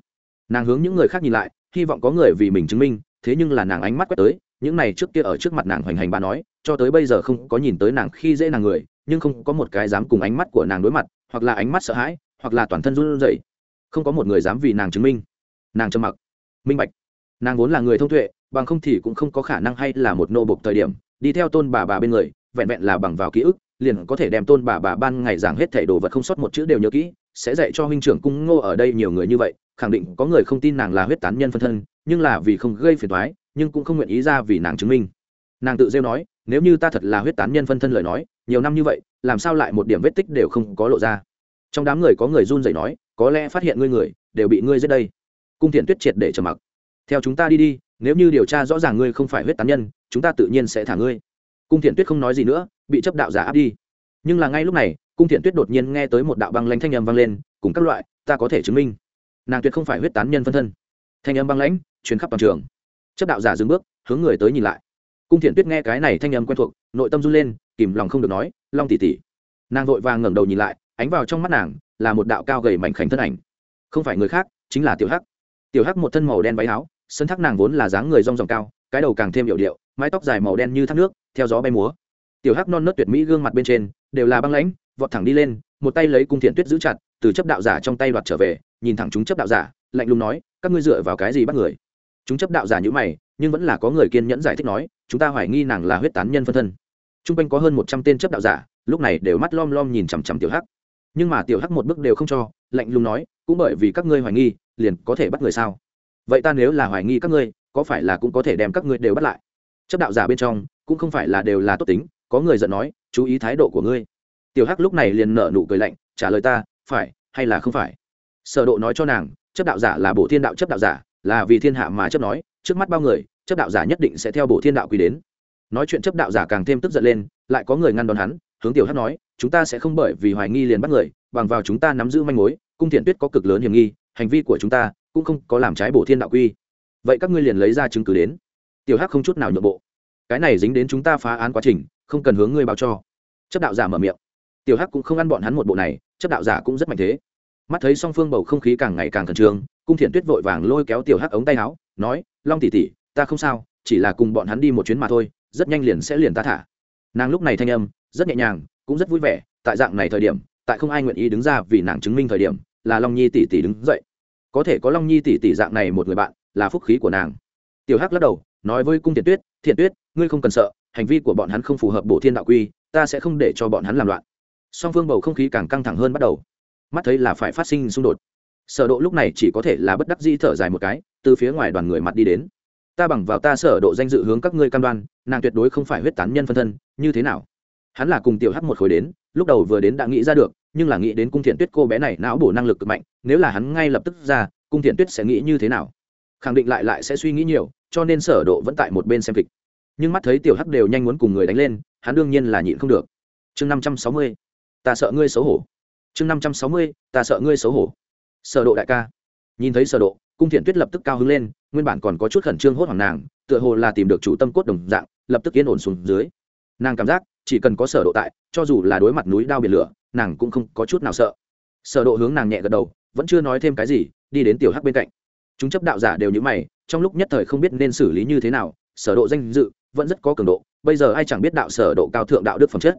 nàng hướng những người khác nhìn lại, hy vọng có người vì mình chứng minh, thế nhưng là nàng ánh mắt quét tới, những này trước kia ở trước mặt nàng hoành hành bà nói, cho tới bây giờ không có nhìn tới nàng khi dễ nàng người, nhưng không có một cái dám cùng ánh mắt của nàng đối mặt, hoặc là ánh mắt sợ hãi, hoặc là toàn thân run rẩy. Không có một người dám vì nàng chứng minh. Nàng trầm mặc. Minh bạch. Nàng vốn là người thông tuệ, bằng không thì cũng không có khả năng hay là một nô bộc thời điểm, đi theo tôn bà bà bên người, vẹn vẹn là bằng vào ký ức liền có thể đem tôn bà bà ban ngày giảng hết thảy đồ vật không sót một chữ đều nhớ kỹ, sẽ dạy cho huynh trưởng cung ngô ở đây nhiều người như vậy, khẳng định có người không tin nàng là huyết tán nhân phân thân, nhưng là vì không gây phiền toái, nhưng cũng không nguyện ý ra vì nàng chứng minh. Nàng tự rêu nói, nếu như ta thật là huyết tán nhân phân thân lời nói, nhiều năm như vậy, làm sao lại một điểm vết tích đều không có lộ ra? Trong đám người có người run rẩy nói, có lẽ phát hiện ngươi người, đều bị ngươi giết đây. Cung thiện tuyết triệt để trầm mặc. Theo chúng ta đi đi, nếu như điều tra rõ ràng ngươi không phải huyết tán nhân, chúng ta tự nhiên sẽ thả ngươi cung thiện tuyết không nói gì nữa, bị chấp đạo giả áp đi. Nhưng là ngay lúc này, cung thiện tuyết đột nhiên nghe tới một đạo băng lãnh thanh âm vang lên, cùng các loại, ta có thể chứng minh. Nàng tuyệt không phải huyết tán nhân phân thân. Thanh âm băng lãnh chuyến khắp toàn trường. Chấp đạo giả dừng bước, hướng người tới nhìn lại. Cung thiện tuyết nghe cái này thanh âm quen thuộc, nội tâm run lên, kìm lòng không được nói, long tỷ tỷ. Nàng vội vàng ngẩng đầu nhìn lại, ánh vào trong mắt nàng, là một đạo cao gầy mảnh khảnh thân ảnh. Không phải người khác, chính là tiểu hắc. Tiểu hắc một thân màu đen váy áo, sân thác nàng vốn là dáng người rong ròng cao, cái đầu càng thêm hiệu điệu mái tóc dài màu đen như thác nước, theo gió bay múa. Tiểu hắc non nớt tuyệt mỹ gương mặt bên trên, đều là băng lãnh, vọt thẳng đi lên, một tay lấy cung thiện tuyết giữ chặt, từ chấp đạo giả trong tay đoạt trở về, nhìn thẳng chúng chấp đạo giả, lạnh lùng nói, các ngươi dựa vào cái gì bắt người? Chúng chấp đạo giả như mày, nhưng vẫn là có người kiên nhẫn giải thích nói, chúng ta hoài nghi nàng là huyết tán nhân phân thân. T r u n g quanh có hơn một trăm tên chấp đạo giả, lúc này đều mắt lom lom nhìn chằm chằm tiểu hắc. Nhưng mà tiểu hắc một bước đều không cho, lạnh lùng nói, cũng bởi vì các ngươi hoài nghi, liền có thể bắt người sao? Vậy ta nếu là hoài nghi các ngươi, có phải là cũng có thể đem các ngươi đều bắt lại? Chấp đạo giả bên trong, cũng không phải là đều là tốt tính, có người giận nói, chú ý thái độ của ngươi. Tiểu hắc lúc này liền nở nụ cười lạnh, trả lời ta, phải hay là không phải? Sở độ nói cho nàng, chấp đạo giả là bổ thiên đạo chấp đạo giả, là vì thiên hạ mà chấp nói, trước mắt bao người, chấp đạo giả nhất định sẽ theo bổ thiên đạo quy đến. Nói chuyện chấp đạo giả càng thêm tức giận lên, lại có người ngăn đón hắn, hướng tiểu hắc nói, chúng ta sẽ không bởi vì hoài nghi liền bắt người, bằng vào chúng ta nắm giữ manh mối, cung thiện tuyết có cực lớn hiểm nghi, hành vi của chúng ta cũng không có làm trái bổ thiên đạo quy. Vậy các ngươi liền lấy ra chứng cứ đến tiểu hắc không chút nào nhượng bộ. Cái này dính đến chúng ta phá án quá trình, không cần hướng ngươi báo cho. Chấp đạo giả mở miệng. Tiểu hắc cũng không ăn bọn hắn một bộ này, chấp đạo giả cũng rất mạnh thế. Mắt thấy song phương bầu không khí càng ngày càng khẩn trương, cung thiện tuyết vội vàng lôi kéo tiểu hắc ống tay áo, nói, long tỷ tỷ, ta không sao, chỉ là cùng bọn hắn đi một chuyến mà thôi, rất nhanh liền sẽ liền ta thả. Nàng lúc này thanh âm, rất nhẹ nhàng, cũng rất vui vẻ, tại dạng này thời điểm, tại không ai nguyện ý đứng ra vì nàng chứng minh thời điểm, là long nhi tỷ tỷ đứng dậy. Có thể có long nhi tỷ tỷ dạng này một người bạn, là phúc khí của nàng. Tiểu hắc lắc đầu nói với cung thiện tuyết thiện tuyết, ngươi không cần sợ, hành vi của bọn hắn không phù hợp bổ thiên đạo quy, ta sẽ không để cho bọn hắn làm loạn. Song phương bầu không khí càng căng thẳng hơn bắt đầu. Mắt thấy là phải phát sinh xung đột. Sở độ lúc này chỉ có thể là bất đắc dĩ thở dài một cái, từ phía ngoài đoàn người mặt đi đến. Ta bằng vào ta sở độ danh dự hướng các ngươi cam đoan, nàng tuyệt đối không phải huyết tán nhân phân thân, như thế nào? Hắn là cùng tiểu hắc một khối đến, lúc đầu vừa đến đã nghĩ ra được, nhưng là nghĩ đến cung thiện tuyết cô bé này não bổ năng lực cực mạnh, nếu là hắn ngay lập tức ra, cung thiện tuyết sẽ nghĩ như thế nào? Khẳng định lại lại sẽ suy nghĩ nhiều cho nên sở độ vẫn tại một bên xem kịch. Nhưng mắt thấy tiểu hắc đều nhanh muốn cùng người đánh lên, hắn đương nhiên là nhịn không được. Chương 560 ta sợ ngươi xấu hổ. Chương 560 ta sợ ngươi xấu hổ. Sở độ đại ca. Nhìn thấy sở độ, cung thiện tuyết lập tức cao hứng lên, nguyên bản còn có chút khẩn trương hốt hoảng nàng, tựa hồ là tìm được chủ tâm cốt đồng dạng, lập tức yên ổn xuống dưới. Nàng cảm giác, chỉ cần có sở độ tại, cho dù là đối mặt núi đao biển lửa, nàng cũng không có chút nào sợ. Sở độ hướng nàng nhẹ gật đầu, vẫn chưa nói thêm cái gì, đi đến tiểu hắc bên cạnh. Chúng chấp đạo giả đều như mày trong lúc nhất thời không biết nên xử lý như thế nào, sở độ danh dự vẫn rất có cường độ, bây giờ ai chẳng biết đạo sở độ cao thượng đạo đức phẩm chất.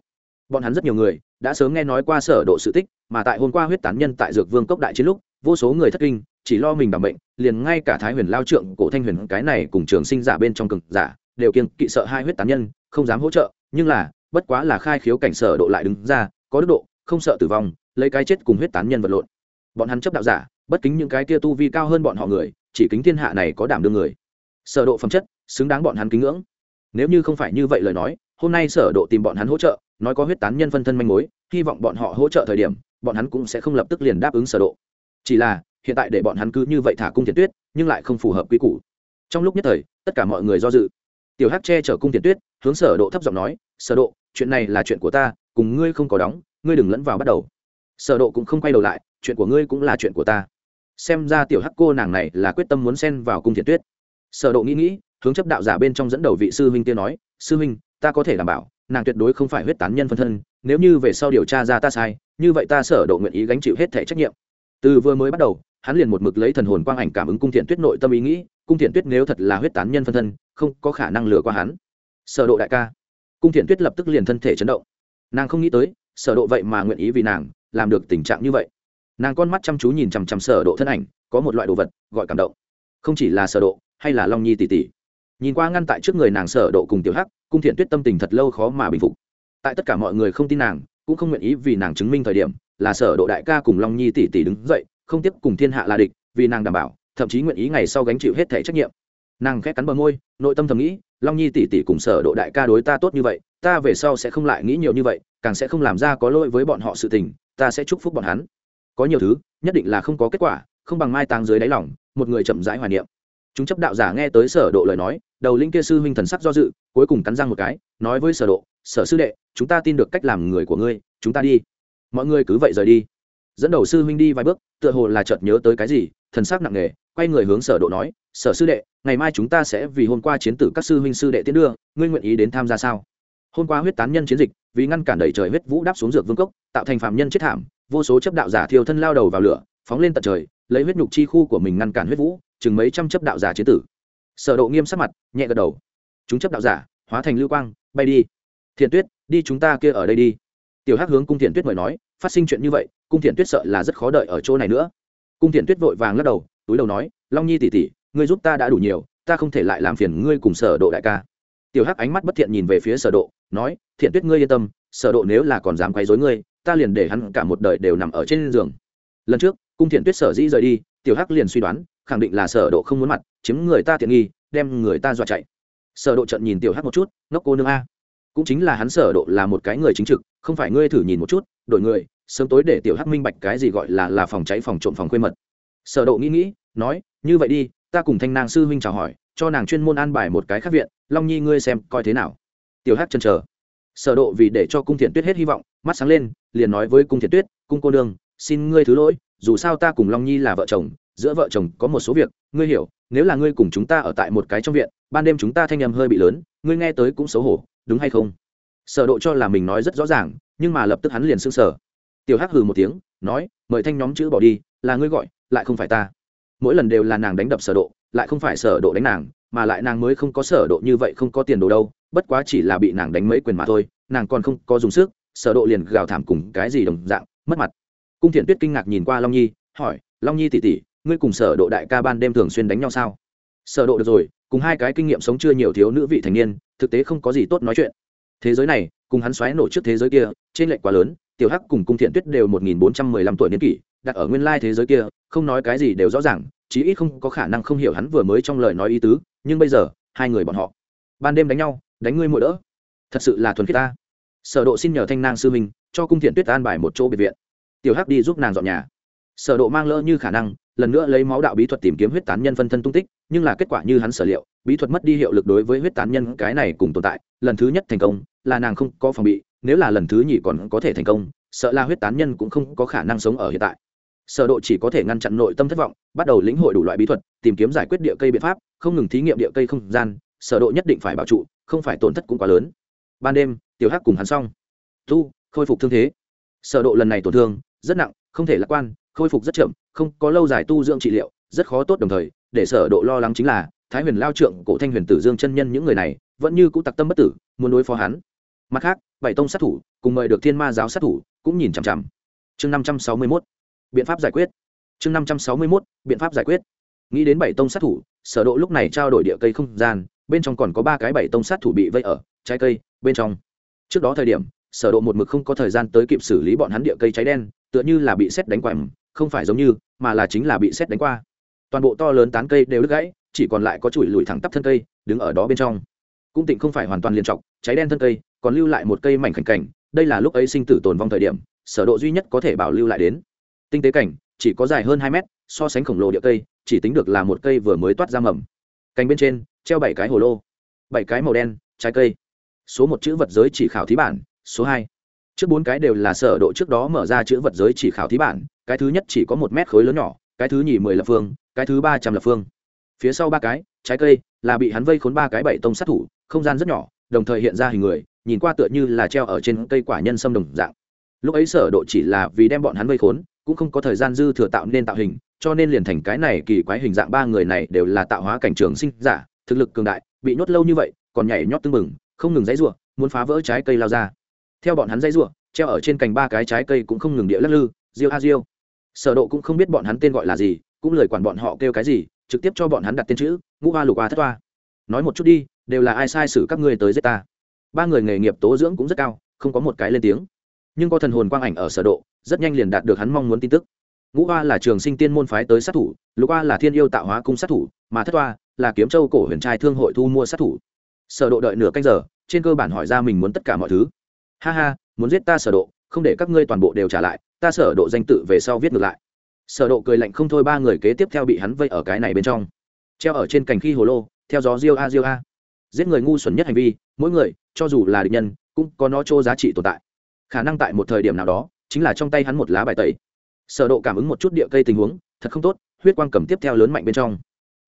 Bọn hắn rất nhiều người đã sớm nghe nói qua sở độ sự tích, mà tại hôm qua huyết tán nhân tại dược vương cốc đại chiến lúc, vô số người thất kinh, chỉ lo mình đảm bệnh liền ngay cả thái huyền lao trưởng cổ thanh huyền, cái này cùng trường sinh giả bên trong cường giả, đều kiêng kỵ sợ hai huyết tán nhân, không dám hỗ trợ, nhưng là, bất quá là khai khiếu cảnh sở độ lại đứng ra, có đức độ, không sợ tử vong, lấy cái chết cùng huyết tán nhân vật lộn. Bọn hắn chấp đạo giả, bất kính những cái kia tu vi cao hơn bọn họ người chỉ kính thiên hạ này có đảm đương người. Sở độ phẩm chất, xứng đáng bọn hắn kính ngưỡng. Nếu như không phải như vậy lời nói, hôm nay sở độ tìm bọn hắn hỗ trợ, nói có huyết tán nhân phân thân manh mối, hy vọng bọn họ hỗ trợ thời điểm, bọn hắn cũng sẽ không lập tức liền đáp ứng sở độ. Chỉ là, hiện tại để bọn hắn cứ như vậy thả cung thiền tuyết, nhưng lại không phù hợp quy củ. Trong lúc nhất thời, tất cả mọi người do dự. Tiểu hắc che chở cung thiền tuyết, hướng sở độ thấp giọng nói, sở độ, chuyện này là chuyện của ta, cùng ngươi không có đóng, ngươi đừng lẫn vào bắt đầu. Sở độ cũng không quay đầu lại, chuyện của ngươi cũng là chuyện của ta xem ra tiểu hắc cô nàng này là quyết tâm muốn xen vào cung thiền tuyết. Sở độ nghĩ nghĩ, hướng chấp đạo giả bên trong dẫn đầu vị sư huynh kia nói, sư huynh, ta có thể đảm bảo, nàng tuyệt đối không phải huyết tán nhân phân thân, nếu như về sau điều tra ra ta sai, như vậy ta sở độ nguyện ý gánh chịu hết thể trách nhiệm. Từ vừa mới bắt đầu, hắn liền một mực lấy thần hồn quang ảnh cảm ứng cung thiện tuyết nội tâm ý nghĩ, cung thiện tuyết nếu thật là huyết tán nhân phân thân, không có khả năng lừa qua hắn. Sở độ đại ca, cung thiện tuyết lập tức liền thân thể chấn động. Nàng không nghĩ tới, sở độ vậy mà nguyện ý vì nàng, làm được tình trạng như vậy nàng con mắt chăm chú nhìn chằm chằm sở độ thân ảnh, có một loại đồ vật gọi cảm động. Không chỉ là sở độ, hay là long nhi tỷ tỷ. Nhìn qua ngăn tại trước người nàng sở độ cùng tiểu hắc, cung thiện tuyết tâm tình thật lâu khó mà bình phục. Tại tất cả mọi người không tin nàng, cũng không nguyện ý vì nàng chứng minh thời điểm, là sở độ đại ca cùng long nhi tỷ tỷ đứng dậy, không tiếp cùng thiên hạ là địch, vì nàng đảm bảo, thậm chí nguyện ý ngày sau gánh chịu hết thể trách nhiệm. Nàng khẽ cắn bờ môi, nội tâm thầm nghĩ, long nhi tỷ tỷ cùng sở độ đại ca đối ta tốt như vậy, ta về sau sẽ không lại nghĩ nhiều như vậy, càng sẽ không làm ra có lỗi với bọn họ sự tình, ta sẽ chúc phúc bọn hắn có nhiều thứ, nhất định là không có kết quả, không bằng mai táng dưới đáy lòng, một người chậm rãi hoài niệm. Chúng chấp đạo giả nghe tới sở độ lời nói, đầu linh kia sư huynh thần sắc do dự, cuối cùng cắn răng một cái, nói với sở độ, sở sư đệ, chúng ta tin được cách làm người của ngươi, chúng ta đi. Mọi người cứ vậy rời đi. Dẫn đầu sư huynh đi vài bước, tựa hồ là chợt nhớ tới cái gì, thần sắc nặng nề, quay người hướng sở độ nói, sở sư đệ, ngày mai chúng ta sẽ vì hôm qua chiến tử các sư huynh sư đệ tiến đưa, ngươi nguyện ý đến tham gia sao? Hôm qua huyết tán nhân chiến dịch, vì ngăn cản đẩy trời huyết vũ đáp xuống dược vương cốc, tạo thành phạm nhân chết thảm vô số chấp đạo giả thiêu thân lao đầu vào lửa, phóng lên tận trời, lấy huyết nhục chi khu của mình ngăn cản huyết vũ, chừng mấy trăm chấp đạo giả chiến tử. Sở độ nghiêm sắc mặt, nhẹ gật đầu. Chúng chấp đạo giả, hóa thành lưu quang, bay đi. Thiện tuyết, đi chúng ta kia ở đây đi. Tiểu hắc hướng cung thiện tuyết mời nói, phát sinh chuyện như vậy, cung thiện tuyết sợ là rất khó đợi ở chỗ này nữa. Cung thiện tuyết vội vàng lắc đầu, túi đầu nói, long nhi tỷ tỷ, ngươi giúp ta đã đủ nhiều, ta không thể lại làm phiền ngươi cùng sở độ đại ca. Tiểu hắc ánh mắt bất thiện nhìn về phía sở độ, nói, thiện tuyết ngươi yên tâm, sở độ nếu là còn dám quấy rối ngươi ta liền để hắn cả một đời đều nằm ở trên giường. Lần trước, cung thiện tuyết sở dĩ rời đi, tiểu hắc liền suy đoán, khẳng định là sở độ không muốn mặt, chiếm người ta tiện nghi, đem người ta dọa chạy. Sở độ trận nhìn tiểu hắc một chút, ngốc cô nương a. Cũng chính là hắn sở độ là một cái người chính trực, không phải ngươi thử nhìn một chút, đổi người, sớm tối để tiểu hắc minh bạch cái gì gọi là là phòng cháy phòng trộm phòng quê mật. Sở độ nghĩ nghĩ, nói, như vậy đi, ta cùng thanh nàng sư huynh chào hỏi, cho nàng chuyên môn an bài một cái khác viện, long nhi ngươi xem coi thế nào. Tiểu hắc chần chờ sở độ vì để cho cung thiện tuyết hết hy vọng mắt sáng lên liền nói với cung thiện tuyết cung cô Đường, xin ngươi thứ lỗi dù sao ta cùng long nhi là vợ chồng giữa vợ chồng có một số việc ngươi hiểu nếu là ngươi cùng chúng ta ở tại một cái trong viện ban đêm chúng ta thanh âm hơi bị lớn ngươi nghe tới cũng xấu hổ đúng hay không? Sở độ cho là mình nói rất rõ ràng nhưng mà lập tức hắn liền sưng sở tiểu hắc hừ một tiếng nói mời thanh nhóm chữ bỏ đi là ngươi gọi lại không phải ta. Mỗi lần đều là nàng đánh đập sở độ lại không phải sở độ đánh nàng mà lại nàng mới không có sở độ như vậy không có tiền đồ đâu bất quá chỉ là bị nàng đánh mấy quyền mà thôi, nàng còn không có dùng sức, sở độ liền gào thảm cùng cái gì đồng dạng, mất mặt. Cung thiện tuyết kinh ngạc nhìn qua long nhi, hỏi, long nhi tỷ tỷ, ngươi cùng sở độ đại ca ban đêm thường xuyên đánh nhau sao? Sở độ được rồi, cùng hai cái kinh nghiệm sống chưa nhiều thiếu nữ vị thành niên, thực tế không có gì tốt nói chuyện. Thế giới này, cùng hắn xoáy nổ trước thế giới kia trên lệch quá lớn, tiểu hắc cùng cung thiện tuyết đều một nghìn bốn trăm mười lăm tuổi niên kỷ, đặt ở nguyên lai thế giới kia, không nói cái gì đều rõ ràng, chí ít không có khả năng không hiểu hắn vừa mới trong lời nói ý tứ, nhưng bây giờ, hai người bọn họ, ban đêm đánh nhau đánh ngươi mỗi đỡ. Thật sự là thuần khiết ta. Sở độ xin nhờ thanh nang sư minh cho cung thiện tuyết an bài một chỗ biệt viện. Tiểu hắc đi giúp nàng dọn nhà. Sở độ mang lỡ như khả năng, lần nữa lấy máu đạo bí thuật tìm kiếm huyết tán nhân phân thân tung tích, nhưng là kết quả như hắn sở liệu, bí thuật mất đi hiệu lực đối với huyết tán nhân cái này cùng tồn tại, lần thứ nhất thành công, là nàng không có phòng bị, nếu là lần thứ nhì còn có thể thành công, sợ là huyết tán nhân cũng không có khả năng sống ở hiện tại. Sở độ chỉ có thể ngăn chặn nội tâm thất vọng, bắt đầu lĩnh hội đủ loại bí thuật, tìm kiếm giải quyết địa cây biện pháp, không ngừng thí nghiệm địa cây không gian, sở độ nhất định phải bảo trụ không phải tổn thất cũng quá lớn. Ban đêm, tiểu hắc cùng hắn xong. Tu, khôi phục thương thế. Sở độ lần này tổn thương, rất nặng, không thể lạc quan, khôi phục rất chậm, không có lâu dài tu dưỡng trị liệu, rất khó tốt đồng thời, để sở độ lo lắng chính là, thái huyền lao trưởng cổ thanh huyền tử dương chân nhân những người này, vẫn như cũ tặc tâm bất tử, muốn đối phó hắn. Mặt khác, bảy tông sát thủ, cùng mời được thiên ma giáo sát thủ, cũng nhìn chằm chằm. Chương năm trăm sáu mươi 561 biện pháp giải quyết. Chương năm trăm sáu mươi 561 biện pháp giải quyết. Nghĩ đến bảy tông sát thủ, sở độ lúc này trao đổi địa cây không gian bên trong còn có ba cái bảy tông sát thủ bị vây ở trái cây bên trong. Trước đó thời điểm, sở độ một mực không có thời gian tới kịp xử lý bọn hắn địa cây cháy đen, tựa như là bị xét đánh quẳng không phải giống như, mà là chính là bị xét đánh qua. Toàn bộ to lớn tán cây đều đứt gãy, chỉ còn lại có chuỗi lùi thẳng tắp thân cây, đứng ở đó bên trong. Cũng tịnh không phải hoàn toàn liên trọng cháy đen thân cây, còn lưu lại một cây mảnh khảnh cảnh, đây là lúc ấy sinh tử tồn vong thời điểm, sở độ duy nhất có thể bảo lưu lại đến. Tinh tế cảnh, chỉ có dài hơn hai mét, so sánh khổng lồ địa cây, chỉ tính được là một cây vừa mới toát ra mầm. Cành bên trên treo bảy cái hồ lô, bảy cái màu đen, trái cây. Số một chữ vật giới chỉ khảo thí bản, số hai. Trước bốn cái đều là sở độ trước đó mở ra chữ vật giới chỉ khảo thí bản, cái thứ nhất chỉ có một mét khối lớn nhỏ, cái thứ nhì mười lập phương, cái thứ ba trăm lập phương. Phía sau ba cái, trái cây, là bị hắn vây khốn ba cái bảy tông sát thủ, không gian rất nhỏ, đồng thời hiện ra hình người, nhìn qua tựa như là treo ở trên cây quả nhân sâm đồng dạng. Lúc ấy sở độ chỉ là vì đem bọn hắn vây khốn, cũng không có thời gian dư thừa tạo nên tạo hình, cho nên liền thành cái này kỳ quái hình dạng ba người này đều là tạo hóa cảnh trường sinh giả thực lực cường đại, bị nhốt lâu như vậy, còn nhảy nhót tưng mừng không ngừng dãy rủa, muốn phá vỡ trái cây lao ra. Theo bọn hắn dãy rủa, treo ở trên cành ba cái trái cây cũng không ngừng địa lắc lư diêu a diêu sở độ cũng không biết bọn hắn tên gọi là gì, cũng lời quản bọn họ kêu cái gì, trực tiếp cho bọn hắn đặt tên chữ, ngũ hoa lục hoa thất hoa. Nói một chút đi, đều là ai sai xử các ngươi tới giết ta? Ba người nghề nghiệp tố dưỡng cũng rất cao, không có một cái lên tiếng. Nhưng có thần hồn quang ảnh ở sở độ, rất nhanh liền đạt được hắn mong muốn tin tức. Ngũ hoa là trường sinh tiên môn phái tới sát thủ, lục hoa là thiên yêu tạo hóa cung sát thủ, mà thất hoa là kiếm châu cổ huyền trai thương hội thu mua sát thủ. Sở độ đợi nửa canh giờ, trên cơ bản hỏi ra mình muốn tất cả mọi thứ. Ha ha, muốn giết ta sở độ, không để các ngươi toàn bộ đều trả lại, ta sở độ danh tự về sau viết ngược lại. Sở độ cười lạnh không thôi ba người kế tiếp theo bị hắn vây ở cái này bên trong. Treo ở trên cành khi hồ lô, theo gió diêu a diêu a. Giết người ngu xuẩn nhất hành vi, mỗi người, cho dù là địch nhân, cũng có nó chỗ giá trị tồn tại. Khả năng tại một thời điểm nào đó, chính là trong tay hắn một lá bài tẩy. Sở độ cảm ứng một chút địa cây tình huống, thật không tốt, huyết quang cầm tiếp theo lớn mạnh bên trong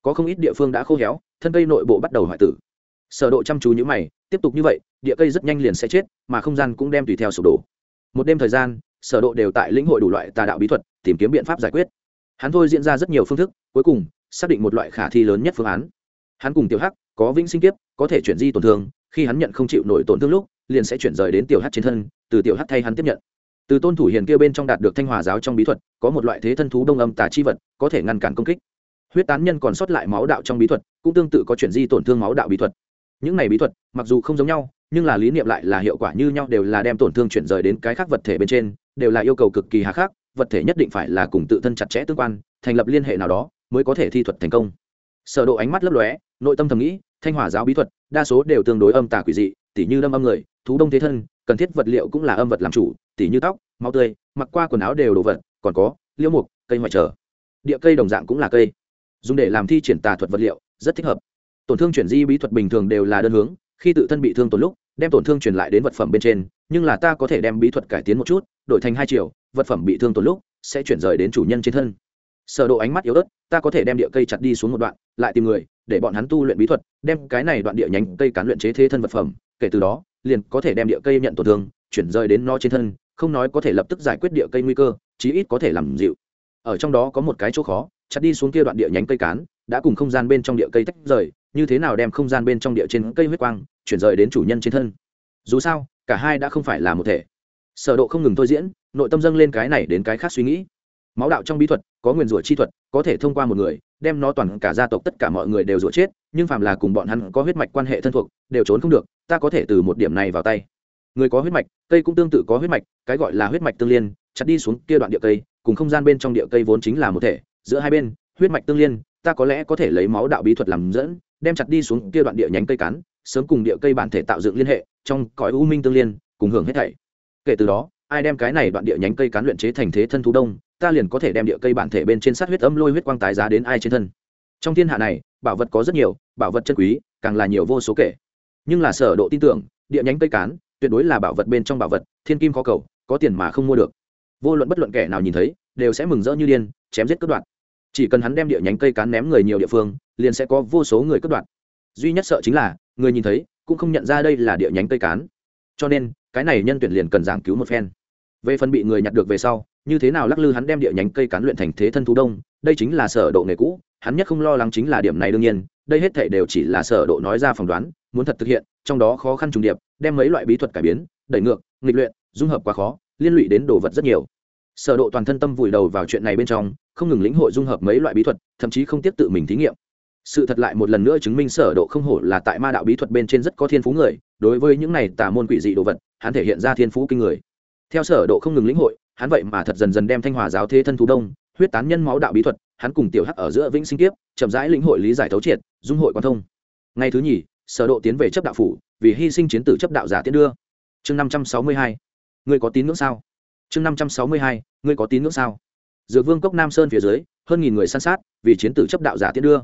có không ít địa phương đã khô héo, thân cây nội bộ bắt đầu hoại tử. Sở độ chăm chú như mày, tiếp tục như vậy, địa cây rất nhanh liền sẽ chết, mà không gian cũng đem tùy theo sụp đổ. Một đêm thời gian, sở độ đều tại lĩnh hội đủ loại tà đạo bí thuật, tìm kiếm biện pháp giải quyết. Hắn thôi diễn ra rất nhiều phương thức, cuối cùng, xác định một loại khả thi lớn nhất phương án. Hắn cùng tiểu hắc, có vĩnh sinh kiếp, có thể chuyển di tổn thương, khi hắn nhận không chịu nổi tổn thương lúc, liền sẽ chuyển rời đến tiểu hắc trên thân, từ tiểu hắc thay hắn tiếp nhận. Từ tôn thủ hiền kia bên trong đạt được thanh hòa giáo trong bí thuật, có một loại thế thân thú đông âm tà chi vật, có thể ngăn cản công kích huyết tán nhân còn sót lại máu đạo trong bí thuật, cũng tương tự có chuyển di tổn thương máu đạo bí thuật. Những này bí thuật, mặc dù không giống nhau, nhưng là lý niệm lại là hiệu quả như nhau đều là đem tổn thương chuyển rời đến cái khác vật thể bên trên, đều là yêu cầu cực kỳ hà khắc, vật thể nhất định phải là cùng tự thân chặt chẽ tương quan, thành lập liên hệ nào đó, mới có thể thi thuật thành công. Sở độ ánh mắt lấp lóe, nội tâm thầm nghĩ, thanh hỏa giáo bí thuật, đa số đều tương đối âm tà quỷ dị, tỉ như đâm âm người, thú đông thế thân, cần thiết vật liệu cũng là âm vật làm chủ, tỉ như tóc, máu tươi, mặc qua quần áo đều đồ vật, còn có liễu mục, cây ngoại trở. Địa cây đồng dạng cũng là cây dùng để làm thi triển tà thuật vật liệu, rất thích hợp. Tổn thương chuyển di bí thuật bình thường đều là đơn hướng, khi tự thân bị thương tổn lúc, đem tổn thương truyền lại đến vật phẩm bên trên, nhưng là ta có thể đem bí thuật cải tiến một chút, đổi thành hai triệu vật phẩm bị thương tổn lúc, sẽ chuyển rời đến chủ nhân trên thân. Sở độ ánh mắt yếu ớt, ta có thể đem địa cây chặt đi xuống một đoạn, lại tìm người, để bọn hắn tu luyện bí thuật, đem cái này đoạn địa nhánh cây cán luyện chế thế thân vật phẩm, kể từ đó, liền có thể đem địa cây nhận tổn thương, chuyển rời đến nó trên thân, không nói có thể lập tức giải quyết địa cây nguy cơ, chí ít có thể làm dịu. Ở trong đó có một cái chỗ khó chặt đi xuống kia đoạn địa nhánh cây cán, đã cùng không gian bên trong địa cây tách rời, như thế nào đem không gian bên trong địa trên cây huyết quang, chuyển rời đến chủ nhân trên thân? Dù sao, cả hai đã không phải là một thể. Sở độ không ngừng thôi diễn, nội tâm dâng lên cái này đến cái khác suy nghĩ. Máu đạo trong bí thuật, có nguyên rủa chi thuật, có thể thông qua một người, đem nó toàn cả gia tộc tất cả mọi người đều rủa chết, nhưng phàm là cùng bọn hắn có huyết mạch quan hệ thân thuộc, đều trốn không được, ta có thể từ một điểm này vào tay. Người có huyết mạch, cây cũng tương tự có huyết mạch, cái gọi là huyết mạch tương liên, chặt đi xuống kia đoạn địa cây, cùng không gian bên trong địa cây vốn chính là một thể giữa hai bên, huyết mạch tương liên, ta có lẽ có thể lấy máu đạo bí thuật làm dẫn, đem chặt đi xuống kia đoạn địa nhánh cây cắn sớm cùng địa cây bản thể tạo dựng liên hệ, trong cõi u minh tương liên, cùng hưởng hết thảy. Kể từ đó, ai đem cái này đoạn địa nhánh cây cán luyện chế thành thế thân thú đông, ta liền có thể đem địa cây bản thể bên trên sát huyết âm lôi huyết quang tái giá đến ai trên thân. Trong thiên hạ này, bảo vật có rất nhiều, bảo vật chân quý, càng là nhiều vô số kể. Nhưng là sở độ tin tưởng, địa nhánh cây cán tuyệt đối là bảo vật bên trong bảo vật, thiên kim khó cầu, có tiền mà không mua được. Vô luận bất luận kẻ nào nhìn thấy, đều sẽ mừng rỡ như điên, chém giết cướp đoạt chỉ cần hắn đem địa nhánh cây cán ném người nhiều địa phương, liền sẽ có vô số người cất đoạn duy nhất sợ chính là, người nhìn thấy, cũng không nhận ra đây là địa nhánh cây cán. Cho nên, cái này nhân tuyển liền cần giảng cứu một phen. Về phần bị người nhặt được về sau, như thế nào lắc lư hắn đem địa nhánh cây cán luyện thành thế thân thú đông, đây chính là sở độ nghề cũ, hắn nhất không lo lắng chính là điểm này đương nhiên, đây hết thảy đều chỉ là sở độ nói ra phỏng đoán, muốn thật thực hiện, trong đó khó khăn trùng điệp, đem mấy loại bí thuật cải biến, đẩy ngược, nghịch luyện, dung hợp quá khó, liên lụy đến đồ vật rất nhiều. Sở độ toàn thân tâm vùi đầu vào chuyện này bên trong không ngừng lĩnh hội dung hợp mấy loại bí thuật, thậm chí không tiếp tự mình thí nghiệm. Sự thật lại một lần nữa chứng minh sở độ không hổ là tại ma đạo bí thuật bên trên rất có thiên phú người, đối với những này tà môn quỷ dị đồ vật, hắn thể hiện ra thiên phú kinh người. Theo sở độ không ngừng lĩnh hội, hắn vậy mà thật dần dần đem thanh hòa giáo thế thân thú đông, huyết tán nhân máu đạo bí thuật, hắn cùng tiểu hắc ở giữa vĩnh sinh kiếp chậm rãi lĩnh hội lý giải thấu triệt, dung hội quan thông. Ngày thứ nhì, sở độ tiến về chấp đạo phủ, vì hy sinh chiến tử chấp đạo giả tiến đưa. Chương 562 ngươi có tín ngưỡng sao? Chương 562 ngươi có tín ngưỡng sao? Dược vương cốc nam sơn phía dưới, hơn nghìn người săn sát, vì chiến tử chấp đạo giả tiến đưa.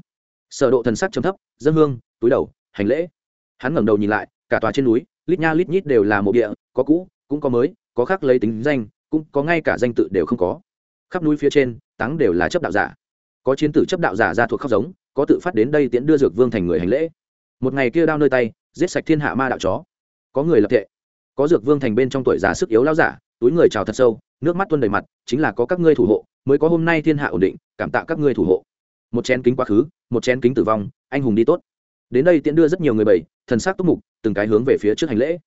Sở độ thần sắc trầm thấp, dân hương, túi đầu, hành lễ. Hắn ngẩng đầu nhìn lại, cả tòa trên núi, lít nha lít nhít đều là mộ địa, có cũ, cũng có mới, có khác lấy tính danh, cũng có ngay cả danh tự đều không có. Khắp núi phía trên, táng đều là chấp đạo giả. Có chiến tử chấp đạo giả ra thuộc khóc giống, có tự phát đến đây tiễn đưa dược vương thành người hành lễ. Một ngày kia đao nơi tay, giết sạch thiên hạ ma đạo chó. Có người lập thệ. Có dược vương thành bên trong tuổi già sức yếu lao giả, túi người trào thật sâu, nước mắt tuôn đầy mặt, chính là có các ngươi thủ hộ mới có hôm nay thiên hạ ổn định, cảm tạ các ngươi thủ hộ. Một chén kính quá khứ, một chén kính tử vong, anh hùng đi tốt. Đến đây tiễn đưa rất nhiều người bảy thần sắc túc mục, từng cái hướng về phía trước hành lễ.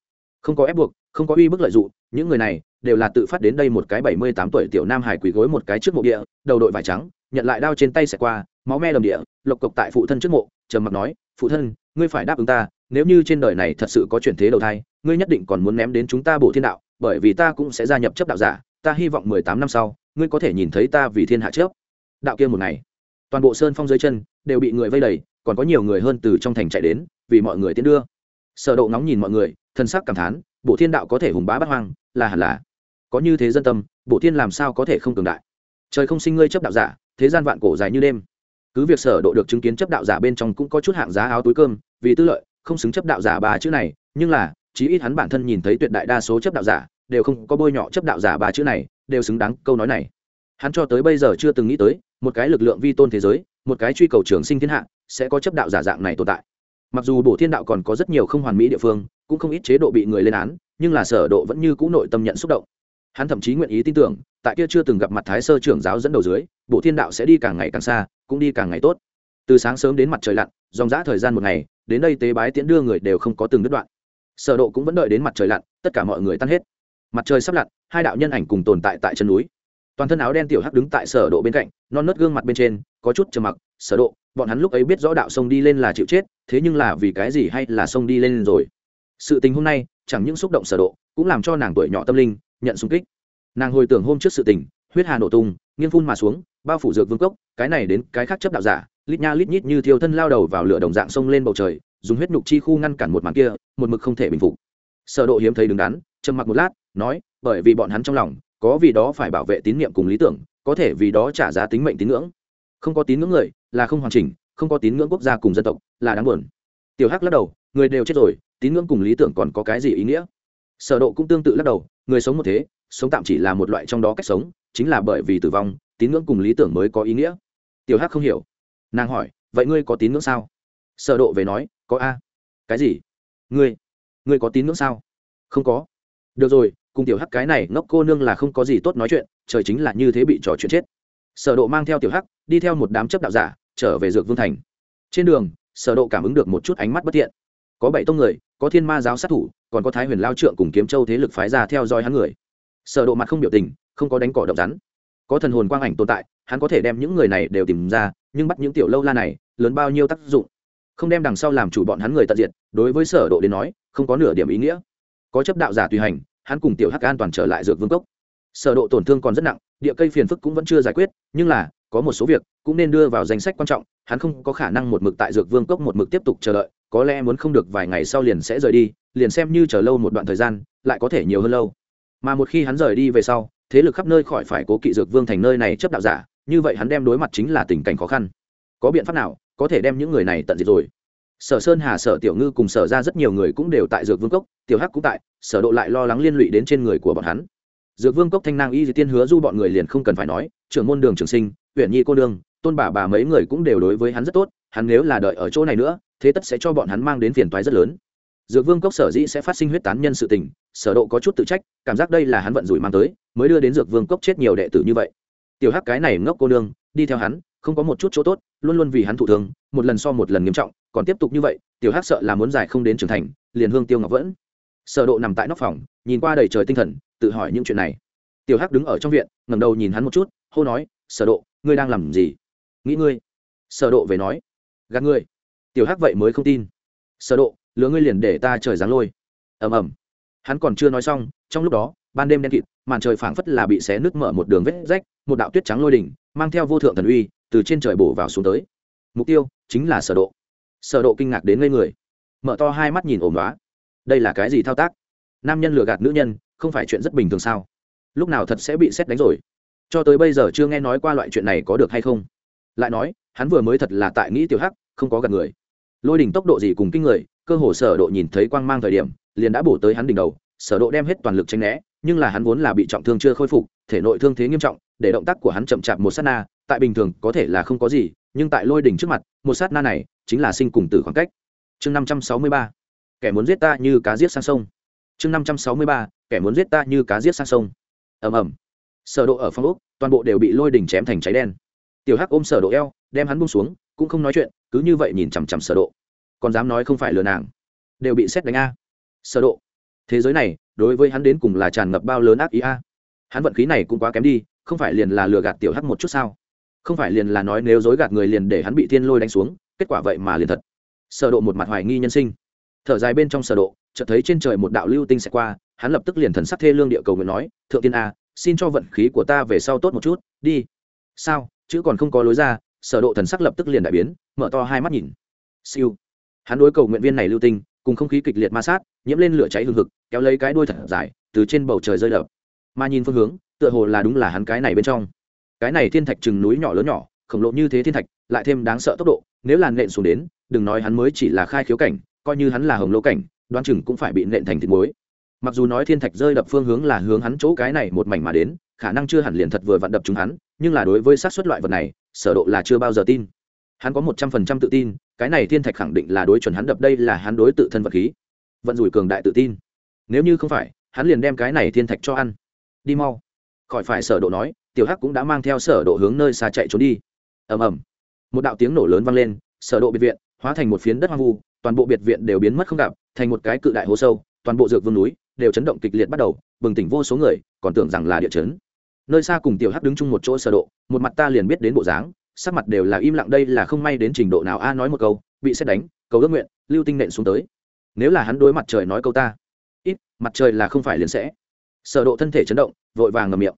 Không có ép buộc, không có uy bức lợi dụng, những người này đều là tự phát đến đây một cái bảy mươi tám tuổi tiểu nam hải quỳ gối một cái trước mộ địa, đầu đội vải trắng, nhận lại đao trên tay xẻ qua, máu me đầm địa, lộc cộc tại phụ thân trước mộ, trầm mặc nói, phụ thân, ngươi phải đáp ứng ta, nếu như trên đời này thật sự có chuyển thế đầu thai, ngươi nhất định còn muốn ném đến chúng ta bổ thiên đạo, bởi vì ta cũng sẽ gia nhập chấp đạo giả, ta hy vọng mười tám năm sau ngươi có thể nhìn thấy ta vì thiên hạ trước. Đạo kia một ngày, toàn bộ sơn phong dưới chân đều bị người vây đầy, còn có nhiều người hơn từ trong thành chạy đến, vì mọi người tiến đưa. Sở độ ngóng nhìn mọi người thân sắc cảm thán, bộ thiên đạo có thể hùng bá bát hoang, là hẳn là. Có như thế dân tâm, bộ thiên làm sao có thể không cường đại? Trời không sinh ngươi chấp đạo giả, thế gian vạn cổ dài như đêm. Cứ việc sở độ được chứng kiến chấp đạo giả bên trong cũng có chút hạng giá áo túi cơm, vì tư lợi, không xứng chấp đạo giả ba chữ này, nhưng là, chí ít hắn bản thân nhìn thấy tuyệt đại đa số chấp đạo giả đều không có bôi nhọ chấp đạo giả ba chữ này đều xứng đáng câu nói này. Hắn cho tới bây giờ chưa từng nghĩ tới, một cái lực lượng vi tôn thế giới, một cái truy cầu trường sinh thiên hạ, sẽ có chấp đạo giả dạng này tồn tại. Mặc dù bổ thiên đạo còn có rất nhiều không hoàn mỹ địa phương, cũng không ít chế độ bị người lên án, nhưng là sở độ vẫn như cũ nội tâm nhận xúc động. Hắn thậm chí nguyện ý tin tưởng, tại kia chưa từng gặp mặt thái sơ trưởng giáo dẫn đầu dưới bộ thiên đạo sẽ đi càng ngày càng xa, cũng đi càng ngày tốt. Từ sáng sớm đến mặt trời lặn, dòng dã thời gian một ngày, đến đây tế bái tiễn đưa người đều không có từng đứt đoạn. Sở độ cũng vẫn đợi đến mặt trời lặn, tất cả mọi người tan hết mặt trời sắp lặn, hai đạo nhân ảnh cùng tồn tại tại chân núi. Toàn thân áo đen tiểu hắc đứng tại sở độ bên cạnh, non nớt gương mặt bên trên, có chút trầm mặc, sở độ, bọn hắn lúc ấy biết rõ đạo sông đi lên là chịu chết, thế nhưng là vì cái gì hay là sông đi lên rồi? Sự tình hôm nay, chẳng những xúc động sở độ, cũng làm cho nàng tuổi nhỏ tâm linh, nhận xung kích. Nàng hồi tưởng hôm trước sự tình, huyết hà nổ tung, nghiêng phun mà xuống, bao phủ dược vương cốc, cái này đến cái khác chấp đạo giả, lít nha lít nhít như thiêu thân lao đầu vào lửa đồng dạng sông lên bầu trời, dùng huyết nhục chi khu ngăn cản một màn kia, một mực không thể bình phục. Sở độ hiếm thấy đứng đắn, trầm mặc một lát nói, bởi vì bọn hắn trong lòng, có vì đó phải bảo vệ tín nhiệm cùng lý tưởng, có thể vì đó trả giá tính mệnh tín ngưỡng. Không có tín ngưỡng người là không hoàn chỉnh, không có tín ngưỡng quốc gia cùng dân tộc là đáng buồn. Tiểu hắc lắc đầu, người đều chết rồi, tín ngưỡng cùng lý tưởng còn có cái gì ý nghĩa? Sở độ cũng tương tự lắc đầu, người sống một thế, sống tạm chỉ là một loại trong đó cách sống, chính là bởi vì tử vong, tín ngưỡng cùng lý tưởng mới có ý nghĩa. Tiểu hắc không hiểu. Nàng hỏi, vậy ngươi có tín ngưỡng sao? Sở độ về nói, có a. Cái gì? Ngươi ngươi có tín ngưỡng sao? Không có. Được rồi cùng tiểu hắc cái này ngốc cô nương là không có gì tốt nói chuyện, trời chính là như thế bị trò chuyện chết. Sở độ mang theo tiểu hắc, đi theo một đám chấp đạo giả, trở về dược vương thành. Trên đường, sở độ cảm ứng được một chút ánh mắt bất thiện. Có bảy tông người, có thiên ma giáo sát thủ, còn có thái huyền lao trượng cùng kiếm châu thế lực phái ra theo dõi hắn người. Sở độ mặt không biểu tình, không có đánh cỏ động rắn. Có thần hồn quang ảnh tồn tại, hắn có thể đem những người này đều tìm ra, nhưng bắt những tiểu lâu la này, lớn bao nhiêu tác dụng? Không đem đằng sau làm chủ bọn hắn người tận diệt, đối với sở độ đến nói, không có nửa điểm ý nghĩa. Có chấp đạo giả tùy hành hắn cùng tiểu hắc an toàn trở lại dược vương cốc. Sở độ tổn thương còn rất nặng, địa cây phiền phức cũng vẫn chưa giải quyết, nhưng là, có một số việc cũng nên đưa vào danh sách quan trọng, hắn không có khả năng một mực tại dược vương cốc một mực tiếp tục chờ đợi, có lẽ muốn không được vài ngày sau liền sẽ rời đi, liền xem như chờ lâu một đoạn thời gian, lại có thể nhiều hơn lâu. Mà một khi hắn rời đi về sau, thế lực khắp nơi khỏi phải cố kỵ dược vương thành nơi này chấp đạo giả, như vậy hắn đem đối mặt chính là tình cảnh khó khăn. Có biện pháp nào có thể đem những người này tận diệt rồi? Sở sơn hà, sở tiểu ngư cùng sở ra rất nhiều người cũng đều tại dược vương cốc, tiểu hắc cũng tại, sở độ lại lo lắng liên lụy đến trên người của bọn hắn. Dược vương cốc thanh nang y di tiên hứa du bọn người liền không cần phải nói, trưởng môn đường trường sinh, huyện nhi cô đương tôn bà bà mấy người cũng đều đối với hắn rất tốt, hắn nếu là đợi ở chỗ này nữa, thế tất sẽ cho bọn hắn mang đến phiền toái rất lớn. Dược vương cốc sở dĩ sẽ phát sinh huyết tán nhân sự tình, sở độ có chút tự trách, cảm giác đây là hắn vận rủi mang tới, mới đưa đến dược vương cốc chết nhiều đệ tử như vậy. Tiểu hắc cái này ngốc cô đương đi theo hắn không có một chút chỗ tốt, luôn luôn vì hắn thụ thương, một lần so một lần nghiêm trọng, còn tiếp tục như vậy, tiểu hắc sợ là muốn giải không đến trưởng thành, liền hương tiêu ngọc vẫn. Sở độ nằm tại nóc phòng, nhìn qua đầy trời tinh thần, tự hỏi những chuyện này. Tiểu hắc đứng ở trong viện, ngẩng đầu nhìn hắn một chút, hô nói, sở độ, ngươi đang làm gì? Nghĩ ngươi. Sở độ về nói, gạt ngươi. Tiểu hắc vậy mới không tin. Sở độ, lừa ngươi liền để ta trời giáng lôi. Ầm ầm. Hắn còn chưa nói xong, trong lúc đó, ban đêm đen kịt, màn trời phảng phất là bị xé nứt mở một đường vết rách, một đạo tuyết trắng lôi đỉnh, mang theo vô thượng thần uy từ trên trời bổ vào xuống tới. Mục tiêu chính là sở độ. Sở độ kinh ngạc đến ngây người. Mở to hai mắt nhìn ổn đoá đây là cái gì thao tác? Nam nhân lừa gạt nữ nhân, không phải chuyện rất bình thường sao? Lúc nào thật sẽ bị xét đánh rồi? Cho tới bây giờ chưa nghe nói qua loại chuyện này có được hay không? Lại nói, hắn vừa mới thật là tại nghĩ tiểu hắc, không có gạt người. Lôi đỉnh tốc độ gì cùng kinh người, cơ hồ sở độ nhìn thấy quang mang thời điểm, liền đã bổ tới hắn đỉnh đầu. Sở độ đem hết toàn lực tránh né, nhưng là hắn vốn là bị trọng thương chưa khôi phục, thể nội thương thế nghiêm trọng, để động tác của hắn chậm chạp một sát na tại bình thường có thể là không có gì, nhưng tại lôi đỉnh trước mặt, một sát na này chính là sinh cùng tử khoảng cách. Chương 563 kẻ muốn giết ta như cá giết sang sông. Chương 563 kẻ muốn giết ta như cá giết sang sông. Ầm ầm. Sở độ ở phong ốc, toàn bộ đều bị lôi đỉnh chém thành cháy đen. Tiểu hắc ôm sở độ eo, đem hắn buông xuống, cũng không nói chuyện, cứ như vậy nhìn chằm chằm sở độ. Còn dám nói không phải lừa nàng. Đều bị xét đánh a. Sở độ. Thế giới này, đối với hắn đến cùng là tràn ngập bao lớn ác ý a. Hắn vận khí này cũng quá kém đi, không phải liền là lừa gạt tiểu hắc một chút sao? Không phải liền là nói nếu dối gạt người liền để hắn bị thiên lôi đánh xuống, kết quả vậy mà liền thật. Sở độ một mặt hoài nghi nhân sinh. Thở dài bên trong sở độ, chợt thấy trên trời một đạo lưu tinh sẽ qua, hắn lập tức liền thần sắc thê lương địa cầu nguyện nói, thượng tiên a, xin cho vận khí của ta về sau tốt một chút, đi. Sao? Chữ còn không có lối ra? Sở độ thần sắc lập tức liền đại biến, mở to hai mắt nhìn. Siêu. Hắn đối cầu nguyện viên này lưu tinh, cùng không khí kịch liệt ma sát, nhiễm lên lửa cháy hừng hực, kéo lấy cái đuôi thật dài, từ trên bầu trời rơi đập. Mà nhìn phương hướng, tựa hồ là đúng là hắn cái này bên trong cái này thiên thạch chừng núi nhỏ lớn nhỏ, khổng lồ như thế thiên thạch, lại thêm đáng sợ tốc độ, nếu làn nện xuống đến, đừng nói hắn mới chỉ là khai khiếu cảnh, coi như hắn là hồng lô cảnh đoan chừng cũng phải bị nện thành thịt muối. Mặc dù nói thiên thạch rơi đập phương hướng là hướng hắn chỗ cái này một mảnh mà đến, khả năng chưa hẳn liền thật vừa vặn đập chúng hắn, nhưng là đối với xác suất loại vật này, sở độ là chưa bao giờ tin. Hắn có một trăm phần trăm tự tin, cái này thiên thạch khẳng định là đối chuẩn hắn đập, đây là hắn đối tự thân vật khí. Vận rủi cường đại tự tin. Nếu như không phải, hắn liền đem cái này thiên thạch cho ăn. Đi mau. Khỏi phải sở độ nói tiểu hắc cũng đã mang theo sở độ hướng nơi xa chạy trốn đi. Ầm ầm. Một đạo tiếng nổ lớn vang lên, sở độ biệt viện, hóa thành một phiến đất hoang vu, toàn bộ biệt viện đều biến mất không gặp, thành một cái cự đại hố sâu, toàn bộ dược vương núi đều chấn động kịch liệt bắt đầu, bừng tỉnh vô số người, còn tưởng rằng là địa chấn. Nơi xa cùng tiểu hắc đứng chung một chỗ sở độ, một mặt ta liền biết đến bộ dáng, sắc mặt đều là im lặng đây là không may đến trình độ nào a nói một câu, bị xét đánh, cầu ước nguyện, lưu tinh nện xuống tới. Nếu là hắn đối mặt trời nói câu ta, ít, mặt trời là không phải liền sẽ. Sở độ thân thể chấn động, vội vàng ngậm miệng.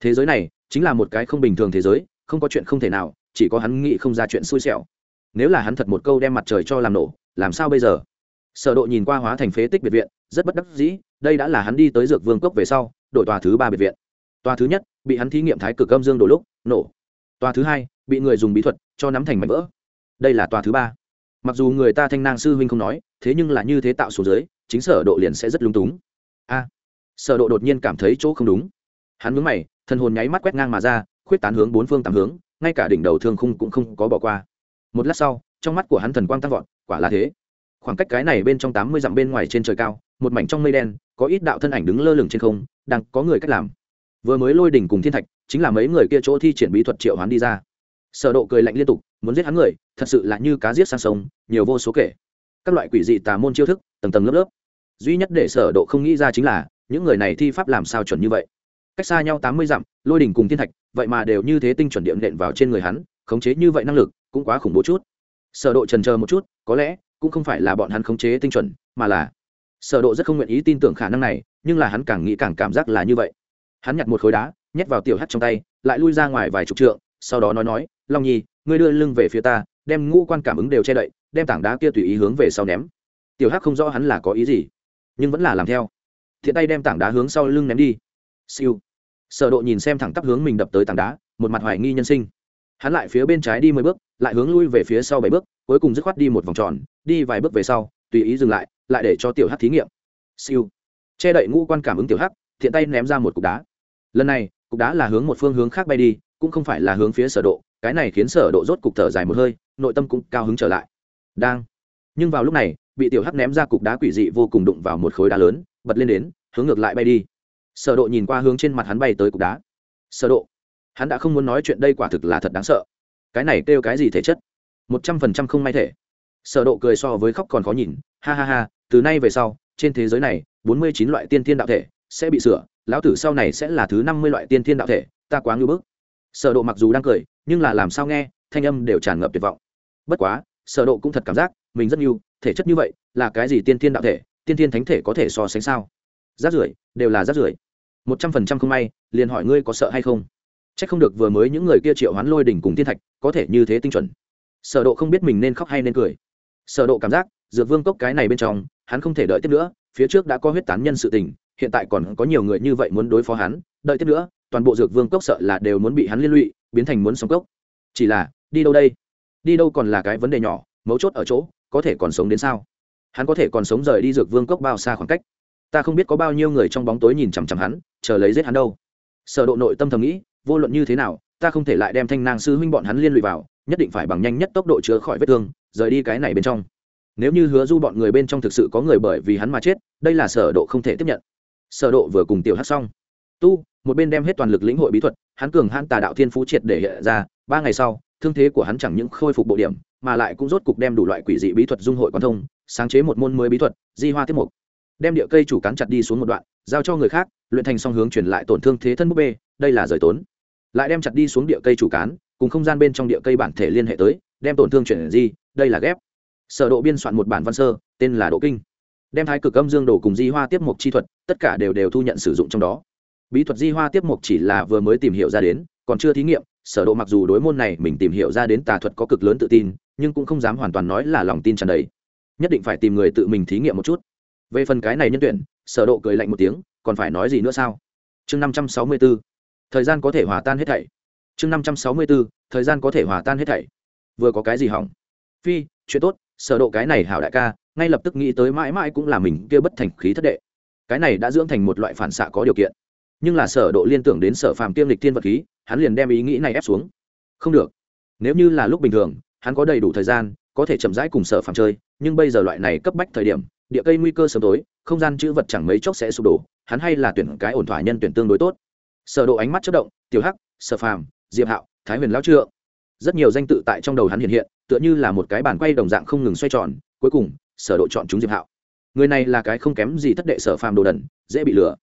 Thế giới này chính là một cái không bình thường thế giới, không có chuyện không thể nào, chỉ có hắn nghĩ không ra chuyện xui xẻo. Nếu là hắn thật một câu đem mặt trời cho làm nổ, làm sao bây giờ? Sở độ nhìn qua hóa thành phế tích biệt viện, rất bất đắc dĩ, đây đã là hắn đi tới dược vương cốc về sau, đổi tòa thứ ba biệt viện. Tòa thứ nhất, bị hắn thí nghiệm thái cực âm dương đổ lúc, nổ. Tòa thứ hai, bị người dùng bí thuật cho nắm thành mảnh vỡ. Đây là tòa thứ ba. Mặc dù người ta thanh nang sư huynh không nói, thế nhưng là như thế tạo số dưới, chính sở độ liền sẽ rất lung túng. A. Sở độ đột nhiên cảm thấy chỗ không đúng. Hắn nhướng mày thần hồn nháy mắt quét ngang mà ra, khuyết tán hướng bốn phương tám hướng, ngay cả đỉnh đầu thương khung cũng không có bỏ qua. Một lát sau, trong mắt của hắn thần quang tăng vọt, quả là thế. Khoảng cách cái này bên trong tám mươi dặm bên ngoài trên trời cao, một mảnh trong mây đen, có ít đạo thân ảnh đứng lơ lửng trên không, đang có người cách làm. Vừa mới lôi đỉnh cùng thiên thạch, chính là mấy người kia chỗ thi triển bí thuật triệu hoán đi ra. Sở độ cười lạnh liên tục, muốn giết hắn người, thật sự là như cá giết sang sông, nhiều vô số kể. Các loại quỷ dị tà môn chiêu thức, tầng tầng lớp lớp. Duy nhất để sở độ không nghĩ ra chính là, những người này thi pháp làm sao chuẩn như vậy? Cách xa nhau tám mươi dặm, lôi đỉnh cùng thiên thạch, vậy mà đều như thế tinh chuẩn điểm nện vào trên người hắn, khống chế như vậy năng lực, cũng quá khủng bố chút. Sở độ trần chờ một chút, có lẽ, cũng không phải là bọn hắn khống chế tinh chuẩn, mà là sở độ rất không nguyện ý tin tưởng khả năng này, nhưng là hắn càng nghĩ càng cảm giác là như vậy. Hắn nhặt một khối đá, nhét vào tiểu hắt trong tay, lại lui ra ngoài vài chục trượng, sau đó nói nói, long nhi, ngươi đưa lưng về phía ta, đem ngũ quan cảm ứng đều che đậy, đem tảng đá kia tùy ý hướng về sau ném. Tiểu hắc không rõ hắn là có ý gì, nhưng vẫn là làm theo. Thiện tay đem tảng đá hướng sau lưng ném đi. Siêu sở độ nhìn xem thẳng tắp hướng mình đập tới tảng đá, một mặt hoài nghi nhân sinh. Hắn lại phía bên trái đi mười bước, lại hướng lui về phía sau bảy bước, cuối cùng dứt khoát đi một vòng tròn, đi vài bước về sau, tùy ý dừng lại lại để cho tiểu hắc thí nghiệm. Siêu. Che đậy ngũ quan cảm ứng tiểu hắc, thiện tay ném ra một cục đá. Lần này, cục đá là hướng một phương hướng khác bay đi, cũng không phải là hướng phía sở độ, cái này khiến sở độ rốt cục thở dài một hơi, nội tâm cũng cao hứng trở lại. Đang. Nhưng vào lúc này, bị tiểu hắc ném ra cục đá quỷ dị vô cùng đụng vào một khối đá lớn, bật lên đến, hướng ngược lại bay đi sở độ nhìn qua hướng trên mặt hắn bay tới cục đá. Sở độ, hắn đã không muốn nói chuyện đây quả thực là thật đáng sợ. Cái này kêu cái gì thể chất? Một trăm phần trăm không may thể. Sở độ cười so với khóc còn khó nhìn. Ha ha ha, từ nay về sau, trên thế giới này, bốn mươi chín loại tiên thiên đạo thể sẽ bị sửa, lão tử sau này sẽ là thứ năm mươi loại tiên thiên đạo thể, ta quá ngưu bức. Sở độ mặc dù đang cười, nhưng là làm sao nghe, thanh âm đều tràn ngập tuyệt vọng. Bất quá, sở độ cũng thật cảm giác, mình rất yêu thể chất như vậy, là cái gì tiên thiên đạo thể, tiên thiên thánh thể có thể so sánh sao? Rác rưởi, đều là rác rưởi một trăm phần trăm không may, liền hỏi ngươi có sợ hay không? Chắc không được vừa mới những người kia triệu hoán lôi đỉnh cùng thiên thạch, có thể như thế tinh chuẩn. Sở độ không biết mình nên khóc hay nên cười. Sở độ cảm giác, dược vương cốc cái này bên trong, hắn không thể đợi tiếp nữa, phía trước đã có huyết tán nhân sự tình, hiện tại còn có nhiều người như vậy muốn đối phó hắn, đợi tiếp nữa, toàn bộ dược vương cốc sợ là đều muốn bị hắn liên lụy, biến thành muốn sống cốc. Chỉ là, đi đâu đây? Đi đâu còn là cái vấn đề nhỏ, mấu chốt ở chỗ, có thể còn sống đến sao? Hắn có thể còn sống rời đi dược vương cốc bao xa khoảng cách? Ta không biết có bao nhiêu người trong bóng tối nhìn chằm chằm hắn, chờ lấy giết hắn đâu. Sở độ nội tâm thầm nghĩ, vô luận như thế nào, ta không thể lại đem thanh nang sư huynh bọn hắn liên lụy vào, nhất định phải bằng nhanh nhất tốc độ chữa khỏi vết thương, rời đi cái này bên trong. Nếu như hứa du bọn người bên trong thực sự có người bởi vì hắn mà chết, đây là sở độ không thể tiếp nhận. Sở độ vừa cùng tiểu hắc xong. Tu, một bên đem hết toàn lực lĩnh hội bí thuật, hắn cường hãn tà đạo thiên phú triệt để hiện ra, ba ngày sau, thương thế của hắn chẳng những khôi phục bộ điểm, mà lại cũng rốt cục đem đủ loại quỷ dị bí thuật dung hội quan thông, sáng chế một môn mới bí thuật, di hoa tiết mục đem địa cây chủ cán chặt đi xuống một đoạn, giao cho người khác, luyện thành song hướng chuyển lại tổn thương thế thân búp bê, đây là rời tốn. Lại đem chặt đi xuống địa cây chủ cán, cùng không gian bên trong địa cây bản thể liên hệ tới, đem tổn thương chuyển di, đây là ghép. Sở độ biên soạn một bản văn sơ, tên là độ kinh. Đem thái cực âm dương đồ cùng di hoa tiếp mục chi thuật, tất cả đều đều thu nhận sử dụng trong đó. Bí thuật di hoa tiếp mục chỉ là vừa mới tìm hiểu ra đến, còn chưa thí nghiệm, sở độ mặc dù đối môn này mình tìm hiểu ra đến tà thuật có cực lớn tự tin, nhưng cũng không dám hoàn toàn nói là lòng tin tràn đầy. Nhất định phải tìm người tự mình thí nghiệm một chút về phần cái này nhân tuyển, sở độ cười lạnh một tiếng, còn phải nói gì nữa sao? Chương 564 thời gian có thể hòa tan hết thảy. Chương 564 thời gian có thể hòa tan hết thảy. Vừa có cái gì hỏng? Phi, chuyện tốt, sở độ cái này hảo đại ca, ngay lập tức nghĩ tới mãi mãi cũng là mình kia bất thành khí thất đệ. Cái này đã dưỡng thành một loại phản xạ có điều kiện. Nhưng là sở độ liên tưởng đến sở phàm tiêm lịch thiên vật khí, hắn liền đem ý nghĩ này ép xuống. Không được. Nếu như là lúc bình thường, hắn có đầy đủ thời gian, có thể chậm rãi cùng sở phàm chơi, nhưng bây giờ loại này cấp bách thời điểm địa cây nguy cơ sớm tối, không gian chữ vật chẳng mấy chốc sẽ sụp đổ, hắn hay là tuyển cái ổn thỏa nhân tuyển tương đối tốt. Sở độ ánh mắt chớp động, tiểu hắc, sở phàm, diệp hạo, thái huyền lão trượng. Rất nhiều danh tự tại trong đầu hắn hiện hiện, tựa như là một cái bàn quay đồng dạng không ngừng xoay tròn, cuối cùng, sở độ chọn chúng diệp hạo. Người này là cái không kém gì thất đệ sở phàm đồ đần, dễ bị lừa,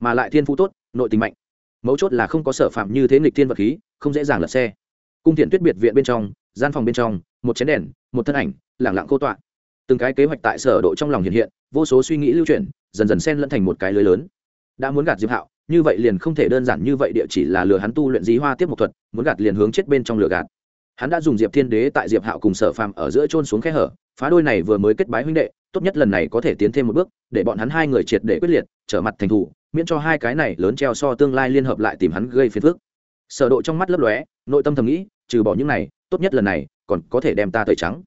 mà lại thiên phú tốt, nội tình mạnh. Mấu chốt là không có sở phàm như thế nghịch thiên vật khí, không dễ dàng lật xe. Cung thiện tuyết biệt viện bên trong, gian phòng bên trong, một chén đèn, một thân ảnh lẳng lặng cô tọa từng cái kế hoạch tại sở độ trong lòng hiện hiện, vô số suy nghĩ lưu chuyển, dần dần xen lẫn thành một cái lưới lớn. Đã muốn gạt diệp hạo, như vậy liền không thể đơn giản như vậy địa chỉ là lừa hắn tu luyện dí hoa tiếp một thuật, muốn gạt liền hướng chết bên trong lừa gạt. Hắn đã dùng diệp thiên đế tại diệp hạo cùng sở phàm ở giữa trôn xuống khe hở, phá đôi này vừa mới kết bái huynh đệ, tốt nhất lần này có thể tiến thêm một bước, để bọn hắn hai người triệt để quyết liệt, trở mặt thành thủ, miễn cho hai cái này lớn treo so tương lai liên hợp lại tìm hắn gây phiền phức. Sở độ trong mắt lấp lóe, nội tâm thầm nghĩ, trừ bỏ những này, tốt nhất lần này, còn có thể đem ta tẩy trắng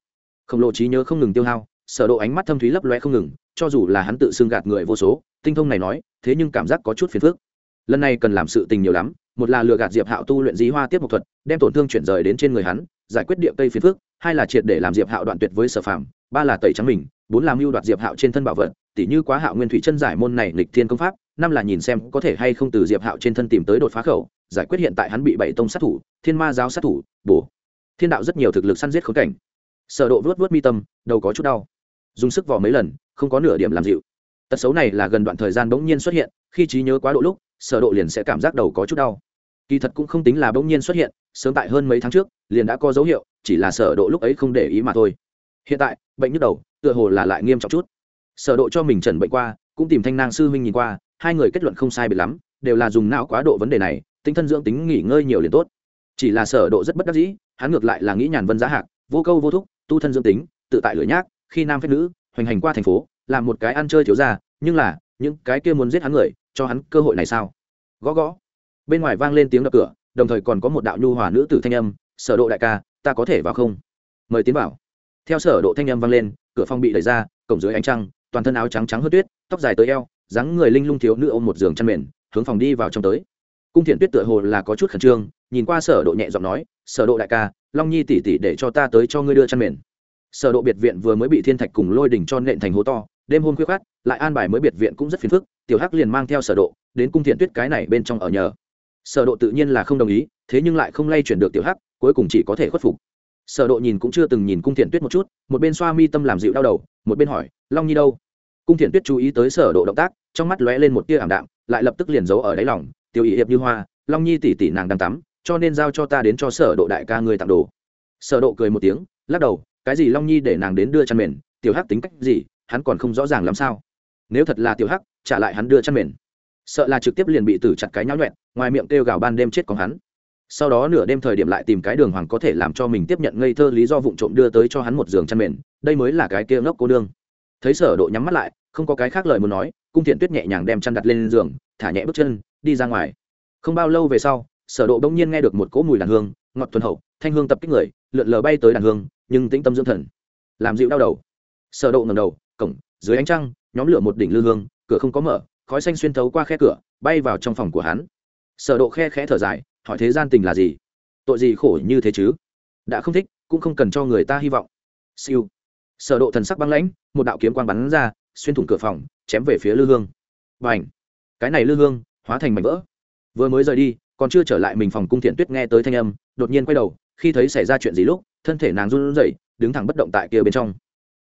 khổng lồ trí nhớ không ngừng tiêu hao, sở độ ánh mắt thâm thúy lấp lóe không ngừng, cho dù là hắn tự xưng gạt người vô số, tinh thông này nói, thế nhưng cảm giác có chút phiền phức. Lần này cần làm sự tình nhiều lắm, một là lừa gạt diệp hạo tu luyện dí hoa tiếp một thuật, đem tổn thương chuyển rời đến trên người hắn, giải quyết địa cây phiền phức, hai là triệt để làm diệp hạo đoạn tuyệt với sở phàm, ba là tẩy trắng mình, bốn là mưu đoạt diệp hạo trên thân bảo vật tỷ như quá hạo nguyên thủy chân giải môn này lịch thiên công pháp, năm là nhìn xem có thể hay không từ diệp hạo trên thân tìm tới đột phá khẩu, giải quyết hiện tại hắn bị bảy tông sát thủ, thiên ma giáo sát thủ, bổ. Thiên đạo rất nhiều thực lực săn giết khốn cảnh sở độ vuốt vuốt mi tâm, đầu có chút đau. Dùng sức vò mấy lần, không có nửa điểm làm dịu. Tật xấu này là gần đoạn thời gian bỗng nhiên xuất hiện, khi trí nhớ quá độ lúc, sở độ liền sẽ cảm giác đầu có chút đau. Kỳ thật cũng không tính là bỗng nhiên xuất hiện, sớm tại hơn mấy tháng trước, liền đã có dấu hiệu, chỉ là sở độ lúc ấy không để ý mà thôi. Hiện tại, bệnh nhức đầu, tựa hồ là lại nghiêm trọng chút. Sở độ cho mình trần bệnh qua, cũng tìm thanh nang sư huynh nhìn qua, hai người kết luận không sai biệt lắm, đều là dùng não quá độ vấn đề này, tinh thần dưỡng tính nghỉ ngơi nhiều liền tốt. Chỉ là sở độ rất bất đắc dĩ, hắn ngược lại là nghĩ nhàn vân giá hạc, vô câu vô thúc tu thân dưỡng tính, tự tại lưỡi nhác, khi nam phép nữ, hoành hành qua thành phố làm một cái ăn chơi thiếu gia, nhưng là, những cái kia muốn giết hắn người, cho hắn cơ hội này sao? Gõ gõ. Bên ngoài vang lên tiếng đập cửa, đồng thời còn có một đạo nhu hòa nữ tử thanh âm, sở độ đại ca, ta có thể vào không? Mời tiến vào. Theo sở độ thanh âm vang lên, cửa phòng bị đẩy ra, cổng dưới ánh trăng, toàn thân áo trắng trắng hớt tuyết, tóc dài tới eo, dáng người linh lung thiếu nữ ôm một giường chăn mền, hướng phòng đi vào trong tới. Cung thiện tuyết tựa hồ là có chút khẩn trương, nhìn qua sở độ nhẹ giọng nói, sở độ đại ca long nhi tỷ tỷ để cho ta tới cho ngươi đưa chăn mền. Sở độ biệt viện vừa mới bị thiên thạch cùng lôi đỉnh cho nện thành hố to, đêm hôm khuya khát lại an bài mới biệt viện cũng rất phiền phức, tiểu hắc liền mang theo sở độ đến cung thiện tuyết cái này bên trong ở nhờ. Sở độ tự nhiên là không đồng ý, thế nhưng lại không lay chuyển được tiểu hắc, cuối cùng chỉ có thể khuất phục. Sở độ nhìn cũng chưa từng nhìn cung thiện tuyết một chút, một bên xoa mi tâm làm dịu đau đầu, một bên hỏi, long nhi đâu? Cung thiện tuyết chú ý tới sở độ động tác, trong mắt lóe lên một tia ảm đạm, lại lập tức liền giấu ở đáy lòng, tiểu ý hiệp như hoa, long nhi tỷ tỷ nàng đang tắm cho nên giao cho ta đến cho sở độ đại ca ngươi tặng đồ. Sở độ cười một tiếng, lắc đầu, cái gì long nhi để nàng đến đưa chăn mền, tiểu hắc tính cách gì, hắn còn không rõ ràng làm sao. Nếu thật là tiểu hắc, trả lại hắn đưa chăn mền. Sợ là trực tiếp liền bị tử chặt cái nháo nhuẹn ngoài miệng kêu gào ban đêm chết con hắn. Sau đó nửa đêm thời điểm lại tìm cái đường hoàng có thể làm cho mình tiếp nhận ngây thơ lý do vụng trộm đưa tới cho hắn một giường chăn mền, đây mới là cái kia ngốc cô đương thấy sở độ nhắm mắt lại, không có cái khác lời muốn nói, cung thiện tuyết nhẹ nhàng đem chăn đặt lên giường, thả nhẹ bước chân, đi ra ngoài. Không bao lâu về sau sở độ đông nhiên nghe được một cỗ mùi đàn hương, ngọt thuần hậu, thanh hương tập kích người, lượn lờ bay tới đàn hương, nhưng tĩnh tâm dưỡng thần. Làm dịu đau đầu. Sở độ ngẩng đầu, cổng, dưới ánh trăng, nhóm lửa một đỉnh lư hương, cửa không có mở, khói xanh xuyên thấu qua khe cửa, bay vào trong phòng của hắn. Sở độ khe khẽ thở dài, hỏi thế gian tình là gì? Tội gì khổ như thế chứ? Đã không thích, cũng không cần cho người ta hy vọng. Siêu. Sở độ thần sắc băng lãnh, một đạo kiếm quang bắn ra, xuyên thủng cửa phòng, chém về phía lư hương. Bành. Cái này lư hương, hóa thành mảnh vỡ. Vừa mới rời đi còn chưa trở lại mình phòng cung thiện tuyết nghe tới thanh âm đột nhiên quay đầu khi thấy xảy ra chuyện gì lúc thân thể nàng run rẩy đứng thẳng bất động tại kia bên trong.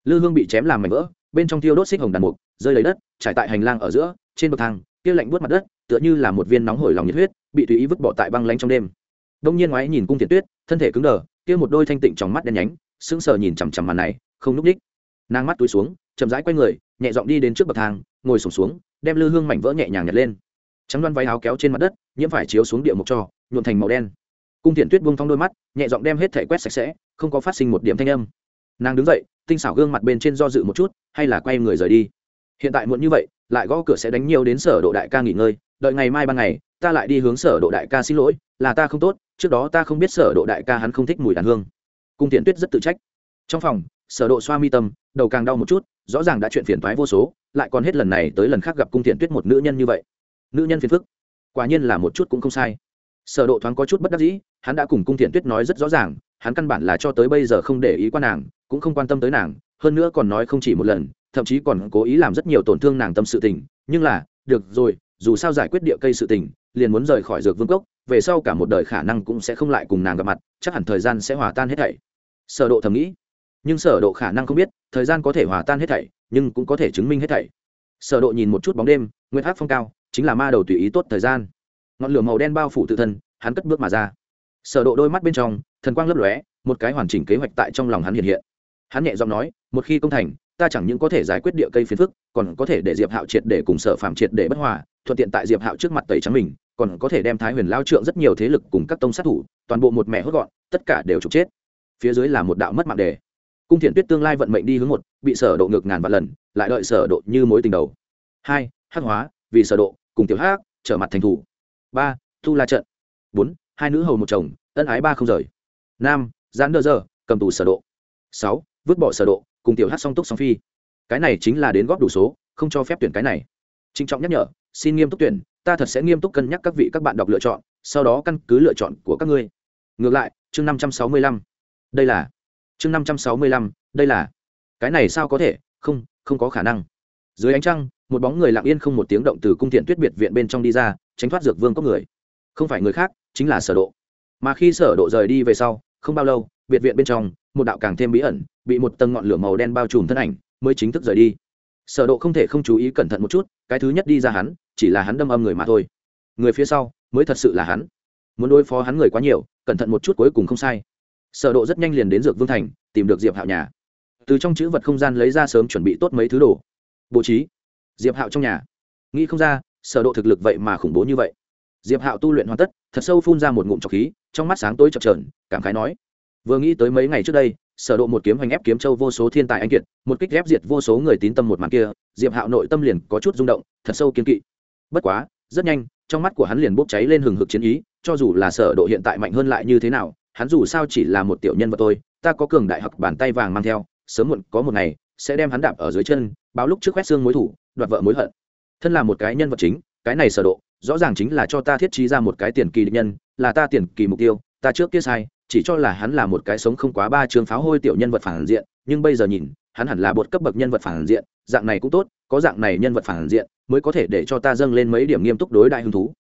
Lư hương bị chém làm mảnh vỡ bên trong thiêu đốt xích hồng đàn mục rơi lấy đất trải tại hành lang ở giữa trên bậc thang kia lạnh buốt mặt đất tựa như là một viên nóng hổi lòng nhiệt huyết bị tùy ý vứt bỏ tại băng lanh trong đêm. Đông nhiên ngoái nhìn cung thiện tuyết thân thể cứng đờ kia một đôi thanh tịnh trong mắt đen nhánh sững sờ nhìn chằm chằm màn này không núp đích. Nàng mắt túi xuống chậm rãi quay người nhẹ giọng đi đến trước bậc thang ngồi sụp xuống, xuống đem lư hương mảnh vỡ nhẹ nhàng nhặt lên trắng đoan váy áo kéo trên mặt đất, nhiễm phải chiếu xuống địa mục cho, nhuộm thành màu đen. Cung thiện tuyết buông thong đôi mắt, nhẹ giọng đem hết thể quét sạch sẽ, không có phát sinh một điểm thanh âm. Nàng đứng dậy, tinh xảo gương mặt bên trên do dự một chút, hay là quay người rời đi. Hiện tại muộn như vậy, lại gõ cửa sẽ đánh nhiều đến sở độ đại ca nghỉ ngơi, đợi ngày mai ban ngày, ta lại đi hướng sở độ đại ca xin lỗi, là ta không tốt, trước đó ta không biết sở độ đại ca hắn không thích mùi đàn hương. Cung thiện tuyết rất tự trách. Trong phòng, sở độ xoa mi tâm, đầu càng đau một chút, rõ ràng đã chuyện phiền toái vô số, lại còn hết lần này tới lần khác gặp cung thiện tuyết một nữ nhân như vậy nữ nhân phiền phức. Quả nhiên là một chút cũng không sai. Sở độ thoáng có chút bất đắc dĩ, hắn đã cùng cung thiện tuyết nói rất rõ ràng, hắn căn bản là cho tới bây giờ không để ý qua nàng, cũng không quan tâm tới nàng, hơn nữa còn nói không chỉ một lần, thậm chí còn cố ý làm rất nhiều tổn thương nàng tâm sự tình. Nhưng là, được rồi, dù sao giải quyết địa cây sự tình, liền muốn rời khỏi dược vương cốc, về sau cả một đời khả năng cũng sẽ không lại cùng nàng gặp mặt, chắc hẳn thời gian sẽ hòa tan hết thảy. Sở độ thầm nghĩ. Nhưng sở độ khả năng không biết, thời gian có thể hòa tan hết thảy, nhưng cũng có thể chứng minh hết thảy. Sở độ nhìn một chút bóng đêm nguyên hắc phong cao chính là ma đầu tùy ý tốt thời gian. Ngọn lửa màu đen bao phủ tự thân, hắn cất bước mà ra. Sở độ đôi mắt bên trong, thần quang lấp lóe, một cái hoàn chỉnh kế hoạch tại trong lòng hắn hiện hiện. Hắn nhẹ giọng nói, một khi công thành, ta chẳng những có thể giải quyết địa cây phiền phức, còn có thể để diệp hạo triệt để cùng sở phạm triệt để bất hòa, thuận tiện tại diệp hạo trước mặt tẩy trắng mình, còn có thể đem thái huyền lao trượng rất nhiều thế lực cùng các tông sát thủ, toàn bộ một mẹ hốt gọn, tất cả đều trục chết. Phía dưới là một đạo mất mạng đề. Cung thiện tuyết tương lai vận mệnh đi hướng một, bị sở độ ngược ngàn vạn lần, lại đợi sở độ như mối tình đầu. Hai, hắc hóa, vì sở độ cùng tiểu hắc, trở mặt thành thủ. Ba, thu la trận. Bốn, hai nữ hầu một chồng, ân ái ba không rời. Năm, giãn đơ giờ cầm tù sở độ. Sáu, vứt bỏ sở độ, cùng tiểu hắc song túc song phi. Cái này chính là đến góp đủ số, không cho phép tuyển cái này. Trinh trọng nhắc nhở, xin nghiêm túc tuyển, ta thật sẽ nghiêm túc cân nhắc các vị các bạn đọc lựa chọn, sau đó căn cứ lựa chọn của các ngươi. Ngược lại, chương năm trăm sáu mươi lăm. Đây là, chương năm trăm sáu mươi lăm, đây là. Cái này sao có thể? Không không có khả năng. Dưới ánh trăng một bóng người lặng yên không một tiếng động từ cung thiện tuyết biệt viện bên trong đi ra, tránh thoát dược vương cốc người. Không phải người khác, chính là sở độ. Mà khi sở độ rời đi về sau, không bao lâu, biệt viện bên trong, một đạo càng thêm bí ẩn, bị một tầng ngọn lửa màu đen bao trùm thân ảnh, mới chính thức rời đi. Sở độ không thể không chú ý cẩn thận một chút, cái thứ nhất đi ra hắn, chỉ là hắn đâm âm người mà thôi. Người phía sau, mới thật sự là hắn. Muốn đối phó hắn người quá nhiều, cẩn thận một chút cuối cùng không sai. Sở độ rất nhanh liền đến dược vương thành, tìm được diệp hạo nhà. Từ trong chữ vật không gian lấy ra sớm chuẩn bị tốt mấy thứ đồ. Bố trí diệp hạo trong nhà. Nghĩ không ra, sở độ thực lực vậy mà khủng bố như vậy. Diệp hạo tu luyện hoàn tất, thật sâu phun ra một ngụm trọc khí, trong mắt sáng tối chập chờn, cảm khái nói, vừa nghĩ tới mấy ngày trước đây, sở độ một kiếm hành ép kiếm châu vô số thiên tài anh kiệt, một kích ép diệt vô số người tín tâm một màn kia, diệp hạo nội tâm liền có chút rung động, thật sâu kiên kỵ. Bất quá, rất nhanh, trong mắt của hắn liền bốc cháy lên hừng hực chiến ý, cho dù là sở độ hiện tại mạnh hơn lại như thế nào, hắn dù sao chỉ là một tiểu nhân vật thôi, ta có cường đại học bàn tay vàng mang theo, sớm muộn có một ngày, sẽ đem hắn đạp ở dưới chân, báo lúc trước quét xương mối thủ đoạt vợ mối hận. Thân là một cái nhân vật chính, cái này sở độ, rõ ràng chính là cho ta thiết trí ra một cái tiền kỳ địch nhân, là ta tiền kỳ mục tiêu, ta trước kia sai, chỉ cho là hắn là một cái sống không quá ba trường pháo hôi tiểu nhân vật phản diện, nhưng bây giờ nhìn, hắn hẳn là một cấp bậc nhân vật phản diện, dạng này cũng tốt, có dạng này nhân vật phản diện, mới có thể để cho ta dâng lên mấy điểm nghiêm túc đối đại hứng thú.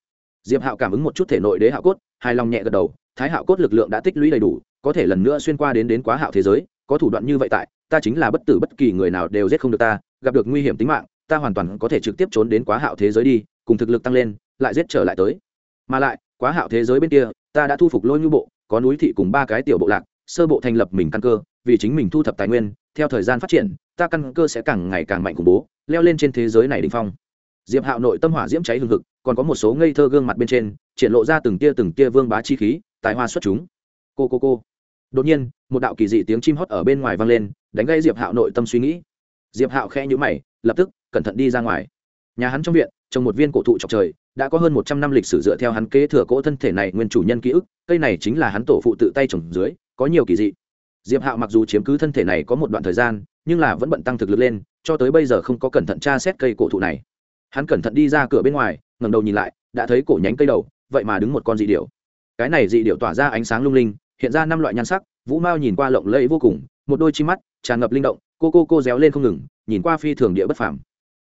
Diệp hạo cảm ứng một chút thể nội đế hạo cốt, hài lòng nhẹ gật đầu, thái hạo cốt lực lượng đã tích lũy đầy đủ, có thể lần nữa xuyên qua đến đến quá hạo thế giới, có thủ đoạn như vậy tại, ta chính là bất tử bất kỳ người nào đều giết không được ta, gặp được nguy hiểm tính mạng ta hoàn toàn có thể trực tiếp trốn đến quá hạo thế giới đi, cùng thực lực tăng lên, lại giết trở lại tới. Mà lại, quá hạo thế giới bên kia, ta đã thu phục lôi nhu bộ, có núi thị cùng ba cái tiểu bộ lạc, sơ bộ thành lập mình căn cơ, vì chính mình thu thập tài nguyên, theo thời gian phát triển, ta căn cơ sẽ càng ngày càng mạnh khủng bố, leo lên trên thế giới này đình phong. Diệp hạo nội tâm hỏa diễm cháy hừng hực, còn có một số ngây thơ gương mặt bên trên, triển lộ ra từng tia từng tia vương bá chi khí, tài hoa xuất chúng. Cô cô cô. Đột nhiên, một đạo kỳ dị tiếng chim hót ở bên ngoài vang lên, đánh gây diệp hạo nội tâm suy nghĩ. Diệp hạo khe nhũ mày, lập tức cẩn thận đi ra ngoài. Nhà hắn trong viện, trồng một viên cổ thụ trọc trời, đã có hơn một trăm năm lịch sử dựa theo hắn kế thừa cỗ thân thể này nguyên chủ nhân ký ức, cây này chính là hắn tổ phụ tự tay trồng dưới, có nhiều kỳ dị. Diệp hạo mặc dù chiếm cứ thân thể này có một đoạn thời gian, nhưng là vẫn bận tăng thực lực lên, cho tới bây giờ không có cẩn thận tra xét cây cổ thụ này. Hắn cẩn thận đi ra cửa bên ngoài, ngẩng đầu nhìn lại, đã thấy cổ nhánh cây đầu, vậy mà đứng một con dị điệu cái này dị điệu tỏa ra ánh sáng lung linh, hiện ra năm loại nhan sắc, vũ mao nhìn qua lộng lẫy vô cùng, một đôi chi mắt, tràn ngập linh động, cô cô cô réo lên không ngừng, nhìn qua phi thường địa bất phàm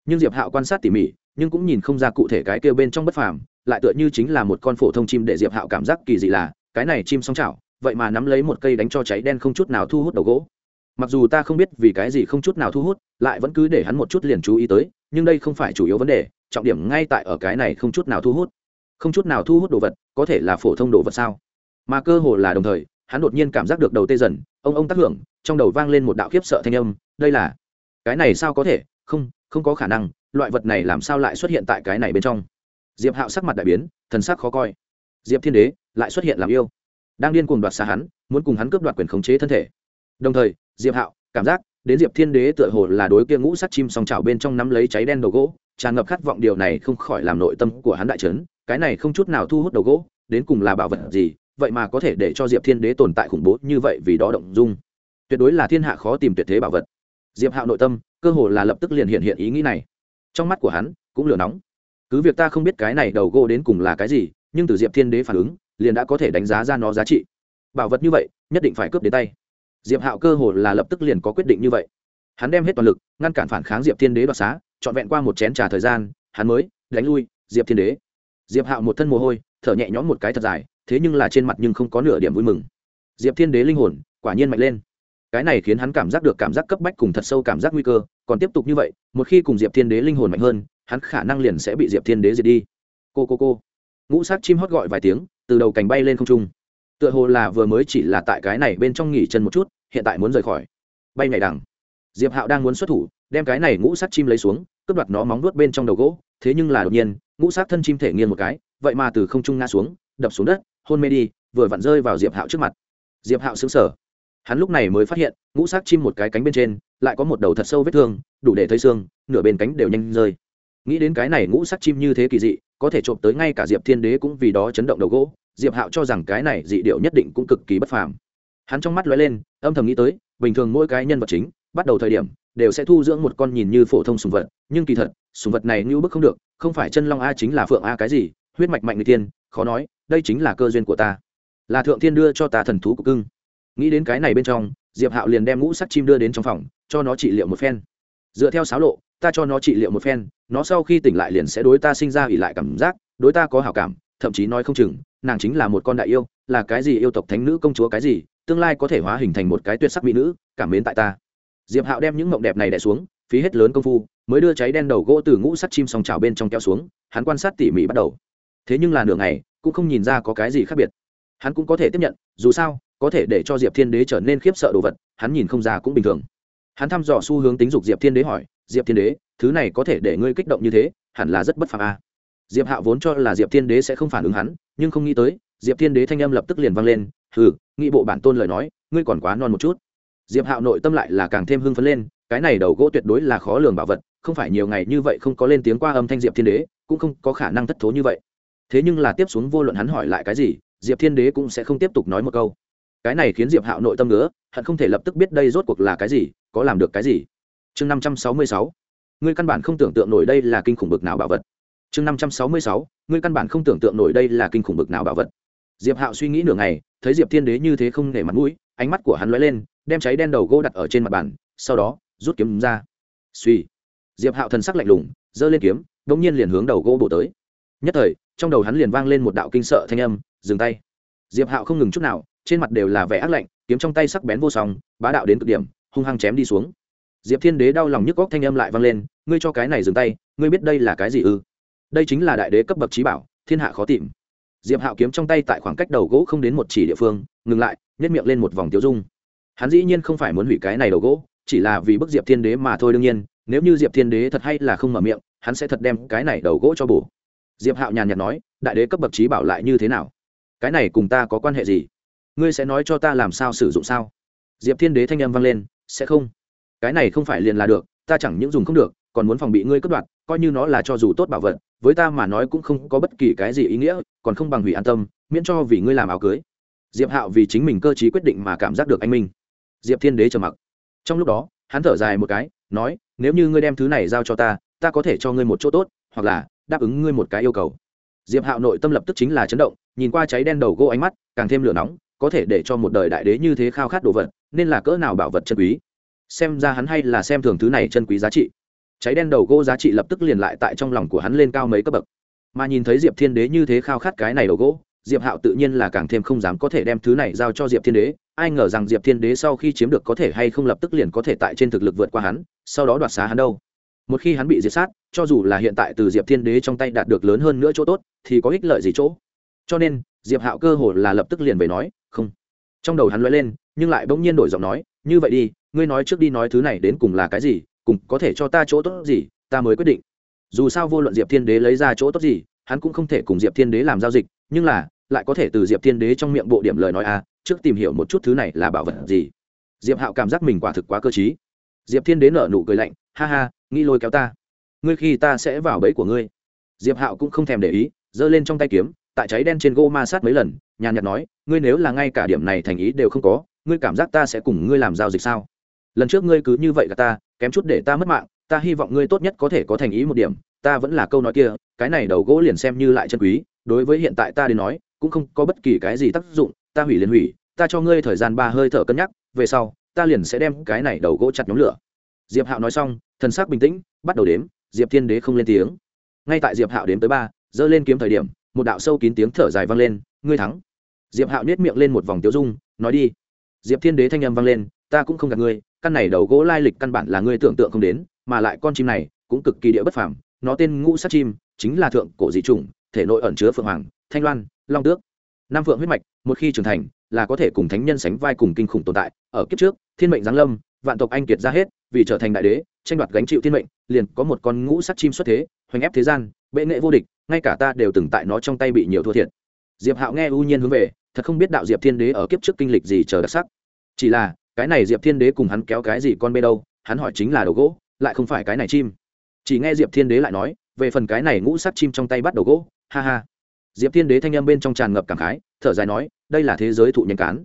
nhưng diệp hạo quan sát tỉ mỉ, nhưng cũng nhìn không ra cụ thể cái kêu bên trong bất phàm, lại tựa như chính là một con phổ thông chim để diệp hạo cảm giác kỳ dị là, cái này chim song chảo, vậy mà nắm lấy một cây đánh cho cháy đen không chút nào thu hút đầu gỗ. Mặc dù ta không biết vì cái gì không chút nào thu hút, lại vẫn cứ để hắn một chút liền chú ý tới, nhưng đây không phải chủ yếu vấn đề, trọng điểm ngay tại ở cái này không chút nào thu hút. Không chút nào thu hút đồ vật, có thể là phổ thông đồ vật sao? Mà cơ hồ là đồng thời, hắn đột nhiên cảm giác được đầu tê dần, ông ông tác hưởng, trong đầu vang lên một đạo khiếp sợ thanh âm, đây là, cái này sao có thể? Không không có khả năng, loại vật này làm sao lại xuất hiện tại cái này bên trong? Diệp hạo sắc mặt đại biến, thần sắc khó coi. Diệp thiên đế, lại xuất hiện làm yêu. Đang điên cuồng đoạt xa hắn, muốn cùng hắn cướp đoạt quyền khống chế thân thể. Đồng thời, diệp hạo, cảm giác, đến diệp thiên đế tựa hồ là đối kia ngũ sắc chim song trào bên trong nắm lấy cháy đen đầu gỗ, tràn ngập khát vọng điều này không khỏi làm nội tâm của hắn đại trấn cái này không chút nào thu hút đầu gỗ, đến cùng là bảo vật gì, vậy mà có thể để cho diệp thiên đế tồn tại khủng bố như vậy vì đó động dung. Tuyệt đối là thiên hạ khó tìm tuyệt thế bảo vật. Diệp hạo nội tâm cơ hồ là lập tức liền hiện hiện ý nghĩ này. Trong mắt của hắn, cũng lửa nóng. Cứ việc ta không biết cái này đầu gỗ đến cùng là cái gì, nhưng từ diệp thiên đế phản ứng, liền đã có thể đánh giá ra nó giá trị. Bảo vật như vậy, nhất định phải cướp đến tay. Diệp hạo cơ hồ là lập tức liền có quyết định như vậy. Hắn đem hết toàn lực, ngăn cản phản kháng diệp thiên đế đoạt xá, trọn vẹn qua một chén trà thời gian, hắn mới đánh lui diệp thiên đế. Diệp hạo một thân mồ hôi, thở nhẹ nhõm một cái thật dài, thế nhưng là trên mặt nhưng không có nửa điểm vui mừng. Diệp thiên đế linh hồn, quả nhiên mạnh lên cái này khiến hắn cảm giác được cảm giác cấp bách cùng thật sâu cảm giác nguy cơ, còn tiếp tục như vậy, một khi cùng diệp thiên đế linh hồn mạnh hơn, hắn khả năng liền sẽ bị diệp thiên đế diệt đi. Cô cô cô. Ngũ sát chim hót gọi vài tiếng, từ đầu cành bay lên không trung. Tựa hồ là vừa mới chỉ là tại cái này bên trong nghỉ chân một chút, hiện tại muốn rời khỏi. Bay nhảy đằng diệp hạo đang muốn xuất thủ, đem cái này ngũ sát chim lấy xuống, cướp đoạt nó móng nuốt bên trong đầu gỗ, thế nhưng là đột nhiên, ngũ sát thân chim thể nghiêng một cái, vậy mà từ không trung ngã xuống, đập xuống đất, hôn mê đi, vừa vặn rơi vào diệp hạo trước mặt. Diệp hạo xứng sở hắn lúc này mới phát hiện, ngũ sắc chim một cái cánh bên trên, lại có một đầu thật sâu vết thương, đủ để thấy xương, nửa bên cánh đều nhanh rơi. Nghĩ đến cái này ngũ sắc chim như thế kỳ dị, có thể trộm tới ngay cả diệp thiên đế cũng vì đó chấn động đầu gỗ, diệp hạo cho rằng cái này dị điệu nhất định cũng cực kỳ bất phàm. Hắn trong mắt lóe lên, âm thầm nghĩ tới, bình thường mỗi cái nhân vật chính, bắt đầu thời điểm, đều sẽ thu dưỡng một con nhìn như phổ thông sùng vật, nhưng kỳ thật, sùng vật này như bức không được, không phải chân long a chính là phượng a cái gì, huyết mạch mạnh người tiên, khó nói, đây chính là cơ duyên của ta. Là thượng thiên đưa cho ta thần thú của cưng nghĩ đến cái này bên trong, diệp hạo liền đem ngũ sắc chim đưa đến trong phòng, cho nó trị liệu một phen. Dựa theo sáo lộ, ta cho nó trị liệu một phen, nó sau khi tỉnh lại liền sẽ đối ta sinh ra ỉ lại cảm giác, đối ta có hảo cảm, thậm chí nói không chừng, nàng chính là một con đại yêu, là cái gì yêu tộc thánh nữ công chúa cái gì, tương lai có thể hóa hình thành một cái tuyệt sắc mỹ nữ, cảm mến tại ta. Diệp hạo đem những mộng đẹp này đẻ xuống, phí hết lớn công phu, mới đưa cháy đen đầu gỗ từ ngũ sắt chim sòng trào bên trong kéo xuống, hắn quan sát tỉ mỉ bắt đầu. Thế nhưng là nửa ngày, cũng không nhìn ra có cái gì khác biệt. Hắn cũng có thể tiếp nhận, dù sao có thể để cho diệp thiên đế trở nên khiếp sợ đồ vật, hắn nhìn không ra cũng bình thường. Hắn thăm dò xu hướng tính dục diệp thiên đế hỏi, diệp thiên đế, thứ này có thể để ngươi kích động như thế, hẳn là rất bất phàm a. À. diệp hạo vốn cho là diệp thiên đế sẽ không phản ứng hắn, nhưng không nghĩ tới, diệp thiên đế thanh âm lập tức liền vang lên, hừ nghị bộ bản tôn lời nói, ngươi còn quá non một chút. Diệp hạo nội tâm lại là càng thêm hưng phấn lên, cái này đầu gỗ tuyệt đối là khó lường bảo vật, không phải nhiều ngày như vậy không có lên tiếng qua âm thanh diệp thiên đế, cũng không có khả năng thất thố như vậy. Thế nhưng là tiếp xuống vô luận hắn hỏi lại cái gì, diệp thiên đế cũng sẽ không tiếp tục nói một câu cái này khiến diệp hạo nội tâm nữa hận không thể lập tức biết đây rốt cuộc là cái gì, có làm được cái gì. Chương năm trăm sáu mươi sáu, ngươi căn bản không tưởng tượng nổi đây là kinh khủng bực nào bảo vật. Chương năm trăm sáu mươi sáu, ngươi căn bản không tưởng tượng nổi đây là kinh khủng bực nào bảo vật. Diệp hạo suy nghĩ nửa ngày, thấy diệp thiên đế như thế không nể mặt mũi, ánh mắt của hắn lóe lên, đem cháy đen đầu gỗ đặt ở trên mặt bàn, sau đó, rút kiếm ra. Suy diệp hạo thần sắc lạnh lùng, giơ lên kiếm đ ỗ n g nhiên liền hướng đầu gỗ bổ tới. Nhất thời, trong đầu hắn liền vang lên một đạo kinh sợ thanh âm, dừng tay. Diệp hạo không ngừng chút nào trên mặt đều là vẻ ác lạnh, kiếm trong tay sắc bén vô song, bá đạo đến cực điểm, hung hăng chém đi xuống. Diệp thiên đế đau lòng nhức góc thanh âm lại vang lên, ngươi cho cái này dừng tay, ngươi biết đây là cái gì ư? Đây chính là đại đế cấp bậc trí bảo, thiên hạ khó tìm. Diệp hạo kiếm trong tay tại khoảng cách đầu gỗ không đến một chỉ địa phương, ngừng lại nhét miệng lên một vòng tiêu dung. Hắn dĩ nhiên không phải muốn hủy cái này đầu gỗ, chỉ là vì bức diệp thiên đế mà thôi đương nhiên, nếu như diệp thiên đế thật hay là không mở miệng, hắn sẽ thật đem cái này đầu gỗ cho bổ. Diệp hạo nhàn nhạt nói, đại đế cấp bậc trí bảo lại như thế nào? Cái này cùng ta có quan hệ gì? Ngươi sẽ nói cho ta làm sao sử dụng sao? Diệp thiên đế thanh âm vang lên, sẽ không. Cái này không phải liền là được, ta chẳng những dùng không được, còn muốn phòng bị ngươi cướp đoạt, coi như nó là cho dù tốt bảo vật, với ta mà nói cũng không có bất kỳ cái gì ý nghĩa, còn không bằng hủy an tâm, miễn cho vì ngươi làm áo cưới. Diệp hạo vì chính mình cơ t quyết định mà cảm giác được anh minh. Diệp thiên đế trầm mặc. Trong lúc đó, hắn thở dài một cái, nói, nếu như ngươi đem thứ này giao cho ta ta có thể cho ngươi một chỗ tốt, hoặc là đáp ứng ngươi một cái yêu cầu. Diệp hạo nội tâm lập tức chính là chấn động, nhìn qua cháy đen đầu gỗ ánh mắt, càng thêm lửa nóng có thể để cho một đời đại đế như thế khao khát đồ vật, nên là cỡ nào bảo vật chân quý? Xem ra hắn hay là xem thường thứ này chân quý giá trị. Cháy đen đầu gỗ giá trị lập tức liền lại tại trong lòng của hắn lên cao mấy cấp bậc. Mà nhìn thấy diệp thiên đế như thế khao khát cái này đầu gỗ, diệp hạo tự nhiên là càng thêm không dám có thể đem thứ này giao cho diệp thiên đế. Ai ngờ rằng diệp thiên đế sau khi chiếm được có thể hay không lập tức liền có thể tại trên thực lực vượt qua hắn, sau đó đoạt xá hắn đâu. Một khi hắn bị diệt sát, cho dù là hiện tại từ diệp thiên đế trong tay đạt được lớn hơn nữa chỗ tốt, thì có ích lợi gì chỗ? Cho nên, diệp hạo cơ hồ là lập tức liền về nói không. Trong đầu hắn nói lên, nhưng lại bỗng nhiên đổi giọng nói, như vậy đi, ngươi nói trước đi nói thứ này đến cùng là cái gì, cùng có thể cho ta chỗ tốt gì, ta mới quyết định. Dù sao vô luận diệp thiên đế lấy ra chỗ tốt gì, hắn cũng không thể cùng diệp thiên đế làm giao dịch, nhưng là, lại có thể từ diệp thiên đế trong miệng bộ điểm lời nói a trước tìm hiểu một chút thứ này là bảo vật gì. Diệp hạo cảm giác mình quả thực quá cơ t diệp thiên đế nở nụ cười lạnh, ha ha, nghĩ lôi kéo ta. Ngươi khi ta sẽ vào bẫy của ngươi. Diệp hạo cũng không thèm để ý, giơ lên trong tay kiếm, tại cháy đen trên gô ma sát mấy lần, nhàn nhạt nói ngươi nếu là ngay cả điểm này thành ý đều không có, ngươi cảm giác ta sẽ cùng ngươi làm giao dịch sao? Lần trước ngươi cứ như vậy cả ta, kém chút để ta mất mạng, ta hy vọng ngươi tốt nhất có thể có thành ý một điểm, ta vẫn là câu nói kia, cái này đầu gỗ liền xem như lại chân quý, đối với hiện tại ta đến nói, cũng không có bất kỳ cái gì tác dụng, ta hủy liền hủy, ta cho ngươi thời gian ba hơi thở cân nhắc, về sau, ta liền sẽ đem cái này đầu gỗ chặt nhóm lửa. Diệp hạo nói xong, thần sắc bình tĩnh, bắt đầu đếm, diệp thiên đế không lên tiếng. Ngay tại diệp hạo đếm tới ba, giơ lên kiếm thời điểm, một đạo sâu kín tiếng thở dài vang lên, ngươi thắng diệp hạo nhét miệng lên một vòng tiêu dung, nói đi. Diệp thiên đế thanh âm vang lên, ta cũng không gạt ngươi, căn này đầu gỗ lai lịch căn bản là ngươi tưởng tượng không đến, mà lại con chim này cũng cực kỳ địa bất phàm, nó tên ngũ sát chim, chính là thượng cổ dị chủng, thể nội ẩn chứa phượng hoàng, thanh loan, long tước. Nam phượng huyết mạch, một khi trưởng thành, là có thể cùng thánh nhân sánh vai cùng kinh khủng tồn tại, ở kiếp trước, thiên mệnh giáng lâm, vạn tộc anh kiệt ra hết, vì trở thành đại đế, tranh đoạt gánh chịu thiên mệnh, liền có một con ngũ Sắt chim xuất thế, hoành ép thế gian, bệ nghệ vô địch, ngay cả ta đều từng tại nó trong tay bị nhiều thua thiệt diệp hạo nghe ưu nhiên hướng về, thật không biết đạo diệp thiên đế ở kiếp trước kinh lịch gì chờ đặc sắc. Chỉ là, cái này diệp thiên đế cùng hắn kéo cái gì con bê đâu, hắn hỏi chính là đầu gỗ, lại không phải cái này chim. Chỉ nghe diệp thiên đế lại nói, về phần cái này ngũ sắc chim trong tay bắt đầu gỗ, ha ha. Diệp thiên đế thanh â m bên trong tràn ngập cảm khái, thở dài nói, đây là thế giới thụ nhân cán.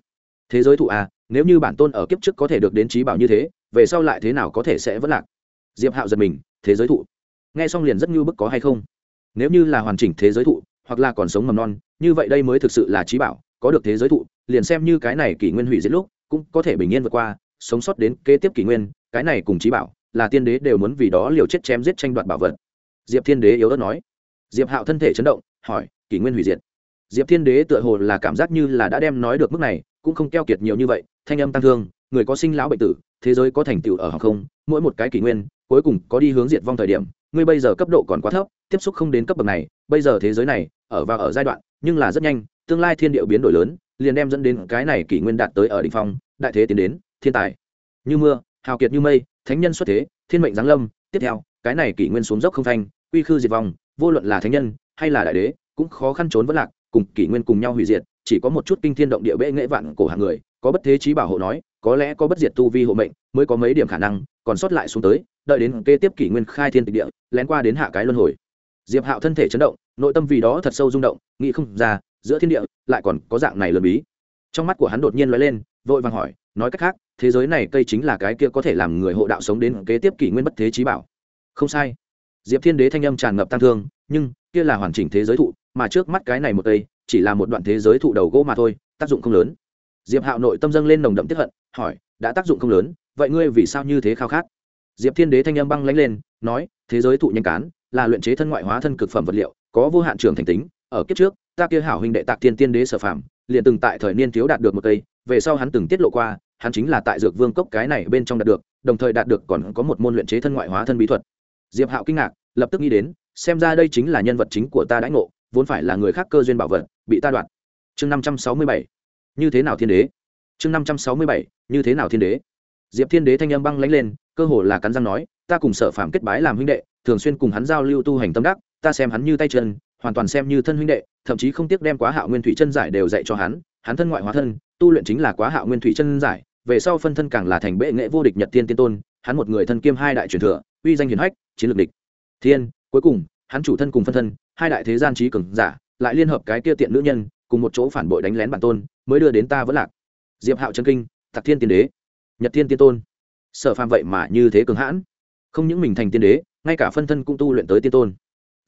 Thế giới thụ à nếu như bản tôn ở kiếp trước có thể được đến trí bảo như thế, về sau lại thế nào có thể sẽ vẫn lạc? Diệp hạo giật mình, thế giới thụ. Nghe xong liền rất như bức có hay không? Nếu như là hoàn chỉnh thế giới thụ, hoặc là còn sống mầm non như vậy đây mới thực sự là trí bảo, có được thế giới thụ, liền xem như cái này kỷ nguyên hủy diệt lúc, cũng có thể bình yên vượt qua, sống sót đến kế tiếp kỷ nguyên, cái này cùng trí bảo, là tiên đế đều muốn vì đó liều chết chém giết tranh đoạt bảo vật. Diệp thiên đế yếu ớt nói. Diệp hạo thân thể chấn động, hỏi, kỷ nguyên hủy diệt. Diệp thiên đế tựa hồ là cảm giác như là đã đem nói được mức này, cũng không keo kiệt nhiều như vậy, thanh âm tăng thương, người có sinh lão bệnh tử, thế giới có thành tựu ở hàng không, mỗi một cái kỷ nguyên, cuối cùng có đi hướng diệt vong thời điểm, ngươi bây giờ cấp độ còn quá thấp, tiếp xúc không đến cấp bậc này, bây giờ thế giới này, ở và ở giai đoạn nhưng là rất nhanh, tương lai thiên điệu biến đổi lớn, liền đem dẫn đến cái này kỷ nguyên đạt tới ở đ ỉ n h phong, đại thế tiến đến, thiên tài. Như mưa, hào kiệt như mây, thánh nhân xuất thế, thiên mệnh giáng lâm, tiếp theo, cái này kỷ nguyên xuống dốc không thanh quy khư diệt vong, vô luận là thánh nhân, hay là đại đế, cũng khó khăn trốn vất lạc, cùng kỷ nguyên cùng nhau hủy diệt, chỉ có một chút kinh thiên động địa bệ nghệ vạn cổ hàng người, có bất thế trí bảo hộ nói, có lẽ có bất diệt tu vi hộ mệnh, mới có mấy điểm khả năng, còn sót lại xuống tới, đợi đến kế tiếp kỷ nguyên khai thiên tịch địa, lén qua đến hạ cái luân hồi. Diệp hạo thân thể chấn động nội tâm vì đó thật sâu rung động, nghĩ không ra, giữa thiên địa lại còn có dạng này lớn bí. Trong mắt của hắn đột nhiên lóe lên, vội vàng hỏi, nói cách khác, thế giới này cây chính là cái kia có thể làm người hộ đạo sống đến kế tiếp kỷ nguyên bất thế trí bảo. Không sai. Diệp thiên đế thanh âm tràn ngập tăng thương, nhưng, kia là hoàn chỉnh thế giới thụ, mà trước mắt cái này một cây, chỉ là một đoạn thế giới thụ đầu gỗ mà thôi, tác dụng không lớn. Diệp hạo nội tâm dâng lên nồng đậm tiếp hận, hỏi, đã tác dụng không lớn, vậy ngươi vì sao như thế khao khát? Diệp thiên đế thanh âm băng lánh lên, nói, thế giới thụ nhân cán, là luyện chế thân ngoại hóa thân cực phẩm vật liệu có vô hạn trường thành tính, ở kiếp trước, ta kia hảo huynh đệ tạc tiên tiên đế sở phạm liền từng tại thời niên thiếu đạt được một cây, về sau hắn từng tiết lộ qua, hắn chính là tại dược vương cốc cái này bên trong đạt được, đồng thời đạt được còn có một môn luyện chế thân ngoại hóa thân bí thuật. Diệp hạo kinh ngạc, lập tức nghĩ đến, xem ra đây chính là nhân vật chính của ta đãi ngộ, vốn phải là người khác cơ duyên bảo vật, bị ta đoạt. Chương năm trăm sáu mươi bảy. Như thế nào thiên đế? Chương năm trăm sáu mươi bảy, như thế nào thiên đế? Diệp thiên đế thanh âm băng lãnh lên, cơ hồ là cắn răng nói, ta cùng sở phạm kết bái làm huynh đệ, thường xuyên cùng hắn giao lưu tu hành tâm đắc ta xem hắn như tay chân, hoàn toàn xem như thân huynh đệ, thậm chí không tiếc đem quá hạo nguyên thủy chân giải đều dạy cho hắn hắn thân ngoại hóa thân, tu luyện chính là quá hạo nguyên thủy chân giải, về sau phân thân càng là thành bệ nghệ vô địch nhật tiên tiên tôn, hắn một người thân kiêm hai đại truyền thừa, uy danh hiển hách, chiến lược địch. Thiên, cuối cùng, hắn chủ thân cùng phân thân, hai đại thế gian trí cường giả, lại liên hợp cái kia tiện nữ nhân, cùng một chỗ phản bội đánh lén bản tôn, mới đưa đến ta vẫn lạc. Diệp hạo chân kinh thạc thiên tiên đế. Nhật thiên tiên tôn. Sở phàm vậy mà như thế cường hãn. Không những mình thành tiên đế, ngay cả phân thân cũng tu luyện tới tiên tôn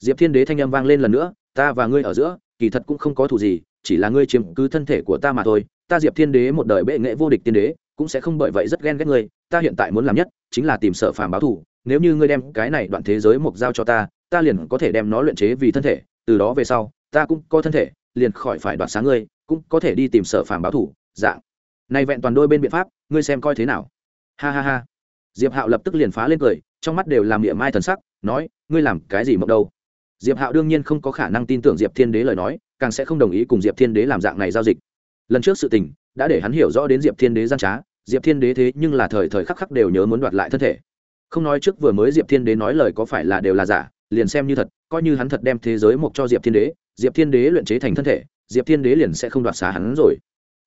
diệp thiên đế thanh âm vang lên lần nữa, ta và ngươi ở giữa, kỳ thật cũng không có thù gì, chỉ là ngươi chiếm cứ thân thể của ta mà thôi. Ta diệp thiên đế một đời bệ nghệ vô địch tiên đế, cũng sẽ không bởi vậy rất ghen ghét ngươi. Ta hiện tại muốn làm nhất chính là tìm sở phàm báo thù. Nếu như ngươi đem cái này đoạn thế giới mục giao cho ta ta liền có thể đem nó luyện chế vì thân thể. Từ đó về sau, ta cũng có thân thể, liền khỏi phải đoạt sáng ngươi, cũng có thể đi tìm sở phàm báo thủ dạng. Này vẹn toàn đôi bên biện pháp, ngươi xem coi thế nào. Ha ha ha. Diệp hạo lập tức liền phá lên cười, trong mắt đều làm miệng mai thần sắc, nói, ngươi làm cái gì mộng đâu? Diệp hạo đương nhiên không có khả năng tin tưởng diệp thiên đế lời nói, càng sẽ không đồng ý cùng diệp thiên đế làm dạng này giao dịch. Lần trước sự tình, đã để hắn hiểu rõ đến diệp thiên đế gian trá, diệp thiên đế thế nhưng là thời thời khắc khắc đều nhớ muốn đoạt lại thân thể. Không nói trước vừa mới diệp thiên đế nói lời có phải là đều là giả, liền xem như thật, coi như hắn thật đem thế giới mộc cho diệp thiên đế, diệp thiên đế luyện chế thành thân thể, diệp thiên đế liền sẽ không đoạt xá hắn rồi.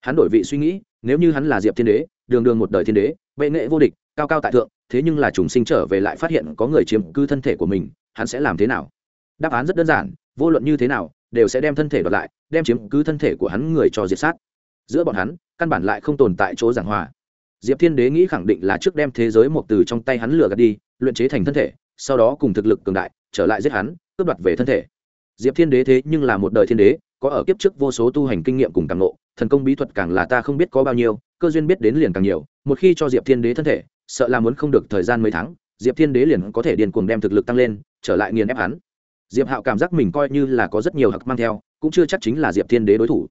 Hắn đổi vị suy nghĩ, nếu như hắn là diệp thiên đế, đường đường một đời thiên đế, bệ nghệ vô địch, cao cao tại thượng, thế nhưng là trùng sinh trở về lại phát hiện có người chiếm cư thân thể của mình, hắn sẽ làm thế nào? Đáp án rất đơn giản, vô luận như thế nào, đều sẽ đem thân thể đoạt lại, đem chiếm cứ thân thể của hắn người cho diệt sát. Giữa bọn hắn, căn bản lại không tồn tại chỗ giảng hòa. Diệp thiên đế nghĩ khẳng định là trước đem thế giới một từ trong tay hắn lừa gạt đi, luyện chế thành thân thể, sau đó cùng thực lực cường đại, trở lại giết hắn, cướp đoạt về thân thể. Diệp thiên đế thế nhưng là một đời thiên đế, có ở kiếp trước vô số tu hành kinh nghiệm cùng càng ngộ, thần công bí thuật càng là ta không biết có bao nhiêu, cơ duyên biết đến liền càng nhiều, một khi cho diệp thiên đế thân thể, sợ là muốn không được thời gian mấy tháng, diệp thiên đế liền có thể điền cuồng đem thực lực tăng lên, trở lại nghiền ép hắn diệp hạo cảm giác mình coi như là có rất nhiều hặc mang theo, cũng chưa chắc chính là diệp thiên đế đối thủ.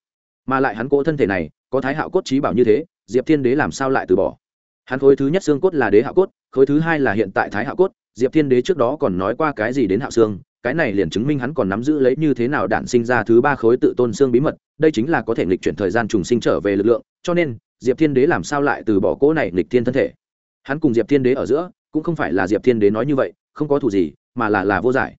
Mà lại hắn cố thân thể này, có thái hạo cốt trí bảo như thế, diệp thiên đế làm sao lại từ bỏ? Hắn khối thứ nhất xương cốt là đế hạo cốt, khối thứ hai là hiện tại thái hạo cốt, diệp thiên đế trước đó còn nói qua cái gì đến hạo xương, cái này liền chứng minh hắn còn nắm giữ lấy như thế nào đản sinh ra thứ ba khối tự tôn xương bí mật, đây chính là có thể nghịch chuyển thời gian trùng sinh trở về lực lượng, cho nên, diệp thiên đế làm sao lại từ bỏ cỗ này nghịch thiên thân thể? Hắn cùng diệp thiên đế ở giữa, cũng không phải là diệp thiên đế nói như vậy, không có thủ gì, mà là là vô giải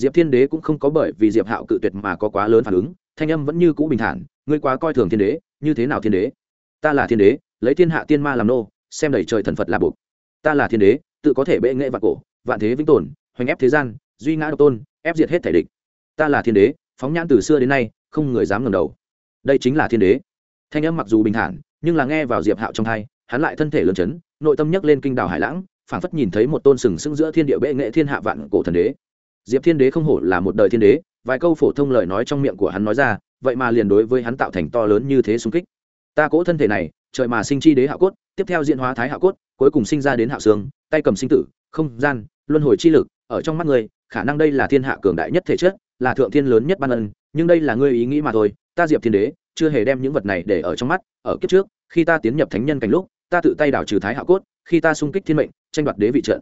diệp thiên đế cũng không có bởi vì diệp hạo cự tuyệt mà có quá lớn phản ứng, thanh âm vẫn như cũ bình thản, ngươi quá coi thường thiên đế, như thế nào thiên đế? Ta là thiên đế, lấy thiên hạ tiên ma làm nô, xem đầy trời thần phật là buộc. Ta là thiên đế, tự có thể bệ nghệ vạn cổ, vạn thế vĩnh tồn, hoành ép thế gian, duy ngã độc tôn, ép diệt hết thể địch. Ta là thiên đế, phóng nhãn từ xưa đến nay, không người dám ngầm đầu. Đây chính là thiên đế. Thanh âm mặc dù bình thản, nhưng là nghe vào diệp hạo trong thai hắn lại thân thể lớn chấn, nội tâm nhấc lên kinh đảo hải lãng, phảng phất nhìn thấy một tôn sừng sững giữa thiên địa bệ nghệ thiên hạ vạn cổ thần đế diệp thiên đế không hổ là một đời thiên đế, vài câu phổ thông lời nói trong miệng của hắn nói ra, vậy mà liền đối với hắn tạo thành to lớn như thế xung kích. Ta cỗ thân thể này, trời mà sinh chi đế hạo cốt, tiếp theo diễn hóa thái hạo cốt, cuối cùng sinh ra đến hạo xương, tay cầm sinh tử, không gian, luân hồi chi lực, ở trong mắt người, khả năng đây là thiên hạ cường đại nhất thể chất, là thượng thiên lớn nhất ban ân, nhưng đây là ngươi ý nghĩ mà thôi. Ta diệp thiên đế, chưa hề đem những vật này để ở trong mắt, ở kiếp trước, khi ta tiến nhập thánh nhân cảnh lúc, ta tự tay đảo trừ thái hạo cốt, khi ta xung kích thiên mệnh, tranh đoạt đế vị trận.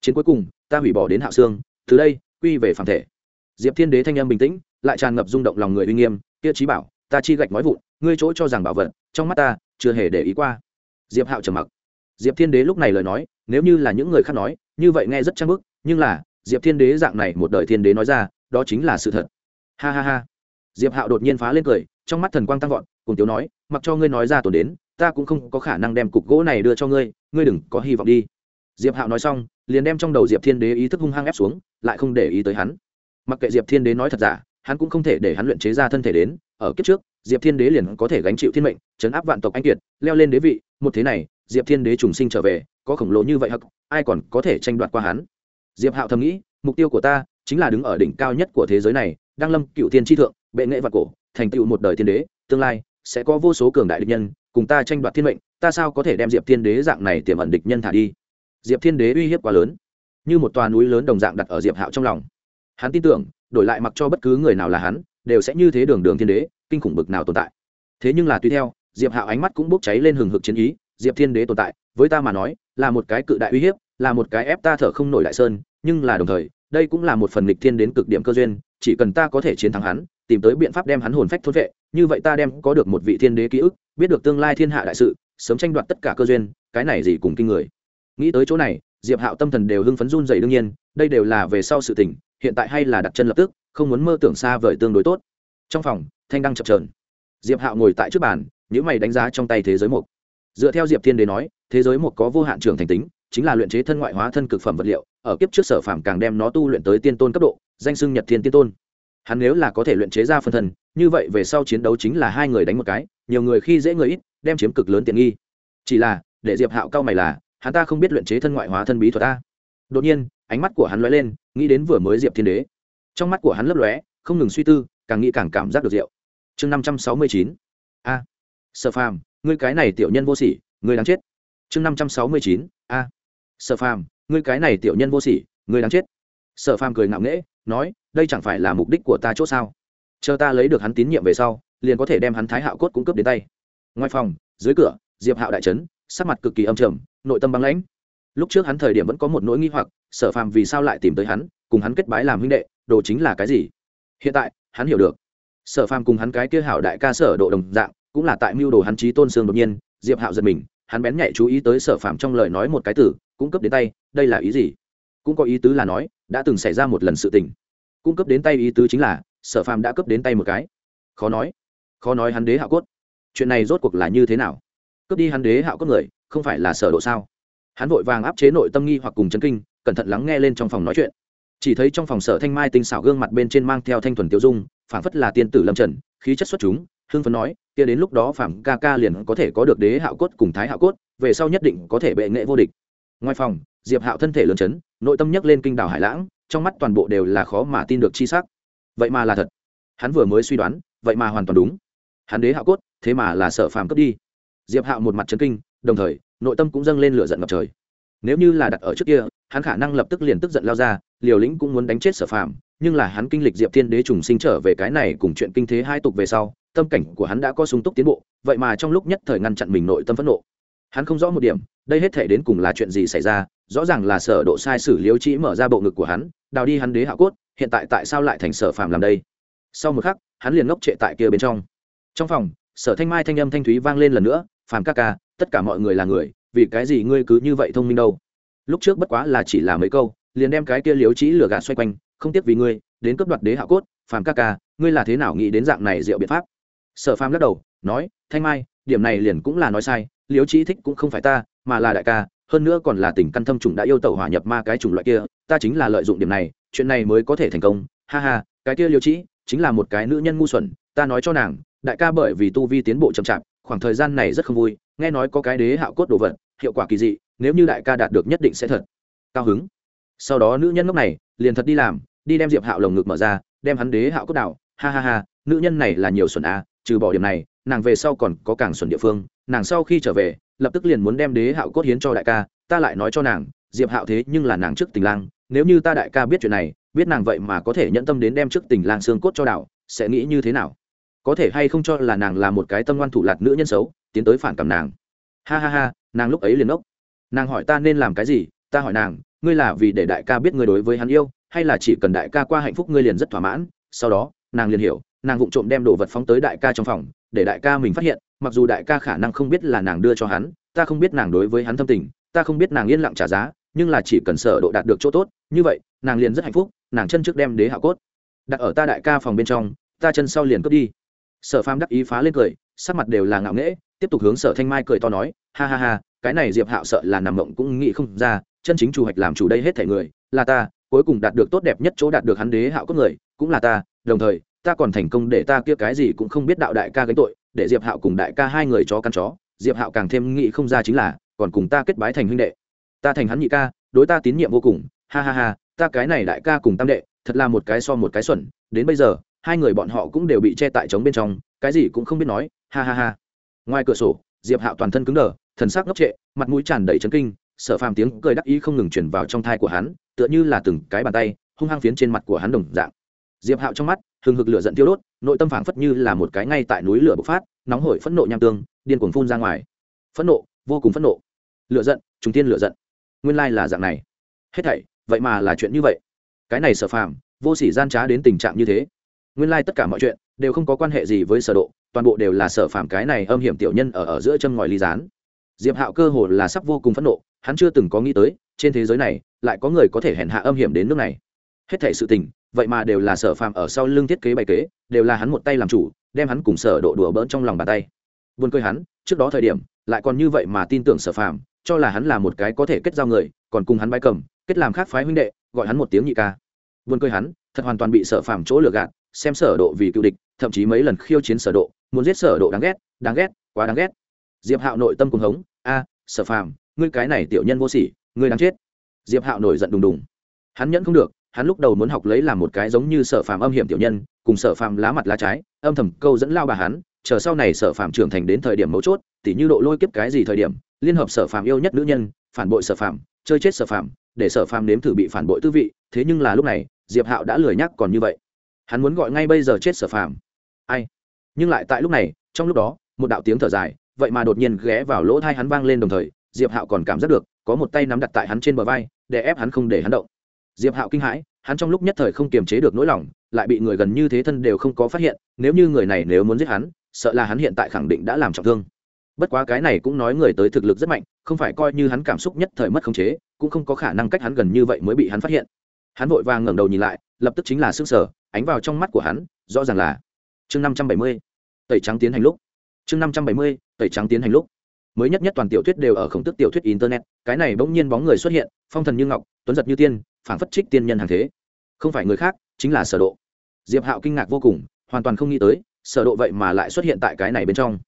Chiến cuối cùng, ta hủy bỏ đến hạo xương, từ đây quy về phản thể. Diệp thiên đế thanh âm bình tĩnh, lại tràn ngập rung động lòng người uy nghiêm, kia trí bảo, ta chi gạch nói vụn, ngươi chỗ cho rằng bảo vật, trong mắt ta, chưa hề để ý qua. Diệp hạo trầm mặc. Diệp thiên đế lúc này lời nói, nếu như là những người khác nói, như vậy nghe rất trang bức, nhưng là, diệp thiên đế dạng này một đời thiên đế nói ra, đó chính là sự thật. Ha ha ha. Diệp hạo đột nhiên phá lên cười, trong mắt thần quang tăng vọt, cùng tiếu nói, mặc cho ngươi nói ra tổn đến, ta cũng không có khả năng đem cục gỗ này đưa cho ngươi ngươi đừng có hy vọng đi. Diệp hạo nói xong, liền đem trong đầu diệp thiên đế ý thức hung hăng ép xuống lại không để ý tới hắn. Mặc kệ diệp thiên đế nói thật giả, hắn cũng không thể để hắn luyện chế ra thân thể đến, ở kiếp trước, diệp thiên đế liền có thể gánh chịu thiên mệnh, chấn áp vạn tộc anh kiệt, leo lên đế vị, một thế này, diệp thiên đế trùng sinh trở về, có khổng lồ như vậy hắc, ai còn có thể tranh đoạt qua hắn? Diệp hạo thầm nghĩ, mục tiêu của ta chính là đứng ở đỉnh cao nhất của thế giới này đang lâm, cựu thiên tri thượng, bệ nghệ vạn cổ, thành tựu một đời thiên đế, tương lai sẽ có vô số cường đại địch nhân cùng ta tranh đoạt thiên mệnh, ta sao có thể đem diệp thiên đế dạng này tiềm ẩn địch nhân thả đi? Diệp thiên đế uy hiếp quá lớn như một tòa núi lớn đồng dạng đặt ở diệp hạo trong lòng. Hắn tin tưởng, đổi lại mặc cho bất cứ người nào là hắn, đều sẽ như thế đường đường thiên đế, kinh khủng bực nào tồn tại. Thế nhưng là tùy theo, diệp hạo ánh mắt cũng bốc cháy lên hừng hực chiến ý, diệp thiên đế tồn tại, với ta mà nói, là một cái cự đại uy hiếp, là một cái ép ta thở không nổi đại sơn, nhưng là đồng thời, đây cũng là một phần lịch thiên đến cực điểm cơ duyên, chỉ cần ta có thể chiến thắng hắn, tìm tới biện pháp đem hắn hồn phách thôn vệ, như vậy ta đem có được một vị thiên đế ký ức, biết được tương lai thiên hạ đại sự, sớm tranh đoạt tất cả cơ duyên, cái này gì cùng kinh người. Nghĩ tới chỗ này diệp hạo tâm thần đều hưng phấn run dày đương nhiên, đây đều là về sau sự tình, hiện tại hay là đặt chân lập tức, không muốn mơ tưởng xa vời tương đối tốt. Trong phòng, thanh đăng chập trờn diệp hạo ngồi tại trước bàn những mày đánh giá trong tay thế giới một dựa theo diệp thiên đế nói, thế giới một có vô hạn trường thành tính, chính là luyện chế thân ngoại hóa thân cực phẩm vật liệu, ở kiếp trước sở phàm càng đem nó tu luyện tới tiên tôn cấp độ, danh xưng nhật thiên tiên tôn. Hắn nếu là có thể luyện chế ra phân thân, như vậy về sau chiến đấu chính là hai người đánh một cái, nhiều người khi dễ người ít, đem chiếm cực lớn tiện nghi. Chỉ là, để diệp hạo cao mày là hắn ta không biết luyện chế thân ngoại hóa thân bí thuật ta. Đột nhiên, ánh mắt của hắn lóe lên, nghĩ đến vừa mới diệp thiên đế. Trong mắt của hắn lấp lóe, không ngừng suy tư, càng nghĩ càng cảm giác được rượu. Chương năm trăm sáu mươi chín. A. Sở phàm, ngươi cái này tiểu nhân vô sỉ, ngươi đáng chết. Chương năm trăm sáu mươi chín. A. Sở phàm, ngươi cái này tiểu nhân vô sỉ, ngươi đáng chết. Sở phàm cười ngạo nghễ, nói, đây chẳng phải là mục đích của ta c h ỗ sao? Chờ ta lấy được hắn tín nhiệm về sau, liền có thể đem hắn thái hạo cốt cung cấp đến tay. Ngoài phòng, dưới cửa, diệp hạo đại trấn, sắc mặt cực kỳ âm trầm nội tâm băng lãnh. Lúc trước hắn thời điểm vẫn có một nỗi nghi hoặc sở phàm vì sao lại tìm tới hắn cùng hắn kết bái làm huynh đệ đồ chính là cái gì? Hiện tại hắn hiểu được. Sở phàm cùng hắn cái kia hảo đại ca sở độ đồng dạng cũng là tại mưu đồ hắn trí tôn sương đột nhiên diệp hạo giật mình hắn bén nhạy chú ý tới sở phàm trong lời nói một cái từ, cung cấp đến tay đây là ý gì? Cũng có ý tứ là nói đã từng xảy ra một lần sự tình. Cung cấp đến tay ý tứ chính là sở phàm đã cấp đến tay một cái. Khó nói. Khó nói hắn đế hạ cốt. Chuyện này rốt cuộc là như thế nào? Cướp đi hắn đế hạo cốt người, không phải là sở độ sao? Hắn vội vàng áp chế nội tâm nghi hoặc cùng chấn kinh, cẩn thận lắng nghe lên trong phòng nói chuyện. Chỉ thấy trong phòng sở thanh mai tinh xảo gương mặt bên trên mang theo thanh thuần tiêu dung, phảng phất là tiên tử lâm trần, khí chất xuất chúng, hưng phấn nói, kia đến lúc đó phạm ca ca liền có thể có được đế hạo cốt cùng thái hạo cốt, về sau nhất định có thể bệ nghệ vô địch. Ngoài phòng, diệp hạo thân thể lớn chấn, nội tâm nhấc lên kinh đảo hải lãng, trong mắt toàn bộ đều là khó mà tin được chi sắc. Vậy mà là thật. Hắn vừa mới suy đoán, vậy mà hoàn toàn đúng. Hắn đế hạo cốt, thế mà là sở phàm cướp đi diệp hạo một mặt chấn kinh, đồng thời, nội tâm cũng dâng lên lửa giận ngập trời. Nếu như là đặt ở trước kia, hắn khả năng lập tức liền tức giận lao ra, liều lĩnh cũng muốn đánh chết sở phạm. nhưng là hắn kinh lịch diệp thiên đế trùng sinh trở về cái này cùng chuyện kinh thế hai tục về sau, tâm cảnh của hắn đã có sung túc tiến bộ, vậy mà trong lúc nhất thời ngăn chặn mình nội tâm phẫn nộ. Hắn không rõ một điểm, đây hết thể đến cùng là chuyện gì xảy ra, rõ ràng là sở độ sai sử liếu chỉ mở ra bộ ngực của hắn, đào đi hắn đế hạ cốt, hiện tại tại sao lại thành sở phạm làm đây? Sau một khắc, hắn liền ngốc trệ tại kia bên trong. Trong phòng, sở thanh mai thanh âm thanh thúy vang lên lần nữa phàm ca ca, tất cả mọi người là người, vì cái gì ngươi cứ như vậy thông minh đâu? Lúc trước bất quá là chỉ là mấy câu, liền đem cái kia liếu trí lừa gạt xoay quanh, không tiếc vì ngươi, đến cấp đoạt đế hạ cốt, phàm ca ca, ngươi là thế nào nghĩ đến dạng này diệu biện pháp? Sở phàm lắc đầu, nói, thanh mai, điểm này liền cũng là nói sai liễu trí thích cũng không phải ta, mà là đại ca, hơn nữa còn là tình căn thâm trùng đã yêu tẩu hỏa nhập ma cái chủng loại kia, ta chính là lợi dụng điểm này, chuyện này mới có thể thành công. Ha ha, cái kia liễu trí chính là một cái nữ nhân ngu xuẩn, ta nói cho nàng, đại ca bởi vì tu vi tiến bộ chậm chạp khoảng thời gian này rất không vui nghe nói có cái đế hạo cốt đồ vật hiệu quả kỳ dị nếu như đại ca đạt được nhất định sẽ thật. Cao hứng. Sau đó nữ nhân lúc này liền thật đi làm đi đem diệp hạo lồng ngực mở ra đem hắn đế hạo cốt đảo. ha ha ha nữ nhân này là nhiều xuẩn a trừ bỏ điểm này nàng về sau còn có càng xuẩn địa phương. Nàng sau khi trở về lập tức liền muốn đem đế hạo cốt hiến cho đại ca ta lại nói cho nàng diệp hạo thế nhưng là nàng trước tình lang nếu như ta đại ca biết chuyện này biết nàng vậy mà có thể nhẫn tâm đến đem trước tình lang xương cốt cho đảo, sẽ nghĩ như thế nào? Có thể hay không cho là nàng là một cái tâm ngoan thủ lạt nữ nhân xấu, tiến tới phản cảm nàng. Ha ha ha, nàng lúc ấy liền ốc nàng hỏi ta nên làm cái gì, ta hỏi nàng, ngươi là vì để đại ca biết ngươi đối với hắn yêu, hay là chỉ cần đại ca qua hạnh phúc ngươi liền rất thỏa mãn? Sau đó, nàng liền hiểu, nàng vụng trộm đem đồ vật phóng tới đại ca trong phòng, để đại ca mình phát hiện, mặc dù đại ca khả năng không biết là nàng đưa cho hắn, ta không biết nàng đối với hắn thâm tình, ta không biết nàng yên lặng trả giá, nhưng là chỉ cần sở độ đạt được chỗ tốt, như vậy, nàng liền rất hạnh phúc, nàng chân trước đem đế hạ cốt. Đặt ở ta đại ca phòng bên trong, ta chân sau liền cướp đi sở phàm đắc ý phá lên cười, sắc mặt đều là ngạo nghễ, tiếp tục hướng sở thanh mai cười to nói, ha ha ha, cái này diệp hạo sợ là nằm mộng cũng nghĩ không ra, chân chính chủ hạch làm chủ đây hết thể người, là ta, cuối cùng đạt được tốt đẹp nhất chỗ đạt được hắn đế hạo cốt người, cũng là ta, đồng thời, ta còn thành công để ta kia cái gì cũng không biết đạo đại ca gánh tội, để diệp hạo cùng đại ca hai người chó căn chó, diệp hạo càng thêm nghĩ không ra chính là, còn cùng ta kết bái thành huynh đệ. Ta thành hắn nhị ca, đối ta tín nhiệm vô cùng, ha ha ha, ta cái này đại ca cùng tam đệ, thật là một cái so một cái xuẩn, đến bây giờ hai người bọn họ cũng đều bị che tại trống bên trong, cái gì cũng không biết nói, ha ha ha. Ngoài cửa sổ, diệp hạo toàn thân cứng đờ, thần sắc ngốc trệ, mặt mũi tràn đầy chấn kinh sợ phàm tiếng cười đắc ý không ngừng chuyển vào trong thai của hắn, tựa như là từng cái bàn tay, hung hăng phiến trên mặt của hắn đồng dạng. Diệp hạo trong mắt, hừng hực lửa giận tiêu đốt, nội tâm phảng phất như là một cái ngay tại núi lửa bộc phát, nóng hổi phẫn nộ nham tương, điên cuồng phun ra ngoài. Phẫn nộ, vô cùng phẫn nộ. Lửa giận chúng tiên lửa giận. Nguyên lai là dạng này. Hết thảy, vậy mà là chuyện như vậy. Cái này sở phàm, vô sỉ gian trá đến tình trạng như thế nguyên lai tất cả mọi chuyện đều không có quan hệ gì với sở độ toàn bộ đều là sở phạm cái này âm hiểm tiểu nhân ở ở giữa chân ngòi ly gián. Diệp hạo cơ hồ là sắp vô cùng phẫn nộ hắn chưa từng có nghĩ tới trên thế giới này lại có người có thể hèn hạ âm hiểm đến nước này. Hết thảy sự tình vậy mà đều là sở phạm ở sau lưng thiết kế bày kế đều là hắn một tay làm chủ đem hắn cùng sở độ đùa bỡn trong lòng bàn tay. Buồn cười hắn trước đó thời điểm lại còn như vậy mà tin tưởng sở phạm, cho là hắn là một cái có thể kết giao người còn cùng hắn bay cầm kết làm khác phái huynh đệ gọi hắn một tiếng nhị ca. Buồn cười hắn thật hoàn toàn bị sở phạm chỗ lừa gạt xem sở độ vì cựu địch, thậm chí mấy lần khiêu chiến sở độ, muốn giết sở độ đáng ghét đáng ghét, quá đáng ghét. Diệp hạo nội tâm cuồng hống, a, sở phàm, ngươi cái này tiểu nhân vô sỉ, ngươi đáng chết. Diệp hạo nổi giận đùng đùng. Hắn nhẫn không được, hắn lúc đầu muốn học lấy làm một cái giống như sở phàm âm hiểm tiểu nhân, cùng sở phàm lá mặt lá trái, âm thầm câu dẫn lao bà hắn, chờ sau này sở phàm trưởng thành đến thời điểm mấu chốt, tỉ như độ lôi kiếp cái gì thời điểm, liên hợp sở phàm yêu nhất nữ nhân, phản bội sở phàm, chơi chết sở phàm, để sở phàm nếm thử bị phản bội tư vị, thế nhưng là lúc này, diệp hạo đã lười nhắc còn như vậy hắn muốn gọi ngay bây giờ chết sở phàm. Ai? Nhưng lại tại lúc này, trong lúc đó, một đạo tiếng thở dài, vậy mà đột nhiên ghé vào lỗ thai hắn vang lên đồng thời, diệp hạo còn cảm giác được, có một tay nắm đặt tại hắn trên bờ vai, để ép hắn không để hắn động. Diệp hạo kinh hãi, hắn trong lúc nhất thời không kiềm chế được nỗi lòng, lại bị người gần như thế thân đều không có phát hiện, nếu như người này nếu muốn giết hắn, sợ là hắn hiện tại khẳng định đã làm trọng thương. Bất quá cái này cũng nói người tới thực lực rất mạnh, không phải coi như hắn cảm xúc nhất thời mất khống chế, cũng không có khả năng cách hắn gần như vậy mới bị hắn phát hiện. Hắn vội vàng ngẩng đầu nhìn lại, lập tức chính là s ư ơ n g sở ánh vào trong mắt của hắn, rõ ràng là chương năm trăm bảy mươi, tẩy trắng tiến hành lúc. Chương năm trăm bảy mươi, tẩy trắng tiến hành lúc. Mới nhất nhất toàn tiểu thuyết đều ở khổng tức tiểu thuyết internet, cái này bỗng nhiên bóng người xuất hiện, phong thần như ngọc, tuấn giật như tiên, phảng phất trích tiên nhân hàng thế. Không phải người khác, chính là sở độ. Diệp hạo kinh ngạc vô cùng, hoàn toàn không nghĩ tới, sở độ vậy mà lại xuất hiện tại cái này bên trong.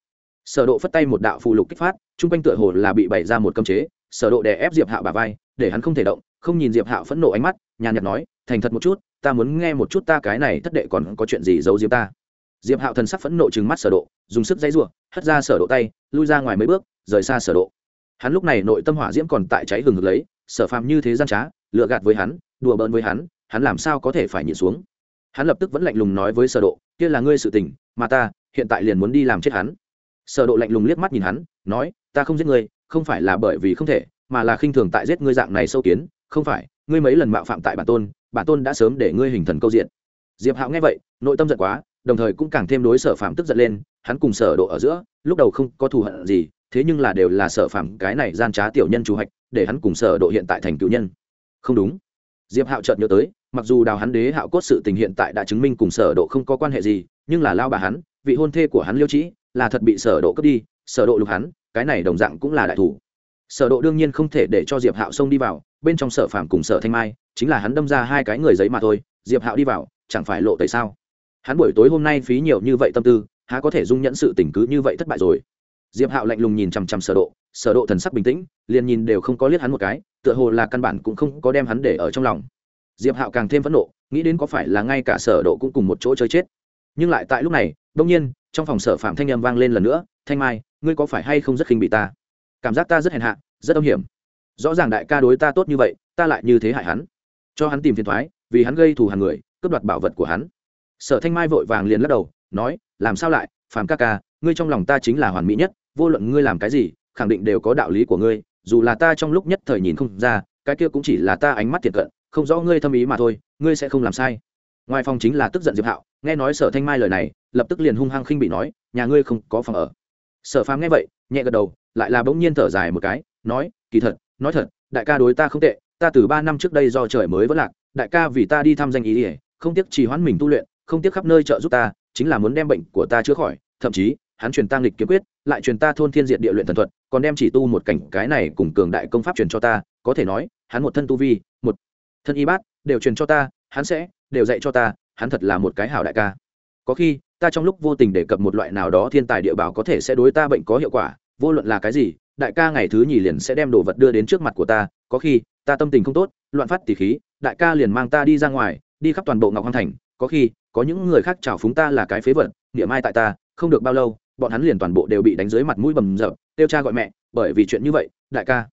Sở độ phất tay một đạo phù lục kích phát trung quanh tựa hồ là bị bày ra một cấm chế, sở độ đè ép diệp hạo bả vai, để hắn không thể động, không nhìn diệp hạo phẫn nộ ánh mắt, nhàn nhạt nói, thành thật một chút ta muốn nghe một chút ta cái này thất đệ còn có chuyện gì giấu diếm ta. Diệp hạo thần sắc phẫn nộ trừng mắt sở độ, dùng sức dây rủa hất ra sở độ tay, lui ra ngoài mấy bước, rời xa sở độ. Hắn lúc này nội tâm hỏa diễm còn tại cháy hừng hực lấy, sở phàm như thế gian trá lừa gạt với hắn, đùa bỡn với hắn hắn làm sao có thể phải nhịn xuống? Hắn lập tức vẫn lạnh lùng nói với sở độ, kia là ngươi sự tình, mà ta, hiện tại liền muốn đi làm chết hắn. Sở độ lạnh lùng liếc mắt nhìn hắn, nói, ta không giết ngươi, không phải là bởi vì không thể, mà là khinh thường tại giết ngươi dạng này sâu kiến, không phải ngươi mấy lần mạo phạm tại bản tôn bản tôn đã sớm để ngươi hình thần câu diện. Diệp hạo nghe vậy, nội tâm giận quá, đồng thời cũng càng thêm đối sở phạm tức giận lên, hắn cùng sở độ ở giữa, lúc đầu không có thù hận gì, thế nhưng là đều là sở phạm cái này gian trá tiểu nhân chủ hạch, để hắn cùng sở độ hiện tại thành cựu nhân. Không đúng. Diệp hạo chợt nhớ tới, mặc dù đào hắn đế hạo cốt sự tình hiện tại đã chứng minh cùng sở độ không có quan hệ gì, nhưng là lao bà hắn, vị hôn thê của hắn liêu trí là thật bị sở độ cướp đi, sở độ lục hắn, cái này đồng dạng cũng là đại thủ sở độ đương nhiên không thể để cho diệp hạo xông đi vào, bên trong sở phàm cùng sở thanh mai, chính là hắn đâm ra hai cái người giấy mà thôi, diệp hạo đi vào, chẳng phải lộ tẩy sao? Hắn buổi tối hôm nay phí nhiều như vậy tâm tư, há có thể dung nhẫn sự tình cứ như vậy thất bại rồi? Diệp hạo lạnh lùng nhìn chằm chằm sở độ sở độ thần sắc bình tĩnh, liền nhìn đều không có liếc hắn một cái, tựa hồ là căn bản cũng không có đem hắn để ở trong lòng. Diệp hạo càng thêm phẫn nộ, nghĩ đến có phải là ngay cả sở độ cũng cùng một chỗ chơi chết. Nhưng lại tại lúc này, đột nhiên, trong phòng sở phạm thanh âm vang lên lần nữa, thanh mai, ngươi có phải hay không rất khinh bị ta? Cảm giác ta rất hèn hạ rất âm hiểm. Rõ ràng đại ca đối ta tốt như vậy ta lại như thế hại hắn. Cho hắn tìm phiền thoái, vì hắn gây thù hàng người cướp đoạt bảo vật của hắn. Sở thanh mai vội vàng liền lắc đầu nói làm sao lại phàm ca ca ngươi trong lòng ta chính là hoàn mỹ nhất vô luận ngươi làm cái gì khẳng định đều có đạo lý của ngươi dù là ta trong lúc nhất thời nhìn không ra cái kia cũng chỉ là ta ánh mắt thiệt cận không rõ ngươi thâm ý mà thôi ngươi sẽ không làm sai. Ngoài phòng chính là tức giận diệp hạo nghe nói sở thanh mai lời này lập tức liền hung hăng khinh bị nói nhà ngươi không có phòng ở. Sở phàm nghe vậy nhẹ gật đầu, lại là bỗng nhiên thở dài một cái, nói, kỳ thật, nói thật, đại ca đối ta không tệ, ta từ ba năm trước đây do trời mới vẫn lạc, đại ca vì ta đi thăm danh ý ỉa, không tiếc trì hoãn mình tu luyện, không tiếc khắp nơi trợ giúp ta, chính là muốn đem bệnh của ta chữa khỏi, thậm chí, hắn truyền ta lịch kiếm quyết, lại truyền ta thôn thiên diệt địa luyện thần thuật, còn đem chỉ tu một cảnh cái này cùng cường đại công pháp truyền cho ta, có thể nói, hắn một thân tu vi, một thân y bát, đều truyền cho ta, hắn sẽ, đều dạy cho ta, hắn thật là một cái hảo đại ca. Có khi ta trong lúc vô tình đề cập một loại nào đó thiên tài địa bảo có thể sẽ đối ta bệnh có hiệu quả, vô luận là cái gì, đại ca ngày thứ nhì liền sẽ đem đồ vật đưa đến trước mặt của ta, có khi, ta tâm tình không tốt, loạn phát tỉ khí, đại ca liền mang ta đi ra ngoài, đi khắp toàn bộ ngọc hoàng thành, có khi, có những người khác chào phúng ta là cái phế vật, niệm ai tại ta, không được bao lâu, bọn hắn liền toàn bộ đều bị đánh dưới mặt mũi bầm dập tiêu cha gọi mẹ, bởi vì chuyện như vậy, đại ca.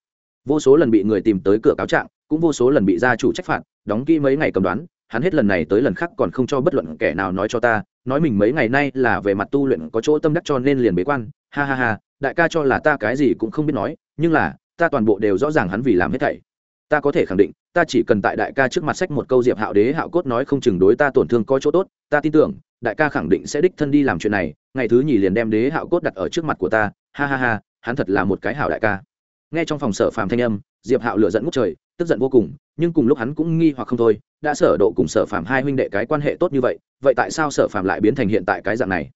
Vô số lần bị người tìm tới cửa cáo trạng, cũng vô số lần bị gia chủ trách phạt, đóng kỹ mấy ngày cầm đoán, hắn hết lần này tới lần khác còn không cho bất luận kẻ nào nói cho ta nói mình mấy ngày nay là về mặt tu luyện có chỗ tâm đắc cho nên liền bế quan. Ha ha ha, đại ca cho là ta cái gì cũng không biết nói, nhưng là, ta toàn bộ đều rõ ràng hắn vì làm hết thảy. Ta có thể khẳng định, ta chỉ cần tại đại ca trước mặt sách một câu diệp hạo đế hạo cốt nói không chừng đối ta tổn thương có chỗ tốt, ta tin tưởng, đại ca khẳng định sẽ đích thân đi làm chuyện này, ngày thứ nhì liền đem đế hạo cốt đặt ở trước mặt của ta. Ha ha ha, hắn thật là một cái hảo đại ca. Nghe trong phòng sở phàm thanh âm, diệp hạo lựa dẫn ngút trời tức giận vô cùng, nhưng cùng lúc hắn cũng nghi hoặc không thôi, đã sở độ cùng sở phàm hai huynh đệ cái quan hệ tốt như vậy vậy tại sao sở phàm lại biến thành hiện tại cái dạng này?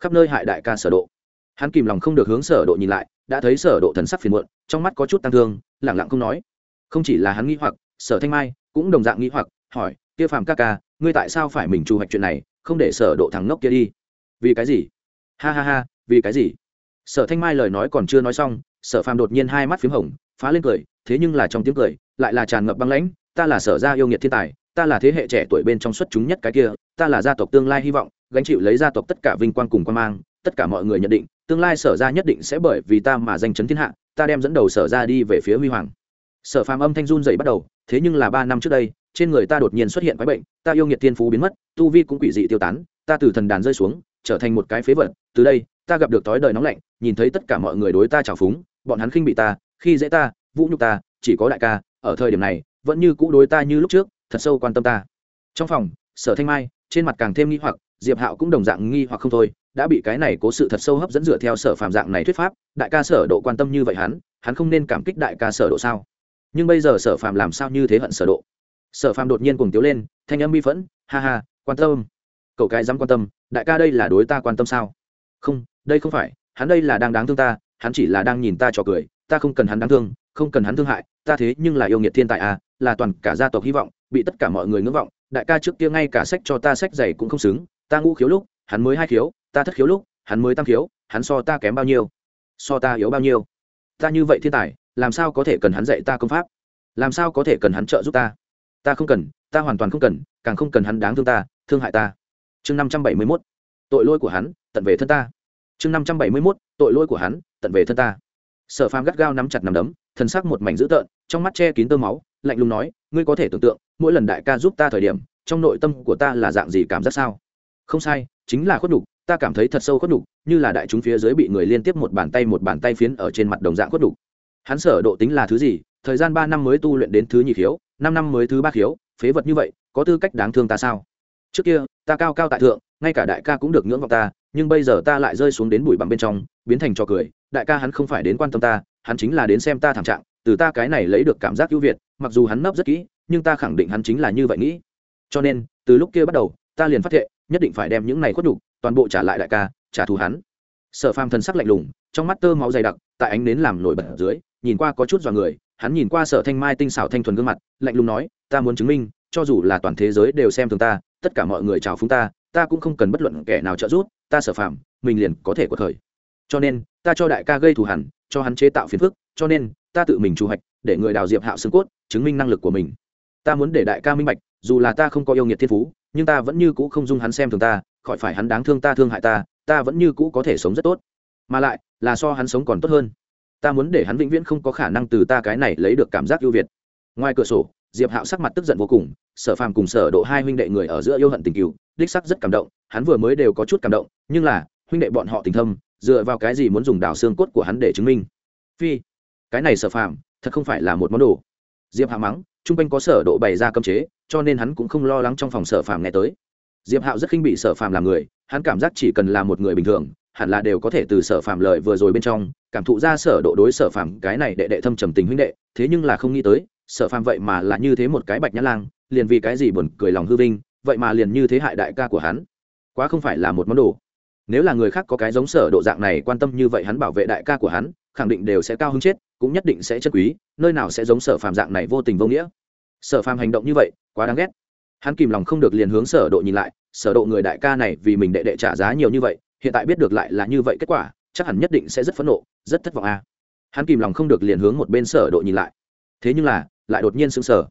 Khắp nơi hại đại ca sở độ. Hắn kìm lòng không được hướng sở độ nhìn lại, đã thấy sở độ thần sắc phiền muộn, trong mắt có chút tăng thương lặng lặng không nói. Không chỉ là hắn nghi hoặc, sở thanh mai cũng đồng dạng nghi hoặc, hỏi, kia phàm ca ca, ngươi tại sao phải mình chủ hoạch chuyện này, không để sở độ thằng ngốc kia đi? Vì cái gì? Ha ha ha, vì cái gì? Sở thanh mai lời nói còn chưa nói xong, sở phàm đột nhiên hai mắt phím hồng, phá lên cười, thế nhưng là trong tiếng cười lại là tràn ngập băng lãnh, ta là sở gia yêu nghiệt thiên tài, ta là thế hệ trẻ tuổi bên trong xuất chúng nhất cái kia, ta là gia tộc tương lai hy vọng, gánh chịu lấy gia tộc tất cả vinh quang cùng quan mang, tất cả mọi người nhận định, tương lai sở gia nhất định sẽ bởi vì ta mà danh chấn thiên hạ, ta đem dẫn đầu sở gia đi về phía huy hoàng. Sở phàm âm thanh run dậy bắt đầu, thế nhưng là ba năm trước đây, trên người ta đột nhiên xuất hiện quái bệnh, ta yêu nghiệt thiên phú biến mất, tu vi cũng quỷ dị tiêu tán, ta từ thần đàn rơi xuống, trở thành một cái phế vật, từ đây, ta gặp được tối đời nóng lạnh, nhìn thấy tất cả mọi người đối ta trào phúng, bọn hắn khinh bị ta, khi dễ ta, vũ nhục ta, chỉ có đại ca ở thời điểm này, vẫn như cũ đối ta như lúc trước, thật sâu quan tâm ta. Trong phòng, sở thanh mai, trên mặt càng thêm nghi hoặc, diệp hạo cũng đồng dạng nghi hoặc không thôi, đã bị cái này cố sự thật sâu hấp dẫn dựa theo sở phàm dạng này thuyết pháp, đại ca sở độ quan tâm như vậy hắn hắn không nên cảm kích đại ca sở độ sao? Nhưng bây giờ sở phàm làm sao như thế hận sở độ? Sở phàm đột nhiên cuồng tiếu lên, thanh âm bi phẫn, ha ha, quan tâm. Cậu cái dám quan tâm, đại ca đây là đối ta quan tâm sao? Không, đây không phải, hắn đây là đang đáng thương ta, hắn chỉ là đang nhìn ta trò cười, ta không cần hắn đáng thương không cần hắn thương hại, ta thế nhưng là yêu nghiệt thiên tài à là toàn cả gia tộc hy vọng, bị tất cả mọi người ngưỡng vọng, đại ca trước kia ngay cả sách cho ta sách dày cũng không xứng, ta ngũ khiếu lúc, hắn mới hai khiếu, ta thất khiếu lúc, hắn mới tam khiếu, hắn so ta kém bao nhiêu, so ta yếu bao nhiêu. Ta như vậy thiên tài, làm sao có thể cần hắn dạy ta công pháp? Làm sao có thể cần hắn trợ giúp ta? Ta không cần, ta hoàn toàn không cần, càng không cần hắn đáng thương ta, thương hại ta. Chương năm trăm bảy mươi mốt, tội lỗi của hắn, tận về thân ta. Chương năm trăm bảy mươi mốt, tội lỗi của hắn, tận về thân ta sở phàm gắt gao nắm chặt nằm đấm, thần sắc một mảnh dữ tợn, trong mắt che kín tơ máu, lạnh lùng nói, ngươi có thể tưởng tượng, mỗi lần đại ca giúp ta thời điểm, trong nội tâm của ta là dạng gì cảm giác sao? Không sai, chính là khuất đục ta cảm thấy thật sâu khuất đục như là đại chúng phía dưới bị người liên tiếp một bàn tay một bàn tay phiến ở trên mặt đồng dạng khuất đục hắn sở độ tính là thứ gì? Thời gian ba năm mới tu luyện đến thứ nhị khiếu, năm năm mới thứ ba khiếu, phế vật như vậy, có tư cách đáng thương ta sao? Trước kia, ta cao cao tại thượng, ngay cả đại ca cũng được ngưỡng vọng ta, nhưng bây giờ ta lại rơi xuống đến bụi bặm bên trong biến thành trò cười đại ca hắn không phải đến quan tâm ta hắn chính là đến xem ta thảm trạng từ ta cái này lấy được cảm giác ưu việt mặc dù hắn nấp rất kỹ nhưng ta khẳng định hắn chính là như vậy nghĩ. Cho nên từ lúc kia bắt đầu ta liền phát hiện, nhất định phải đem những này khuất đục toàn bộ trả lại đại ca trả thù hắn. Sở phàm thần sắc lạnh lùng trong mắt tơ máu dày đặc tại ánh nến làm nổi bật ở dưới nhìn qua có chút dọa người hắn nhìn qua sở thanh mai tinh xảo thanh thuần gương mặt lạnh lùng nói ta muốn chứng minh cho dù là toàn thế giới đều xem thường ta tất cả mọi người chào phúng ta ta cũng không cần bất luận kẻ nào trợ giúp ta sở phạm mình liền có thể có thời cho nên, ta cho đại ca gây thù hẳn cho hắn chế tạo phiền phức, cho nên, ta tự mình chủ hoạch, để người đào diệp hạo xương cốt, chứng minh năng lực của mình. Ta muốn để đại ca minh bạch, dù là ta không có yêu nghiệt thiên phú, nhưng ta vẫn như cũ không dung hắn xem thường ta, khỏi phải hắn đáng thương ta thương hại ta ta vẫn như cũ có thể sống rất tốt. Mà lại, là so hắn sống còn tốt hơn. Ta muốn để hắn vĩnh viễn không có khả năng từ ta cái này lấy được cảm giác ưu việt. Ngoài cửa sổ, diệp hạo sắc mặt tức giận vô cùng, sở phàm cùng sở độ hai huynh đệ người ở giữa yêu hận tình cựu đích sắc rất cảm động, hắn vừa mới đều có chút cảm động, nhưng là, huynh đệ bọn họ tình thâm dựa vào cái gì muốn dùng đào xương cốt của hắn để chứng minh? Phi, cái này sở phàm, thật không phải là một món đồ. Diệp hạ mắng trung quanh có sở độ bày ra cấm chế, cho nên hắn cũng không lo lắng trong phòng sở phàm nghe tới. Diệp hạo rất khinh bị sở phàm làm người, hắn cảm giác chỉ cần là một người bình thường, hẳn là đều có thể từ sở phàm lợi vừa rồi bên trong, cảm thụ ra sở độ đối sở phàm, cái này đệ đệ thâm trầm tình huynh đệ, thế nhưng là không nghĩ tới, sở phàm vậy mà là như thế một cái bạch nhã lang, liền vì cái gì buồn cười lòng hư vinh, vậy mà liền như thế hại đại ca của hắn. Quá không phải là một món đồ nếu là người khác có cái giống sở độ dạng này quan tâm như vậy hắn bảo vệ đại ca của hắn, khẳng định đều sẽ cao hứng chết, cũng nhất định sẽ chân quý, nơi nào sẽ giống sở phàm dạng này vô tình vô nghĩa. Sở phàm hành động như vậy, quá đáng ghét. Hắn kìm lòng không được liền hướng sở độ nhìn lại, sở độ người đại ca này vì mình đệ đệ trả giá nhiều như vậy, hiện tại biết được lại là như vậy kết quả, chắc hẳn nhất định sẽ rất phẫn nộ, rất thất vọng a. Hắn kìm lòng không được liền hướng một bên sở độ nhìn lại. Thế nhưng là, lại đột nhiên sững sờ.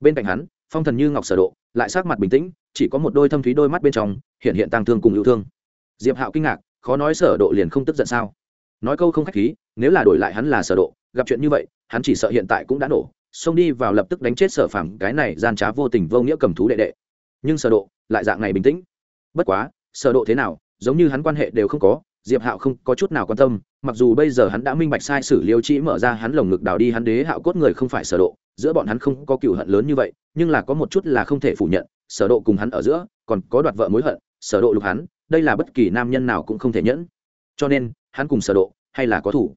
Bên cạnh hắn, phong thần như ngọc sở độ, lại sắc mặt bình tĩnh, chỉ có một đôi thâm thúy đôi mắt bên trong, hiện hiện tăng thương cùng yêu thương diệp hạo kinh ngạc, khó nói sở độ liền không tức giận sao? Nói câu không khách khí, nếu là đổi lại hắn là sở độ, gặp chuyện như vậy, hắn chỉ sợ hiện tại cũng đã nổ, xông đi vào lập tức đánh chết sở phàm, cái này gian trá vô tình vô nghĩa cầm thú đệ đệ. Nhưng sở độ, lại dạng này bình tĩnh. Bất quá, sở độ thế nào, giống như hắn quan hệ đều không có, diệp hạo không có chút nào quan tâm, mặc dù bây giờ hắn đã minh bạch sai sử liêu trĩ mở ra hắn lồng ngực đào đi hắn đế hạo cốt người không phải sở độ, giữa bọn hắn không có cựu hận lớn như vậy, nhưng là có một chút là không thể phủ nhận, sở độ cùng hắn ở giữa, còn có đoạt vợ mối hận sở độ lục hắn, đây là bất kỳ nam nhân nào cũng không thể nhẫn. Cho nên, hắn cùng sở độ, hay là có thủ.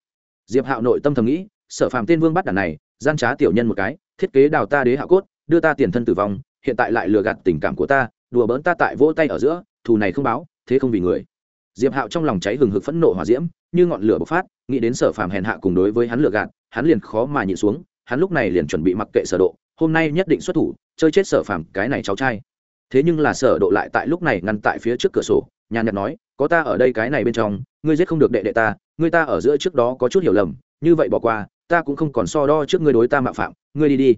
Diệp hạo nội tâm thầm nghĩ, sở phàm tên vương bắt đàn này, gian trá tiểu nhân một cái, thiết kế đào ta đế hạ cốt, đưa ta tiền thân tử vong, hiện tại lại lừa gạt tình cảm của ta, đùa bỡn ta tại vỗ tay ở giữa, thù này không báo, thế không vì người. Diệp hạo trong lòng cháy hừng hực phẫn nộ hỏa diễm, như ngọn lửa bộc phát, nghĩ đến sở phàm hèn hạ cùng đối với hắn lừa gạt, hắn liền khó mà nhịn xuống, hắn lúc này liền chuẩn bị mặc kệ sở độ, hôm nay nhất định xuất thủ, chơi chết sở phàm, cái này cháu trai thế nhưng là sở độ lại tại lúc này ngăn tại phía trước cửa sổ, nhàn nhạt nói, có ta ở đây cái này bên trong, ngươi giết không được đệ đệ ta, ngươi ta ở giữa trước đó có chút hiểu lầm, như vậy bỏ qua, ta cũng không còn so đo trước ngươi đối ta mạo phạm, ngươi đi đi.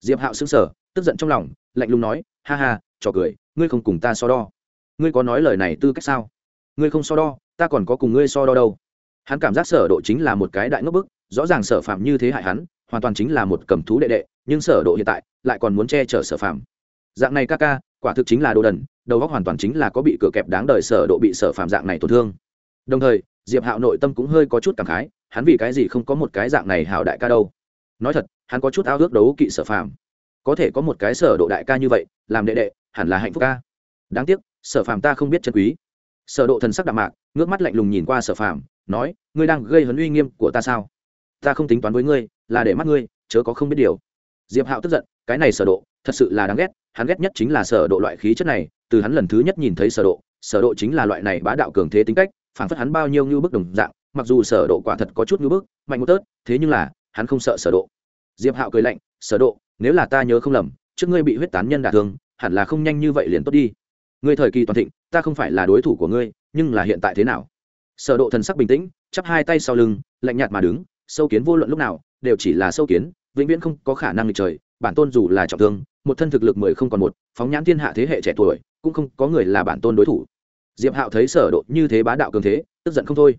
Diệp hạo sững sờ, tức giận trong lòng, lạnh lùng nói, ha ha, trò cười, ngươi không cùng ta so đo. Ngươi có nói lời này tư cách sao? Ngươi không so đo, ta còn có cùng ngươi so đo đâu. Hắn cảm giác sở độ chính là một cái đại ngốc bức, rõ ràng sở phạm như thế hại hắn, hoàn toàn chính là một cầm thú đệ đệ, nhưng sở độ hiện tại lại còn muốn che chở sở phạm. Dạng này ca ca quả thực chính là đồ đần, đầu góc hoàn toàn chính là có bị cửa kẹp đáng đời sở độ bị sở phạm dạng này tổn thương. Đồng thời, diệp hạo nội tâm cũng hơi có chút cảm khái, hắn vì cái gì không có một cái dạng này hảo đại ca đâu? Nói thật, hắn có chút ao ước đấu kỵ sở phạm có thể có một cái sở độ đại ca như vậy, làm đệ đệ, hẳn là hạnh phúc ca. Đáng tiếc, sở phạm ta không biết chân quý. Sở độ thần sắc đạm mạc, ngước mắt lạnh lùng nhìn qua sở phạm nói, ngươi đang gây hấn uy nghiêm của ta sao? Ta không tính toán với ngươi, là để mắt ngươi, chớ có không biết điều. Diệp hạo tức giận, cái này sở độ, thật sự là đáng ghét hắn ghét nhất chính là sở độ loại khí chất này, từ hắn lần thứ nhất nhìn thấy sở độ sở độ chính là loại này bá đạo cường thế tính cách phản phất hắn bao nhiêu như bức đồng dạng, mặc dù sở độ quả thật có chút như bức, mạnh một tớt, thế nhưng là, hắn không sợ sở độ. Diệp hạo cười lạnh, sở độ, nếu là ta nhớ không lầm, trước ngươi bị huyết tán nhân đả thương, hẳn là không nhanh như vậy liền tốt đi. Ngươi thời kỳ toàn thịnh, ta không phải là đối thủ của ngươi, nhưng là hiện tại thế nào? Sở độ thần sắc bình tĩnh, chắp hai tay sau lưng, lạnh nhạt mà đứng, sâu kiến vô luận lúc nào, đều chỉ là sâu kiến, vĩnh viễn không có khả năng nghịch trời, bản tôn dù là trọng thương một thân thực lực mười không còn một, phóng nhãn thiên hạ thế hệ trẻ tuổi, cũng không có người là bản tôn đối thủ. Diệp hạo thấy sở độ như thế bá đạo cường thế, tức giận không thôi.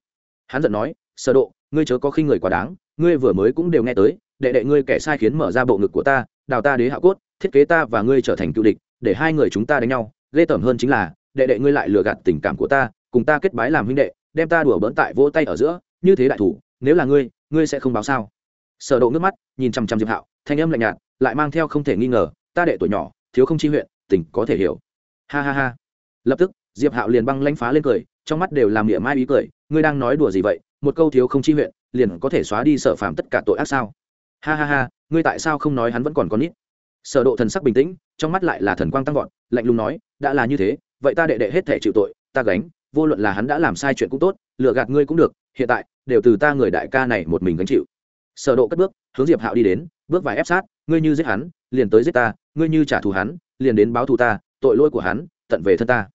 Hắn giận nói, sở độ, ngươi chớ có khinh người quá đáng, ngươi vừa mới cũng đều nghe tới, đệ đệ ngươi kẻ sai khiến mở ra bộ ngực của ta, đào ta đế hạ cốt, thiết kế ta và ngươi trở thành cựu địch, để hai người chúng ta đánh nhau, ghê tởm hơn chính là, đệ đệ ngươi lại lừa gạt tình cảm của ta, cùng ta kết bái làm huynh đệ, đem ta đùa bỡn tại vỗ tay ở giữa, như thế đại thủ, nếu là ngươi ngươi sẽ không báo sao? Sở độ nước mắt, nhìn chăm chăm diệp hạo, thanh âm lạnh nhạt, lại mang theo không thể nghi ngờ ta đệ tuổi nhỏ, thiếu không chi huyện tỉnh có thể hiểu. Ha ha ha. Lập tức, diệp hạo liền băng lãnh phá lên cười, trong mắt đều làm nghĩa mai ý cười, ngươi đang nói đùa gì vậy? Một câu thiếu không chi huyện, liền có thể xóa đi sở phạm tất cả tội ác sao? Ha ha ha, ngươi tại sao không nói hắn vẫn còn con nít? Sở độ thần sắc bình tĩnh, trong mắt lại là thần quang tăng vọt, lạnh lùng nói, đã là như thế, vậy ta đệ đệ hết thể chịu tội, ta gánh, vô luận là hắn đã làm sai chuyện cũng tốt, lừa gạt ngươi cũng được, hiện tại, đều từ ta người đại ca này một mình gánh chịu. Sở độ cất bước, hướng diệp hạo đi đến, bước vài ép sát, ngươi như giết hắn, liền tới giết ta ngươi như trả thù hắn, liền đến báo thù ta, tội lỗi của hắn, tận về thân ta.